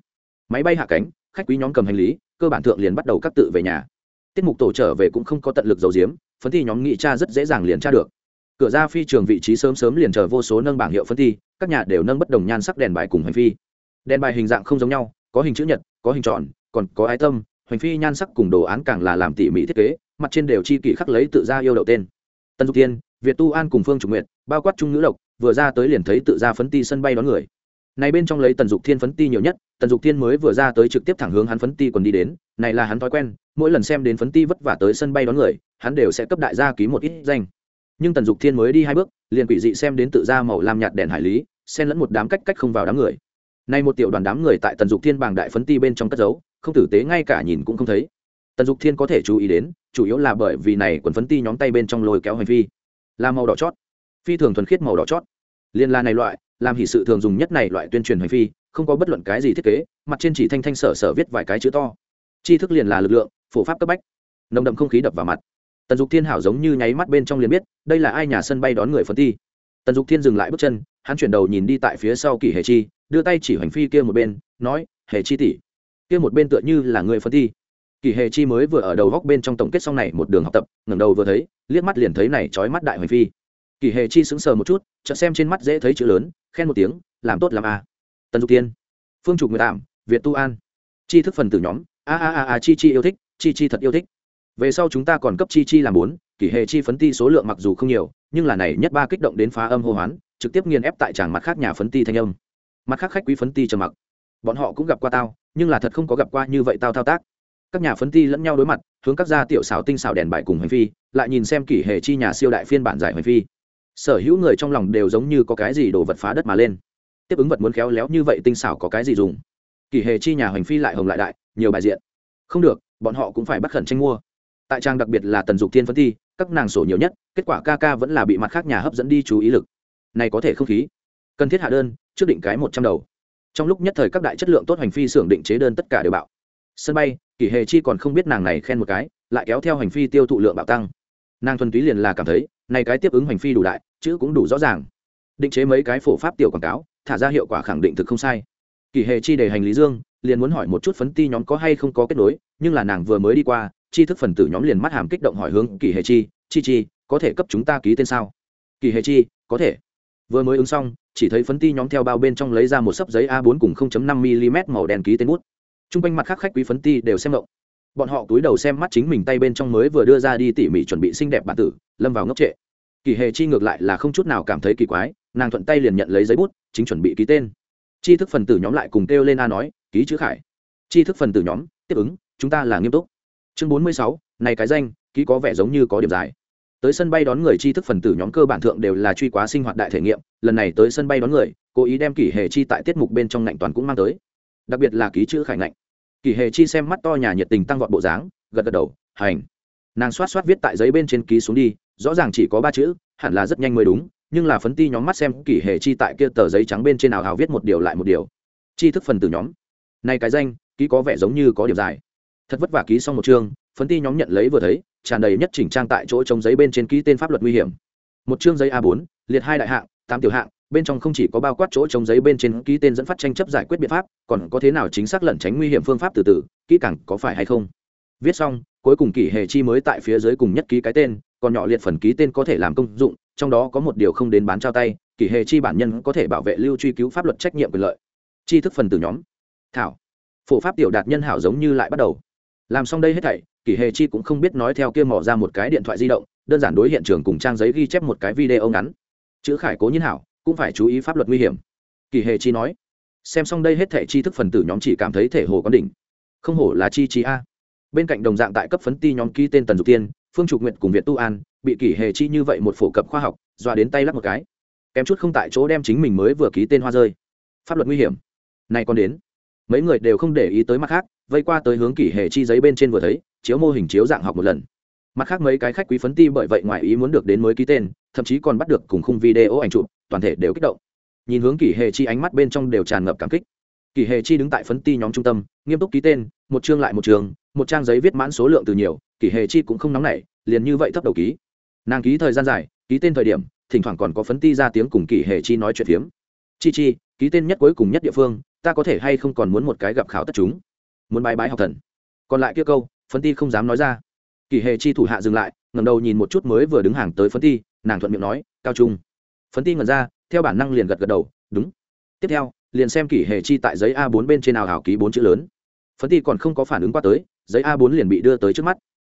Máy bay hạ cánh, khách quý nhóm cầm hành lý, cơ bản thượng liền bắt đầu cắt tự về nhà. Tiết mục tổ trở về cũng không có tận lực dầu diếm phấn thi nhóm nghị tra rất dễ dàng liền tra được. Cửa ra phi trường vị trí sớm sớm liền chờ vô số nâng bảng hiệu phân thi, các nhà đều nâng bất đồng nhan sắc đèn bài cùng hành phi. Đèn bài hình dạng không giống nhau, có hình chữ nhật, có hình tròn, còn có ái tâm, hành phi nhan sắc cùng đồ án càng là làm tỉ mỉ thiết kế, mặt trên đều chi kỷ khắc lấy tự ra yêu đậu tên tân dục tiên việt tu an cùng phương trục nguyện bao quát trung ngữ lộc, vừa ra tới liền thấy tự ra phấn ti sân bay đón người. Này bên trong lấy tần dục thiên phấn ti nhiều nhất, tần dục thiên mới vừa ra tới trực tiếp thẳng hướng hắn phấn ti còn đi đến, này là hắn thói quen, mỗi lần xem đến phấn ti vất vả tới sân bay đón người, hắn đều sẽ cấp đại gia ký một ít danh. Nhưng tần dục thiên mới đi hai bước, liền quỷ dị xem đến tự ra màu lam nhạt đèn hải lý, xen lẫn một đám cách cách không vào đám người. Nay một tiểu đoàn đám người tại tần dục thiên bảng đại phấn ti bên trong cất giấu, không tử tế ngay cả nhìn cũng không thấy tần dục thiên có thể chú ý đến chủ yếu là bởi vì này quần phấn ti nhóm tay bên trong lôi kéo hành vi. Là màu đỏ chót. Phi thường thuần khiết màu đỏ chót. Liên la này loại làm hỷ sự thường dùng nhất này loại tuyên truyền hành vi, không có bất luận cái gì thiết kế mặt trên chỉ thanh thanh sở sở viết vài cái chữ to. Chi thức liền là lực lượng phổ pháp cấp bách. Nồng đậm không khí đập vào mặt. Tần dục thiên hảo giống như nháy mắt bên trong liền biết đây là ai nhà sân bay đón người phấn ti. Tần dục thiên dừng lại bước chân hắn chuyển đầu nhìn đi tại phía sau kỷ hề chi đưa tay chỉ hành phi kia một bên nói hề chi tỷ kia một bên tựa như là người phấn ti. Kỳ hề chi mới vừa ở đầu góc bên trong tổng kết xong này một đường học tập, ngẩng đầu vừa thấy, liếc mắt liền thấy này trói mắt đại hoành phi. Kỳ hề chi sững sờ một chút, chợt xem trên mắt dễ thấy chữ lớn, khen một tiếng, làm tốt làm a à. tần dục tiên, phương trục người tạm, việt tu an. Chi thức phần tử nhóm, a a a a, chi chi yêu thích, chi chi thật yêu thích. Về sau chúng ta còn cấp chi chi làm bốn kỷ hệ chi phấn ti số lượng mặc dù không nhiều, nhưng là này nhất ba kích động đến phá âm hô hoán, trực tiếp nghiền ép tại tràng mặt khác nhà phấn ti thanh âm. Mặt khác khách quý phấn ti trầm mặc. Bọn họ cũng gặp qua tao, nhưng là thật không có gặp qua như vậy tao thao tác các nhà phấn ti lẫn nhau đối mặt, hướng các gia tiểu xảo tinh xảo đèn bài cùng hành phi, lại nhìn xem kỷ hệ chi nhà siêu đại phiên bản giải hành phi. Sở hữu người trong lòng đều giống như có cái gì đồ vật phá đất mà lên. Tiếp ứng vật muốn khéo léo như vậy tinh xảo có cái gì dùng? Kỳ hề chi nhà hành phi lại hồng lại đại, nhiều bài diện. Không được, bọn họ cũng phải bắt khẩn tranh mua. Tại trang đặc biệt là tần dục thiên phân thi các nàng sổ nhiều nhất, kết quả ca ca vẫn là bị mặt khác nhà hấp dẫn đi chú ý lực. Này có thể không khí. Cần thiết hạ đơn, trước định cái một trăm đầu. Trong lúc nhất thời các đại chất lượng tốt hành phi xưởng định chế đơn tất cả đều bạo sân bay, kỷ hề chi còn không biết nàng này khen một cái, lại kéo theo hành phi tiêu thụ lượng bạo tăng. Nàng thuần túy liền là cảm thấy, này cái tiếp ứng hành phi đủ đại, chữ cũng đủ rõ ràng. Định chế mấy cái phổ pháp tiểu quảng cáo, thả ra hiệu quả khẳng định thực không sai. Kỷ hề chi để hành lý dương, liền muốn hỏi một chút phấn ti nhóm có hay không có kết nối, nhưng là nàng vừa mới đi qua chi thức phần tử nhóm liền mắt hàm kích động hỏi hướng kỷ hề chi chi chi, có thể cấp chúng ta ký tên sao? Kỷ hề chi, có thể. Vừa mới ứng xong, chỉ thấy phấn ti nhóm theo bao bên trong lấy ra một sấp giấy a 4 cùng 0.5 mm màu đen ký tên bút t r u n g quanh mặt khác khách quý phấn ti đều xem động bọn họ túi đầu xem mắt chính mình tay bên trong mới vừa đưa ra đi tỉ mỉ chuẩn bị xinh đẹp bản tử, lâm vào ngốc trệ. Kỳ hề chi ngược lại là không chút nào cảm thấy kỳ quái, nàng thuận tay liền nhận lấy giấy bút, chính chuẩn bị ký tên. Chi thức phần tử nhóm lại cùng kêu lên a nói, ký chữ khải. Chi thức phần tử nhóm, tiếp ứng, chúng ta là nghiêm túc. Chương bốn mươi sáu, này cái danh, ký có vẻ giống như có điểm dài. Tới sân bay đón người tri thức phần tử nhóm cơ bản thượng đều là truy quá sinh hoạt đại thể nghiệm, lần này tới sân bay đón người, cố ý đem kỷ hệ chi tại tiết mục bên trong ngạnh toàn cũng mang tới đặc biệt là ký chữ khải ngạnh. Kỷ hệ chi xem mắt to nhà nhiệt tình tăng vọt bộ dáng, gật gật đầu, hành. Nàng xoát xoát viết tại giấy bên trên ký xuống đi, rõ ràng chỉ có ba chữ, hẳn là rất nhanh mới đúng, nhưng là phấn ti nhóm mắt xem kỷ hệ chi tại kia tờ giấy trắng bên trên nào hào viết một điều lại một điều. Chi thức phần tử nhóm. Này cái danh, ký có vẻ giống như có điểm dài. Thật vất vả ký xong một chương, phấn ti nhóm nhận lấy vừa thấy, tràn đầy nhất chỉnh trang tại chỗ trống giấy bên trên ký tên pháp luật nguy hiểm. Một chương giấy a 4 liệt hai đại hạng, tám tiểu hạng bên trong không chỉ có bao quát chỗ trống giấy bên trên ký tên dẫn phát tranh chấp giải quyết biện pháp, còn có thế nào chính xác lẩn tránh nguy hiểm phương pháp từ từ, kỹ càng có phải hay không? Viết xong, cuối cùng kỷ hề chi mới tại phía dưới cùng nhất ký cái tên, còn nhỏ liệt phần ký tên có thể làm công dụng, trong đó có một điều không đến bán trao tay, kỷ hề chi bản nhân có thể bảo vệ lưu truy cứu pháp luật trách nhiệm quyền lợi. Tri thức phần từ nhóm. Thảo. Phổ pháp tiểu đạt nhân hảo giống như lại bắt đầu. Làm xong đây hết thảy, kỷ hề chi cũng không biết nói theo kia mỏ ra một cái điện thoại di động, đơn giản đối hiện trường cùng trang giấy ghi chép một cái video ngắn. Chữ khải cố nhiên hảo cũng phải chú ý pháp luật nguy hiểm. Kỷ hề chi nói, xem xong đây hết thảy chi thức phần tử nhóm chỉ cảm thấy thể hồ có đỉnh. Không hổ là chi chi a. Bên cạnh đồng dạng tại cấp phấn ti nhóm ký tên tần dục tiên, phương trục nguyện cùng việt tu an, bị kỷ hề chi như vậy một phổ cập khoa học, dọa đến tay lắp một cái. Kém chút không tại chỗ đem chính mình mới vừa ký tên hoa rơi. Pháp luật nguy hiểm. Này còn đến. Mấy người đều không để ý tới mặt khác, vây qua tới hướng kỷ hệ chi giấy bên trên vừa thấy, chiếu mô hình chiếu dạng học một lần. Mặt khác mấy cái khách quý phấn ti bởi vậy ngoài ý muốn được đến mới ký tên thậm chí còn bắt được cùng khung video ảnh chụp, toàn thể đều kích động. Nhìn hướng kỷ hệ chi ánh mắt bên trong đều tràn ngập cảm kích. Kỷ hệ chi đứng tại phấn ti nhóm trung tâm, nghiêm túc ký tên, một chương lại một trường một trang giấy viết mãn số lượng từ nhiều, kỷ hệ chi cũng không nóng nảy, liền như vậy thấp đầu ký. Nàng ký thời gian dài, ký tên thời điểm, thỉnh thoảng còn có phấn ti ra tiếng cùng kỷ hệ chi nói chuyện phiếm. Chi chi, ký tên nhất cuối cùng nhất địa phương, ta có thể hay không còn muốn một cái gặp khảo tất chúng? Muốn bài bái học thần. Còn lại kia câu, phấn ti không dám nói ra. Kỳ hề chi thủ hạ dừng lại ngầm đầu nhìn một chút mới vừa đứng hàng tới phấn ti nàng thuận miệng nói, cao trung. Phấn ti ngẩn ra, theo bản năng liền gật gật đầu, đúng. Tiếp theo, liền xem kỷ hề chi tại giấy a 4 bên trên nào hảo ký bốn chữ lớn. Phấn ti còn không có phản ứng qua tới, giấy a 4 liền bị đưa tới trước mắt.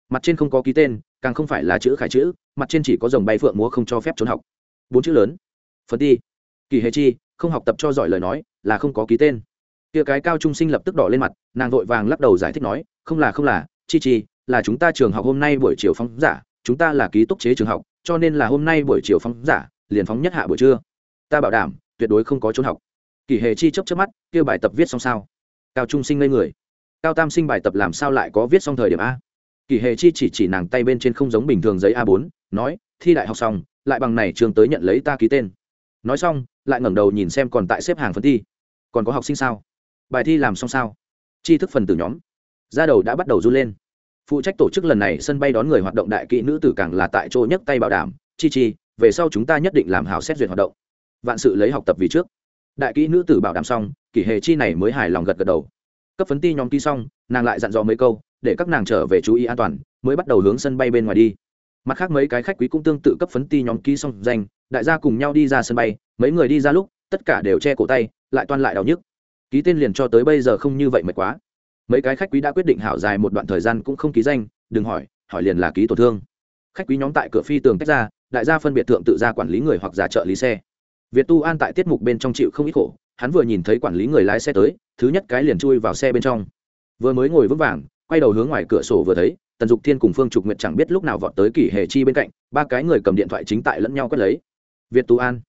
Mặt trên không có ký tên, càng không phải là chữ khải chữ, mặt trên chỉ có dòng bay phượng múa không cho phép trốn học. Bốn chữ lớn. Phấn ti kỳ hề chi, không học tập cho giỏi lời nói, là không có ký tên. Kia cái cao trung sinh lập tức đỏ lên mặt, nàng vội vàng lắc đầu giải thích nói, không là không là, chi chi, là chúng ta trường học hôm nay buổi chiều phóng giả, chúng ta là ký túc chế trường học cho nên là hôm nay buổi chiều phóng giả, liền phóng nhất hạ buổi trưa. Ta bảo đảm, tuyệt đối không có trốn học. Kỳ hề chi chớp chớp mắt, kêu bài tập viết xong sao? Cao trung sinh ngây người. Cao tam sinh bài tập làm sao lại có viết xong thời điểm a? Kỳ hề chi chỉ chỉ nàng tay bên trên không giống bình thường giấy a 4 nói, thi đại học xong, lại bằng này trường tới nhận lấy ta ký tên. Nói xong, lại ngẩng đầu nhìn xem còn tại xếp hàng phần thi. Còn có học sinh sao? Bài thi làm xong sao? Chi thức phần tử nhóm. Ra đầu đã bắt đầu run lên phụ trách tổ chức lần này sân bay đón người hoạt động đại kỹ nữ tử càng là tại chỗ nhấc tay bảo đảm, chi chi, về sau chúng ta nhất định làm hảo xét duyệt hoạt động. Vạn sự lấy học tập vì trước. Đại kỹ nữ tử bảo đảm xong, kỷ hề chi này mới hài lòng gật gật đầu. Cấp phấn ti nhóm ti xong, nàng lại dặn dò mấy câu, để các nàng trở về chú ý an toàn, mới bắt đầu hướng sân bay bên ngoài đi. Mặt khác mấy cái khách quý cũng tương tự cấp phấn ti nhóm ký xong danh, đại gia cùng nhau đi ra sân bay, mấy người đi ra lúc, tất cả đều che cổ tay, lại toan lại đau nhức. Ký tên liền cho tới bây giờ không như vậy mệt quá mấy cái khách quý đã quyết định hảo dài một đoạn thời gian cũng không ký danh, đừng hỏi hỏi liền là ký tổn thương. Khách quý nhóm tại cửa phi tường tách ra, đại gia phân biệt thượng tự ra quản lý người hoặc giả trợ lý xe. Việt tu an tại tiết mục bên trong chịu không ít khổ, hắn vừa nhìn thấy quản lý người lái xe tới, thứ nhất cái liền chui vào xe bên trong. Vừa mới ngồi vững vàng, quay đầu hướng ngoài cửa sổ vừa thấy, tần dục thiên cùng phương trục nguyện chẳng biết lúc nào vọt tới kỷ hề chi bên cạnh, ba cái người cầm điện thoại chính tại lẫn nhau quét lấy. Việt tu an,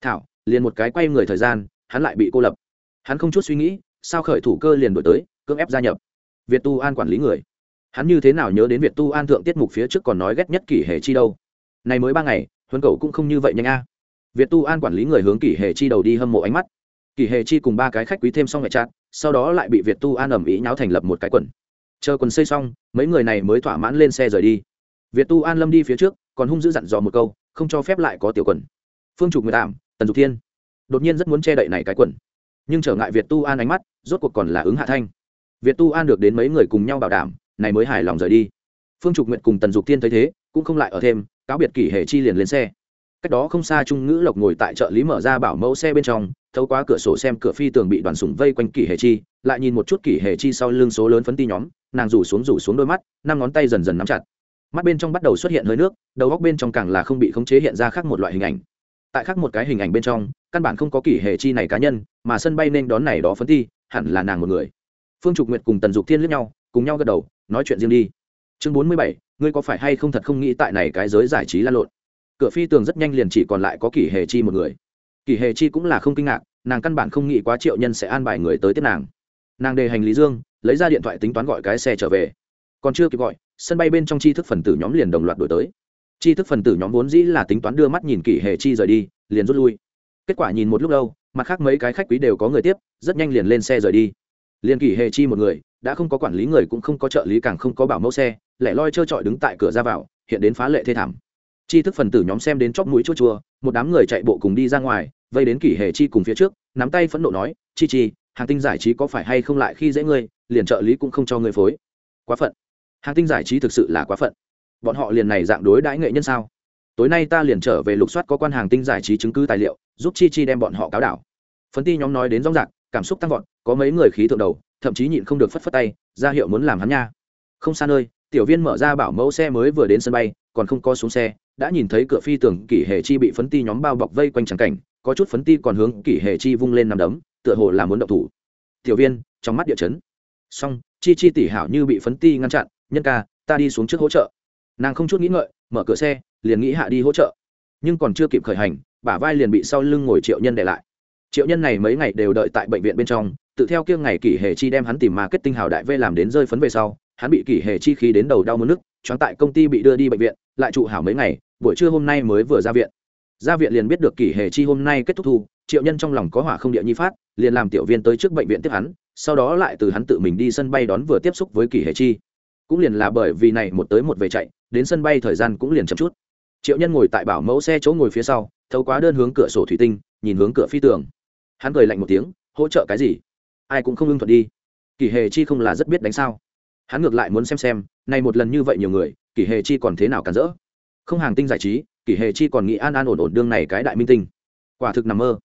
thảo, liền một cái quay người thời gian, hắn lại bị cô lập. Hắn không chút suy nghĩ, sao khởi thủ cơ liền đổi tới cưỡng ép gia nhập. Việt tu an quản lý người. Hắn như thế nào nhớ đến việt tu an thượng tiết mục phía trước còn nói ghét nhất kỷ hệ chi đâu? Này mới ba ngày, huấn cầu cũng không như vậy nhanh a. Việt tu an quản lý người hướng kỷ hệ chi đầu đi hâm mộ ánh mắt. Kỷ hệ chi cùng ba cái khách quý thêm xong mẹ chát, sau đó lại bị việt tu an ẩm ý nháo thành lập một cái quần. Chờ quần xây xong, mấy người này mới thỏa mãn lên xe rời đi. Việt tu an lâm đi phía trước, còn hung dữ dặn dò một câu, không cho phép lại có tiểu quần. Phương trục người tạm tần dục thiên. Đột nhiên rất muốn che đậy này cái quần. Nhưng trở ngại việt tu an ánh mắt, rốt cuộc còn là ứng hạ thanh việt tu an được đến mấy người cùng nhau bảo đảm, này mới hài lòng rời đi. Phương trục nguyện cùng tần dục thiên thấy thế, cũng không lại ở thêm, cáo biệt kỷ hệ chi liền lên xe. Cách đó không xa trung ngữ lộc ngồi tại chợ lý mở ra bảo mẫu xe bên trong, thấu qua cửa sổ xem cửa phi tường bị đoàn sủng vây quanh kỷ hệ chi, lại nhìn một chút kỷ hệ chi sau lưng số lớn phấn ti nhóm, nàng rủ xuống rủ xuống đôi mắt, năm ngón tay dần dần nắm chặt. Mắt bên trong bắt đầu xuất hiện hơi nước, đầu góc bên trong càng là không bị khống chế hiện ra khác một loại hình ảnh. Tại khác một cái hình ảnh bên trong, căn bản không có kỷ hệ chi này cá nhân, mà sân bay nên đón này đó phấn ti, hẳn là nàng một người phương trục nguyệt cùng tần dục thiên lướt nhau, cùng nhau gật đầu, nói chuyện riêng đi. Chương bốn mươi bảy, ngươi có phải hay không thật không nghĩ tại này cái giới giải trí lan lộn? Cửa phi tường rất nhanh liền chỉ còn lại có kỷ hề chi một người. Kỷ hề chi cũng là không kinh ngạc, nàng căn bản không nghĩ quá triệu nhân sẽ an bài người tới tiếp nàng. Nàng đề hành lý dương, lấy ra điện thoại tính toán gọi cái xe trở về. Còn chưa kịp gọi, sân bay bên trong tri thức phần tử nhóm liền đồng loạt đổi tới. Tri thức phần tử nhóm vốn dĩ là tính toán đưa mắt nhìn kỷ hề chi rời đi, liền rút lui. Kết quả nhìn một lúc lâu, mặt khác mấy cái khách quý đều có người tiếp, rất nhanh liền lên xe rời đi liền kỷ hề chi một người, đã không có quản lý người cũng không có trợ lý càng không có bảo mẫu xe, lẻ loi trơ trọi đứng tại cửa ra vào, hiện đến phá lệ thê thảm. Chi thức phần tử nhóm xem đến chóp mũi chua chua, một đám người chạy bộ cùng đi ra ngoài, vây đến kỷ hề chi cùng phía trước, nắm tay phẫn nộ nói, chi chi, hàng tinh giải trí có phải hay không lại khi dễ ngươi, liền trợ lý cũng không cho ngươi phối. Quá phận. Hàng tinh giải trí thực sự là quá phận. Bọn họ liền này dạng đối đãi nghệ nhân sao? Tối nay ta liền trở về lục soát có quan hàng tinh giải trí chứng cứ tài liệu, giúp chi chi đem bọn họ cáo đảo. Phấn ti nhóm nói đến rõ rạc cảm xúc tăng vọt có mấy người khí thượng đầu, thậm chí nhịn không được phất phất tay, ra hiệu muốn làm hắn nha. Không xa nơi, tiểu viên mở ra bảo mẫu xe mới vừa đến sân bay, còn không có xuống xe, đã nhìn thấy cửa phi tường kỷ hệ chi bị phấn ti nhóm bao bọc vây quanh trắng cảnh, có chút phấn ti còn hướng kỷ hệ chi vung lên nằm đấm, tựa hồ là muốn động thủ. Tiểu viên, trong mắt địa chấn. Xong, chi chi tỉ hảo như bị phấn ti ngăn chặn, nhân ca, ta đi xuống trước hỗ trợ. Nàng không chút nghĩ ngợi, mở cửa xe, liền nghĩ hạ đi hỗ trợ. Nhưng còn chưa kịp khởi hành, bả vai liền bị sau lưng ngồi triệu nhân để lại triệu nhân này mấy ngày đều đợi tại bệnh viện bên trong, tự theo kia ngày kỷ hệ chi đem hắn tìm marketing hào đại v làm đến rơi phấn về sau, hắn bị kỷ hệ chi khí đến đầu đau mất nước, choáng tại công ty bị đưa đi bệnh viện, lại trụ hảo mấy ngày, buổi trưa hôm nay mới vừa ra viện. Ra viện liền biết được kỷ hệ chi hôm nay kết thúc thu, triệu nhân trong lòng có hỏa không địa nhi phát, liền làm tiểu viên tới trước bệnh viện tiếp hắn, sau đó lại từ hắn tự mình đi sân bay đón vừa tiếp xúc với kỷ hệ chi. Cũng liền là bởi vì này một tới một về chạy, đến sân bay thời gian cũng liền chậm chút. Triệu nhân ngồi tại bảo mẫu xe chỗ ngồi phía sau, thấu quá đơn hướng cửa sổ thủy tinh, nhìn hướng cửa phi tường hắn cười lạnh một tiếng, hỗ trợ cái gì? Ai cũng không ưng thuận đi. Kỷ hề chi không là rất biết đánh sao? Hắn ngược lại muốn xem xem nay một lần như vậy nhiều người, kỷ hề chi còn thế nào cản rỡ? Không hàng tinh giải trí, kỷ hề chi còn nghĩ an an ổn ổn đương này cái đại minh tinh. Quả thực nằm mơ.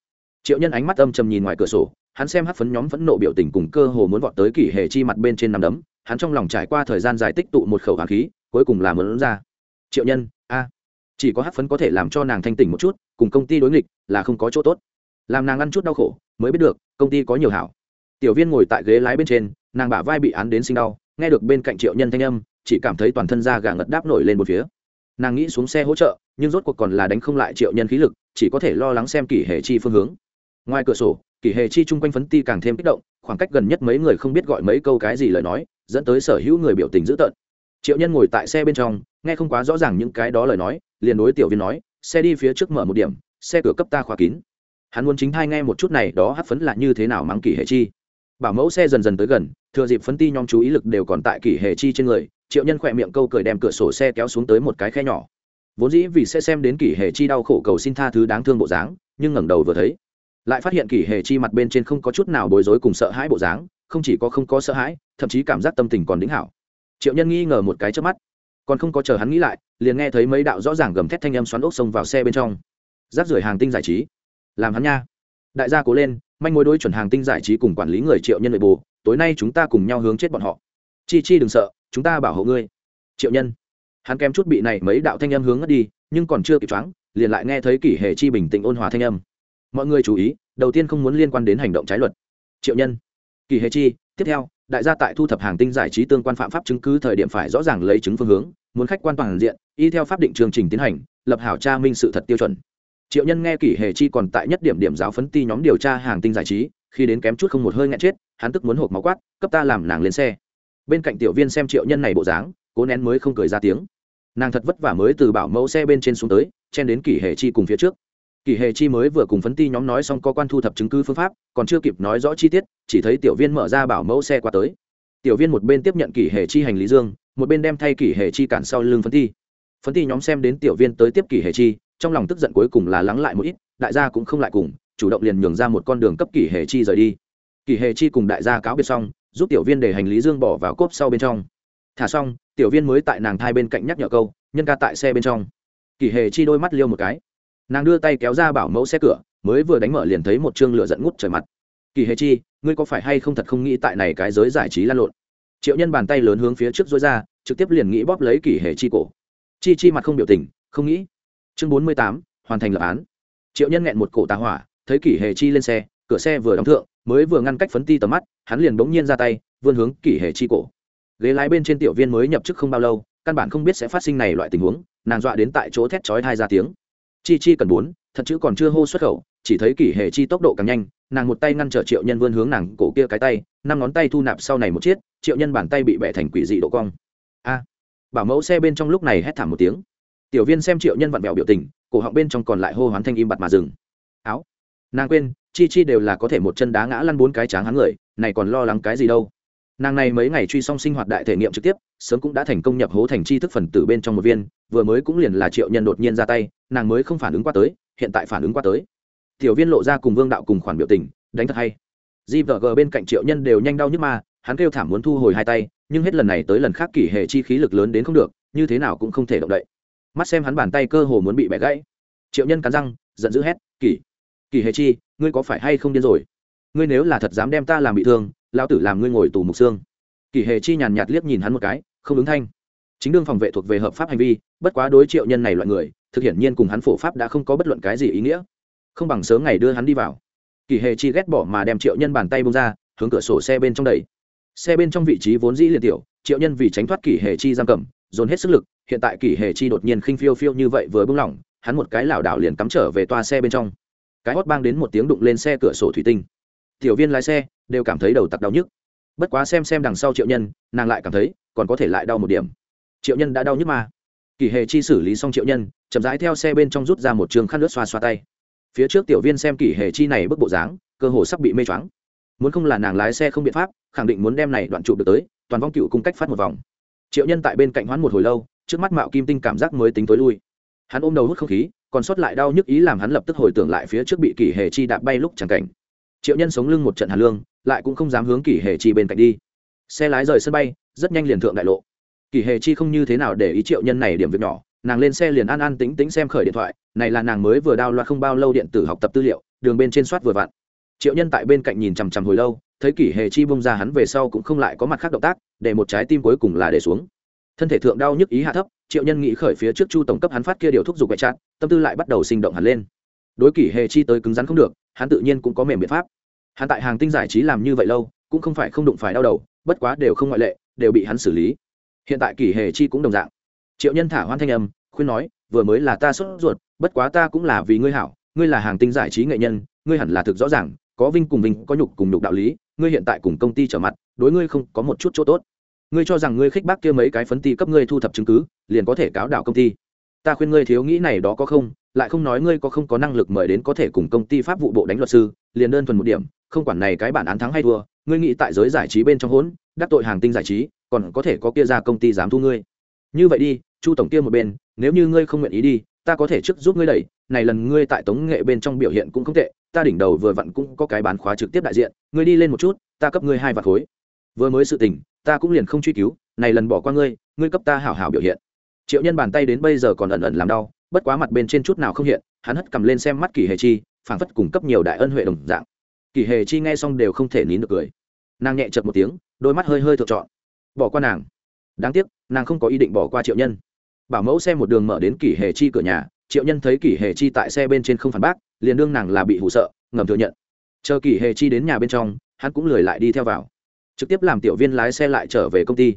Triệu nhân ánh mắt âm trầm nhìn ngoài cửa sổ, hắn xem hát phấn nhóm phẫn nộ biểu tình cùng cơ hồ muốn vọt tới kỷ hề chi mặt bên trên nằm đấm, hắn trong lòng trải qua thời gian dài tích tụ một khẩu hàng khí, cuối cùng là mớn ra. Triệu nhân, a, chỉ có hát phấn có thể làm cho nàng thanh tỉnh một chút, cùng công ty đối nghịch là không có chỗ tốt làm nàng ăn chút đau khổ, mới biết được, công ty có nhiều hảo. Tiểu viên ngồi tại ghế lái bên trên, nàng bả vai bị án đến sinh đau, nghe được bên cạnh triệu nhân thanh âm, chỉ cảm thấy toàn thân da gà ngật đáp nổi lên một phía. Nàng nghĩ xuống xe hỗ trợ, nhưng rốt cuộc còn là đánh không lại triệu nhân khí lực, chỉ có thể lo lắng xem kỷ hệ chi phương hướng. Ngoài cửa sổ, kỷ hệ chi chung quanh phấn ti càng thêm kích động, khoảng cách gần nhất mấy người không biết gọi mấy câu cái gì lời nói, dẫn tới sở hữu người biểu tình dữ tợn. Triệu nhân ngồi tại xe bên trong, nghe không quá rõ ràng những cái đó lời nói, liền đối tiểu viên nói, xe đi phía trước mở một điểm, xe cửa cấp ta khóa kín hắn muốn chính thai nghe một chút này, đó hát phấn là như thế nào mắng kỷ hệ chi. Bảo mẫu xe dần dần tới gần, thừa dịp phấn ti nhóm chú ý lực đều còn tại kỷ hệ chi trên người, triệu nhân khỏe miệng câu cười đem cửa sổ xe kéo xuống tới một cái khe nhỏ. Vốn dĩ vì sẽ xem đến kỷ hệ chi đau khổ cầu xin tha thứ đáng thương bộ dáng, nhưng ngẩng đầu vừa thấy, lại phát hiện kỷ hệ chi mặt bên trên không có chút nào bối rối cùng sợ hãi bộ dáng, không chỉ có không có sợ hãi, thậm chí cảm giác tâm tình còn đính hảo. Triệu nhân nghi ngờ một cái trước mắt, còn không có chờ hắn nghĩ lại, liền nghe thấy mấy đạo rõ ràng gầm thét thanh âm xoắn ốc xông vào xe bên trong. Rác rưởi hàng tinh giải trí làm hắn nha. Đại gia cố lên, manh mối đối chuẩn hàng tinh giải trí cùng quản lý người triệu nhân nội bồ tối nay chúng ta cùng nhau hướng chết bọn họ. Chi chi đừng sợ, chúng ta bảo hộ ngươi. Triệu nhân. Hắn kém chút bị này mấy đạo thanh âm hướng ngất đi, nhưng còn chưa kịp choáng, liền lại nghe thấy kỷ hệ chi bình tĩnh ôn hòa thanh âm. Mọi người chú ý, đầu tiên không muốn liên quan đến hành động trái luật. Triệu nhân. Kỷ hệ chi, tiếp theo, đại gia tại thu thập hàng tinh giải trí tương quan phạm pháp chứng cứ thời điểm phải rõ ràng lấy chứng phương hướng, muốn khách quan toàn diện, y theo pháp định chương trình tiến hành, lập hảo tra minh sự thật tiêu chuẩn triệu nhân nghe kỷ hề chi còn tại nhất điểm điểm giáo phấn ti nhóm điều tra hàng tinh giải trí, khi đến kém chút không một hơi ngã chết, hắn tức muốn hộp máu quát, cấp ta làm nàng lên xe. Bên cạnh tiểu viên xem triệu nhân này bộ dáng, cố nén mới không cười ra tiếng. Nàng thật vất vả mới từ bảo mẫu xe bên trên xuống tới, chen đến kỷ hề chi cùng phía trước. Kỷ hề chi mới vừa cùng phấn ti nhóm nói xong có quan thu thập chứng cứ phương pháp, còn chưa kịp nói rõ chi tiết, chỉ thấy tiểu viên mở ra bảo mẫu xe qua tới. Tiểu viên một bên tiếp nhận kỷ hề chi hành lý dương, một bên đem thay kỷ hề chi cản sau lưng phấn ti. Phấn ti nhóm xem đến tiểu viên tới tiếp kỷ hề chi trong lòng tức giận cuối cùng là lắng lại một ít, đại gia cũng không lại cùng, chủ động liền nhường ra một con đường cấp kỷ hề chi rời đi. Kỷ hề chi cùng đại gia cáo biệt xong, giúp tiểu viên để hành lý dương bỏ vào cốp sau bên trong. Thả xong, tiểu viên mới tại nàng thai bên cạnh nhắc nhở câu, nhân ca tại xe bên trong. Kỷ hề chi đôi mắt liêu một cái. Nàng đưa tay kéo ra bảo mẫu xe cửa, mới vừa đánh mở liền thấy một chương lửa giận ngút trời mặt. Kỳ hề chi, ngươi có phải hay không thật không nghĩ tại này cái giới giải trí lan lộn? Triệu nhân bàn tay lớn hướng phía trước dối ra, trực tiếp liền nghĩ bóp lấy kỳ hề chi cổ. Chi chi mặt không biểu tình, không nghĩ chương bốn mươi tám, hoàn thành lập án. Triệu nhân nghẹn một cổ tà hỏa, thấy kỷ hề chi lên xe, cửa xe vừa đóng thượng, mới vừa ngăn cách phấn ti tầm mắt, hắn liền bỗng nhiên ra tay, vươn hướng kỷ hề chi cổ. Ghế lái bên trên tiểu viên mới nhập chức không bao lâu, căn bản không biết sẽ phát sinh này loại tình huống, nàng dọa đến tại chỗ thét chói thai ra tiếng. Chi chi cần bốn, thật chữ còn chưa hô xuất khẩu, chỉ thấy kỷ hề chi tốc độ càng nhanh, nàng một tay ngăn trở triệu nhân vươn hướng nàng cổ kia cái tay, năm ngón tay thu nạp sau này một chiếc, triệu nhân bàn tay bị bẻ thành quỷ dị độ cong. A, bảo mẫu xe bên trong lúc này hét thảm một tiếng tiểu viên xem triệu nhân vặn vẹo biểu tình cổ họng bên trong còn lại hô hoán thanh im bặt mà dừng. Áo nàng quên chi chi đều là có thể một chân đá ngã lăn bốn cái tráng hắn người này còn lo lắng cái gì đâu? Nàng này mấy ngày truy xong sinh hoạt đại thể nghiệm trực tiếp sớm cũng đã thành công nhập hố thành chi thức phần tử bên trong một viên vừa mới cũng liền là triệu nhân đột nhiên ra tay nàng mới không phản ứng qua tới hiện tại phản ứng qua tới. Tiểu viên lộ ra cùng vương đạo cùng khoản biểu tình đánh thật hay. Di vợ g bên cạnh triệu nhân đều nhanh đau nhức mà, hắn kêu thảm muốn thu hồi hai tay nhưng hết lần này tới lần khác kỷ hệ chi khí lực lớn đến không được như thế nào cũng không thể động đậy mắt xem hắn bàn tay cơ hồ muốn bị bẻ gãy. Triệu nhân cắn răng, giận dữ hét, kỷ kỷ hề chi, ngươi có phải hay không điên rồi? Ngươi nếu là thật dám đem ta làm bị thương, lão tử làm ngươi ngồi tù mục xương. Kỷ hề chi nhàn nhạt liếc nhìn hắn một cái, không ứng thanh. Chính đương phòng vệ thuộc về hợp pháp hành vi, bất quá đối triệu nhân này loại người, thực hiện nhiên cùng hắn phổ pháp đã không có bất luận cái gì ý nghĩa. Không bằng sớm ngày đưa hắn đi vào. Kỳ hề chi ghét bỏ mà đem triệu nhân bàn tay bông ra, hướng cửa sổ xe bên trong đẩy. Xe bên trong vị trí vốn dĩ liền tiểu, triệu nhân vì tránh thoát kỷ hề chi giam cầm, dồn hết sức lực hiện tại kỷ hề chi đột nhiên khinh phiêu phiêu như vậy vừa bung lỏng, hắn một cái lảo đảo liền cắm trở về toa xe bên trong. Cái hót bang đến một tiếng đụng lên xe cửa sổ thủy tinh. Tiểu viên lái xe đều cảm thấy đầu tặc đau nhức. Bất quá xem xem đằng sau triệu nhân, nàng lại cảm thấy còn có thể lại đau một điểm. Triệu nhân đã đau nhức mà. Kỳ hề chi xử lý xong triệu nhân, chậm rãi theo xe bên trong rút ra một trường khăn lướt xoa xoa tay. Phía trước tiểu viên xem kỳ hề chi này bức bộ dáng, cơ hồ sắp bị mê choáng. Muốn không là nàng lái xe không biện pháp, khẳng định muốn đem này đoạn trụ được tới, toàn vong cựu cung cách phát một vòng. Triệu nhân tại bên cạnh hoán một hồi lâu trước mắt mạo kim tinh cảm giác mới tính tối lui. Hắn ôm đầu hút không khí, còn sót lại đau nhức ý làm hắn lập tức hồi tưởng lại phía trước bị kỷ hề chi đạp bay lúc chẳng cảnh. Triệu nhân sống lưng một trận hàn lương, lại cũng không dám hướng kỷ hề chi bên cạnh đi. Xe lái rời sân bay, rất nhanh liền thượng đại lộ. Kỷ hề chi không như thế nào để ý triệu nhân này điểm việc nhỏ, nàng lên xe liền an an tính tính xem khởi điện thoại, này là nàng mới vừa đao loa không bao lâu điện tử học tập tư liệu, đường bên trên soát vừa vặn. Triệu nhân tại bên cạnh nhìn chằm chằm hồi lâu, thấy kỷ hề chi bông ra hắn về sau cũng không lại có mặt khác động tác, để một trái tim cuối cùng là để xuống thân thể thượng đau nhức ý hạ thấp, triệu nhân nghĩ khởi phía trước chu tổng cấp hắn phát kia điều thúc giục quậy chặt tâm tư lại bắt đầu sinh động hẳn lên. Đối kỷ hề chi tới cứng rắn không được, hắn tự nhiên cũng có mềm biện pháp. Hắn tại hàng tinh giải trí làm như vậy lâu, cũng không phải không đụng phải đau đầu, bất quá đều không ngoại lệ, đều bị hắn xử lý. Hiện tại kỷ hề chi cũng đồng dạng. Triệu nhân thả hoan thanh âm, khuyên nói, vừa mới là ta sốt ruột, bất quá ta cũng là vì ngươi hảo, ngươi là hàng tinh giải trí nghệ nhân, ngươi hẳn là thực rõ ràng, có vinh cùng vinh, có nhục cùng nhục đạo lý, ngươi hiện tại cùng công ty trở mặt, đối ngươi không có một chút chỗ tốt ngươi cho rằng ngươi khích bác kia mấy cái phấn ti cấp ngươi thu thập chứng cứ, liền có thể cáo đảo công ty. Ta khuyên ngươi thiếu nghĩ này đó có không, lại không nói ngươi có không có năng lực mời đến có thể cùng công ty pháp vụ bộ đánh luật sư, liền đơn thuần một điểm, không quản này cái bản án thắng hay thua, ngươi nghĩ tại giới giải trí bên trong hỗn, đắc tội hàng tinh giải trí, còn có thể có kia ra công ty dám thu ngươi. Như vậy đi, chu tổng kia một bên, nếu như ngươi không nguyện ý đi, ta có thể trước giúp ngươi đẩy, này lần ngươi tại tống nghệ bên trong biểu hiện cũng không tệ, ta đỉnh đầu vừa vặn cũng có cái bán khóa trực tiếp đại diện, ngươi đi lên một chút, ta cấp ngươi hai vạt khối. Vừa mới sự tình ta cũng liền không truy cứu, này lần bỏ qua ngươi ngươi cấp ta hảo hảo biểu hiện. Triệu nhân bàn tay đến bây giờ còn ẩn ẩn làm đau, bất quá mặt bên trên chút nào không hiện, hắn hất cầm lên xem mắt kỳ hề chi, phảng phất cùng cấp nhiều đại ân huệ đồng dạng. Kỳ hề chi nghe xong đều không thể nín được cười. Nàng nhẹ chật một tiếng, đôi mắt hơi hơi thượng trọn. Bỏ qua nàng. Đáng tiếc, nàng không có ý định bỏ qua triệu nhân. Bảo mẫu xe một đường mở đến kỷ hề chi cửa nhà, triệu nhân thấy kỷ hề chi tại xe bên trên không phản bác, liền đương nàng là bị hụ sợ, ngầm thừa nhận. Chờ kỷ hề chi đến nhà bên trong, hắn cũng lười lại đi theo vào trực tiếp làm tiểu viên lái xe lại trở về công ty.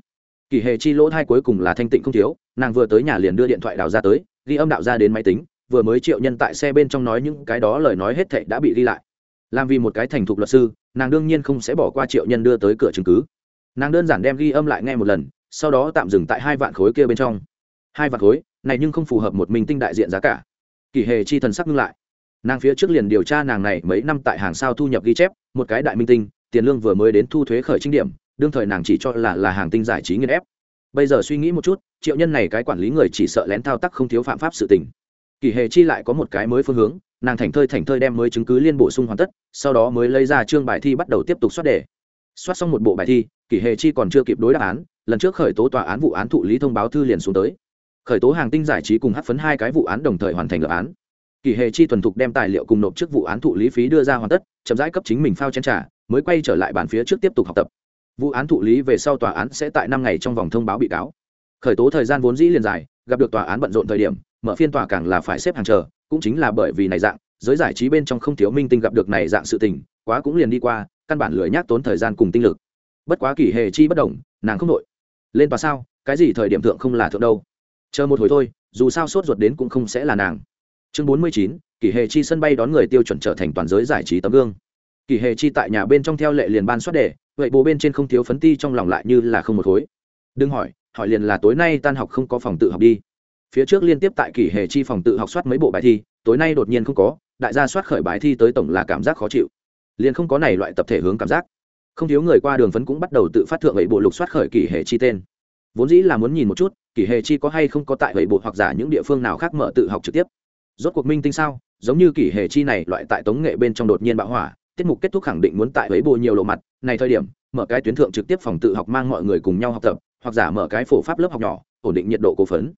Kỳ hề chi lỗ thai cuối cùng là thanh tịnh không thiếu, nàng vừa tới nhà liền đưa điện thoại đào ra tới, ghi âm đạo ra đến máy tính, vừa mới triệu nhân tại xe bên trong nói những cái đó lời nói hết thệ đã bị ghi lại. Làm vì một cái thành thục luật sư, nàng đương nhiên không sẽ bỏ qua triệu nhân đưa tới cửa chứng cứ. Nàng đơn giản đem ghi âm lại nghe một lần, sau đó tạm dừng tại hai vạn khối kia bên trong. Hai vạn khối, này nhưng không phù hợp một mình tinh đại diện giá cả. Kỳ hề chi thần sắc ngưng lại. Nàng phía trước liền điều tra nàng này mấy năm tại hàng sao thu nhập ghi chép, một cái đại minh tinh tiền lương vừa mới đến thu thuế khởi trinh điểm, đương thời nàng chỉ cho là là hàng tinh giải trí nghiên ép. Bây giờ suy nghĩ một chút, triệu nhân này cái quản lý người chỉ sợ lén thao tác không thiếu phạm pháp sự tình. Kỳ hề chi lại có một cái mới phương hướng, nàng thành thơi thành thơi đem mới chứng cứ liên bổ sung hoàn tất, sau đó mới lấy ra chương bài thi bắt đầu tiếp tục soát đề. Soát xong một bộ bài thi, kỳ hề chi còn chưa kịp đối đáp án, lần trước khởi tố tòa án vụ án thụ lý thông báo thư liền xuống tới. Khởi tố hàng tinh giải trí cùng hát phấn hai cái vụ án đồng thời hoàn thành lập án. Kỳ hề chi thuần thục đem tài liệu cùng nộp trước vụ án thụ lý phí đưa ra hoàn tất, chậm rãi cấp chính mình phao chén trả mới quay trở lại bàn phía trước tiếp tục học tập. Vụ án thụ lý về sau tòa án sẽ tại năm ngày trong vòng thông báo bị cáo. Khởi tố thời gian vốn dĩ liền dài, gặp được tòa án bận rộn thời điểm, mở phiên tòa càng là phải xếp hàng chờ, cũng chính là bởi vì này dạng, giới giải trí bên trong không thiếu minh tinh gặp được này dạng sự tình, quá cũng liền đi qua, căn bản lười nhác tốn thời gian cùng tinh lực. Bất quá kỳ hề chi bất đồng nàng không nội lên tòa sao, cái gì thời điểm thượng không là thượng đâu. Chờ một hồi thôi, dù sao sốt ruột đến cũng không sẽ là nàng. Chương bốn mươi chín kỷ hề chi sân bay đón người tiêu chuẩn trở thành toàn giới giải trí tấm gương kỷ hề chi tại nhà bên trong theo lệ liền ban soát đề, vậy bố bên trên không thiếu phấn ti trong lòng lại như là không một khối. Đừng hỏi hỏi liền là tối nay tan học không có phòng tự học đi. Phía trước liên tiếp tại kỷ hề chi phòng tự học soát mấy bộ bài thi, tối nay đột nhiên không có, đại gia soát khởi bài thi tới tổng là cảm giác khó chịu. Liền không có này loại tập thể hướng cảm giác. Không thiếu người qua đường phấn cũng bắt đầu tự phát thượng vậy bộ lục soát khởi kỷ hề chi tên. Vốn dĩ là muốn nhìn một chút kỷ hề chi có hay không có tại vậy bộ hoặc giả những địa phương nào khác mở tự học trực tiếp. Rốt cuộc minh tinh sao? Giống như kỷ hề chi này, loại tại tống nghệ bên trong đột nhiên bạo hỏa tiết mục kết thúc khẳng định muốn tại ấy bồ nhiều lộ mặt. Này thời điểm, mở cái tuyến thượng trực tiếp phòng tự học mang mọi người cùng nhau học tập, hoặc giả mở cái phổ pháp lớp học nhỏ, ổn định nhiệt độ cố phấn.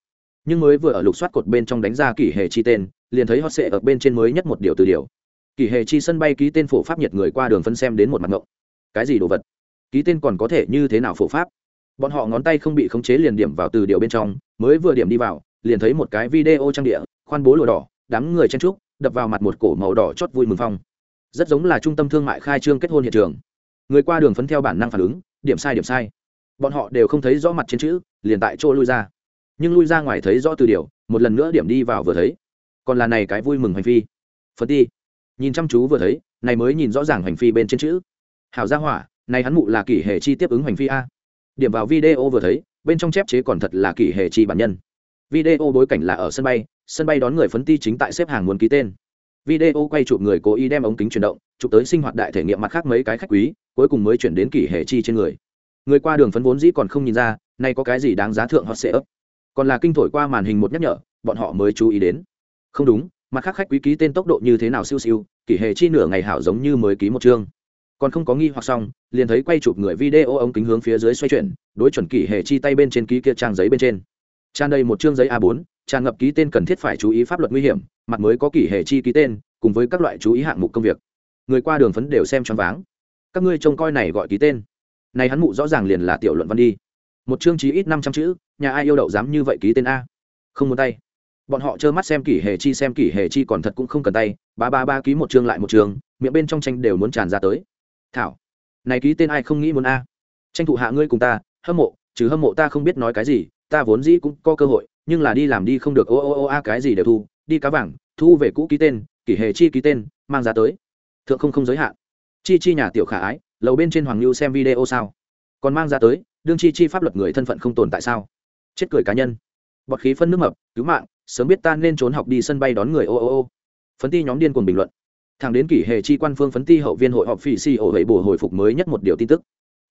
Nhưng mới vừa ở lục soát cột bên trong đánh ra kỷ hề chi tên, liền thấy họ sẽ ở bên trên mới nhất một điều từ điều. Kỷ hề chi sân bay ký tên phổ pháp nhiệt người qua đường phân xem đến một mặt ngộng. Cái gì đồ vật? Ký tên còn có thể như thế nào phổ pháp? Bọn họ ngón tay không bị khống chế liền điểm vào từ điều bên trong, mới vừa điểm đi vào, liền thấy một cái video trang địa, khoan bố lùa đỏ, đám người chen trúc đập vào mặt một cổ màu đỏ chót vui mừng phong rất giống là trung tâm thương mại khai trương kết hôn hiện trường. Người qua đường phấn theo bản năng phản ứng, điểm sai điểm sai. Bọn họ đều không thấy rõ mặt trên chữ, liền tại chỗ lui ra. Nhưng lui ra ngoài thấy rõ từ điều, một lần nữa điểm đi vào vừa thấy. Còn là này cái vui mừng hành phi. Phấn đi nhìn chăm chú vừa thấy, này mới nhìn rõ ràng hành phi bên trên chữ. Hảo gia hỏa, này hắn mụ là kỷ hệ chi tiếp ứng hành phi a. Điểm vào video vừa thấy, bên trong chép chế còn thật là kỷ hệ chi bản nhân. Video bối cảnh là ở sân bay sân bay đón người phấn ti chính tại xếp hàng muốn ký tên video quay chụp người cố ý đem ống kính chuyển động, chụp tới sinh hoạt đại thể nghiệm mặt khác mấy cái khách quý, cuối cùng mới chuyển đến kỷ hệ chi trên người. Người qua đường phấn vốn dĩ còn không nhìn ra, nay có cái gì đáng giá thượng hot sẽ ấp còn là kinh thổi qua màn hình một nhắc nhở, bọn họ mới chú ý đến. Không đúng, mặt khác khách quý ký tên tốc độ như thế nào siêu siêu, kỷ hệ chi nửa ngày hảo giống như mới ký một chương. Còn không có nghi hoặc xong, liền thấy quay chụp người video ống kính hướng phía dưới xoay chuyển, đối chuẩn kỷ hệ chi tay bên trên ký kia trang giấy bên trên. Tràn đầy một chương giấy a 4 tràn ngập ký tên cần thiết phải chú ý pháp luật nguy hiểm mặt mới có kỷ hệ chi ký tên, cùng với các loại chú ý hạng mục công việc. Người qua đường phấn đều xem choáng váng. Các ngươi trông coi này gọi ký tên. Này hắn mụ rõ ràng liền là tiểu luận văn đi. Một chương chí ít năm trăm chữ, nhà ai yêu đậu dám như vậy ký tên a? Không muốn tay. Bọn họ trơ mắt xem kỷ hệ chi, xem kỷ hệ chi còn thật cũng không cần tay. Ba ba ba ký một chương lại một chương, miệng bên trong tranh đều muốn tràn ra tới. Thảo, này ký tên ai không nghĩ muốn a? Tranh thủ hạ ngươi cùng ta, hâm mộ chứ hâm mộ ta không biết nói cái gì, ta vốn dĩ cũng có cơ hội, nhưng là đi làm đi không được, ô ô ô a, cái gì đều thu đi cá vàng, thu về cũ ký tên, kỷ hệ chi ký tên, mang ra tới. Thượng không không giới hạn. Chi chi nhà tiểu khả ái, lầu bên trên hoàng lưu xem video sao? Còn mang ra tới, đương chi chi pháp luật người thân phận không tồn tại sao? Chết cười cá nhân. Bọt khí phân nước mập, cứu mạng, sớm biết ta nên trốn học đi sân bay đón người ô ô ô. Phấn ti nhóm điên cuồng bình luận. Thẳng đến kỷ hệ chi quan phương phấn ti hậu viên hội họp phỉ si ổ hệ bổ hồi phục mới nhất một điều tin tức.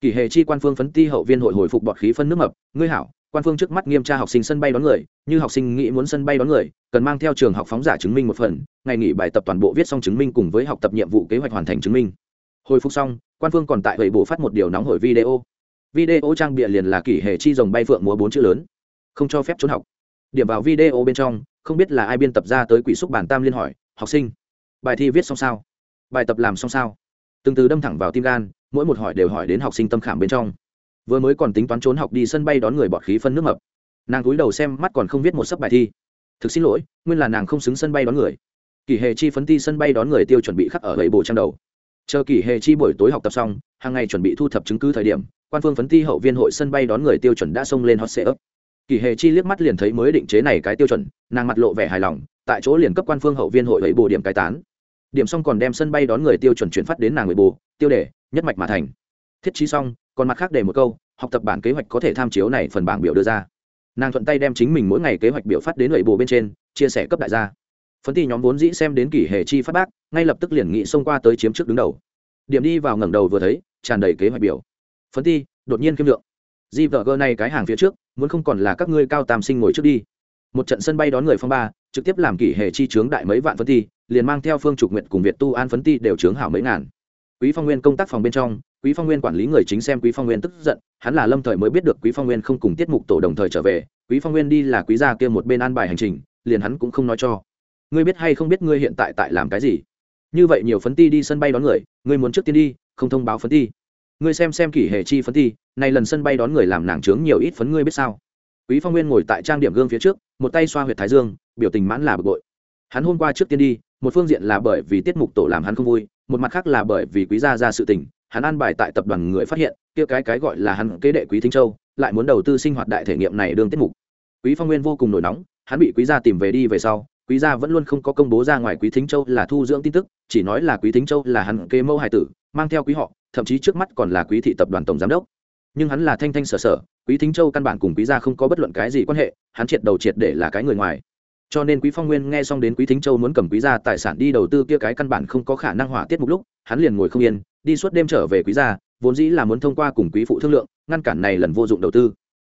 Kỷ hệ chi quan phương phấn ti hậu viên hội hồi phục bọt khí phân nước mập, ngươi hảo quan phương trước mắt nghiêm tra học sinh sân bay đón người, như học sinh nghĩ muốn sân bay đón người, cần mang theo trường học phóng giả chứng minh một phần, ngày nghỉ bài tập toàn bộ viết xong chứng minh cùng với học tập nhiệm vụ kế hoạch hoàn thành chứng minh. Hồi phục xong, quan phương còn tại hệ bổ phát một điều nóng hổi video. Video trang bịa liền là kỷ hệ chi dòng bay phượng múa bốn chữ lớn. Không cho phép trốn học. Điểm vào video bên trong, không biết là ai biên tập ra tới quỷ xúc bản tam liên hỏi, học sinh, bài thi viết xong sao? Bài tập làm xong sao? Từng từ đâm thẳng vào tim gan, mỗi một hỏi đều hỏi đến học sinh tâm khảm bên trong vừa mới còn tính toán trốn học đi sân bay đón người bọt khí phân nước mập. Nàng cúi đầu xem mắt còn không viết một sấp bài thi. Thực xin lỗi, nguyên là nàng không xứng sân bay đón người. Kỳ hề chi phấn ti sân bay đón người tiêu chuẩn bị khắc ở bảy bộ trang đầu. Chờ kỳ hề chi buổi tối học tập xong, hàng ngày chuẩn bị thu thập chứng cứ thời điểm, quan phương phấn ti hậu viên hội sân bay đón người tiêu chuẩn đã xông lên hot xe ấp kỳ hề chi liếc mắt liền thấy mới định chế này cái tiêu chuẩn, nàng mặt lộ vẻ hài lòng, tại chỗ liền cấp quan phương hậu viên hội ấy bồ điểm cai tán. Điểm xong còn đem sân bay đón người tiêu chuẩn chuyển phát đến nàng người bồ tiêu đề, nhất mạch mà thành. Thiết trí xong còn mặt khác để một câu, học tập bản kế hoạch có thể tham chiếu này phần bảng biểu đưa ra. Nàng thuận tay đem chính mình mỗi ngày kế hoạch biểu phát đến lệ bồ bên trên, chia sẻ cấp đại gia. Phấn ti nhóm vốn dĩ xem đến kỷ hệ chi phát bác, ngay lập tức liền nghị xông qua tới chiếm trước đứng đầu. Điểm đi vào ngẩng đầu vừa thấy, tràn đầy kế hoạch biểu. Phấn ti, đột nhiên kiêm lượng. Di vợ gơ này cái hàng phía trước, muốn không còn là các ngươi cao tam sinh ngồi trước đi. Một trận sân bay đón người phong ba, trực tiếp làm kỷ hệ chi trướng đại mấy vạn phấn ti, liền mang theo phương trục nguyện cùng việt tu an phấn ti đều trướng hảo mấy ngàn. Quý phong nguyên công tác phòng bên trong quý phong nguyên quản lý người chính xem quý phong nguyên tức giận, hắn là lâm thời mới biết được quý phong nguyên không cùng tiết mục tổ đồng thời trở về, quý phong nguyên đi là quý gia kia một bên an bài hành trình, liền hắn cũng không nói cho. Ngươi biết hay không biết ngươi hiện tại tại làm cái gì? Như vậy nhiều phấn ti đi sân bay đón người, ngươi muốn trước tiên đi, không thông báo phấn ti. Ngươi xem xem kỷ hệ chi phấn ti này lần sân bay đón người làm nàng trướng nhiều ít phấn ngươi biết sao? Quý phong nguyên ngồi tại trang điểm gương phía trước, một tay xoa huyệt thái dương, biểu tình mãn là bực bội. Hắn hôm qua trước tiên đi, một phương diện là bởi vì tiết mục tổ làm hắn không vui, một mặt khác là bởi vì quý gia ra sự tình hắn an bài tại tập đoàn người phát hiện, kia cái cái gọi là hắn kế đệ quý thính châu, lại muốn đầu tư sinh hoạt đại thể nghiệm này đương tiết mục. Quý phong nguyên vô cùng nổi nóng, hắn bị quý gia tìm về đi về sau, quý gia vẫn luôn không có công bố ra ngoài quý thính châu là thu dưỡng tin tức, chỉ nói là quý thính châu là hắn kế mẫu hải tử, mang theo quý họ, thậm chí trước mắt còn là quý thị tập đoàn tổng giám đốc. Nhưng hắn là thanh thanh sở sở, quý thính châu căn bản cùng quý gia không có bất luận cái gì quan hệ, hắn triệt đầu triệt để là cái người ngoài. Cho nên quý phong nguyên nghe xong đến quý thính châu muốn cầm quý gia tài sản đi đầu tư kia cái căn bản không có khả năng hỏa tiết mục lúc, hắn liền ngồi không yên đi suốt đêm trở về quý gia, vốn dĩ là muốn thông qua cùng quý phụ thương lượng, ngăn cản này lần vô dụng đầu tư.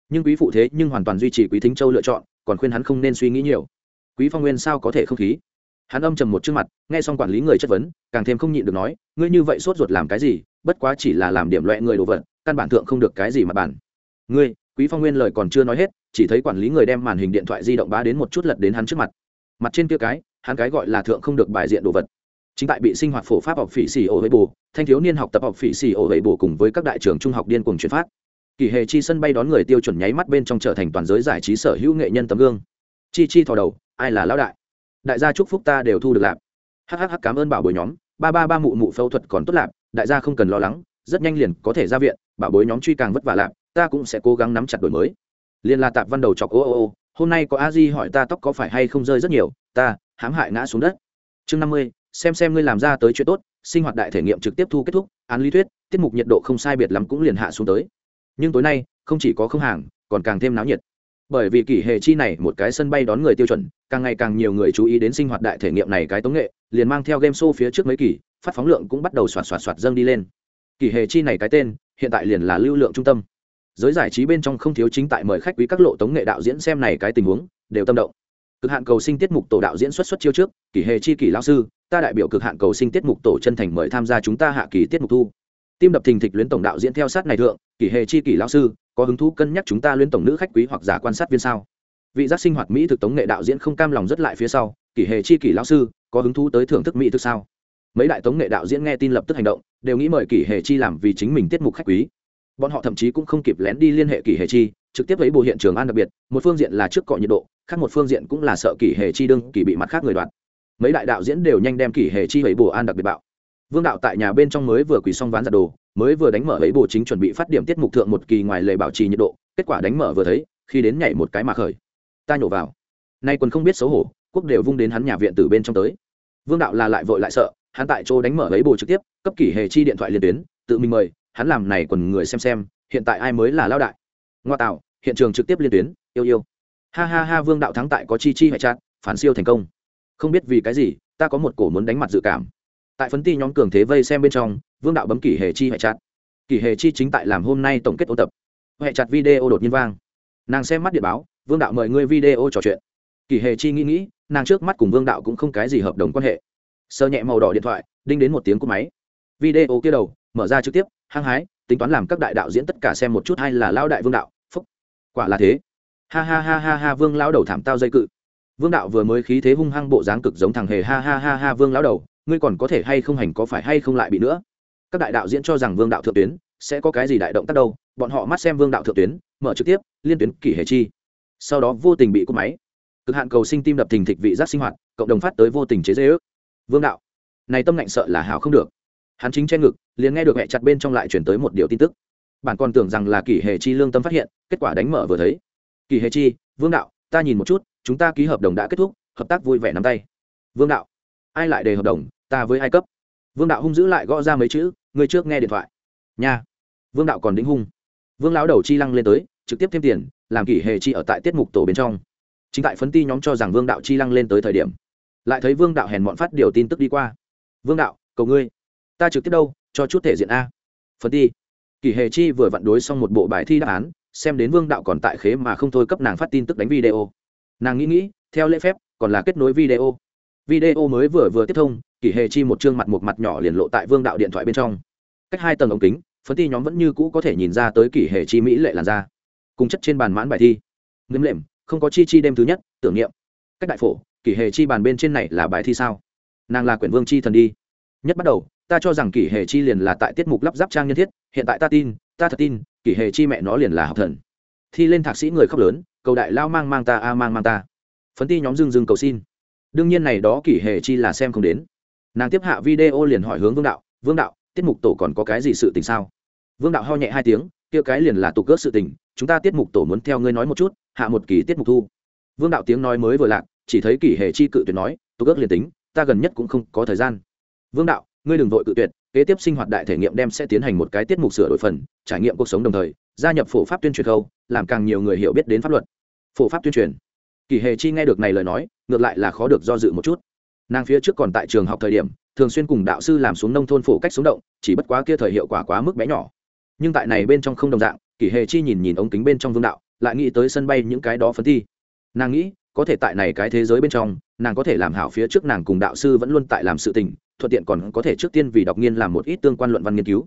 Nhưng quý phụ thế nhưng hoàn toàn duy trì quý thính châu lựa chọn, còn khuyên hắn không nên suy nghĩ nhiều. Quý phong nguyên sao có thể không khí? Hắn âm trầm một trước mặt, nghe xong quản lý người chất vấn, càng thêm không nhịn được nói, ngươi như vậy sốt ruột làm cái gì? Bất quá chỉ là làm điểm loại người đồ vật, căn bản thượng không được cái gì mà bản ngươi? Quý phong nguyên lời còn chưa nói hết, chỉ thấy quản lý người đem màn hình điện thoại di động bá đến một chút lật đến hắn trước mặt. Mặt trên kia cái, hắn cái gọi là thượng không được bài diện đồ vật chính tại bị sinh hoạt phổ pháp học phỉ xì ổ với bù, thanh thiếu niên học tập học phỉ xì ổ với bù cùng với các đại trường trung học điên cùng chuyển phát. Kỳ hề chi sân bay đón người tiêu chuẩn nháy mắt bên trong trở thành toàn giới giải trí sở hữu nghệ nhân tấm gương. Chi chi thò đầu, ai là lão đại? Đại gia chúc phúc ta đều thu được lạp. Hhh cảm ơn bảo bối nhóm. Ba ba ba mụ mụ phẫu thuật còn tốt lạp. Đại gia không cần lo lắng, rất nhanh liền có thể ra viện, bảo bối nhóm truy càng vất vả lạp, ta cũng sẽ cố gắng nắm chặt đổi mới. Liền là tạp văn đầu chọc ô ô ô, hôm nay có a di hỏi ta tóc có phải hay không rơi rất nhiều, ta hãm hại ngã xuống đất. Chương năm mươi xem xem ngươi làm ra tới chuyện tốt, sinh hoạt đại thể nghiệm trực tiếp thu kết thúc, án lý thuyết, tiết mục nhiệt độ không sai biệt lắm cũng liền hạ xuống tới. Nhưng tối nay, không chỉ có không hàng, còn càng thêm náo nhiệt. Bởi vì kỷ hệ chi này một cái sân bay đón người tiêu chuẩn, càng ngày càng nhiều người chú ý đến sinh hoạt đại thể nghiệm này cái tống nghệ, liền mang theo game show phía trước mấy kỳ phát phóng lượng cũng bắt đầu soạt soạt soạt dâng đi lên. Kỷ hệ chi này cái tên, hiện tại liền là lưu lượng trung tâm. Giới giải trí bên trong không thiếu chính tại mời khách quý các lộ tống nghệ đạo diễn xem này cái tình huống, đều tâm động. Cực hạn cầu sinh tiết mục tổ đạo diễn xuất xuất chiêu trước, kỷ hệ chi kỷ lao sư ta đại biểu cực hạn cầu sinh tiết mục tổ chân thành mời tham gia chúng ta hạ kỳ tiết mục thu. Tim đập thình thịch luyến tổng đạo diễn theo sát này thượng, kỷ hệ chi kỷ lao sư, có hứng thú cân nhắc chúng ta luyến tổng nữ khách quý hoặc giả quan sát viên sao? Vị giác sinh hoạt mỹ thực tống nghệ đạo diễn không cam lòng rất lại phía sau, kỷ hệ chi kỷ lao sư, có hứng thú tới thưởng thức mỹ thực sao? Mấy đại tống nghệ đạo diễn nghe tin lập tức hành động, đều nghĩ mời kỷ hệ chi làm vì chính mình tiết mục khách quý. Bọn họ thậm chí cũng không kịp lén đi liên hệ kỷ hệ chi, trực tiếp lấy bộ hiện trường an đặc biệt, một phương diện là trước cọ nhiệt độ, khác một phương diện cũng là sợ kỷ hệ chi đương kỷ bị mặt khác người đoạt mấy đại đạo diễn đều nhanh đem kỷ hệ chi lấy bồ an đặc biệt bạo. Vương đạo tại nhà bên trong mới vừa quỳ xong ván giặt đồ, mới vừa đánh mở lấy bồ chính chuẩn bị phát điểm tiết mục thượng một kỳ ngoài lề bảo trì nhiệt độ, kết quả đánh mở vừa thấy, khi đến nhảy một cái mà khởi. Ta nhổ vào. Nay còn không biết xấu hổ, quốc đều vung đến hắn nhà viện từ bên trong tới. Vương đạo là lại vội lại sợ, hắn tại chỗ đánh mở lấy bồ trực tiếp, cấp kỷ hề chi điện thoại liên tuyến, tự mình mời, hắn làm này còn người xem xem, hiện tại ai mới là lao đại. Ngoa tạo, hiện trường trực tiếp liên tuyến, yêu yêu. Ha ha ha, vương đạo thắng tại có chi chi hệ chặt phản siêu thành công không biết vì cái gì, ta có một cổ muốn đánh mặt dự cảm. Tại phấn ti nhóm cường thế vây xem bên trong, vương đạo bấm kỷ hề chi hệ chặt. Kỷ hề chi chính tại làm hôm nay tổng kết ôn tập. Hệ chặt video đột nhiên vang. Nàng xem mắt điện báo, vương đạo mời ngươi video trò chuyện. Kỷ hề chi nghĩ nghĩ, nàng trước mắt cùng vương đạo cũng không cái gì hợp đồng quan hệ. Sơ nhẹ màu đỏ điện thoại, đinh đến một tiếng cúp máy. Video kia đầu, mở ra trực tiếp, hăng hái, tính toán làm các đại đạo diễn tất cả xem một chút hay là lao đại vương đạo. Phúc. Quả là thế. Ha ha ha ha ha, vương lão đầu thảm tao dây cự vương đạo vừa mới khí thế hung hăng bộ dáng cực giống thằng hề ha ha ha ha vương lão đầu, ngươi còn có thể hay không hành có phải hay không lại bị nữa? Các đại đạo diễn cho rằng vương đạo thượng tuyến sẽ có cái gì đại động tác đâu, bọn họ mắt xem vương đạo thượng tuyến, mở trực tiếp, liên tuyến kỷ hệ chi. Sau đó vô tình bị cúp máy. Cực hạn cầu sinh tim đập thình thịch vị giác sinh hoạt, cộng đồng phát tới vô tình chế dễ ước. Vương đạo, này tâm lạnh sợ là hảo không được. Hắn chính trên ngực, liền nghe được mẹ chặt bên trong lại chuyển tới một điều tin tức. Bạn còn tưởng rằng là kỷ hệ chi lương tâm phát hiện, kết quả đánh mở vừa thấy. Kỷ hệ chi, vương đạo ta nhìn một chút, chúng ta ký hợp đồng đã kết thúc, hợp tác vui vẻ nắm tay. Vương đạo, ai lại đề hợp đồng, ta với ai cấp? Vương đạo hung giữ lại gõ ra mấy chữ, người trước nghe điện thoại. Nha. Vương đạo còn đính hung. Vương lão đầu chi lăng lên tới, trực tiếp thêm tiền, làm kỷ hệ chi ở tại tiết mục tổ bên trong. Chính tại phấn ti nhóm cho rằng vương đạo chi lăng lên tới thời điểm. Lại thấy vương đạo hèn bọn phát điều tin tức đi qua. Vương đạo, cầu ngươi, ta trực tiếp đâu, cho chút thể diện a. Phấn ti, kỷ hệ chi vừa vặn đối xong một bộ bài thi đáp án xem đến vương đạo còn tại khế mà không thôi cấp nàng phát tin tức đánh video. Nàng nghĩ nghĩ, theo lễ phép, còn là kết nối video. Video mới vừa vừa tiếp thông, kỷ hệ chi một chương mặt một mặt nhỏ liền lộ tại vương đạo điện thoại bên trong. Cách hai tầng ống kính phấn ti nhóm vẫn như cũ có thể nhìn ra tới kỷ hệ chi mỹ lệ làn da. Cùng chất trên bàn mãn bài thi. Nghiêm lệm, không có chi chi đêm thứ nhất, tưởng niệm. Cách đại phổ, kỷ hệ chi bàn bên trên này là bài thi sao? Nàng là quyển vương chi thần đi. Nhất bắt đầu ta cho rằng kỷ hệ chi liền là tại tiết mục lắp ráp trang nhân thiết, hiện tại ta tin, ta thật tin, kỷ hệ chi mẹ nó liền là học thần. Thi lên thạc sĩ người khóc lớn, cầu đại lao mang mang ta, a mang mang ta. Phấn ti nhóm dưng dưng cầu xin. Đương nhiên này đó kỷ hệ chi là xem không đến. Nàng tiếp hạ video liền hỏi hướng vương đạo vương đạo, tiết mục tổ còn có cái gì sự tình sao? Vương đạo ho nhẹ hai tiếng, kia cái liền là tục cướp sự tình, chúng ta tiết mục tổ muốn theo ngươi nói một chút, hạ một kỳ tiết mục thu. Vương đạo tiếng nói mới vừa lạc, chỉ thấy kỷ hệ chi cự tuyệt nói, tục ước liền tính, ta gần nhất cũng không có thời gian. Vương đạo ngươi đừng vội cự tuyệt, kế tiếp sinh hoạt đại thể nghiệm đem sẽ tiến hành một cái tiết mục sửa đổi phần, trải nghiệm cuộc sống đồng thời, gia nhập phổ pháp tuyên truyền khâu, làm càng nhiều người hiểu biết đến pháp luật. Phổ pháp tuyên truyền. Kỳ hệ chi nghe được này lời nói, ngược lại là khó được do dự một chút. Nàng phía trước còn tại trường học thời điểm, thường xuyên cùng đạo sư làm xuống nông thôn phổ cách sống động, chỉ bất quá kia thời hiệu quả quá mức bé nhỏ. Nhưng tại này bên trong không đồng dạng, kỳ hệ chi nhìn nhìn ống kính bên trong vương đạo, lại nghĩ tới sân bay những cái đó phấn thi. Nàng nghĩ, có thể tại này cái thế giới bên trong, nàng có thể làm hảo phía trước nàng cùng đạo sư vẫn luôn tại làm sự tình thuận tiện còn có thể trước tiên vì đọc nghiên làm một ít tương quan luận văn nghiên cứu.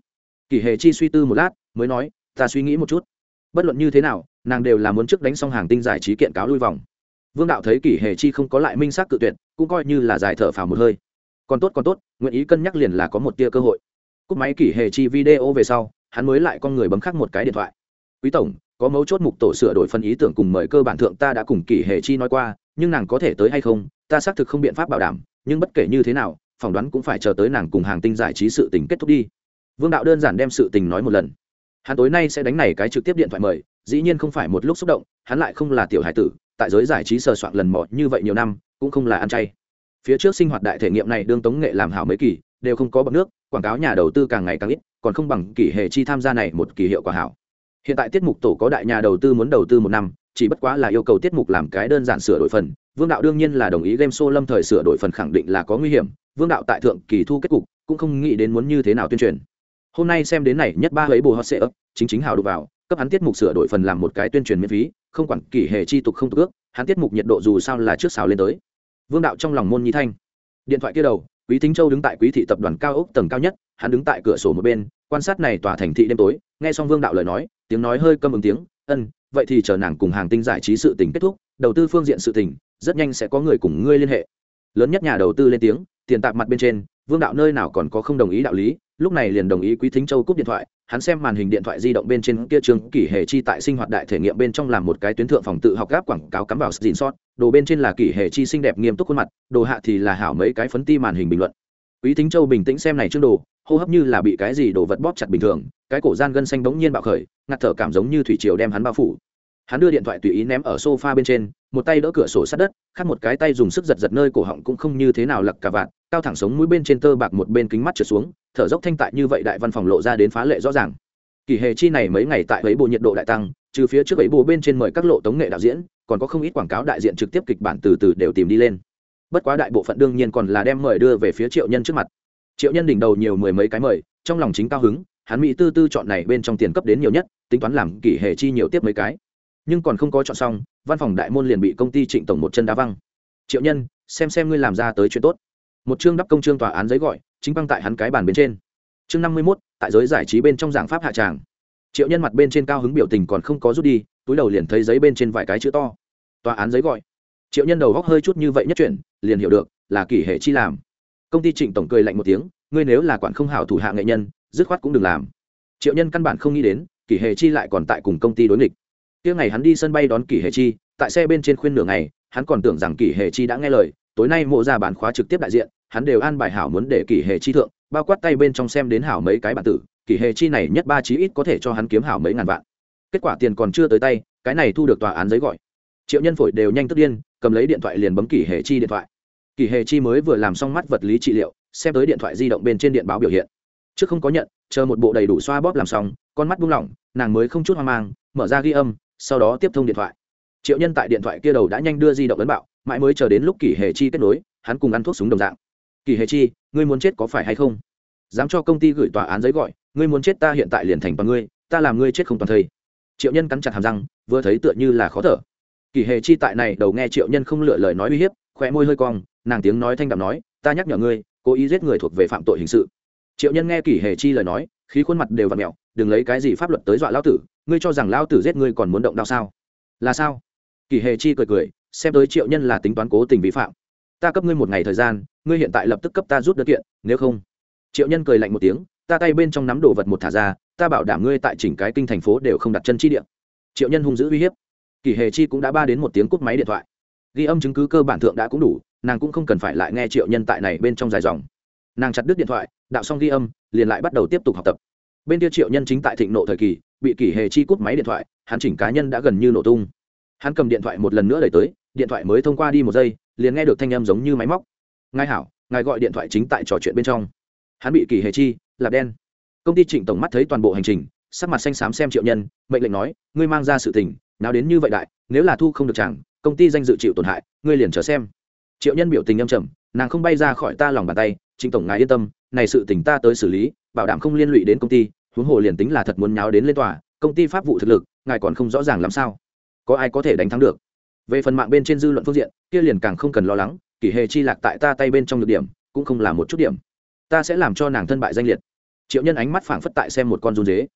Kỷ hệ chi suy tư một lát, mới nói, ta suy nghĩ một chút. Bất luận như thế nào, nàng đều là muốn trước đánh xong hàng tinh giải trí kiện cáo lui vòng. Vương đạo thấy kỷ hệ chi không có lại minh xác cự tuyệt, cũng coi như là giải thở phào một hơi. Còn tốt còn tốt, nguyện ý cân nhắc liền là có một tia cơ hội. Cúp máy kỷ hệ chi video về sau, hắn mới lại con người bấm khắc một cái điện thoại. Quý tổng, có mấu chốt mục tổ sửa đổi phân ý tưởng cùng mời cơ bản thượng ta đã cùng kỷ hệ chi nói qua, nhưng nàng có thể tới hay không, ta xác thực không biện pháp bảo đảm, nhưng bất kể như thế nào phỏng đoán cũng phải chờ tới nàng cùng hàng tinh giải trí sự tình kết thúc đi. Vương đạo đơn giản đem sự tình nói một lần. Hắn tối nay sẽ đánh này cái trực tiếp điện thoại mời, dĩ nhiên không phải một lúc xúc động, hắn lại không là tiểu hải tử, tại giới giải trí sờ soạn lần mò như vậy nhiều năm, cũng không là ăn chay. Phía trước sinh hoạt đại thể nghiệm này đương tống nghệ làm hảo mấy kỳ, đều không có bậc nước, quảng cáo nhà đầu tư càng ngày càng ít, còn không bằng kỷ hệ chi tham gia này một kỳ hiệu quả hảo. Hiện tại tiết mục tổ có đại nhà đầu tư muốn đầu tư một năm, chỉ bất quá là yêu cầu tiết mục làm cái đơn giản sửa đổi phần, vương đạo đương nhiên là đồng ý game show lâm thời sửa đổi phần khẳng định là có nguy hiểm vương đạo tại thượng kỳ thu kết cục, cũng không nghĩ đến muốn như thế nào tuyên truyền. Hôm nay xem đến này, nhất ba ấy bồ hot sẽ ấp, chính chính hào đục vào, cấp hắn tiết mục sửa đổi phần làm một cái tuyên truyền miễn phí, không quản kỳ hệ chi tục không tục ước, hắn tiết mục nhiệt độ dù sao là trước xào lên tới. Vương đạo trong lòng môn nhi thanh. Điện thoại kia đầu, quý thính châu đứng tại quý thị tập đoàn cao ốc tầng cao nhất, hắn đứng tại cửa sổ một bên, quan sát này tòa thành thị đêm tối, nghe xong vương đạo lời nói, tiếng nói hơi câm ứng tiếng, ân, vậy thì chờ nàng cùng hàng tinh giải trí sự tình kết thúc, đầu tư phương diện sự tình, rất nhanh sẽ có người cùng ngươi liên hệ. Lớn nhất nhà đầu tư lên tiếng tiền tạp mặt bên trên, vương đạo nơi nào còn có không đồng ý đạo lý, lúc này liền đồng ý quý thính châu cúp điện thoại, hắn xem màn hình điện thoại di động bên trên kia trường kỷ hệ chi tại sinh hoạt đại thể nghiệm bên trong làm một cái tuyến thượng phòng tự học gáp quảng cáo cắm vào xin sót, đồ bên trên là kỷ hệ chi xinh đẹp nghiêm túc khuôn mặt, đồ hạ thì là hảo mấy cái phấn ti màn hình bình luận. Quý thính châu bình tĩnh xem này chương đồ, hô hấp như là bị cái gì đồ vật bóp chặt bình thường, cái cổ gian gân xanh bỗng nhiên bạo khởi, ngạt thở cảm giống như thủy triều đem hắn bao phủ hắn đưa điện thoại tùy ý ném ở sofa bên trên, một tay đỡ cửa sổ sát đất, khác một cái tay dùng sức giật giật nơi cổ họng cũng không như thế nào lặc cả vạn cao thẳng sống mũi bên trên tơ bạc một bên kính mắt trượt xuống, thở dốc thanh tại như vậy đại văn phòng lộ ra đến phá lệ rõ ràng. Kỳ hề chi này mấy ngày tại ấy bộ nhiệt độ đại tăng, trừ phía trước ấy bộ bên trên mời các lộ tống nghệ đạo diễn, còn có không ít quảng cáo đại diện trực tiếp kịch bản từ từ đều tìm đi lên. Bất quá đại bộ phận đương nhiên còn là đem mời đưa về phía triệu nhân trước mặt. Triệu nhân đỉnh đầu nhiều mười mấy cái mời, trong lòng chính cao hứng, hắn mỹ tư tư chọn này bên trong tiền cấp đến nhiều nhất, tính toán làm kỳ hề chi nhiều tiếp mấy cái nhưng còn không có chọn xong, văn phòng đại môn liền bị công ty trịnh tổng một chân đá văng. Triệu nhân, xem xem ngươi làm ra tới chuyện tốt. Một chương đắp công trương tòa án giấy gọi, chính băng tại hắn cái bàn bên trên. Chương năm mươi mốt, tại giới giải trí bên trong giảng pháp hạ tràng. Triệu nhân mặt bên trên cao hứng biểu tình còn không có rút đi, túi đầu liền thấy giấy bên trên vài cái chữ to. Tòa án giấy gọi. Triệu nhân đầu góc hơi chút như vậy nhất chuyển liền hiểu được là kỷ hệ chi làm. Công ty trịnh tổng cười lạnh một tiếng, ngươi nếu là quản không hảo thủ hạ nghệ nhân, dứt khoát cũng đừng làm. Triệu nhân căn bản không nghĩ đến, kỷ hệ chi lại còn tại cùng công ty đối nghịch kia ngày hắn đi sân bay đón kỷ hệ chi, tại xe bên trên khuyên nửa ngày, hắn còn tưởng rằng kỷ hệ chi đã nghe lời. Tối nay mộ ra bản khóa trực tiếp đại diện, hắn đều an bài hảo muốn để kỷ hệ chi thượng, bao quát tay bên trong xem đến hảo mấy cái bản tử. Kỷ hệ chi này nhất ba chí ít có thể cho hắn kiếm hảo mấy ngàn vạn. Kết quả tiền còn chưa tới tay, cái này thu được tòa án giấy gọi. Triệu nhân phổi đều nhanh tức điên, cầm lấy điện thoại liền bấm kỷ hệ chi điện thoại. Kỷ hệ chi mới vừa làm xong mắt vật lý trị liệu, xem tới điện thoại di động bên trên điện báo biểu hiện. Trước không có nhận, chờ một bộ đầy đủ xoa bóp làm xong, con mắt buông lỏng, nàng mới không chút hoang mang, mở ra ghi âm sau đó tiếp thông điện thoại. Triệu nhân tại điện thoại kia đầu đã nhanh đưa di động ấn bạo, mãi mới chờ đến lúc kỷ hệ chi kết nối, hắn cùng ăn thuốc súng đồng dạng. Kỷ hệ chi, ngươi muốn chết có phải hay không? Dám cho công ty gửi tòa án giấy gọi, ngươi muốn chết ta hiện tại liền thành bằng ngươi, ta làm ngươi chết không toàn thây. Triệu nhân cắn chặt hàm răng, vừa thấy tựa như là khó thở. Kỷ hệ chi tại này đầu nghe triệu nhân không lựa lời nói uy hiếp, khóe môi hơi cong, nàng tiếng nói thanh đạm nói, ta nhắc nhở ngươi, cố ý giết người thuộc về phạm tội hình sự. Triệu nhân nghe kỷ hệ chi lời nói, khí khuôn mặt đều v ặ mẹo đừng lấy cái gì pháp luật tới dọa lao tử, ngươi cho rằng lao tử giết ngươi còn muốn động đao sao? Là sao? Kỳ Hề chi cười cười, xem tới triệu nhân là tính toán cố tình vi phạm. Ta cấp ngươi một ngày thời gian, ngươi hiện tại lập tức cấp ta rút đơn kiện, nếu không. Triệu nhân cười lạnh một tiếng, ta tay bên trong nắm đồ vật một thả ra, ta bảo đảm ngươi tại chỉnh cái kinh thành phố đều không đặt chân chi điện triệu nhân hung dữ uy hiếp. Kỳ hề chi cũng đã ba đến một tiếng cúp máy điện thoại. Ghi âm chứng cứ cơ bản thượng đã cũng đủ, nàng cũng không cần phải lại nghe triệu nhân tại này bên trong dài dòng. Nàng chặt đứt điện thoại, đạo xong ghi âm, liền lại bắt đầu tiếp tục học tập bên kia triệu nhân chính tại thịnh nộ thời kỳ, bị kỷ hề chi cúp máy điện thoại, hắn chỉnh cá nhân đã gần như nổ tung. Hắn cầm điện thoại một lần nữa đẩy tới, điện thoại mới thông qua đi một giây, liền nghe được thanh âm giống như máy móc. Ngài hảo, ngài gọi điện thoại chính tại trò chuyện bên trong. Hắn bị kỷ hề chi, lạp đen. Công ty trịnh tổng mắt thấy toàn bộ hành trình, sắc mặt xanh xám xem triệu nhân, mệnh lệnh nói, ngươi mang ra sự tình, nào đến như vậy đại, nếu là thu không được chẳng, công ty danh dự chịu tổn hại, ngươi liền chờ xem. Triệu nhân biểu tình âm trầm, nàng không bay ra khỏi ta lòng bàn tay, trịnh tổng ngài yên tâm, này sự tình ta tới xử lý, bảo đảm không liên lụy đến công ty huống hồ liền tính là thật muốn nháo đến lên tòa, công ty pháp vụ thực lực, ngài còn không rõ ràng làm sao? Có ai có thể đánh thắng được? Về phần mạng bên trên dư luận phương diện, kia liền càng không cần lo lắng, kỷ hề chi lạc tại ta tay bên trong được điểm, cũng không là một chút điểm. Ta sẽ làm cho nàng thân bại danh liệt. Triệu nhân ánh mắt phảng phất tại xem một con run dế.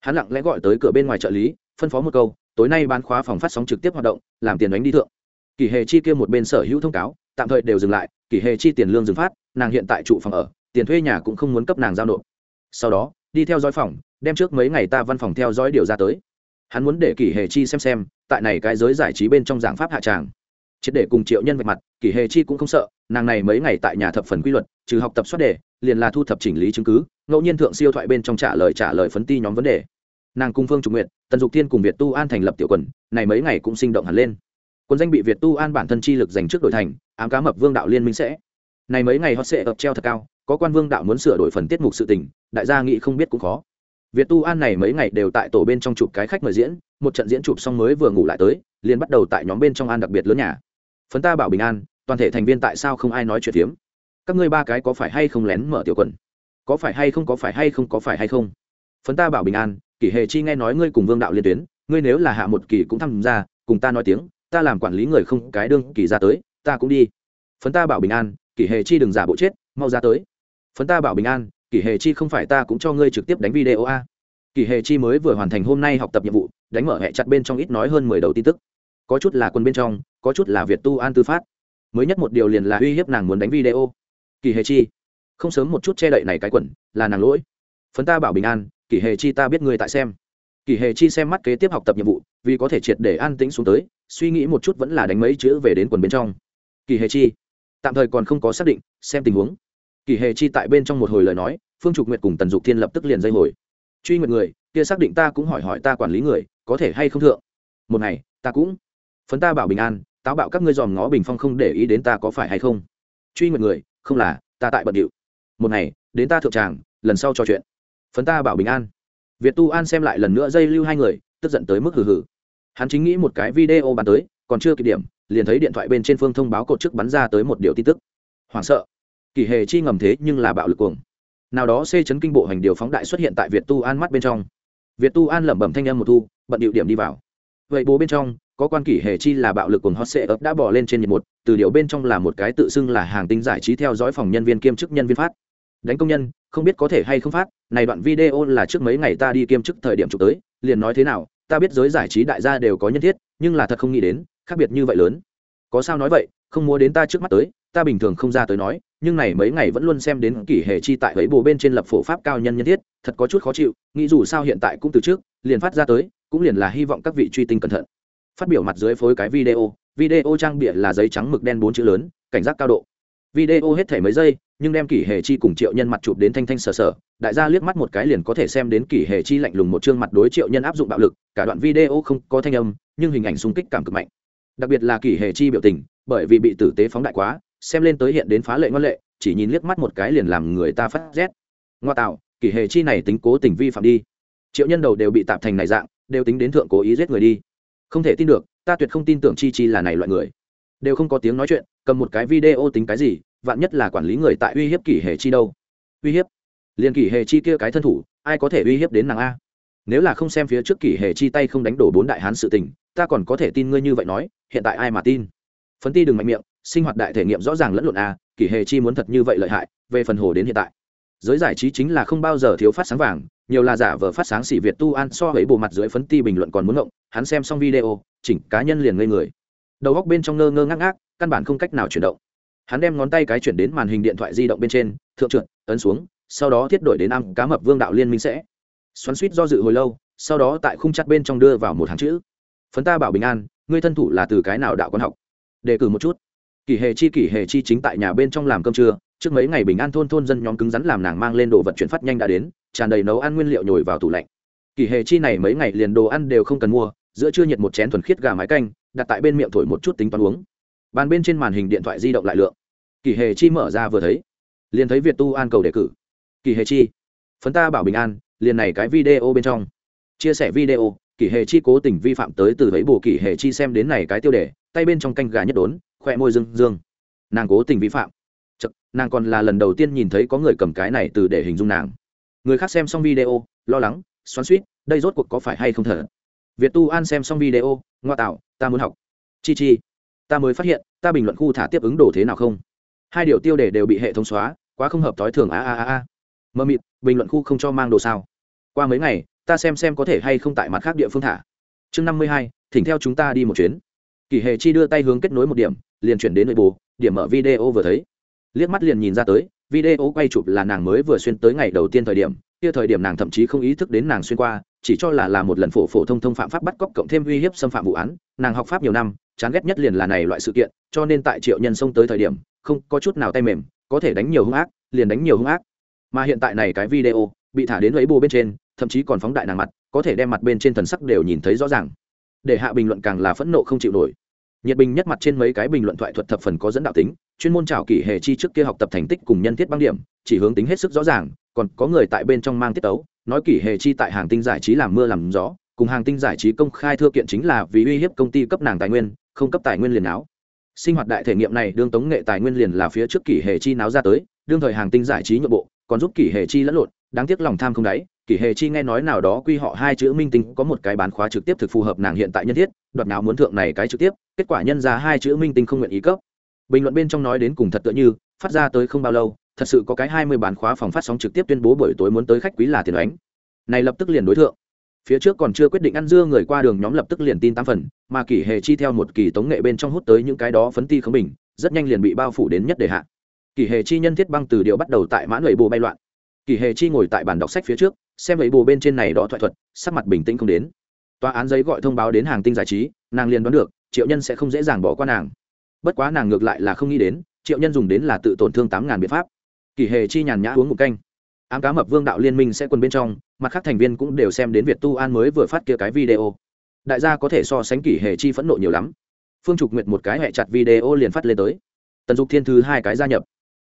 Hắn lặng lẽ gọi tới cửa bên ngoài trợ lý, phân phó một câu, tối nay bán khóa phòng phát sóng trực tiếp hoạt động, làm tiền đánh đi thượng. Kỷ hề chi kia một bên sở hữu thông cáo, tạm thời đều dừng lại, kỷ hề chi tiền lương dừng phát, nàng hiện tại trụ phòng ở, tiền thuê nhà cũng không muốn cấp nàng giao nộp. Sau đó đi theo dõi phòng, đem trước mấy ngày ta văn phòng theo dõi điều ra tới. Hắn muốn để kỷ hề chi xem xem, tại này cái giới giải trí bên trong giảng pháp hạ tràng. Triệt để cùng triệu nhân vạch mặt, kỷ hề chi cũng không sợ, nàng này mấy ngày tại nhà thập phần quy luật, trừ học tập soát đề, liền là thu thập chỉnh lý chứng cứ, ngẫu nhiên thượng siêu thoại bên trong trả lời trả lời phấn ti nhóm vấn đề. Nàng cung phương trung nguyện tần dục thiên cùng việt tu an thành lập tiểu quần, này mấy ngày cũng sinh động hẳn lên. Quân danh bị việt tu an bản thân chi lực dành trước đổi thành, ám cá mập vương đạo liên minh sẽ. Này mấy ngày họ sẽ ập treo thật cao, có quan vương đạo muốn sửa đổi phần tiết mục sự tình đại gia nghĩ không biết cũng khó. Việt tu an này mấy ngày đều tại tổ bên trong chụp cái khách mời diễn, một trận diễn chụp xong mới vừa ngủ lại tới, liền bắt đầu tại nhóm bên trong an đặc biệt lớn nhà. Phấn ta bảo bình an, toàn thể thành viên tại sao không ai nói chuyện phiếm? Các ngươi ba cái có phải hay không lén mở tiểu quần? Có phải hay không, có phải hay không, có phải hay không? Phấn ta bảo bình an, kỷ hề chi nghe nói ngươi cùng vương đạo liên tuyến, ngươi nếu là hạ một kỳ cũng tham gia, cùng ta nói tiếng, ta làm quản lý người không, cái đương kỳ ra tới, ta cũng đi. Phấn ta bảo bình an, kỷ hề chi đừng giả bộ chết, mau ra tới. Phấn ta bảo bình an kỷ hề chi không phải ta cũng cho ngươi trực tiếp đánh video a. Kỷ hề chi mới vừa hoàn thành hôm nay học tập nhiệm vụ, đánh mở hẹ chặt bên trong ít nói hơn mười đầu tin tức. Có chút là quân bên trong, có chút là việt tu an tư phát. Mới nhất một điều liền là uy hiếp nàng muốn đánh video. Kỳ hề chi, không sớm một chút che đậy này cái quần, là nàng lỗi. Phấn ta bảo bình an kỳ hề chi ta biết người tại xem. Kỳ hề chi xem mắt kế tiếp học tập nhiệm vụ, vì có thể triệt để an tĩnh xuống tới, suy nghĩ một chút vẫn là đánh mấy chữ về đến quần bên trong. Kỳ hề chi, tạm thời còn không có xác định, xem tình huống kỳ hề chi tại bên trong một hồi lời nói, phương trục nguyệt cùng tần dục thiên lập tức liền dây hồi. Truy nguyệt người, kia xác định ta cũng hỏi hỏi ta quản lý người, có thể hay không thượng? Một ngày, ta cũng phấn ta bảo bình an, táo bạo các ngươi dòm ngó bình phong không để ý đến ta có phải hay không? Truy nguyệt người, không là, ta tại bận điệu. Một ngày, đến ta thượng tràng, lần sau trò chuyện. Phấn ta bảo bình an. Việt tu an xem lại lần nữa dây lưu hai người, tức giận tới mức hừ hừ. Hắn chính nghĩ một cái video bàn tới, còn chưa kịp điểm, liền thấy điện thoại bên trên phương thông báo cột chức bắn ra tới một điều tin tức. Hoảng sợ kỳ hề chi ngầm thế nhưng là bạo lực cuồng. Nào đó xê chấn kinh bộ hành điều phóng đại xuất hiện tại việt tu an mắt bên trong. Việt tu an lẩm bẩm thanh âm một thu, bận điệu điểm đi vào. Vậy bố bên trong, có quan kỷ hề chi là bạo lực cuồng hot sệ ấp đã bỏ lên trên nhiệt một, từ điều bên trong là một cái tự xưng là hàng tinh giải trí theo dõi phòng nhân viên kiêm chức nhân viên phát. Đánh công nhân, không biết có thể hay không phát, này đoạn video là trước mấy ngày ta đi kiêm chức thời điểm chụp tới, liền nói thế nào, ta biết giới giải trí đại gia đều có nhân thiết, nhưng là thật không nghĩ đến, khác biệt như vậy lớn. Có sao nói vậy, không mua đến ta trước mắt tới ta bình thường không ra tới nói, nhưng này mấy ngày vẫn luôn xem đến kỷ hệ chi tại ấy bồ bên trên lập phổ pháp cao nhân nhân thiết, thật có chút khó chịu, nghĩ dù sao hiện tại cũng từ trước, liền phát ra tới, cũng liền là hy vọng các vị truy tinh cẩn thận. Phát biểu mặt dưới phối cái video video trang bịa là giấy trắng mực đen bốn chữ lớn, cảnh giác cao độ. Video hết thể mấy giây, nhưng đem kỷ hệ chi cùng triệu nhân mặt chụp đến thanh thanh sờ sờ, đại gia liếc mắt một cái liền có thể xem đến kỷ hệ chi lạnh lùng một chương mặt đối triệu nhân áp dụng bạo lực, cả đoạn video không có thanh âm, nhưng hình ảnh xung kích cảm cực mạnh. Đặc biệt là kỷ hệ chi biểu tình, bởi vì bị tử tế phóng đại quá xem lên tới hiện đến phá lệ ngoan lệ, chỉ nhìn liếc mắt một cái liền làm người ta phát rét. Ngoa tạo kỷ hệ chi này tính cố tình vi phạm đi. Triệu nhân đầu đều bị tạp thành này dạng, đều tính đến thượng cố ý giết người đi. Không thể tin được, ta tuyệt không tin tưởng chi chi là này loại người. Đều không có tiếng nói chuyện, cầm một cái video tính cái gì, vạn nhất là quản lý người tại uy hiếp kỷ hệ chi đâu. Uy hiếp? Liền kỷ hệ chi kia cái thân thủ, ai có thể uy hiếp đến nàng a? Nếu là không xem phía trước kỷ hệ chi tay không đánh đổ bốn đại hán sự tình, ta còn có thể tin ngươi như vậy nói, hiện tại ai mà tin? Phấn ti đừng mạnh miệng sinh hoạt đại thể nghiệm rõ ràng lẫn lộn a, kỷ hề chi muốn thật như vậy lợi hại, về phần hồ đến hiện tại. Giới giải trí chính là không bao giờ thiếu phát sáng vàng, nhiều là giả vờ phát sáng xỉ việt tu an so với bộ mặt dưới phấn ti bình luận còn muốn ngộng, hắn xem xong video, chỉnh cá nhân liền ngây người. Đầu góc bên trong ngơ ngơ ngác ngác, căn bản không cách nào chuyển động. Hắn đem ngón tay cái chuyển đến màn hình điện thoại di động bên trên, thượng trượt, ấn xuống, sau đó thiết đổi đến ăn cá mập vương đạo liên minh sẽ. Xoắn suýt do dự hồi lâu, sau đó tại khung chặt bên trong đưa vào một hàng chữ. Phấn ta bảo bình an, ngươi thân thủ là từ cái nào đạo con học? Đề cử một chút kỷ hệ chi kỷ hệ chi chính tại nhà bên trong làm cơm trưa, trước mấy ngày bình an thôn thôn dân nhóm cứng rắn làm nàng mang lên đồ vật chuyển phát nhanh đã đến, tràn đầy nấu ăn nguyên liệu nhồi vào tủ lạnh. Kỷ hệ chi này mấy ngày liền đồ ăn đều không cần mua, giữa trưa nhiệt một chén thuần khiết gà mái canh, đặt tại bên miệng thổi một chút tính toán uống. Bàn bên trên màn hình điện thoại di động lại lượng. Kỷ hệ chi mở ra vừa thấy, liền thấy việt tu an cầu đề cử. Kỷ hệ chi, phấn ta bảo bình an, liền này cái video bên trong. Chia sẻ video kỷ hệ chi cố tình vi phạm tới từ thấy bù kỷ hệ chi xem đến này cái tiêu đề, tay bên trong canh gà nhất đốn khoe môi dương dương. Nàng cố tình vi phạm. Chật, nàng còn là lần đầu tiên nhìn thấy có người cầm cái này từ để hình dung nàng. Người khác xem xong video lo lắng xoắn suýt đây rốt cuộc có phải hay không thở? Việt tu an xem xong video ngoa tạo ta muốn học. Chi chi ta mới phát hiện ta bình luận khu thả tiếp ứng đồ thế nào không? Hai điều tiêu đề đều bị hệ thống xóa quá không hợp thói thường a a a a. Mơ mịt bình luận khu không cho mang đồ sao? Qua mấy ngày ta xem xem có thể hay không tại mặt khác địa phương thả. Chương năm mươi hai thỉnh theo chúng ta đi một chuyến. Kỷ hệ chi đưa tay hướng kết nối một điểm liền chuyển đến nội bù điểm mở video vừa thấy. Liếc mắt liền nhìn ra tới, video quay chụp là nàng mới vừa xuyên tới ngày đầu tiên thời điểm, kia thời điểm nàng thậm chí không ý thức đến nàng xuyên qua, chỉ cho là là một lần phổ phổ thông thông phạm pháp bắt cóc cộng thêm uy hiếp xâm phạm vụ án, nàng học pháp nhiều năm, chán ghét nhất liền là này loại sự kiện, cho nên tại triệu nhân xông tới thời điểm, không có chút nào tay mềm, có thể đánh nhiều hung ác, liền đánh nhiều hung ác. Mà hiện tại này cái video, bị thả đến lấy bù bên trên, thậm chí còn phóng đại nàng mặt, có thể đem mặt bên trên thần sắc đều nhìn thấy rõ ràng. Để hạ bình luận càng là phẫn nộ không chịu nổi nhiệt bình nhất mặt trên mấy cái bình luận thoại thuật thập phần có dẫn đạo tính, chuyên môn trào kỷ hệ chi trước kia học tập thành tích cùng nhân thiết băng điểm, chỉ hướng tính hết sức rõ ràng, còn có người tại bên trong mang tiết tấu, nói kỷ hệ chi tại hàng tinh giải trí làm mưa làm gió, cùng hàng tinh giải trí công khai thưa kiện chính là vì uy hiếp công ty cấp nàng tài nguyên, không cấp tài nguyên liền áo sinh hoạt đại thể nghiệm này đương tống nghệ tài nguyên liền là phía trước kỷ hệ chi náo ra tới, đương thời hàng tinh giải trí nhượng bộ, còn giúp kỷ hệ chi lẫn lộn, đáng tiếc lòng tham không đáy kỷ hệ chi nghe nói nào đó quy họ hai chữ minh tinh có một cái bán khóa trực tiếp thực phù hợp nàng hiện tại nhân thiết, đoạt nào muốn thượng này cái trực tiếp, kết quả nhân ra hai chữ minh tinh không nguyện ý cấp. Bình luận bên trong nói đến cùng thật tựa như, phát ra tới không bao lâu, thật sự có cái hai mươi bán khóa phòng phát sóng trực tiếp tuyên bố buổi tối muốn tới khách quý là tiền đánh này lập tức liền đối tượng phía trước còn chưa quyết định ăn dưa người qua đường nhóm lập tức liền tin tám phần, mà kỷ hệ chi theo một kỳ tống nghệ bên trong hút tới những cái đó phấn ti không bình, rất nhanh liền bị bao phủ đến nhất đề hạ. Kỷ hệ chi nhân thiết băng từ điệu bắt đầu tại mãn lệ bồ bay loạn. Kỷ hệ chi ngồi tại bàn đọc sách phía trước xem lấy bồ bên trên này đó thoại thuật, sắc mặt bình tĩnh không đến. Tòa án giấy gọi thông báo đến hàng tinh giải trí, nàng liền đoán được, triệu nhân sẽ không dễ dàng bỏ qua nàng. Bất quá nàng ngược lại là không nghĩ đến, triệu nhân dùng đến là tự tổn thương tám ngàn biện pháp. Kỷ hệ chi nhàn nhã uống một canh. Ám cá mập vương đạo liên minh sẽ quân bên trong, mặt khác thành viên cũng đều xem đến việt tu an mới vừa phát kia cái video. Đại gia có thể so sánh kỷ hệ chi phẫn nộ nhiều lắm. Phương trục nguyệt một cái hẹ chặt video liền phát lên tới. Tần dục thiên thứ hai cái gia nhập.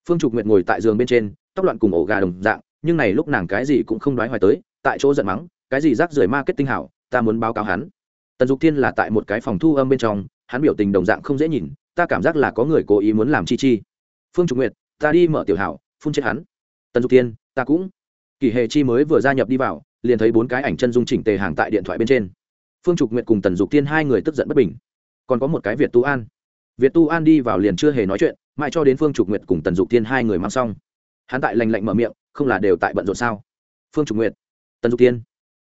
Phương trục nguyệt ngồi tại giường bên trên, tóc loạn cùng ổ gà đồng dạng nhưng này lúc nàng cái gì cũng không đoái hoài tới, tại chỗ giận mắng, cái gì rác rưởi marketing hảo, ta muốn báo cáo hắn. Tần dục thiên là tại một cái phòng thu âm bên trong, hắn biểu tình đồng dạng không dễ nhìn, ta cảm giác là có người cố ý muốn làm chi chi. Phương trục nguyệt, ta đi mở tiểu hảo, phun chết hắn. Tần dục thiên, ta cũng. Kỳ hề chi mới vừa gia nhập đi vào, liền thấy bốn cái ảnh chân dung chỉnh tề hàng tại điện thoại bên trên. Phương trục nguyệt cùng tần dục thiên hai người tức giận bất bình. Còn có một cái việt tu an. Việt tu an đi vào liền chưa hề nói chuyện, mãi cho đến phương trục nguyệt cùng tần dục thiên hai người mang xong. Hắn tại lành lạnh mở miệng không là đều tại bận rộn sao? Phương trục nguyệt, tần dục thiên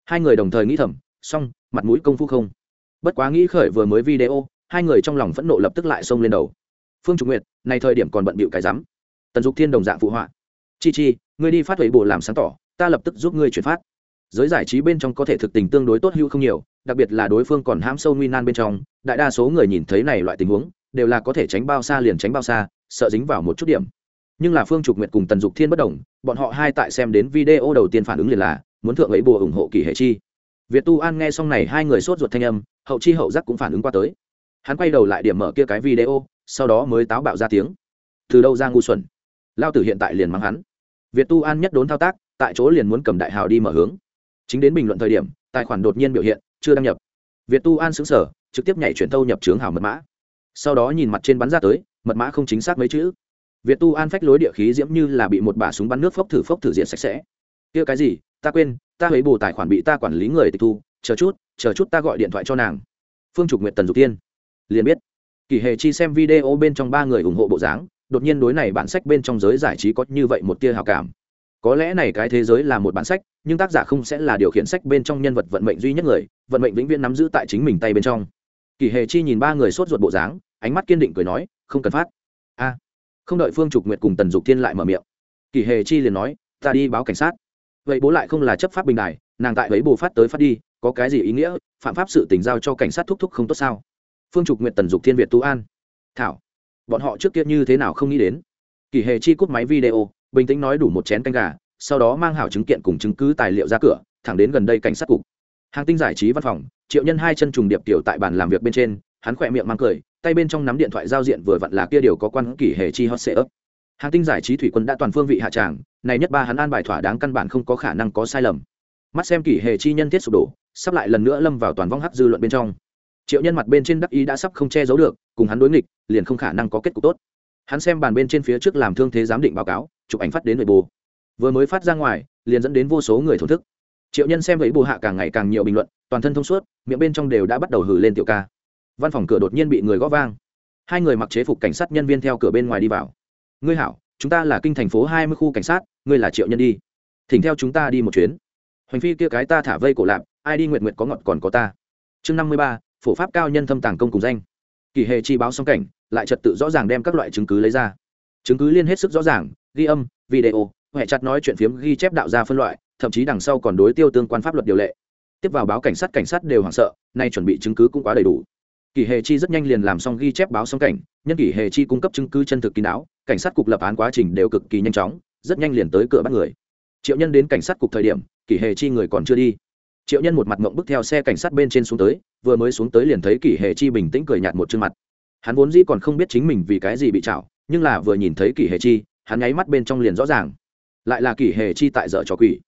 hai người đồng thời nghĩ thầm xong mặt mũi công phu không. Bất quá nghĩ khởi vừa mới video, hai người trong lòng phẫn nộ lập tức lại xông lên đầu. Phương trục nguyệt, này thời điểm còn bận bịu cái rắm. Tần dục thiên đồng dạng phụ họa. Chi chi, ngươi đi phát huệ bộ làm sáng tỏ, ta lập tức giúp ngươi chuyển phát. Giới giải trí bên trong có thể thực tình tương đối tốt hữu không nhiều, đặc biệt là đối phương còn hãm sâu nguy nan bên trong, đại đa số người nhìn thấy này loại tình huống, đều là có thể tránh bao xa liền tránh bao xa, sợ dính vào một chút điểm nhưng là phương trục nguyệt cùng tần dục thiên bất đồng, bọn họ hai tại xem đến video đầu tiên phản ứng liền là, muốn thượng ấy bùa ủng hộ kỳ hệ chi. Việt tu an nghe xong này, hai người sốt ruột thanh âm, hậu chi hậu giác cũng phản ứng qua tới. Hắn quay đầu lại điểm mở kia cái video, sau đó mới táo bạo ra tiếng. Từ đâu ra ngu xuẩn? Lao tử hiện tại liền mắng hắn. Việt tu an nhất đốn thao tác, tại chỗ liền muốn cầm đại hào đi mở hướng. Chính đến bình luận thời điểm, tài khoản đột nhiên biểu hiện, chưa đăng nhập. Việt tu an xứng sở trực tiếp nhảy chuyển thâu nhập trướng hào mật mã. Sau đó nhìn mặt trên bắn ra tới, mật mã không chính xác mấy chữ việt tu an phách lối địa khí diễm như là bị một bả súng bắn nước phốc thử phốc thử diện sạch sẽ. Kia cái gì? Ta quên, ta hối bù tài khoản bị ta quản lý người tịch thu. Chờ chút chờ chút ta gọi điện thoại cho nàng. Phương trục Nguyệt tần dục tiên. Liền biết. Kỳ hề chi xem video bên trong ba người ủng hộ bộ dáng, đột nhiên đối này bản sách bên trong giới giải trí có như vậy một tia hào cảm. Có lẽ này cái thế giới là một bản sách, nhưng tác giả không sẽ là điều khiển sách bên trong nhân vật vận mệnh duy nhất người, vận mệnh vĩnh viễn nắm giữ tại chính mình tay bên trong. Kỳ hề chi nhìn ba người sốt ruột bộ dáng, ánh mắt kiên định cười nói, không cần phát. A không đợi phương trục nguyệt cùng tần dục thiên lại mở miệng, Kỳ hề chi liền nói, ta đi báo cảnh sát. Vậy bố lại không là chấp pháp bình đài, nàng tại ấy bồ phát tới phát đi, có cái gì ý nghĩa? Phạm pháp sự tình giao cho cảnh sát thúc thúc không tốt sao? Phương trục nguyện tần dục thiên việt tú an. Thảo, bọn họ trước kia như thế nào không nghĩ đến? Kỳ hề chi cút máy video, bình tĩnh nói đủ một chén canh gà, sau đó mang hảo chứng kiện cùng chứng cứ tài liệu ra cửa, thẳng đến gần đây cảnh sát cục. Hàng tinh giải trí văn phòng, triệu nhân hai chân trùng điệp tiểu tại bàn làm việc bên trên, hắn khỏe miệng mang cười tay bên trong nắm điện thoại giao diện vừa vặn là kia điều có quan kỷ hề chi hot sệ ấp hàng tinh giải trí thủy quân đã toàn phương vị hạ tràng, này nhất ba hắn an bài thỏa đáng căn bản không có khả năng có sai lầm. Mắt xem kỷ hề chi nhân thiết sụp đổ, sắp lại lần nữa lâm vào toàn vong hắc dư luận bên trong. Triệu nhân mặt bên trên đắc ý đã sắp không che giấu được, cùng hắn đối nghịch, liền không khả năng có kết cục tốt. Hắn xem bàn bên trên phía trước làm thương thế giám định báo cáo, chụp ảnh phát đến nội bù vừa mới phát ra ngoài, liền dẫn đến vô số người thổn thức. Triệu nhân xem thấy bù hạ càng ngày càng nhiều bình luận, toàn thân thông suốt, miệng bên trong đều đã bắt đầu hử lên tiểu ca văn phòng cửa đột nhiên bị người gõ vang. Hai người mặc chế phục cảnh sát nhân viên theo cửa bên ngoài đi vào. Ngươi hảo, chúng ta là kinh thành phố hai mươi khu cảnh sát, ngươi là triệu nhân đi. Thỉnh theo chúng ta đi một chuyến. Hành phi kia cái ta thả vây cổ lạp, ai đi nguyện nguyện có ngọt còn có ta. Chương năm mươi ba, phổ pháp cao nhân thâm tàng công cùng danh. Kỳ hệ chi báo xong cảnh, lại trật tự rõ ràng đem các loại chứng cứ lấy ra. Chứng cứ liên hết sức rõ ràng, ghi âm, video hệ chặt nói chuyện phiếm, ghi chép đạo ra phân loại, thậm chí đằng sau còn đối tiêu tương quan pháp luật điều lệ. Tiếp vào báo cảnh sát cảnh sát đều hoảng sợ, nay chuẩn bị chứng cứ cũng quá đầy đủ kỷ hệ chi rất nhanh liền làm xong ghi chép báo xong cảnh, nhân kỷ hệ chi cung cấp chứng cứ chân thực kín đáo, cảnh sát cục lập án quá trình đều cực kỳ nhanh chóng, rất nhanh liền tới cửa bắt người. Triệu nhân đến cảnh sát cục thời điểm, kỷ hệ chi người còn chưa đi. Triệu nhân một mặt mộng bước theo xe cảnh sát bên trên xuống tới, vừa mới xuống tới liền thấy kỷ hệ chi bình tĩnh cười nhạt một chân mặt. Hắn vốn dĩ còn không biết chính mình vì cái gì bị chảo, nhưng là vừa nhìn thấy kỷ hệ chi, hắn nháy mắt bên trong liền rõ ràng. Lại là kỷ hệ chi tại dở trò quỷ.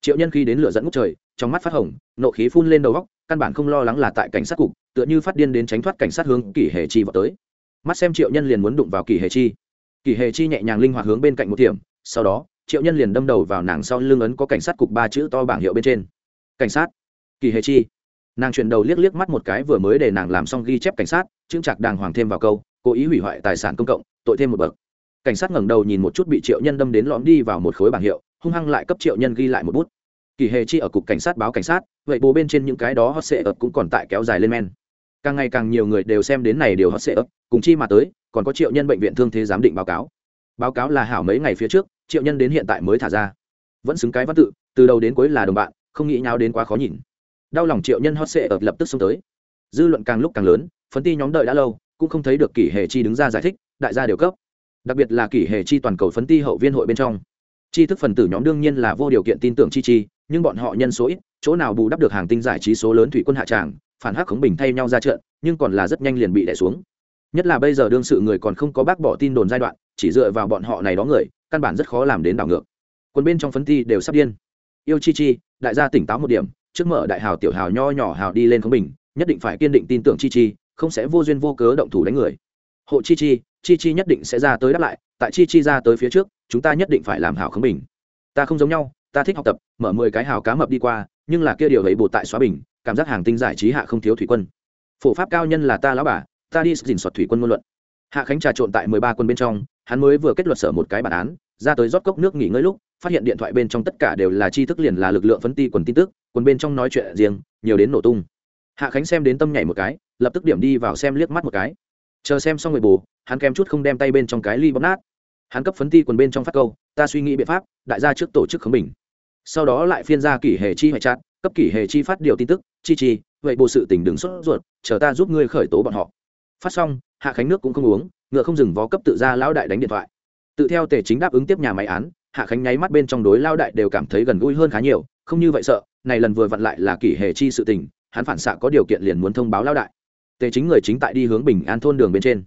Triệu nhân khi đến lửa dẫn ngút trời, trong mắt phát hồng, nộ khí phun lên đầu góc căn bản không lo lắng là tại cảnh sát cục tựa như phát điên đến tránh thoát cảnh sát hướng kỷ hệ chi vào tới. Mắt xem triệu nhân liền muốn đụng vào kỷ hệ chi. Kỷ hệ chi nhẹ nhàng linh hoạt hướng bên cạnh một điểm, sau đó, triệu nhân liền đâm đầu vào nàng sau lưng ấn có cảnh sát cục ba chữ to bảng hiệu bên trên. Cảnh sát, kỳ hề chi. Nàng chuyển đầu liếc liếc mắt một cái vừa mới để nàng làm xong ghi chép cảnh sát, chững chạc đàng hoàng thêm vào câu, cố ý hủy hoại tài sản công cộng, tội thêm một bậc. Cảnh sát ngẩng đầu nhìn một chút bị triệu nhân đâm đến lõm đi vào một khối bảng hiệu, hung hăng lại cấp triệu nhân ghi lại một bút. Kỳ hề chi ở cục cảnh sát báo cảnh sát, vậy bố bên trên những cái đó hot sệ ập cũng còn tại kéo dài lên men càng ngày càng nhiều người đều xem đến này đều hot sẽ ấp cùng chi mà tới, còn có triệu nhân bệnh viện thương thế giám định báo cáo. Báo cáo là hảo mấy ngày phía trước, triệu nhân đến hiện tại mới thả ra. Vẫn xứng cái văn tự, từ đầu đến cuối là đồng bạn, không nghĩ nhau đến quá khó nhìn. Đau lòng triệu nhân hot sệ ập lập tức xông tới. Dư luận càng lúc càng lớn phấn ti nhóm đợi đã lâu, cũng không thấy được kỷ hề chi đứng ra giải thích, đại gia đều cấp. Đặc biệt là kỷ hề chi toàn cầu phấn ti hậu viên hội bên trong. Chi thức phần tử nhóm đương nhiên là vô điều kiện tin tưởng chi chi, nhưng bọn họ nhân số ít, chỗ nào bù đắp được hàng tinh giải trí số lớn thủy quân hạ tràng phản hắc khống bình thay nhau ra trận, nhưng còn là rất nhanh liền bị đẻ xuống. Nhất là bây giờ đương sự người còn không có bác bỏ tin đồn giai đoạn, chỉ dựa vào bọn họ này đó người, căn bản rất khó làm đến đảo ngược. Quân bên trong phấn thi đều sắp điên. Yêu chi chi, đại gia tỉnh táo một điểm, trước mở đại hào tiểu hào nho nhỏ hào đi lên khống bình, nhất định phải kiên định tin tưởng chi chi, không sẽ vô duyên vô cớ động thủ đánh người. Hộ chi chi chi chi nhất định sẽ ra tới đáp lại, tại chi chi ra tới phía trước, chúng ta nhất định phải làm hảo khống bình. Ta không giống nhau, ta thích học tập, mở mười cái hào cá mập đi qua, nhưng là kia điều ấy bột tại xóa bình cảm giác hàng tinh giải trí hạ không thiếu thủy quân. Phổ pháp cao nhân là ta lão bà, ta đi dình soạt thủy quân ngôn luận. Hạ khánh trà trộn tại mười ba quân bên trong, hắn mới vừa kết luật sở một cái bản án, ra tới rót cốc nước nghỉ ngơi lúc, phát hiện điện thoại bên trong tất cả đều là chi thức liền là lực lượng phấn ti quần tin tức, quần bên trong nói chuyện riêng, nhiều đến nổ tung. Hạ khánh xem đến tâm nhảy một cái, lập tức điểm đi vào xem liếc mắt một cái. Chờ xem xong người bù, hắn kém chút không đem tay bên trong cái ly bóp nát. Hắn cấp phấn ti quần bên trong phát câu, ta suy nghĩ biện pháp, đại gia trước tổ chức khống bình. Sau đó lại phiên ra kỷ hệ chi hoại chát cấp kỷ hệ chi phát điều tin tức chi chi, vậy bộ sự tình đừng sốt ruột, chờ ta giúp ngươi khởi tố bọn họ. Phát xong, hạ khánh nước cũng không uống, ngựa không dừng vó cấp tự ra lão đại đánh điện thoại. Tự theo tề chính đáp ứng tiếp nhà máy án, hạ khánh nháy mắt bên trong đối lao đại đều cảm thấy gần gũi hơn khá nhiều, không như vậy sợ, này lần vừa vặn lại là kỷ hệ chi sự tình, hắn phản xạ có điều kiện liền muốn thông báo lao đại. Tề chính người chính tại đi hướng bình an thôn đường bên trên.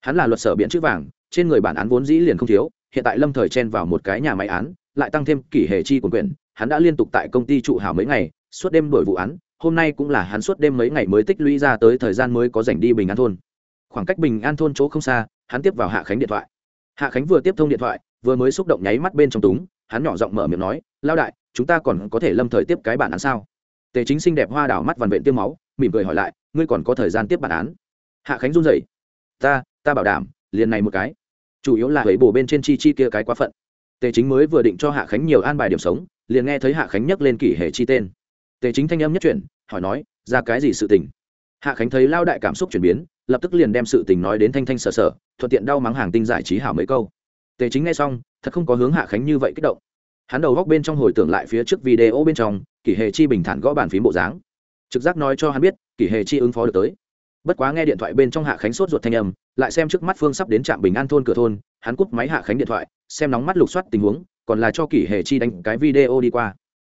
Hắn là luật sở biện chữ vàng, trên người bản án vốn dĩ liền không thiếu, hiện tại lâm thời chen vào một cái nhà máy án, lại tăng thêm kỷ hệ chi quần quyền, hắn đã liên tục tại công ty trụ hảo mấy ngày, suốt đêm đổi vụ án hôm nay cũng là hắn suốt đêm mấy ngày mới tích lũy ra tới thời gian mới có dành đi bình an thôn. Khoảng cách bình an thôn chỗ không xa, hắn tiếp vào hạ khánh điện thoại. Hạ khánh vừa tiếp thông điện thoại, vừa mới xúc động nháy mắt bên trong túng, hắn nhỏ giọng mở miệng nói, lao đại, chúng ta còn có thể lâm thời tiếp cái bản án sao? Tề chính xinh đẹp hoa đảo mắt vằn vện tiêm máu, mỉm cười hỏi lại, ngươi còn có thời gian tiếp bản án? Hạ khánh run rẩy, ta ta bảo đảm, liền này một cái. Chủ yếu là hấy bổ bên trên chi chi kia cái quá phận. Tề chính mới vừa định cho hạ khánh nhiều an bài điểm sống, liền nghe thấy hạ khánh nhắc lên kỷ hệ chi tên tề chính thanh âm nhất chuyển, hỏi nói, ra cái gì sự tình? Hạ khánh thấy lao đại cảm xúc chuyển biến, lập tức liền đem sự tình nói đến thanh thanh sở sở, thuận tiện đau mắng hàng tinh giải trí hảo mấy câu. Tề chính nghe xong, thật không có hướng hạ khánh như vậy kích động. Hắn đầu góc bên trong hồi tưởng lại phía trước video bên trong, kỷ hệ chi bình thản gõ bàn phím bộ dáng. Trực giác nói cho hắn biết, kỷ hệ chi ứng phó được tới. Bất quá nghe điện thoại bên trong hạ khánh sốt ruột thanh âm, lại xem trước mắt phương sắp đến trạm bình an thôn cửa thôn, hắn cúp máy hạ khánh điện thoại, xem nóng mắt lục soát tình huống, còn là cho kỷ hệ chi đánh cái video đi qua.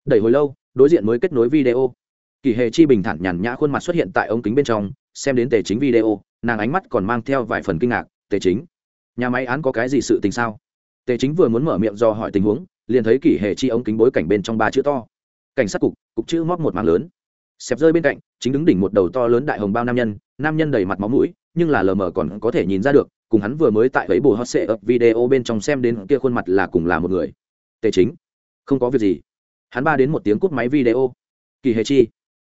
Đẩy hồi lâu đối diện mới kết nối video. Kỳ hệ chi bình thản nhàn nhã khuôn mặt xuất hiện tại ống kính bên trong, xem đến tề chính video, nàng ánh mắt còn mang theo vài phần kinh ngạc, tề chính, nhà máy án có cái gì sự tình sao? Tề chính vừa muốn mở miệng do hỏi tình huống, liền thấy kỳ hệ chi ống kính bối cảnh bên trong ba chữ to. Cảnh sát cục cục chữ móc một mạng lớn. Xẹp rơi bên cạnh, chính đứng đỉnh một đầu to lớn đại hồng bao nam nhân nam nhân đầy mặt máu mũi, nhưng là lờ mờ còn có thể nhìn ra được, cùng hắn vừa mới tại ấy bồ hot sệ ập video bên trong xem đến kia khuôn mặt là cùng là một người. Tề chính, không có việc gì hắn ba đến một tiếng cúp máy video. Kỳ hề chi,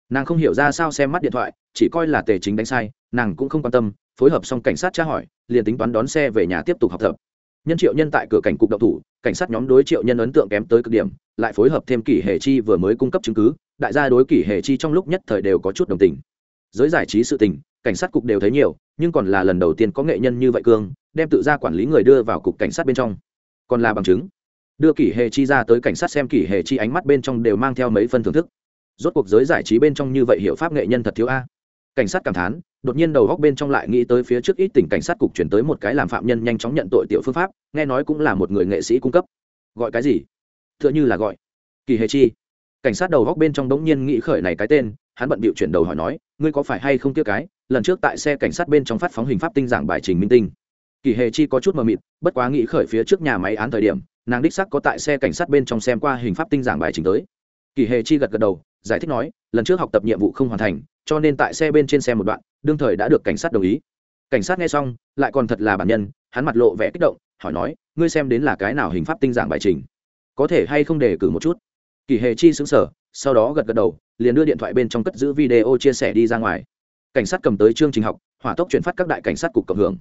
nàng không hiểu ra sao xem mắt điện thoại, chỉ coi là tề chính đánh sai, nàng cũng không quan tâm, phối hợp xong cảnh sát tra hỏi, liền tính toán đón xe về nhà tiếp tục học tập. Nhân triệu nhân tại cửa cảnh cục đậu thủ, cảnh sát nhóm đối triệu nhân ấn tượng kém tới cực điểm, lại phối hợp thêm kỷ hệ chi vừa mới cung cấp chứng cứ, đại gia đối kỷ hệ chi trong lúc nhất thời đều có chút đồng tình. Giới giải trí sự tình, cảnh sát cục đều thấy nhiều, nhưng còn là lần đầu tiên có nghệ nhân như vậy cương, đem tự ra quản lý người đưa vào cục cảnh sát bên trong. Còn là bằng chứng đưa kỷ hệ chi ra tới cảnh sát xem kỷ hệ chi ánh mắt bên trong đều mang theo mấy phân thưởng thức. Rốt cuộc giới giải trí bên trong như vậy hiệu pháp nghệ nhân thật thiếu a. Cảnh sát cảm thán, đột nhiên đầu góc bên trong lại nghĩ tới phía trước ít tỉnh cảnh sát cục chuyển tới một cái làm phạm nhân nhanh chóng nhận tội tiểu phương pháp, nghe nói cũng là một người nghệ sĩ cung cấp. Gọi cái gì? T h ư ợ n h ư là gọi. Kỳ hề chi. Cảnh sát đầu góc bên trong đống nhiên nghĩ khởi này cái tên, hắn bận bịu chuyển đầu hỏi nói, ngươi có phải hay không tiếc cái? Lần trước tại xe cảnh sát bên trong phát phóng hình pháp tinh giảng bài trình minh tinh. Kỳ hề chi có chút mờ mịt, bất quá nghĩ khởi phía trước nhà máy án thời điểm nàng đích sắc có tại xe cảnh sát bên trong xem qua hình pháp tinh giảng bài trình tới. Kỳ hề chi gật gật đầu, giải thích nói, lần trước học tập nhiệm vụ không hoàn thành, cho nên tại xe bên trên xe một đoạn, đương thời đã được cảnh sát đồng ý. Cảnh sát nghe xong, lại còn thật là bản nhân, hắn mặt lộ vẻ kích động, hỏi nói, ngươi xem đến là cái nào hình pháp tinh giảng bài trình? Có thể hay không để cử một chút? Kỳ hề chi xứng sở sau đó gật gật đầu, liền đưa điện thoại bên trong cất giữ video chia sẻ đi ra ngoài. Cảnh sát cầm tới chương trình học, hỏa tốc chuyển phát các đại cảnh sát cục cộng hưởng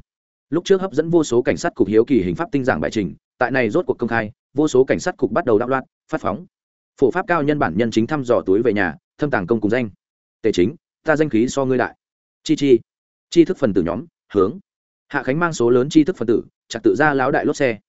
lúc trước hấp dẫn vô số cảnh sát cục hiếu kỳ hình pháp tinh giảng bài trình, tại này rốt cuộc công khai, vô số cảnh sát cục bắt đầu đạo loạn, phát phóng. Phổ pháp cao nhân bản nhân chính thăm dò túi về nhà, thâm tàng công cùng danh. Tề chính, ta danh khí so ngươi đại. Chi chi chi thức phần tử nhóm, hướng. Hạ khánh mang số lớn chi thức phần tử, chặt tự ra lão đại lốt xe.